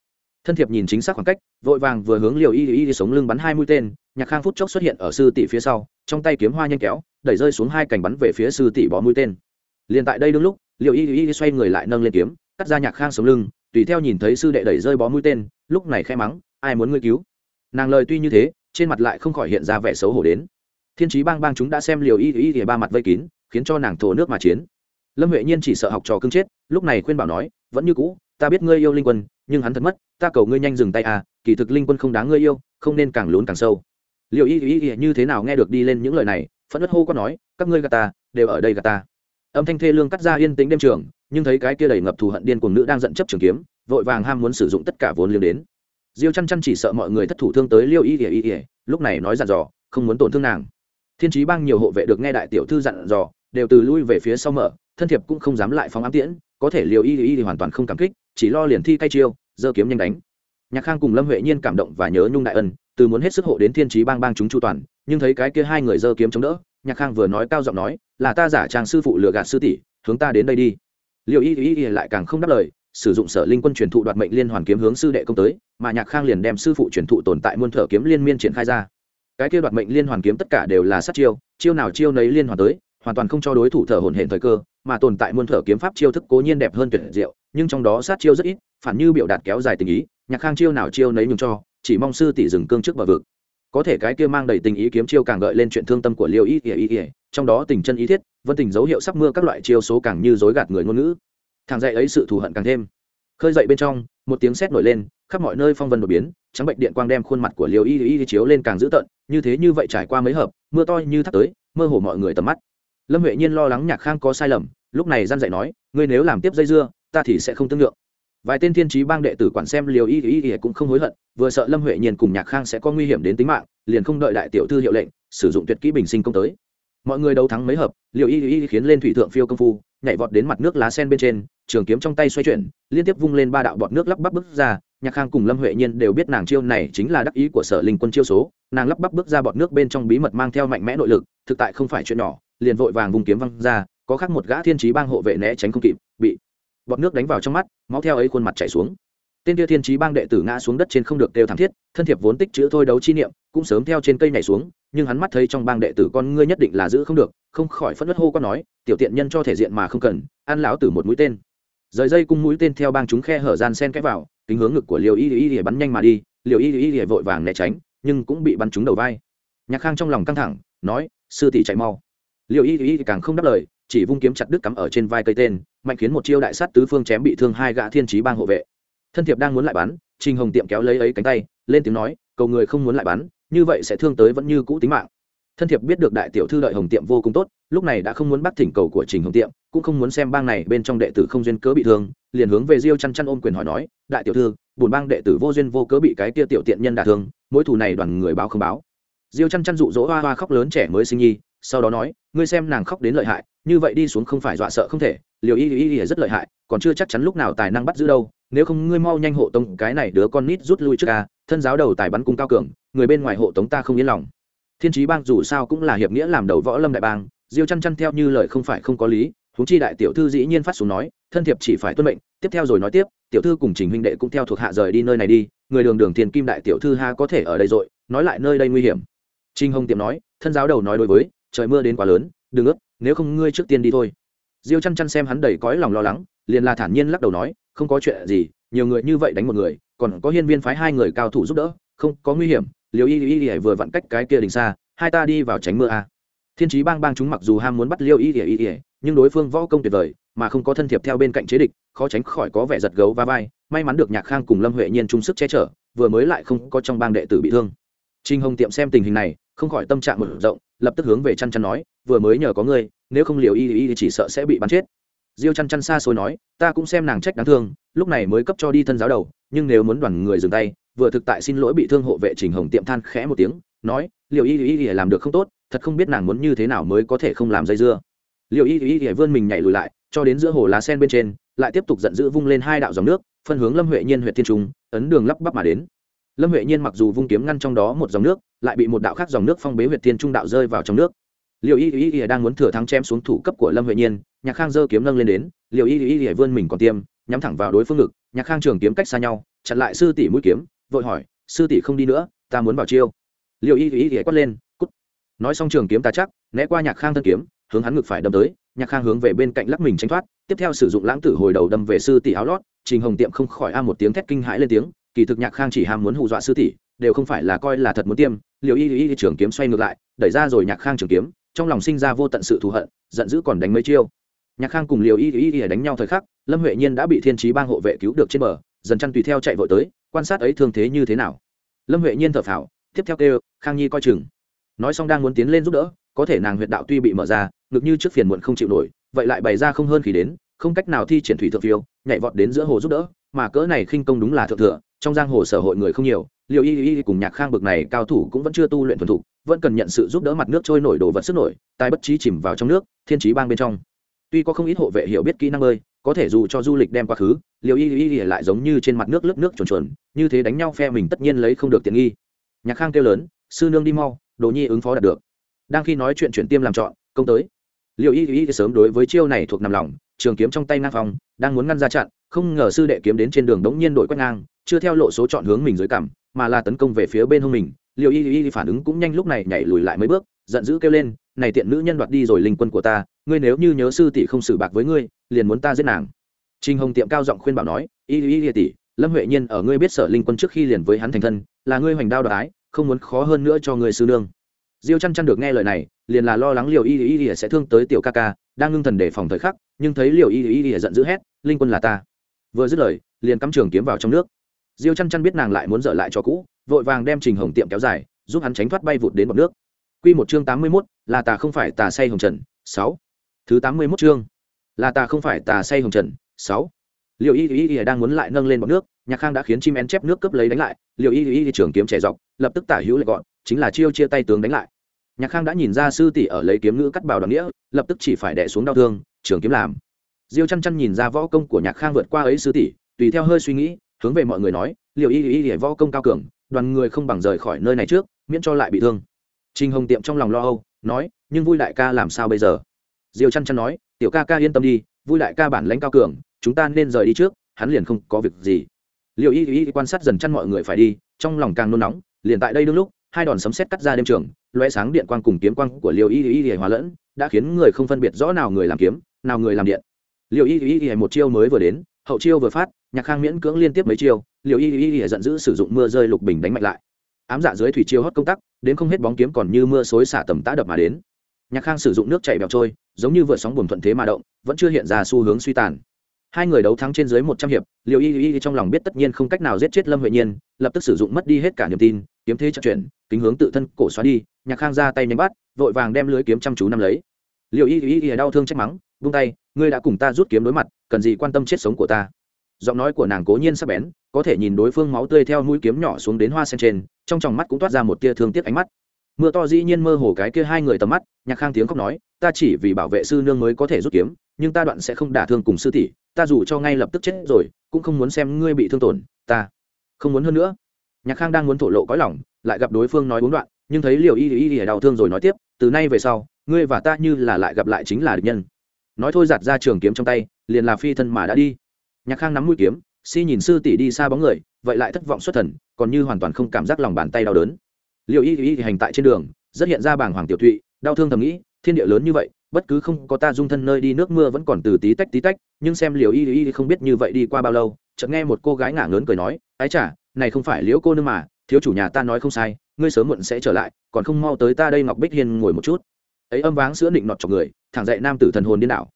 Speaker 1: Thân thiệp nhìn chính xác khoảng cách, vội vàng vừa hướng liều y y sống lưng bắn hai mũi tên, nhạc khang phút chốc xuất hiện ở sư tỷ phía sau, trong tay kiếm hoa nhanh kéo, đẩy rơi xuống hai cành bắn về phía sư tỷ bó mũi tên. Liền tại đây đương lúc, liều y y xoay người lại nâng lên kiếm, cắt ra nhạc khang sống lưng, tùy theo nhìn thấy sư đệ đẩy rơi bó mũi tên, lúc này khai mắng, ai muốn ngươi cứu? Nàng lời tuy như thế, trên mặt lại không khỏi hiện ra vẻ xấu hổ đến. Thiên trí bang bang chúng đã xem liều y y y ba mặt vây kín khiến cho nàng thổ nước mà chiến. Lâm huệ nhiên chỉ sợ học trò cưng chết, lúc này khuyên bảo nói, vẫn như cũ, ta biết ngươi yêu linh quân, nhưng hắn thật mất, ta cầu ngươi nhanh dừng tay à kỳ thực linh quân không đáng ngươi yêu, không nên càng lún càng sâu. Liệu y y y như thế nào nghe được đi lên những lời này, phẫn nộ hô có nói, các ngươi gà ta, đều ở đây gà ta. Âm thanh thê lương cắt ra yên tĩnh đêm trường, nhưng thấy cái kia đầy ngập thù hận điên cuồng nữ đang giận chấp trường kiếm, vội vàng ham muốn sử dụng tất cả vốn liếng đến. Diêu chăn chăn chỉ sợ mọi người thất thủ thương tới liêu y y y y, lúc này nói dặn dò, không muốn tổn thương nàng. Thiên trí bang nhiều hộ vệ được nghe đại tiểu thư dặn dò đều từ lui về phía sau mở, thân thiệp cũng không dám lại phóng ám tiễn, có thể liều y y thì hoàn toàn không cảm kích, chỉ lo liền thi cay chiêu, giơ kiếm nhanh đánh. Nhạc khang cùng lâm huệ nhiên cảm động và nhớ nhung đại ân, từ muốn hết sức hộ đến thiên trí bang bang chúng chu toàn, nhưng thấy cái kia hai người giơ kiếm chống đỡ, nhạc khang vừa nói cao giọng nói, là ta giả trang sư phụ lừa gạt sư tỷ, hướng ta đến đây đi. Liệu y y y lại càng không đáp lời, sử dụng sở linh quân truyền thụ đoạt mệnh liên hoàn kiếm hướng sư đệ công tới, mà nhạc khang liền đem sư phụ truyền thụ tồn tại muôn thở kiếm liên miên triển khai ra. Cái kia đoạt mệnh liên hoàn kiếm tất cả đều là sát chiêu chiêu nào chiêu nấy liên hoàn tới hoàn toàn không cho đối thủ thở hổn hển thời cơ, mà tồn tại muôn thở kiếm pháp chiêu thức cố nhiên đẹp hơn tuyệt diệu, nhưng trong đó sát chiêu rất ít, phản như biểu đạt kéo dài tình ý, nhạc khang chiêu nào chiêu nấy nhường cho, chỉ mong sư tỷ dừng cương trước bờ vực. Có thể cái kia mang đầy tình ý kiếm chiêu càng gợi lên chuyện thương tâm của liêu ý Ý ý trong đó tình chân ý thiết, vân tình dấu hiệu sắp mưa các loại chiêu số càng như dối gạt người ngôn ngữ. Thằng dạy ấy sự thù hận càng thêm. Khơi dậy bên trong, một tiếng sét nổi lên, khắp mọi nơi phong vân đột biến, trắng bệnh điện quang đem khuôn mặt của liêu y y chiếu lên càng dữ tợn, như thế như vậy trải qua mấy hợp, mưa to như thác tới, mơ hồ mọi người tầm mắt lâm huệ nhiên lo lắng nhạc khang có sai lầm, lúc này gian dạy nói, ngươi nếu làm tiếp dây dưa, ta thì sẽ không tương lượng. Vài tên thiên trí bang đệ tử quản xem liều y y y cũng không hối hận, vừa sợ lâm huệ nhiên cùng nhạc khang sẽ có nguy hiểm đến tính mạng, liền không đợi đại tiểu thư hiệu lệnh, sử dụng tuyệt kỹ bình sinh công tới. Mọi người đấu thắng mấy hợp liều y y khiến lên thủy thượng phiêu công phu, nhảy vọt đến mặt nước lá sen bên trên, trường kiếm trong tay xoay chuyển, liên tiếp vung lên ba đạo bọt nước lắp bắp bước ra, nhạc khang cùng lâm huệ nhiên đều biết nàng chiêu này chính là đắc ý của sở linh quân chiêu số, nàng lắp bắp bước ra bọt nước bên trong bí mật mang theo mạnh mẽ nội lực, thực tại không phải chuyện nhỏ liền vội vàng vùng kiếm văng ra, có khác một gã thiên trí bang hộ vệ né tránh không kịp, bị bọt nước đánh vào trong mắt, máu theo ấy khuôn mặt chảy xuống. Tên kia thiên trí bang đệ tử ngã xuống đất trên không được đều thảm thiết, thân thiệp vốn tích chữ thôi đấu chi niệm, cũng sớm theo trên cây nhảy xuống, nhưng hắn mắt thấy trong bang đệ tử con ngươi nhất định là giữ không được, không khỏi phất đất hô có nói, tiểu tiện nhân cho thể diện mà không cần, ăn lão tử một mũi tên. Rời dây cung mũi tên theo bang chúng khe hở gian sen kẽ vào, kính hướng ngực của liều y y y bắn nhanh mà đi liều y y y vội vàng né tránh, nhưng cũng bị bắn trúng đầu vai. Nhạc khang trong lòng căng thẳng, nói, sư tỷ chạy mau liều y y càng không đáp lời, chỉ vung kiếm chặt đứt cắm ở trên vai cây tên, mạnh khiến một chiêu đại sát tứ phương chém bị thương hai gã thiên trí bang hộ vệ. Thân thiệp đang muốn lại bắn, trình hồng tiệm kéo lấy ấy cánh tay, lên tiếng nói, cầu người không muốn lại bắn, như vậy sẽ thương tới vẫn như cũ tính mạng. Thân thiệp biết được đại tiểu thư đợi hồng tiệm vô cùng tốt, lúc này đã không muốn bắt thỉnh cầu của trình hồng tiệm, cũng không muốn xem bang này bên trong đệ tử không duyên cớ bị thương, liền hướng về diêu chăn chăn ôm quyền hỏi nói, đại tiểu thư bùn bang đệ tử vô duyên vô cớ bị cái kia tiểu tiện nhân đả thương mỗi thù này đoàn người báo không báo. Diêu chăn chăn dụ dỗ hoa hoa khóc lớn trẻ mới sinh nhi sau đó nói, ngươi xem nàng khóc đến lợi hại, như vậy đi xuống không phải dọa sợ không thể, liều y y y rất lợi hại, còn chưa chắc chắn lúc nào tài năng bắt giữ đâu, nếu không ngươi mau nhanh hộ tống cái này đứa con nít rút lui trước ca thân giáo đầu tài bắn cung cao cường, người bên ngoài hộ tống ta không yên lòng. Thiên trí bang dù sao cũng là hiệp nghĩa làm đầu võ lâm đại bang, diêu chăn chăn theo như lời không phải không có lý, huống chi đại tiểu thư dĩ nhiên phát xuống nói, thân thiệp chỉ phải tuân mệnh, tiếp theo rồi nói tiếp, tiểu thư cùng trình huynh đệ cũng theo thuộc hạ rời đi nơi này đi, người đường đường tiền kim đại tiểu thư ha có thể ở đây rồi, nói lại nơi đây nguy hiểm. Trinh hồng tiệm nói, thân giáo đầu nói đối với trời mưa đến quá lớn, đừng ướp nếu không ngươi trước tiên đi thôi. Diêu chăn chăn xem hắn đầy cõi lòng lo lắng, liền là thản nhiên lắc đầu nói, không có chuyện gì, nhiều người như vậy đánh một người, còn có hiên viên phái hai người cao thủ giúp đỡ, không có nguy hiểm liều y y y vừa vặn cách cái kia đình xa, hai ta đi vào tránh mưa a. Thiên trí bang bang chúng mặc dù ham muốn bắt liêu y y y nhưng đối phương võ công tuyệt vời, mà không có thân thiệp theo bên cạnh chế địch, khó tránh khỏi có vẻ giật gấu va vai. May mắn được nhạc khang cùng lâm huệ nhiên chung sức che chở, vừa mới lại không có trong bang đệ tử bị thương. Trinh hồng tiệm xem tình hình này không khỏi tâm trạng một rộng, lập tức hướng về chăn chăn nói, vừa mới nhờ có ngươi, nếu không liều y y chỉ sợ sẽ bị bắn chết. Diêu chăn chăn xa xôi nói, ta cũng xem nàng trách đáng thương, lúc này mới cấp cho đi thân giáo đầu, nhưng nếu muốn đoàn người dừng tay, vừa thực tại xin lỗi bị thương hộ vệ trình hồng tiệm than khẽ một tiếng, nói liệu y y y làm được không tốt, thật không biết nàng muốn như thế nào mới có thể không làm dây dưa. Liệu y y y vươn mình nhảy lùi lại, cho đến giữa hồ lá sen bên trên, lại tiếp tục giận dữ vung lên hai đạo dòng nước, phân hướng lâm huệ nhiên huyện thiên trung, ấn đường lắp bắp mà đến lâm huệ nhiên mặc dù vung kiếm ngăn trong đó một dòng nước, lại bị một đạo khác dòng nước phong bế huyệt thiên trung đạo rơi vào trong nước. Liệu y y y đang muốn thừa thắng chém xuống thủ cấp của lâm huệ nhiên, nhạc khang giơ kiếm nâng lên đến liệu y y y vươn mình còn tiêm, nhắm thẳng vào đối phương ngực, nhạc khang trường kiếm cách xa nhau, chặn lại sư tỷ mũi kiếm, vội hỏi, sư tỷ không đi nữa, ta muốn vào chiêu. Liệu y y y quát lên, cút. Nói xong trường kiếm ta chắc, né qua nhạc khang thân kiếm, hướng hắn ngực phải đâm tới, nhạc khang hướng về bên cạnh lắc mình tránh thoát, tiếp theo sử dụng lãng tử hồi đầu đâm về sư tỷ áo lót, trình hồng tiệm không khỏi a một tiếng thét kinh hãi lên tiếng kỳ thực nhạc khang chỉ ham muốn hù dọa sư tỷ, đều không phải là coi là thật muốn tiêm liệu y y trường kiếm xoay ngược lại, đẩy ra rồi nhạc khang trường kiếm, trong lòng sinh ra vô tận sự thù hận, giận dữ còn đánh mấy chiêu. Nhạc khang cùng liều y y y đánh nhau thời khắc, lâm huệ nhiên đã bị thiên trí bang hộ vệ cứu được trên bờ, dần chăn tùy theo chạy vội tới, quan sát ấy thương thế như thế nào. Lâm huệ nhiên thở phào, tiếp theo kêu, khang nhi coi chừng. Nói xong đang muốn tiến lên giúp đỡ, có thể nàng huyệt đạo tuy bị mở ra, ngực như trước phiền muộn không chịu nổi, vậy lại bày ra không hơn khi đến, không cách nào thi triển thủy thượng phiêu, nhảy vọt đến giữa hồ giúp đỡ, mà cỡ này khinh công đúng là thượng thừa trong giang hồ sở hội người không nhiều liệu y y cùng nhạc khang bực này cao thủ cũng vẫn chưa tu luyện thuần thục, vẫn cần nhận sự giúp đỡ mặt nước trôi nổi đồ vật sức nổi tai bất trí chìm vào trong nước, thiên trí bang bên trong. Tuy có không ít hộ vệ hiểu biết kỹ năng bơi, có thể dù cho du lịch đem quá khứ liệu y y lại giống như trên mặt nước lớp nước chuồn chuồn, như thế đánh nhau phe mình tất nhiên lấy không được tiện nghi. Nhạc khang kêu lớn, sư nương đi mau, đồ nhi ứng phó đạt được. Đang khi nói chuyện chuyển tiêm làm chọn công tới. Liệu y y sớm đối với chiêu này thuộc nằm lòng, trường kiếm trong tay ngang phòng đang muốn ngăn ra chặn, không ngờ sư đệ kiếm đến trên đường đống nhiên đổi quét ngang chưa theo lộ số chọn hướng mình dưới cằm mà là tấn công về phía bên hông mình. Liều y y phản ứng cũng nhanh lúc này nhảy lùi lại mấy bước, giận dữ kêu lên, này tiện nữ nhân đoạt đi rồi linh quân của ta, ngươi nếu như nhớ sư tỷ không xử bạc với ngươi, liền muốn ta giết nàng. Trinh hồng tiệm cao giọng khuyên bảo nói, y y y tỷ, lâm huệ nhiên ở ngươi biết sở linh quân trước khi liền với hắn thành thân, là ngươi hoành đao đoái không muốn khó hơn nữa cho ngươi sư nương. Diêu chăn chăn được nghe lời này, liền là lo lắng liều y y y sẽ thương tới tiểu ca ca, đang ngưng thần để phòng thời khắc, nhưng thấy liều y y y giận dữ hét, linh quân là ta. Vừa dứt lời, liền cắm trường kiếm vào trong nước diêu chăn chăn biết nàng lại muốn dở lại cho cũ vội vàng đem trình hồng tiệm kéo dài giúp hắn tránh thoát bay vụt đến bọc nước Quy một chương tám mươi mốt là tà không phải tà say hồng trần, sáu. Thứ tám mươi mốt chương. Là tà không phải tà say hồng trần, sáu. Liệu Y Y Y đang muốn lại nâng lên bọc nước, Nhạc Khang đã khiến chim én chép nước cướp lấy đánh lại, Liệu Y Y Y trường kiếm trẻ dọc, lập tức tả hữu lại gọn, chính là chiêu chia tay tướng đánh lại. Nhạc Khang đã nhìn ra sư tỷ ở lấy kiếm ngữ cắt bào đoàn nghĩa, lập tức chỉ phải đè xuống đau thương, trường kiếm làm. Diêu Chăn Chăn nhìn ra võ công của Nhạc Khang vượt qua ấy sư tỷ, tùy theo hơi suy nghĩ, hướng về mọi người nói, liệu Y Y Y võ công cao cường, đoàn người không bằng rời khỏi nơi này trước, miễn cho lại bị thương trinh Hồng Tiệm trong lòng lo âu, nói, nhưng vui đại ca làm sao bây giờ? Diêu Chăn Chăn nói, tiểu ca ca yên tâm đi, vui đại ca bản lãnh cao cường, chúng ta nên rời đi trước, hắn liền không có việc gì. liệu Y Y quan sát dần chăn mọi người phải đi, trong lòng càng nôn nóng, liền tại đây đương lúc, hai đòn sấm sét cắt ra đêm trường loe sáng điện quang cùng kiếm quang của liều y y y hòa lẫn đã khiến người không phân biệt rõ nào người làm kiếm nào người làm điện liều y y y một chiêu mới vừa đến hậu chiêu vừa phát nhạc khang miễn cưỡng liên tiếp mấy chiêu Liệu y y y giận dữ sử dụng mưa rơi lục bình đánh mạnh lại. Ám dạ dưới thủy chiêu hót công tắc, đến không hết bóng kiếm còn như mưa xối xả tầm tã đập mà đến. Nhạc khang sử dụng nước chảy bẹo trôi, giống như vượt sóng buồm thuận thế mà động, vẫn chưa hiện ra xu hướng suy tàn. Hai người đấu thắng trên dưới một trăm hiệp Liệu y y trong lòng biết tất nhiên không cách nào giết chết lâm huệ nhiên, lập tức sử dụng mất đi hết cả niềm tin, kiếm thế chậm chuyển, kính hướng tự thân cổ xóa đi, nhạc khang ra tay nhanh bắt, vội vàng đem lưới kiếm chăm chú nắm lấy. Liệu y y y đau thương trách mắng, vung tay, ngươi đã cùng ta rút kiếm đối mặt, cần gì quan tâm chết sống của ta? Giọng nói của nàng cố nhiên sắc bén, có thể nhìn đối phương máu tươi theo mũi kiếm nhỏ xuống đến hoa sen trên, trong tròng mắt cũng toát ra một tia thương tiếc ánh mắt. Mưa to dĩ nhiên mơ hồ cái kia hai người tầm mắt, nhạc khang tiếng khóc nói, ta chỉ vì bảo vệ sư nương mới có thể rút kiếm, nhưng ta đoạn sẽ không đả thương cùng sư tỷ, ta dù cho ngay lập tức chết rồi, cũng không muốn xem ngươi bị thương tổn, ta không muốn hơn nữa. Nhạc khang đang muốn thổ lộ cõi lòng, lại gặp đối phương nói bốn đoạn, nhưng thấy liều y y y đau thương rồi nói tiếp, từ nay về sau, ngươi và ta như là lại gặp lại chính là địch nhân. Nói thôi giặt ra trường kiếm trong tay, liền là phi thân mà đã đi nhạc khang nắm mũi kiếm, si nhìn sư tỷ đi xa bóng người, vậy lại thất vọng xuất thần, còn như hoàn toàn không cảm giác lòng bàn tay đau đớn. Liệu y y hành tại trên đường, rất hiện ra bảng hoàng tiểu thụy, đau thương thầm nghĩ, thiên địa lớn như vậy, bất cứ không có ta dung thân nơi đi nước mưa vẫn còn từ tí tách tí tách, nhưng xem liệu y y không biết như vậy đi qua bao lâu, chợt nghe một cô gái ngả ngớn cười nói, ái chả này không phải liễu cô nương mà, thiếu chủ nhà ta nói không sai, ngươi sớm muộn sẽ trở lại, còn không mau tới ta đây ngọc bích hiên ngồi một chút. Ấy âm váng sữa định nọt chọc người, thẳng dậy nam tử thần hồn điên đảo.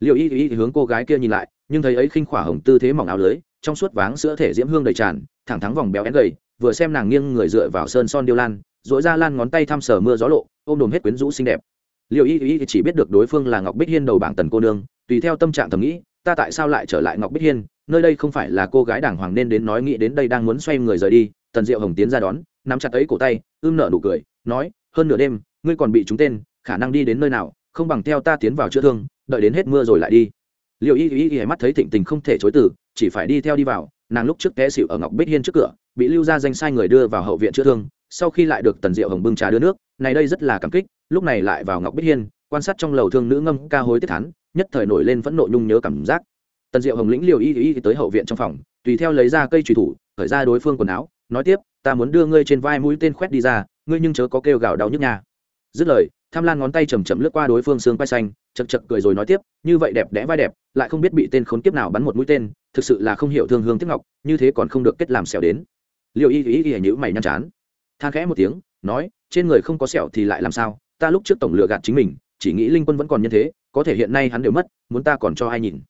Speaker 1: Liệu y y hướng cô gái kia nhìn lại nhưng thấy ấy khinh khỏa hồng tư thế mỏng áo lưới, trong suốt váng sữa thể diễm hương đầy tràn, thẳng thắng vòng béo én gầy, vừa xem nàng nghiêng người dựa vào sơn son điêu lan dỗi ra lan ngón tay thăm sờ mưa gió lộ, ôm đồm hết quyến rũ xinh đẹp. Liệu y y chỉ biết được đối phương là ngọc bích hiên đầu bảng tần cô nương, tùy theo tâm trạng thầm nghĩ, ta tại sao lại trở lại ngọc bích hiên, nơi đây không phải là cô gái đàng hoàng nên đến nói nghĩ đến đây đang muốn xoay người rời đi, tần diệu hồng tiến ra đón, nắm chặt ấy cổ tay, ưm nở nụ cười, nói, hơn nửa đêm, ngươi còn bị trúng tên, khả năng đi đến nơi nào, không bằng theo ta tiến vào chữa thương, đợi đến hết mưa rồi lại đi liệu y y y mắt thấy thịnh tình không thể chối từ, chỉ phải đi theo đi vào, nàng lúc trước té xịu ở ngọc bích hiên trước cửa, bị lưu ra danh sai người đưa vào hậu viện chữa thương, sau khi lại được tần diệu hồng bưng trà đưa nước, này đây rất là cảm kích, lúc này lại vào ngọc bích hiên, quan sát trong lầu thương nữ ngâm ca hối tiết thắn nhất thời nổi lên vẫn nội nhung nhớ cảm giác. Tần diệu hồng lĩnh liều y y tới hậu viện trong phòng, tùy theo lấy ra cây trùy thủ khởi ra đối phương quần áo, nói tiếp, ta muốn đưa ngươi trên vai mũi tên khoét đi ra, ngươi nhưng chớ có kêu gào đau nhức nhà dứt lời tham lan ngón tay chầm chậm lướt qua đối phương xương quay xanh chật chật cười rồi nói tiếp, như vậy đẹp đẽ vai đẹp, lại không biết bị tên khốn kiếp nào bắn một mũi tên, thực sự là không hiểu thương hương tiếc ngọc, như thế còn không được kết làm sẹo đến. Liệu y y y nhữ mày nhăn chán. Than khẽ một tiếng, nói, trên người không có sẹo thì lại làm sao? Ta lúc trước tổng lừa gạt chính mình, chỉ nghĩ linh quân vẫn còn như thế, có thể hiện nay hắn đều mất, muốn ta còn cho ai nhìn?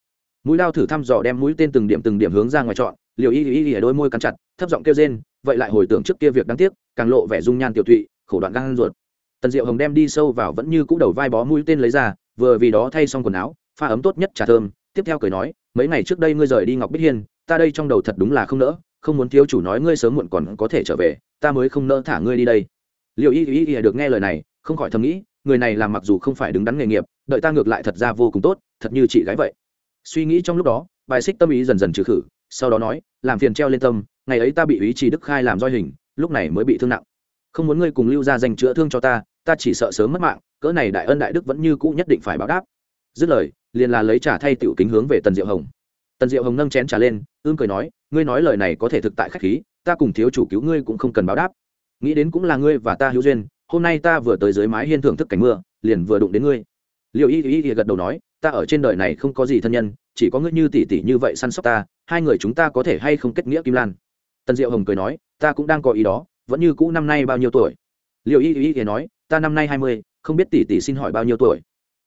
Speaker 1: Mũi lao thử thăm dò đem mũi tên từng điểm từng điểm hướng ra ngoài chọn liệu y y y đôi môi cắn chặt, thấp giọng kêu rên, vậy lại hồi tưởng trước kia việc đáng tiếc, càng lộ vẻ dung nhan tiểu thụy, khổ đoạn gan ruột tần diệu hồng đem đi sâu vào vẫn như cũ đầu vai bó mũi tên lấy ra, vừa vì đó thay xong quần áo, pha ấm tốt nhất trà thơm, tiếp theo cười nói, mấy ngày trước đây ngươi rời đi ngọc bích hiên, ta đây trong đầu thật đúng là không nỡ, không muốn thiếu chủ nói ngươi sớm muộn còn có thể trở về, ta mới không nỡ thả ngươi đi đây. Liệu y y y được nghe lời này, không khỏi thầm nghĩ, người này làm mặc dù không phải đứng đắn nghề nghiệp, đợi ta ngược lại thật ra vô cùng tốt, thật như chị gái vậy. Suy nghĩ trong lúc đó, bài xích tâm ý dần dần trừ khử, sau đó nói, làm phiền treo lên tâm, ngày ấy ta bị ý chỉ đức khai làm roi hình, lúc này mới bị thương nặng. Không muốn ngươi cùng lưu ra dành chữa thương cho ta ta chỉ sợ sớm mất mạng, cỡ này đại ân đại đức vẫn như cũ nhất định phải báo đáp. Dứt lời, liền là lấy trà thay tiểu kính hướng về tần diệu hồng. Tần diệu hồng nâng chén trà lên ương cười nói, ngươi nói lời này có thể thực tại khách khí, ta cùng thiếu chủ cứu ngươi cũng không cần báo đáp. Nghĩ đến cũng là ngươi và ta hữu duyên, hôm nay ta vừa tới dưới mái hiên thưởng thức cảnh mưa, liền vừa đụng đến ngươi. Liệu y y y gật đầu nói, ta ở trên đời này không có gì thân nhân, chỉ có ngươi như tỷ tỷ như vậy săn sóc ta, hai người chúng ta có thể hay không kết nghĩa kim lan? Tần diệu hồng cười nói, ta cũng đang có ý đó, vẫn như cũ năm nay bao nhiêu tuổi? Liệu y y y nói ta năm nay hai mươi, không biết tỷ tỷ xin hỏi bao nhiêu tuổi.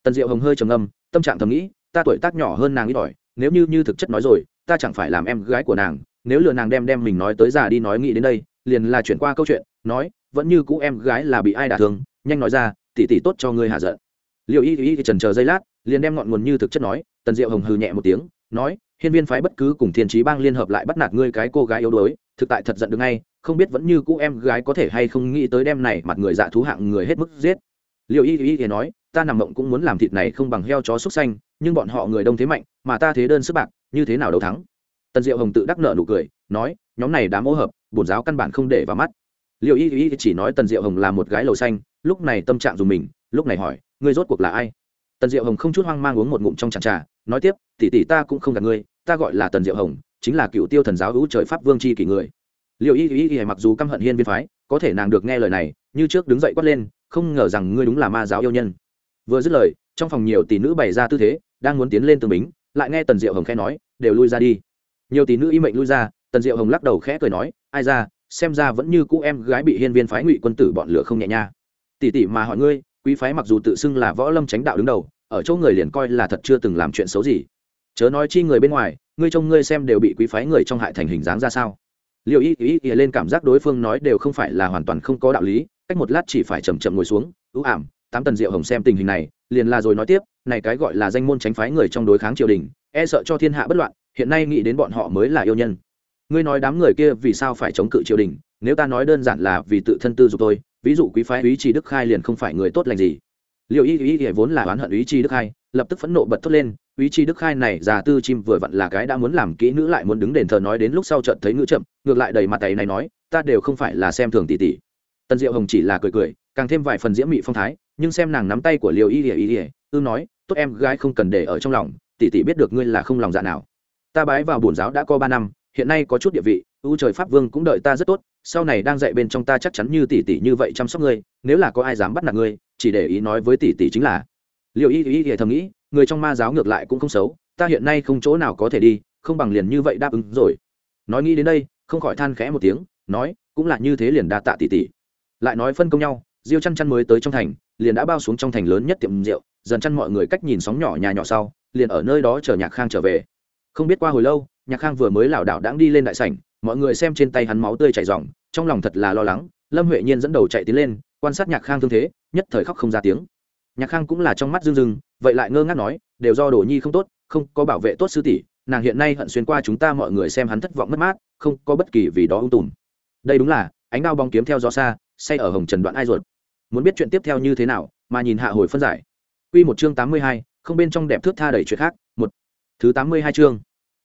Speaker 1: Tần diệu hồng hơi trầm ngâm, tâm trạng thầm nghĩ, ta tuổi tác nhỏ hơn nàng ít ỏi, nếu như như thực chất nói rồi, ta chẳng phải làm em gái của nàng. Nếu lừa nàng đem đem mình nói tới già đi nói nghĩ đến đây, liền là chuyển qua câu chuyện, nói, vẫn như cũ em gái là bị ai đả thương, nhanh nói ra, tỷ tỷ tốt cho ngươi hạ giận. Liệu y y trần chờ giây lát, liền đem ngọn nguồn như thực chất nói, tần diệu hồng hừ nhẹ một tiếng, nói, hiên viên phái bất cứ cùng thiên trí bang liên hợp lại bắt nạt ngươi cái cô gái yếu đuối thực tại thật giận được ngay, không biết vẫn như cũ em gái có thể hay không nghĩ tới đem này mặt người dạ thú hạng người hết mức giết. Liệu y y y nói, ta nằm mộng cũng muốn làm thịt này không bằng heo chó xúc xanh, nhưng bọn họ người đông thế mạnh, mà ta thế đơn sức bạc, như thế nào đấu thắng? Tần diệu hồng tự đắc nợ nụ cười, nói, nhóm này đã mỗ hợp, bổn giáo căn bản không để vào mắt. Liệu y y chỉ nói tần diệu hồng là một gái lầu xanh, lúc này tâm trạng dùng mình, lúc này hỏi, ngươi rốt cuộc là ai? Tần diệu hồng không chút hoang mang uống một ngụm trong tràn trà, nói tiếp, tỷ tỷ ta cũng không gặp ngươi, ta gọi là tần diệu hồng chính là cựu tiêu thần giáo hữu trời pháp vương c h i kỷ người. Liệu y y y mặc dù căm hận hiên viên phái, có thể nàng được nghe lời này, như trước đứng dậy quát lên, không ngờ rằng ngươi đúng là ma giáo yêu nhân. Vừa dứt lời, trong phòng nhiều tỷ nữ bày ra tư thế, đang muốn tiến lên tường bính, lại nghe tần diệu hồng khẽ nói, đều lui ra đi. Nhiều tỷ nữ y mệnh lui ra, tần diệu hồng lắc đầu khẽ cười nói, ai ra, xem ra vẫn như cũ em gái bị hiên viên phái ngụy quân tử bọn lửa không nhẹ nha. Tỷ tỷ mà hỏi ngươi, quý phái mặc dù tự xưng là võ lâm tránh đạo đứng đầu, ở chỗ người liền coi là thật chưa từng làm chuyện xấu gì. Chớ nói chi người bên ngoài ngươi trông ngươi xem đều bị quý phái người trong hại thành hình dáng ra sao? Liệu ý ý ý lên cảm giác đối phương nói đều không phải là hoàn toàn không có đạo lý, cách một lát chỉ phải chầm chậm ngồi xuống ưu ảm, tám tần diệu hồng xem tình hình này, liền là rồi nói tiếp, này cái gọi là danh môn tránh phái người trong đối kháng triều đình e sợ cho thiên hạ bất loạn, hiện nay nghĩ đến bọn họ mới là yêu nhân. Ngươi nói đám người kia vì sao phải chống cự triều đình, nếu ta nói đơn giản là vì tự thân tư dục tôi ví dụ quý phái ý trì đức khai liền không phải người tốt lành gì. Liệu ý ý ý vốn là oán hận ý trì đức khai, lập tức phẫn nộ bật thốt lên ý chi đức khai này già tư chim vừa vặn là cái đã muốn làm kỹ nữ lại muốn đứng đền thờ nói đến lúc sau trận thấy ngữ chậm, ngược lại đầy mặt tay này nói, ta đều không phải là xem thường tỷ tỷ. Tần diệu hồng chỉ là cười cười, càng thêm vài phần diễm mị phong thái, nhưng xem nàng nắm tay của liều y ỉa y ỉa ư nói, tốt em gái không cần để ở trong lòng, tỷ tỷ biết được ngươi là không lòng dạ nào. Ta bái vào bổn giáo đã có ba năm, hiện nay có chút địa vị, ưu trời pháp vương cũng đợi ta rất tốt, sau này đang dạy bên trong ta chắc chắn như tỷ tỷ như vậy chăm sóc ngươi, nếu là có ai dám bắt nạt ngươi, chỉ để ý nói với tỷ tỷ chính là liệu y y y thầm nghĩ, người trong ma giáo ngược lại cũng không xấu, ta hiện nay không chỗ nào có thể đi, không bằng liền như vậy đáp ứng rồi. Nói nghĩ đến đây, không khỏi than khẽ một tiếng, nói, cũng là như thế liền đa tạ tỷ tỷ. Lại nói phân công nhau, diêu chăn chăn mới tới trong thành, liền đã bao xuống trong thành lớn nhất tiệm rượu, dần chăn mọi người cách nhìn sóng nhỏ nhà nhỏ sau, liền ở nơi đó chờ nhạc khang trở về. Không biết qua hồi lâu, nhạc khang vừa mới lảo đảo đãng đi lên đại sảnh, mọi người xem trên tay hắn máu tươi chảy ròng, trong lòng thật là lo lắng, lâm huệ nhiên dẫn đầu chạy tiến lên, quan sát nhạc khang thương thế, nhất thời khóc không ra tiếng nhạc khang cũng là trong mắt rưng rưng vậy lại ngơ ngác nói đều do đồ nhi không tốt không có bảo vệ tốt sư tỷ nàng hiện nay hận xuyên qua chúng ta mọi người xem hắn thất vọng mất mát không có bất kỳ vì đó ung tùm đây đúng là ánh đao bóng kiếm theo gió xa say ở hồng trần đoạn ai ruột muốn biết chuyện tiếp theo như thế nào mà nhìn hạ hồi phân giải Quy một chương tám mươi hai, không bên trong đẹp thước tha đầy chuyện khác, một. Thứ tám mươi hai chương.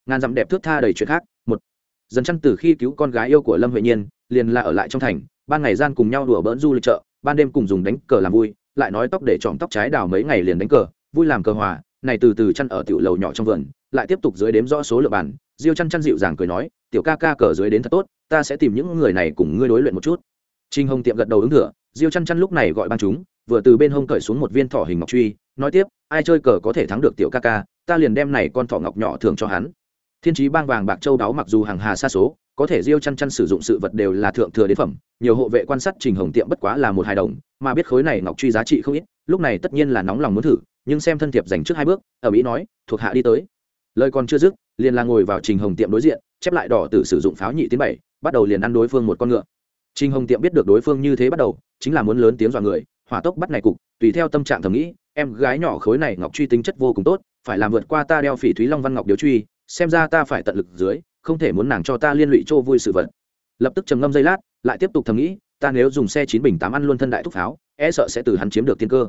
Speaker 1: Ngàn dặm đẹp thước tha đầy chuyện khác, một. Dần chăn từ khi cứu con gái yêu của Lâm Huệ Nhiên, liền là ở lại trong thành, ban ngày gian cùng nhau đùa bỡn du lịch chợ, ban đêm cùng dùng đánh cờ làm vui, lại nói tóc để chọn tóc trái đào mấy ngày liền đánh cờ, vui làm cờ hòa, này từ từ chăn ở tiểu lầu nhỏ trong vườn, lại tiếp tục dưới đếm rõ số lượng bàn, Diêu chăn chăn dịu dàng cười nói, tiểu ca ca cờ dưới đến thật tốt, ta sẽ tìm những người này cùng ngươi đối luyện một chút. trinh Hồng tiệm gật đầu ứng thừa, Diêu chăn chăn lúc này gọi ban chúng, vừa từ bên hông cởi xuống một viên thỏ hình ngọc truy nói tiếp ai chơi cờ có thể thắng được tiểu ca ca ta liền đem này con thỏ ngọc nhỏ thường cho hắn thiên trí bang vàng bạc châu đáo mặc dù hàng hà xa số có thể diêu chăn chăn sử dụng sự vật đều là thượng thừa đến phẩm, nhiều hộ vệ quan sát trình hồng tiệm bất quá là một hài đồng, mà biết khối này ngọc truy giá trị không ít, lúc này tất nhiên là nóng lòng muốn thử, nhưng xem thân thiệp dành trước hai bước ở mỹ nói, thuộc hạ đi tới. Lời còn chưa dứt, liền là ngồi vào trình hồng tiệm đối diện, chép lại đỏ tử sử dụng pháo nhị tiến bảy, bắt đầu liền ăn đối phương một con ngựa. Trình hồng tiệm biết được đối phương như thế bắt đầu, chính là muốn lớn tiếng dọa người, hỏa tốc bắt này cục, tùy theo tâm trạng thầm nghĩ, em gái nhỏ khối này ngọc truy tính chất vô cùng tốt, phải làm vượt qua ta đeo phỉ thúy long văn ngọc điếu truy, xem ra ta phải tận lực dưới không thể muốn nàng cho ta liên lụy chỗ vui sự vật. Lập tức trầm ngâm giây lát, lại tiếp tục thầm nghĩ, ta nếu dùng xe chín bình tám ăn luôn thân đại thúc pháo e sợ sẽ từ hắn chiếm được tiên cơ.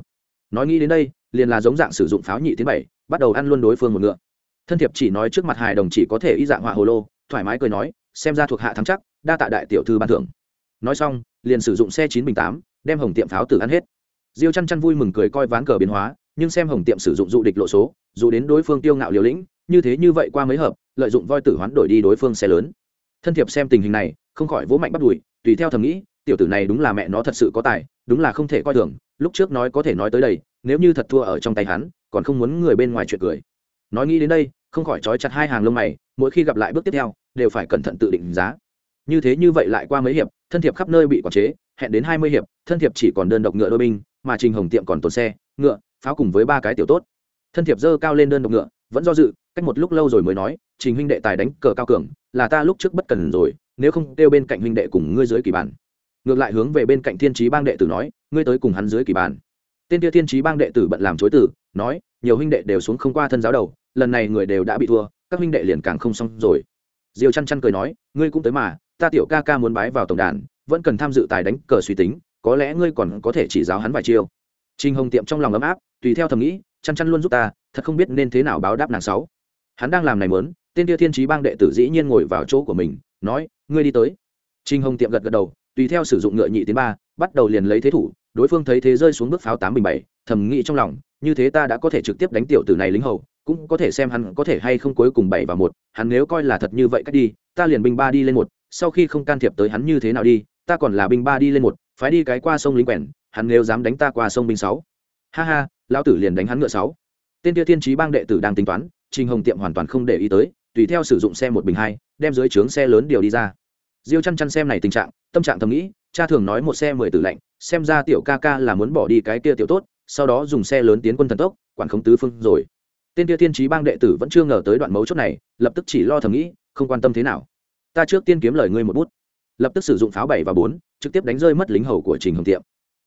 Speaker 1: Nói nghĩ đến đây, liền là giống dạng sử dụng pháo nhị tiến bảy, bắt đầu ăn luôn đối phương một ngựa. Thân thiệp chỉ nói trước mặt hài đồng chỉ có thể y dạng họa hồ lô, thoải mái cười nói, xem ra thuộc hạ thắng chắc, đa tạ đại tiểu thư ban thưởng. Nói xong, liền sử dụng xe chín bình tám, đem hồng tiệm pháo tử ăn hết. Diêu chăn chăn vui mừng cười coi ván cờ biến hóa, nhưng xem hồng tiệm sử dụng dụ địch lộ số, dù đến đối phương tiêu ngạo liều lĩnh, như thế như vậy qua mấy hợp lợi dụng voi tử hoán đổi đi đối phương xe lớn. Thân thiệp xem tình hình này, không khỏi vỗ mạnh bắt đùi, tùy theo thầm nghĩ, tiểu tử này đúng là mẹ nó thật sự có tài, đúng là không thể coi thường, lúc trước nói có thể nói tới đây, nếu như thật thua ở trong tay hắn, còn không muốn người bên ngoài chuyện cười. Nói nghĩ đến đây, không khỏi trói chặt hai hàng lông mày, mỗi khi gặp lại bước tiếp theo, đều phải cẩn thận tự định giá. Như thế như vậy lại qua mấy hiệp, thân thiệp khắp nơi bị quản chế, hẹn đến hai mươi hiệp, thân thiệp chỉ còn đơn độc ngựa đôi binh, mà trình hồng tiệm còn tồn xe, ngựa, pháo cùng với ba cái tiểu tốt. Thân thiệp dơ cao lên đơn độc ngựa, vẫn do dự, cách một lúc lâu rồi mới nói trình huynh đệ tài đánh cờ cao cường là ta lúc trước bất cần rồi nếu không kêu bên cạnh huynh đệ cùng ngươi dưới kỳ bàn, ngược lại hướng về bên cạnh thiên trí bang đệ tử nói ngươi tới cùng hắn dưới kỳ bàn. tên kia thiên trí bang đệ tử bận làm chối tử nói nhiều huynh đệ đều xuống không qua thân giáo đầu lần này người đều đã bị thua các huynh đệ liền càng không xong rồi. Diều chăn chăn cười nói ngươi cũng tới mà ta tiểu ca ca muốn bái vào tổng đàn vẫn cần tham dự tài đánh cờ suy tính có lẽ ngươi còn có thể chỉ giáo hắn vài chiêu. Trinh hồng tiệm trong lòng ấm áp tùy theo thầm nghĩ chăn chăn luôn giúp ta thật không biết nên thế nào báo đáp nàng sáu. Hắn đang làm này mớn tên kia thiên trí bang đệ tử dĩ nhiên ngồi vào chỗ của mình, nói, ngươi đi tới. Trinh hồng tiệm gật gật đầu, tùy theo sử dụng ngựa nhị tiến ba, bắt đầu liền lấy thế thủ, đối phương thấy thế rơi xuống bước pháo tám bình bảy, thầm nghĩ trong lòng, như thế ta đã có thể trực tiếp đánh tiểu tử này lính hầu, cũng có thể xem hắn có thể hay không cuối cùng bảy và một, hắn nếu coi là thật như vậy cách đi, ta liền binh ba đi lên một, sau khi không can thiệp tới hắn như thế nào đi, ta còn là binh ba đi lên một, phái đi cái qua sông lính quèn, hắn nếu dám đánh ta qua sông binh sáu. Ha ha, lão tử liền đánh hắn ngựa sáu. Tên kia thiên trí bang đệ tử đang tính toán, trình hồng tiệm hoàn toàn không để ý tới tùy theo sử dụng xe một bình hai, đem dưới trướng xe lớn điều đi ra. Diêu chăn chăn xem này tình trạng, tâm trạng thầm nghĩ, cha thường nói một xe mười tử lạnh xem ra tiểu ca ca là muốn bỏ đi cái kia tiểu tốt, sau đó dùng xe lớn tiến quân thần tốc, quản khống tứ phương rồi. Tên kia thiên trí bang đệ tử vẫn chưa ngờ tới đoạn mấu chốt này, lập tức chỉ lo thầm nghĩ, không quan tâm thế nào. Ta trước tiên kiếm lời ngươi một bút. Lập tức sử dụng pháo bảy và bốn, trực tiếp đánh rơi mất lính hầu của trình hồng tiệm.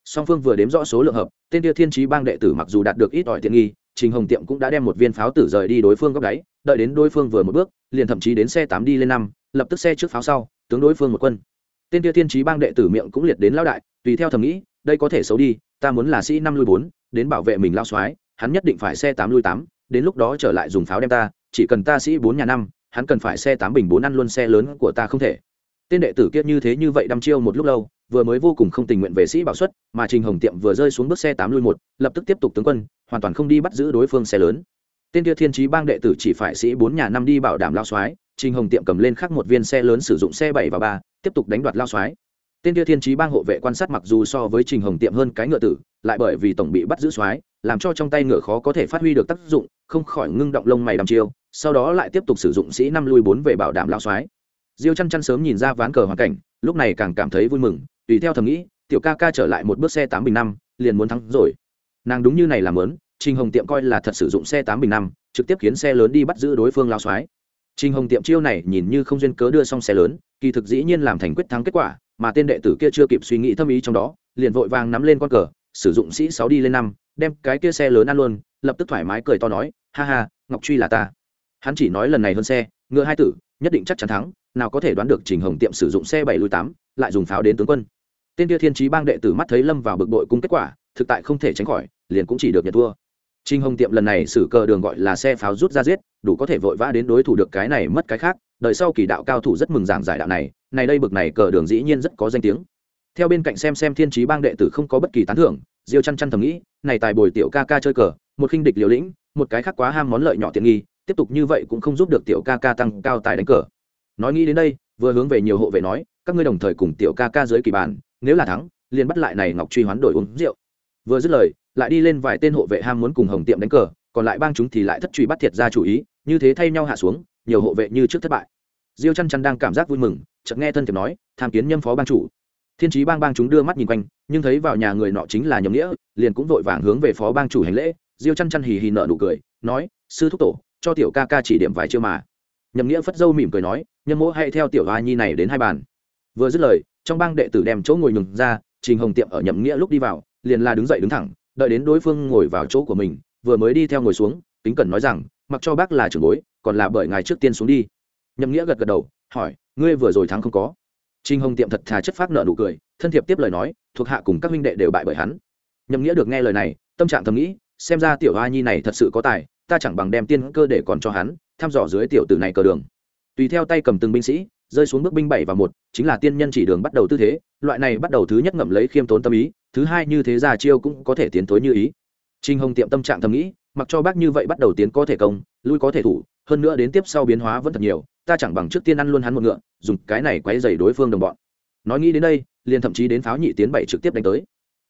Speaker 1: Song phương vừa đếm rõ số lượng hợp, tên kia thiên trí bang đệ tử mặc dù đạt được ít ỏi tiện nghi, trình hồng tiệm cũng đã đem một viên pháo tử rời đi đối phương góc đáy đợi đến đối phương vừa một bước, liền thậm chí đến xe tám đi lên năm, lập tức xe trước pháo sau, tướng đối phương một quân. Tên kia thiên trí bang đệ tử miệng cũng liệt đến lao đại, tùy theo thầm nghĩ, đây có thể xấu đi, ta muốn là sĩ năm lui bốn, đến bảo vệ mình lao soái, hắn nhất định phải xe tám lui tám, đến lúc đó trở lại dùng pháo đem ta, chỉ cần ta sĩ bốn nhà năm, hắn cần phải xe tám bình bốn ăn luôn xe lớn của ta không thể. Tên đệ tử kia như thế như vậy đăm chiêu một lúc lâu, vừa mới vô cùng không tình nguyện về sĩ bảo xuất, mà trình hồng tiệm vừa rơi xuống bước xe tám lui một, lập tức tiếp tục tướng quân, hoàn toàn không đi bắt giữ đối phương xe lớn tên kia thiên trí bang đệ tử chỉ phải sĩ bốn nhà năm đi bảo đảm lao soái, trình hồng tiệm cầm lên khắc một viên xe lớn sử dụng xe bảy và ba, tiếp tục đánh đoạt lao soái. Tên kia thiên trí bang hộ vệ quan sát mặc dù so với trình hồng tiệm hơn cái ngựa tử, lại bởi vì tổng bị bắt giữ soái, làm cho trong tay ngựa khó có thể phát huy được tác dụng, không khỏi ngưng động lông mày đăm chiêu, sau đó lại tiếp tục sử dụng sĩ năm lui bốn về bảo đảm lao soái. Diêu chăn chăn sớm nhìn ra ván cờ hoàn cảnh, lúc này càng cảm thấy vui mừng, tùy theo thầm nghĩ, tiểu ca ca trở lại một bước xe tám bình năm, liền muốn thắng rồi. Nàng đúng như này làm lớn trình hồng tiệm coi là thật sử dụng xe tám bình năm, trực tiếp khiến xe lớn đi bắt giữ đối phương lao xoái trình hồng tiệm chiêu này nhìn như không duyên cớ đưa xong xe lớn, kỳ thực dĩ nhiên làm thành quyết thắng kết quả, mà tên đệ tử kia chưa kịp suy nghĩ thâm ý trong đó, liền vội vàng nắm lên con cờ, sử dụng sĩ sáu đi lên năm, đem cái kia xe lớn ăn luôn, lập tức thoải mái cười to nói, ha ha, ngọc truy là ta. Hắn chỉ nói lần này hơn xe, ngựa hai tử, nhất định chắc chắn thắng, nào có thể đoán được trình hồng tiệm sử dụng xe bảy lùi tám, lại dùng pháo đến tướng quân. Tên kia thiên trí bang đệ tử mắt thấy lâm vào bực bội cung kết quả, thực tại không thể tránh khỏi, liền cũng chỉ được nhận thua. Trình Hồng Tiệm lần này xử cờ đường gọi là xe pháo rút ra giết, đủ có thể vội vã đến đối thủ được cái này mất cái khác, đợi sau kỳ đạo cao thủ rất mừng giảng giải đạo này, này đây bực này cờ đường dĩ nhiên rất có danh tiếng. Theo bên cạnh xem xem Thiên Chí Bang đệ tử không có bất kỳ tán thưởng, Diêu Chân Chân thầm nghĩ, này tài bồi tiểu ca ca chơi cờ, một khinh địch liều lĩnh, một cái khác quá ham món lợi nhỏ tiện nghi, tiếp tục như vậy cũng không giúp được tiểu ca ca tăng cao tài đánh cờ. Nói nghĩ đến đây, vừa hướng về nhiều hộ vệ nói, các ngươi đồng thời cùng tiểu ca ca dưới kỳ bàn, nếu là thắng, liền bắt lại này Ngọc Truy hoán đổi uống rượu. Vừa dứt lời, lại đi lên vài tên hộ vệ ham muốn cùng hồng tiệm đánh cờ, còn lại bang chúng thì lại thất truy bắt thiệt ra chủ ý, như thế thay nhau hạ xuống, nhiều hộ vệ như trước thất bại. Diêu chăn chăn đang cảm giác vui mừng, chợt nghe thân thiệp nói, tham kiến nhâm phó bang chủ. Thiên trí bang bang chúng đưa mắt nhìn quanh, nhưng thấy vào nhà người nọ chính là nhậm nghĩa, liền cũng vội vàng hướng về phó bang chủ hành lễ. Diêu chăn chăn hì hì nợ nụ cười, nói, sư thúc tổ, cho tiểu ca ca chỉ điểm vài chiêu mà. Nhậm nghĩa phất dâu mỉm cười nói, nhâm mỗ hãy theo tiểu hoa nhi này đến hai bàn. Vừa dứt lời, trong bang đệ tử đem chỗ ngồi nhường ra, trình hồng tiệm ở nhậm nghĩa lúc đi vào, liền là đứng dậy đứng thẳng đợi đến đối phương ngồi vào chỗ của mình, vừa mới đi theo ngồi xuống tính cần nói rằng, mặc cho bác là trưởng bối, còn là bởi ngài trước tiên xuống đi. Nhậm nghĩa gật gật đầu, hỏi, ngươi vừa rồi thắng không có. Trinh hồng tiệm thật thà chất phát nợ nụ cười, thân thiệp tiếp lời nói, thuộc hạ cùng các huynh đệ đều bại bởi hắn. Nhậm nghĩa được nghe lời này, tâm trạng thầm nghĩ, xem ra tiểu hoa nhi này thật sự có tài, ta chẳng bằng đem tiên cơ để còn cho hắn, thăm dò dưới tiểu tử này cờ đường. Tùy theo tay cầm từng binh sĩ rơi xuống bước binh bảy và một, chính là tiên nhân chỉ đường bắt đầu tư thế, loại này bắt đầu thứ nhất ngậm lấy khiêm tốn tâm ý, thứ hai như thế ra chiêu cũng có thể tiến tối như ý. Trinh hồng tiệm tâm trạng thầm nghĩ, mặc cho bác như vậy bắt đầu tiến có thể công, lui có thể thủ, hơn nữa đến tiếp sau biến hóa vẫn thật nhiều, ta chẳng bằng trước tiên ăn luôn hắn một ngựa, dùng cái này quấy dày đối phương đồng bọn. Nói nghĩ đến đây, liền thậm chí đến pháo nhị tiến bảy trực tiếp đánh tới.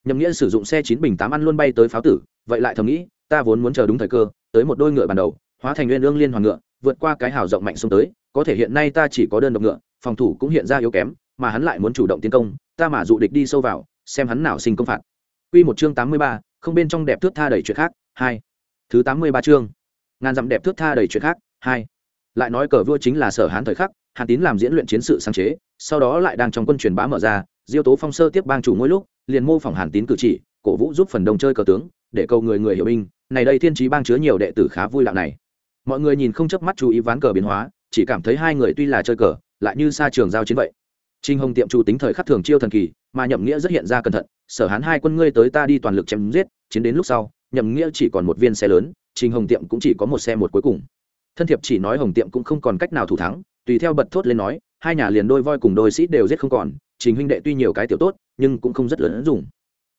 Speaker 1: Nhầm nghĩa sử dụng xe chín bình tám ăn luôn bay tới pháo tử, vậy lại thầm nghĩ, ta vốn muốn chờ đúng thời cơ, tới một đôi ngựa ban đầu, hóa thành nguyên ương liên hoàn ngựa, vượt qua cái hào rộng mạnh xuống tới có thể hiện nay ta chỉ có đơn độc ngựa phòng thủ cũng hiện ra yếu kém mà hắn lại muốn chủ động tiến công ta mà dụ địch đi sâu vào xem hắn nào sinh công phạt Quy một chương tám mươi ba, không bên trong đẹp thước tha đầy chuyện khác, hai. Thứ tám mươi ba chương. Ngàn dặm đẹp thước tha đầy chuyện khác, hai. Lại nói cờ vua chính là sở hán thời khắc, Hàn Tín làm diễn luyện chiến sự sáng chế, sau đó lại đang trong quân truyền bá mở ra, Diêu Tố Phong sơ tiếp bang chủ mỗi lúc, liền mô phỏng Hàn Tín cử chỉ, cổ vũ giúp phần đông chơi cờ tướng, để cầu người người hiểu binh, này đây thiên trí bang chứa nhiều đệ tử khá vui lạo này. Mọi người nhìn không chớp mắt chú ý ván cờ biến hóa, chỉ cảm thấy hai người tuy là chơi cờ, lại như xa trường giao chiến vậy. Trình Hồng tiệm chủ tính thời khắc thường chiêu thần kỳ, mà Nhậm Nghĩa rất hiện ra cẩn thận, sở hán hai quân ngươi tới ta đi toàn lực chém giết, chiến đến lúc sau, Nhậm Nghĩa chỉ còn một viên xe lớn, Trình Hồng tiệm cũng chỉ có một xe một cuối cùng. Thân thiệp chỉ nói Hồng tiệm cũng không còn cách nào thủ thắng, tùy theo bật thốt lên nói, hai nhà liền đôi voi cùng đôi sĩ đều giết không còn, Trình huynh đệ tuy nhiều cái tiểu tốt, nhưng cũng không rất lớn dùng.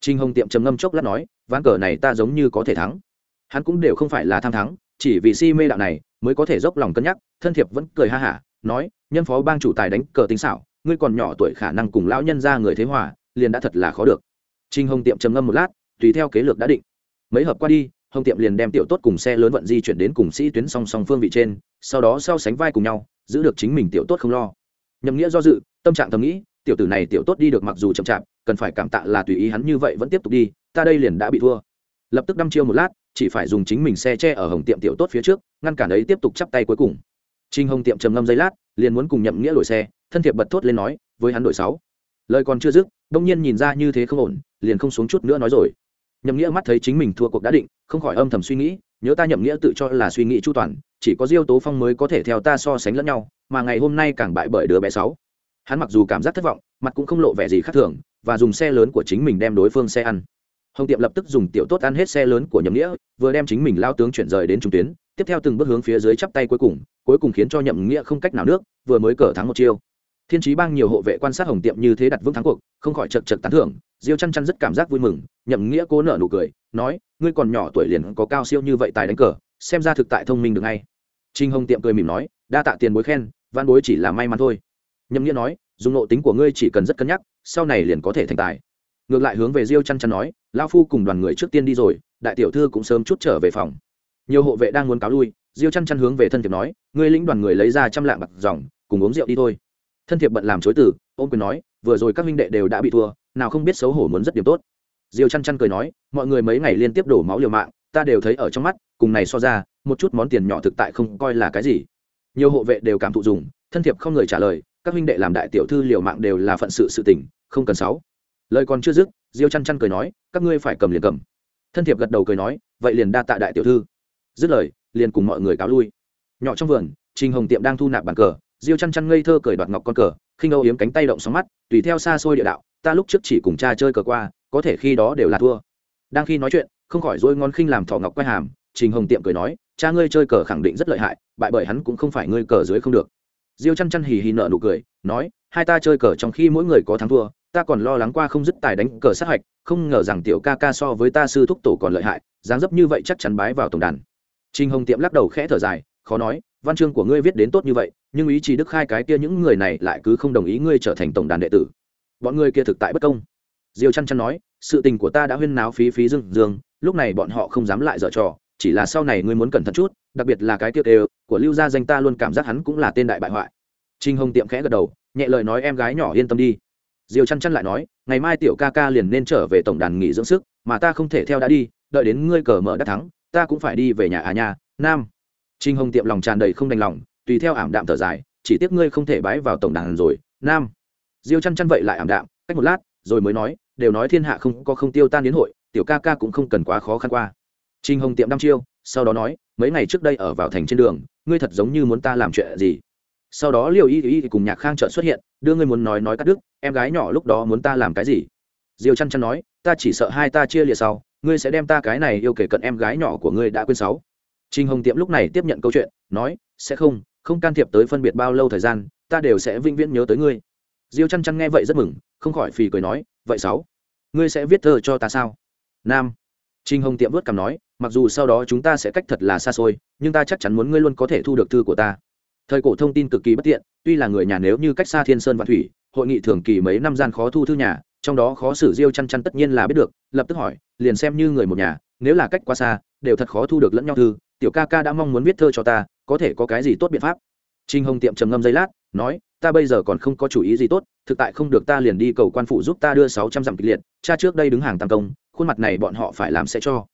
Speaker 1: Trình Hồng tiệm trầm ngâm chốc lát nói, ván cờ này ta giống như có thể thắng. Hắn cũng đều không phải là tham thắng, chỉ vì si mê đạo này mới có thể dốc lòng cân nhắc, thân thiệp vẫn cười ha hả, nói, nhân phó bang chủ tài đánh cờ tinh xảo, ngươi còn nhỏ tuổi khả năng cùng lão nhân ra người thế hòa liền đã thật là khó được. Trinh hồng tiệm trầm ngâm một lát tùy theo kế lược đã định. Mấy hợp qua đi hồng tiệm liền đem tiểu tốt cùng xe lớn vận di chuyển đến cùng sĩ tuyến song song phương vị trên sau đó sau sánh vai cùng nhau giữ được chính mình tiểu tốt không lo. Nhầm nghĩa do dự tâm trạng thầm nghĩ tiểu tử này tiểu tốt đi được mặc dù chậm chạp cần phải cảm tạ là tùy ý hắn như vậy vẫn tiếp tục đi ta đây liền đã bị thua. Lập tức đăm chiêu một lát chỉ phải dùng chính mình xe che ở hồng tiệm tiểu tốt phía trước, ngăn cản ấy tiếp tục chắp tay cuối cùng. Trinh hồng tiệm trầm ngâm giây lát, liền muốn cùng nhậm nghĩa đổi xe, thân thiệp bật thốt lên nói, với hắn đổi sáu. Lời còn chưa dứt, đông nhiên nhìn ra như thế không ổn, liền không xuống chút nữa nói rồi. Nhậm nghĩa mắt thấy chính mình thua cuộc đã định, không khỏi âm thầm suy nghĩ, nhớ ta nhậm nghĩa tự cho là suy nghĩ chu toàn, chỉ có diêu tố phong mới có thể theo ta so sánh lẫn nhau, mà ngày hôm nay càng bại bởi đứa bé sáu. Hắn mặc dù cảm giác thất vọng, mặt cũng không lộ vẻ gì khác thường, và dùng xe lớn của chính mình đem đối phương xe ăn hồng tiệm lập tức dùng tiểu tốt ăn hết xe lớn của nhậm nghĩa, vừa đem chính mình lao tướng chuyển rời đến trung tuyến, tiếp theo từng bước hướng phía dưới chắp tay cuối cùng cuối cùng khiến cho nhậm nghĩa không cách nào nước, vừa mới cờ thắng một chiêu. Thiên trí bang nhiều hộ vệ quan sát hồng tiệm như thế đặt vững thắng cuộc, không khỏi chật chật tán thưởng, diêu chăn chăn rất cảm giác vui mừng, nhậm nghĩa cố nở nụ cười, nói, ngươi còn nhỏ tuổi liền có cao siêu như vậy tài đánh cờ, xem ra thực tại thông minh được ngay. Trinh hồng tiệm cười mỉm nói, đa tạ tiền bối khen văn bối chỉ là may mắn thôi. Nhậm nghĩa nói, dùng nộ tính của ngươi chỉ cần rất cân nhắc, sau này liền có thể thành tài ngược lại hướng về diêu chăn chăn nói lao phu cùng đoàn người trước tiên đi rồi, đại tiểu thư cũng sớm chút trở về phòng. Nhiều hộ vệ đang muốn cáo lui, diêu chăn chăn hướng về thân thiệp nói, ngươi lĩnh đoàn người lấy ra trăm lạng bạc dòng, cùng uống rượu đi thôi. Thân thiệp bận làm chối từ, ôm quyền nói, vừa rồi các minh đệ đều đã bị thua, nào không biết xấu hổ muốn rất điểm tốt. Diêu chăn chăn cười nói, mọi người mấy ngày liên tiếp đổ máu liều mạng, ta đều thấy ở trong mắt, cùng này so ra, một chút món tiền nhỏ thực tại không coi là cái gì. Nhiều hộ vệ đều cảm thụ dùng, thân thiệp không người trả lời, các huynh đệ làm đại tiểu thư liều mạng đều là phận sự sự tình, không cần sáu lời còn chưa dứt, diêu chăn chăn cười nói, các ngươi phải cầm liền cầm. Thân thiệp gật đầu cười nói, vậy liền đa tạ đại tiểu thư. Dứt lời, liền cùng mọi người cáo lui. Nhỏ trong vườn, trình hồng tiệm đang thu nạp bàn cờ, diêu chăn chăn ngây thơ cười đoạt ngọc con cờ, khinh âu yếm cánh tay động sóng mắt, tùy theo xa xôi địa đạo, ta lúc trước chỉ cùng cha chơi cờ qua, có thể khi đó đều là thua. Đang khi nói chuyện, không khỏi dôi ngon khinh làm thỏ ngọc quay hàm, trình hồng tiệm cười nói, cha ngươi chơi cờ khẳng định rất lợi hại, bại bởi hắn cũng không phải ngươi cờ dưới không được. Diêu chăn chăn hì hì nợ nụ cười, nói, hai ta chơi cờ trong khi mỗi người có thắng thua ta còn lo lắng qua không dứt tài đánh cờ sát hạch không ngờ rằng tiểu ca ca so với ta sư thúc tổ còn lợi hại dáng dấp như vậy chắc chắn bái vào tổng đàn Trình Hồng Tiệm lắc đầu khẽ thở dài, khó nói, văn chương của ngươi viết đến tốt như vậy, nhưng ý chí Đức Khai cái kia những người này lại cứ không đồng ý ngươi trở thành tổng đàn đệ tử. Bọn ngươi kia thực tại bất công. Diêu chăn chăn nói, sự tình của ta đã huyên náo phí phí dương dương, lúc này bọn họ không dám lại dở trò, chỉ là sau này ngươi muốn cẩn thận chút, đặc biệt là cái tiệc đều của Lưu gia danh ta luôn cảm giác hắn cũng là tên đại bại hoại. Trình Hồng Tiệm khẽ gật đầu, nhẹ lời nói em gái nhỏ yên tâm đi. Diêu Chân Chân lại nói, ngày mai tiểu ca ca liền nên trở về tổng đàn nghỉ dưỡng sức, mà ta không thể theo đã đi, đợi đến ngươi cờ mở đắc thắng, ta cũng phải đi về nhà à nhà nam. Trinh hồng tiệm lòng tràn đầy không đành lòng tùy theo ảm đạm thở dài chỉ tiếc ngươi không thể bái vào tổng đàn rồi nam. Diêu chăn chăn vậy lại ảm đạm cách một lát rồi mới nói đều nói thiên hạ không có không tiêu tan đến hội tiểu ca ca cũng không cần quá khó khăn qua. Trinh hồng tiệm đăm chiêu sau đó nói mấy ngày trước đây ở vào thành trên đường ngươi thật giống như muốn ta làm chuyện gì? Sau đó liều y y cùng nhạc khang trợn xuất hiện đưa ngươi muốn nói nói cắt đứt em gái nhỏ lúc đó muốn ta làm cái gì diêu chăn chăn nói ta chỉ sợ hai ta chia liệt sau ngươi sẽ đem ta cái này yêu kể cận em gái nhỏ của ngươi đã quên sáu trinh Hồng Tiệm lúc này tiếp nhận câu chuyện, nói, sẽ không, không can thiệp tới phân biệt bao lâu thời gian, ta đều sẽ vĩnh viễn nhớ tới ngươi. Diêu Chăn Chăn nghe vậy rất mừng, không khỏi phì cười nói, vậy sáu, ngươi sẽ viết thơ cho ta sao? Nam. trinh Hồng Tiệm vớt cằm nói, mặc dù sau đó chúng ta sẽ cách thật là xa xôi, nhưng ta chắc chắn muốn ngươi luôn có thể thu được thư của ta. Thời cổ thông tin cực kỳ bất tiện, tuy là người nhà nếu như cách xa Thiên Sơn và Thủy, hội nghị thường kỳ mấy năm gian khó thu thư nhà, trong đó khó xử Diêu Chăn Chăn tất nhiên là biết được, lập tức hỏi, liền xem như người một nhà, nếu là cách quá xa, đều thật khó thu được lẫn nhau thư, tiểu ca ca đã mong muốn viết thơ cho ta có thể có cái gì tốt biện pháp? Trinh hồng tiệm trầm ngâm giây lát nói ta bây giờ còn không có chủ ý gì tốt thực tại không được ta liền đi cầu quan phụ giúp ta đưa sáu trăm dặm kịch liệt cha trước đây đứng hàng tam công khuôn mặt này bọn họ phải làm sẽ cho.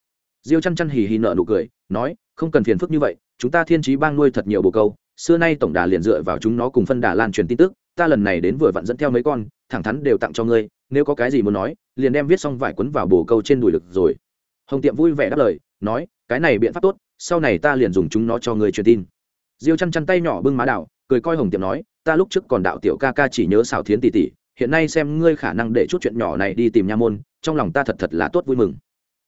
Speaker 1: Diêu chăn chăn hì hì nợ nụ cười nói không cần phiền phức như vậy chúng ta thiên trí bang nuôi thật nhiều bồ câu xưa nay tổng đà liền dựa vào chúng nó cùng phân đà lan truyền tin tức, ta lần này đến vừa vặn dẫn theo mấy con, thẳng thắn đều tặng cho ngươi, nếu có cái gì muốn nói, liền đem viết xong vải quấn vào bồ câu trên đùi lực rồi. Hồng tiệm vui vẻ đáp lời, nói, cái này biện pháp tốt, sau này ta liền dùng chúng nó cho ngươi truyền tin. Diêu chăn chăn tay nhỏ bưng má đạo cười coi hồng tiệm nói, ta lúc trước còn đạo tiểu ca ca chỉ nhớ xào thiến tỷ tỷ, hiện nay xem ngươi khả năng để chút chuyện nhỏ này đi tìm nha môn, trong lòng ta thật thật là tốt vui mừng.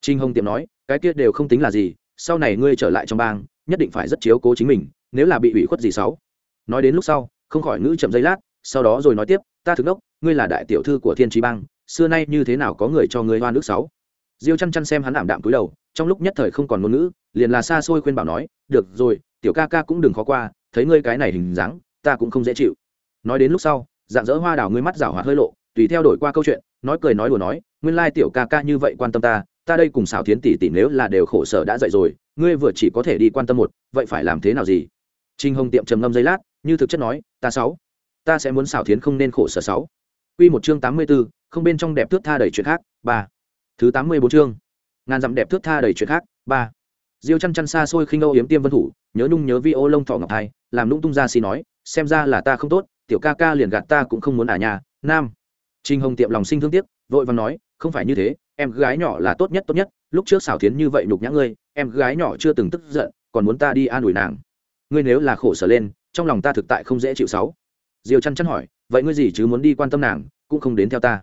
Speaker 1: Trinh hồng tiệm nói, cái kia đều không tính là gì, sau này ngươi trở lại trong bang, nhất định phải rất chiếu cố chính mình nếu là bị ủy khuất gì xấu nói đến lúc sau, không khỏi ngữ chậm giây lát, sau đó rồi nói tiếp, ta thực đốc, ngươi là đại tiểu thư của thiên trí bang, xưa nay như thế nào có người cho ngươi hoa nước sáu? Diêu chăn chăn xem hắn ảm đạm cúi đầu, trong lúc nhất thời không còn ngôn ngữ, liền là xa xôi khuyên bảo nói, được rồi, tiểu ca ca cũng đừng khó qua, thấy ngươi cái này hình dáng, ta cũng không dễ chịu. Nói đến lúc sau, dạng dỡ hoa đào ngươi mắt rảo hoạt hơi lộ, tùy theo đổi qua câu chuyện, nói cười nói đùa nói, nguyên lai tiểu ca ca như vậy quan tâm ta ta đây cùng xảo thiến tỷ tỷ nếu là đều khổ sở đã dậy rồi, ngươi vừa chỉ có thể đi quan tâm một, vậy phải làm thế nào gì? Trình hồng tiệm trầm ngâm giây lát như thực chất nói ta sáu ta sẽ muốn xảo thiến không nên khổ sở sáu Quy một chương tám mươi 84, không bên trong đẹp thước tha đầy chuyện khác, ba. Thứ tám mươi bốn chương. Ngàn dặm đẹp thước tha đầy chuyện khác, ba. Diêu chăn chăn xa xôi khinh âu yếm tiêm vân thủ, nhớ nung nhớ vi ô lông thọ ngọc thai, làm nũng tung ra xì nói, xem ra là ta không tốt, tiểu ca ca liền gạt ta cũng không muốn à nhà, nam. Trình Hồng tiệm lòng sinh thương tiếc, vội vàng nói, không phải như thế, em gái nhỏ là tốt nhất tốt nhất, lúc trước xảo thiến như vậy nhục nhã ngươi, em gái nhỏ chưa từng tức giận, còn muốn ta đi an ủi nàng. Ngươi nếu là khổ sở lên, trong lòng ta thực tại không dễ chịu sáu. Diêu chăn chăn hỏi, vậy ngươi gì chứ muốn đi quan tâm nàng cũng không đến theo ta.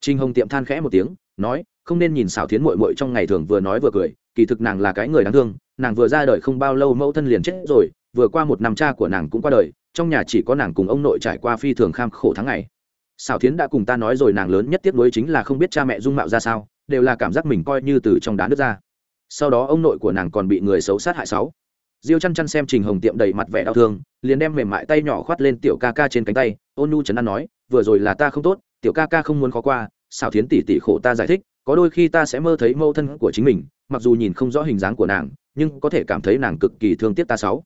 Speaker 1: Trinh hồng tiệm than khẽ một tiếng nói không nên nhìn xảo thiến mội mội trong ngày thường vừa nói vừa cười kỳ thực nàng là cái người đáng thương nàng vừa ra đời không bao lâu mẫu thân liền chết rồi vừa qua một năm cha của nàng cũng qua đời trong nhà chỉ có nàng cùng ông nội trải qua phi thường kham khổ tháng ngày. Xảo thiến đã cùng ta nói rồi nàng lớn nhất tiếc nuối chính là không biết cha mẹ dung mạo ra sao đều là cảm giác mình coi như từ trong đá nước ra. Sau đó ông nội của nàng còn bị người xấu sát hại sáu diêu chăn chăn xem trình hồng tiệm đầy mặt vẻ đau thương, liền đem mềm mại tay nhỏ khoát lên tiểu ca ca trên cánh tay, ôn nu trấn an nói, vừa rồi là ta không tốt, tiểu ca ca không muốn khó qua, xảo thiến tỷ tỷ khổ ta giải thích, có đôi khi ta sẽ mơ thấy mâu thân của chính mình, mặc dù nhìn không rõ hình dáng của nàng, nhưng có thể cảm thấy nàng cực kỳ thương tiếc ta sáu.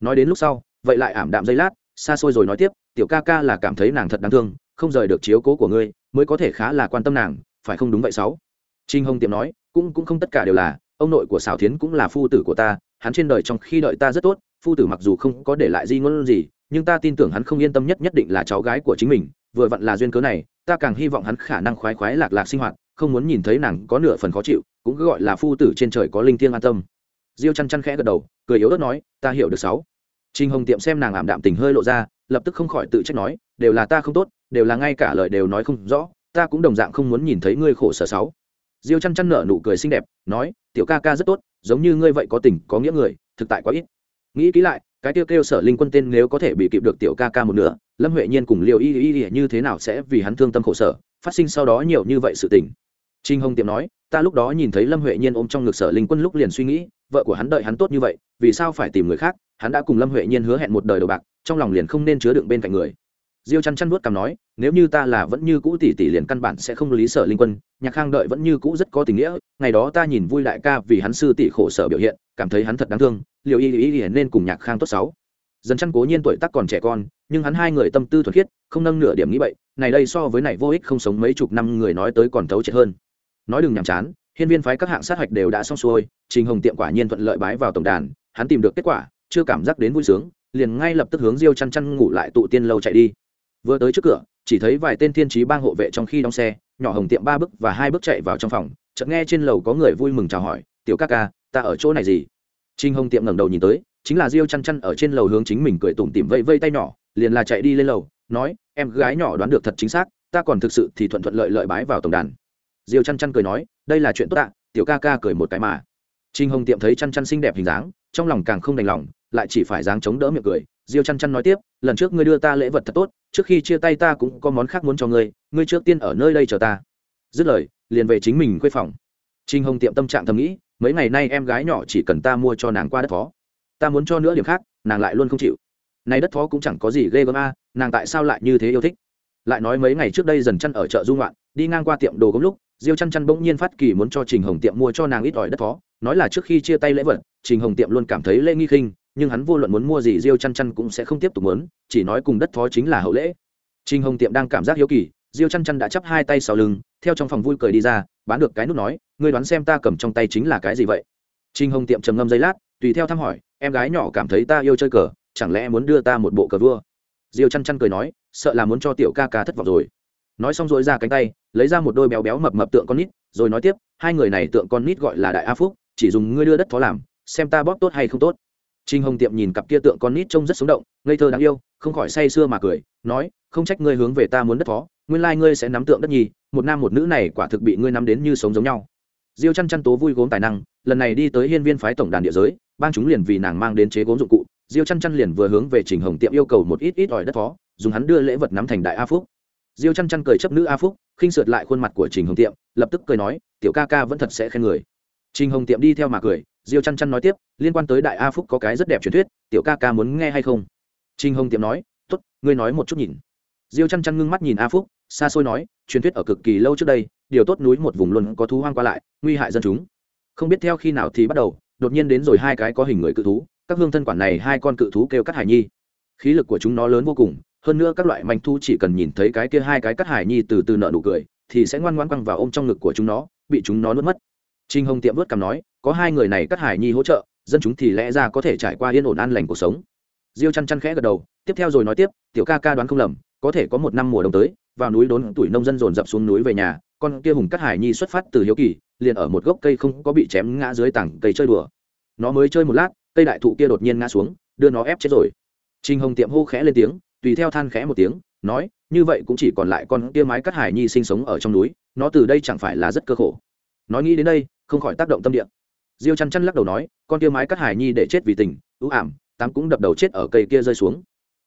Speaker 1: Nói đến lúc sau, vậy lại ảm đạm giây lát, xa xôi rồi nói tiếp, tiểu ca ca là cảm thấy nàng thật đáng thương, không rời được chiếu cố của ngươi, mới có thể khá là quan tâm nàng, phải không đúng vậy sáu? Trinh hồng tiệm nói, cũng cũng không tất cả đều là, ông nội của xảo thiến cũng là phu tử của ta hắn trên đời trong khi đợi ta rất tốt, phu tử mặc dù không có để lại di ngôn gì, nhưng ta tin tưởng hắn không yên tâm nhất nhất định là cháu gái của chính mình, vừa vặn là duyên cớ này, ta càng hy vọng hắn khả năng khoái khoái lạc lạc sinh hoạt, không muốn nhìn thấy nàng có nửa phần khó chịu, cũng cứ gọi là phu tử trên trời có linh thiêng an tâm. Diêu chăn chăn khẽ gật đầu, cười yếu ớt nói, ta hiểu được sáu. Trinh hồng tiệm xem nàng ảm đạm tình hơi lộ ra, lập tức không khỏi tự trách nói, đều là ta không tốt, đều là ngay cả lời đều nói không rõ, ta cũng đồng dạng không muốn nhìn thấy ngươi khổ sở sáu. Diêu chăn chăn nở nụ cười xinh đẹp, nói, tiểu ca ca rất tốt giống như ngươi vậy có tình, có nghĩa người, thực tại quá ít. Nghĩ kỹ lại, cái tiêu kêu sở linh quân tên nếu có thể bị kịp được tiểu ca ca một nửa, lâm huệ nhiên cùng liều y y y như thế nào sẽ vì hắn thương tâm khổ sở, phát sinh sau đó nhiều như vậy sự tình. Trinh hồng tiệm nói, ta lúc đó nhìn thấy lâm huệ nhiên ôm trong ngực sở linh quân lúc liền suy nghĩ, vợ của hắn đợi hắn tốt như vậy, vì sao phải tìm người khác, hắn đã cùng lâm huệ nhiên hứa hẹn một đời đầu bạc, trong lòng liền không nên chứa đựng bên cạnh người diêu chăn chăn nuốt cằm nói, nếu như ta là vẫn như cũ tỷ tỷ liền căn bản sẽ không lý sở linh quân, nhạc khang đợi vẫn như cũ rất có tình nghĩa, ngày đó ta nhìn vui đại ca vì hắn sư tỷ khổ sở biểu hiện, cảm thấy hắn thật đáng thương, liệu y y y nên cùng nhạc khang tốt sáu dần chăn cố nhiên tuổi tác còn trẻ con, nhưng hắn hai người tâm tư thuần khiết, không nâng nửa điểm nghĩ vậy này đây so với này vô ích không sống mấy chục năm người nói tới còn thấu triệt hơn. Nói đừng nhàm chán, hiên viên phái các hạng sát hạch đều đã xong xuôi, trình hồng tiệm quả nhiên thuận lợi bái vào tổng đàn, hắn tìm được kết quả, chưa cảm giác đến vui sướng, liền ngay lập tức hướng diêu chăn chăn ngủ lại tụ tiên lâu chạy đi vừa tới trước cửa, chỉ thấy vài tên thiên trí bang hộ vệ trong khi đóng xe, nhỏ hồng tiệm ba bước và hai bước chạy vào trong phòng, chợt nghe trên lầu có người vui mừng chào hỏi, tiểu ca ca, ta ở chỗ này gì? Trinh hồng tiệm ngẩng đầu nhìn tới, chính là diêu chăn chăn ở trên lầu hướng chính mình cười tủm tỉm vây vây tay nhỏ, liền là chạy đi lên lầu, nói, em gái nhỏ đoán được thật chính xác, ta còn thực sự thì thuận thuận lợi lợi bái vào tổng đàn. Diêu chăn chăn cười nói, đây là chuyện tốt ạ, tiểu ca ca cười một cái mà. Trinh hồng tiệm thấy chăn chăn xinh đẹp hình dáng, trong lòng càng không đành lòng, lại chỉ phải dáng chống đỡ miệng cười. Diêu chăn chăn nói tiếp lần trước ngươi đưa ta lễ vật thật tốt, trước khi chia tay ta cũng có món khác muốn cho ngươi ngươi trước tiên ở nơi đây chờ ta. Dứt lời, liền về chính mình khuê phòng. Trinh hồng tiệm tâm trạng thầm nghĩ, mấy ngày nay em gái nhỏ chỉ cần ta mua cho nàng qua đất phó ta muốn cho nữa điểm khác, nàng lại luôn không chịu. Nay đất phó cũng chẳng có gì ghê gớm a, nàng tại sao lại như thế yêu thích? Lại nói mấy ngày trước đây dần chăn ở chợ dung loạn đi ngang qua tiệm đồ gốm lúc, diêu chăn chăn bỗng nhiên phát kỳ muốn cho trình hồng tiệm mua cho nàng ít ỏi đất phó nói là trước khi chia tay lễ vật, trình hồng tiệm luôn cảm thấy lễ nghi khinh nhưng hắn vô luận muốn mua gì diêu chăn chăn cũng sẽ không tiếp tục muốn, chỉ nói cùng đất phó chính là hậu lễ. Trình hồng tiệm đang cảm giác hiếu kỳ, diêu chăn chăn đã chắp hai tay sau lưng, theo trong phòng vui cười đi ra, bán được cái nút nói, ngươi đoán xem ta cầm trong tay chính là cái gì vậy? Trình hồng tiệm trầm ngâm giây lát, tùy theo thăm hỏi, em gái nhỏ cảm thấy ta yêu chơi cờ, chẳng lẽ muốn đưa ta một bộ cờ vua? Diêu chăn chăn cười nói, sợ là muốn cho tiểu ca ca thất vọng rồi. Nói xong dối ra cánh tay, lấy ra một đôi béo béo mập mập tượng con nít, rồi nói tiếp, hai người này tượng con nít gọi là đại a phúc, chỉ dùng ngươi đưa đất phó làm, xem ta bóp tốt hay không tốt. Trình hồng tiệm nhìn cặp kia tượng con nít trông rất sống động, ngây thơ đáng yêu, không khỏi say sưa mà cười, nói, không trách ngươi hướng về ta muốn đất phó, nguyên lai ngươi sẽ nắm tượng đất nhì. một nam một nữ này quả thực bị ngươi nắm đến như sống giống nhau diêu chăn chăn tố vui gốm tài năng, lần này đi tới hiên viên phái tổng đàn địa giới, bang chúng liền vì nàng mang đến chế gốm dụng cụ, diêu chăn chăn liền vừa hướng về trình hồng tiệm yêu cầu một ít ít ỏi đất phó, dùng hắn đưa lễ vật nắm thành đại a phúc diêu chăn chăn cười chấp nữ a phúc, khinh sượt lại khuôn mặt của trình hồng tiệm, lập tức cười nói, tiểu ca ca vẫn thật sẽ khen người trình hồng tiệm đi theo mà cười diêu chăn chăn nói tiếp, liên quan tới đại a phúc có cái rất đẹp truyền thuyết, tiểu ca ca muốn nghe hay không? Trình hồng tiệm nói t ố t ngươi nói một chút nhìn. Diêu chăn chăn ngưng mắt nhìn a phúc, xa xôi nói, truyền thuyết ở cực kỳ lâu trước đây, điều tốt núi một vùng luôn có thú hoang qua lại, nguy hại dân chúng. Không biết theo khi nào thì bắt đầu, đột nhiên đến rồi hai cái có hình người cự thú, các hương thân quản này hai con cự thú kêu cắt hải nhi. Khí lực của chúng nó lớn vô cùng, hơn nữa các loại manh thu chỉ cần nhìn thấy cái kia hai cái cắt hải nhi từ từ nợ nụ cười, thì sẽ ngoan ngoan quăng vào ôm trong ngực của chúng nó, bị chúng nó nuốt mất. Trinh hồng tiệm vớt cằm nói có hai người này cắt hải nhi hỗ trợ, dân chúng thì lẽ ra có thể trải qua yên ổn an lành cuộc sống. Diêu chăn chăn khẽ gật đầu, tiếp theo rồi nói tiếp, tiểu ca ca đoán không lầm, có thể có một năm mùa đông tới, vào núi đốn tuổi nông dân dồn dập xuống núi về nhà, con kia hùng cắt hải nhi xuất phát từ hiếu kỳ, liền ở một gốc cây không có bị chém ngã dưới tảng cây chơi đùa. Nó mới chơi một lát, cây đại thụ kia đột nhiên ngã xuống, đưa nó ép chết rồi. Trinh hồng tiệm hô khẽ lên tiếng, tùy theo than khẽ một tiếng, nói, như vậy cũng chỉ còn lại con kia mái cắt hải nhi sinh sống ở trong núi, nó từ đây chẳng phải là rất cơ khổ. Nói nghĩ đến đây, không khỏi tác động tâm địa diêu chăn chăn lắc đầu nói, con kia mái cắt hải nhi để chết vì tình, ưu ảm, tám cũng đập đầu chết ở cây kia rơi xuống.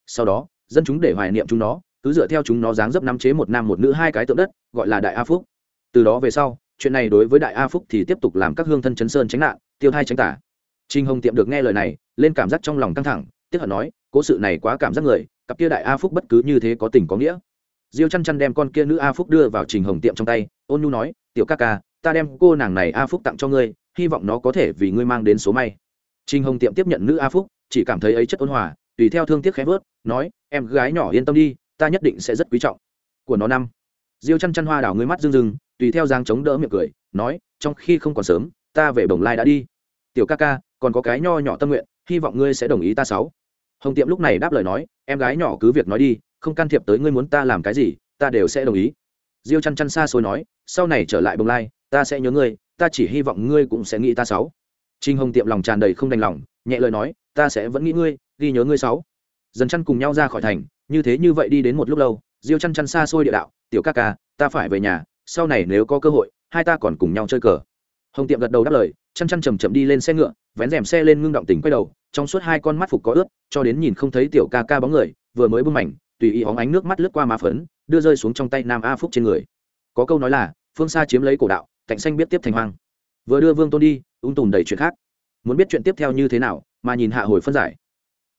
Speaker 1: Sau đó, dân chúng để hoài niệm chúng nó, cứ dựa theo chúng nó dáng dấp năm chế một nam một nữ hai cái tượng đất, gọi là đại a phúc. Từ đó về sau, chuyện này đối với đại a phúc thì tiếp tục làm các hương thân chấn sơn tránh nạn, tiêu thai tránh tả. Trinh hồng tiệm được nghe lời này, lên cảm giác trong lòng căng thẳng, tiếc hận nói, cố sự này quá cảm giác người, cặp kia đại a phúc bất cứ như thế có tình có nghĩa. Diêu chăn chăn đem con kia nữ a phúc đưa vào trình hồng tiệm trong tay, ôn nhu nói, tiểu ca ca, ta đem cô nàng này a phúc tặng cho ngươi hy vọng nó có thể vì ngươi mang đến số may. Trình hồng tiệm tiếp nhận nữ a phúc, chỉ cảm thấy ấy chất ôn hòa, tùy theo thương tiếc khẽ vớt, nói, em gái nhỏ yên tâm đi, ta nhất định sẽ rất quý trọng. Của nó năm. Diêu chăn chăn hoa đảo ngươi mắt rưng rưng, tùy theo giang chống đỡ miệng cười, nói, trong khi không còn sớm, ta về bồng lai đã đi. Tiểu ca ca, còn có cái nho nhỏ tâm nguyện, hy vọng ngươi sẽ đồng ý ta sáu. Hồng tiệm lúc này đáp lời nói, em gái nhỏ cứ việc nói đi, không can thiệp tới ngươi muốn ta làm cái gì, ta đều sẽ đồng ý. Diêu chăn chăn xa xôi nói, sau này trở lại bồng lai, ta sẽ nhớ ngươi ta chỉ hy vọng ngươi cũng sẽ nghĩ ta sáu. Trinh hồng tiệm lòng tràn đầy không đành lòng, nhẹ lời nói, ta sẽ vẫn nghĩ ngươi, ghi nhớ ngươi sáu. Dần chăn cùng nhau ra khỏi thành, như thế như vậy đi đến một lúc lâu, diêu chăn chăn xa xôi địa đạo, tiểu ca ca, ta phải về nhà, sau này nếu có cơ hội, hai ta còn cùng nhau chơi cờ. Hồng tiệm gật đầu đáp lời, chăn chăn chầm chậm đi lên xe ngựa, vén rèm xe lên ngưng động tình quay đầu, trong suốt hai con mắt phục có ướt, cho đến nhìn không thấy tiểu ca ca bóng người, vừa mới bưng mảnh, tùy ý hóng ánh nước mắt lướt qua má phấn, đưa rơi xuống trong tay nam a phúc trên người. Có câu nói là, phương xa chiếm lấy cổ đạo cạnh xanh biết tiếp thành hoang. Vừa đưa vương tôn đi, ung tùm đầy chuyện khác. Muốn biết chuyện tiếp theo như thế nào, mà nhìn hạ hồi phân giải.